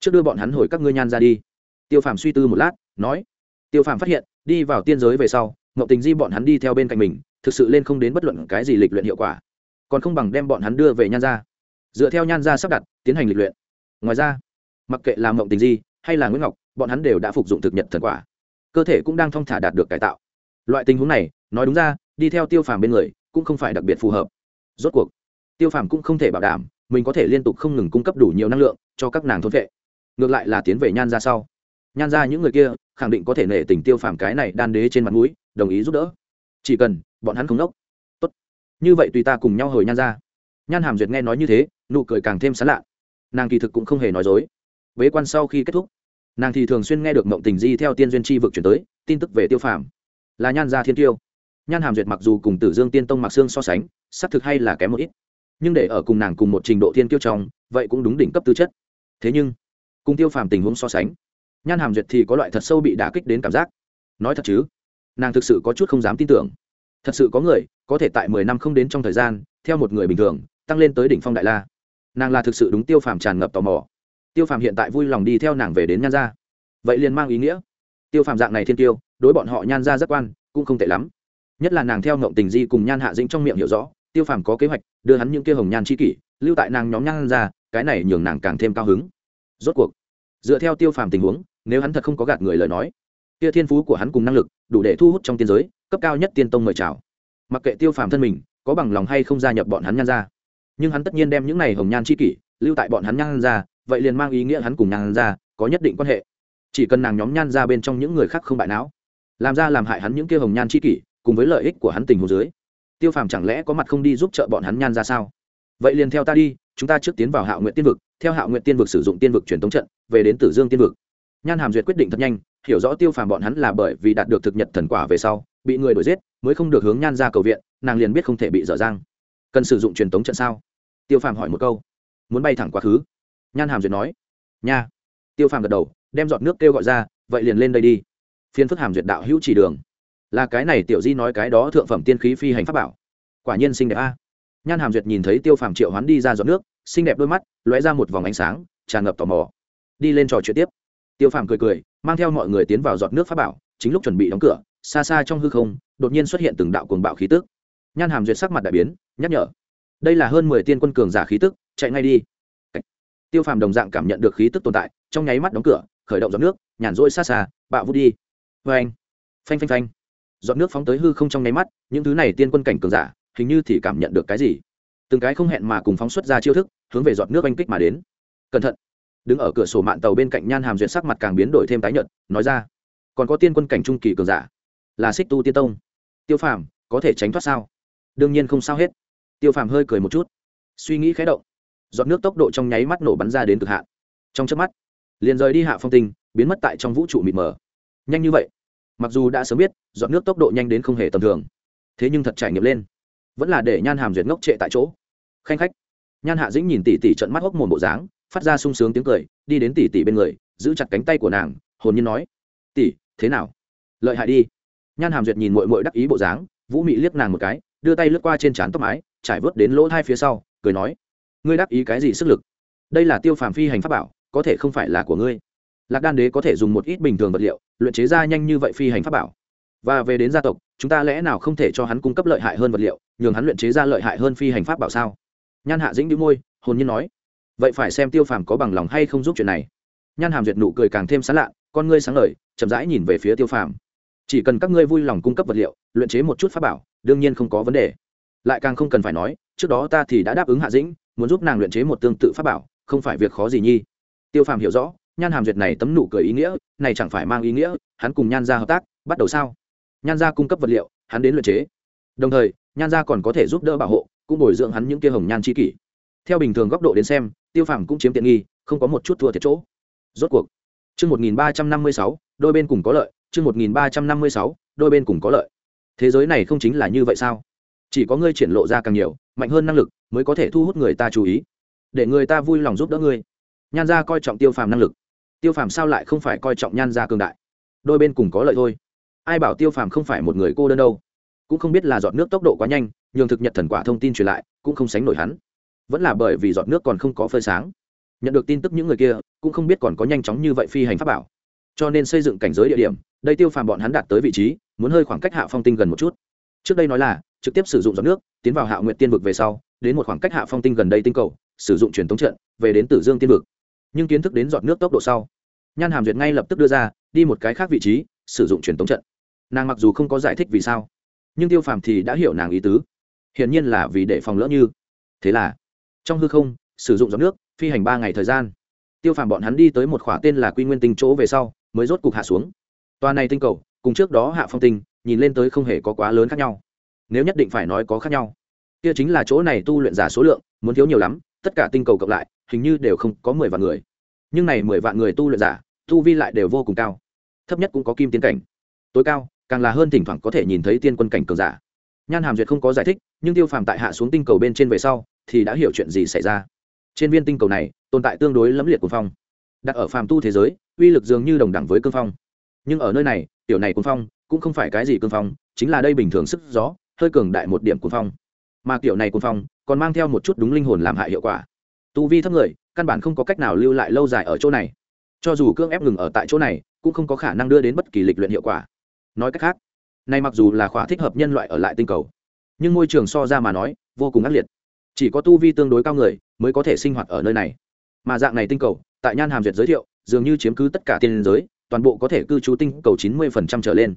Trước đưa bọn hắn hồi các ngươi nhan ra đi. Tiêu phàm suy tư một lát nói. Tiêu phàm phát hiện đi vào tiên giới về sau ngậu tình di bọn hắn đi theo bên cạnh mình thực sự lên không đến bất luận cái gì lịch luyện hiệu quả. Còn không bằng đem bọn hắn đưa về nhan ra. Dựa theo nhan ra sắp đặt tiến hành lịch luyện. Ngoài ra mặc kệ là mộng tình di hay là nguyễn ngọc bọn hắn đều đã phục dụng thực nhật thần quả cơ thể cũng đang thong thả đạt được cải tạo loại tình huống này nói đúng ra đi theo tiêu phàm bên người cũng không phải đặc biệt phù hợp rốt cuộc tiêu phàm cũng không thể bảo đảm mình có thể liên tục không ngừng cung cấp đủ nhiều năng lượng cho các nàng thôn vệ ngược lại là tiến về nhan ra sau nhan ra những người kia khẳng định có thể nể tình tiêu phàm cái này đan đế trên mặt mũi đồng ý giúp đỡ chỉ cần bọn hắn không đốc tốt. như vậy tùy ta cùng nhau hồi nhan ra nhan hàm duyệt nghe nói như thế nụ cười càng thêm sán lạ nàng kỳ thực cũng không hề nói dối bế quan sau khi kết thúc. Nàng thì thường xuyên nghe được mộng tình di theo tiên duyên tri vực chuyển tới, tin tức về tiêu phàm. Là nhan gia thiên tiêu nhan hàm duyệt mặc dù cùng tử dương tiên tông mặc xương so sánh, xác thực hay là kém một ít. Nhưng để ở cùng nàng cùng một trình độ thiên tiêu trong, vậy cũng đúng đỉnh cấp tư chất. Thế nhưng, cùng tiêu phàm tình huống so sánh, nhan hàm duyệt thì có loại thật sâu bị đả kích đến cảm giác. Nói thật chứ, nàng thực sự có chút không dám tin tưởng. Thật sự có người, có thể tại mười năm không đến trong thời gian, theo một người bình thường, tăng lên tới đỉnh phong đại la. Nàng là thực sự đúng tiêu phàm tràn ngập tò mò tiêu phàm hiện tại vui lòng đi theo nàng về đến nhan gia. Vậy liền mang ý nghĩa. Tiêu phàm dạng này thiên tiêu đối bọn họ nhan gia rất quan, cũng không tệ lắm. Nhất là nàng theo ngộng tình di cùng nhan hạ dĩnh trong miệng hiểu rõ, tiêu phàm có kế hoạch, đưa hắn những kia hồng nhan c h i kỷ, lưu tại nàng nhóm nhan ra cái này nhường nàng càng thêm cao hứng. Rốt cuộc, dựa theo tiêu phàm tình huống, nếu hắn thật không có gạt người lời nói, kia thiên phú của hắn cùng năng lực, đủ để thu hút trong tiên giới, cấp cao nhất tiên tông mời chào. Mặc kệ tiêu phàm thân mình, có bằng lòng hay không gia nhập bọn hắn nhan ra nhưng hắn tất nhiên đem những này hồng nhan c h i kỷ, lưu tại bọn hắn nhan ra vậy liền mang ý nghĩa hắn cùng nhan ra có nhất định quan hệ. Chỉ cần nàng nhóm nhan ra bên trong những người khác không bại não, làm ra làm hại hắn những kia hồng nhan c kỷ, cùng với lợi ích của hắn tình hồ dưới, tiêu phàm chẳng lẽ có mặt không đi giúp trợ bọn hắn nhan ra sao? Vậy liền theo ta đi, chúng ta trước tiến vào hạo nguyện tiên vực, theo hạo nguyện tiên vực sử dụng tiên vực truyền thống trận, về đến tử dương tiên vực. Nhan hàm duyệt quyết định thật nhanh, hiểu rõ tiêu phàm bọn hắn là bởi vì đạt được thực nhật thần quả về sau, bị người đuổi giết, mới không được hướng nhan ra cầu viện, nàng liền biết không thể bị dở dang. Cần sử dụng truyền thống trận sao? Tiêu phàm hỏi một câu. Muốn bay thẳng quá khứ nhan hàm duyệt nói, nha. Tiêu phàm gật đầu, đem giọt nước kêu gọi ra, vậy liền lên đây đi. Phiên phức hàm duyệt đạo hữu chỉ đường. Là cái này tiểu di nói cái đó thượng phẩm tiên khí phi hành pháp bảo. Quả nhiên xinh đẹp a. Nhan hàm duyệt nhìn thấy tiêu phàm triệu hoán đi ra giọt nước, xinh đẹp đôi mắt, lóe ra một vòng ánh sáng, tràn ngập tò mò. Đi lên trò chuyện tiếp. Tiêu phàm cười cười, mang theo mọi người tiến vào giọt nước pháp bảo, chính lúc chuẩn bị đóng cửa, xa xa trong hư không, đột nhiên xuất hiện từng đạo cuồng bạo khí tức. Nhan hàm duyệt sắc mặt đại biến, nhắc nhở, đây là hơn mười tiên quân cường giả khí tức, chạy ngay đi tiêu phàm đồng dạng cảm nhận được khí tức tồn tại, trong nháy mắt đóng cửa, khởi động giọt nước, nhàn rỗi xa xa bạo vút đi. Vê anh, phanh phanh phanh. Giọt nước phóng tới hư không trong nháy mắt, những thứ này tiên quân cảnh cường giả, hình như thì cảm nhận được cái gì? Từng cái không hẹn mà cùng phóng xuất ra chiêu thức, hướng về giọt nước oanh kích mà đến. Cẩn thận. Đứng ở cửa sổ mạng tàu bên cạnh nhan hàm duyệt sắc mặt càng biến đổi thêm tái nhợt, nói ra. Còn có tiên quân cảnh trung kỳ cường giả, là xích tu tiên tông. Tiêu phàm, có thể tránh thoát sao? Đương nhiên không sao hết. Tiêu phàm hơi cười một chút. Suy nghĩ khé động giọt nước tốc độ trong nháy mắt nổ bắn ra đến cực hạn. Trong chớp mắt, liền rời đi hạ phong tinh, biến mất tại trong vũ trụ mịt mờ. Nhanh như vậy, mặc dù đã sớm biết, giọt nước tốc độ nhanh đến không hề tầm thường, thế nhưng thật trải nghiệm lên. Vẫn là để nhan hàm duyệt ngốc trệ tại chỗ. Khanh khách, nhan hạ dĩnh nhìn tỉ tỉ trận mắt hốc mồm bộ dáng, phát ra sung sướng tiếng cười, đi đến tỉ tỉ bên người, giữ chặt cánh tay của nàng, hồn nhiên nói, tỉ, thế nào? Lợi hại đi. Nhan hàm duyệt nhìn mội mội đắc ý bộ dáng, vũ mị liếc nàng một cái, đưa tay lướt qua trên trán tóc mái, trải vớt đến lỗ thai phía sau, cười nói ngươi đắc ý cái gì sức lực? Đây là tiêu phàm phi hành pháp bảo, có thể không phải là của ngươi. Lạc đan đế có thể dùng một ít bình thường vật liệu, luyện chế ra nhanh như vậy phi hành pháp bảo. Và về đến gia tộc, chúng ta lẽ nào không thể cho hắn cung cấp lợi hại hơn vật liệu, nhường hắn luyện chế ra lợi hại hơn phi hành pháp bảo sao? Nhan hạ dĩnh đĩu môi, hồn nhiên nói. Vậy phải xem tiêu phàm có bằng lòng hay không giúp chuyện này. Nhan hàm duyệt nụ cười càng thêm sán lạ, con ngươi sáng lời chậm rãi nhìn về phía tiêu phàm. Chỉ cần các ngươi vui lòng cung cấp vật liệu, luyện chế một chút pháp bảo, đương nhiên không có vấn đề. Lại càng không cần phải nói, trước đó ta thì đã đáp ứng hạ dĩnh muốn giúp nàng luyện chế một tương tự pháp bảo, không phải việc khó gì nhi. Tiêu phàm hiểu rõ, nhan hàm duyệt này tấm nụ cười ý nghĩa, này chẳng phải mang ý nghĩa, hắn cùng nhan ra hợp tác, bắt đầu sao? Nhan ra cung cấp vật liệu, hắn đến luyện chế. Đồng thời, nhan ra còn có thể giúp đỡ bảo hộ, cũng bồi dưỡng hắn những kia hồng nhan c kỷ. Theo bình thường góc độ đến xem, tiêu phàm cũng chiếm tiện nghi, không có một chút thua thiệt chỗ. Rốt cuộc, chương một nghìn ba trăm năm mươi sáu, đôi bên cùng có lợi, chương một nghìn ba trăm năm mươi sáu, đôi bên cùng có lợi. Thế giới này không chính là như vậy sao? Chỉ có ngươi triển lộ ra càng nhiều, mạnh hơn năng lực, mới có thể thu hút người ta chú ý. Để người ta vui lòng giúp đỡ ngươi. Nhan gia coi trọng tiêu phàm năng lực. Tiêu phàm sao lại không phải coi trọng nhan gia cường đại? Đôi bên cùng có lợi thôi. Ai bảo tiêu phàm không phải một người cô đơn đâu? Cũng không biết là giọt nước tốc độ quá nhanh, nhường thực nhật thần quả thông tin truyền lại, cũng không sánh nổi hắn. Vẫn là bởi vì giọt nước còn không có phơi sáng. Nhận được tin tức những người kia, cũng không biết còn có nhanh chóng như vậy phi hành pháp bảo. Cho nên xây dựng cảnh giới địa điểm, đây tiêu phàm bọn hắn đạt tới vị trí, muốn hơi khoảng cách hạ phong tinh gần một chút. Trước đây nói là trực tiếp sử dụng giọt nước, tiến vào hạ nguyện tiên vực về sau, đến một khoảng cách hạ phong tinh gần đây tinh cầu, sử dụng truyền thống trận, về đến tử dương tiên vực. Nhưng kiến thức đến giọt nước tốc độ sau, nhan hàm duyệt ngay lập tức đưa ra, đi một cái khác vị trí, sử dụng truyền thống trận. Nàng mặc dù không có giải thích vì sao, nhưng tiêu phàm thì đã hiểu nàng ý tứ. Hiển nhiên là vì để phòng lỡ như. Thế là, trong hư không, sử dụng giọt nước, phi hành ba ngày thời gian. Tiêu phàm bọn hắn đi tới một khỏa tên là quy nguyên tinh chỗ về sau, mới rốt cục hạ xuống. Toa này tinh cầu, cùng trước đó hạ phong tinh, nhìn lên tới không hề có quá lớn khác nhau nếu nhất định phải nói có khác nhau. Kia chính là chỗ này tu luyện giả số lượng, muốn thiếu nhiều lắm, tất cả tinh cầu cộng lại, hình như đều không có mười vạn người. Nhưng này mười vạn người tu luyện giả, tu vi lại đều vô cùng cao. Thấp nhất cũng có kim tiến cảnh. Tối cao, càng là hơn thỉnh thoảng có thể nhìn thấy tiên quân cảnh cường giả. Nhan hàm duyệt không có giải thích, nhưng tiêu phàm tại hạ xuống tinh cầu bên trên về sau, thì đã hiểu chuyện gì xảy ra. Trên viên tinh cầu này, tồn tại tương đối lẫm liệt cuồng phong. Đặt ở phàm tu thế giới, uy lực dường như đồng đẳng với cương phong. Nhưng ở nơi này, tiểu này cương phong cũng không phải cái gì cương phong, chính là đây bình thường sức gió hơi cường đại một điểm cuồng phong. Mà kiểu này cuồng phong còn mang theo một chút đúng linh hồn làm hại hiệu quả. Tu vi thấp người, căn bản không có cách nào lưu lại lâu dài ở chỗ này. Cho dù cưỡng ép ngừng ở tại chỗ này, cũng không có khả năng đưa đến bất kỳ lịch luyện hiệu quả. Nói cách khác, này mặc dù là khóa thích hợp nhân loại ở lại tinh cầu, nhưng môi trường so ra mà nói, vô cùng ác liệt. Chỉ có tu vi tương đối cao người mới có thể sinh hoạt ở nơi này. Mà dạng này tinh cầu, tại nhan hàm duyệt giới thiệu, dường như chiếm cứ tất cả tiên giới, toàn bộ có thể cư trú tinh cầu chín mươi trở lên.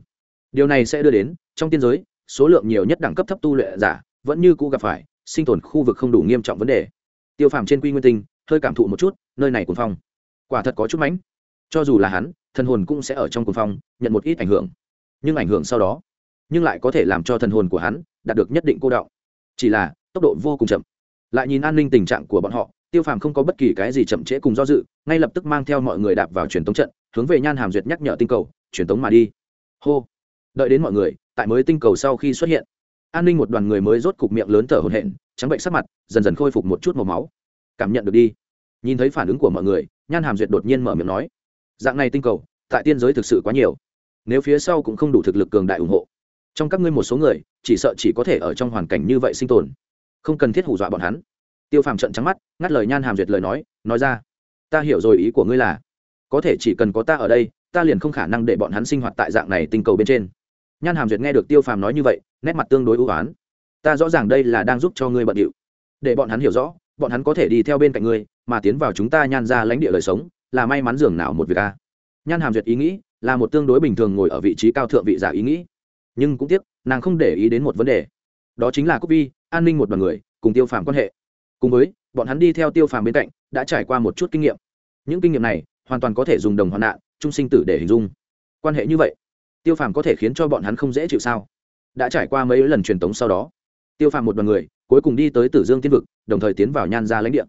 Điều này sẽ đưa đến, trong tiên giới số lượng nhiều nhất đẳng cấp thấp tu luyện giả, vẫn như cũ gặp phải, sinh tồn khu vực không đủ nghiêm trọng vấn đề. Tiêu phàm trên quy nguyên tinh, hơi cảm thụ một chút, nơi này cuồng phong. Quả thật có chút mánh cho dù là hắn, thần hồn cũng sẽ ở trong cuồng phong, nhận một ít ảnh hưởng. Nhưng ảnh hưởng sau đó, nhưng lại có thể làm cho thần hồn của hắn đạt được nhất định cô đọng. Chỉ là, tốc độ vô cùng chậm. Lại nhìn an ninh tình trạng của bọn họ, tiêu phàm không có bất kỳ cái gì chậm trễ cùng do dự, ngay lập tức mang theo mọi người đạp vào truyền tống trận, hướng về nhan hàm duyệt nhắc nhở tinh cầu, truyền tống mà đi. Hô. Đợi đến mọi người tại mới tinh cầu sau khi xuất hiện. An ninh một đoàn người mới rốt cục miệng lớn thở hổn hển, trắng bệnh sắc mặt, dần dần khôi phục một chút màu máu. Cảm nhận được đi. Nhìn thấy phản ứng của mọi người, nhan hàm duyệt đột nhiên mở miệng nói, dạng này tinh cầu, tại tiên giới thực sự quá nhiều. Nếu phía sau cũng không đủ thực lực cường đại ủng hộ. Trong các ngươi một số người, chỉ sợ chỉ có thể ở trong hoàn cảnh như vậy sinh tồn. Không cần thiết hù dọa bọn hắn. Tiêu phàm trận trắng mắt, ngắt lời nhan hàm duyệt lời nói nói ra. Ta hiểu rồi ý của ngươi là, có thể chỉ cần có ta ở đây, ta liền không khả năng để bọn hắn sinh hoạt tại dạng này tinh cầu bên trên nhan hàm duyệt nghe được tiêu phàm nói như vậy, nét mặt tương đối ưu oán ta rõ ràng đây là đang giúp cho ngươi bận điệu. Để bọn hắn hiểu rõ, bọn hắn có thể đi theo bên cạnh ngươi, mà tiến vào chúng ta nhan ra lãnh địa lời sống, là may mắn dường nào một việc a. Nhan hàm duyệt ý nghĩ, là một tương đối bình thường ngồi ở vị trí cao thượng vị giả ý nghĩ. Nhưng cũng tiếc, nàng không để ý đến một vấn đề. Đó chính là cúc vi, an ninh một đoàn người, cùng tiêu phàm quan hệ. Cùng với, bọn hắn đi theo tiêu phàm bên cạnh, đã trải qua một chút kinh nghiệm. Những kinh nghiệm này, hoàn toàn có thể dùng đồng hoạn nạn, trung sinh tử để hình dung. Quan hệ như vậy tiêu phàm có thể khiến cho bọn hắn không dễ chịu sao? Đã trải qua mấy lần truyền tống sau đó, tiêu phàm một đoàn người, cuối cùng đi tới tử dương tiên vực, đồng thời tiến vào nhan gia lãnh địa.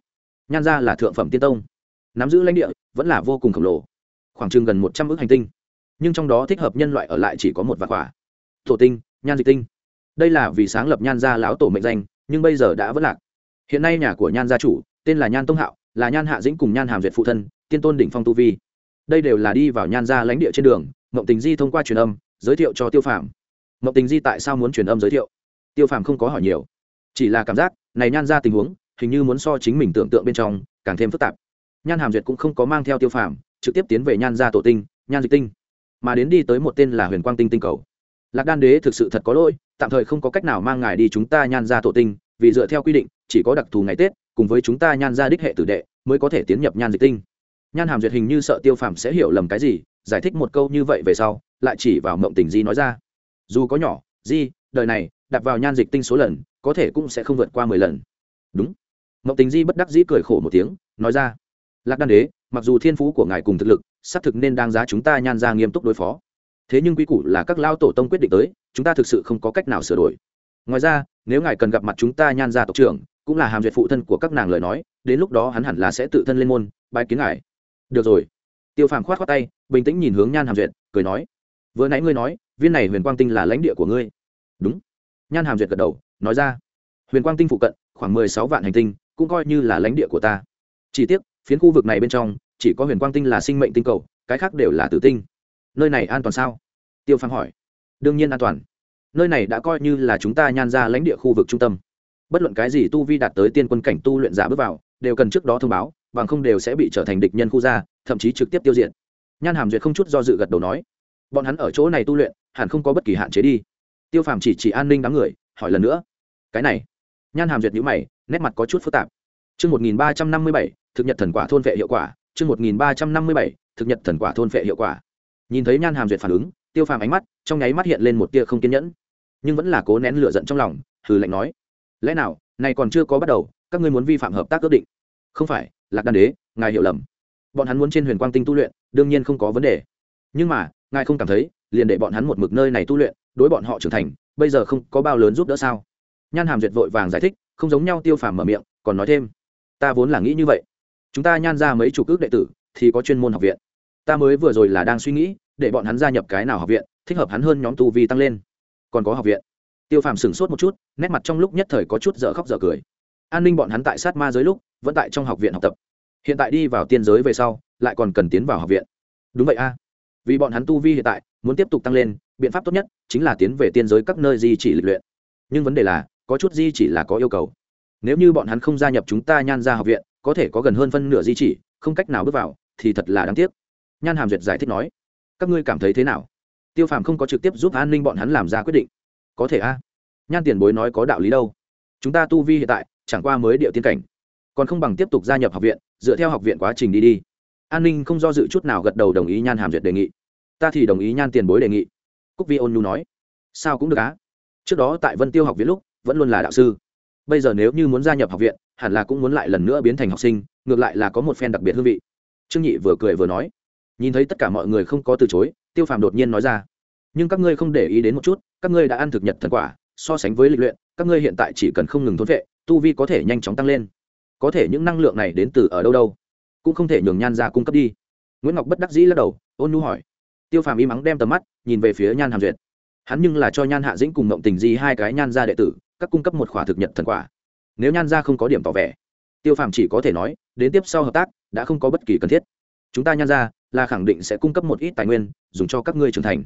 Nhan gia là thượng phẩm tiên tông, nắm giữ lãnh địa, vẫn là vô cùng khổng lồ, khoảng chừng gần một trăm ước hành tinh. Nhưng trong đó thích hợp nhân loại ở lại chỉ có một vạn quả. Tổ tinh, nhan dịch tinh. Đây là vì sáng lập nhan gia lão tổ mệnh danh, nhưng bây giờ đã vất lạc. Hiện nay nhà của nhan gia chủ, tên là nhan tông hạo, là nhan hạ dĩnh cùng nhan hàm duyệt phụ thân, tiên tôn đỉnh phong tu vi. Đây đều là đi vào nhan gia lãnh địa trên đường mộng tình di thông qua truyền âm, giới thiệu cho tiêu phàm. Mộng tình di tại sao muốn truyền âm giới thiệu? Tiêu phàm không có hỏi nhiều. Chỉ là cảm giác, này nhan ra tình huống, hình như muốn so chính mình tưởng tượng bên trong, càng thêm phức tạp. Nhan hàm duyệt cũng không có mang theo tiêu phàm, trực tiếp tiến về nhan gia tổ tinh, nhan dịch tinh. Mà đến đi tới một tên là huyền quang tinh tinh cầu. Lạc đan đế thực sự thật có lỗi, tạm thời không có cách nào mang ngài đi chúng ta nhan gia tổ tinh, vì dựa theo quy định, chỉ có đặc thù ngày tết, cùng với chúng ta nhan gia đích hệ tử đệ, mới có thể tiến nhập nhan dịch tinh. Nhan hàm duyệt hình như sợ tiêu phàm sẽ hiểu lầm cái gì giải thích một câu như vậy về sau, lại chỉ vào mộng tình di nói ra. Dù có nhỏ, di, đời này, đặt vào nhan dịch tinh số lần, có thể cũng sẽ không vượt qua mười lần. Đúng. Mộng tình di bất đắc dĩ cười khổ một tiếng, nói ra. Lạc đan đế, mặc dù thiên phú của ngài cùng thực lực, xác thực nên đáng giá chúng ta nhan ra nghiêm túc đối phó. Thế nhưng quy củ là các lao tổ tông quyết định tới, chúng ta thực sự không có cách nào sửa đổi. Ngoài ra, nếu ngài cần gặp mặt chúng ta nhan ra tộc trưởng, cũng là hàm duyệt phụ thân của các nàng lời nói, đến lúc đó hắn hẳn là sẽ tự thân lên môn bài kiến ngài. Được rồi tiêu phàm khoát khoát tay, bình tĩnh nhìn hướng nhan hàm duyệt, cười nói, vừa nãy ngươi nói, viên này huyền quang tinh là lãnh địa của ngươi. Đúng. Nhan hàm duyệt gật đầu, nói ra, huyền quang tinh phụ cận, khoảng mười sáu vạn hành tinh, cũng coi như là lãnh địa của ta. Chỉ tiếc, phiến khu vực này bên trong, chỉ có huyền quang tinh là sinh mệnh tinh cầu, cái khác đều là tử tinh. Nơi này an toàn sao? Tiêu phàm hỏi. Đương nhiên an toàn. Nơi này đã coi như là chúng ta nhan ra lãnh địa khu vực trung tâm. Bất luận cái gì tu vi đạt tới tiên quân cảnh tu luyện giả bước vào, đều cần trước đó thông báo, bằng không đều sẽ bị trở thành địch nhân khu gia thậm chí trực tiếp tiêu diệt nhan hàm duyệt không chút do dự gật đầu nói bọn hắn ở chỗ này tu luyện hẳn không có bất kỳ hạn chế đi tiêu phàm chỉ chỉ an ninh đám người hỏi lần nữa cái này nhan hàm duyệt nhữ mày nét mặt có chút phức tạp Chương 1357, thực nhật thần quả thôn vệ hiệu quả, chương 1357, thực nhật thần quả thôn vệ hiệu quả. Nhìn thấy Nhan Hàm duyệt phản ứng, Tiêu Phàm ánh mắt trong nháy mắt hiện lên một tia không kiên nhẫn, nhưng vẫn là cố nén lửa giận trong lòng, hừ lạnh nói: "Lẽ nào, này còn chưa có bắt đầu, các ngươi muốn vi phạm hợp tác ước định?" "Không phải, Lạc Đan Đế, ngài hiểu lầm. Bọn hắn muốn trên Huyền Quang Tinh tu luyện, đương nhiên không có vấn đề. Nhưng mà, ngài không cảm thấy, liền để bọn hắn một mực nơi này tu luyện, đối bọn họ trưởng thành, bây giờ không có bao lớn giúp đỡ sao?" Nhan Hàm duyệt vội vàng giải thích, không giống nhau Tiêu Phàm mở miệng, còn nói thêm: ta vốn là nghĩ như vậy. Chúng ta nhan ra mấy chủ cước đệ tử thì có chuyên môn học viện. Ta mới vừa rồi là đang suy nghĩ để bọn hắn gia nhập cái nào học viện thích hợp hắn hơn nhóm tu vi tăng lên. Còn có học viện. Tiêu phàm sửng sốt một chút nét mặt trong lúc nhất thời có chút dở khóc dở cười. An ninh bọn hắn tại sát ma giới lúc vẫn tại trong học viện học tập hiện tại đi vào tiên giới về sau, lại còn cần tiến vào học viện. Đúng vậy a. Vì bọn hắn tu vi hiện tại, muốn tiếp tục tăng lên, biện pháp tốt nhất chính là tiến về tiên giới các nơi di chỉ lịch luyện. Nhưng vấn đề là, có chút di chỉ là có yêu cầu. Nếu như bọn hắn không gia nhập chúng ta nhan ra học viện, có thể có gần hơn phân nửa di chỉ, không cách nào bước vào, thì thật là đáng tiếc. Nhan hàm duyệt giải thích nói, các ngươi cảm thấy thế nào? Tiêu phàm không có trực tiếp giúp an ninh bọn hắn làm ra quyết định. Có thể a. Nhan tiền bối nói có đạo lý đâu. Chúng ta tu vi hiện tại, chẳng qua mới điệu tiên cảnh còn không bằng tiếp tục gia nhập học viện, dựa theo học viện quá trình đi đi. An ninh không do dự chút nào gật đầu đồng ý nhan hàm duyệt đề nghị. Ta thì đồng ý nhan tiền bối đề nghị. Cúc vi ôn nhu nói. Sao cũng được á. Trước đó tại vân tiêu học viện lúc, vẫn luôn là đạo sư. Bây giờ nếu như muốn gia nhập học viện, hẳn là cũng muốn lại lần nữa biến thành học sinh, ngược lại là có một phen đặc biệt hương vị. Trương nhị vừa cười vừa nói. Nhìn thấy tất cả mọi người không có từ chối, tiêu phàm đột nhiên nói ra. Nhưng các ngươi không để ý đến một chút, các ngươi đã ăn thực nhật thần quả, so sánh với lịch luyện, các ngươi hiện tại chỉ cần không ngừng thốn vệ, tu vi có thể nhanh chóng tăng lên có thể những năng lượng này đến từ ở đâu đâu? Cũng không thể nhường nhan ra cung cấp đi. Nguyễn ngọc bất đắc dĩ lắc đầu, ôn nu hỏi. Tiêu phàm im ắng đem tầm mắt nhìn về phía nhan hàm duyệt. Hắn nhưng là cho nhan hạ dĩnh cùng mộng tình di hai cái nhan ra đệ tử, các cung cấp một khỏa thực nhật thần quả. Nếu nhan ra không có điểm tỏ vẻ, tiêu phàm chỉ có thể nói, đến tiếp sau hợp tác, đã không có bất kỳ cần thiết. Chúng ta nhan ra là khẳng định sẽ cung cấp một ít tài nguyên, dùng cho các ngươi trưởng thành.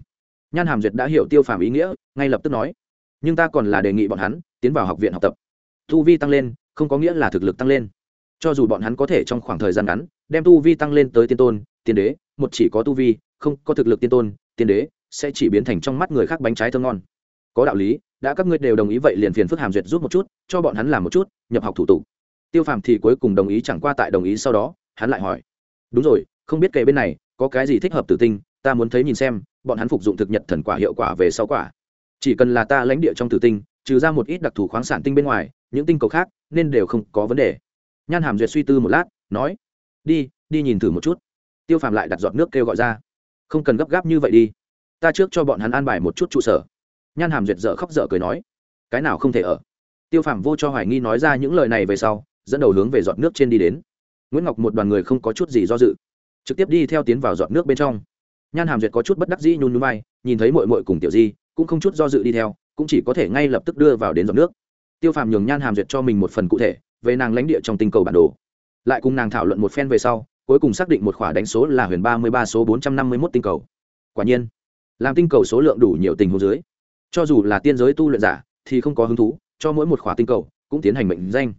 Nhan hàm duyệt đã hiểu tiêu phàm ý nghĩa, ngay lập tức nói. Nhưng ta còn là đề nghị bọn hắn tiến vào học viện học tập. Thu vi tăng lên không có nghĩa là thực lực tăng lên. Cho dù bọn hắn có thể trong khoảng thời gian ngắn đem tu vi tăng lên tới tiên tôn, tiên đế, một chỉ có tu vi, không có thực lực tiên tôn, tiên đế sẽ chỉ biến thành trong mắt người khác bánh trái thơm ngon. Có đạo lý, đã các ngươi đều đồng ý vậy liền phiền phức hàm duyệt rút một chút, cho bọn hắn làm một chút, nhập học thủ tục. Tiêu phàm thì cuối cùng đồng ý chẳng qua tại đồng ý sau đó, hắn lại hỏi. Đúng rồi, không biết kể bên này có cái gì thích hợp tử tinh, ta muốn thấy nhìn xem, bọn hắn phục dụng thực nhật thần quả hiệu quả về sau quả. Chỉ cần là ta lãnh địa trong tử tinh, trừ ra một ít đặc thù khoáng sản tinh bên ngoài, những tinh cầu khác nên đều không có vấn đề. Nhan hàm duyệt suy tư một lát, nói, đi đi nhìn thử một chút. Tiêu phàm lại đặt giọt nước kêu gọi ra. Không cần gấp gáp như vậy đi. Ta trước cho bọn hắn an bài một chút trụ sở. Nhan hàm duyệt dở khóc dở cười nói, cái nào không thể ở? Tiêu phàm vô cho hoài nghi nói ra những lời này về sau, dẫn đầu hướng về giọt nước trên đi đến. Nguyễn ngọc một đoàn người không có chút gì do dự, trực tiếp đi theo tiến vào giọt nước bên trong. Nhan hàm duyệt có chút bất đắc dĩ nhún nhún vai, nhìn thấy mội mội cùng tiểu di, cũng không chút do dự đi theo, cũng chỉ có thể ngay lập tức đưa vào đến giọt nước tiêu phàm nhường nhan hàm duyệt cho mình một phần cụ thể, về nàng lãnh địa trong tinh cầu bản đồ. Lại cùng nàng thảo luận một phen về sau, cuối cùng xác định một khỏa đánh số là huyền ba mươi ba số bốn trăm năm mươi mốt tinh cầu. Quả nhiên, làm tinh cầu số lượng đủ nhiều tình huống dưới, cho dù là tiên giới tu luyện giả, thì không có hứng thú, cho mỗi một khỏa tinh cầu cũng tiến hành mệnh danh.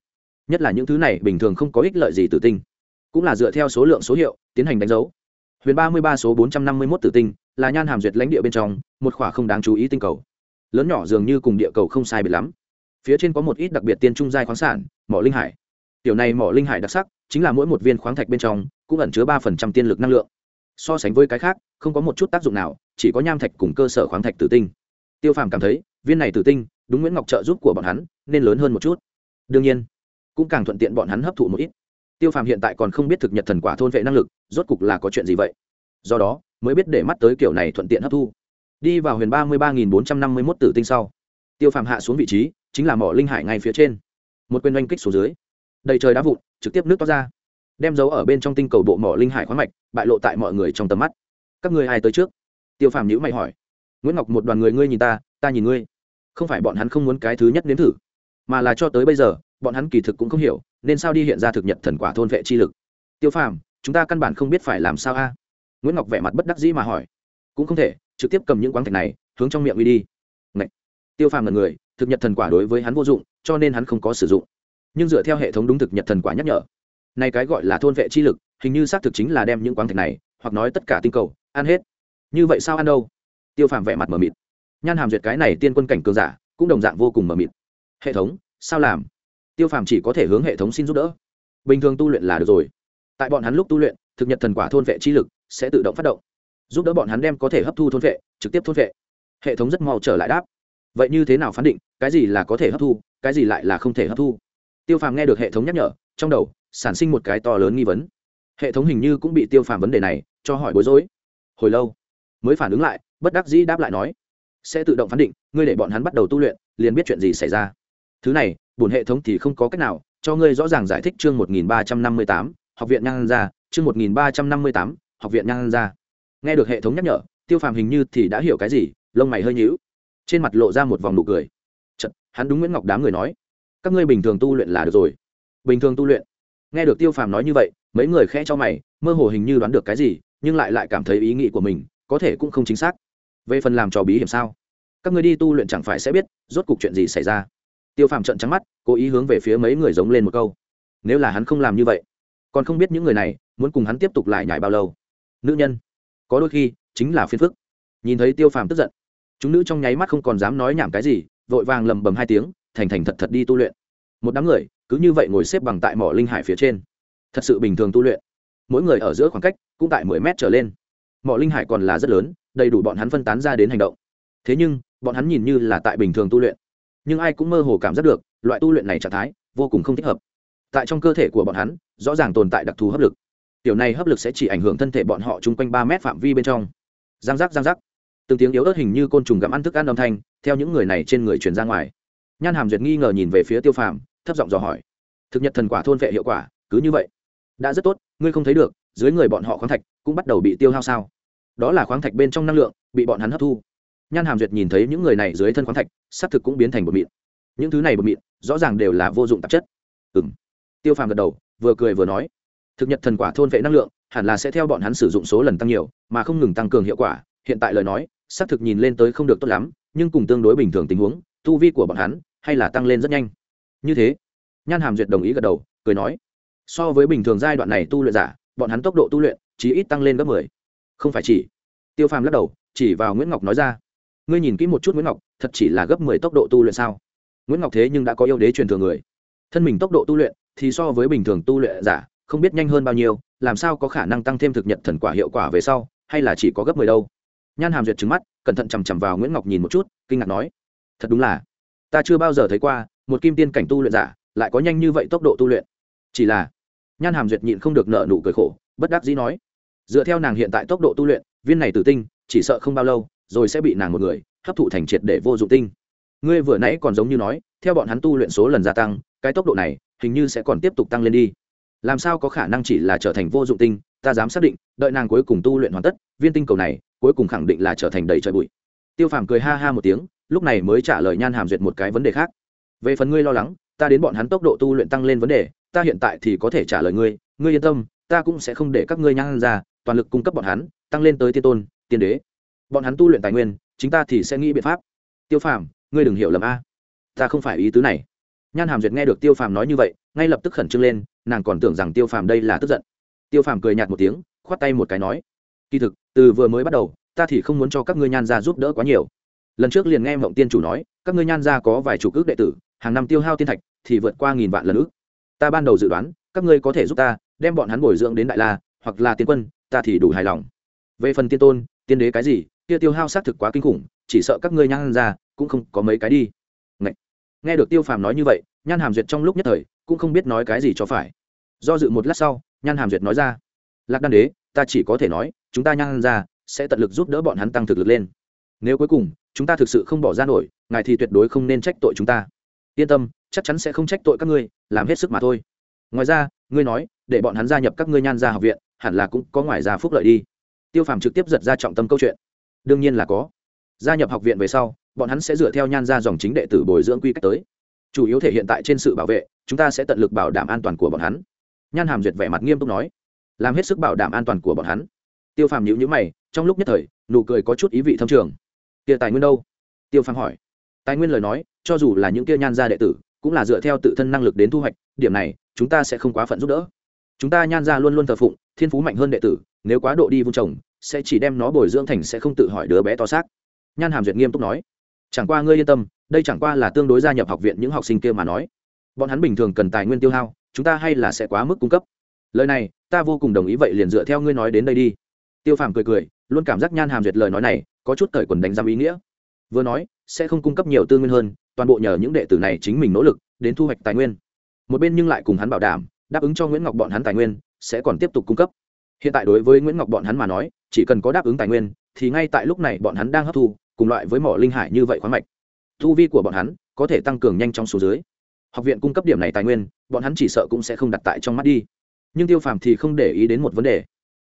Nhất là những thứ này bình thường không có ích lợi gì từ tinh, cũng là dựa theo số lượng số hiệu tiến hành đánh dấu. Huyền ba mươi ba số bốn trăm năm mươi mốt tử tinh là nhan hàm duyệt lãnh địa bên trong một khỏa không đáng chú ý tinh cầu. Lớn nhỏ dường như cùng địa cầu không sai biệt lắm phía trên có một ít đặc biệt tiên trung giai khoáng sản, mỏ linh hải. Tiểu này mỏ linh hải đặc sắc, chính là mỗi một viên khoáng thạch bên trong, cũng ẩn chứa ba phần trăm tiên lực năng lượng. So sánh với cái khác, không có một chút tác dụng nào, chỉ có nham thạch cùng cơ sở khoáng thạch tử tinh. Tiêu phàm cảm thấy, viên này tử tinh, đúng nguyễn ngọc trợ giúp của bọn hắn, nên lớn hơn một chút. Đương nhiên, cũng càng thuận tiện bọn hắn hấp thụ một ít. Tiêu phàm hiện tại còn không biết thực nhật thần quả thôn vệ năng lực, rốt cục là có chuyện gì vậy? Do đó, mới biết để mắt tới kiểu này thuận tiện hấp thu. Đi vào huyền ba mươi ba nghìn bốn trăm năm mươi mốt tử tinh sau, tiêu phàm hạ xuống vị trí chính là mỏ linh hải ngay phía trên. Một quyền oanh kích xuống dưới, đầy trời đá vụn, trực tiếp nước toát ra, đem dấu ở bên trong tinh cầu bộ mỏ linh hải khoáng mạch, bại lộ tại mọi người trong tầm mắt. Các ngươi ai tới trước? Tiêu phàm nhữ mày hỏi. Nguyễn ngọc, một đoàn người ngươi nhìn ta ta nhìn ngươi. Không phải bọn hắn không muốn cái thứ nhất nếm thử, mà là cho tới bây giờ, bọn hắn kỳ thực cũng không hiểu, nên sao đi hiện ra thực nhật thần quả thôn vệ chi lực. Tiêu phàm, chúng ta căn bản không biết phải làm sao a. Nguyễn ngọc vẻ mặt bất đắc dĩ mà hỏi. Cũng không thể, trực tiếp cầm những quán thạch này, hướng trong miệng đi đi. Ngậy! tiêu phàm là người thực nhật thần quả đối với hắn vô dụng, cho nên hắn không có sử dụng. Nhưng dựa theo hệ thống đúng thực nhật thần quả nhắc nhở, này cái gọi là thôn vệ chi lực, hình như xác thực chính là đem những quán thạch này, hoặc nói tất cả tinh cầu, ăn hết. Như vậy sao ăn đâu? Tiêu phàm vẻ mặt mờ mịt. Nhan hàm duyệt cái này tiên quân cảnh cường giả, cũng đồng dạng vô cùng mờ mịt. Hệ thống, sao làm? Tiêu phàm chỉ có thể hướng hệ thống xin giúp đỡ. Bình thường tu luyện là được rồi. Tại bọn hắn lúc tu luyện, thực nhật thần quả thôn vệ chi lực sẽ tự động phát động. Giúp đỡ bọn hắn đem có thể hấp thu thôn vệ, trực tiếp thôn vệ. Hệ thống rất mau trở lại đáp vậy như thế nào phán định, cái gì là có thể hấp thu, cái gì lại là không thể hấp thu? Tiêu phàm nghe được hệ thống nhắc nhở, trong đầu sản sinh một cái to lớn nghi vấn. Hệ thống hình như cũng bị tiêu phàm vấn đề này cho hỏi bối rối. Hồi lâu, mới phản ứng lại, bất đắc dĩ đáp lại nói, sẽ tự động phán định, ngươi để bọn hắn bắt đầu tu luyện, liền biết chuyện gì xảy ra. Thứ này bổn hệ thống thì không có cách nào, cho ngươi rõ ràng giải thích chương một nghìn ba trăm năm mươi tám, học viện nhan ra chương một nghìn ba trăm năm mươi tám, học viện nhan ra nghe được hệ thống nhắc nhở, tiêu phàm hình như thì đã hiểu cái gì, lông mày hơi nhíu trên mặt lộ ra một vòng nụ cười. Chật, hắn đúng nguyễn ngọc đám người nói các ngươi bình thường tu luyện là được rồi. Bình thường tu luyện? Nghe được tiêu phàm nói như vậy mấy người khẽ cho mày mơ hồ hình như đoán được cái gì nhưng lại lại cảm thấy ý nghĩ của mình có thể cũng không chính xác. Về phần làm trò bí hiểm sao? Các người đi tu luyện chẳng phải sẽ biết rốt cuộc chuyện gì xảy ra. Tiêu phàm trận trắng mắt cố ý hướng về phía mấy người giống lên một câu. Nếu là hắn không làm như vậy còn không biết những người này muốn cùng hắn tiếp tục lại nhải bao lâu. Nữ nhân có đôi khi chính là phiền phức. Nhìn thấy tiêu phàm tức giận chúng nữ trong nháy mắt không còn dám nói nhảm cái gì, vội vàng lầm bầm hai tiếng, thành thành thật thật đi tu luyện. Một đám người, cứ như vậy ngồi xếp bằng tại mỏ linh hải phía trên. Thật sự bình thường tu luyện. Mỗi người ở giữa khoảng cách, cũng tại mười mét trở lên. Mỏ linh hải còn là rất lớn, đầy đủ bọn hắn phân tán ra đến hành động. Thế nhưng, bọn hắn nhìn như là tại bình thường tu luyện. Nhưng ai cũng mơ hồ cảm giác được, loại tu luyện này trạng thái, vô cùng không thích hợp. Tại trong cơ thể của bọn hắn, rõ ràng tồn tại đặc thù hấp lực. Tiểu này hấp lực sẽ chỉ ảnh hưởng thân thể bọn họ chung quanh ba mét phạm vi bên trong. Giang giác giang giác từng tiếng yếu ớt hình như côn trùng gặm ăn thức ăn âm thanh, theo những người này trên người truyền ra ngoài. Nhan hàm duyệt nghi ngờ nhìn về phía tiêu phàm, thấp giọng dò hỏi. Thực nhật thần quả thôn vệ hiệu quả, cứ như vậy. Đã rất tốt, ngươi không thấy được, dưới người bọn họ khoáng thạch cũng bắt đầu bị tiêu hao sao? Đó là khoáng thạch bên trong năng lượng, bị bọn hắn hấp thu. Nhan hàm duyệt nhìn thấy những người này dưới thân khoáng thạch xác thực cũng biến thành bột mịn. Những thứ này bột mịn, rõ ràng đều là vô dụng tạp chất. Ừ m tiêu phàm gật đầu, vừa cười vừa nói. Thực nhật thần quả thôn vệ năng lượng, hẳn là sẽ theo bọn hắn sử dụng số lần tăng nhiều, mà không ngừng tăng cường hiệu quả hiện tại lời nói, xác thực nhìn lên tới không được tốt lắm, nhưng cùng tương đối bình thường tình huống, tu vi của bọn hắn hay là tăng lên rất nhanh. Như thế, nhan hàm duyệt đồng ý gật đầu, cười nói, so với bình thường giai đoạn này tu luyện giả, bọn hắn tốc độ tu luyện chỉ ít tăng lên gấp mười. Không phải chỉ. Tiêu phàm lắc đầu, chỉ vào nguyễn ngọc nói ra, ngươi nhìn kỹ một chút nguyễn ngọc, thật chỉ là gấp mười tốc độ tu luyện sao? Nguyễn ngọc thế nhưng đã có yêu đế truyền thường người. Thân mình tốc độ tu luyện thì so với bình thường tu luyện giả, không biết nhanh hơn bao nhiêu, làm sao có khả năng tăng thêm thực nhật thần quả hiệu quả về sau, hay là chỉ có gấp mười đâu? Nhan hàm duyệt trứng mắt, cẩn thận chằm chằm vào nguyễn ngọc nhìn một chút, kinh ngạc nói, thật đúng là, ta chưa bao giờ thấy qua, một kim tiên cảnh tu luyện giả lại có nhanh như vậy tốc độ tu luyện. Chỉ là, nhan hàm duyệt nhịn không được nợ nụ cười khổ, bất đắc dĩ nói, dựa theo nàng hiện tại tốc độ tu luyện, viên này tử tinh, chỉ sợ không bao lâu, rồi sẽ bị nàng một người hấp thụ thành triệt để vô dụng tinh. Ngươi vừa nãy còn giống như nói, theo bọn hắn tu luyện số lần gia tăng, cái tốc độ này hình như sẽ còn tiếp tục tăng lên đi. Làm sao có khả năng chỉ là trở thành vô dụng tinh, ta dám xác định, đợi nàng cuối cùng tu luyện hoàn tất, viên tinh cầu này cuối cùng khẳng định là trở thành đầy trời bụi. Tiêu phàm cười ha ha một tiếng, lúc này mới trả lời nhan hàm duyệt một cái vấn đề khác. Về phần ngươi lo lắng, ta đến bọn hắn tốc độ tu luyện tăng lên vấn đề, ta hiện tại thì có thể trả lời ngươi ngươi yên tâm, ta cũng sẽ không để các ngươi nhan ra, toàn lực cung cấp bọn hắn, tăng lên tới tiên tôn, tiên đế. Bọn hắn tu luyện tài nguyên chúng ta thì sẽ nghĩ biện pháp. Tiêu phàm, ngươi đừng hiểu lầm a. Ta không phải ý tứ này. Nhan hàm duyệt nghe được tiêu phàm nói như vậy, ngay lập tức khẩn trương lên, nàng còn tưởng rằng tiêu phàm đây là tức giận. Tiêu phàm cười nhạt một tiếng, khoát tay một cái nói, kỳ thực từ vừa mới bắt đầu, ta thì không muốn cho các ngươi nhan gia giúp đỡ quá nhiều. Lần trước liền nghe mộng tiên chủ nói, các ngươi nhan gia có vài chủ ước đệ tử, hàng năm tiêu hao tiên thạch thì vượt qua nghìn vạn lần ước. Ta ban đầu dự đoán, các ngươi có thể giúp ta, đem bọn hắn bồi dưỡng đến đại la, hoặc là tiên quân, ta thì đủ hài lòng. Về phần tiên tôn, tiên đế cái gì, kia tiêu hao xác thực quá kinh khủng, chỉ sợ các ngươi nhan ra cũng không có mấy cái đi. Ngậy. nghe được tiêu phàm nói như vậy, nhan hàm duyệt trong lúc nhất thời cũng không biết nói cái gì cho phải. Do dự một lát sau, nhan hàm duyệt nói ra, lạc đan đế, ta chỉ có thể nói chúng ta nhan ra, sẽ tận lực giúp đỡ bọn hắn tăng thực lực lên. Nếu cuối cùng, chúng ta thực sự không bỏ ra nổi, ngài thì tuyệt đối không nên trách tội chúng ta. Yên tâm, chắc chắn sẽ không trách tội các ngươi, làm hết sức mà thôi. Ngoài ra, ngươi nói, để bọn hắn gia nhập các ngươi nhan gia học viện, hẳn là cũng có ngoài ra phúc lợi đi. Tiêu phàm trực tiếp giật ra trọng tâm câu chuyện. Đương nhiên là có. Gia nhập học viện về sau, bọn hắn sẽ dựa theo nhan gia dòng chính đệ tử bồi dưỡng quy cách tới. Chủ yếu thể hiện tại trên sự bảo vệ, chúng ta sẽ tận lực bảo đảm an toàn của bọn hắn. Nhan hàm duyệt vẻ mặt nghiêm túc nói. Làm hết sức bảo đảm an toàn của bọn hắn tiêu phàm nhữ nhữ mày, trong lúc nhất thời, nụ cười có chút ý vị thâm trường. Kia tài nguyên đâu? Tiêu phàm hỏi. Tài nguyên lời nói, cho dù là những kia nhan gia đệ tử, cũng là dựa theo tự thân năng lực đến thu hoạch, điểm này, chúng ta sẽ không quá phận giúp đỡ. Chúng ta nhan gia luôn luôn thờ phụng, thiên phú mạnh hơn đệ tử, nếu quá độ đi vung trồng, sẽ chỉ đem nó bồi dưỡng thành sẽ không tự hỏi đứa bé to xác. Nhan hàm duyệt nghiêm túc nói. Chẳng qua ngươi yên tâm, đây chẳng qua là tương đối gia nhập học viện những học sinh kia mà nói. Bọn hắn bình thường cần tài nguyên tiêu hao, chúng ta hay là sẽ quá mức cung cấp. Lời này, ta vô cùng đồng ý vậy liền dựa theo ngươi nói đến đây đi tiêu phàm cười cười, luôn cảm giác nhan hàm duyệt lời nói này có chút cởi quần đánh giam ý nghĩa. Vừa nói, sẽ không cung cấp nhiều tư nguyên hơn, toàn bộ nhờ những đệ tử này chính mình nỗ lực, đến thu hoạch tài nguyên. Một bên nhưng lại cùng hắn bảo đảm, đáp ứng cho nguyễn ngọc bọn hắn tài nguyên, sẽ còn tiếp tục cung cấp. Hiện tại đối với nguyễn ngọc bọn hắn mà nói, chỉ cần có đáp ứng tài nguyên, thì ngay tại lúc này bọn hắn đang hấp thu, cùng loại với mỏ linh hải như vậy khoáng mạch. Thu vi của bọn hắn có thể tăng cường nhanh trong số dưới. Học viện cung cấp điểm này tài nguyên, bọn hắn chỉ sợ cũng sẽ không đặt tại trong mắt đi. Nhưng tiêu phàm thì không để ý đến một vấn đề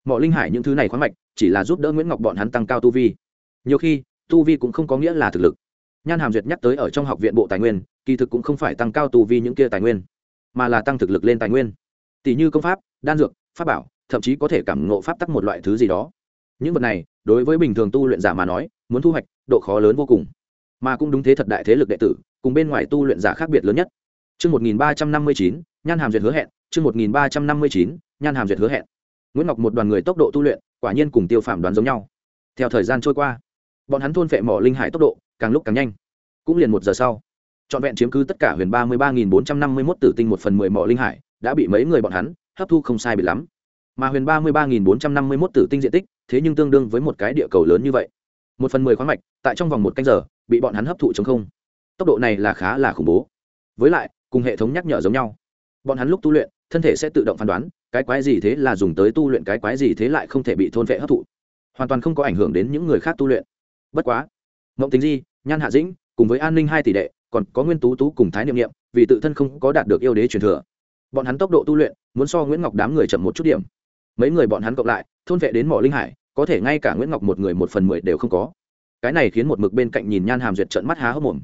mỏ linh hải những thứ này khoáng mạch chỉ là giúp đỡ nguyễn ngọc bọn hắn tăng cao tu vi. Nhiều khi tu vi cũng không có nghĩa là thực lực. Nhan hàm duyệt nhắc tới ở trong học viện bộ tài nguyên kỳ thực cũng không phải tăng cao tu vi những kia tài nguyên mà là tăng thực lực lên tài nguyên. Tỷ như công pháp đan dược pháp bảo thậm chí có thể cảm ngộ pháp tắc một loại thứ gì đó. Những vật này đối với bình thường tu luyện giả mà nói muốn thu hoạch độ khó lớn vô cùng. Mà cũng đúng thế thật đại thế lực đệ tử cùng bên ngoài tu luyện giả khác biệt lớn nhất. Chương 1359, Nhan Hàm duyệt hứa hẹn, chương 1359, Nhan Hàm duyệt hứa hẹn. Nguyễn Ngọc một đoàn người tốc độ tu luyện, quả nhiên cùng Tiêu Phàm đoán giống nhau. Theo thời gian trôi qua, bọn hắn thôn phệ mỏ linh hải tốc độ càng lúc càng nhanh. Cũng liền một giờ sau, trọn vẹn chiếm cứ tất cả huyền ba mươi ba nghìn bốn trăm năm mươi mốt tử tinh một phần mười mỏ linh hải đã bị mấy người bọn hắn hấp thu không sai bị lắm. Mà huyền ba mươi ba nghìn bốn trăm năm mươi mốt tử tinh diện tích thế nhưng tương đương với một cái địa cầu lớn như vậy. Một phần mười khoáng mạch tại trong vòng một canh giờ bị bọn hắn hấp thụ chống không. Tốc độ này là khá là khủng bố. Với lại cùng hệ thống nhắc nhở giống nhau. Bọn hắn lúc tu luyện thân thể sẽ tự động phán đoán cái quái gì thế là dùng tới tu luyện cái quái gì thế lại không thể bị thôn vệ hấp thụ. Hoàn toàn không có ảnh hưởng đến những người khác tu luyện. Bất quá, mộng tính di, nhan hạ dĩnh cùng với an ninh hai tỷ đệ còn có nguyên tú tú cùng thái niệm niệm, vì tự thân không có đạt được yêu đế truyền thừa. Bọn hắn tốc độ tu luyện muốn so nguyễn ngọc đám người chậm một chút điểm. Mấy người bọn hắn cộng lại, thôn vệ đến mỏ linh hải, có thể ngay cả nguyễn ngọc một người một phần mười đều không có. Cái này khiến một mực bên cạnh nhìn nhan hàm duyệt trận mắt há hốc mồm.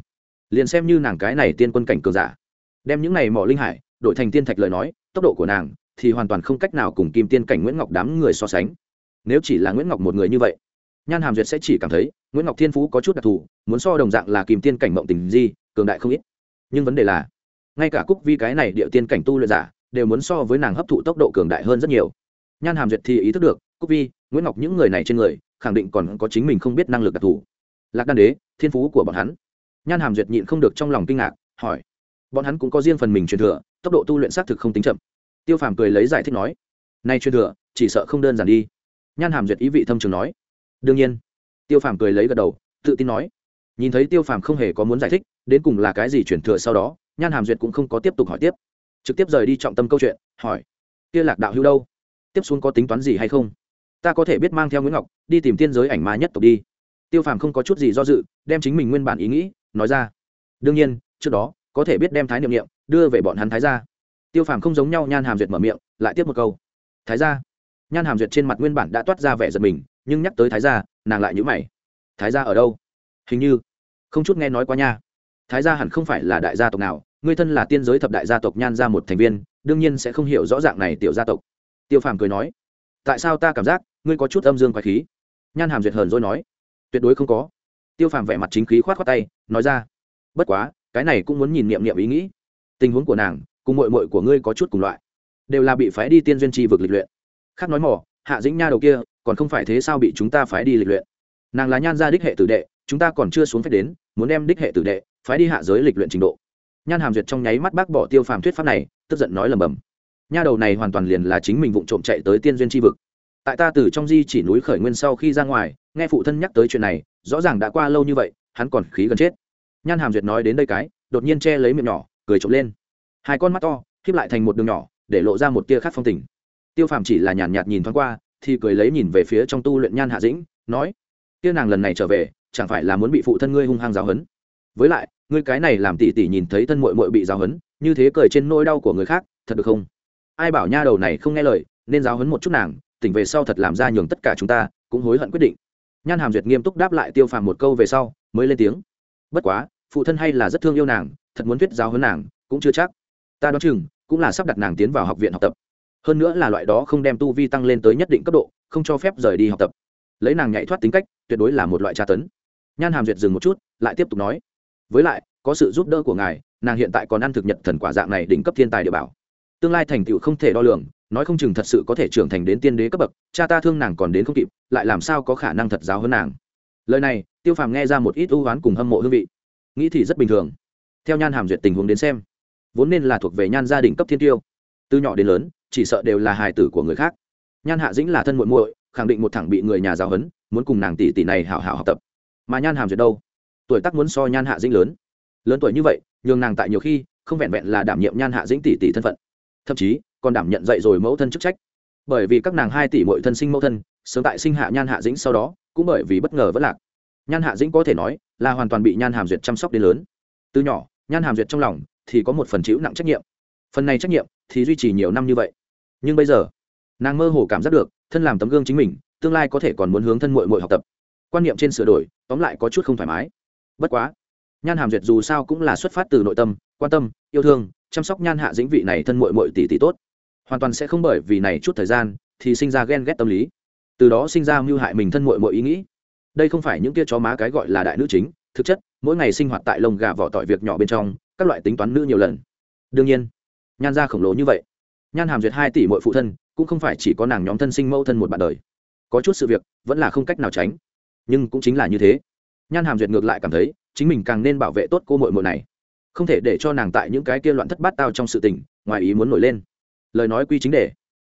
Liền xem như nàng cái này tiên quân cảnh cường giả, đem những này mỏ linh hải đổi thành tiên thạch lời nói, tốc độ của nàng thì hoàn toàn không cách nào cùng kim tiên cảnh nguyễn ngọc đám người so sánh. Nếu chỉ là nguyễn ngọc một người như vậy, nhan hàm duyệt sẽ chỉ cảm thấy nguyễn ngọc thiên phú có chút đặc thù, muốn so đồng dạng là kim tiên cảnh mộng tình di, cường đại không ít. Nhưng vấn đề là, ngay cả cúc vi cái này địa tiên cảnh tu luyện giả, đều muốn so với nàng hấp thụ tốc độ cường đại hơn rất nhiều. Nhan hàm duyệt thì ý thức được, cúc vi, nguyễn ngọc những người này trên người, khẳng định còn có chính mình không biết năng lực đặc thù. Lạc đan đế, thiên phú của bọn hắn. Nhan hàm duyệt nhịn không được trong lòng kinh ngạc, hỏi, bọn hắn cũng có riêng phần mình truyền thừa, tốc độ tu luyện xác thực không tính chậm tiêu phàm cười lấy giải thích nói, nay truyền thừa, chỉ sợ không đơn giản đi. Nhan hàm duyệt ý vị thâm trường nói, đương nhiên. Tiêu phàm cười lấy gật đầu, tự tin nói, nhìn thấy tiêu phàm không hề có muốn giải thích, đến cùng là cái gì chuyển thừa sau đó, nhan hàm duyệt cũng không có tiếp tục hỏi tiếp, trực tiếp rời đi trọng tâm câu chuyện, hỏi, kia lạc đạo hữu đâu? Tiếp xuống có tính toán gì hay không? Ta có thể biết mang theo nguyễn ngọc, đi tìm tiên giới ảnh ma nhất tộc đi. Tiêu phàm không có chút gì do dự, đem chính mình nguyên bản ý nghĩ, nói ra, đương nhiên, trước đó, có thể biết đem thái niệm niệm đưa về bọn hắn thái ra tiêu phàm không giống nhau, nhan hàm duyệt mở miệng, lại tiếp một câu. Thái ra nhan hàm duyệt trên mặt nguyên bản đã toát ra vẻ giật mình, nhưng nhắc tới thái gia, nàng lại nhữ mày. Thái gia ở đâu? Hình như. Không chút nghe nói qua nha. Thái gia hẳn không phải là đại gia tộc nào, ngươi thân là tiên giới thập đại gia tộc nhan ra một thành viên, đương nhiên sẽ không hiểu rõ ràng này tiểu gia tộc. Tiêu phàm cười nói. Tại sao ta cảm giác ngươi có chút âm dương quái khí? Nhan hàm duyệt hờn rồi nói. Tuyệt đối không có. Tiêu phàm vẻ mặt chính khí khoát khoát tay, nói ra. Bất quá, cái này cũng muốn nhìn niệm niệm ý nghĩ. Tình huống của nàng cùng mội mội của ngươi có chút cùng loại, đều là bị phái đi tiên duyên tri vực lịch luyện. Khác nói mỏ, hạ dĩnh nha đầu kia, còn không phải thế sao bị chúng ta phái đi lịch luyện? Nàng là nhan gia đích hệ tử đệ, chúng ta còn chưa xuống phép đến, muốn đem đích hệ tử đệ phái đi hạ giới lịch luyện trình độ. Nhan hàm duyệt trong nháy mắt bác bỏ tiêu phàm thuyết pháp này, tức giận nói lầm bầm nha đầu này hoàn toàn liền là chính mình vụng trộm chạy tới tiên duyên tri vực. Tại ta từ trong di chỉ núi khởi nguyên sau khi ra ngoài, nghe phụ thân nhắc tới chuyện này, rõ ràng đã qua lâu như vậy, hắn còn khí gần chết. Nhan hàm duyệt nói đến đây cái, đột nhiên che lấy miệng nhỏ, cười trộm lên hai con mắt to khiếp lại thành một đường nhỏ để lộ ra một tia khác phong tình. Tiêu phàm chỉ là nhàn nhạt, nhạt nhìn thoáng qua thì cười lấy nhìn về phía trong tu luyện nhan hạ dĩnh nói tia nàng lần này trở về chẳng phải là muốn bị phụ thân ngươi hung hăng giáo hấn với lại ngươi cái này làm tỉ tỉ nhìn thấy thân mội mội bị giáo hấn như thế cười trên nỗi đau của người khác thật được không? Ai bảo nha đầu này không nghe lời nên giáo hấn một chút nàng tỉnh về sau thật làm ra nhường tất cả chúng ta cũng hối hận quyết định. Nhan hàm duyệt nghiêm túc đáp lại tiêu phàm một câu về sau mới lên tiếng bất quá phụ thân hay là rất thương yêu nàng thật muốn thuyết giáo hấn nàng cũng chưa chắc ta đoán chừng, cũng là sắp đặt nàng tiến vào học viện học tập. Hơn nữa là loại đó không đem tu vi tăng lên tới nhất định cấp độ, không cho phép rời đi học tập. Lấy nàng nhạy thoát tính cách, tuyệt đối là một loại tra tấn. Nhan hàm duyệt dừng một chút, lại tiếp tục nói. Với lại, có sự giúp đỡ của ngài, nàng hiện tại còn ăn thực nhật thần quả dạng này đỉnh cấp thiên tài địa bảo. Tương lai thành tựu không thể đo lường, nói không chừng thật sự có thể trưởng thành đến tiên đế cấp bậc, cha ta thương nàng còn đến không kịp, lại làm sao có khả năng thật giáo hơn nàng. Lời này, tiêu phàm nghe ra một ít ưu oán cùng hâm mộ hương vị. Nghĩ thì rất bình thường. Theo nhan hàm duyệt tình huống đến xem vốn nên là thuộc về nhan gia đình cấp thiên tiêu. Từ nhỏ đến lớn, chỉ sợ đều là hài tử của người khác. Nhan hạ dĩnh là thân muội muội, khẳng định một thẳng bị người nhà giáo huấn, muốn cùng nàng tỷ tỷ này hảo hảo học tập. Mà nhan hàm duyệt đâu? Tuổi tác muốn so nhan hạ dĩnh lớn. Lớn tuổi như vậy, nhường nàng tại nhiều khi, không vẹn vẹn là đảm nhiệm nhan hạ dĩnh tỷ tỷ thân phận. Thậm chí, còn đảm nhận dạy rồi mẫu thân chức trách. Bởi vì các nàng hai tỷ muội thân sinh mẫu thân, sớm tại sinh hạ nhan hạ dĩnh sau đó, cũng bởi vì bất ngờ vẫn lạc. Nhan hạ dĩnh có thể nói là hoàn toàn bị nhan hàm duyệt chăm sóc đến lớn. Từ nhỏ, nhan hàm duyệt trong lòng thì có một phần chịu nặng trách nhiệm. Phần này trách nhiệm thì duy trì nhiều năm như vậy. Nhưng bây giờ, nàng mơ hồ cảm giác được thân làm tấm gương chính mình, tương lai có thể còn muốn hướng thân mội mội học tập. Quan niệm trên sửa đổi, tóm lại có chút không thoải mái. Bất quá, nhan hàm duyệt dù sao cũng là xuất phát từ nội tâm, quan tâm, yêu thương, chăm sóc nhan hạ dĩnh vị này thân mội mội tỷ tỷ tốt. Hoàn toàn sẽ không bởi vì này chút thời gian thì sinh ra ghen ghét tâm lý. Từ đó sinh ra mưu hại mình thân mội mội ý nghĩ. Đây không phải những kia chó má cái gọi là đại nữ chính, thực chất, mỗi ngày sinh hoạt tại lồng gà vỏ tỏi việc nhỏ bên trong các loại tính toán nữ nhiều lần. Đương nhiên, nhan gia khổng lồ như vậy, nhan hàm duyệt hai tỷ mỗi phụ thân, cũng không phải chỉ có nàng nhóm thân sinh mẫu thân một bạn đời. Có chút sự việc, vẫn là không cách nào tránh, nhưng cũng chính là như thế. Nhan hàm duyệt ngược lại cảm thấy, chính mình càng nên bảo vệ tốt cô mội mội này. Không thể để cho nàng tại những cái kia loạn thất bát tao trong sự tình, ngoài ý muốn nổi lên. Lời nói quy chính để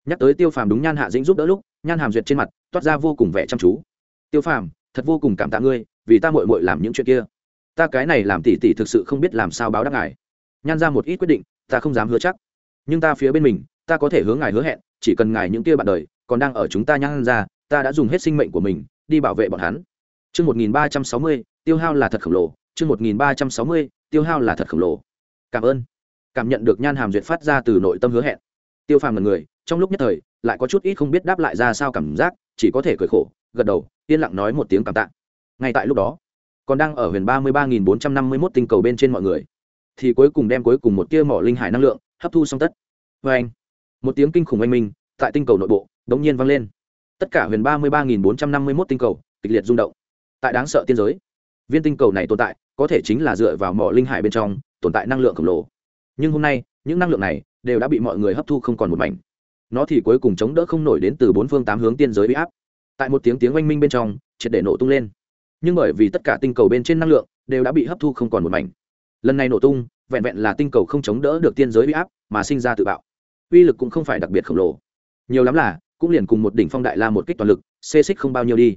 nhắc tới tiêu phàm đúng nhan hạ dĩnh giúp đỡ lúc, nhan hàm duyệt trên mặt toát ra vô cùng vẻ chăm chú. Tiêu phàm, thật vô cùng cảm tạ ngươi, vì ta mội mội làm những chuyện kia ta cái này làm tỷ tỷ thực sự không biết làm sao báo đáp ngài nhan ra một ít quyết định ta không dám hứa chắc nhưng ta phía bên mình ta có thể hướng ngài hứa hẹn chỉ cần ngài những kia bạn đời còn đang ở chúng ta nhan ra ta đã dùng hết sinh mệnh của mình đi bảo vệ bọn hắn Chương 1360, tiêu hao là thật khổng lồ, chương 1360, tiêu hao là thật khổng lồ. Cảm ơn. Cảm nhận được Nhan Hàm duyệt phát ra từ nội tâm hứa hẹn. Tiêu Phàm là người, trong lúc nhất thời, lại có chút ít không biết đáp lại ra sao cảm giác, chỉ có thể cười khổ, gật đầu, yên lặng nói một tiếng cảm tạ. Ngay tại lúc đó, còn đang ở huyền 33451 tinh cầu bên trên mọi người, thì cuối cùng đem cuối cùng một tia mỏ linh hải năng lượng hấp thu xong tất. Và anh, một tiếng kinh khủng oanh minh tại tinh cầu nội bộ đống nhiên vang lên. Tất cả huyền 33451 tinh cầu kịch liệt rung động. Tại đáng sợ tiên giới viên tinh cầu này tồn tại có thể chính là dựa vào mỏ linh hải bên trong tồn tại năng lượng khổng lồ. Nhưng hôm nay những năng lượng này đều đã bị mọi người hấp thu không còn một mảnh. Nó thì cuối cùng chống đỡ không nổi đến từ bốn phương tám hướng tiên giới bị áp. Tại một tiếng tiếng oanh minh bên trong triệt để nổ tung lên nhưng bởi vì tất cả tinh cầu bên trên năng lượng đều đã bị hấp thu không còn một mảnh. Lần này nổ tung, vẹn vẹn là tinh cầu không chống đỡ được tiên giới bị áp mà sinh ra tự bạo. Uy lực cũng không phải đặc biệt khổng lồ. Nhiều lắm là, cũng liền cùng một đỉnh phong đại la một kích toàn lực, xê xích không bao nhiêu đi.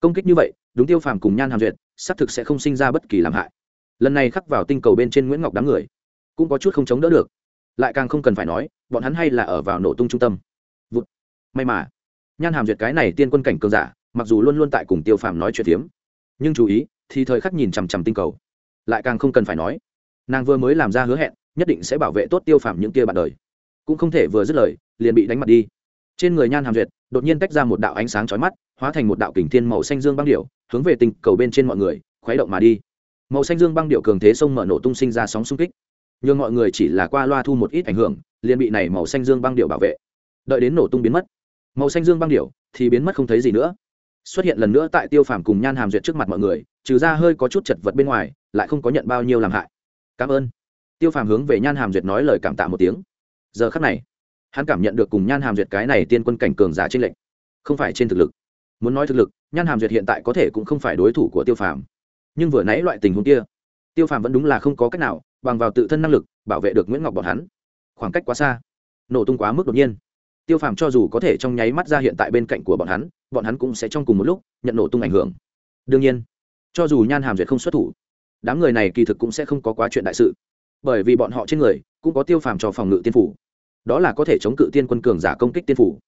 Công kích như vậy, đúng tiêu phàm cùng nhan hàm duyệt, xác thực sẽ không sinh ra bất kỳ làm hại. Lần này khắc vào tinh cầu bên trên nguyễn ngọc đám người, cũng có chút không chống đỡ được. Lại càng không cần phải nói, bọn hắn hay là ở vào nổ tung trung tâm. Vụt. May mà, nhan hàm duyệt cái này tiên quân cảnh cường giả, mặc dù luôn luôn tại cùng tiêu phàm nói chuyện phiếm nhưng chú ý, thì thời khắc nhìn chằm chằm tinh cầu. Lại càng không cần phải nói. Nàng vừa mới làm ra hứa hẹn, nhất định sẽ bảo vệ tốt tiêu phàm những kia bạn đời. Cũng không thể vừa dứt lời, liền bị đánh mặt đi. Trên người nhan hàm duyệt, đột nhiên tách ra một đạo ánh sáng chói mắt, hóa thành một đạo kình thiên màu xanh dương băng điệu hướng về tinh cầu bên trên mọi người, khuấy động mà đi. Màu xanh dương băng điệu cường thế sông mở nổ tung sinh ra sóng xung kích. Nhưng mọi người chỉ là qua loa thu một ít ảnh hưởng, liền bị này màu xanh dương băng điệu bảo vệ. Đợi đến nổ tung biến mất, màu xanh dương băng điệu thì biến mất không thấy gì nữa xuất hiện lần nữa tại tiêu phàm cùng nhan hàm duyệt trước mặt mọi người, trừ ra hơi có chút chật vật bên ngoài, lại không có nhận bao nhiêu làm hại. Cảm ơn. Tiêu phàm hướng về nhan hàm duyệt nói lời cảm tạ một tiếng. Giờ khắc này, hắn cảm nhận được cùng nhan hàm duyệt cái này tiên quân cảnh cường giả trên lệnh không phải trên thực lực. Muốn nói thực lực, nhan hàm duyệt hiện tại có thể cũng không phải đối thủ của tiêu phàm. Nhưng vừa nãy loại tình huống kia, tiêu phàm vẫn đúng là không có cách nào bằng vào tự thân năng lực bảo vệ được nguyễn ngọc bọn hắn. Khoảng cách quá xa, nổ tung quá mức đột nhiên tiêu phàm cho dù có thể trong nháy mắt ra hiện tại bên cạnh của bọn hắn bọn hắn cũng sẽ trong cùng một lúc nhận nổ tung ảnh hưởng. Đương nhiên, cho dù nhan hàm duyệt không xuất thủ, đám người này kỳ thực cũng sẽ không có quá chuyện đại sự. Bởi vì bọn họ trên người cũng có tiêu phàm cho phòng ngự tiên phủ. Đó là có thể chống cự tiên quân cường giả công kích tiên phủ.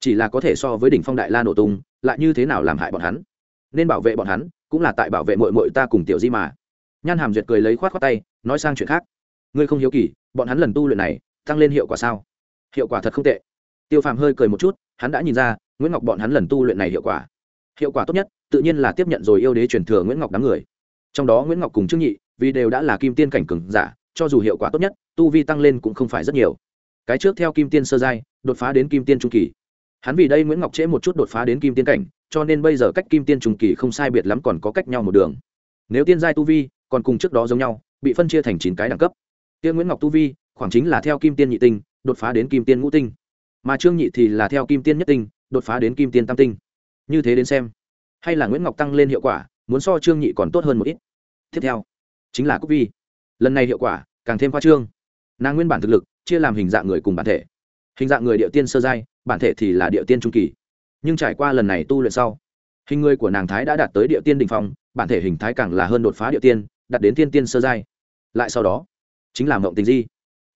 Chỉ là có thể so với đỉnh phong đại la nổ tung, lại như thế nào làm hại bọn hắn? Nên bảo vệ bọn hắn cũng là tại bảo vệ mội mội ta cùng tiểu di mà. Nhan hàm duyệt cười lấy khoát khoát tay, nói sang chuyện khác. Ngươi không hiếu kỳ, bọn hắn lần tu luyện này tăng lên hiệu quả sao? Hiệu quả thật không tệ tiêu phàm hơi cười một chút, hắn đã nhìn ra, nguyễn ngọc bọn hắn lần tu luyện này hiệu quả. Hiệu quả tốt nhất, tự nhiên là tiếp nhận rồi yêu đế truyền thừa nguyễn ngọc đám người. Trong đó nguyễn ngọc cùng trương nhị, vì đều đã là kim tiên cảnh cừng giả, cho dù hiệu quả tốt nhất, tu vi tăng lên cũng không phải rất nhiều. Cái trước theo kim tiên sơ giai, đột phá đến kim tiên trung kỳ. Hắn vì đây nguyễn ngọc trễ một chút đột phá đến kim tiên cảnh, cho nên bây giờ cách kim tiên trung kỳ không sai biệt lắm còn có cách nhau một đường. Nếu tiên giai tu vi, còn cùng trước đó giống nhau, bị phân chia thành chín cái đẳng cấp. Tiên nguyễn ngọc tu vi, khoảng chính là theo kim tiên nhị tinh, đột phá đến kim tiên ngũ tinh mà trương nhị thì là theo kim tiên nhất tinh, đột phá đến kim tiên tam tinh. Như thế đến xem, hay là nguyễn ngọc tăng lên hiệu quả, muốn so trương nhị còn tốt hơn một ít. Tiếp theo, chính là cúc vi. Lần này hiệu quả, càng thêm khoa trương. Nàng nguyên bản thực lực, chia làm hình dạng người cùng bản thể. Hình dạng người địa tiên sơ giai, bản thể thì là địa tiên trung kỳ. Nhưng trải qua lần này tu luyện sau, hình người của nàng thái đã đạt tới địa tiên đình phong, bản thể hình thái càng là hơn đột phá địa tiên, đạt đến tiên tiên sơ giai. Lại sau đó, chính là mộng tình di.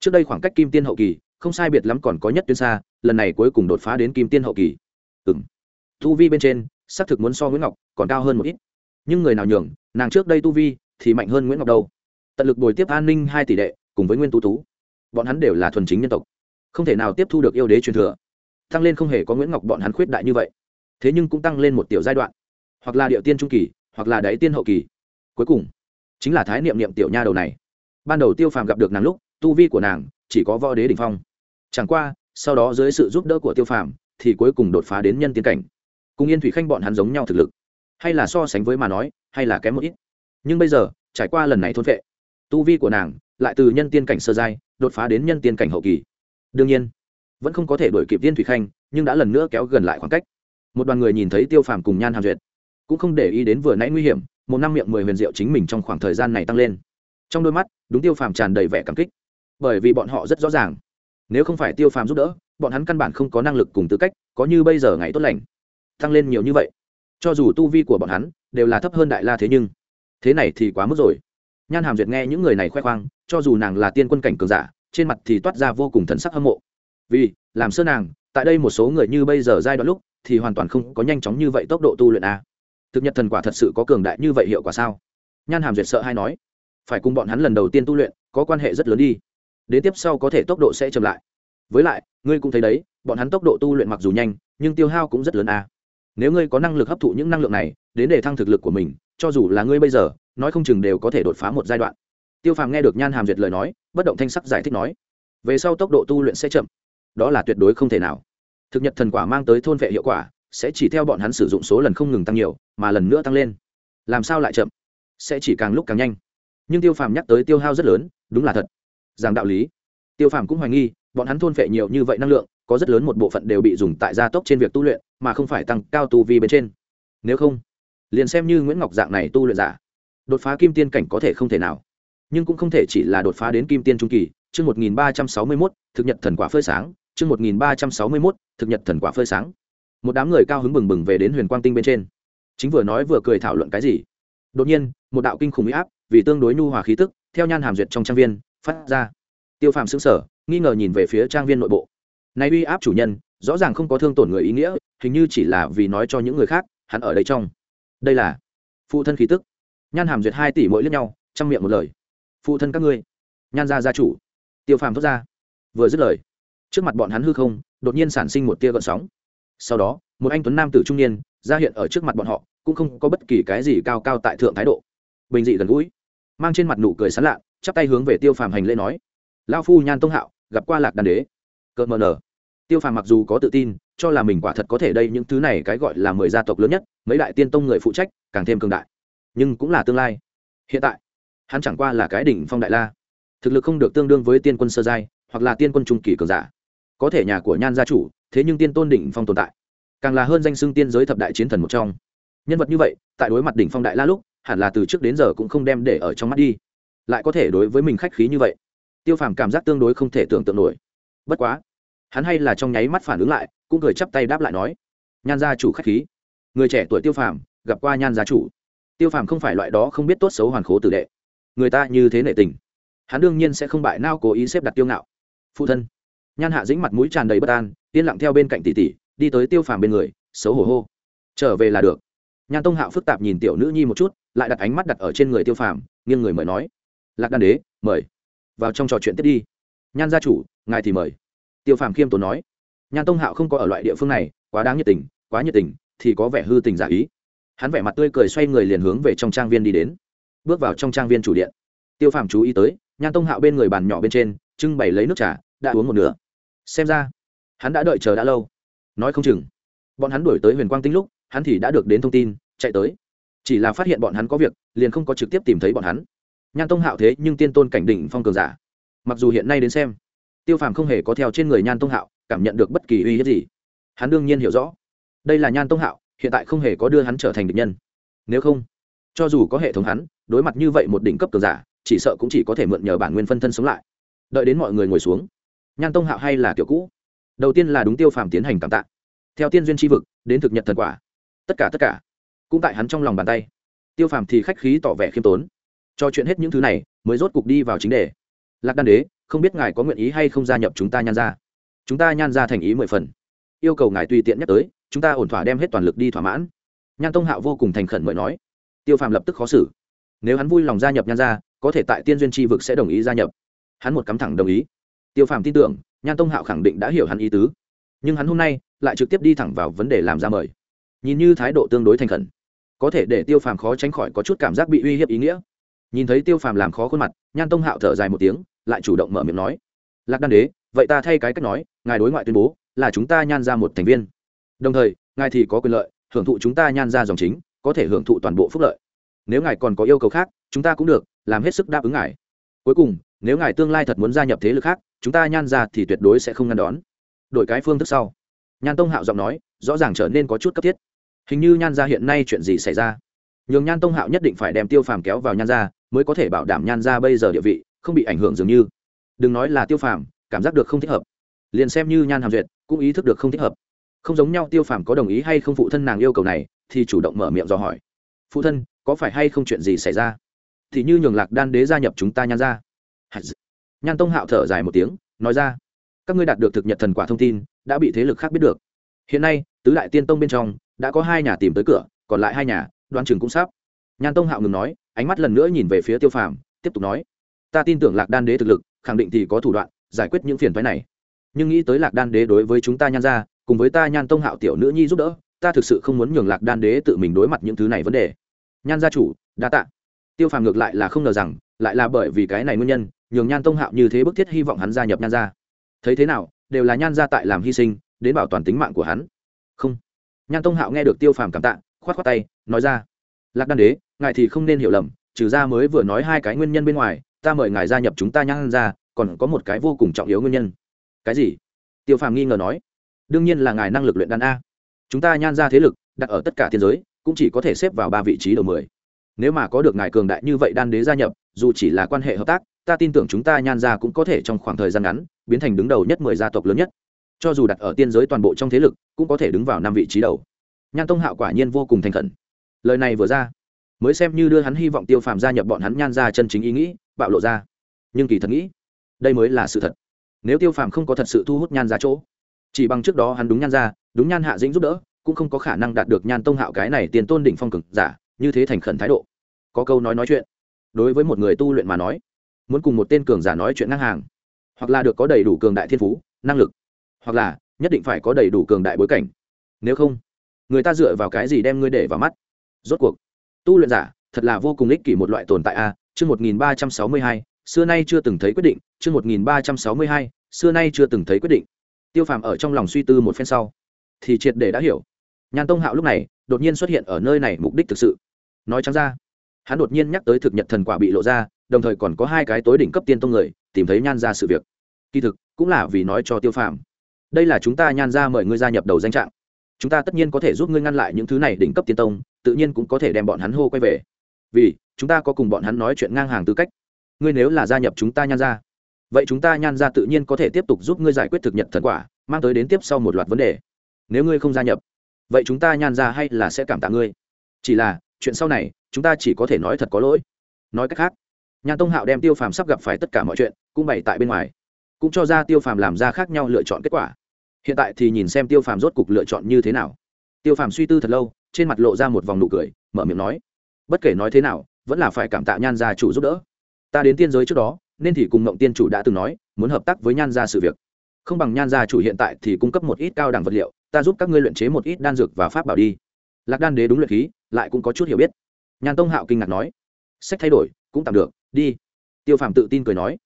Trước đây khoảng cách kim tiên hậu kỳ không sai biệt lắm còn có nhất tuyến xa, lần này cuối cùng đột phá đến kim tiên hậu kỳ. Ừ m tu vi bên trên, xác thực muốn so nguyễn ngọc còn cao hơn một ít. Nhưng người nào nhường, nàng trước đây tu vi thì mạnh hơn nguyễn ngọc đâu. Tận lực bồi tiếp an ninh hai tỷ đệ, cùng với nguyên tú tú. Bọn hắn đều là thuần chính nhân tộc. Không thể nào tiếp thu được yêu đế truyền thừa. Tăng lên không hề có nguyễn ngọc bọn hắn khuyết đại như vậy. Thế nhưng cũng tăng lên một tiểu giai đoạn. Hoặc là điệu tiên trung kỳ, hoặc là đáy tiên hậu kỳ. Cuối cùng, chính là thái niệm niệm tiểu nha đầu này. Ban đầu tiêu phàm gặp được nàng lúc, tu vi của nàng chỉ có võ đế đ ỉ n h phong chẳng qua, sau đó dưới sự giúp đỡ của tiêu phàm, thì cuối cùng đột phá đến nhân tiên cảnh. Cùng yên thủy khanh bọn hắn giống nhau thực lực. Hay là so sánh với mà nói, hay là kém một ít. Nhưng bây giờ, trải qua lần này thôn vệ, tu vi của nàng lại từ nhân tiên cảnh sơ giai, đột phá đến nhân tiên cảnh hậu kỳ. Đương nhiên, vẫn không có thể đuổi kịp viên thủy khanh, nhưng đã lần nữa kéo gần lại khoảng cách. Một đoàn người nhìn thấy tiêu phàm cùng nhan hàm duyệt, cũng không để ý đến vừa nãy nguy hiểm, một năm miệng mười huyền diệu chính mình trong khoảng thời gian này tăng lên. Trong đôi mắt, đúng tiêu phàm tràn đầy vẻ cảm kích. Bởi vì bọn họ rất rõ ràng nếu không phải tiêu phàm giúp đỡ, bọn hắn căn bản không có năng lực cùng tư cách, có như bây giờ ngày tốt lành. Tăng lên nhiều như vậy, cho dù tu vi của bọn hắn đều là thấp hơn đại la thế nhưng, thế này thì quá mức rồi. Nhan hàm duyệt nghe những người này khoe khoang, cho dù nàng là tiên quân cảnh cường giả, trên mặt thì toát ra vô cùng thần sắc hâm mộ. Vì, làm sơ nàng, tại đây một số người như bây giờ giai đoạn lúc, thì hoàn toàn không có nhanh chóng như vậy tốc độ tu luyện a. Thực nhật thần quả thật sự có cường đại như vậy hiệu quả sao? Nhan hàm duyệt sợ hay nói, phải cùng bọn hắn lần đầu tiên tu luyện, có quan hệ rất lớn đi đến tiếp sau có thể tốc độ sẽ chậm lại. Với lại, ngươi cũng thấy đấy, bọn hắn tốc độ tu luyện mặc dù nhanh, nhưng tiêu hao cũng rất lớn a. Nếu ngươi có năng lực hấp thụ những năng lượng này, đến để thăng thực lực của mình, cho dù là ngươi bây giờ, nói không chừng đều có thể đột phá một giai đoạn. Tiêu phàm nghe được nhan hàm duyệt lời nói, bất động thanh sắc giải thích nói, về sau tốc độ tu luyện sẽ chậm. Đó là tuyệt đối không thể nào. Thực nhật thần quả mang tới thôn vệ hiệu quả, sẽ chỉ theo bọn hắn sử dụng số lần không ngừng tăng nhiều, mà lần nữa tăng lên. Làm sao lại chậm? Sẽ chỉ càng lúc càng nhanh. Nhưng tiêu phàm nhắc tới tiêu hao rất lớn, đúng là thật rằng đạo lý. Tiêu phàm cũng hoài nghi, bọn hắn thôn phệ nhiều như vậy năng lượng, có rất lớn một bộ phận đều bị dùng tại gia tốc trên việc tu luyện, mà không phải tăng cao tu vi bên trên. Nếu không, liền xem như nguyễn ngọc dạng này tu luyện giả, đột phá kim tiên cảnh có thể không thể nào. Nhưng cũng không thể chỉ là đột phá đến kim tiên trung kỳ, chương một nghìn ba trăm sáu mươi mốt, thực nhật thần quả phơi sáng, chương một nghìn ba trăm sáu mươi mốt, thực nhật thần quả phơi sáng. Một đám người cao hứng bừng bừng về đến huyền quang tinh bên trên. Chính vừa nói vừa cười thảo luận cái gì? Đột nhiên, một đạo kinh khủng huy áp, vì tương đối nhu hòa khí tức, theo nhan hàm duyệt trong trang viên phát ra. Tiêu phàm xứng sở nghi ngờ nhìn về phía trang viên nội bộ. Này uy áp chủ nhân, rõ ràng không có thương tổn người ý nghĩa, hình như chỉ là vì nói cho những người khác, hắn ở đây trong. Đây là phụ thân khí tức. Nhan hàm duyệt hai tỷ mỗi lẫn nhau chăm miệng một lời. Phụ thân các ngươi. Nhan gia gia chủ. Tiêu phàm thốt ra. Vừa dứt lời, trước mặt bọn hắn hư không, đột nhiên sản sinh một tia gợn sóng. Sau đó, một anh tuấn nam tử trung niên, ra hiện ở trước mặt bọn họ, cũng không có bất kỳ cái gì cao cao tại thượng thái độ. Bình dị gần gũi, mang trên mặt nụ cười sán lạ chắp tay hướng về tiêu phàm hành lễ nói lao phu nhan tông hạo, gặp qua lạc đàn đế. Cợt mờ nở. Tiêu phàm mặc dù có tự tin, cho là mình quả thật có thể đây những thứ này cái gọi là mười gia tộc lớn nhất, mấy đại tiên tông người phụ trách, càng thêm cường đại. Nhưng cũng là tương lai. Hiện tại, hắn chẳng qua là cái đỉnh phong đại la. Thực lực không được tương đương với tiên quân sơ giai, hoặc là tiên quân trung kỳ cường giả. Có thể nhà của nhan gia chủ, thế nhưng tiên tôn đỉnh phong tồn tại. Càng là hơn danh xưng tiên giới thập đại chiến thần một trong. Nhân vật như vậy, tại đối mặt đỉnh phong đại la lúc, hẳn là từ trước đến giờ cũng không đem để ở trong mắt đi lại có thể đối với mình khách khí như vậy. Tiêu phàm cảm giác tương đối không thể tưởng tượng nổi. Bất quá, hắn hay là trong nháy mắt phản ứng lại, cũng cười chắp tay đáp lại nói, nhan gia chủ khách khí. Người trẻ tuổi tiêu phàm, gặp qua nhan gia chủ. Tiêu phàm không phải loại đó không biết tốt xấu hoàn khố tử đệ. Người ta như thế nệ tình, hắn đương nhiên sẽ không bại nao cố ý xếp đặt tiêu ngạo. Phụ thân, nhan hạ dĩnh mặt mũi tràn đầy bất an, yên lặng theo bên cạnh tỷ tỷ, đi tới tiêu phàm bên người, xấu hổ hô, trở về là được. Nhan tông hạo phức tạp nhìn tiểu nữ nhi một chút, lại đặt ánh mắt đặt ở trên người tiêu phàm, nghiêng người mời nói lạc đan đế, mời. Vào trong trò chuyện tiếp đi. Nhan gia chủ, ngài thì mời. Tiêu phàm khiêm tốn nói. Nhan tông hạo không có ở loại địa phương này, quá đáng nhiệt tình, quá nhiệt tình, thì có vẻ hư tình giả ý. Hắn vẻ mặt tươi cười xoay người liền hướng về trong trang viên đi đến. Bước vào trong trang viên chủ điện. Tiêu phàm chú ý tới, nhan tông hạo bên người bàn nhỏ bên trên, trưng bày lấy nước trà, đã uống một nửa. Xem ra, hắn đã đợi chờ đã lâu. Nói không chừng. Bọn hắn đuổi tới huyền quang tinh lúc, hắn thì đã được đến thông tin, chạy tới. Chỉ là phát hiện bọn hắn có việc, liền không có trực tiếp tìm thấy bọn hắn nhan tông hạo thế nhưng tiên tôn cảnh đỉnh phong cường giả. Mặc dù hiện nay đến xem, tiêu phàm không hề có theo trên người nhan tông hạo cảm nhận được bất kỳ uy hiếp gì. Hắn đương nhiên hiểu rõ, đây là nhan tông hạo, hiện tại không hề có đưa hắn trở thành địch nhân. Nếu không, cho dù có hệ thống hắn, đối mặt như vậy một đỉnh cấp cường giả, chỉ sợ cũng chỉ có thể mượn nhờ bản nguyên phân thân sống lại. Đợi đến mọi người ngồi xuống, nhan tông hạo hay là kiểu cũ. Đầu tiên là đúng tiêu phàm tiến hành cảm tạ. Theo tiên duyên tri vực, đến thực nhật thần quả. Tất cả tất cả, cũng tại hắn trong lòng bàn tay. Tiêu phàm thì khách khí tỏ vẻ khiêm tốn cho chuyện hết những thứ này, mới rốt cục đi vào chính đề. Lạc đan đế, không biết ngài có nguyện ý hay không gia nhập chúng ta nhan ra chúng ta nhan ra thành ý mười phần. Yêu cầu ngài tùy tiện nhắc tới, chúng ta ổn thỏa đem hết toàn lực đi thỏa mãn. Nhan tông hạo vô cùng thành khẩn mời nói. Tiêu phàm lập tức khó xử. Nếu hắn vui lòng gia nhập nhan ra có thể tại tiên duyên tri vực sẽ đồng ý gia nhập. Hắn một cắm thẳng đồng ý. Tiêu phàm tin tưởng, nhan tông hạo khẳng định đã hiểu hắn ý tứ. Nhưng hắn hôm nay lại trực tiếp đi thẳng vào vấn đề làm ra mời. Nhìn như thái độ tương đối thành khẩn, có thể để tiêu phàm khó tránh khỏi có chút cảm giác bị uy hiếp ý nghĩa nhìn thấy tiêu phàm làm khó khuôn mặt, nhan tông hạo thở dài một tiếng, lại chủ động mở miệng nói, lạc đan đế, vậy ta thay cái cách nói, ngài đối ngoại tuyên bố là chúng ta nhan ra một thành viên. Đồng thời, ngài thì có quyền lợi hưởng thụ chúng ta nhan ra dòng chính, có thể hưởng thụ toàn bộ phúc lợi. Nếu ngài còn có yêu cầu khác, chúng ta cũng được, làm hết sức đáp ứng ngài. Cuối cùng, nếu ngài tương lai thật muốn gia nhập thế lực khác, chúng ta nhan ra thì tuyệt đối sẽ không ngăn đón. Đổi cái phương thức sau, nhan tông hạo giọng nói, rõ ràng trở nên có chút cấp thiết. Hình như nhan ra hiện nay chuyện gì xảy ra? Nhường nhan tông hạo nhất định phải đem tiêu phàm kéo vào nhan ra mới có thể bảo đảm nhan ra bây giờ địa vị, không bị ảnh hưởng dường như. Đừng nói là tiêu phàm, cảm giác được không thích hợp. Liền xem như nhan hàm duyệt, cũng ý thức được không thích hợp. Không giống nhau tiêu phàm có đồng ý hay không phụ thân nàng yêu cầu này, thì chủ động mở miệng dò hỏi. Phụ thân, có phải hay không chuyện gì xảy ra? Thì như nhường lạc đan đế gia nhập chúng ta nhan ra nhan tông hạo thở dài một tiếng, nói ra. Các ngươi đạt được thực nhật thần quả thông tin, đã bị thế lực khác biết được. Hiện nay, tứ đại tiên tông bên trong, đã có hai nhà tìm tới cửa, còn lại hai nhà đoan chừng cũng sắp. Nhan tông hạo ngừng nói, ánh mắt lần nữa nhìn về phía tiêu phàm, tiếp tục nói, ta tin tưởng lạc đan đế thực lực, khẳng định thì có thủ đoạn, giải quyết những phiền thoái này. Nhưng nghĩ tới lạc đan đế đối với chúng ta nhan ra cùng với ta nhan tông hạo tiểu nữ nhi giúp đỡ, ta thực sự không muốn nhường lạc đan đế tự mình đối mặt những thứ này vấn đề. Nhan gia chủ, đa tạ. Tiêu phàm ngược lại là không ngờ rằng, lại là bởi vì cái này nguyên nhân, nhường nhan tông hạo như thế bức thiết hy vọng hắn gia nhập nhan gia. Thấy thế nào, đều là nhan gia tại làm hy sinh, đến bảo toàn tính mạng của hắn. Không. Nhan tông hạo nghe được tiêu phàm cảm tạ, khoát khoát tay nói ra, lạc đan đế, ngài thì không nên hiểu lầm, trừ ra mới vừa nói hai cái nguyên nhân bên ngoài, ta mời ngài gia nhập chúng ta nhan ra, còn có một cái vô cùng trọng yếu nguyên nhân. Cái gì? Tiêu phàm nghi ngờ nói. Đương nhiên là ngài năng lực luyện đan a. Chúng ta nhan ra thế lực, đặt ở tất cả thiên giới, cũng chỉ có thể xếp vào ba vị trí đầu mười. Nếu mà có được ngài cường đại như vậy đan đế gia nhập, dù chỉ là quan hệ hợp tác, ta tin tưởng chúng ta nhan ra cũng có thể trong khoảng thời gian ngắn, biến thành đứng đầu nhất mười gia tộc lớn nhất. Cho dù đặt ở tiên giới toàn bộ trong thế lực, cũng có thể đứng vào năm vị trí đầu. Nhan tông hạo quả nhiên vô cùng thành khẩn lời này vừa ra, mới xem như đưa hắn hy vọng tiêu phàm gia nhập bọn hắn nhan ra chân chính ý nghĩ, bạo lộ ra. Nhưng kỳ thật nghĩ, đây mới là sự thật. Nếu tiêu phàm không có thật sự thu hút nhan ra chỗ, chỉ bằng trước đó hắn đúng nhan ra đúng nhan hạ dĩnh giúp đỡ, cũng không có khả năng đạt được nhan tông hạo cái này tiền tôn đỉnh phong cực giả, như thế thành khẩn thái độ. Có câu nói nói chuyện. Đối với một người tu luyện mà nói, muốn cùng một tên cường giả nói chuyện ngang hàng, hoặc là được có đầy đủ cường đại thiên phú, năng lực, hoặc là nhất định phải có đầy đủ cường đại bối cảnh. Nếu không, người ta dựa vào cái gì đem ngươi để vào mắt? Rốt cuộc, tu luyện giả, thật là vô cùng ích kỷ một loại tồn tại a. Chương một nghìn ba trăm sáu mươi hai, xưa nay chưa từng thấy quyết định. Chương một nghìn ba trăm sáu mươi hai, xưa nay chưa từng thấy quyết định. Tiêu phàm ở trong lòng suy tư một phen sau, thì triệt để đã hiểu. Nhan tông hạo lúc này, đột nhiên xuất hiện ở nơi này mục đích thực sự. Nói chẳng ra, hắn đột nhiên nhắc tới thực nhật thần quả bị lộ ra, đồng thời còn có hai cái tối đỉnh cấp tiên tông người, tìm thấy nhan ra sự việc. Kỳ thực, cũng là vì nói cho tiêu phàm, đây là chúng ta nhan ra mời ngươi gia nhập đầu danh trạng. Chúng ta tất nhiên có thể giúp ngươi ngăn lại những thứ này đỉnh cấp tiên tông tự nhiên cũng có thể đem bọn hắn hô quay về. Vì, chúng ta có cùng bọn hắn nói chuyện ngang hàng tư cách. Ngươi nếu là gia nhập chúng ta nhan ra vậy chúng ta nhan ra tự nhiên có thể tiếp tục giúp ngươi giải quyết thực nhật thần quả, mang tới đến tiếp sau một loạt vấn đề. Nếu ngươi không gia nhập, vậy chúng ta nhan ra hay là sẽ cảm tạ ngươi. Chỉ là, chuyện sau này, chúng ta chỉ có thể nói thật có lỗi. Nói cách khác, nhan tông hạo đem tiêu phàm sắp gặp phải tất cả mọi chuyện, cũng bày tại bên ngoài, cũng cho ra tiêu phàm làm ra khác nhau lựa chọn kết quả. Hiện tại thì nhìn xem tiêu phàm rốt cục lựa chọn như thế nào. Tiêu phàm suy tư thật lâu trên mặt lộ ra một vòng nụ cười, mở miệng nói, bất kể nói thế nào, vẫn là phải cảm tạ nhan gia chủ giúp đỡ. Ta đến tiên giới trước đó, nên thì cùng ngộng tiên chủ đã từng nói, muốn hợp tác với nhan gia sự việc. Không bằng nhan gia chủ hiện tại thì cung cấp một ít cao đẳng vật liệu, ta giúp các ngươi luyện chế một ít đan dược và pháp bảo đi. Lạc đan đế đúng luyện khí, lại cũng có chút hiểu biết. Nhan tông hạo kinh ngạc nói, sách thay đổi, cũng tạm được, đi. Tiêu phàm tự tin cười nói,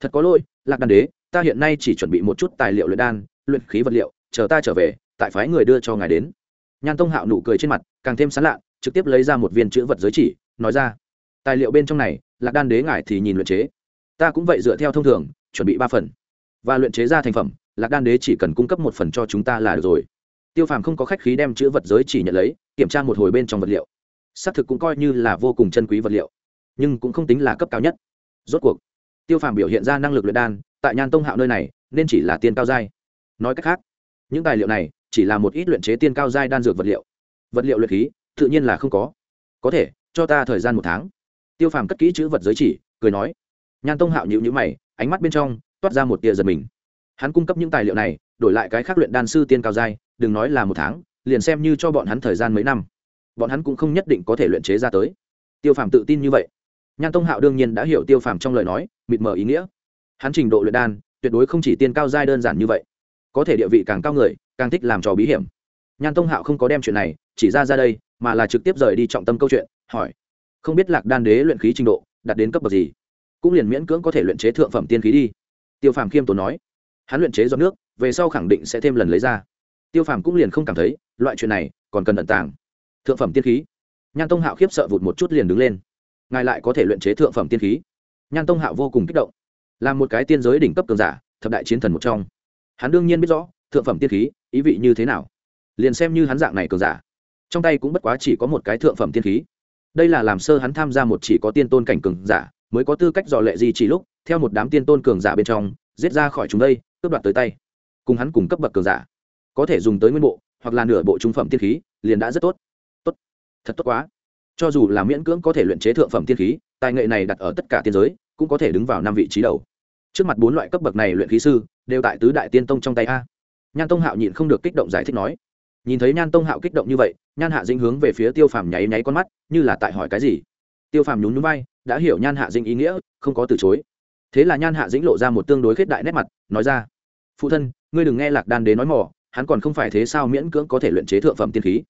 thật có lỗi, lạc đan đế, ta hiện nay chỉ chuẩn bị một chút tài liệu luyện đan, luyện khí vật liệu, chờ ta trở về, tại phái người đưa cho ngài đến nhan tông hạo nụ cười trên mặt, càng thêm sán lạ, trực tiếp lấy ra một viên chữ vật giới chỉ, nói ra, tài liệu bên trong này, lạc đan đế ngài thì nhìn luyện chế. Ta cũng vậy dựa theo thông thường, chuẩn bị ba phần. Và luyện chế ra thành phẩm, lạc đan đế chỉ cần cung cấp một phần cho chúng ta là được rồi. Tiêu phàm không có khách khí đem chữ vật giới chỉ nhận lấy, kiểm tra một hồi bên trong vật liệu. Xác thực cũng coi như là vô cùng chân quý vật liệu, nhưng cũng không tính là cấp cao nhất. Rốt cuộc, tiêu phàm biểu hiện ra năng lực luyện đan, tại nhan tông hạo nơi này, nên chỉ là tiên cao giai. Nói cách khác, những tài liệu này chỉ là một ít luyện chế tiên cao giai đan dược vật liệu. Vật liệu luyện khí, tự nhiên là không có. Có thể, cho ta thời gian một tháng. Tiêu phàm cất kỹ chữ vật giới chỉ, cười nói. Nhan tông hạo nhịu nhữ mày, ánh mắt bên trong toát ra một tia giật mình. Hắn cung cấp những tài liệu này, đổi lại cái khác luyện đan sư tiên cao giai, đừng nói là một tháng, liền xem như cho bọn hắn thời gian mấy năm. Bọn hắn cũng không nhất định có thể luyện chế ra tới. Tiêu phàm tự tin như vậy. Nhan tông hạo đương nhiên đã hiểu tiêu phàm trong lời nói, mịt mờ ý nghĩa. Hắn trình độ luyện đan, tuyệt đối không chỉ tiên cao giai đơn giản như vậy. Có thể địa vị càng cao người càng thích làm trò bí hiểm. Nhan tông hạo không có đem chuyện này chỉ ra ra đây, mà là trực tiếp rời đi trọng tâm câu chuyện, hỏi, không biết lạc đan đế luyện khí trình độ đạt đến cấp bậc gì? Cũng liền miễn cưỡng có thể luyện chế thượng phẩm tiên khí đi. Tiêu phàm khiêm tốn nói, hắn luyện chế do nước, về sau khẳng định sẽ thêm lần lấy ra. Tiêu phàm cũng liền không cảm thấy loại chuyện này còn cần ẩn tàng. Thượng phẩm tiên khí. Nhan tông hạo khiếp sợ vụt một chút liền đứng lên. Ngài lại có thể luyện chế thượng phẩm tiên khí? Nhan tông hạo vô cùng kích động. Là một cái tiên giới đỉnh cấp cường giả, thập đại chiến thần một trong. Hắn đương nhiên biết rõ thượng phẩm tiên khí, ý vị như thế nào? Liền xem như hắn dạng này cường giả, trong tay cũng bất quá chỉ có một cái thượng phẩm tiên khí. Đây là làm sơ hắn tham gia một chỉ có tiên tôn cảnh cường giả, mới có tư cách dò lệ gì chỉ lúc, theo một đám tiên tôn cường giả bên trong, giết ra khỏi chúng đây, cướp đoạt tới tay. Cùng hắn cùng cấp bậc cường giả, có thể dùng tới nguyên bộ, hoặc là nửa bộ trung phẩm tiên khí, liền đã rất tốt. Tốt. Thật tốt quá. Cho dù là miễn cưỡng có thể luyện chế thượng phẩm tiên khí, tài nghệ này đặt ở tất cả tiên giới, cũng có thể đứng vào năm vị trí đầu. Trước mặt bốn loại cấp bậc này luyện khí sư, đều tại tứ đại tiên tông trong tay a nhan tông hạo nhịn không được kích động giải thích nói. Nhìn thấy nhan tông hạo kích động như vậy, nhan hạ dinh hướng về phía tiêu phàm nháy nháy con mắt, như là tại hỏi cái gì. Tiêu phàm nhún nhún bay đã hiểu nhan hạ dinh ý nghĩa, không có từ chối. Thế là nhan hạ dĩnh lộ ra một tương đối khết đại nét mặt, nói ra. Phụ thân, ngươi đừng nghe lạc đan đế nói mỏ, hắn còn không phải thế sao miễn cưỡng có thể luyện chế thượng phẩm tiên khí.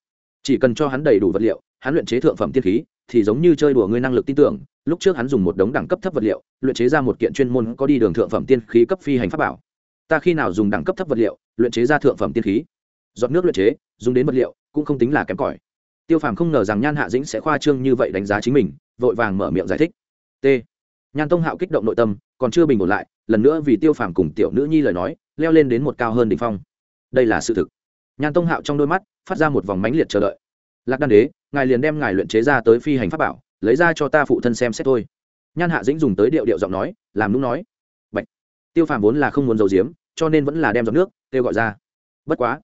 Chỉ cần cho hắn đầy đủ vật liệu, hắn luyện chế thượng phẩm tiên khí, thì giống như chơi đùa ngươi năng lực tin tưởng, lúc trước hắn dùng một đống đẳng cấp thấp vật liệu, luyện chế ra một kiện chuyên môn có đi đường thượng phẩm tiên khí cấp phi hành pháp bảo. Ta khi nào dùng đẳng cấp thấp vật liệu luyện chế ra thượng phẩm tiên khí. Giọt nước luyện chế, dùng đến vật liệu, cũng không tính là kém cỏi. Tiêu phàm không ngờ rằng nhan hạ dĩnh sẽ khoa trương như vậy đánh giá chính mình, vội vàng mở miệng giải thích. T. Nhan tông hạo kích động nội tâm, còn chưa bình ổn lại, lần nữa vì tiêu phàm cùng tiểu nữ nhi lời nói, leo lên đến một cao hơn đ ỉ n h phong. Đây là sự thực. Nhan tông hạo trong đôi mắt, phát ra một vòng mánh liệt chờ đợi. Lạc đan đế, ngài liền đem ngài luyện chế ra tới phi hành pháp bảo, lấy ra cho ta phụ thân xem xét thôi. Nhan hạ dĩnh dùng tới điệu điệu giọng nói, làm lúc nói. Bạch. tiêu phàm vốn là không muốn giấu giếm cho nên vẫn là đem giọt nước kêu gọi ra. Bất quá,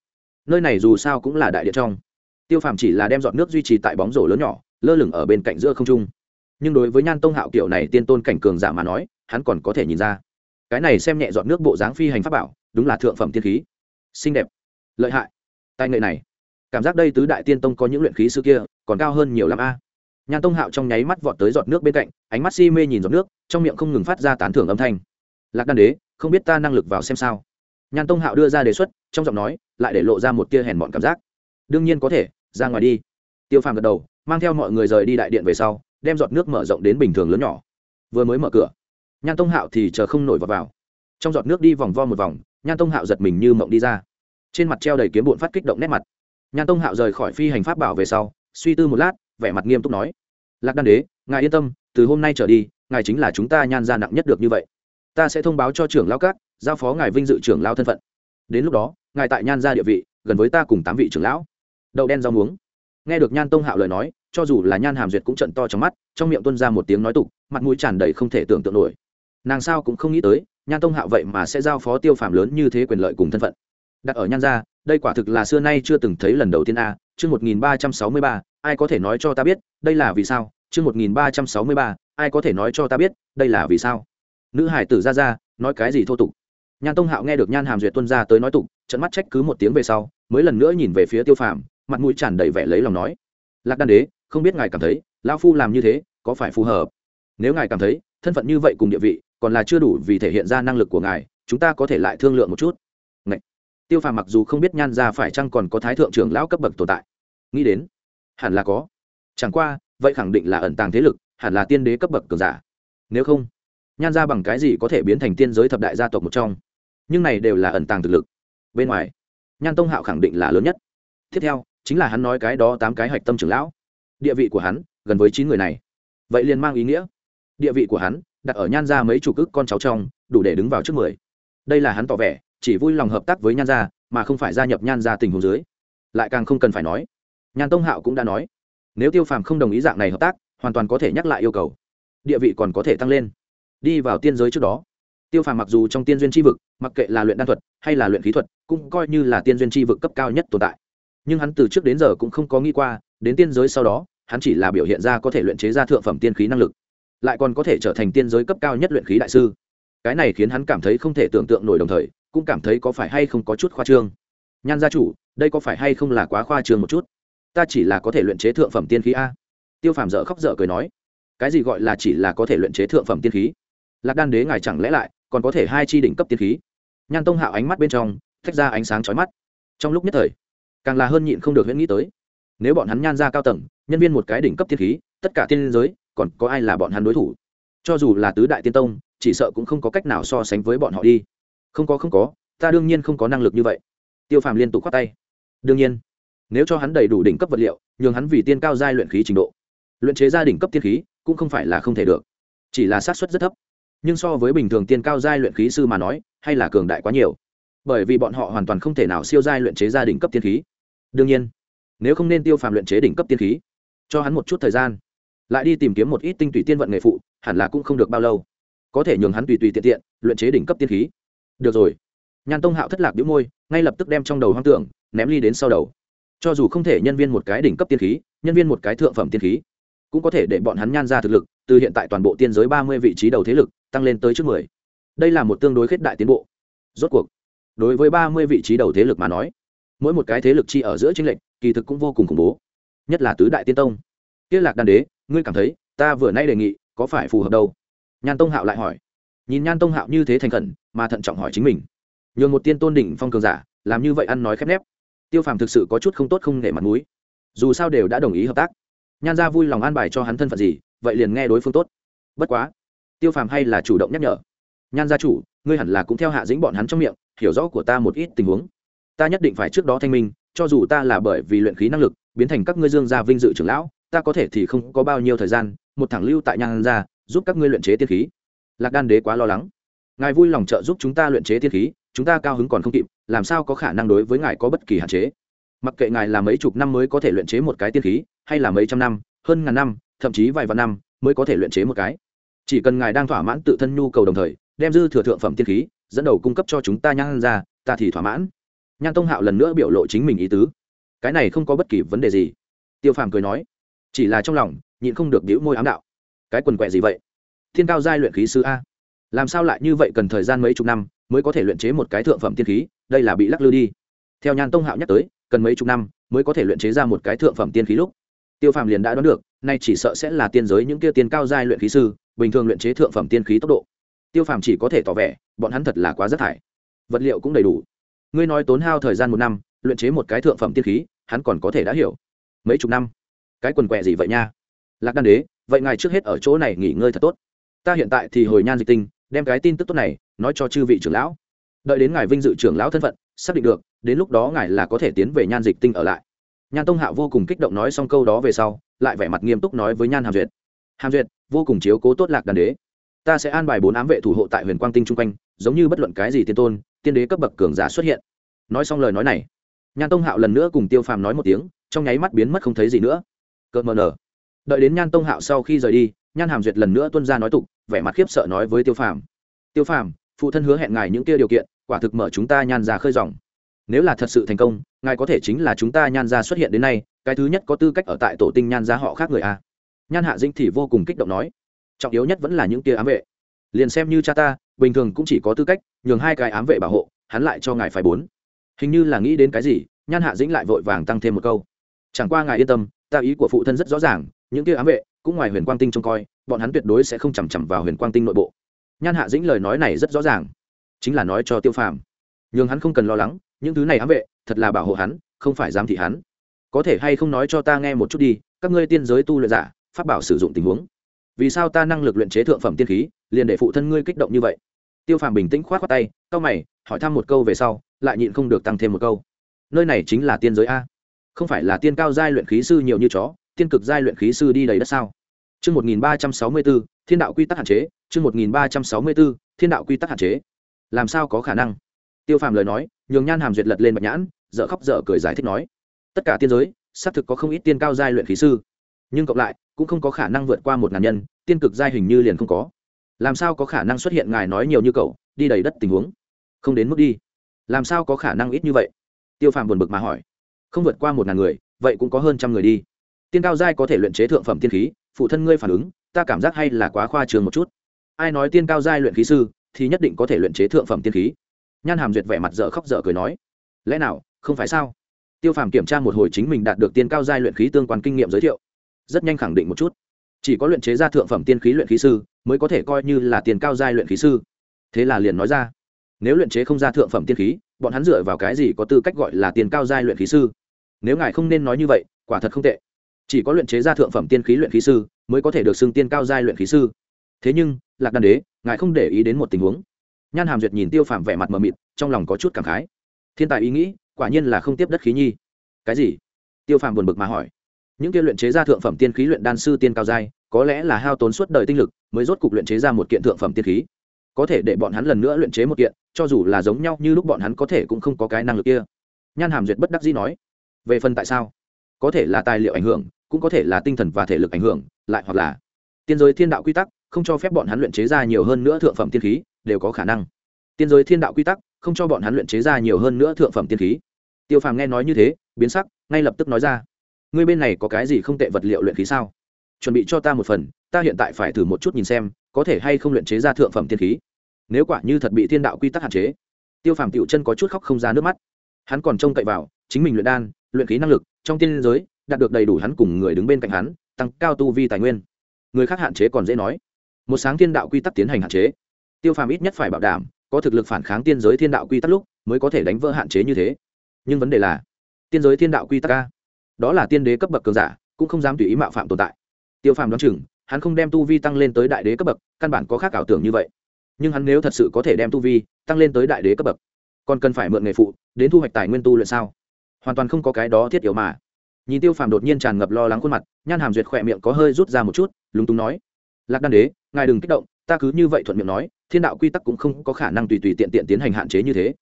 nơi này dù sao cũng là đại điện trong. Tiêu phàm chỉ là đem giọt nước duy trì tại bóng rổ lớn nhỏ, lơ lửng ở bên cạnh giữa không trung. Nhưng đối với nhan tông hạo kiểu này tiên tôn cảnh cường giả mà nói, hắn còn có thể nhìn ra. Cái này xem nhẹ giọt nước bộ dáng phi hành pháp bảo, đúng là thượng phẩm tiên khí. Xinh đẹp, lợi hại. Tài nghệ này, cảm giác đây tứ đại tiên tông có những luyện khí sư kia, còn cao hơn nhiều l a. Nhan tông hạo trong nháy mắt vọt tới giọt nước bên cạnh, ánh mắt si mê nhìn giọt nước, trong miệng không ngừng phát ra tán thưởng âm thanh. Lạc đan đế không biết ta năng lực vào xem sao. Nhan tông hạo đưa ra đề xuất trong giọng nói lại để lộ ra một tia hèn mọn cảm giác. Đương nhiên có thể ra ngoài đi. Tiêu phàm gật đầu mang theo mọi người rời đi đại điện về sau đem giọt nước mở rộng đến bình thường lớn nhỏ. Vừa mới mở cửa nhan tông hạo thì chờ không nổi vào, vào. trong giọt nước đi vòng vo một vòng nhan tông hạo giật mình như mộng đi ra. Trên mặt treo đầy kiếm bụn phát kích động nét mặt. Nhan tông hạo rời khỏi phi hành pháp bảo về sau suy tư một lát vẻ mặt nghiêm túc nói lạc đan đế ngài yên tâm từ hôm nay trở đi ngài chính là chúng ta nhan ra nặng nhất được như vậy ta sẽ thông báo cho trưởng lao các, giao phó ngài vinh dự trưởng lao thân phận. Đến lúc đó, ngài tại nhan ra địa vị, gần với ta cùng tám vị trưởng lão. Đậu đen rau muống. Nghe được nhan tông hạo lời nói, cho dù là nhan hàm duyệt cũng trận to trong mắt, trong miệng tuân ra một tiếng nói tục, mặt mũi tràn đầy không thể tưởng tượng nổi. Nàng sao cũng không nghĩ tới, nhan tông hạo vậy mà sẽ giao phó tiêu phàm lớn như thế quyền lợi cùng thân phận. Đặt ở nhan gia, đây quả thực là xưa nay chưa từng thấy lần đầu tiên a, chương một nghìn ba trăm sáu mươi ba, ai có thể nói cho ta biết, đây là vì sao? Chương một nghìn ba trăm sáu mươi ba, ai có thể nói cho ta biết, đây là vì sao? Nữ hải tử ra ra, nói cái gì thô tục. Nhan tông hạo nghe được nhan hàm duyệt tuân ra tới nói tục, trận mắt trách cứ một tiếng về sau, mới lần nữa nhìn về phía tiêu phàm, mặt mũi tràn đầy vẻ lấy lòng nói. Lạc đan đế, không biết ngài cảm thấy, lão phu làm như thế, có phải phù hợp? Nếu ngài cảm thấy, thân phận như vậy cùng địa vị, còn là chưa đủ vì thể hiện ra năng lực của ngài, chúng ta có thể lại thương lượng một chút. Ngậy! tiêu phàm mặc dù không biết nhan ra phải chăng còn có thái thượng trưởng lão cấp bậc tồn tại. Nghĩ đến, hẳn là có. Chẳng qua, vậy khẳng định là ẩn tàng thế lực, hẳn là tiên đế cấp bậc cường giả. Nếu không nhan ra bằng cái gì có thể biến thành tiên giới thập đại gia tộc một trong? Nhưng này đều là ẩn tàng thực lực. Bên ngoài, nhan tông hạo khẳng định là lớn nhất. Tiếp theo, chính là hắn nói cái đó tám cái hạch tâm trưởng lão. Địa vị của hắn, gần với chín người này. Vậy liền mang ý nghĩa. Địa vị của hắn, đặt ở nhan ra mấy chủ cức con cháu trong, đủ để đứng vào trước mười. Đây là hắn tỏ vẻ, chỉ vui lòng hợp tác với nhan gia mà không phải gia nhập nhan gia tình huống dưới. Lại càng không cần phải nói. Nhan tông hạo cũng đã nói, nếu tiêu phàm không đồng ý dạng này hợp tác, hoàn toàn có thể nhắc lại yêu cầu. Địa vị còn có thể tăng lên đi vào tiên giới trước đó. Tiêu phàm mặc dù trong tiên duyên tri vực, mặc kệ là luyện đan thuật hay là luyện khí thuật, cũng coi như là tiên duyên tri vực cấp cao nhất tồn tại. Nhưng hắn từ trước đến giờ cũng không có nghĩ qua, đến tiên giới sau đó, hắn chỉ là biểu hiện ra có thể luyện chế ra thượng phẩm tiên khí năng lực, lại còn có thể trở thành tiên giới cấp cao nhất luyện khí đại sư. Cái này khiến hắn cảm thấy không thể tưởng tượng nổi đồng thời, cũng cảm thấy có phải hay không có chút khoa trương. Nhan gia chủ, đây có phải hay không là quá khoa trương một chút? Ta chỉ là có thể luyện chế thượng phẩm tiên khí a. Tiêu phàm dở khóc dở cười nói, cái gì gọi là chỉ là có thể luyện chế thượng phẩm tiên khí? Lạc đan đế ngài chẳng lẽ lại còn có thể hai chi đỉnh cấp tiên khí? Nhan tông hạo ánh mắt bên trong thách ra ánh sáng chói mắt. Trong lúc nhất thời, càng là hơn nhịn không được huyễn nghĩ tới, nếu bọn hắn nhan ra cao tầng, nhân viên một cái đỉnh cấp tiên khí, tất cả tiên giới, còn có ai là bọn hắn đối thủ? Cho dù là tứ đại tiên tông, chỉ sợ cũng không có cách nào so sánh với bọn họ đi. Không có không có, ta đương nhiên không có năng lực như vậy. Tiêu phàm liên tục khoát tay. Đương nhiên, nếu cho hắn đầy đủ đỉnh cấp vật liệu, nhường hắn vì tiên cao giai luyện khí trình độ, luyện chế gia đỉnh cấp tiên khí cũng không phải là không thể được. Chỉ là xác suất rất thấp nhưng so với bình thường tiên cao giai luyện khí sư mà nói, hay là cường đại quá nhiều. Bởi vì bọn họ hoàn toàn không thể nào siêu giai luyện chế gia đỉnh cấp tiên khí. Đương nhiên, nếu không nên tiêu phàm luyện chế đỉnh cấp tiên khí, cho hắn một chút thời gian. Lại đi tìm kiếm một ít tinh tùy tiên vận nghề phụ, hẳn là cũng không được bao lâu. Có thể nhường hắn tùy tùy tiện tiện luyện chế đỉnh cấp tiên khí. Được rồi. Nhan tông hạo thất lạc đĩu môi, ngay lập tức đem trong đầu hoang tưởng ném ly đến sau đầu. Cho dù không thể nhân viên một cái đỉnh cấp tiên khí, nhân viên một cái thượng phẩm tiên khí cũng có thể để bọn hắn nhan ra thực lực, từ hiện tại toàn bộ tiên giới ba mươi vị trí đầu thế lực, tăng lên tới trước mười. Đây là một tương đối khết đại tiến bộ. Rốt cuộc, đối với ba mươi vị trí đầu thế lực mà nói, mỗi một cái thế lực chi ở giữa chính lệnh kỳ thực cũng vô cùng khủng bố. Nhất là tứ đại tiên tông. Kia lạc đan đế, ngươi cảm thấy, ta vừa nay đề nghị, có phải phù hợp đâu? Nhan tông hạo lại hỏi. Nhìn nhan tông hạo như thế thành khẩn, mà thận trọng hỏi chính mình. Nhường một tiên tôn đỉnh phong cường giả, làm như vậy ăn nói khép nép. Tiêu phàm thực sự có chút không tốt không nể mặt mũi. Dù sao đều đã đồng ý hợp tác nhan ra vui lòng an bài cho hắn thân phận gì, vậy liền nghe đối phương tốt. Bất quá, tiêu phàm hay là chủ động nhắc nhở. Nhan gia chủ, ngươi hẳn là cũng theo hạ dĩnh bọn hắn trong miệng, hiểu rõ của ta một ít tình huống. Ta nhất định phải trước đó thanh minh, cho dù ta là bởi vì luyện khí năng lực, biến thành các ngươi dương gia vinh dự trưởng lão, ta có thể thì không có bao nhiêu thời gian, một thẳng lưu tại nhan gia, giúp các ngươi luyện chế tiên khí. Lạc đan đế quá lo lắng. Ngài vui lòng trợ giúp chúng ta luyện chế tiên khí, chúng ta cao hứng còn không kịp, làm sao có khả năng đối với ngài có bất kỳ hạn chế? Mặc kệ ngài là mấy chục năm mới có thể luyện chế một cái tiên khí, hay là mấy trăm năm, hơn ngàn năm, thậm chí vài vạn năm mới có thể luyện chế một cái. Chỉ cần ngài đang thỏa mãn tự thân nhu cầu đồng thời, đem dư thừa thượng phẩm tiên khí, dẫn đầu cung cấp cho chúng ta nhan ra, ta thì thỏa mãn. Nhan tông hạo lần nữa biểu lộ chính mình ý tứ. Cái này không có bất kỳ vấn đề gì. Tiêu phàm cười nói, chỉ là trong lòng, nhịn không được đĩu môi ám đạo. Cái quần quẹ gì vậy? Thiên cao giai luyện khí sư a. Làm sao lại như vậy cần thời gian mấy chục năm mới có thể luyện chế một cái thượng phẩm tiên khí? Đây là bị lắc lư đi. Theo nhan tông hạo nhắc tới cần mấy chục năm mới có thể luyện chế ra một cái thượng phẩm tiên khí lúc. Tiêu phàm liền đã đoán được, nay chỉ sợ sẽ là tiên giới những kia tiên cao giai luyện khí sư, bình thường luyện chế thượng phẩm tiên khí tốc độ. Tiêu phàm chỉ có thể tỏ vẻ, bọn hắn thật là quá rất thải. Vật liệu cũng đầy đủ. Ngươi nói tốn hao thời gian một năm, luyện chế một cái thượng phẩm tiên khí, hắn còn có thể đã hiểu. Mấy chục năm? Cái quần quẹ gì vậy nha? Lạc đan đế, vậy ngài trước hết ở chỗ này nghỉ ngơi thật tốt. Ta hiện tại thì hồi nhan dịch tinh, đem cái tin tức tốt này nói cho chư vị trưởng lão. Đợi đến ngài vinh dự trưởng lão thân phận xác định được, đến lúc đó ngài là có thể tiến về nhan dịch tinh ở lại. Nhan tông Hạo vô cùng kích động nói xong câu đó về sau, lại vẻ mặt nghiêm túc nói với nhan hàm duyệt. Hàm duyệt, vô cùng chiếu cố tốt lạc đàn đế. Ta sẽ an bài bốn ám vệ thủ hộ tại huyền quang tinh chung quanh, giống như bất luận cái gì tiên tôn, tiên đế cấp bậc cường giả xuất hiện. Nói xong lời nói này, nhan tông hạo lần nữa cùng tiêu phàm nói một tiếng, trong nháy mắt biến mất không thấy gì nữa. Cợt mờ nở. Đợi đến nhan tông hạo sau khi rời đi, nhan hàm duyệt lần nữa tuân ra nói tục, vẻ mặt khiếp sợ nói với tiêu phàm. Tiêu phàm, phụ thân hứa hẹn ngài những kia điều kiện quả thực mở chúng ta nhan ra khơi dòng. Nếu là thật sự thành công, ngài có thể chính là chúng ta nhan ra xuất hiện đến nay, cái thứ nhất có tư cách ở tại tổ tinh nhan ra họ khác người a. Nhan hạ dinh thì vô cùng kích động nói, trọng yếu nhất vẫn là những kia ám vệ. Liền xem như cha ta, bình thường cũng chỉ có tư cách nhường hai cái ám vệ bảo hộ, hắn lại cho ngài phải bốn. Hình như là nghĩ đến cái gì, nhan hạ dĩnh lại vội vàng tăng thêm một câu, chẳng qua ngài yên tâm, ta ý của phụ thân rất rõ ràng, những kia ám vệ cũng ngoài huyền quang tinh trông coi, bọn hắn tuyệt đối sẽ không chằm chằm vào huyền quang tinh nội bộ. Nhan hạ dĩnh lời nói này rất rõ ràng chính là nói cho tiêu phàm. Nhường hắn không cần lo lắng những thứ này ám vệ thật là bảo hộ hắn không phải giám thị hắn. Có thể hay không nói cho ta nghe một chút đi các ngươi tiên giới tu luyện giả phát bảo sử dụng tình huống. Vì sao ta năng lực luyện chế thượng phẩm tiên khí liền để phụ thân ngươi kích động như vậy? Tiêu phàm bình tĩnh k h o á t khoác tay c mày hỏi thăm một câu về sau lại nhịn không được tăng thêm một câu. Nơi này chính là tiên giới a. Không phải là tiên cao giai luyện khí sư nhiều như chó tiên cực giai luyện khí sư đi đầy đất sao? Chương 1364, Thiên đạo quy tắc hạn chế, chương 1364, Thiên đạo quy tắc hạn chế. Làm sao có khả năng? Tiêu Phàm lời nói, nhường Nhan Hàm duyệt lật lên mặt nhãn, dở khóc dở cười giải thích nói: Tất cả tiên giới, xác thực có không ít tiên cao giai luyện khí sư, nhưng cộng lại, cũng không có khả năng vượt qua một ngàn nhân, tiên cực giai hình như liền không có. Làm sao có khả năng xuất hiện ngài nói nhiều như cậu, đi đầy đất tình huống? Không đến mức đi. Làm sao có khả năng ít như vậy? Tiêu Phàm buồn bực mà hỏi. Không vượt qua một ngàn người, vậy cũng có hơn trăm người đi. Tiên cao giai có thể luyện chế thượng phẩm tiên khí, phụ thân ngươi phản ứng ta cảm giác hay là quá khoa trường một chút ai nói tiên cao giai luyện khí sư thì nhất định có thể luyện chế thượng phẩm tiên khí. Nhan hàm duyệt vẻ mặt dở khóc dở cười nói, lẽ nào, không phải sao? Tiêu phàm kiểm tra một hồi chính mình đạt được tiên cao giai luyện khí tương quan kinh nghiệm giới thiệu, rất nhanh khẳng định một chút. Chỉ có luyện chế ra thượng phẩm tiên khí luyện khí sư, mới có thể coi như là tiền cao giai luyện khí sư. Thế là liền nói ra, nếu luyện chế không ra thượng phẩm tiên khí, bọn hắn dựa vào cái gì có tư cách gọi là tiền cao giai luyện khí sư? Nếu ngài không nên nói như vậy, quả thật không tệ. Chỉ có luyện chế ra thượng phẩm tiên khí luyện khí sư, mới có thể được xưng tiên cao giai luyện khí sư thế nhưng, lạc đan đế, ngài không để ý đến một tình huống. Nhan hàm duyệt nhìn tiêu phàm vẻ mặt mờ mịt, trong lòng có chút cảm khái. Thiên tài ý nghĩ, quả nhiên là không tiếp đất khí nhi. Cái gì? Tiêu phàm buồn bực mà hỏi. Những kia luyện chế ra thượng phẩm tiên khí luyện đan sư tiên cao giai, có lẽ là hao tốn suốt đời tinh lực, mới rốt cục luyện chế ra một kiện thượng phẩm tiên khí. Có thể để bọn hắn lần nữa luyện chế một kiện, cho dù là giống nhau như lúc bọn hắn có thể cũng không có cái năng lực kia. Nhan hàm duyệt bất đắc dĩ nói. Về phần tại sao? Có thể là tài liệu ảnh hưởng, cũng có thể là tinh thần và thể lực ảnh hưởng, lại hoặc là tiên giới thiên đạo quy tắc không cho phép bọn hắn luyện chế ra nhiều hơn nữa thượng phẩm tiên khí, đều có khả năng. Tiên giới thiên đạo quy tắc, không cho bọn hắn luyện chế ra nhiều hơn nữa thượng phẩm tiên khí. Tiêu phàm nghe nói như thế, biến sắc, ngay lập tức nói ra. Ngươi bên này có cái gì không tệ vật liệu luyện khí sao? Chuẩn bị cho ta một phần, ta hiện tại phải thử một chút nhìn xem, có thể hay không luyện chế ra thượng phẩm tiên khí. Nếu quả như thật bị thiên đạo quy tắc hạn chế. Tiêu phàm tiểu chân có chút khóc không ra nước mắt. Hắn còn trông cậy vào, chính mình luyện đan, luyện khí năng lực trong tiên giới, đạt được đầy đủ hắn cùng người đứng bên cạnh hắn, tăng cao tu vi tài nguyên. Người khác hạn chế còn dễ nói một sáng thiên đạo quy tắc tiến hành hạn chế. Tiêu phàm ít nhất phải bảo đảm, có thực lực phản kháng tiên giới thiên đạo quy tắc lúc, mới có thể đánh vỡ hạn chế như thế. Nhưng vấn đề là, tiên giới thiên đạo quy tắc ca đó là tiên đế cấp bậc cường giả, cũng không dám tùy ý mạo phạm tồn tại. Tiêu phàm đoán chừng, hắn không đem tu vi tăng lên tới đại đế cấp bậc, căn bản có khác ảo tưởng như vậy. Nhưng hắn nếu thật sự có thể đem tu vi tăng lên tới đại đế cấp bậc, còn cần phải mượn nghề phụ, đến thu hoạch tài nguyên tu luyện sao? Hoàn toàn không có cái đó thiết yếu mà. Nhìn tiêu phàm đột nhiên tràn ngập lo lắng khuôn mặt, nhan hàm duyệt khỏe miệng có hơi rút ra một chút, lúng túng nói, lạc đan đế ngài đừng kích động, ta cứ như vậy thuận miệng nói, thiên đạo quy tắc cũng không có khả năng tùy tùy tiện tiện tiến hành hạn chế như thế.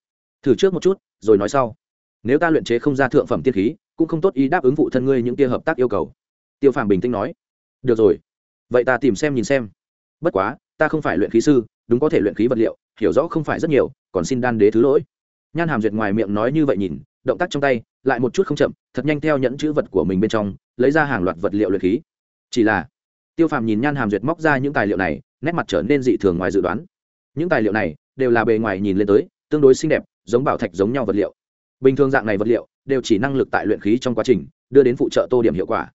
Thử trước một chút, rồi nói sau. Nếu ta luyện chế không ra thượng phẩm tiên khí, cũng không tốt ý đáp ứng phụ thân ngươi những kia hợp tác yêu cầu. Tiêu phàm bình tĩnh nói. Được rồi. Vậy ta tìm xem nhìn xem. Bất quá, ta không phải luyện khí sư, đúng có thể luyện khí vật liệu, hiểu rõ không phải rất nhiều, còn xin đan đế thứ lỗi. Nhan hàm duyệt ngoài miệng nói như vậy nhìn, động tác trong tay, lại một chút không chậm, thật nhanh theo nhẫn chữ vật của mình bên trong, lấy ra hàng loạt vật liệu luyện khí. Chỉ là tiêu phàm nhìn nhan hàm duyệt móc ra những tài liệu này, nét mặt trở nên dị thường ngoài dự đoán. Những tài liệu này đều là bề ngoài nhìn lên tới, tương đối xinh đẹp, giống bảo thạch giống nhau vật liệu. Bình thường dạng này vật liệu đều chỉ năng lực tại luyện khí trong quá trình, đưa đến phụ trợ tô điểm hiệu quả.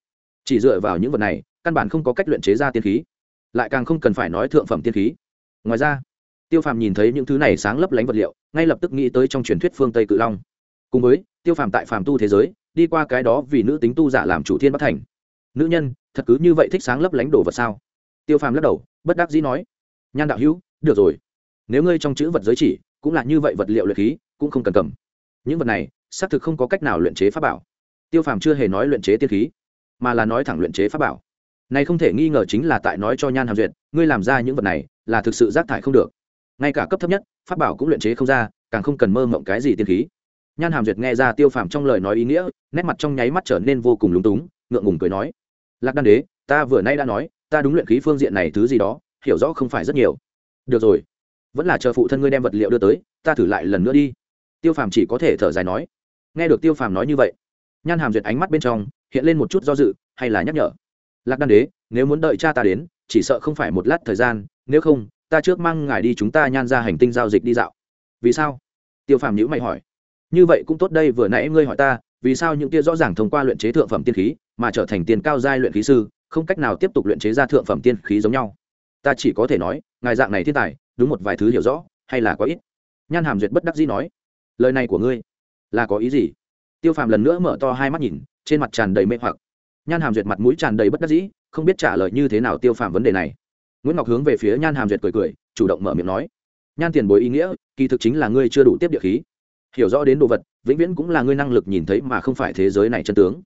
Chỉ dựa vào những vật này, căn bản không có cách luyện chế ra tiên khí. Lại càng không cần phải nói thượng phẩm tiên khí. Ngoài ra, tiêu phàm nhìn thấy những thứ này sáng lấp lánh vật liệu, ngay lập tức nghĩ tới trong truyền thuyết phương tây cự long. Cùng với, tiêu phàm tại phàm tu thế giới, đi qua cái đó vì nữ tính tu giả làm chủ thiên bất thành. Nữ nhân thật cứ như vậy thích sáng lấp lánh đồ vật sao? Tiêu phàm lắc đầu, bất đắc dĩ nói, nhan đạo hữu, được rồi. Nếu ngươi trong chữ vật giới chỉ, cũng là như vậy vật liệu luyện khí, cũng không cần cầm. Những vật này, xác thực không có cách nào luyện chế pháp bảo. Tiêu phàm chưa hề nói luyện chế tiên khí, mà là nói thẳng luyện chế pháp bảo. Này không thể nghi ngờ chính là tại nói cho nhan hàm duyệt, ngươi làm ra những vật này, là thực sự rác thải không được. Ngay cả cấp thấp nhất, pháp bảo cũng luyện chế không ra, càng không cần mơ mộng cái gì tiên khí. Nhan hàm duyệt nghe ra tiêu phàm trong lời nói ý nghĩa, nét mặt trong nháy mắt trở nên vô cùng lúng túng, ngượng ngùng cười nói lạc đan đế, ta vừa nay đã nói, ta đúng luyện khí phương diện này thứ gì đó, hiểu rõ không phải rất nhiều. Được rồi, vẫn là chờ phụ thân ngươi đem vật liệu đưa tới, ta thử lại lần nữa đi. Tiêu phàm chỉ có thể thở dài nói. Nghe được tiêu phàm nói như vậy, nhan hàm duyệt ánh mắt bên trong hiện lên một chút do dự, hay là nhắc nhở. Lạc đan đế, nếu muốn đợi cha ta đến, chỉ sợ không phải một lát thời gian, nếu không, ta trước mang ngài đi chúng ta nhan ra hành tinh giao dịch đi dạo. Vì sao? Tiêu phàm nhữ mày hỏi. Như vậy cũng tốt đây, vừa nãy ngươi hỏi ta vì sao những tia rõ ràng thông qua luyện chế thượng phẩm tiên khí mà trở thành tiền cao giai luyện khí sư, không cách nào tiếp tục luyện chế ra thượng phẩm tiên khí giống nhau? Ta chỉ có thể nói, ngài dạng này thiên tài, đúng một vài thứ hiểu rõ, hay là có ít? Nhan hàm duyệt bất đắc dĩ nói, lời này của ngươi là có ý gì? Tiêu phàm lần nữa mở to hai mắt nhìn, trên mặt tràn đầy mê hoặc. Nhan hàm duyệt mặt mũi tràn đầy bất đắc dĩ, không biết trả lời như thế nào tiêu phàm vấn đề này. Nguyễn ngọc hướng về phía nhan hàm duyệt cười cười, chủ động mở miệng nói, nhan tiền bối ý nghĩa, kỳ thực chính là ngươi chưa đủ tiếp địa khí hiểu rõ đến đồ vật, vĩnh viễn cũng là ngươi năng lực nhìn thấy mà không phải thế giới này chân tướng.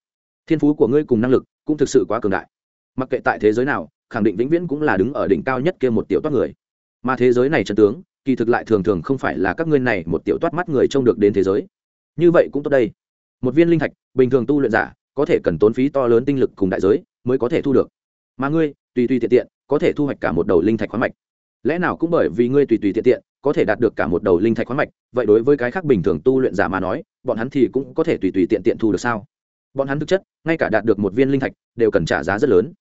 Thiên phú của ngươi cùng năng lực cũng thực sự quá cường đại. Mặc kệ tại thế giới nào, khẳng định vĩnh viễn cũng là đứng ở đỉnh cao nhất kia một tiểu toát người. Mà thế giới này chân tướng, kỳ thực lại thường thường không phải là các ngươi này một tiểu toát mắt người trông được đến thế giới. Như vậy cũng tốt đây. Một viên linh thạch, bình thường tu luyện giả, có thể cần tốn phí to lớn tinh lực cùng đại giới mới có thể thu được. Mà ngươi, tùy tùy tiện tiện, có thể thu hoạch cả một đầu linh thạch khoáng mạch. Lẽ nào cũng bởi vì ngươi tùy tùy tiện tiện có thể đạt được cả một đầu linh thạch khoáng mạch, vậy đối với cái khác bình thường tu luyện giả mà nói, bọn hắn thì cũng có thể tùy tùy tiện tiện thu được sao? Bọn hắn thực chất, ngay cả đạt được một viên linh thạch, đều cần trả giá rất lớn.